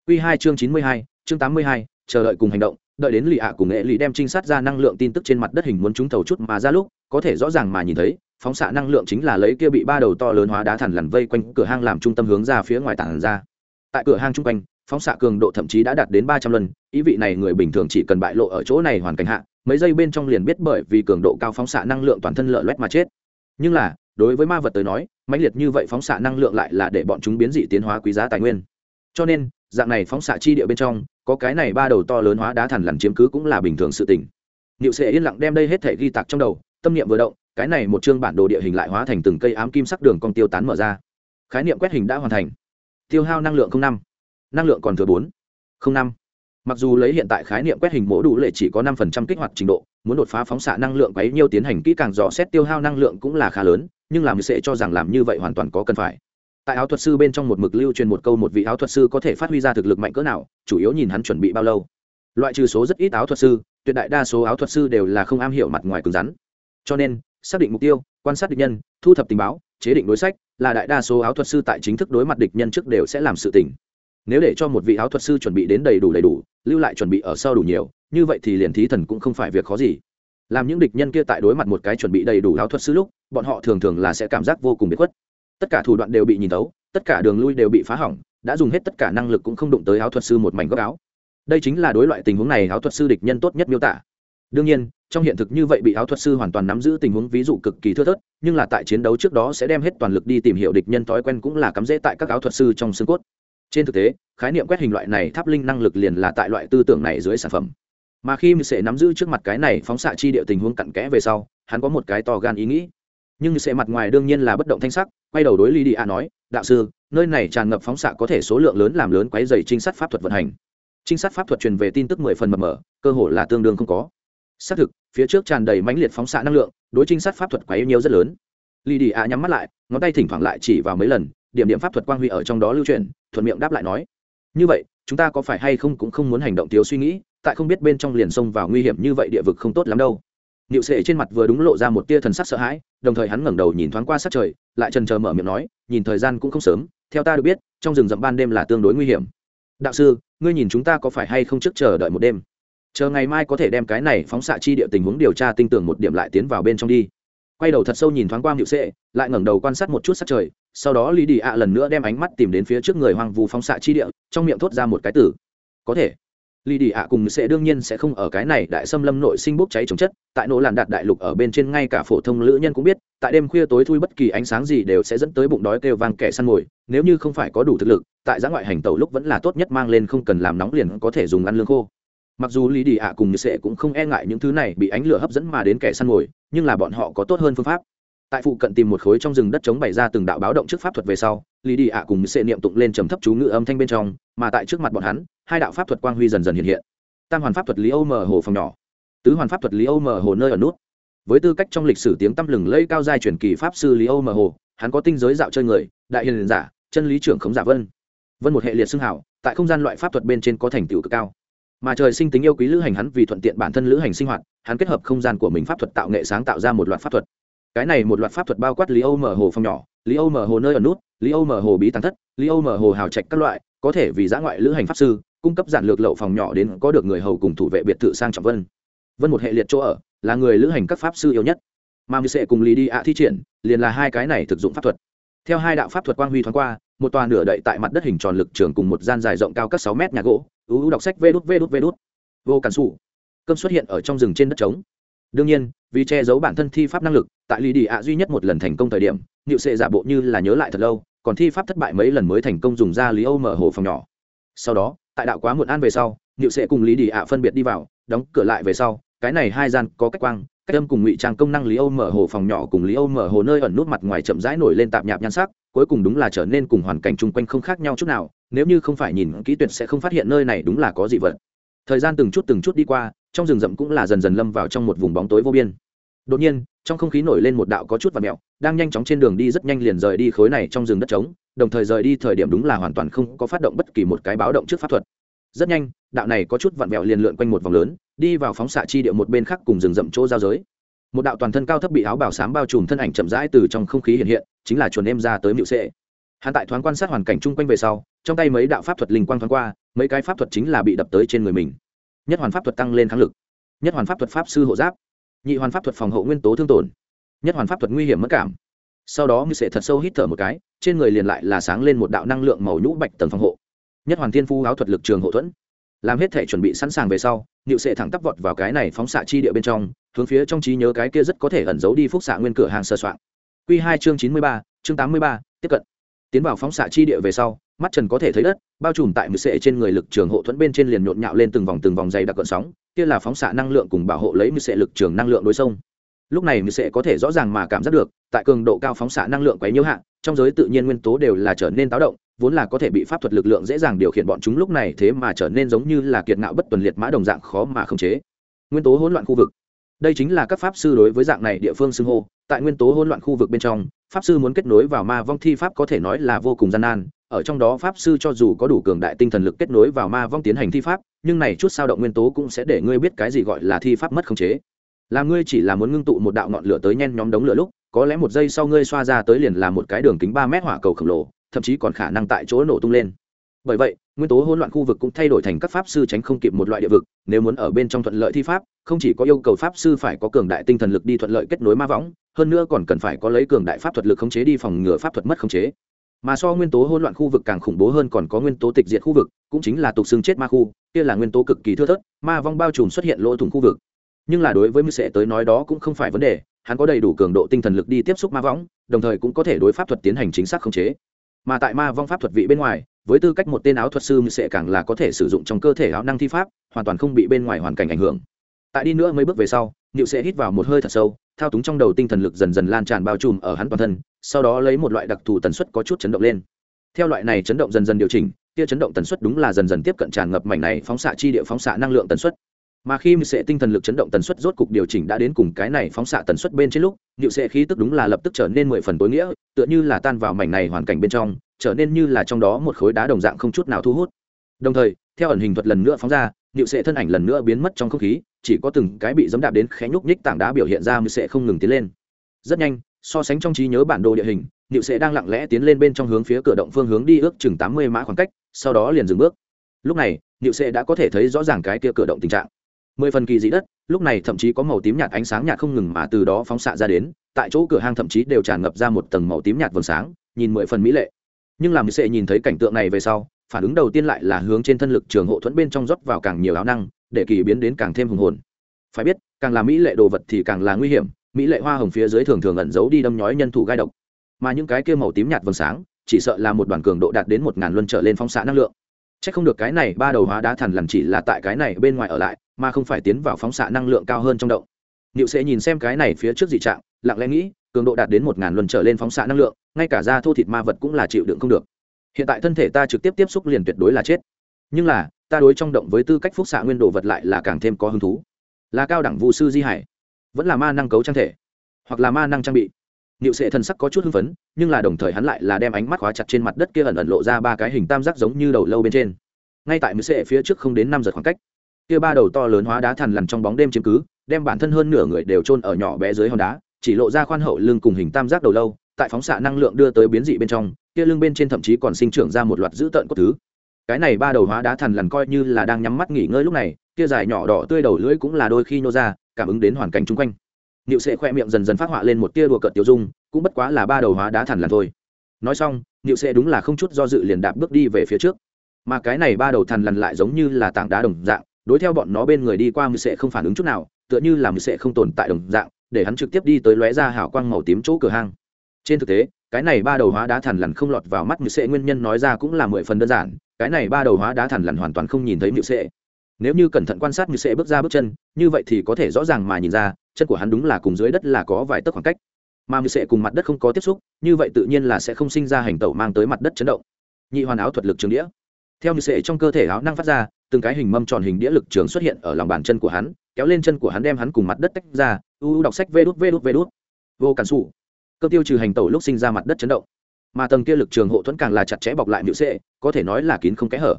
Speaker 1: Quy hai chương chín mươi hai, chương tám mươi hai, chờ đợi cùng hành động, đợi đến lì ạ cùng nghệ lì đem trinh sát ra năng lượng tin tức trên mặt đất hình muốn chúng thầu chút mà ra lúc, có thể rõ ràng mà nhìn thấy phóng xạ năng lượng chính là lấy kia bị ba đầu to lớn hóa đá thằn lằn vây quanh cửa hang làm trung tâm hướng ra phía ngoài tảng ra. Tại cửa hang chung quanh, phóng xạ cường độ thậm chí đã đạt đến ba trăm lần, ý vị này người bình thường chỉ cần bại lộ ở chỗ này hoàn cảnh hạ, mấy giây bên trong liền biết bởi vì cường độ cao phóng xạ năng lượng toàn thân lở loét mà chết. Nhưng là, đối với ma vật tới nói, mãnh liệt như vậy phóng xạ năng lượng lại là để bọn chúng biến dị tiến hóa quý giá tài nguyên. Cho nên, dạng này phóng xạ chi địa bên trong, có cái này ba đầu to lớn hóa đá thần lằn chiếm cứ cũng là bình thường sự tình. Niệu sệ yên lặng đem đây hết thể ghi tạc trong đầu, tâm niệm vừa động cái này một chương bản đồ địa hình lại hóa thành từng cây ám kim sắc đường cong tiêu tán mở ra. Khái niệm quét hình đã hoàn thành. Tiêu hao năng lượng năm, năng lượng còn thừa bốn năm. Mặc dù lấy hiện tại khái niệm quét hình mổ đủ lệ chỉ có năm phần trăm kích hoạt trình độ, muốn đột phá phóng xạ năng lượng bấy nhiêu tiến hành kỹ càng dò xét tiêu hao năng lượng cũng là khá lớn, nhưng làm sẽ cho rằng làm như vậy hoàn toàn có cần phải. Tại áo thuật sư bên trong một mực lưu truyền một câu một vị áo thuật sư có thể phát huy ra thực lực mạnh cỡ nào, chủ yếu nhìn hắn chuẩn bị bao lâu. Loại trừ số rất ít áo thuật sư, tuyệt đại đa số áo thuật sư đều là không am hiểu mặt ngoài cứng rắn. Cho nên xác định mục tiêu, quan sát địch nhân, thu thập tình báo, chế định đối sách, là đại đa số áo thuật sư tại chính thức đối mặt địch nhân trước đều sẽ làm sự tình. Nếu để cho một vị áo thuật sư chuẩn bị đến đầy đủ đầy đủ, lưu lại chuẩn bị ở sau đủ nhiều, như vậy thì liền thí thần cũng không phải việc khó gì. Làm những địch nhân kia tại đối mặt một cái chuẩn bị đầy đủ áo thuật sư lúc, bọn họ thường thường là sẽ cảm giác vô cùng bị khuất. Tất cả thủ đoạn đều bị nhìn tấu tất cả đường lui đều bị phá hỏng, đã dùng hết tất cả năng lực cũng không đụng tới áo thuật sư một mảnh góc áo. Đây chính là đối loại tình huống này áo thuật sư địch nhân tốt nhất miêu tả. Đương nhiên trong hiện thực như vậy bị áo thuật sư hoàn toàn nắm giữ tình huống ví dụ cực kỳ thưa thớt, nhưng là tại chiến đấu trước đó sẽ đem hết toàn lực đi tìm hiểu địch nhân thói quen cũng là cắm rễ tại các áo thuật sư trong xương cốt. Trên thực tế, khái niệm quét hình loại này tháp linh năng lực liền là tại loại tư tưởng này dưới sản phẩm. Mà khi sẽ nắm giữ trước mặt cái này phóng xạ chi địa tình huống cặn kẽ về sau, hắn có một cái to gan ý nghĩ. Nhưng sẽ mặt ngoài đương nhiên là bất động thanh sắc, quay đầu đối lý đi a nói, đạo sư, nơi này tràn ngập phóng xạ có thể số lượng lớn làm lớn quấy dày trinh sát pháp thuật vận hành. Trinh sát pháp thuật truyền về tin tức mười phần mập mờ, cơ hội là tương đương không có xác thực phía trước tràn đầy mãnh liệt phóng xạ năng lượng đối trinh sát pháp thuật quấy nhiều rất lớn lý đi a nhắm mắt lại ngón tay thỉnh thoảng lại chỉ vào mấy lần điểm điểm pháp thuật quang huy ở trong đó lưu truyền thuận miệng đáp lại nói như vậy chúng ta có phải hay không cũng không muốn hành động thiếu suy nghĩ tại không biết bên trong liền xông vào nguy hiểm như vậy địa vực không tốt lắm đâu Niệu Sệ trên mặt vừa đúng lộ ra một tia thần sắc sợ hãi, đồng thời hắn ngẩng đầu nhìn thoáng qua sát trời, lại chần chờ mở miệng nói, nhìn thời gian cũng không sớm, theo ta được biết, trong rừng rậm ban đêm là tương đối nguy hiểm. Đạo sư, ngươi nhìn chúng ta có phải hay không trước chờ đợi một đêm? Chờ ngày mai có thể đem cái này phóng xạ chi địa tình huống điều tra tinh tường một điểm lại tiến vào bên trong đi. Quay đầu thật sâu nhìn thoáng qua hiệu Sệ, lại ngẩng đầu quan sát một chút sát trời, sau đó Lý Đi ạ lần nữa đem ánh mắt tìm đến phía trước người hoang vu phóng xạ chi địa, trong miệng thốt ra một cái từ, có thể. Lý đi ạ cùng sẽ đương nhiên sẽ không ở cái này đại xâm lâm nội sinh bốc cháy chống chất tại nỗ làn đạt đại lục ở bên trên ngay cả phổ thông lữ nhân cũng biết tại đêm khuya tối thui bất kỳ ánh sáng gì đều sẽ dẫn tới bụng đói kêu vang kẻ săn mồi nếu như không phải có đủ thực lực tại giã ngoại hành tàu lúc vẫn là tốt nhất mang lên không cần làm nóng liền có thể dùng ăn lương khô mặc dù lý đi ạ cùng sẽ cũng không e ngại những thứ này bị ánh lửa hấp dẫn mà đến kẻ săn mồi, nhưng là bọn họ có tốt hơn phương pháp. Tại phụ cận tìm một khối trong rừng đất chống bày ra từng đạo báo động trước pháp thuật về sau, lý đi ạ cùng sẽ niệm tụng lên trầm thấp chú ngữ âm thanh bên trong, mà tại trước mặt bọn hắn, hai đạo pháp thuật quang huy dần dần hiện hiện. Tam hoàn pháp thuật lý âu mở hồ phòng nhỏ, tứ hoàn pháp thuật lý âu mở hồ nơi ở nút. Với tư cách trong lịch sử tiếng tăm lừng lẫy cao giai truyền kỳ pháp sư lý âu mở hồ, hắn có tinh giới dạo chơi người, đại hiền giả, chân lý trưởng khống giả vân. Vân một hệ liệt xưng hảo, tại không gian loại pháp thuật bên trên có thành tựu cực cao mà trời sinh tính yêu quý lữ hành hắn vì thuận tiện bản thân lữ hành sinh hoạt, hắn kết hợp không gian của mình pháp thuật tạo nghệ sáng tạo ra một loạt pháp thuật. Cái này một loạt pháp thuật bao quát lý âu mở hồ phòng nhỏ, lý âu mở hồ nơi ở nút, lý âu mở hồ bí tàng thất, lý âu mở hồ hào trạch các loại, có thể vì giã ngoại lữ hành pháp sư, cung cấp giản lược lậu phòng nhỏ đến có được người hầu cùng thủ vệ biệt thự sang trọng vân. Vân một hệ liệt chỗ ở, là người lữ hành các pháp sư yêu nhất. Mà người sẽ cùng lý đi ạ thi triển, liền là hai cái này thực dụng pháp thuật. Theo hai đạo pháp thuật quang huy thoáng qua, một tòa nửa đậy tại mặt đất hình tròn lực trường cùng một gian dài rộng cao các sáu mét nhà gỗ ưu đọc sách vê đút vê đút vê đút. Vô cản xù cơm xuất hiện ở trong rừng trên đất trống. Đương nhiên, vì che giấu bản thân thi pháp năng lực, tại lý đi ạ duy nhất một lần thành công thời điểm nịu sệ giả bộ như là nhớ lại thật lâu, còn thi pháp thất bại mấy lần mới thành công dùng ra lý âu mở hồ phòng nhỏ. Sau đó, tại đạo quá muộn an về sau nịu sệ cùng lý đi ạ phân biệt đi vào, đóng cửa lại về sau, cái này hai gian có cách quang, cách âm cùng ngụy trang công năng lý âu mở hồ phòng nhỏ cùng lý âu mở hồ nơi ẩn nút mặt ngoài chậm rãi nổi lên tạp nhạp nhan sắc cuối cùng đúng là trở nên cùng hoàn cảnh chung quanh không khác nhau chút nào, nếu như không phải nhìn kỹ tuyệt sẽ không phát hiện nơi này đúng là có dị vật. Thời gian từng chút từng chút đi qua, trong rừng rậm cũng là dần dần lâm vào trong một vùng bóng tối vô biên. Đột nhiên, trong không khí nổi lên một đạo có chút và mẹo, đang nhanh chóng trên đường đi rất nhanh liền rời đi khối này trong rừng đất trống, đồng thời rời đi thời điểm đúng là hoàn toàn không có phát động bất kỳ một cái báo động trước pháp thuật. Rất nhanh, đạo này có chút vặn vẹo liền lượn quanh một vòng lớn, đi vào phóng xạ chi địa một bên khác cùng rừng rậm chỗ giao giới. Một đạo toàn thân cao thấp bị áo bảo sám bao trùm thân ảnh chậm rãi từ trong không khí hiện hiện chính là chuồn em ra tới miệu sệ. Hắn tại thoáng quan sát hoàn cảnh chung quanh về sau, trong tay mấy đạo pháp thuật linh quang thoáng qua, mấy cái pháp thuật chính là bị đập tới trên người mình. Nhất hoàn pháp thuật tăng lên kháng lực. Nhất hoàn pháp thuật pháp sư hộ giáp. Nhị hoàn pháp thuật phòng hộ nguyên tố thương tổn. Nhất hoàn pháp thuật nguy hiểm mất cảm. Sau đó như sệ thật sâu hít thở một cái, trên người liền lại là sáng lên một đạo năng lượng màu nhũ bạch tầng phòng hộ. Nhất hoàn thiên phu áo thuật lực trường hộ thuẫn. Làm hết thể chuẩn bị sẵn sàng về sau nịu sệ thẳng tắp vọt vào cái này phóng xạ chi địa bên trong, hướng phía trong trí nhớ cái kia rất có thể ẩn giấu đi phúc xạ nguyên cửa hàng sơ soạn. Q2 chương chín mươi ba, chương tám mươi ba, tiếp cận. Tiến vào phóng xạ chi địa về sau, mắt trần có thể thấy đất, bao trùm tại mười sệ trên người lực trường hộ thuẫn bên trên liền nhộn nhạo lên từng vòng từng vòng dày đặc cận sóng, kia là phóng xạ năng lượng cùng bảo hộ lấy mười sệ lực trường năng lượng đối sông. Lúc này mười sệ có thể rõ ràng mà cảm giác được, tại cường độ cao phóng xạ năng lượng quấy nhiễu hạn trong giới tự nhiên nguyên tố đều là trở nên táo động, vốn là có thể bị pháp thuật lực lượng dễ dàng điều khiển bọn chúng lúc này thế mà trở nên giống như là kiệt ngạo bất tuần liệt mã đồng dạng khó mà khống chế. Nguyên tố hỗn loạn khu vực. Đây chính là các pháp sư đối với dạng này địa phương xưng hô tại nguyên tố hỗn loạn khu vực bên trong, pháp sư muốn kết nối vào ma vong thi pháp có thể nói là vô cùng gian nan. Ở trong đó, pháp sư cho dù có đủ cường đại tinh thần lực kết nối vào ma vong tiến hành thi pháp, nhưng này chút sao động nguyên tố cũng sẽ để ngươi biết cái gì gọi là thi pháp mất khống chế. Là ngươi chỉ là muốn ngưng tụ một đạo ngọn lửa tới nhen nhóm đống lửa lúc, có lẽ một giây sau ngươi xoa ra tới liền là một cái đường kính ba mét hỏa cầu khổng lồ, thậm chí còn khả năng tại chỗ nổ tung lên bởi vậy, nguyên tố hỗn loạn khu vực cũng thay đổi thành các pháp sư tránh không kịp một loại địa vực, nếu muốn ở bên trong thuận lợi thi pháp, không chỉ có yêu cầu pháp sư phải có cường đại tinh thần lực đi thuận lợi kết nối ma võng, hơn nữa còn cần phải có lấy cường đại pháp thuật lực khống chế đi phòng ngừa pháp thuật mất khống chế. Mà so nguyên tố hỗn loạn khu vực càng khủng bố hơn còn có nguyên tố tịch diệt khu vực, cũng chính là tục xương chết ma khu, kia là nguyên tố cực kỳ thưa thớt, ma vong bao trùm xuất hiện lỗ thủng khu vực. Nhưng là đối với mưu sệ tới nói đó cũng không phải vấn đề, hắn có đầy đủ cường độ tinh thần lực đi tiếp xúc ma võng, đồng thời cũng có thể đối pháp thuật tiến hành chính xác khống chế. Mà tại ma vong pháp thuật vị bên ngoài với tư cách một tên áo thuật sư sẽ càng là có thể sử dụng trong cơ thể áo năng thi pháp, hoàn toàn không bị bên ngoài hoàn cảnh ảnh hưởng. Tại đi nữa mấy bước về sau nịu sẽ hít vào một hơi thật sâu, thao túng trong đầu tinh thần lực dần dần lan tràn bao trùm ở hắn toàn thân, sau đó lấy một loại đặc thù tần suất có chút chấn động lên. Theo loại này chấn động dần dần điều chỉnh kia chấn động tần suất đúng là dần dần tiếp cận tràn ngập mảnh này phóng xạ chi địa phóng xạ năng lượng tần suất. Mà khi sẽ tinh thần lực chấn động tần suất rốt cục điều chỉnh đã đến cùng cái này phóng xạ tần suất bên trên lúc nhịu sẽ khí tức đúng là lập tức trở nên mười phần tối nghĩa, tựa như là tan vào mảnh này hoàn cảnh bên trong trở nên như là trong đó một khối đá đồng dạng không chút nào thu hút. Đồng thời, theo ẩn hình thuật lần nữa phóng ra nhịu sẽ thân ảnh lần nữa biến mất trong không khí, chỉ có từng cái bị dẫm đạp đến khẽ nhúc nhích tảng đá biểu hiện ra mười sẽ không ngừng tiến lên. Rất nhanh, so sánh trong trí nhớ bản đồ địa hình nhịu sẽ đang lặng lẽ tiến lên bên trong hướng phía cửa động phương hướng đi ước chừng tám mươi mã khoảng cách, sau đó liền dừng bước. Lúc này nhịu sẽ đã có thể thấy rõ ràng cái kia cửa động tình trạng. Mười phần kỳ dị đất, lúc này thậm chí có màu tím nhạt ánh sáng nhạt không ngừng mà từ đó phóng xạ ra đến, tại chỗ cửa hang thậm chí đều tràn ngập ra một tầng màu tím nhạt vầng sáng, nhìn mười phần mỹ lệ nhưng làm sẽ nhìn thấy cảnh tượng này về sau, phản ứng đầu tiên lại là hướng trên thân lực trường hộ thuẫn bên trong rót vào càng nhiều áo năng, để kỳ biến đến càng thêm hùng hồn. Phải biết, càng là mỹ lệ đồ vật thì càng là nguy hiểm, mỹ lệ hoa hồng phía dưới thường thường ẩn giấu đi đâm nhói nhân thủ gai độc. Mà những cái kia màu tím nhạt vầng sáng, chỉ sợ là một đoàn cường độ đạt đến một ngàn luân trở lên phóng xạ năng lượng. C h ắ c không được cái này ba đầu hóa đá thần làm chỉ là tại cái này bên ngoài ở lại, mà không phải tiến vào phóng xạ năng lượng cao hơn trong động. Niệu sẽ nhìn xem cái này phía trước dị trạng, lặng lẽ nghĩ cường độ đạt đến một ngàn luân trở lên phóng xạ năng lượng, ngay cả da thô thịt ma vật cũng là chịu đựng không được. Hiện tại thân thể ta trực tiếp tiếp xúc liền tuyệt đối là chết. Nhưng là, ta đối trong động với tư cách phúc xạ nguyên đồ vật lại là càng thêm có hứng thú. Là cao đẳng vũ sư di hải, vẫn là ma năng cấu trang thể, hoặc là ma năng trang bị. Niệu sệ thần sắc có chút hưng phấn, nhưng là đồng thời hắn lại là đem ánh mắt khóa chặt trên mặt đất kia ẩn ẩn lộ ra ba cái hình tam giác giống như đầu lâu bên trên. Ngay tại Niệu sệ phía trước không đến năm giờ khoảng cách, kia ba đầu to lớn hóa đá thằn lằn trong bóng đêm chiếm cứ, đem bản thân hơn nửa người đều chôn ở nhỏ bé dưới hòn đá chỉ lộ ra khoan hậu lưng cùng hình tam giác đầu lâu tại phóng xạ năng lượng đưa tới biến dị bên trong kia lưng bên trên thậm chí còn sinh trưởng ra một loạt dữ tợn cốt thứ cái này ba đầu hóa đá thần lằn coi như là đang nhắm mắt nghỉ ngơi lúc này kia dài nhỏ đỏ tươi đầu lưỡi cũng là đôi khi nô ra cảm ứng đến hoàn cảnh chung quanh Niệu Sệ khoe miệng dần dần phát họa lên một tia đùa cợt tiêu dung, cũng bất quá là ba đầu hóa đá thần lằn thôi. Nói xong, Niệu Sệ đúng là không chút do dự liền đạp bước đi về phía trước. Mà cái này ba đầu thằn lằn lại giống như là tảng đá đồng dạng, đối theo bọn nó bên người đi qua Niệu Sệ không phản ứng chút nào, tựa như là Niệu Sệ không tồn tại đồng dạng, để hắn trực tiếp đi tới lóe ra hào quang màu tím chỗ cửa hang. Trên thực tế, cái này ba đầu hóa đá thằn lằn không lọt vào mắt Niệu Sệ nguyên nhân nói ra cũng là mười phần đơn giản, cái này ba đầu hóa đá thằn lằn hoàn toàn không nhìn thấy Niệu Sệ. Nếu như cẩn thận quan sát như sệ bước ra bước chân như vậy thì có thể rõ ràng mà nhìn ra chân của hắn đúng là cùng dưới đất là có vài tấc khoảng cách. Mà như sệ cùng mặt đất không có tiếp xúc như vậy tự nhiên là sẽ không sinh ra hành tẩu mang tới mặt đất chấn động. Nhị hoàn áo thuật lực trường đĩa. Theo như sệ trong cơ thể áo năng phát ra từng cái hình mâm tròn hình đĩa lực trường xuất hiện ở lòng bàn chân của hắn kéo lên chân của hắn đem hắn cùng mặt đất tách ra, u đọc sách vê đút vê đút vê đút. Vô cản sụ cơ tiêu trừ hành tẩu lúc sinh ra mặt đất chấn động. Mà tầng kia lực trường hộ thuẫn càng là chặt chẽ bọc lại miễu sệ, có thể nói là kín không kẽ hở.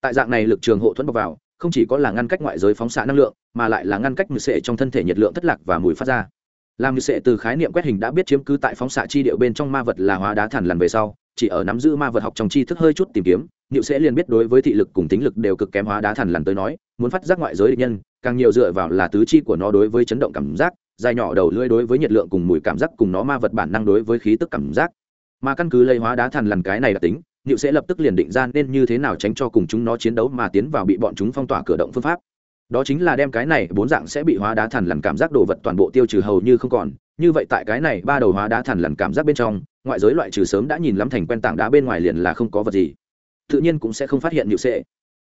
Speaker 1: Tại dạng này lực trường hộ thuẫn bọc vào, không chỉ có là ngăn cách ngoại giới phóng xạ năng lượng, mà lại là ngăn cách miễu sệ trong thân thể nhiệt lượng thất lạc và mùi phát ra. Làm miễu sệ từ khái niệm quét hình đã biết chiếm cứ tại phóng xạ chi điệu bên trong ma vật là hóa đá thản lần về sau, chỉ ở nắm giữ ma vật học trong tri thức hơi chút tìm kiếm. Niệu sẽ liền biết đối với thị lực cùng tính lực đều cực kém hóa đá thản lần tới nói muốn phát giác ngoại giới địch nhân càng nhiều dựa vào là tứ chi của nó đối với chấn động cảm giác dài nhỏ đầu lưỡi đối với nhiệt lượng cùng mùi cảm giác cùng nó ma vật bản năng đối với khí tức cảm giác mà căn cứ lấy hóa đá thản lần cái này là tính Niệu sẽ lập tức liền định ra nên như thế nào tránh cho cùng chúng nó chiến đấu mà tiến vào bị bọn chúng phong tỏa cửa động phương pháp. Đó chính là đem cái này bốn dạng sẽ bị hóa đá thần lần cảm giác đồ vật toàn bộ tiêu trừ hầu như không còn. Như vậy tại cái này ba đầu hóa đá thần lần cảm giác bên trong, ngoại giới loại trừ sớm đã nhìn lắm thành quen tảng đá bên ngoài liền là không có vật gì. Tự nhiên cũng sẽ không phát hiện Niệu sệ.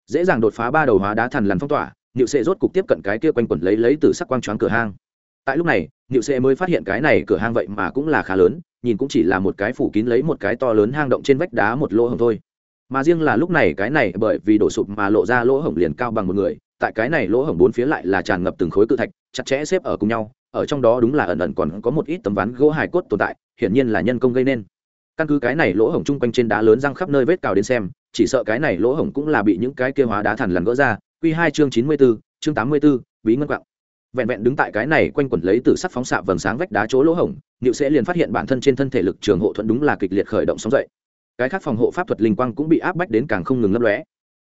Speaker 1: Dễ dàng đột phá ba đầu hóa đá thần lần phong tỏa, Niệu sệ rốt cục tiếp cận cái kia quanh quẩn lấy lấy từ sắc quang choáng cửa hang. Tại lúc này, Niệu sệ mới phát hiện cái này cửa hang vậy mà cũng là khá lớn, nhìn cũng chỉ là một cái phủ kín lấy một cái to lớn hang động trên vách đá một lỗ hổng thôi. Mà riêng là lúc này cái này bởi vì đổ sụp mà lộ ra lỗ hổng liền cao bằng một người tại cái này lỗ hổng bốn phía lại là tràn ngập từng khối cự thạch chặt chẽ xếp ở cùng nhau ở trong đó đúng là ẩn ẩn còn có một ít tấm ván gỗ hài cốt tồn tại hiển nhiên là nhân công gây nên. Căn cứ cái này lỗ hổng chung quanh trên đá lớn răng khắp nơi vết cào đến xem chỉ sợ cái này lỗ hổng cũng là bị những cái kia hóa đá thằn lằn gỡ ra. Q hai chương chín mươi b ố chương tám mươi b ố bí ngân quạng vẹn vẹn đứng tại cái này quanh quẩn lấy từ sắc phóng xạ vầng sáng vách đá chỗ lỗ hổng niệu sẽ liền phát hiện bản thân trên thân thể lực trường hộ thuận đúng là kịch liệt khởi động sóng dậy. Cái khác phòng hộ pháp thuật linh quang cũng bị áp bách đến càng không ngừng lấp lóe.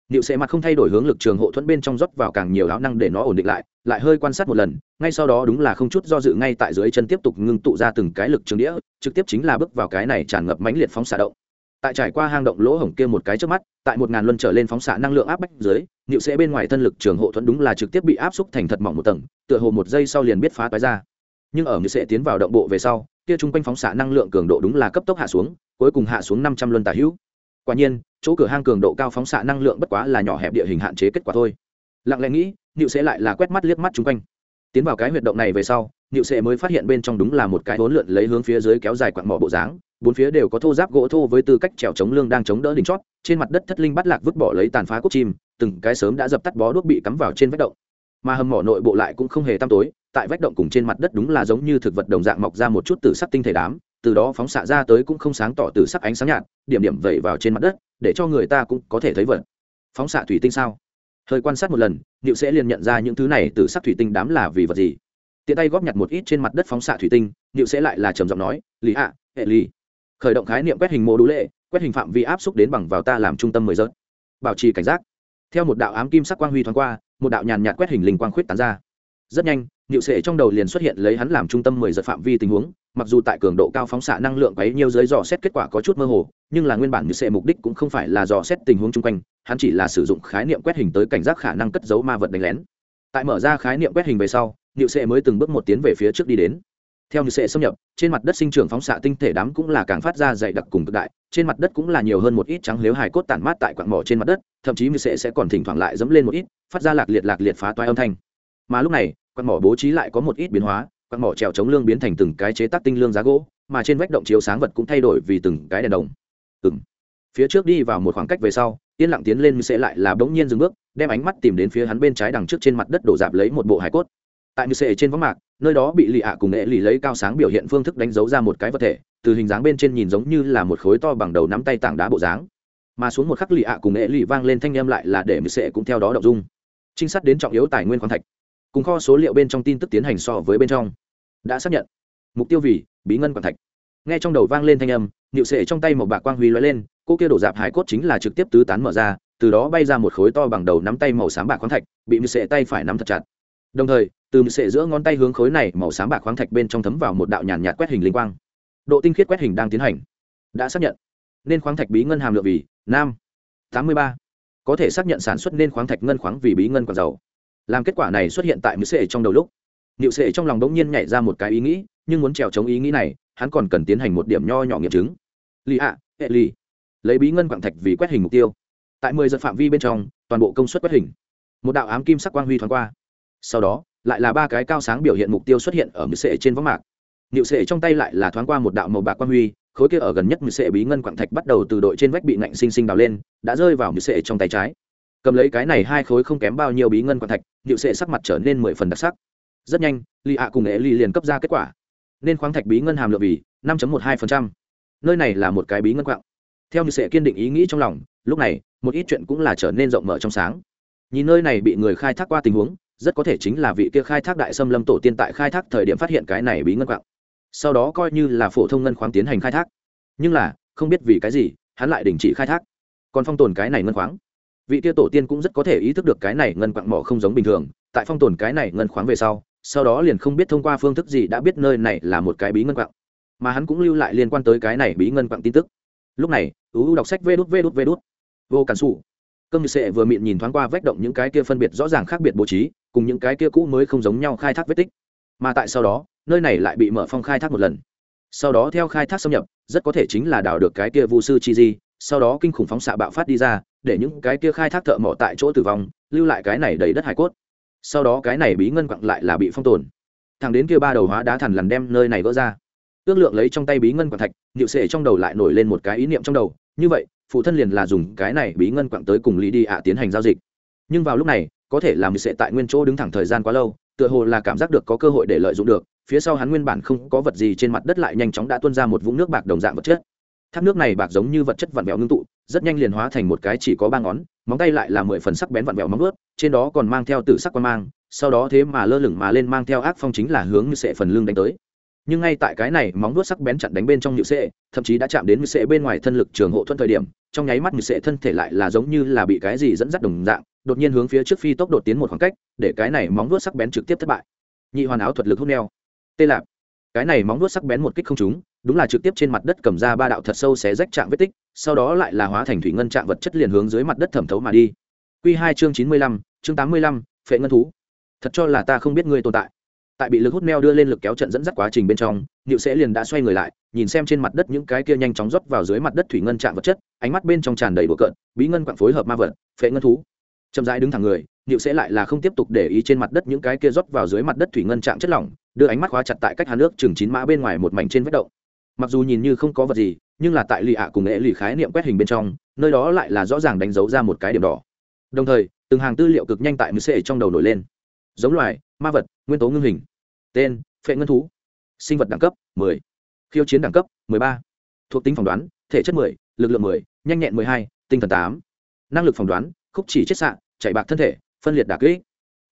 Speaker 1: Niệu sẽ mặt không thay đổi hướng lực trường hộ thuẫn bên trong rót vào càng nhiều áo năng để nó ổn định lại, lại hơi quan sát một lần, ngay sau đó đúng là không chút do dự ngay tại dưới chân tiếp tục ngưng tụ ra từng cái lực trường đĩa, trực tiếp chính là bước vào cái này tràn ngập mãnh liệt phóng xạ động. Tại trải qua hang động lỗ hổng kia một cái trước mắt, tại một ngàn luân trở lên phóng xạ năng lượng áp bách dưới, Niệu sẽ bên ngoài thân lực trường hộ thuẫn đúng là trực tiếp bị áp xúc thành thật mỏng một tầng, tựa hồ một giây sau liền biết phá toái ra. Nhưng ở Niệu sẽ tiến vào động bộ về sau, kia chung quanh phóng xạ năng lượng cường độ đúng là cấp tốc hạ xuống, cuối cùng hạ xuống năm trăm luân tả hữu. Quả nhiên chỗ cửa hang cường độ cao phóng xạ năng lượng bất quá là nhỏ hẹp địa hình hạn chế kết quả thôi. Lặng lẽ nghĩ nịu sẽ lại là quét mắt liếc mắt chung quanh. Tiến vào cái huyệt động này về sau nịu sẽ mới phát hiện bên trong đúng là một cái hỗn lượn lấy hướng phía dưới kéo dài quặn mỏ bộ dáng bốn phía đều có thô giáp gỗ thô với tư cách trèo chống lương đang chống đỡ đỉnh chót, trên mặt đất thất linh bắt lạc vứt bỏ lấy tàn phá cốt chim, từng cái sớm đã dập tắt bó đuốc bị cắm vào trên vách động. Mà hầm mỏ nội bộ lại cũng không hề tăm tối, tại vách động cùng trên mặt đất đúng là giống như thực vật đồng dạng mọc ra một chút từ sắc tinh thể đám, từ đó phóng xạ ra tới cũng không sáng tỏ từ sắc ánh sáng nhạt, điểm điểm vẩy vào trên mặt đất, để cho người ta cũng có thể thấy vật. Phóng xạ thủy tinh sao? Hơi quan sát một lần liệu sẽ liền nhận ra những thứ này từ sắc thủy tinh đám là vì vật gì. Tiện tay góp nhặt một ít trên mặt đất phóng xạ thủy tinh liệu sẽ lại là trầm giọng nói lý hạ hệ lý khởi động khái niệm quét hình mô đũ lệ, quét hình phạm vi áp xúc đến bằng vào ta làm trung tâm mười giật bảo trì cảnh giác. Theo một đạo ám kim sắc quang huy thoáng qua, một đạo nhàn nhạt quét hình linh quang khuyết tán ra. Rất nhanh nhịu sệ trong đầu liền xuất hiện lấy hắn làm trung tâm mười giật phạm vi tình huống, mặc dù tại cường độ cao phóng xạ năng lượng quấy nhiều dưới dò xét kết quả có chút mơ hồ, nhưng là nguyên bản như sệ mục đích cũng không phải là dò xét tình huống chung quanh, hắn chỉ là sử dụng khái niệm quét hình tới cảnh giác khả năng cất giấu ma vật đánh lén. Tại mở ra khái niệm quét hình về sau nhịu sệ mới từng bước một tiến về phía trước đi đến theo như sệ xâm nhập, trên mặt đất sinh trưởng phóng xạ tinh thể đám cũng là càng phát ra dày đặc cùng cực đại, trên mặt đất cũng là nhiều hơn một ít trắng lếu hài cốt tản mát tại quặng mỏ trên mặt đất, thậm chí như sệ sẽ còn thỉnh thoảng lại dẫm lên một ít, phát ra lạc liệt lạc liệt phá toai âm thanh. Mà lúc này, quặng mỏ bố trí lại có một ít biến hóa, quặng mỏ trèo chống lương biến thành từng cái chế tác tinh lương giá gỗ, mà trên vách động chiếu sáng vật cũng thay đổi vì từng cái đèn đồng. Ừ. phía trước đi vào một khoảng cách về sau, yên lặng tiến lên sẽ lại là bỗng nhiên dừng bước, đem ánh mắt tìm đến phía hắn bên trái đằng trước trên mặt đất đổ dạp lấy một bộ hải cốt tại như sệ trên võng mạc, nơi đó bị lì ạ cùng nghệ lì lấy cao sáng biểu hiện phương thức đánh dấu ra một cái vật thể, từ hình dáng bên trên nhìn giống như là một khối to bằng đầu nắm tay tảng đá bộ dáng. Mà xuống một khắc lì ạ cùng nghệ lì vang lên thanh âm lại là để như sệ cũng theo đó đọc dung. Trinh sát đến trọng yếu tài nguyên khoáng thạch. Cùng kho số liệu bên trong tin tức tiến hành so với bên trong. Đã xác nhận. Mục tiêu vì, bí ngân quảng thạch. Nghe trong đầu vang lên thanh âm nịu sệ trong tay một bạc quang huy lóe lên, cô kia đổ dạp hải cốt chính là trực tiếp tứ tán mở ra, từ đó bay ra một khối to bằng đầu nắm tay màu xám bạc khoáng thạch, bị nịu sệ tay phải nắm thật chặt. Đồng thời từ sệ giữa ngón tay hướng khối này màu xám bạc khoáng thạch bên trong thấm vào một đạo nhàn nhạt quét hình linh quang độ tinh khiết quét hình đang tiến hành đã xác nhận nên khoáng thạch bí ngân hàm lượng vì nam tám mươi ba có thể xác nhận sản xuất nên khoáng thạch ngân khoáng vì bí ngân còn dầu làm kết quả này xuất hiện tại mười sệ trong đầu lúc Niệu Sệ trong lòng đống nhiên nhảy ra một cái ý nghĩ, nhưng muốn trèo chống ý nghĩ này, hắn còn cần tiến hành một điểm nho nhỏ nghiệm chứng. lì ạ, hệ lì Lấy bí ngân quạng thạch vì quét hình mục tiêu. Tại mười giật phạm vi bên trong, toàn bộ công suất quét hình. Một đạo ám kim sắc quang huy thoáng qua. Sau đó, lại là ba cái cao sáng biểu hiện mục tiêu xuất hiện ở mực Sệ trên võng mạc. Niệu Sệ trong tay lại là thoáng qua một đạo màu bạc quang huy, khối kia ở gần nhất mực Sệ bí ngân quặng thạch bắt đầu từ đội trên vách bị nạnh sinh sinh đào lên, đã rơi vào mực Sệ trong tay trái. Cầm lấy cái này hai khối không kém bao nhiêu bí ngân quặng thạch, Niệu Sệ sắc mặt trở nên mười phần đặc sắc. Rất nhanh lì ạ cùng nghệ lì liền cấp ra kết quả. Nên khoáng thạch bí ngân hàm lượng vì năm một hai nơi này là một cái bí ngân quạng theo như sệ kiên định ý nghĩ trong lòng lúc này một ít chuyện cũng là trở nên rộng mở trong sáng. Nhìn nơi này bị người khai thác qua tình huống rất có thể chính là vị kia khai thác đại xâm lâm tổ tiên tại khai thác thời điểm phát hiện cái này bí ngân quạng. Sau đó coi như là phổ thông ngân khoáng tiến hành khai thác. Nhưng là, không biết vì cái gì, hắn lại đình chỉ khai thác. Còn phong tồn cái này ngân khoáng. Vị kia tổ tiên cũng rất có thể ý thức được cái này ngân quạng mỏ không giống bình thường. Tại phong tồn cái này ngân khoáng về sau sau đó liền không biết thông qua phương thức gì đã biết nơi này là một cái bí ngân quặng mà hắn cũng lưu lại liên quan tới cái này bí ngân quặng tin tức. Lúc này uu đọc sách vê đút vê đút vê đút. Vô cản xù cơm như sệ vừa mịn nhìn thoáng qua vách động những cái kia phân biệt rõ ràng khác biệt bố trí cùng những cái kia cũ mới không giống nhau khai thác vết tích. Mà tại sau đó, nơi này lại bị mở phong khai thác một lần. Sau đó theo khai thác xâm nhập, rất có thể chính là đào được cái kia vu sư chi di, sau đó kinh khủng phóng xạ bạo phát đi ra, để những cái kia khai thác thợ mỏ tại chỗ tử vong, lưu lại cái này đầy đất hải cốt. Sau đó cái này bí ngân quặng lại là bị phong tồn. Thằng đến kia ba đầu hóa đá thằn lằn đem nơi này vỡ ra. Ước lượng lấy trong tay bí ngân quặng thạch nhịu sệ trong đầu lại nổi lên một cái ý niệm trong đầu. Như vậy, phụ thân liền là dùng cái này bí ngân quặng tới cùng lý đi ạ tiến hành giao dịch. Nhưng vào lúc này có thể làm sẽ tại nguyên chỗ đứng thẳng thời gian quá lâu, tựa hồ là cảm giác được có cơ hội để lợi dụng được, phía sau hắn nguyên bản không có vật gì trên mặt đất lại nhanh chóng đã tuôn ra một vũng nước bạc đồng dạng vật chất. Thác nước này bạc giống như vật chất vặn vẹo ngưng tụ, rất nhanh liền hóa thành một cái chỉ có ba ngón, móng tay lại là mười phần sắc bén vặn vẹo móng ướt trên đó còn mang theo tử sắc quan mang, sau đó thế mà lơ lửng mà lên mang theo ác phong chính là hướng như sệ phần lưng đánh tới. Nhưng ngay tại cái này, móng vuốt sắc bén chặn đánh bên trong nhự sệ, thậm chí đã chạm đến như sệ bên ngoài thân lực trường hộ thuận thời điểm, trong nháy mắt như sệ thân thể lại là giống như là bị cái gì dẫn dắt đồng dạng đột nhiên hướng phía trước phi tốc đột tiến một khoảng cách, để cái này móng vuốt sắc bén trực tiếp thất bại. Nhị hoàn áo thuật lực hút neo. Tê lạp. Cái này móng vuốt sắc bén một kích không trúng, đúng là trực tiếp trên mặt đất cầm ra ba đạo thật sâu xé rách trạng vết tích, sau đó lại là hóa thành thủy ngân trạng vật chất liền hướng dưới mặt đất thẩm thấu mà đi. Q hai chương chín mươi lăm, chương tám mươi lăm, phệ ngân thú. Thật cho là ta không biết ngươi tồn tại. Tại bị lực hút neo đưa lên lực kéo trận dẫn dắt quá trình bên trong, niệu sẽ liền đã xoay người lại, nhìn xem trên mặt đất những cái kia nhanh chóng rót vào dưới mặt đất thủy ngân trạng vật chất, ánh mắt bên trong tràn đầy bừa cận bí ngân quặng phối hợp ma vật, phệ ngân thú chậm rãi đứng thẳng người nịu sẽ lại là không tiếp tục để ý trên mặt đất những cái kia rót vào dưới mặt đất thủy ngân trạng chất lỏng đưa ánh mắt khóa chặt tại cách hà nước chừng chín mã bên ngoài một mảnh trên vết động mặc dù nhìn như không có vật gì nhưng là tại lì ạ cùng nghệ lì khái niệm quét hình bên trong nơi đó lại là rõ ràng đánh dấu ra một cái điểm đỏ đồng thời từng hàng tư liệu cực nhanh tại mười sệ trong đầu nổi lên giống loài ma vật nguyên tố ngưng hình tên phệ ngân thú sinh vật đẳng cấp 10. khiêu chiến đẳng cấp 13. thuộc tính phỏng đoán thể chất 10, lực lượng 10, nhanh nhẹn 12, tinh thần 8. năng lực phỏng đoán khúc chỉ chết xạ chạy bạc thân thể, phân liệt đả kỹ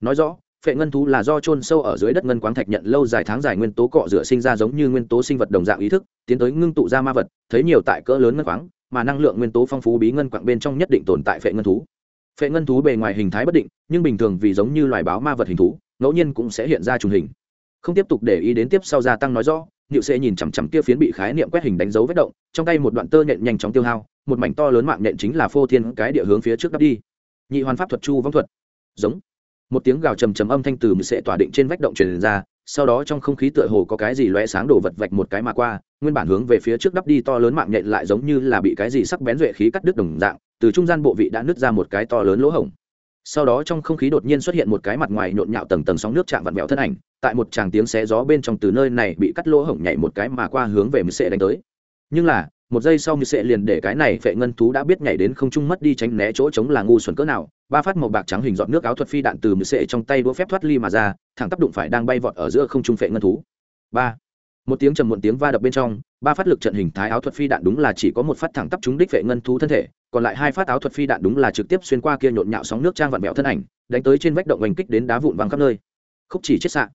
Speaker 1: nói rõ, phệ ngân thú là do chôn sâu ở dưới đất ngân quáng thạch nhận lâu dài tháng dài nguyên tố cọ rửa sinh ra giống như nguyên tố sinh vật đồng dạng ý thức, tiến tới ngưng tụ ra ma vật, thấy nhiều tại cỡ lớn ngân quáng, mà năng lượng nguyên tố phong phú bí ngân quạng bên trong nhất định tồn tại phệ ngân thú. Phệ ngân thú bề ngoài hình thái bất định, nhưng bình thường vì giống như loài báo ma vật hình thú, ngẫu nhiên cũng sẽ hiện ra trùng hình. Không tiếp tục để ý đến tiếp sau gia tăng nói rõ nhựu sẽ nhìn chằm chằm kia phiến bị khái niệm quét hình đánh dấu vết động, trong tay một đoạn tơ nhện nhanh chóng tiêu hao, một mảnh to lớn mạng nhện chính là phô thiên cái địa hướng phía trước đắp đi nhị hoàn pháp thuật chu vong thuật. Giống. Một tiếng gào trầm trầm âm thanh từ sẽ tỏa định trên vách động truyền ra, sau đó trong không khí tựa hồ có cái gì loe sáng đổ vật vạch một cái mà qua, nguyên bản hướng về phía trước đắp đi to lớn mạng nhện lại giống như là bị cái gì sắc bén duệ khí cắt đứt đồng dạng, từ trung gian bộ vị đã nứt ra một cái to lớn lỗ hổng. Sau đó trong không khí đột nhiên xuất hiện một cái mặt ngoài nhộn nhạo tầng tầng sóng nước chạm vặn vẹo thân ảnh, tại một tràng tiếng xé gió bên trong từ nơi này bị cắt lỗ hổng nhảy một cái mà qua hướng về mười sệ đánh tới. Nhưng là một giây sau như sẽ liền để cái này phệ ngân thú đã biết nhảy đến không trung mất đi tránh né chỗ trống là ngu xuẩn cỡ nào. Ba phát màu bạc trắng hình dọn nước áo thuật phi đạn từ mười sệ trong tay đũa phép thoát ly mà ra, thẳng tắp đụng phải đang bay vọt ở giữa không trung phệ ngân thú. Ba. Một tiếng trầm muộn tiếng va đập bên trong, ba phát lực trận hình thái áo thuật phi đạn đúng là chỉ có một phát thẳng tắp trúng đích phệ ngân thú thân thể, còn lại hai phát áo thuật phi đạn đúng là trực tiếp xuyên qua kia nhộn nhạo sóng nước trang vặn mẹo thân ảnh, đánh tới trên vách động oanh kích đến đá vụn văng khắp nơi. Khúc chỉ chết sạn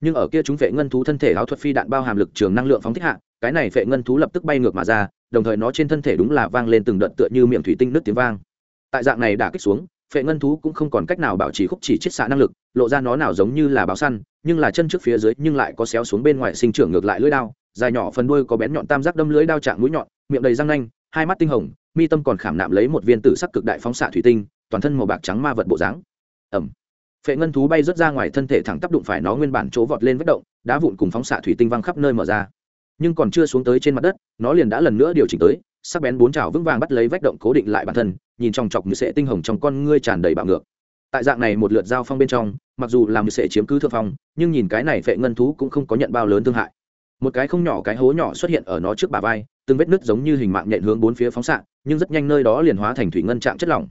Speaker 1: nhưng ở kia chúng phệ ngân thú thân thể áo thuật phi đạn bao hàm lực trường năng lượng phóng thích hạ, cái này phệ ngân thú lập tức bay ngược mà ra đồng thời nó trên thân thể đúng là vang lên từng đợt tựa như miệng thủy tinh nứt tiếng vang. Tại dạng này đã kích xuống, phệ ngân thú cũng không còn cách nào bảo trì khúc chỉ chiết xạ năng lực, lộ ra nó nào giống như là báo săn, nhưng là chân trước phía dưới nhưng lại có xéo xuống bên ngoài sinh trưởng ngược lại lưỡi đao, dài nhỏ phần đuôi có bén nhọn tam giác đâm lưỡi đao trạng mũi nhọn, miệng đầy răng nanh, hai mắt tinh hồng, mi tâm còn khảm nạm lấy một viên tử sắc cực đại phóng xạ thủy tinh, toàn thân màu bạc trắng ma vật bộ dáng. Ẩm phệ ngân thú bay rớt ra ngoài thân thể thẳng tắp đụng phải nó nguyên bản chỗ vọt lên vết động, đá vụn cùng phóng xạ thủy tinh văng khắp nơi mở ra nhưng còn chưa xuống tới trên mặt đất, nó liền đã lần nữa điều chỉnh tới, sắc bén bốn chảo vững vàng bắt lấy vách động cố định lại bản thân, nhìn trong chọc như sệ tinh hồng trong con ngươi tràn đầy bạo ngược. Tại dạng này một lượt giao phong bên trong, mặc dù làm như sệ chiếm cứ thượng phong, nhưng nhìn cái này phệ ngân thú cũng không có nhận bao lớn thương hại. Một cái không nhỏ cái hố nhỏ xuất hiện ở nó trước bà vai, từng vết nứt giống như hình mạng nhện hướng bốn phía phóng xạ, nhưng rất nhanh nơi đó liền hóa thành thủy ngân trạng chất lỏng.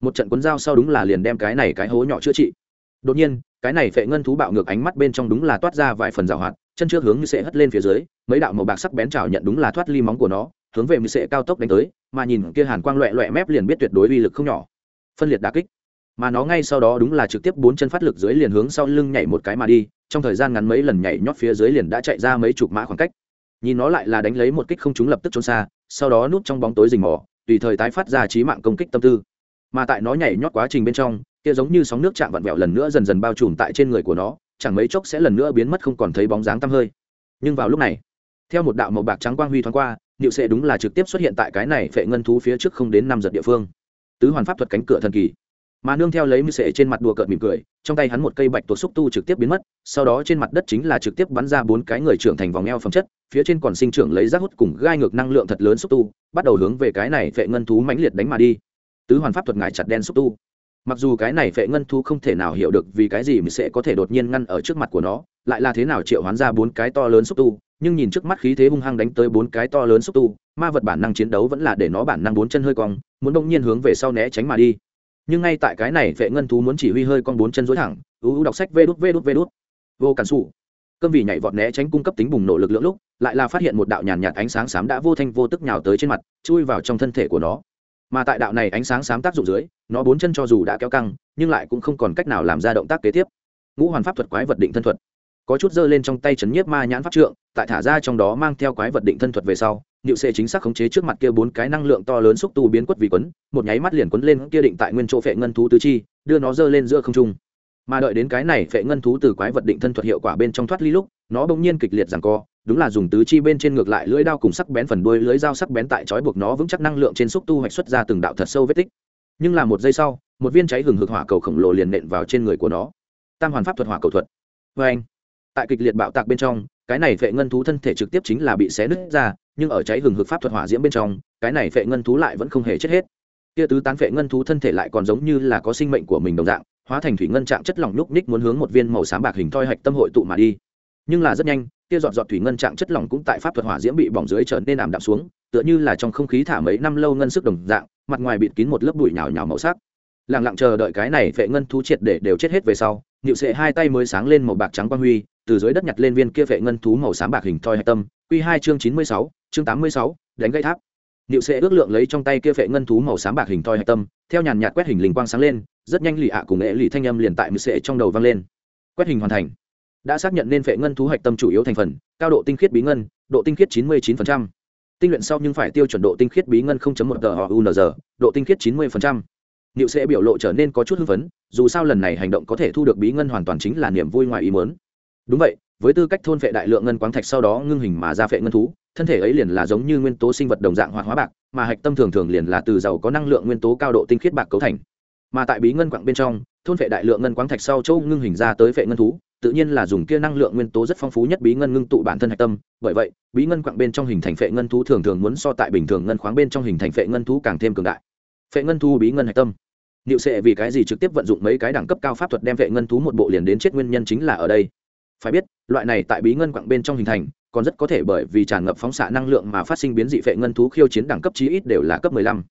Speaker 1: Một trận cuốn dao sau đúng là liền đem cái này cái hố nhỏ chữa trị. Đột nhiên cái này phệ ngân thú bạo ngược ánh mắt bên trong đúng là toát ra vài phần rào hoạt, chân trước hướng như sẽ hất lên phía dưới, mấy đạo màu bạc sắc bén trào nhận đúng là thoát ly móng của nó, hướng về như sẽ cao tốc đánh tới, mà nhìn kia hàn quang loẹ loẹ mép liền biết tuyệt đối uy lực không nhỏ. Phân liệt đà kích. Mà nó ngay sau đó đúng là trực tiếp bốn chân phát lực dưới liền hướng sau lưng nhảy một cái mà đi, trong thời gian ngắn mấy lần nhảy nhót phía dưới liền đã chạy ra mấy chục mã khoảng cách. Nhìn nó lại là đánh lấy một kích không chúng lập tức trốn xa, sau đó núp trong bóng tối rình mò, tùy thời tái phát ra trí mạng công kích tâm tư mà tại nó nhảy nhót quá trình bên trong, kia giống như sóng nước chạm vặn vẹo lần nữa dần dần bao trùm tại trên người của nó, chẳng mấy chốc sẽ lần nữa biến mất không còn thấy bóng dáng tăm hơi. Nhưng vào lúc này, theo một đạo màu bạc trắng quang huy thoáng qua, niệu sệ đúng là trực tiếp xuất hiện tại cái này phệ ngân thú phía trước không đến năm giật địa phương. Tứ hoàn pháp thuật cánh cửa thần kỳ. Mà nương theo lấy mưu sệ trên mặt đùa cợt mỉm cười, trong tay hắn một cây bạch tuộc xúc tu trực tiếp biến mất, sau đó trên mặt đất chính là trực tiếp bắn ra bốn cái người trưởng thành vòng eo phẩm chất, phía trên còn sinh trưởng lấy rác hút cùng gai ngược năng lượng thật lớn xúc tu, bắt đầu hướng về cái này phệ ngân thú mãnh liệt đánh mà đi tứ hoàn pháp thuật ngài chặt đen xúc tu. Mặc dù cái này phệ ngân thú không thể nào hiểu được vì cái gì mình sẽ có thể đột nhiên ngăn ở trước mặt của nó, lại là thế nào triệu hoán ra bốn cái to lớn xúc tu, nhưng nhìn trước mắt khí thế hung hăng đánh tới bốn cái to lớn xúc tu, ma vật bản năng chiến đấu vẫn là để nó bản năng bốn chân hơi cong, muốn đông nhiên hướng về sau né tránh mà đi. Nhưng ngay tại cái này vệ ngân thú muốn chỉ huy hơi con bốn chân dối thẳng ưu u đọc sách vê đút vê đút vê đút. Vô cản xù cơm vì nhảy vọt né tránh cung cấp tính bùng nổ lực lượng lúc, lại là phát hiện một đạo nhàn nhạt ánh sáng xám đã vô thanh vô tức nhào tới trên mặt, chui vào trong thân thể của nó mà tại đạo này ánh sáng sám tác dụng dưới, nó bốn chân cho dù đã kéo căng, nhưng lại cũng không còn cách nào làm ra động tác kế tiếp. Ngũ hoàn pháp thuật quái vật định thân thuật. Có chút giơ lên trong tay chấn nhiếp ma nhãn pháp trượng, tại thả ra trong đó mang theo quái vật định thân thuật về sau, niệu xê chính xác khống chế trước mặt kia bốn cái năng lượng to lớn xúc tu biến quất vì quấn, một nháy mắt liền quấn lên kia định tại nguyên chỗ phệ ngân thú tứ chi, đưa nó giơ lên giữa không trung. Mà đợi đến cái này phệ ngân thú từ quái vật định thân thuật hiệu quả bên trong thoát ly lúc nó bỗng nhiên kịch liệt rằng co, đúng là dùng tứ chi bên trên ngược lại lưỡi đao cùng sắc bén phần đuôi lưỡi dao sắc bén tại trói buộc nó vững chắc năng lượng trên xúc tu hoạch xuất ra từng đạo thật sâu vết tích. Nhưng là một giây sau, một viên cháy hừng hực hỏa cầu khổng lồ liền nện vào trên người của nó. Tam hoàn pháp thuật hỏa cầu thuật. Vê anh, tại kịch liệt bạo tạc bên trong, cái này vệ ngân thú thân thể trực tiếp chính là bị xé nứt ra, nhưng ở cháy hừng hực pháp thuật hỏa diễm bên trong, cái này vệ ngân thú lại vẫn không hề chết hết. Kia tứ tán vệ ngân thú thân thể lại còn giống như là có sinh mệnh của mình đồng dạng, hóa thành thủy ngân trạng chất lỏng nhúc ních muốn hướng một viên màu xám bạc hình thoi hạch tâm hội tụ mà đi nhưng là rất nhanh kia dọn dọn thủy ngân trạng chất lỏng cũng tại pháp thuật hỏa diễm bị bỏng dưới trở nên ảm đạm xuống, tựa như là trong không khí thả mấy năm lâu ngân sức đồng dạng, mặt ngoài bịt kín một lớp bụi nhào nhào màu sắc. Lặng lặng chờ đợi cái này phệ ngân thú triệt để đều chết hết về sau nịu sệ hai tay mới sáng lên màu bạc trắng quang huy, từ dưới đất nhặt lên viên kia phệ ngân thú màu xám bạc hình thoi hạch tâm, quy hai chương chín mươi sáu, chương tám mươi sáu, đánh gây tháp. Nịu sệ ước lượng lấy trong tay kia phệ ngân thú màu xám bạc hình thoi hạch tâm, theo nhàn nhạt quét hình linh quang sáng lên, rất nhanh lì ạ cùng nghệ lì thanh âm liền tại mười sệ trong đầu vang lên. Quét hình hoàn thành đã xác nhận nên phệ ngân thú hạch tâm chủ yếu thành phần cao độ tinh khiết bí ngân độ tinh khiết 99%. tinh luyện sau nhưng phải tiêu chuẩn độ tinh khiết bí ngân 0.1 tờ độ tinh khiết 90%. Niệu sẽ biểu lộ trở nên có chút hưng phấn, dù sao lần này hành động có thể thu được bí ngân hoàn toàn chính là niềm vui ngoài ý muốn. Đúng vậy, với tư cách thôn phệ đại lượng ngân quáng thạch sau đó ngưng hình mà ra phệ ngân thú, thân thể ấy liền là giống như nguyên tố sinh vật đồng dạng hoạt hóa bạc, mà hạch tâm thường thường liền là từ giàu có năng lượng nguyên tố cao độ tinh khiết bạc cấu thành. Mà tại bí ngân quặng bên trong, thôn phệ đại lượng ngân quáng thạch sau châu ngưng hình ra tới phệ ngân thú, tự nhiên là dùng kia năng lượng nguyên tố rất phong phú nhất bí ngân ngưng tụ bản thân hạch tâm, bởi vậy, bí ngân quặng bên trong hình thành phệ ngân thú thường thường muốn so tại bình thường ngân khoáng bên trong hình thành phệ ngân thú càng thêm cường đại. Phệ ngân thú bí ngân hạch tâm. liệu sẽ vì cái gì trực tiếp vận dụng mấy cái đẳng cấp cao pháp thuật đem phệ ngân thú một bộ liền đến chết nguyên nhân chính là ở đây. Phải biết, loại này tại bí ngân quặng bên trong hình thành, còn rất có thể bởi vì tràn ngập phóng xạ năng lượng mà phát sinh biến dị phệ ngân thú khiêu chiến đẳng cấp chí ít đều là cấp 15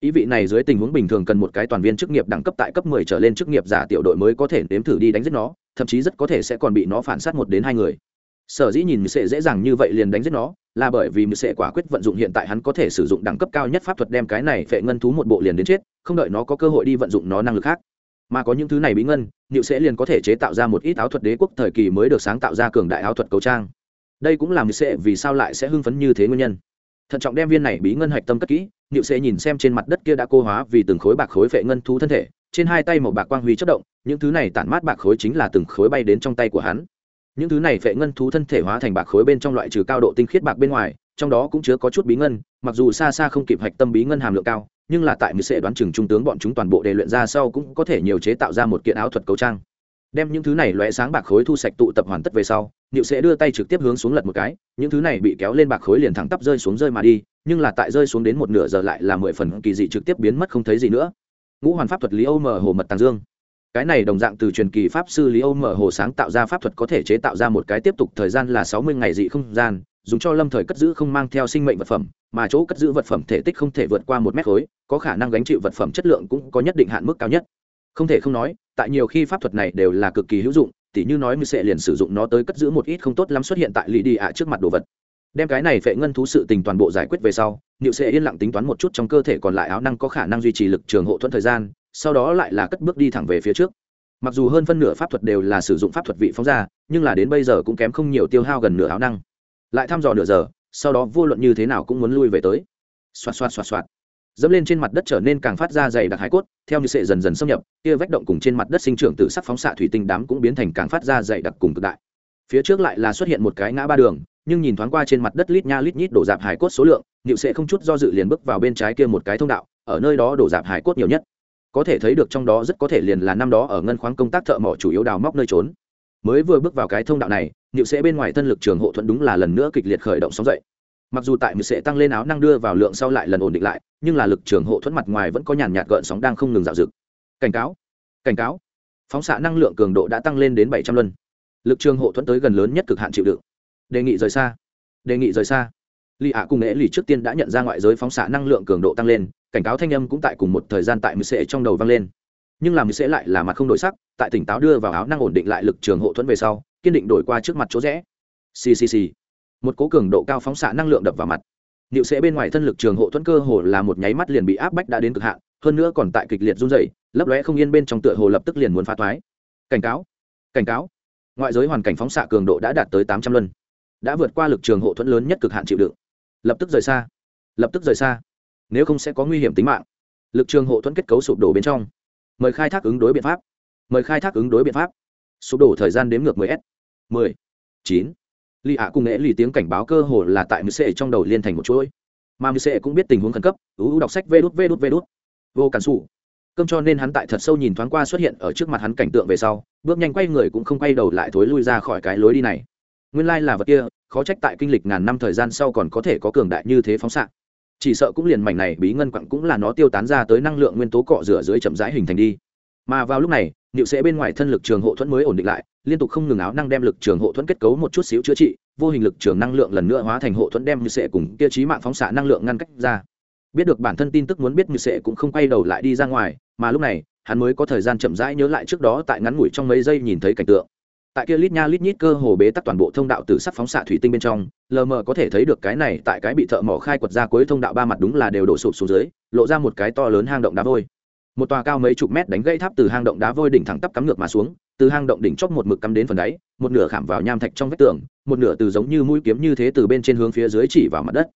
Speaker 1: ý vị này dưới tình huống bình thường cần một cái toàn viên chức nghiệp đẳng cấp tại cấp 10 trở lên chức nghiệp giả tiểu đội mới có thể nếm thử đi đánh giết nó thậm chí rất có thể sẽ còn bị nó phản sát một đến hai người. Sở dĩ nhìn sẽ dễ dàng như vậy liền đánh giết nó, là bởi vì sẽ quả quyết vận dụng hiện tại hắn có thể sử dụng đẳng cấp cao nhất pháp thuật đem cái này phệ ngân thú một bộ liền đến chết, không đợi nó có cơ hội đi vận dụng nó năng lực khác. Mà có những thứ này bí ngân nịu sẽ liền có thể chế tạo ra một ít áo thuật đế quốc thời kỳ mới được sáng tạo ra cường đại áo thuật cầu trang. Đây cũng làm sẽ vì sao lại sẽ hưng phấn như thế nguyên nhân. Thận trọng đem viên này bí ngân hạch tâm cất kỹ nịu sẽ nhìn xem trên mặt đất kia đã cô hóa vì từng khối bạc khối phệ ngân thú thân thể, trên hai tay một bạc quang huy chất động những thứ này tản mát bạc khối chính là từng khối bay đến trong tay của hắn. Những thứ này phệ ngân thú thân thể hóa thành bạc khối bên trong loại trừ cao độ tinh khiết bạc bên ngoài, trong đó cũng chứa có chút bí ngân, mặc dù xa xa không kịp hạch tâm bí ngân hàm lượng cao, nhưng là tại mười sẽ đoán chừng trung tướng bọn chúng toàn bộ đề luyện ra sau cũng có thể nhiều chế tạo ra một kiện áo thuật cấu trang. Đem những thứ này lóe sáng bạc khối thu sạch tụ tập hoàn tất về sau, niệu sẽ đưa tay trực tiếp hướng xuống lật một cái, những thứ này bị kéo lên bạc khối liền thẳng tắp rơi xuống rơi mà đi, nhưng là tại rơi xuống đến một nửa giờ lại là mười phần kỳ dị trực tiếp biến mất không thấy gì nữa. Ngũ hoàn pháp thuật lý âu mở hồ mật tàng dương cái này đồng dạng từ truyền kỳ pháp sư lý âu mở hồ sáng tạo ra pháp thuật có thể chế tạo ra một cái tiếp tục thời gian là sáu mươi ngày dị không gian, dùng cho lâm thời cất giữ không mang theo sinh mệnh vật phẩm, mà chỗ cất giữ vật phẩm thể tích không thể vượt qua một mét khối, có khả năng gánh chịu vật phẩm chất lượng cũng có nhất định hạn mức cao nhất. Không thể không nói, tại nhiều khi pháp thuật này đều là cực kỳ hữu dụng, tỉ như nói như sẽ liền sử dụng nó tới cất giữ một ít không tốt lắm xuất hiện tại lì đi ạ trước mặt đồ vật. Đem cái này phệ ngân thú sự tình toàn bộ giải quyết về sau niệu sẽ yên lặng tính toán một chút trong cơ thể còn lại áo năng có khả năng duy trì lực trường hộ thuẫn thời gian sau đó lại là cất bước đi thẳng về phía trước. Mặc dù hơn phân nửa pháp thuật đều là sử dụng pháp thuật vị phóng ra nhưng là đến bây giờ cũng kém không nhiều tiêu hao gần nửa áo năng. Lại thăm dò nửa giờ, sau đó vô luận như thế nào cũng muốn lui về tới. Xoạt xoạt xoạt xoạt. Dẫm lên trên mặt đất trở nên càng phát ra dày đặc hải cốt, theo như sệ dần dần xâm nhập, kia vách động cùng trên mặt đất sinh trưởng từ sắc phóng xạ thủy tinh đám cũng biến thành càng phát ra dày đặc cùng cực đại. Phía trước lại là xuất hiện một cái ngã ba đường, nhưng nhìn thoáng qua trên mặt đất lít nha lít nhít đổ dạp hải cốt số lượng nịu sẽ không chút do dự liền bước vào bên trái kia một cái thông đạo, ở nơi đó đổ dạp hải cốt nhiều nhất có thể thấy được trong đó rất có thể liền là năm đó ở ngân khoáng công tác thợ mỏ chủ yếu đào móc nơi trốn. Mới vừa bước vào cái thông đạo này nịu sẽ bên ngoài thân lực trường hộ thuận đúng là lần nữa kịch liệt khởi động sóng dậy. Mặc dù tại mười sẽ tăng lên áo năng đưa vào lượng sau lại lần ổn định lại, nhưng là lực trường hộ thuẫn mặt ngoài vẫn có nhàn nhạt gợn sóng đang không ngừng dạo dực. Cảnh cáo cảnh cáo. Phóng xạ năng lượng cường độ đã tăng lên đến bảy trăm luân. Lực trường hộ thuẫn tới gần lớn nhất cực hạn chịu đựng. Đề nghị rời xa. Đề nghị rời xa lì ạ cùng nghệ lì trước tiên đã nhận ra ngoại giới phóng xạ năng lượng cường độ tăng lên, cảnh cáo thanh âm cũng tại cùng một thời gian tại mười sệ trong đầu vang lên. Nhưng làm sẽ lại là mặt không đổi sắc, tại tỉnh táo đưa vào áo năng ổn định lại lực trường hộ thuẫn về sau, kiên định đổi qua trước mặt chỗ rẽ. Ccc một cố cường độ cao phóng xạ năng lượng đập vào mặt. Liệu sẽ bên ngoài thân lực trường hộ thuẫn cơ hồ là một nháy mắt liền bị áp bách đã đến cực hạn, hơn nữa còn tại kịch liệt run rẩy, lấp lóe không yên bên trong tựa hồ lập tức liền muốn phá thoái cảnh cáo cảnh cáo. Ngoại giới hoàn cảnh phóng xạ cường độ đã đạt tới tám trăm luân. Đã vượt qua lực trường hộ thuẫn lớn nhất cực hạn chịu đựng lập tức rời xa. Lập tức rời xa. Nếu không sẽ có nguy hiểm tính mạng. Lực trường hộ thuẫn kết cấu sụp đổ bên trong. Mời khai thác ứng đối biện pháp. Mời khai thác ứng đối biện pháp. Sụp đổ thời gian đếm ngược 10 s. 10, 9, lì ạ cùng nghệ lì tiếng cảnh báo cơ hồ là tại mười sệ trong đầu liên thành một chuỗi. Mà mười sệ cũng biết tình huống khẩn cấp ú đọc sách vê đút vê đút vê đút. Vô cản xù cơm cho nên hắn tại thật sâu nhìn thoáng qua xuất hiện ở trước mặt hắn cảnh tượng về sau bước nhanh quay người cũng không quay đầu lại thối lui ra khỏi cái lối đi này nguyên lai là vật kia, khó trách tại kinh lịch ngàn năm thời gian sau còn có thể có cường đại như thế phóng xạ. Chỉ sợ cũng liền mảnh này bí ngân quặng cũng là nó tiêu tán ra tới năng lượng nguyên tố cọ rửa dưới chậm rãi hình thành đi. Mà vào lúc này, niệu sẽ bên ngoài thân lực trường hộ thuẫn mới ổn định lại, liên tục không ngừng áo năng đem lực trường hộ thuẫn kết cấu một chút xíu chữa trị, vô hình lực trường năng lượng lần nữa hóa thành hộ thuẫn đem như sẽ cùng kia trí mạng phóng xạ năng lượng ngăn cách ra. Biết được bản thân tin tức muốn biết như sẽ cũng không quay đầu lại đi ra ngoài, mà lúc này, hắn mới có thời gian chậm rãi nhớ lại trước đó tại ngắn ngủi trong mấy giây nhìn thấy cảnh tượng tại kia lít nha lít nhít cơ hồ bế tắc toàn bộ thông đạo từ sắc phóng xạ thủy tinh bên trong, lờ mờ có thể thấy được cái này tại cái bị thợ mỏ khai quật ra cuối thông đạo ba mặt đúng là đều đổ sụp xuống dưới, lộ ra một cái to lớn hang động đá vôi. Một tòa cao mấy chục mét đánh gây tháp từ hang động đá vôi đỉnh thẳng tắp cắm ngược mà xuống, từ hang động đỉnh chóp một mực cắm đến phần đáy, một nửa khảm vào nham thạch trong vách tường, một nửa từ giống như mũi kiếm như thế từ bên trên hướng phía dưới chỉ vào mặt đất.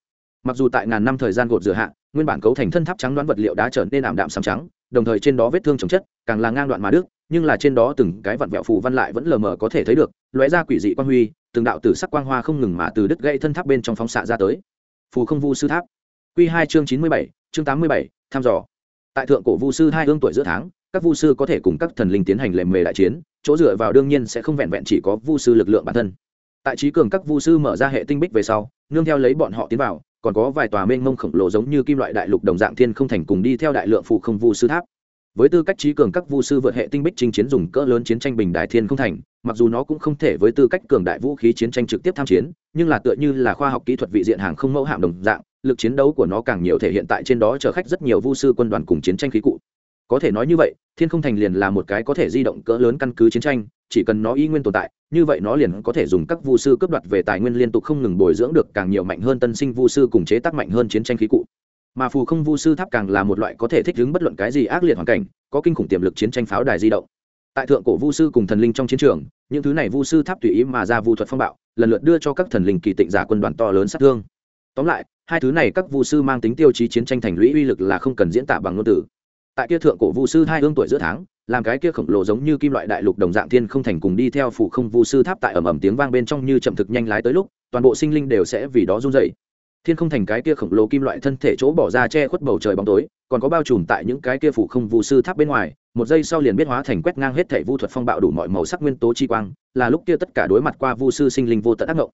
Speaker 1: Mặc dù tại ngàn năm thời gian gột rửa hạ, nguyên bản cấu thành thân tháp trắng đoán vật liệu đá trở nên ảm đạm xám trắng, đồng thời trên đó vết thương chồng chất, càng là ngang đoạn mà đức nhưng là trên đó từng cái vặn vẹo phù văn lại vẫn lờ mờ có thể thấy được, lóe ra quỷ dị quang huy, từng đạo tử sắc quang hoa không ngừng mà từ đứt gãy thân tháp bên trong phóng xạ ra tới. Phù không vu sư tháp. Q hai chương chín mươi bảy, chương tám mươi bảy, thăm dò. Tại thượng cổ vu sư hai hương tuổi giữa tháng, các vu sư có thể cùng các thần linh tiến hành lề mề đại chiến, chỗ dựa vào đương nhiên sẽ không vẹn vẹn chỉ có vu sư lực lượng bản thân. Tại trí cường các vu sư mở ra hệ tinh bích về sau, nương theo lấy bọn họ tiến vào, còn có vài tòa mênh mông khổng lồ giống như kim loại đại lục đồng dạng thiên không thành cùng đi theo đại lượng phụ không vu sư tháp với tư cách trí cường các vu sư vượt hệ tinh bích chinh chiến dùng cỡ lớn chiến tranh bình đại thiên không thành, mặc dù nó cũng không thể với tư cách cường đại vũ khí chiến tranh trực tiếp tham chiến, nhưng là tựa như là khoa học kỹ thuật vị diện hàng không mẫu hạm đồng dạng, lực chiến đấu của nó càng nhiều thể hiện tại trên đó chở khách rất nhiều vu sư quân đoàn cùng chiến tranh khí cụ. Có thể nói như vậy, thiên không thành liền là một cái có thể di động cỡ lớn căn cứ chiến tranh, chỉ cần nó y nguyên tồn tại, như vậy nó liền có thể dùng các vu sư cướp đoạt về tài nguyên liên tục không ngừng bồi dưỡng được càng nhiều mạnh hơn tân sinh vu sư cùng chế tác mạnh hơn chiến tranh khí cụ mà phù không vu sư tháp càng là một loại có thể thích ứng bất luận cái gì ác liệt hoàn cảnh, có kinh khủng tiềm lực chiến tranh pháo đài di động. Tại thượng cổ vu sư cùng thần linh trong chiến trường, những thứ này vu sư tháp tùy ý mà ra vu thuật phong bạo, lần lượt đưa cho các thần linh kỳ tịnh giả quân đoàn to lớn sát thương. Tóm lại, hai thứ này các vu sư mang tính tiêu chí chiến tranh thành lũy uy lực là không cần diễn tả bằng ngôn từ. Tại kia thượng cổ vu sư hai hương tuổi giữa tháng, làm cái kia khổng lồ giống như kim loại đại lục đồng dạng thiên không thành cùng đi theo phủ không vu sư tháp tại ầm ầm tiếng vang bên trong như chậm thực nhanh lái tới lúc, toàn bộ sinh linh đều sẽ vì đó run dậy thiên không thành cái kia khổng lồ kim loại thân thể chỗ bỏ ra che khuất bầu trời bóng tối, còn có bao trùm tại những cái kia phủ không vu sư tháp bên ngoài, một giây sau liền biết hóa thành quét ngang hết thể vu thuật phong bạo đủ mọi màu sắc nguyên tố chi quang, là lúc kia tất cả đối mặt qua vu sư sinh linh vô tận ác ngộng.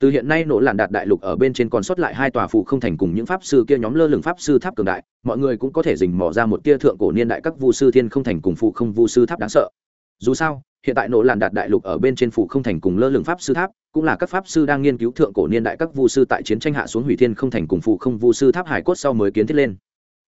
Speaker 1: Từ hiện nay nổ làn đạt đại lục ở bên trên còn sót lại hai tòa phụ không thành cùng những pháp sư kia nhóm lơ lửng pháp sư tháp cường đại, mọi người cũng có thể dình mò ra một tia thượng cổ niên đại các vu sư thiên không thành cùng phụ không vu sư tháp đáng sợ. Dù sao, hiện tại nổ làn đạt đại lục ở bên trên phụ không thành cùng lơ lửng pháp sư tháp cũng là các pháp sư đang nghiên cứu thượng cổ niên đại các vu sư tại chiến tranh hạ xuống hủy thiên không thành cùng phụ không vu sư tháp hải cốt sau mới kiến thiết lên.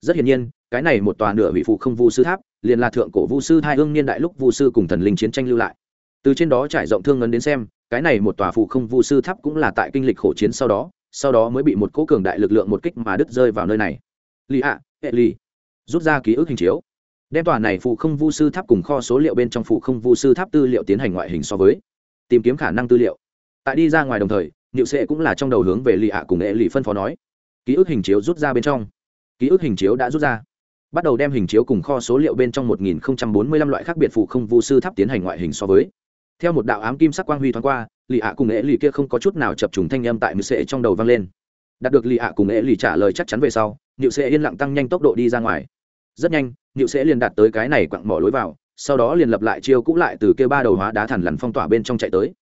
Speaker 1: Rất hiển nhiên, cái này một tòa nửa hủy phụ không vu sư tháp, liền là thượng cổ vu sư hai hương niên đại lúc vu sư cùng thần linh chiến tranh lưu lại. Từ trên đó trải rộng thương ngân đến xem, cái này một tòa phụ không vu sư tháp cũng là tại kinh lịch khổ chiến sau đó sau đó mới bị một cố cường đại lực lượng một kích mà đứt rơi vào nơi này. Lì ạ, hệ lì. Rút ra ký ức hình chiếu. Đem tòa này phụ không vu sư tháp cùng kho số liệu bên trong phụ không vu sư tháp tư liệu tiến hành ngoại hình so với. Tìm kiếm khả năng tư liệu tại đi ra ngoài đồng thời, niệu sệ cũng là trong đầu hướng về lì ạ cùng hệ lì phân phó nói. Ký ức hình chiếu rút ra bên trong. Ký ức hình chiếu đã rút ra. Bắt đầu đem hình chiếu cùng kho số liệu bên trong 1045 loại khác biệt phụ không vu sư tháp tiến hành ngoại hình so với. Theo một đạo ám kim sắc quang huy thoáng qua lì ạ cùng ế lì kia không có chút nào chập trùng thanh âm tại niệu sệ trong đầu vang lên. Đạt được lì ạ cùng ế lì trả lời chắc chắn về sau, niệu sệ yên lặng tăng nhanh tốc độ đi ra ngoài. Rất nhanh, niệu sệ liền đạt tới cái này quặng mỏ lối vào, sau đó liền lập lại chiêu cũ lại từ kia ba đầu hóa đá thẳn lằn phong tỏa bên trong chạy tới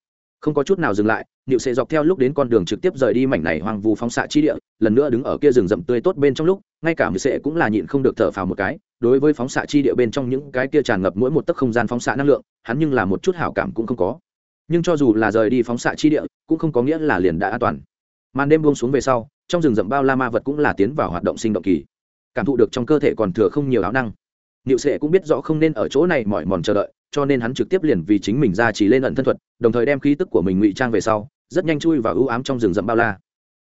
Speaker 1: không có chút nào dừng lại nịu sệ dọc theo lúc đến con đường trực tiếp rời đi mảnh này hoang vu phóng xạ chi địa, lần nữa đứng ở kia rừng rậm tươi tốt bên trong lúc, ngay cả mười sệ cũng là nhịn không được thở phào một cái, đối với phóng xạ chi địa bên trong những cái kia tràn ngập mỗi một tấc không gian phóng xạ năng lượng, hắn nhưng là một chút hảo cảm cũng không có. Nhưng cho dù là rời đi phóng xạ chi địa, cũng không có nghĩa là liền đã an toàn. Màn đêm buông xuống về sau, trong rừng rậm bao la ma vật cũng là tiến vào hoạt động sinh động kỳ. Cảm thụ được trong cơ thể còn thừa không nhiều áo năng niệu sệ cũng biết rõ không nên ở chỗ này mỏi mòn chờ đợi, cho nên hắn trực tiếp liền vì chính mình ra chỉ lên ẩn thân thuật, đồng thời đem khí tức của mình ngụy trang về sau, rất nhanh chui vào ưu ám trong rừng rậm bao la.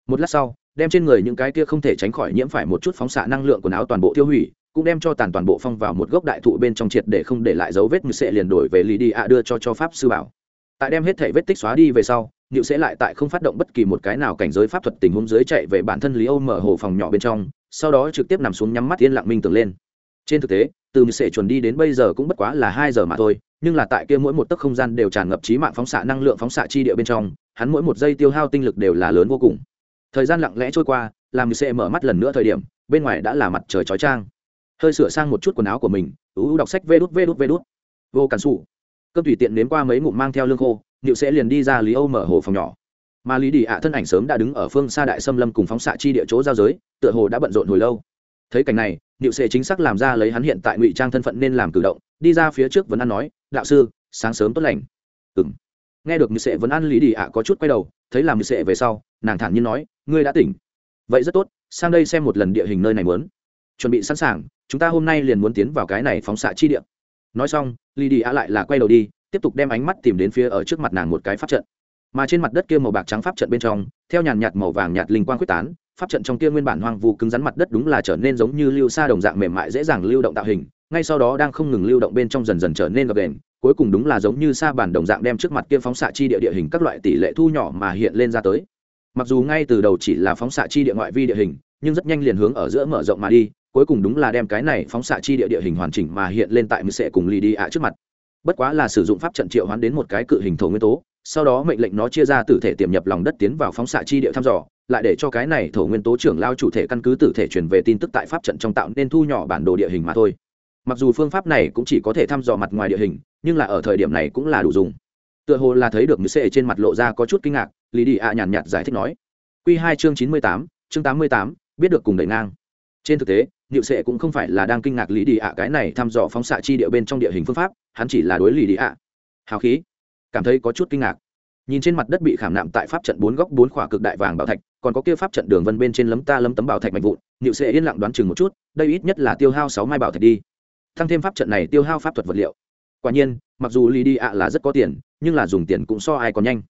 Speaker 1: Một lát sau, đem trên người những cái kia không thể tránh khỏi nhiễm phải một chút phóng xạ năng lượng quần áo toàn bộ tiêu hủy, cũng đem cho tàn toàn bộ phong vào một gốc đại thụ bên trong triệt để không để lại dấu vết Niệu sẽ liền đổi về Lý đi ạ đưa cho cho pháp sư bảo. Tại đem hết thể vết tích xóa đi về sau, Niệu sẽ lại tại không phát động bất kỳ một cái nào cảnh giới pháp thuật tình huống dưới chạy về bản thân lý âu mở hồ phòng nhỏ bên trong, sau đó trực tiếp nằm xuống nhắm mắt yên lặng minh tưởng lên trên thực tế, từ mười sẽ chuẩn đi đến bây giờ cũng bất quá là hai giờ mà thôi, nhưng là tại kia mỗi một tấc không gian đều tràn ngập trí mạng phóng xạ, năng lượng phóng xạ chi địa bên trong, hắn mỗi một giây tiêu hao tinh lực đều là lớn vô cùng. Thời gian lặng lẽ trôi qua, làm mười sẽ mở mắt lần nữa thời điểm, bên ngoài đã là mặt trời chói trang hơi sửa sang một chút quần áo của mình, ú đọc sách vê đút vê đút vê đút. Vô cản xù cơm tùy tiện nếm qua mấy ngụm mang theo lương khô nịu sẽ liền đi ra lý âu mở hồ phòng nhỏ. Mà lý đi ạ thân ảnh sớm đã đứng ở phương xa đại xâm lâm cùng phóng xạ chi địa chỗ giao giới, tựa hồ đã bận rộn hồi lâu thấy cảnh này, niệu sệ chính xác làm ra lấy hắn hiện tại ngụy trang thân phận nên làm cử động, đi ra phía trước vấn ăn nói, đạo sư, sáng sớm tốt lành. Ừ m nghe được niệu sệ vấn ăn lý đi ạ có chút quay đầu, thấy làm niệu sệ về sau, nàng thản nhiên nói, ngươi đã tỉnh. Vậy rất tốt, sang đây xem một lần địa hình nơi này muốn. Chuẩn bị sẵn sàng, chúng ta hôm nay liền muốn tiến vào cái này phóng xạ chi địa. Nói xong, lý đi ạ lại là quay đầu đi, tiếp tục đem ánh mắt tìm đến phía ở trước mặt nàng một cái pháp trận. Mà trên mặt đất kia màu bạc trắng pháp trận bên trong, theo nhàn nhạt màu vàng nhạt linh quang quyết tán pháp trận trong kia nguyên bản hoang vu cứng rắn mặt đất đúng là trở nên giống như lưu sa đồng dạng mềm mại dễ dàng lưu động tạo hình, ngay sau đó đang không ngừng lưu động bên trong dần dần trở nên gập đền cuối cùng đúng là giống như sa bàn đồng dạng đem trước mặt kia phóng xạ chi địa địa hình các loại tỷ lệ thu nhỏ mà hiện lên ra tới. Mặc dù ngay từ đầu chỉ là phóng xạ chi địa ngoại vi địa hình, nhưng rất nhanh liền hướng ở giữa mở rộng mà đi, cuối cùng đúng là đem cái này phóng xạ chi địa địa hình hoàn chỉnh mà hiện lên tại mười sệ cùng lì đi ạ trước mặt. Bất quá là sử dụng pháp trận triệu hoán đến một cái cự hình thổ nguyên tố, sau đó mệnh lệnh nó chia ra tử thể tiềm nhập lòng đất tiến vào phóng xạ chi địa thăm dò lại để cho cái này thổ nguyên tố trưởng lao chủ thể căn cứ tử thể truyền về tin tức tại pháp trận trong tạo nên thu nhỏ bản đồ địa hình mà thôi. Mặc dù phương pháp này cũng chỉ có thể thăm dò mặt ngoài địa hình, nhưng là ở thời điểm này cũng là đủ dùng. Tựa hồ là thấy được mười sệ trên mặt lộ ra có chút kinh ngạc, lý đi ạ nhàn nhạt giải thích nói. Q hai chương chín mươi tám, chương tám mươi tám, biết được cùng đẩy ngang. Trên thực tế niệu sệ cũng không phải là đang kinh ngạc lý đi ạ cái này thăm dò phóng xạ chi địa bên trong địa hình phương pháp, hắn chỉ là đối lý đi ạ hào khí. Cảm thấy có chút kinh ngạc nhìn trên mặt đất bị khảm nạm tại pháp trận bốn góc bốn khỏa cực đại vàng bảo thạch, còn có kia pháp trận đường vân bên trên lấm ta lấm tấm bảo thạch mạnh vụn, niệu sệ yên lặng đoán chừng một chút, đây ít nhất là tiêu hao sáu mai bảo thạch đi. Thăng thêm pháp trận này tiêu hao pháp thuật vật liệu. Quả nhiên, mặc dù lý đi ạ là rất có tiền, nhưng là dùng tiền cũng so ai còn nhanh.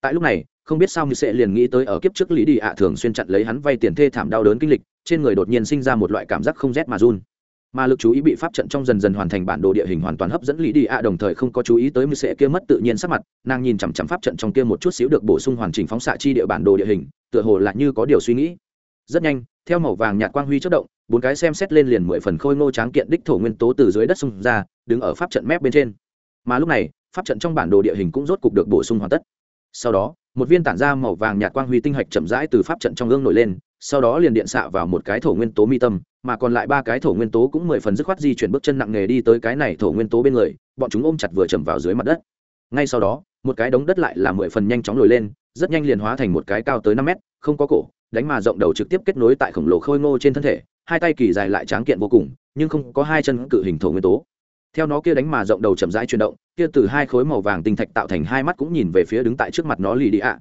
Speaker 1: Tại lúc này, không biết sao như sẽ liền nghĩ tới ở kiếp trước lý đi ạ thường xuyên chặn lấy hắn vay tiền thê thảm đau đớn kinh lịch, trên người đột nhiên sinh ra một loại cảm giác không rét mà run mà lực chú ý bị pháp trận trong dần dần hoàn thành bản đồ địa hình hoàn toàn hấp dẫn lý đi ạ đồng thời không có chú ý tới mười sệ kia mất tự nhiên sắc mặt, nàng nhìn chằm chằm pháp trận trong kia một chút xíu được bổ sung hoàn chỉnh phóng xạ chi địa bản đồ địa hình, tựa hồ là như có điều suy nghĩ. Rất nhanh, theo màu vàng nhạt quang huy chất động, bốn cái xem xét lên liền mười phần khôi ngô tráng kiện đích thổ nguyên tố từ dưới đất xung ra, đứng ở pháp trận mép bên trên. Mà lúc này, pháp trận trong bản đồ địa hình cũng rốt cục được bổ sung hoàn tất. Sau đó, một viên tản ra màu vàng nhạt quang huy tinh hạch chậm rãi từ pháp trận trong gương nổi lên sau đó liền điện xạ vào một cái thổ nguyên tố mi tâm, mà còn lại ba cái thổ nguyên tố cũng mười phần dứt khoát di chuyển bước chân nặng nề đi tới cái này thổ nguyên tố bên người, bọn chúng ôm chặt vừa chầm vào dưới mặt đất. Ngay sau đó, một cái đống đất lại là mười phần nhanh chóng lồi lên, rất nhanh liền hóa thành một cái cao tới năm mét, không có cổ, đánh mà rộng đầu trực tiếp kết nối tại khổng lồ khôi ngô trên thân thể, hai tay kỳ dài lại tráng kiện vô cùng, nhưng không có hai chân cự hình thổ nguyên tố. Theo nó kia đánh mà rộng đầu chậm rãi chuyển động, kia từ hai khối màu vàng tinh thạch tạo thành hai mắt cũng nhìn về phía đứng tại trước mặt nó lì đi ạ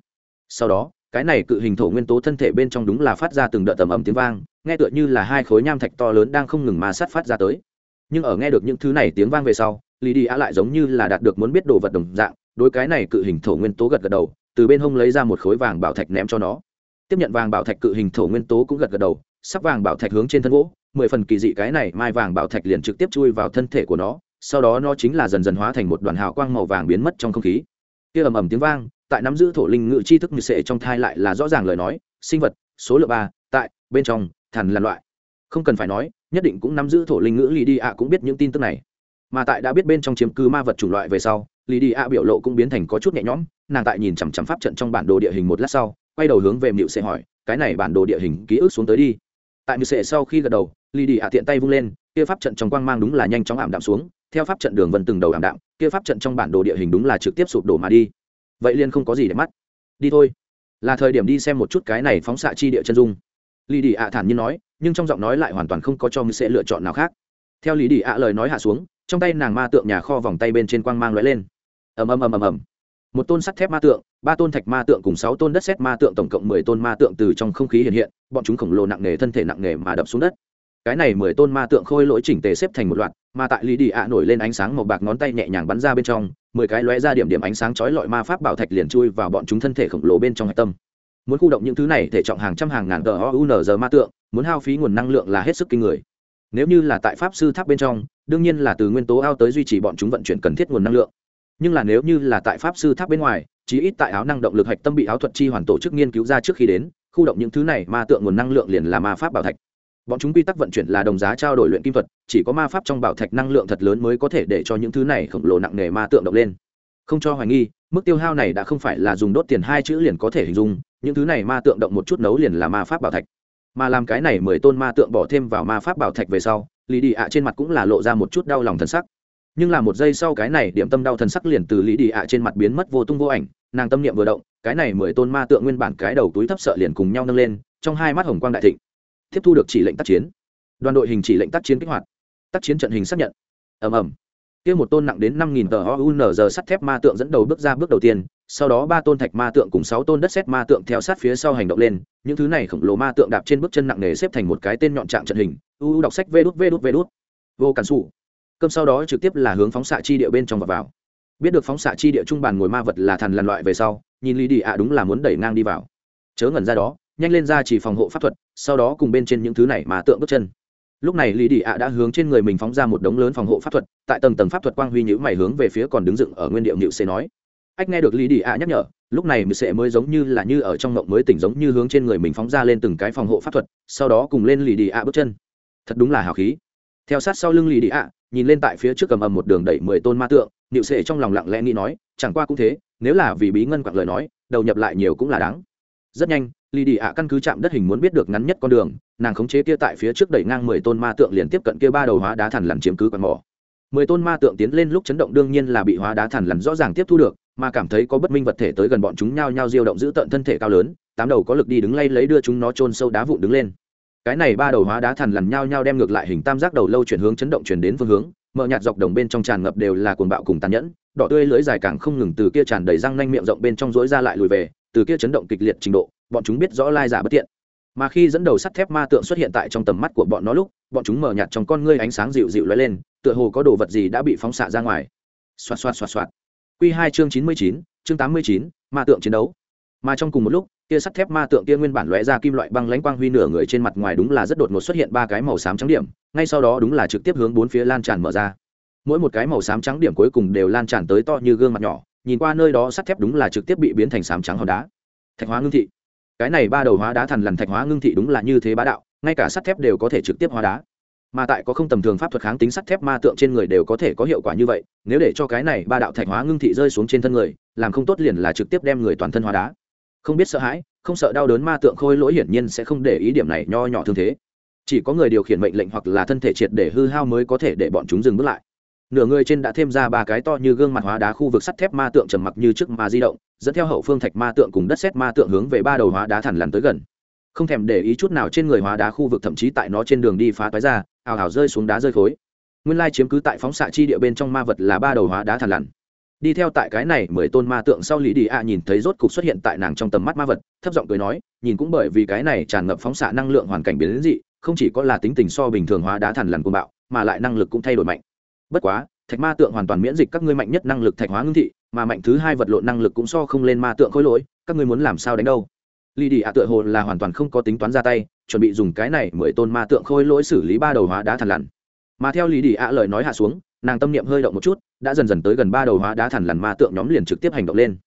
Speaker 1: sau đó cái này cự hình thổ nguyên tố thân thể bên trong đúng là phát ra từng đợt tầm ầm tiếng vang, nghe tựa như là hai khối nham thạch to lớn đang không ngừng mà sát phát ra tới. Nhưng ở nghe được những thứ này tiếng vang về sau lì đi ạ lại giống như là đạt được muốn biết đồ vật đồng dạng, đối cái này cự hình thổ nguyên tố gật gật đầu, từ bên hông lấy ra một khối vàng bảo thạch ném cho nó. Tiếp nhận vàng bảo thạch cự hình thổ nguyên tố cũng gật gật đầu, sắp vàng bảo thạch hướng trên thân gỗ, mười phần kỳ dị cái này mai vàng bảo thạch liền trực tiếp chui vào thân thể của nó, sau đó nó chính là dần dần hóa thành một đoàn hào quang màu vàng biến mất trong không khí. Kia ầm ầm tiếng vang tại nắm giữ thổ linh ngự chi thức như sệ trong thai lại là rõ ràng lời nói, sinh vật, số lượng ba, tại, bên trong, thần là loại. Không cần phải nói, nhất định cũng nắm giữ thổ linh ngữ lì đi ạ cũng biết những tin tức này. Mà tại đã biết bên trong chiếm cư ma vật chủng loại về sau lì đi ạ biểu lộ cũng biến thành có chút nhẹ nhõm, nàng tại nhìn chằm chằm pháp trận trong bản đồ địa hình một lát sau, quay đầu hướng về mịu sẽ hỏi, cái này bản đồ địa hình ký ức xuống tới đi. Tại mịu sệ sau khi gật đầu lì đi ạ tiện tay vung lên, kia pháp trận trong quang mang đúng là nhanh chóng ảm đạm xuống, theo pháp trận đường vân từng đầu ảm đạm, kia pháp trận trong bản đồ địa hình đúng là trực tiếp sụp đổ mà đi vậy liền không có gì để mắt. Đi thôi. Là thời điểm đi xem một chút cái này phóng xạ chi địa chân dung. Lì đi ạ thản nhiên nói, nhưng trong giọng nói lại hoàn toàn không có cho mưu sẽ lựa chọn nào khác. Theo lý đi ạ lời nói hạ xuống, trong tay nàng ma tượng nhà kho vòng tay bên trên quang mang lóe lên. Ầm ầm ầm ầm ầm. Một tôn sắt thép ma tượng, ba tôn thạch ma tượng cùng sáu tôn đất xét ma tượng, tổng cộng mười tôn ma tượng từ trong không khí hiện hiện, bọn chúng khổng lồ nặng nề, thân thể nặng nề mà đập xuống đất cái này mười tôn ma tượng khôi lỗi chỉnh tề xếp thành một loạt, mà tại lý đi ạ nổi lên ánh sáng màu bạc ngón tay nhẹ nhàng bắn ra bên trong, mười cái lóe ra điểm điểm ánh sáng chói lọi ma pháp bảo thạch liền chui vào bọn chúng thân thể khổng lồ bên trong hạch tâm. Muốn khu động những thứ này thể trọng hàng trăm hàng ngàn tờ ounz ma tượng, muốn hao phí nguồn năng lượng là hết sức kinh người. Nếu như là tại pháp sư tháp bên trong, đương nhiên là từ nguyên tố ao tới duy trì bọn chúng vận chuyển cần thiết nguồn năng lượng. Nhưng là nếu như là tại pháp sư tháp bên ngoài, chí ít tại áo năng động lực hạch tâm bị áo thuật chi hoàn tổ chức nghiên cứu ra trước khi đến, khu động những thứ này ma tượng nguồn năng lượng liền là ma pháp bảo thạch bọn chúng quy tắc vận chuyển là đồng giá trao đổi luyện kim thuật, chỉ có ma pháp trong bảo thạch năng lượng thật lớn mới có thể để cho những thứ này khổng lồ nặng nề ma tượng động lên. Không cho hoài nghi, mức tiêu hao này đã không phải là dùng đốt tiền hai chữ liền có thể hình dung, những thứ này ma tượng động một chút nấu liền là ma pháp bảo thạch. Mà làm cái này mười tôn ma tượng bỏ thêm vào ma pháp bảo thạch về sau lý đi ạ trên mặt cũng là lộ ra một chút đau lòng thân sắc. Nhưng là một giây sau cái này điểm tâm đau thần sắc liền từ lý đi ạ trên mặt biến mất vô tung vô ảnh, nàng tâm niệm vừa động, cái này mười tôn ma tượng nguyên bản cái đầu túi thấp sợ liền cùng nhau nâng lên, trong hai mắt hồng quang đại thịnh tiếp thu được chỉ lệnh tác chiến. Đoàn đội hình chỉ lệnh tác chiến kích hoạt. Tác chiến trận hình xác nhận. Ầm ầm. Kia một tôn nặng đến năm nghìn tờ ounz sắt thép ma tượng dẫn đầu bước ra bước đầu tiên, sau đó ba tôn thạch ma tượng cùng sáu tôn đất sét ma tượng theo sát phía sau hành động lên. Những thứ này khổng lồ ma tượng đạp trên bước chân nặng nề xếp thành một cái tên nhọn trạng trận hình. U đọc sách vê đút vê đút vê đút. Vô cản xù cơm sau đó trực tiếp là hướng phóng xạ chi địa bên trong và vào. Biết được phóng xạ chi địa trung bàn ngồi ma vật là thần làn loại về sau, nhìn lý đi ạ đúng là muốn đẩy ngang đi vào. Chớ ngẩn ra đó nhanh lên ra chỉ phòng hộ pháp thuật, sau đó cùng bên trên những thứ này mà tượng bước chân. Lúc này lý đi ạ đã hướng trên người mình phóng ra một đống lớn phòng hộ pháp thuật, tại tầng tầng pháp thuật quang huy nhữ mày hướng về phía còn đứng dựng ở nguyên điệu nhịu xê nói. Ách, nghe được lý đi ạ nhắc nhở, lúc này mười sệ mới giống như là như ở trong mộng mới tỉnh giống như hướng trên người mình phóng ra lên từng cái phòng hộ pháp thuật, sau đó cùng lên lì đi ạ bước chân. Thật đúng là hào khí. Theo sát sau lưng lì đi ạ, nhìn lên tại phía trước cầm ầm một đường đẩy mười tôn ma tượng nịu sệ trong lòng lặng lẽ nghĩ nói, chẳng qua cũng thế, nếu là vì bí ngân quặng lời nói, đầu nhập lại nhiều cũng là đáng rất nhanh lì đi ạ căn cứ chạm đất hình muốn biết được ngắn nhất con đường, nàng khống chế kia tại phía trước đẩy ngang mười tôn ma tượng liền tiếp cận kia ba đầu hóa đá thằn lằn chiếm cứ quạt mỏ. Mười tôn ma tượng tiến lên lúc chấn động đương nhiên là bị hóa đá thằn lằn rõ ràng tiếp thu được, mà cảm thấy có bất minh vật thể tới gần bọn chúng nhao nhao diêu động giữ tận thân thể cao lớn, tám đầu có lực đi đứng lay lấy đưa chúng nó chôn sâu đá vụn đứng lên. Cái này ba đầu hóa đá thằn lằn nhao nhao đem ngược lại hình tam giác đầu lâu chuyển hướng chấn động chuyển đến phương hướng mở nhạt dọc đồng bên trong tràn ngập đều là cuồng bạo cùng tàn nhẫn, đỏ tươi lưới dài càng không ngừng từ kia tràn đầy răng nanh miệng rộng bên trong rối ra lại lùi về từ kia chấn động kịch liệt trình độ, bọn chúng biết rõ lai giả bất tiện. Mà khi dẫn đầu sắt thép ma tượng xuất hiện tại trong tầm mắt của bọn nó lúc, bọn chúng mở nhạt trong con ngươi ánh sáng dịu dịu lóe lên, tựa hồ có đồ vật gì đã bị phóng xạ ra ngoài. Xoạt xoạt xoạt xoạt. Q hai chương chín mươi chín, chương tám mươi chín, ma tượng chiến đấu. Mà trong cùng một lúc, kia sắt thép ma tượng kia nguyên bản lóe ra kim loại băng lãnh quang huy nửa người trên mặt ngoài đúng là rất đột ngột xuất hiện ba cái màu xám trắng điểm, ngay sau đó đúng là trực tiếp hướng bốn phía lan tràn mở ra. Mỗi một cái màu xám trắng điểm cuối cùng đều lan tràn tới to như gương mặt nhỏ nhìn qua nơi đó sắt thép đúng là trực tiếp bị biến thành sám trắng hòn đá. Thạch hóa ngưng thị. Cái này ba đầu hóa đá thần lằn thạch hóa ngưng thị đúng là như thế bá đạo, ngay cả sắt thép đều có thể trực tiếp hóa đá. Mà tại có không tầm thường pháp thuật kháng tính sắt thép ma tượng trên người đều có thể có hiệu quả như vậy, nếu để cho cái này ba đạo thạch hóa ngưng thị rơi xuống trên thân người, làm không tốt liền là trực tiếp đem người toàn thân hóa đá. Không biết sợ hãi, không sợ đau đớn ma tượng khôi lỗi hiển nhiên sẽ không để ý điểm này nho nhỏ thương thế. Chỉ có người điều khiển mệnh lệnh hoặc là thân thể triệt để hư hao mới có thể để bọn chúng dừng bước lại nửa người trên đã thêm ra ba cái to như gương mặt hóa đá khu vực sắt thép ma tượng trầm mặc như trước mà di động, dẫn theo hậu phương thạch ma tượng cùng đất xét ma tượng hướng về ba đầu hóa đá thằn lằn tới gần. Không thèm để ý chút nào trên người hóa đá khu vực thậm chí tại nó trên đường đi phá toái ra, ào ào rơi xuống đá rơi khối. Nguyên lai chiếm cứ tại phóng xạ chi địa bên trong ma vật là ba đầu hóa đá thằn lằn đi theo tại cái này mười tôn ma tượng sau lý đi a nhìn thấy rốt cục xuất hiện tại nàng trong tầm mắt ma vật, thấp giọng cười nói, nhìn cũng bởi vì cái này tràn ngập phóng xạ năng lượng hoàn cảnh biến dị, không chỉ có là tính tình so bình thường hóa đá thằn lằn cuồng bạo, mà lại năng lực cũng thay đổi mạnh bất quá, thạch ma tượng hoàn toàn miễn dịch các ngươi mạnh nhất năng lực thạch hóa ngưng thị, mà mạnh thứ hai vật lộn năng lực cũng so không lên ma tượng khối lỗi, các ngươi muốn làm sao đánh đâu? Lì đi ạ tựa hồ là hoàn toàn không có tính toán ra tay, chuẩn bị dùng cái này mười tôn ma tượng khôi lỗi xử lý ba đầu hóa đá thằn lằn. Mà theo lì đi ạ lời nói hạ xuống, nàng tâm niệm hơi động một chút, đã dần dần tới gần ba đầu hóa đá thằn lằn ma tượng nhóm liền trực tiếp hành động lên.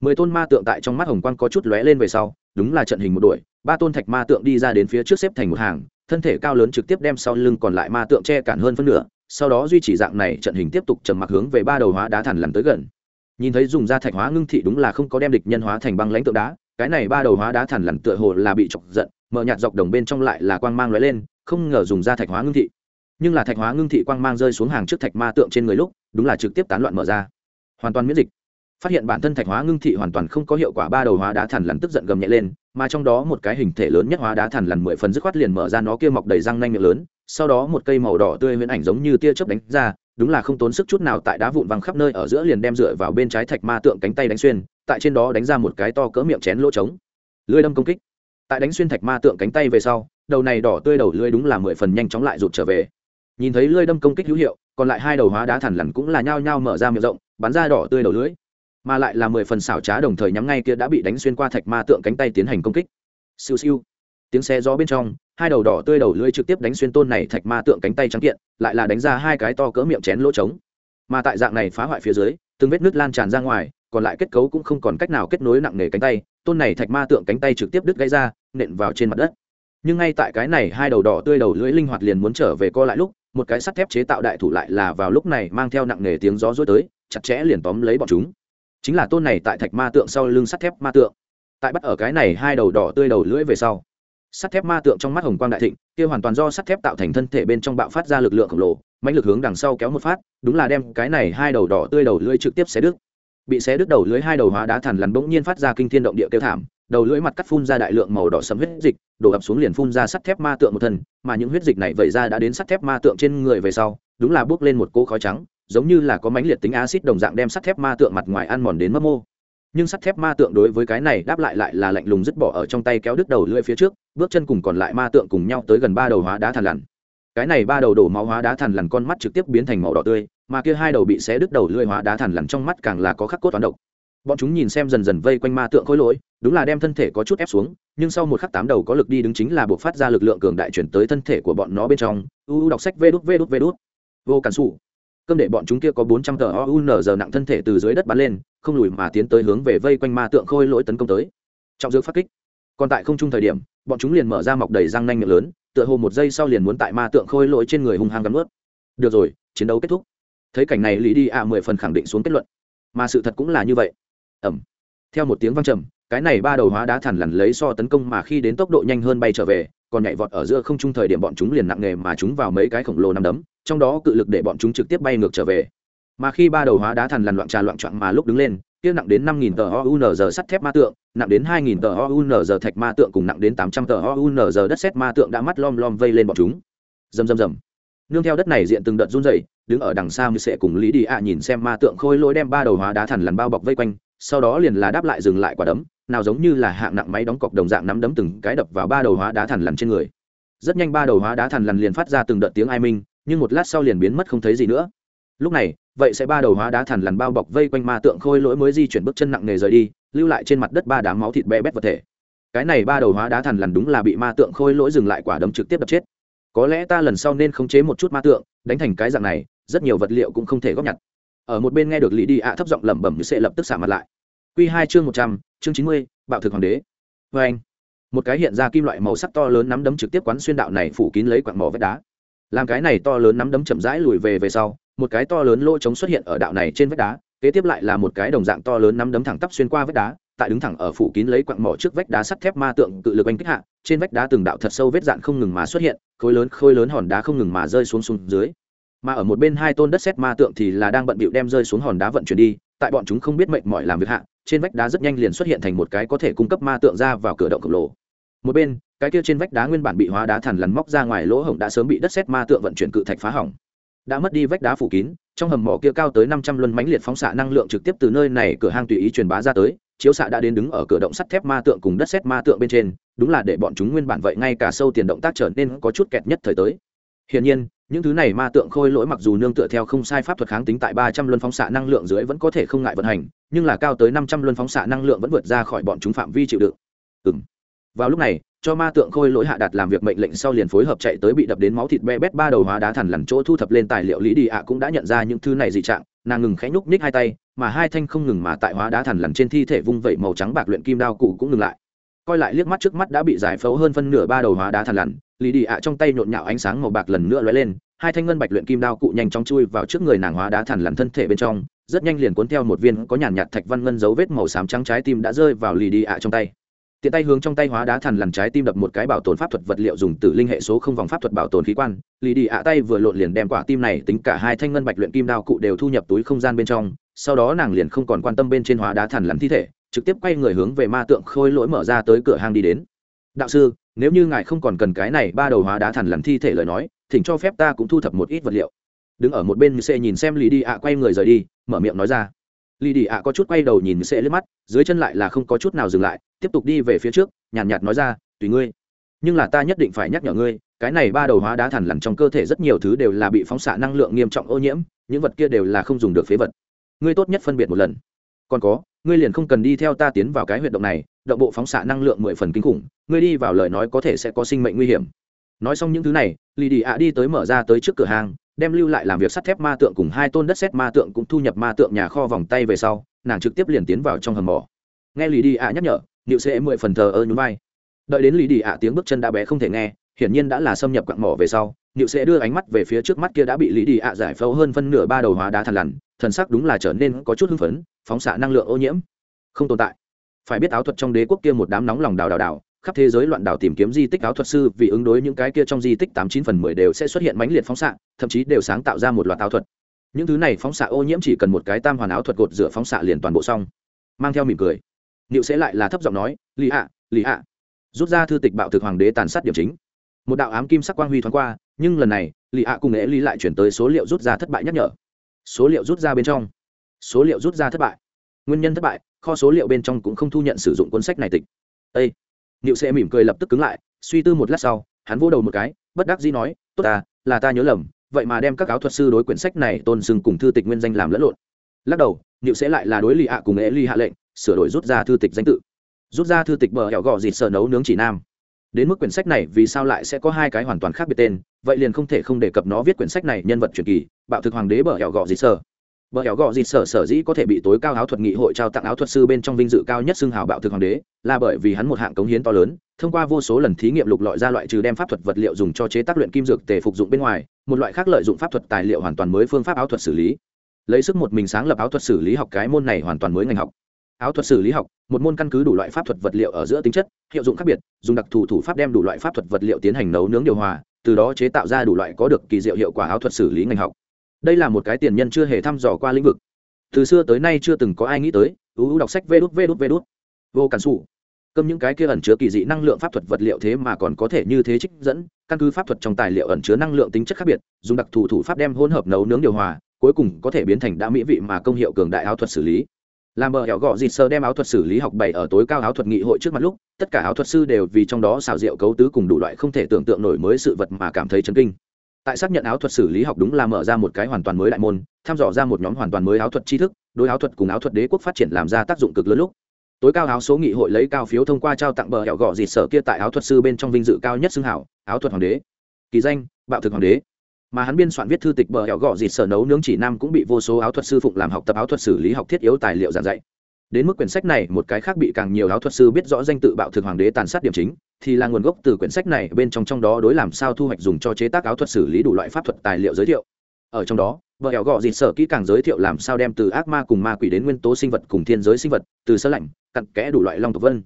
Speaker 1: Mười tôn ma tượng tại trong mắt hồng quang có chút lóe lên về sau, đúng là trận hình một đuổi, ba tôn thạch ma tượng đi ra đến phía trước xếp thành một hàng, thân thể cao lớn trực tiếp đem sau lưng còn lại ma tượng che cản hơn phân nửa sau đó duy trì dạng này trận hình tiếp tục trầm mặc hướng về ba đầu hóa đá thản lằn tới gần. Nhìn thấy dùng da thạch hóa ngưng thị đúng là không có đem địch nhân hóa thành băng lãnh tượng đá, cái này ba đầu hóa đá thản lằn tựa hồ là bị chọc giận, mở nhạt dọc đồng bên trong lại là quang mang lóe lên, không ngờ dùng da thạch hóa ngưng thị. Nhưng là thạch hóa ngưng thị quang mang rơi xuống hàng trước thạch ma tượng trên người lúc, đúng là trực tiếp tán loạn mở ra. Hoàn toàn miễn dịch. Phát hiện bản thân thạch hóa ngưng thị hoàn toàn không có hiệu quả, ba đầu hóa đá thằn lằn tức giận gầm nhẹ lên, mà trong đó một cái hình thể lớn nhất hóa đá thằn lằn mười phần dứt khoát liền mở ra nó kia mọc đầy răng nanh miệng lớn sau đó một cây màu đỏ tươi huyễn ảnh giống như tia chớp đánh ra, đúng là không tốn sức chút nào tại đá vụn văng khắp nơi ở giữa liền đem dựa vào bên trái thạch ma tượng cánh tay đánh xuyên, tại trên đó đánh ra một cái to cỡ miệng chén lỗ trống. Lưới đâm công kích. Tại đánh xuyên thạch ma tượng cánh tay về sau, đầu này đỏ tươi đầu lưới đúng là mười phần nhanh chóng lại rụt trở về. Nhìn thấy lưới đâm công kích hữu hiệu, còn lại hai đầu hóa đá thằn lằn cũng là nhao nhao mở ra miệng rộng, bắn ra đỏ tươi đầu lưới. Mà lại là mười phần xảo trá đồng thời nhắm ngay kia đã bị đánh xuyên qua thạch ma tượng cánh tay tiến hành công kích. Siêu siêu. Tiếng xe gió bên trong hai đầu đỏ tươi đầu lưỡi trực tiếp đánh xuyên tôn này thạch ma tượng cánh tay trắng kiện, lại là đánh ra hai cái to cỡ miệng chén lỗ trống. Mà tại dạng này phá hoại phía dưới, từng vết nước lan tràn ra ngoài, còn lại kết cấu cũng không còn cách nào kết nối nặng nề cánh tay, tôn này thạch ma tượng cánh tay trực tiếp đứt gãy ra, nện vào trên mặt đất. Nhưng ngay tại cái này hai đầu đỏ tươi đầu lưỡi linh hoạt liền muốn trở về co lại lúc, một cái sắt thép chế tạo đại thủ lại là vào lúc này mang theo nặng nề tiếng gió rối tới, chặt chẽ liền tóm lấy bọn chúng. Chính là tôn này tại thạch ma tượng sau lưng sắt thép ma tượng. Tại bắt ở cái này hai đầu đỏ tươi đầu lưỡi về sau sắt thép ma tượng trong mắt hồng quang đại thịnh, kia hoàn toàn do sắt thép tạo thành thân thể bên trong bạo phát ra lực lượng khổng lồ mạnh lực hướng đằng sau kéo một phát, đúng là đem cái này hai đầu đỏ tươi đầu lưỡi trực tiếp xé đứt. Bị xé đứt đầu lưỡi hai đầu hóa đá thằn lằn bỗng nhiên phát ra kinh thiên động địa kêu thảm, đầu lưỡi mặt cắt phun ra đại lượng màu đỏ sẫm huyết dịch, đổ ập xuống liền phun ra sắt thép ma tượng một thân, mà những huyết dịch này vẩy ra đã đến sắt thép ma tượng trên người về sau, đúng là bước lên một cỗ khói trắng, giống như là có mánh liệt tính axit đồng dạng đem sắt thép ma tượng mặt ngoài ăn mòn đến mất mô nhưng sắt thép ma tượng đối với cái này đáp lại lại là lạnh lùng dứt bỏ ở trong tay kéo đứt đầu lưỡi phía trước, bước chân cùng còn lại ma tượng cùng nhau tới gần ba đầu hóa đá thằn lằn. Cái này ba đầu đổ máu hóa đá thằn lằn con mắt trực tiếp biến thành màu đỏ tươi, mà kia hai đầu bị xé đứt đầu lưỡi hóa đá thằn lằn trong mắt càng là có khắc cốt toán độc. Bọn chúng nhìn xem dần dần vây quanh ma tượng khối lỗi, đúng là đem thân thể có chút ép xuống, nhưng sau một khắc tám đầu có lực đi đứng chính là buộc phát ra lực lượng cường đại chuyển tới thân thể của bọn nó bên trong. U đọc sách vê đút vê đút vê đút. Vô cản xù cơm để bọn chúng kia có bốn trăm tờ o giờ nặng thân thể từ dưới đất bắn lên, không lùi mà tiến tới hướng về vây quanh ma tượng khôi lỗi tấn công tới. Trọng dược phát kích. Còn tại không trung thời điểm, bọn chúng liền mở ra mọc đầy răng nanh miệng lớn, tựa hồ một giây sau liền muốn tại ma tượng khôi lỗi trên người hung hăng gắn ướt. Được rồi, chiến đấu kết thúc. Thấy cảnh này lý đi a mười phần khẳng định xuống kết luận. Mà sự thật cũng là như vậy. Ẩm. Theo một tiếng văng trầm, cái này ba đầu hóa đá thẳn lằn lấy so tấn công mà khi đến tốc độ nhanh hơn bay trở về, còn nhảy vọt ở giữa không trung thời điểm bọn chúng liền nặng nghề mà chúng vào mấy cái khổng lồ nằm đấm trong đó cự lực để bọn chúng trực tiếp bay ngược trở về. Mà khi ba đầu hóa đá thằn lằn loạn trà loạn trọn mà lúc đứng lên, kia nặng đến năm nghìn tờ ounz sắt thép ma tượng, nặng đến hai nghìn tờ ounz thạch ma tượng cùng nặng đến tám trăm tờ ounz đất sét ma tượng đã mắt lom lom vây lên bọn chúng. Rầm rầm rầm. Nương theo đất này diện từng đợt run rẩy, đứng ở đằng xa như sẽ cùng lý đi ạ nhìn xem ma tượng khôi lỗi đem ba đầu hóa đá thằn lằn bao bọc vây quanh, sau đó liền là đáp lại dừng lại quả đấm, nào giống như là hạng nặng máy đóng cọc đồng dạng nắm đấm từng cái đập vào ba đầu hóa đá thằn lằn trên người. Rất nhanh ba đầu hóa đá thằn lằn liền phát ra từng đợt tiếng ai minh nhưng một lát sau liền biến mất không thấy gì nữa. Lúc này, vậy sẽ ba đầu hóa đá thằn lằn bao bọc vây quanh ma tượng khôi lỗi mới di chuyển bước chân nặng nề rời đi, lưu lại trên mặt đất ba đám máu thịt bé bét vật thể. Cái này ba đầu hóa đá thằn lằn đúng là bị ma tượng khôi lỗi dừng lại quả đấm trực tiếp đập chết. Có lẽ ta lần sau nên khống chế một chút ma tượng, đánh thành cái dạng này, rất nhiều vật liệu cũng không thể góp nhặt. Ở một bên nghe được lý đi ạ thấp giọng lẩm bẩm như sẽ lập tức xả mặt lại. Q hai chương một trăm, chương chín mươi, bạo thực hoàng đế. Vê anh một cái hiện ra kim loại màu sắc to lớn nắm đấm trực tiếp quán xuyên đạo này phủ kín lấy quặng mỏ vách đá làm cái này to lớn nắm đấm chậm rãi lùi về về sau, một cái to lớn lỗ trống xuất hiện ở đạo này trên vách đá, kế tiếp lại là một cái đồng dạng to lớn nắm đấm thẳng tắp xuyên qua vách đá, tại đứng thẳng ở phủ kín lấy quặng mỏ trước vách đá sắt thép ma tượng cự lực anh kích hạ, trên vách đá từng đạo thật sâu vết dạn không ngừng mà xuất hiện, khối lớn khối lớn hòn đá không ngừng mà rơi xuống xuống dưới. Mà ở một bên hai tôn đất xét ma tượng thì là đang bận bịu đem rơi xuống hòn đá vận chuyển đi, tại bọn chúng không biết mệnh mỏi làm việc hạ, trên vách đá rất nhanh liền xuất hiện thành một cái có thể cung cấp ma tượng ra vào cửa động khổng lồ. Một bên cái kia trên vách đá nguyên bản bị hóa đá thằn lằn móc ra ngoài lỗ hổng đã sớm bị đất sét ma tượng vận chuyển cự thạch phá hỏng. Đã mất đi vách đá phủ kín, trong hầm mỏ kia cao tới năm trăm luân mánh liệt phóng xạ năng lượng trực tiếp từ nơi này cửa hang tùy ý truyền bá ra tới, chiếu xạ đã đến đứng ở cửa động sắt thép ma tượng cùng đất sét ma tượng bên trên, đúng là để bọn chúng nguyên bản vậy ngay cả sâu tiền động tác trở nên có chút kẹt nhất thời tới. Hiển nhiên, những thứ này ma tượng khôi lỗi mặc dù nương tựa theo không sai pháp thuật kháng tính tại ba trăm luân phóng xạ năng lượng dưới vẫn có thể không ngại vận hành, nhưng là cao tới năm trăm luân phóng xạ năng lượng vẫn vượt ra khỏi bọn chúng phạm vi chịu đựng. Ừ vào lúc này cho ma tượng khôi lỗi hạ đạt làm việc mệnh lệnh sau liền phối hợp chạy tới bị đập đến máu thịt be bét ba đầu hóa đá thằn lằn chỗ thu thập lên tài liệu lý đi ạ cũng đã nhận ra những thứ này dị trạng nàng ngừng khẽ nhúc ních hai tay mà hai thanh không ngừng mà tại hóa đá thằn lằn trên thi thể vung vẩy màu trắng bạc luyện kim đao cụ cũng ngừng lại coi lại liếc mắt trước mắt đã bị giải phẫu hơn phân nửa ba đầu hóa đá thằn lằn lý đi ạ trong tay nhộn nhạo ánh sáng màu bạc lần nữa lóe lên hai thanh ngân bạch luyện kim đao cụ nhanh chóng chui vào trước người nàng hóa đá thằn lằn thân thể bên trong rất nhanh liền cuốn theo một viên có nhàn nhạt thạch văn ngân dấu vết màu xám trắng trái tim đã rơi vào lì đi ạ trong tay tiện tay hướng trong tay hóa đá thằn lằn trái tim đập một cái bảo tồn pháp thuật vật liệu dùng từ linh hệ số không vòng pháp thuật bảo tồn khí quan. Lì đi ạ tay vừa lộn liền đem quả tim này tính cả hai thanh ngân bạch luyện kim đao cụ đều thu nhập túi không gian bên trong, sau đó nàng liền không còn quan tâm bên trên hóa đá thằn lằn thi thể, trực tiếp quay người hướng về ma tượng khôi lỗi mở ra tới cửa hang đi đến. Đạo sư, nếu như ngài không còn cần cái này ba đầu hóa đá thằn lằn thi thể lời nói, thỉnh cho phép ta cũng thu thập một ít vật liệu. Đứng ở một bên xe nhìn xem lì đi ạ quay người rời đi, mở miệng nói ra lì đi ạ có chút quay đầu nhìn sẽ liếc mắt dưới chân lại là không có chút nào dừng lại tiếp tục đi về phía trước nhàn nhạt, nhạt nói ra tùy ngươi. Nhưng là ta nhất định phải nhắc nhở ngươi cái này ba đầu hóa đá thằn lằn trong cơ thể rất nhiều thứ đều là bị phóng xạ năng lượng nghiêm trọng ô nhiễm những vật kia đều là không dùng được phế vật. Ngươi tốt nhất phân biệt một lần. Còn có ngươi liền không cần đi theo ta tiến vào cái huyệt động này động bộ phóng xạ năng lượng mười phần kinh khủng ngươi đi vào lời nói có thể sẽ có sinh mệnh nguy hiểm. Nói xong những thứ này lì đi ạ đi tới mở ra tới trước cửa hàng đem lưu lại làm việc sắt thép ma tượng cùng hai tôn đất sét ma tượng cũng thu nhập ma tượng nhà kho vòng tay về sau, nàng trực tiếp liền tiến vào trong hầm mỏ. Nghe lì đi ạ nhắc nhở nịu sẽ mười phần thờ ơ nhún vai. Đợi đến lì đi ạ tiếng bước chân đã bé không thể nghe, hiển nhiên đã là xâm nhập quặng mỏ về sau nịu sẽ đưa ánh mắt về phía trước mắt kia đã bị lì đi ạ giải phẫu hơn phân nửa ba đầu hóa đá thằn lằn, thần sắc đúng là trở nên có chút hưng phấn, phóng xạ năng lượng ô nhiễm. Không tồn tại. Phải biết áo thuật trong đế quốc kia một đám nóng lòng đào đào đào khắp thế giới loạn đảo tìm kiếm di tích áo thuật sư, vì ứng đối những cái kia trong di tích tám chín phần mười đều sẽ xuất hiện mãnh liệt phóng xạ, thậm chí đều sáng tạo ra một loạt áo thuật. Những thứ này phóng xạ ô nhiễm chỉ cần một cái tam hoàn áo thuật gột rửa phóng xạ liền toàn bộ xong. Mang theo mỉm cười. Niệu sẽ lại là thấp giọng nói, lì ạ lì ạ. Rút ra thư tịch bạo thực hoàng đế tàn sát điểm chính. Một đạo ám kim sắc quang huy thoáng qua, nhưng lần này, lì ạ cùng nghệ ly lại chuyển tới số liệu rút ra thất bại nhắc nhở. Số liệu rút ra bên trong. Số liệu rút ra thất bại. Nguyên nhân thất bại, kho số liệu bên trong cũng không thu nhận sử dụng cuốn sách này tịch. Ê! Niệu sẽ mỉm cười lập tức cứng lại, suy tư một lát sau, hắn vỗ đầu một cái, bất đắc dĩ nói, tốt ta, là ta nhớ lầm, vậy mà đem các áo thuật sư đối quyển sách này tôn sưng cùng thư tịch nguyên danh làm lẫn lộn. Lắc đầu, niệu sẽ lại là đối lì ạ cùng ế ly hạ lệnh, sửa đổi rút ra thư tịch danh tự. Rút ra thư tịch bờ hẻo gò dịt sờ nấu nướng chỉ nam. Đến mức quyển sách này vì sao lại sẽ có hai cái hoàn toàn khác biệt tên, vậy liền không thể không đề cập nó viết quyển sách này nhân vật truyền kỳ, bạo thực hoàng đế bờ hẻo gò dịt sờ bờ hẻo gò dịt sở sở dĩ có thể bị tối cao áo thuật nghị hội trao tặng áo thuật sư bên trong vinh dự cao nhất xưng hào bạo thực hoàng đế, là bởi vì hắn một hạng cống hiến to lớn, thông qua vô số lần thí nghiệm lục lọi ra loại trừ đem pháp thuật vật liệu dùng cho chế tác luyện kim dược tề phục dụng bên ngoài, một loại khác lợi dụng pháp thuật tài liệu hoàn toàn mới phương pháp áo thuật xử lý. Lấy sức một mình sáng lập áo thuật xử lý học cái môn này hoàn toàn mới ngành học. Áo thuật xử lý học, một môn căn cứ đủ loại pháp thuật vật liệu ở giữa tính chất, hiệu dụng khác biệt, dùng đặc thù thủ pháp đem đủ loại pháp thuật vật liệu tiến hành nấu nướng điều hòa, từ đó chế tạo ra đủ loại có được kỳ diệu hiệu quả áo thuật xử lý ngành học đây là một cái tiền nhân chưa hề thăm dò qua lĩnh vực. Từ xưa tới nay chưa từng có ai nghĩ tới U U đọc sách vê đút vê đút vê đút. Vô cản xù cầm những cái kia ẩn chứa kỳ dị năng lượng pháp thuật vật liệu thế mà còn có thể như thế trích dẫn, căn cứ pháp thuật trong tài liệu ẩn chứa năng lượng tính chất khác biệt, dùng đặc thù thủ pháp đem hỗn hợp nấu nướng điều hòa, cuối cùng có thể biến thành đã mỹ vị mà công hiệu cường đại áo thuật xử lý. Làm bờ hẻo gọ dịt sơ đem áo thuật xử lý học bày ở tối cao áo thuật nghị hội trước mặt lúc, tất cả áo thuật sư đều vì trong đó xào rượu cấu tứ cùng đủ loại không thể tưởng tượng nổi mới sự vật mà cảm thấy chấn kinh tại xác nhận áo thuật xử lý học đúng là mở ra một cái hoàn toàn mới đại môn, thăm dò ra một nhóm hoàn toàn mới áo thuật tri thức, đối áo thuật cùng áo thuật đế quốc phát triển làm ra tác dụng cực lớn lúc. Tối cao áo số nghị hội lấy cao phiếu thông qua trao tặng bờ hẹo gọ dịt sở kia tại áo thuật sư bên trong vinh dự cao nhất xưng hảo, áo thuật hoàng đế. Kỳ danh, bạo thực hoàng đế. Mà hắn biên soạn viết thư tịch bờ hẹo gọ dịt sở nấu nướng chỉ nam cũng bị vô số áo thuật sư phụng làm học tập áo thuật xử lý học thiết yếu tài liệu giảng dạy đến mức quyển sách này, một cái khác bị càng nhiều áo thuật sư biết rõ danh tự bạo thực hoàng đế tàn sát điểm chính, thì là nguồn gốc từ quyển sách này, bên trong trong đó đối làm sao thu hoạch dùng cho chế tác áo thuật xử lý đủ loại pháp thuật tài liệu giới thiệu. Ở trong đó, vợ hẻo gọ dịt sở kỹ càng giới thiệu làm sao đem từ ác ma cùng ma quỷ đến nguyên tố sinh vật cùng thiên giới sinh vật, từ sơ lạnh, cặn kẽ đủ loại long tộc vân.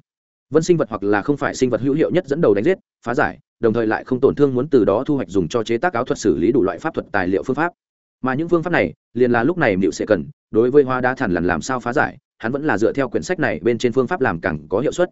Speaker 1: Vân sinh vật hoặc là không phải sinh vật hữu hiệu nhất dẫn đầu đánh giết, phá giải, đồng thời lại không tổn thương muốn từ đó thu hoạch dùng cho chế tác áo thuật xử lý đủ loại pháp thuật tài liệu phương pháp. Mà những phương pháp này, liền là lúc này mịu sẽ cần, đối với hoa đá thản lần làm sao phá giải hắn vẫn là dựa theo quyển sách này bên trên phương pháp làm càng có hiệu suất.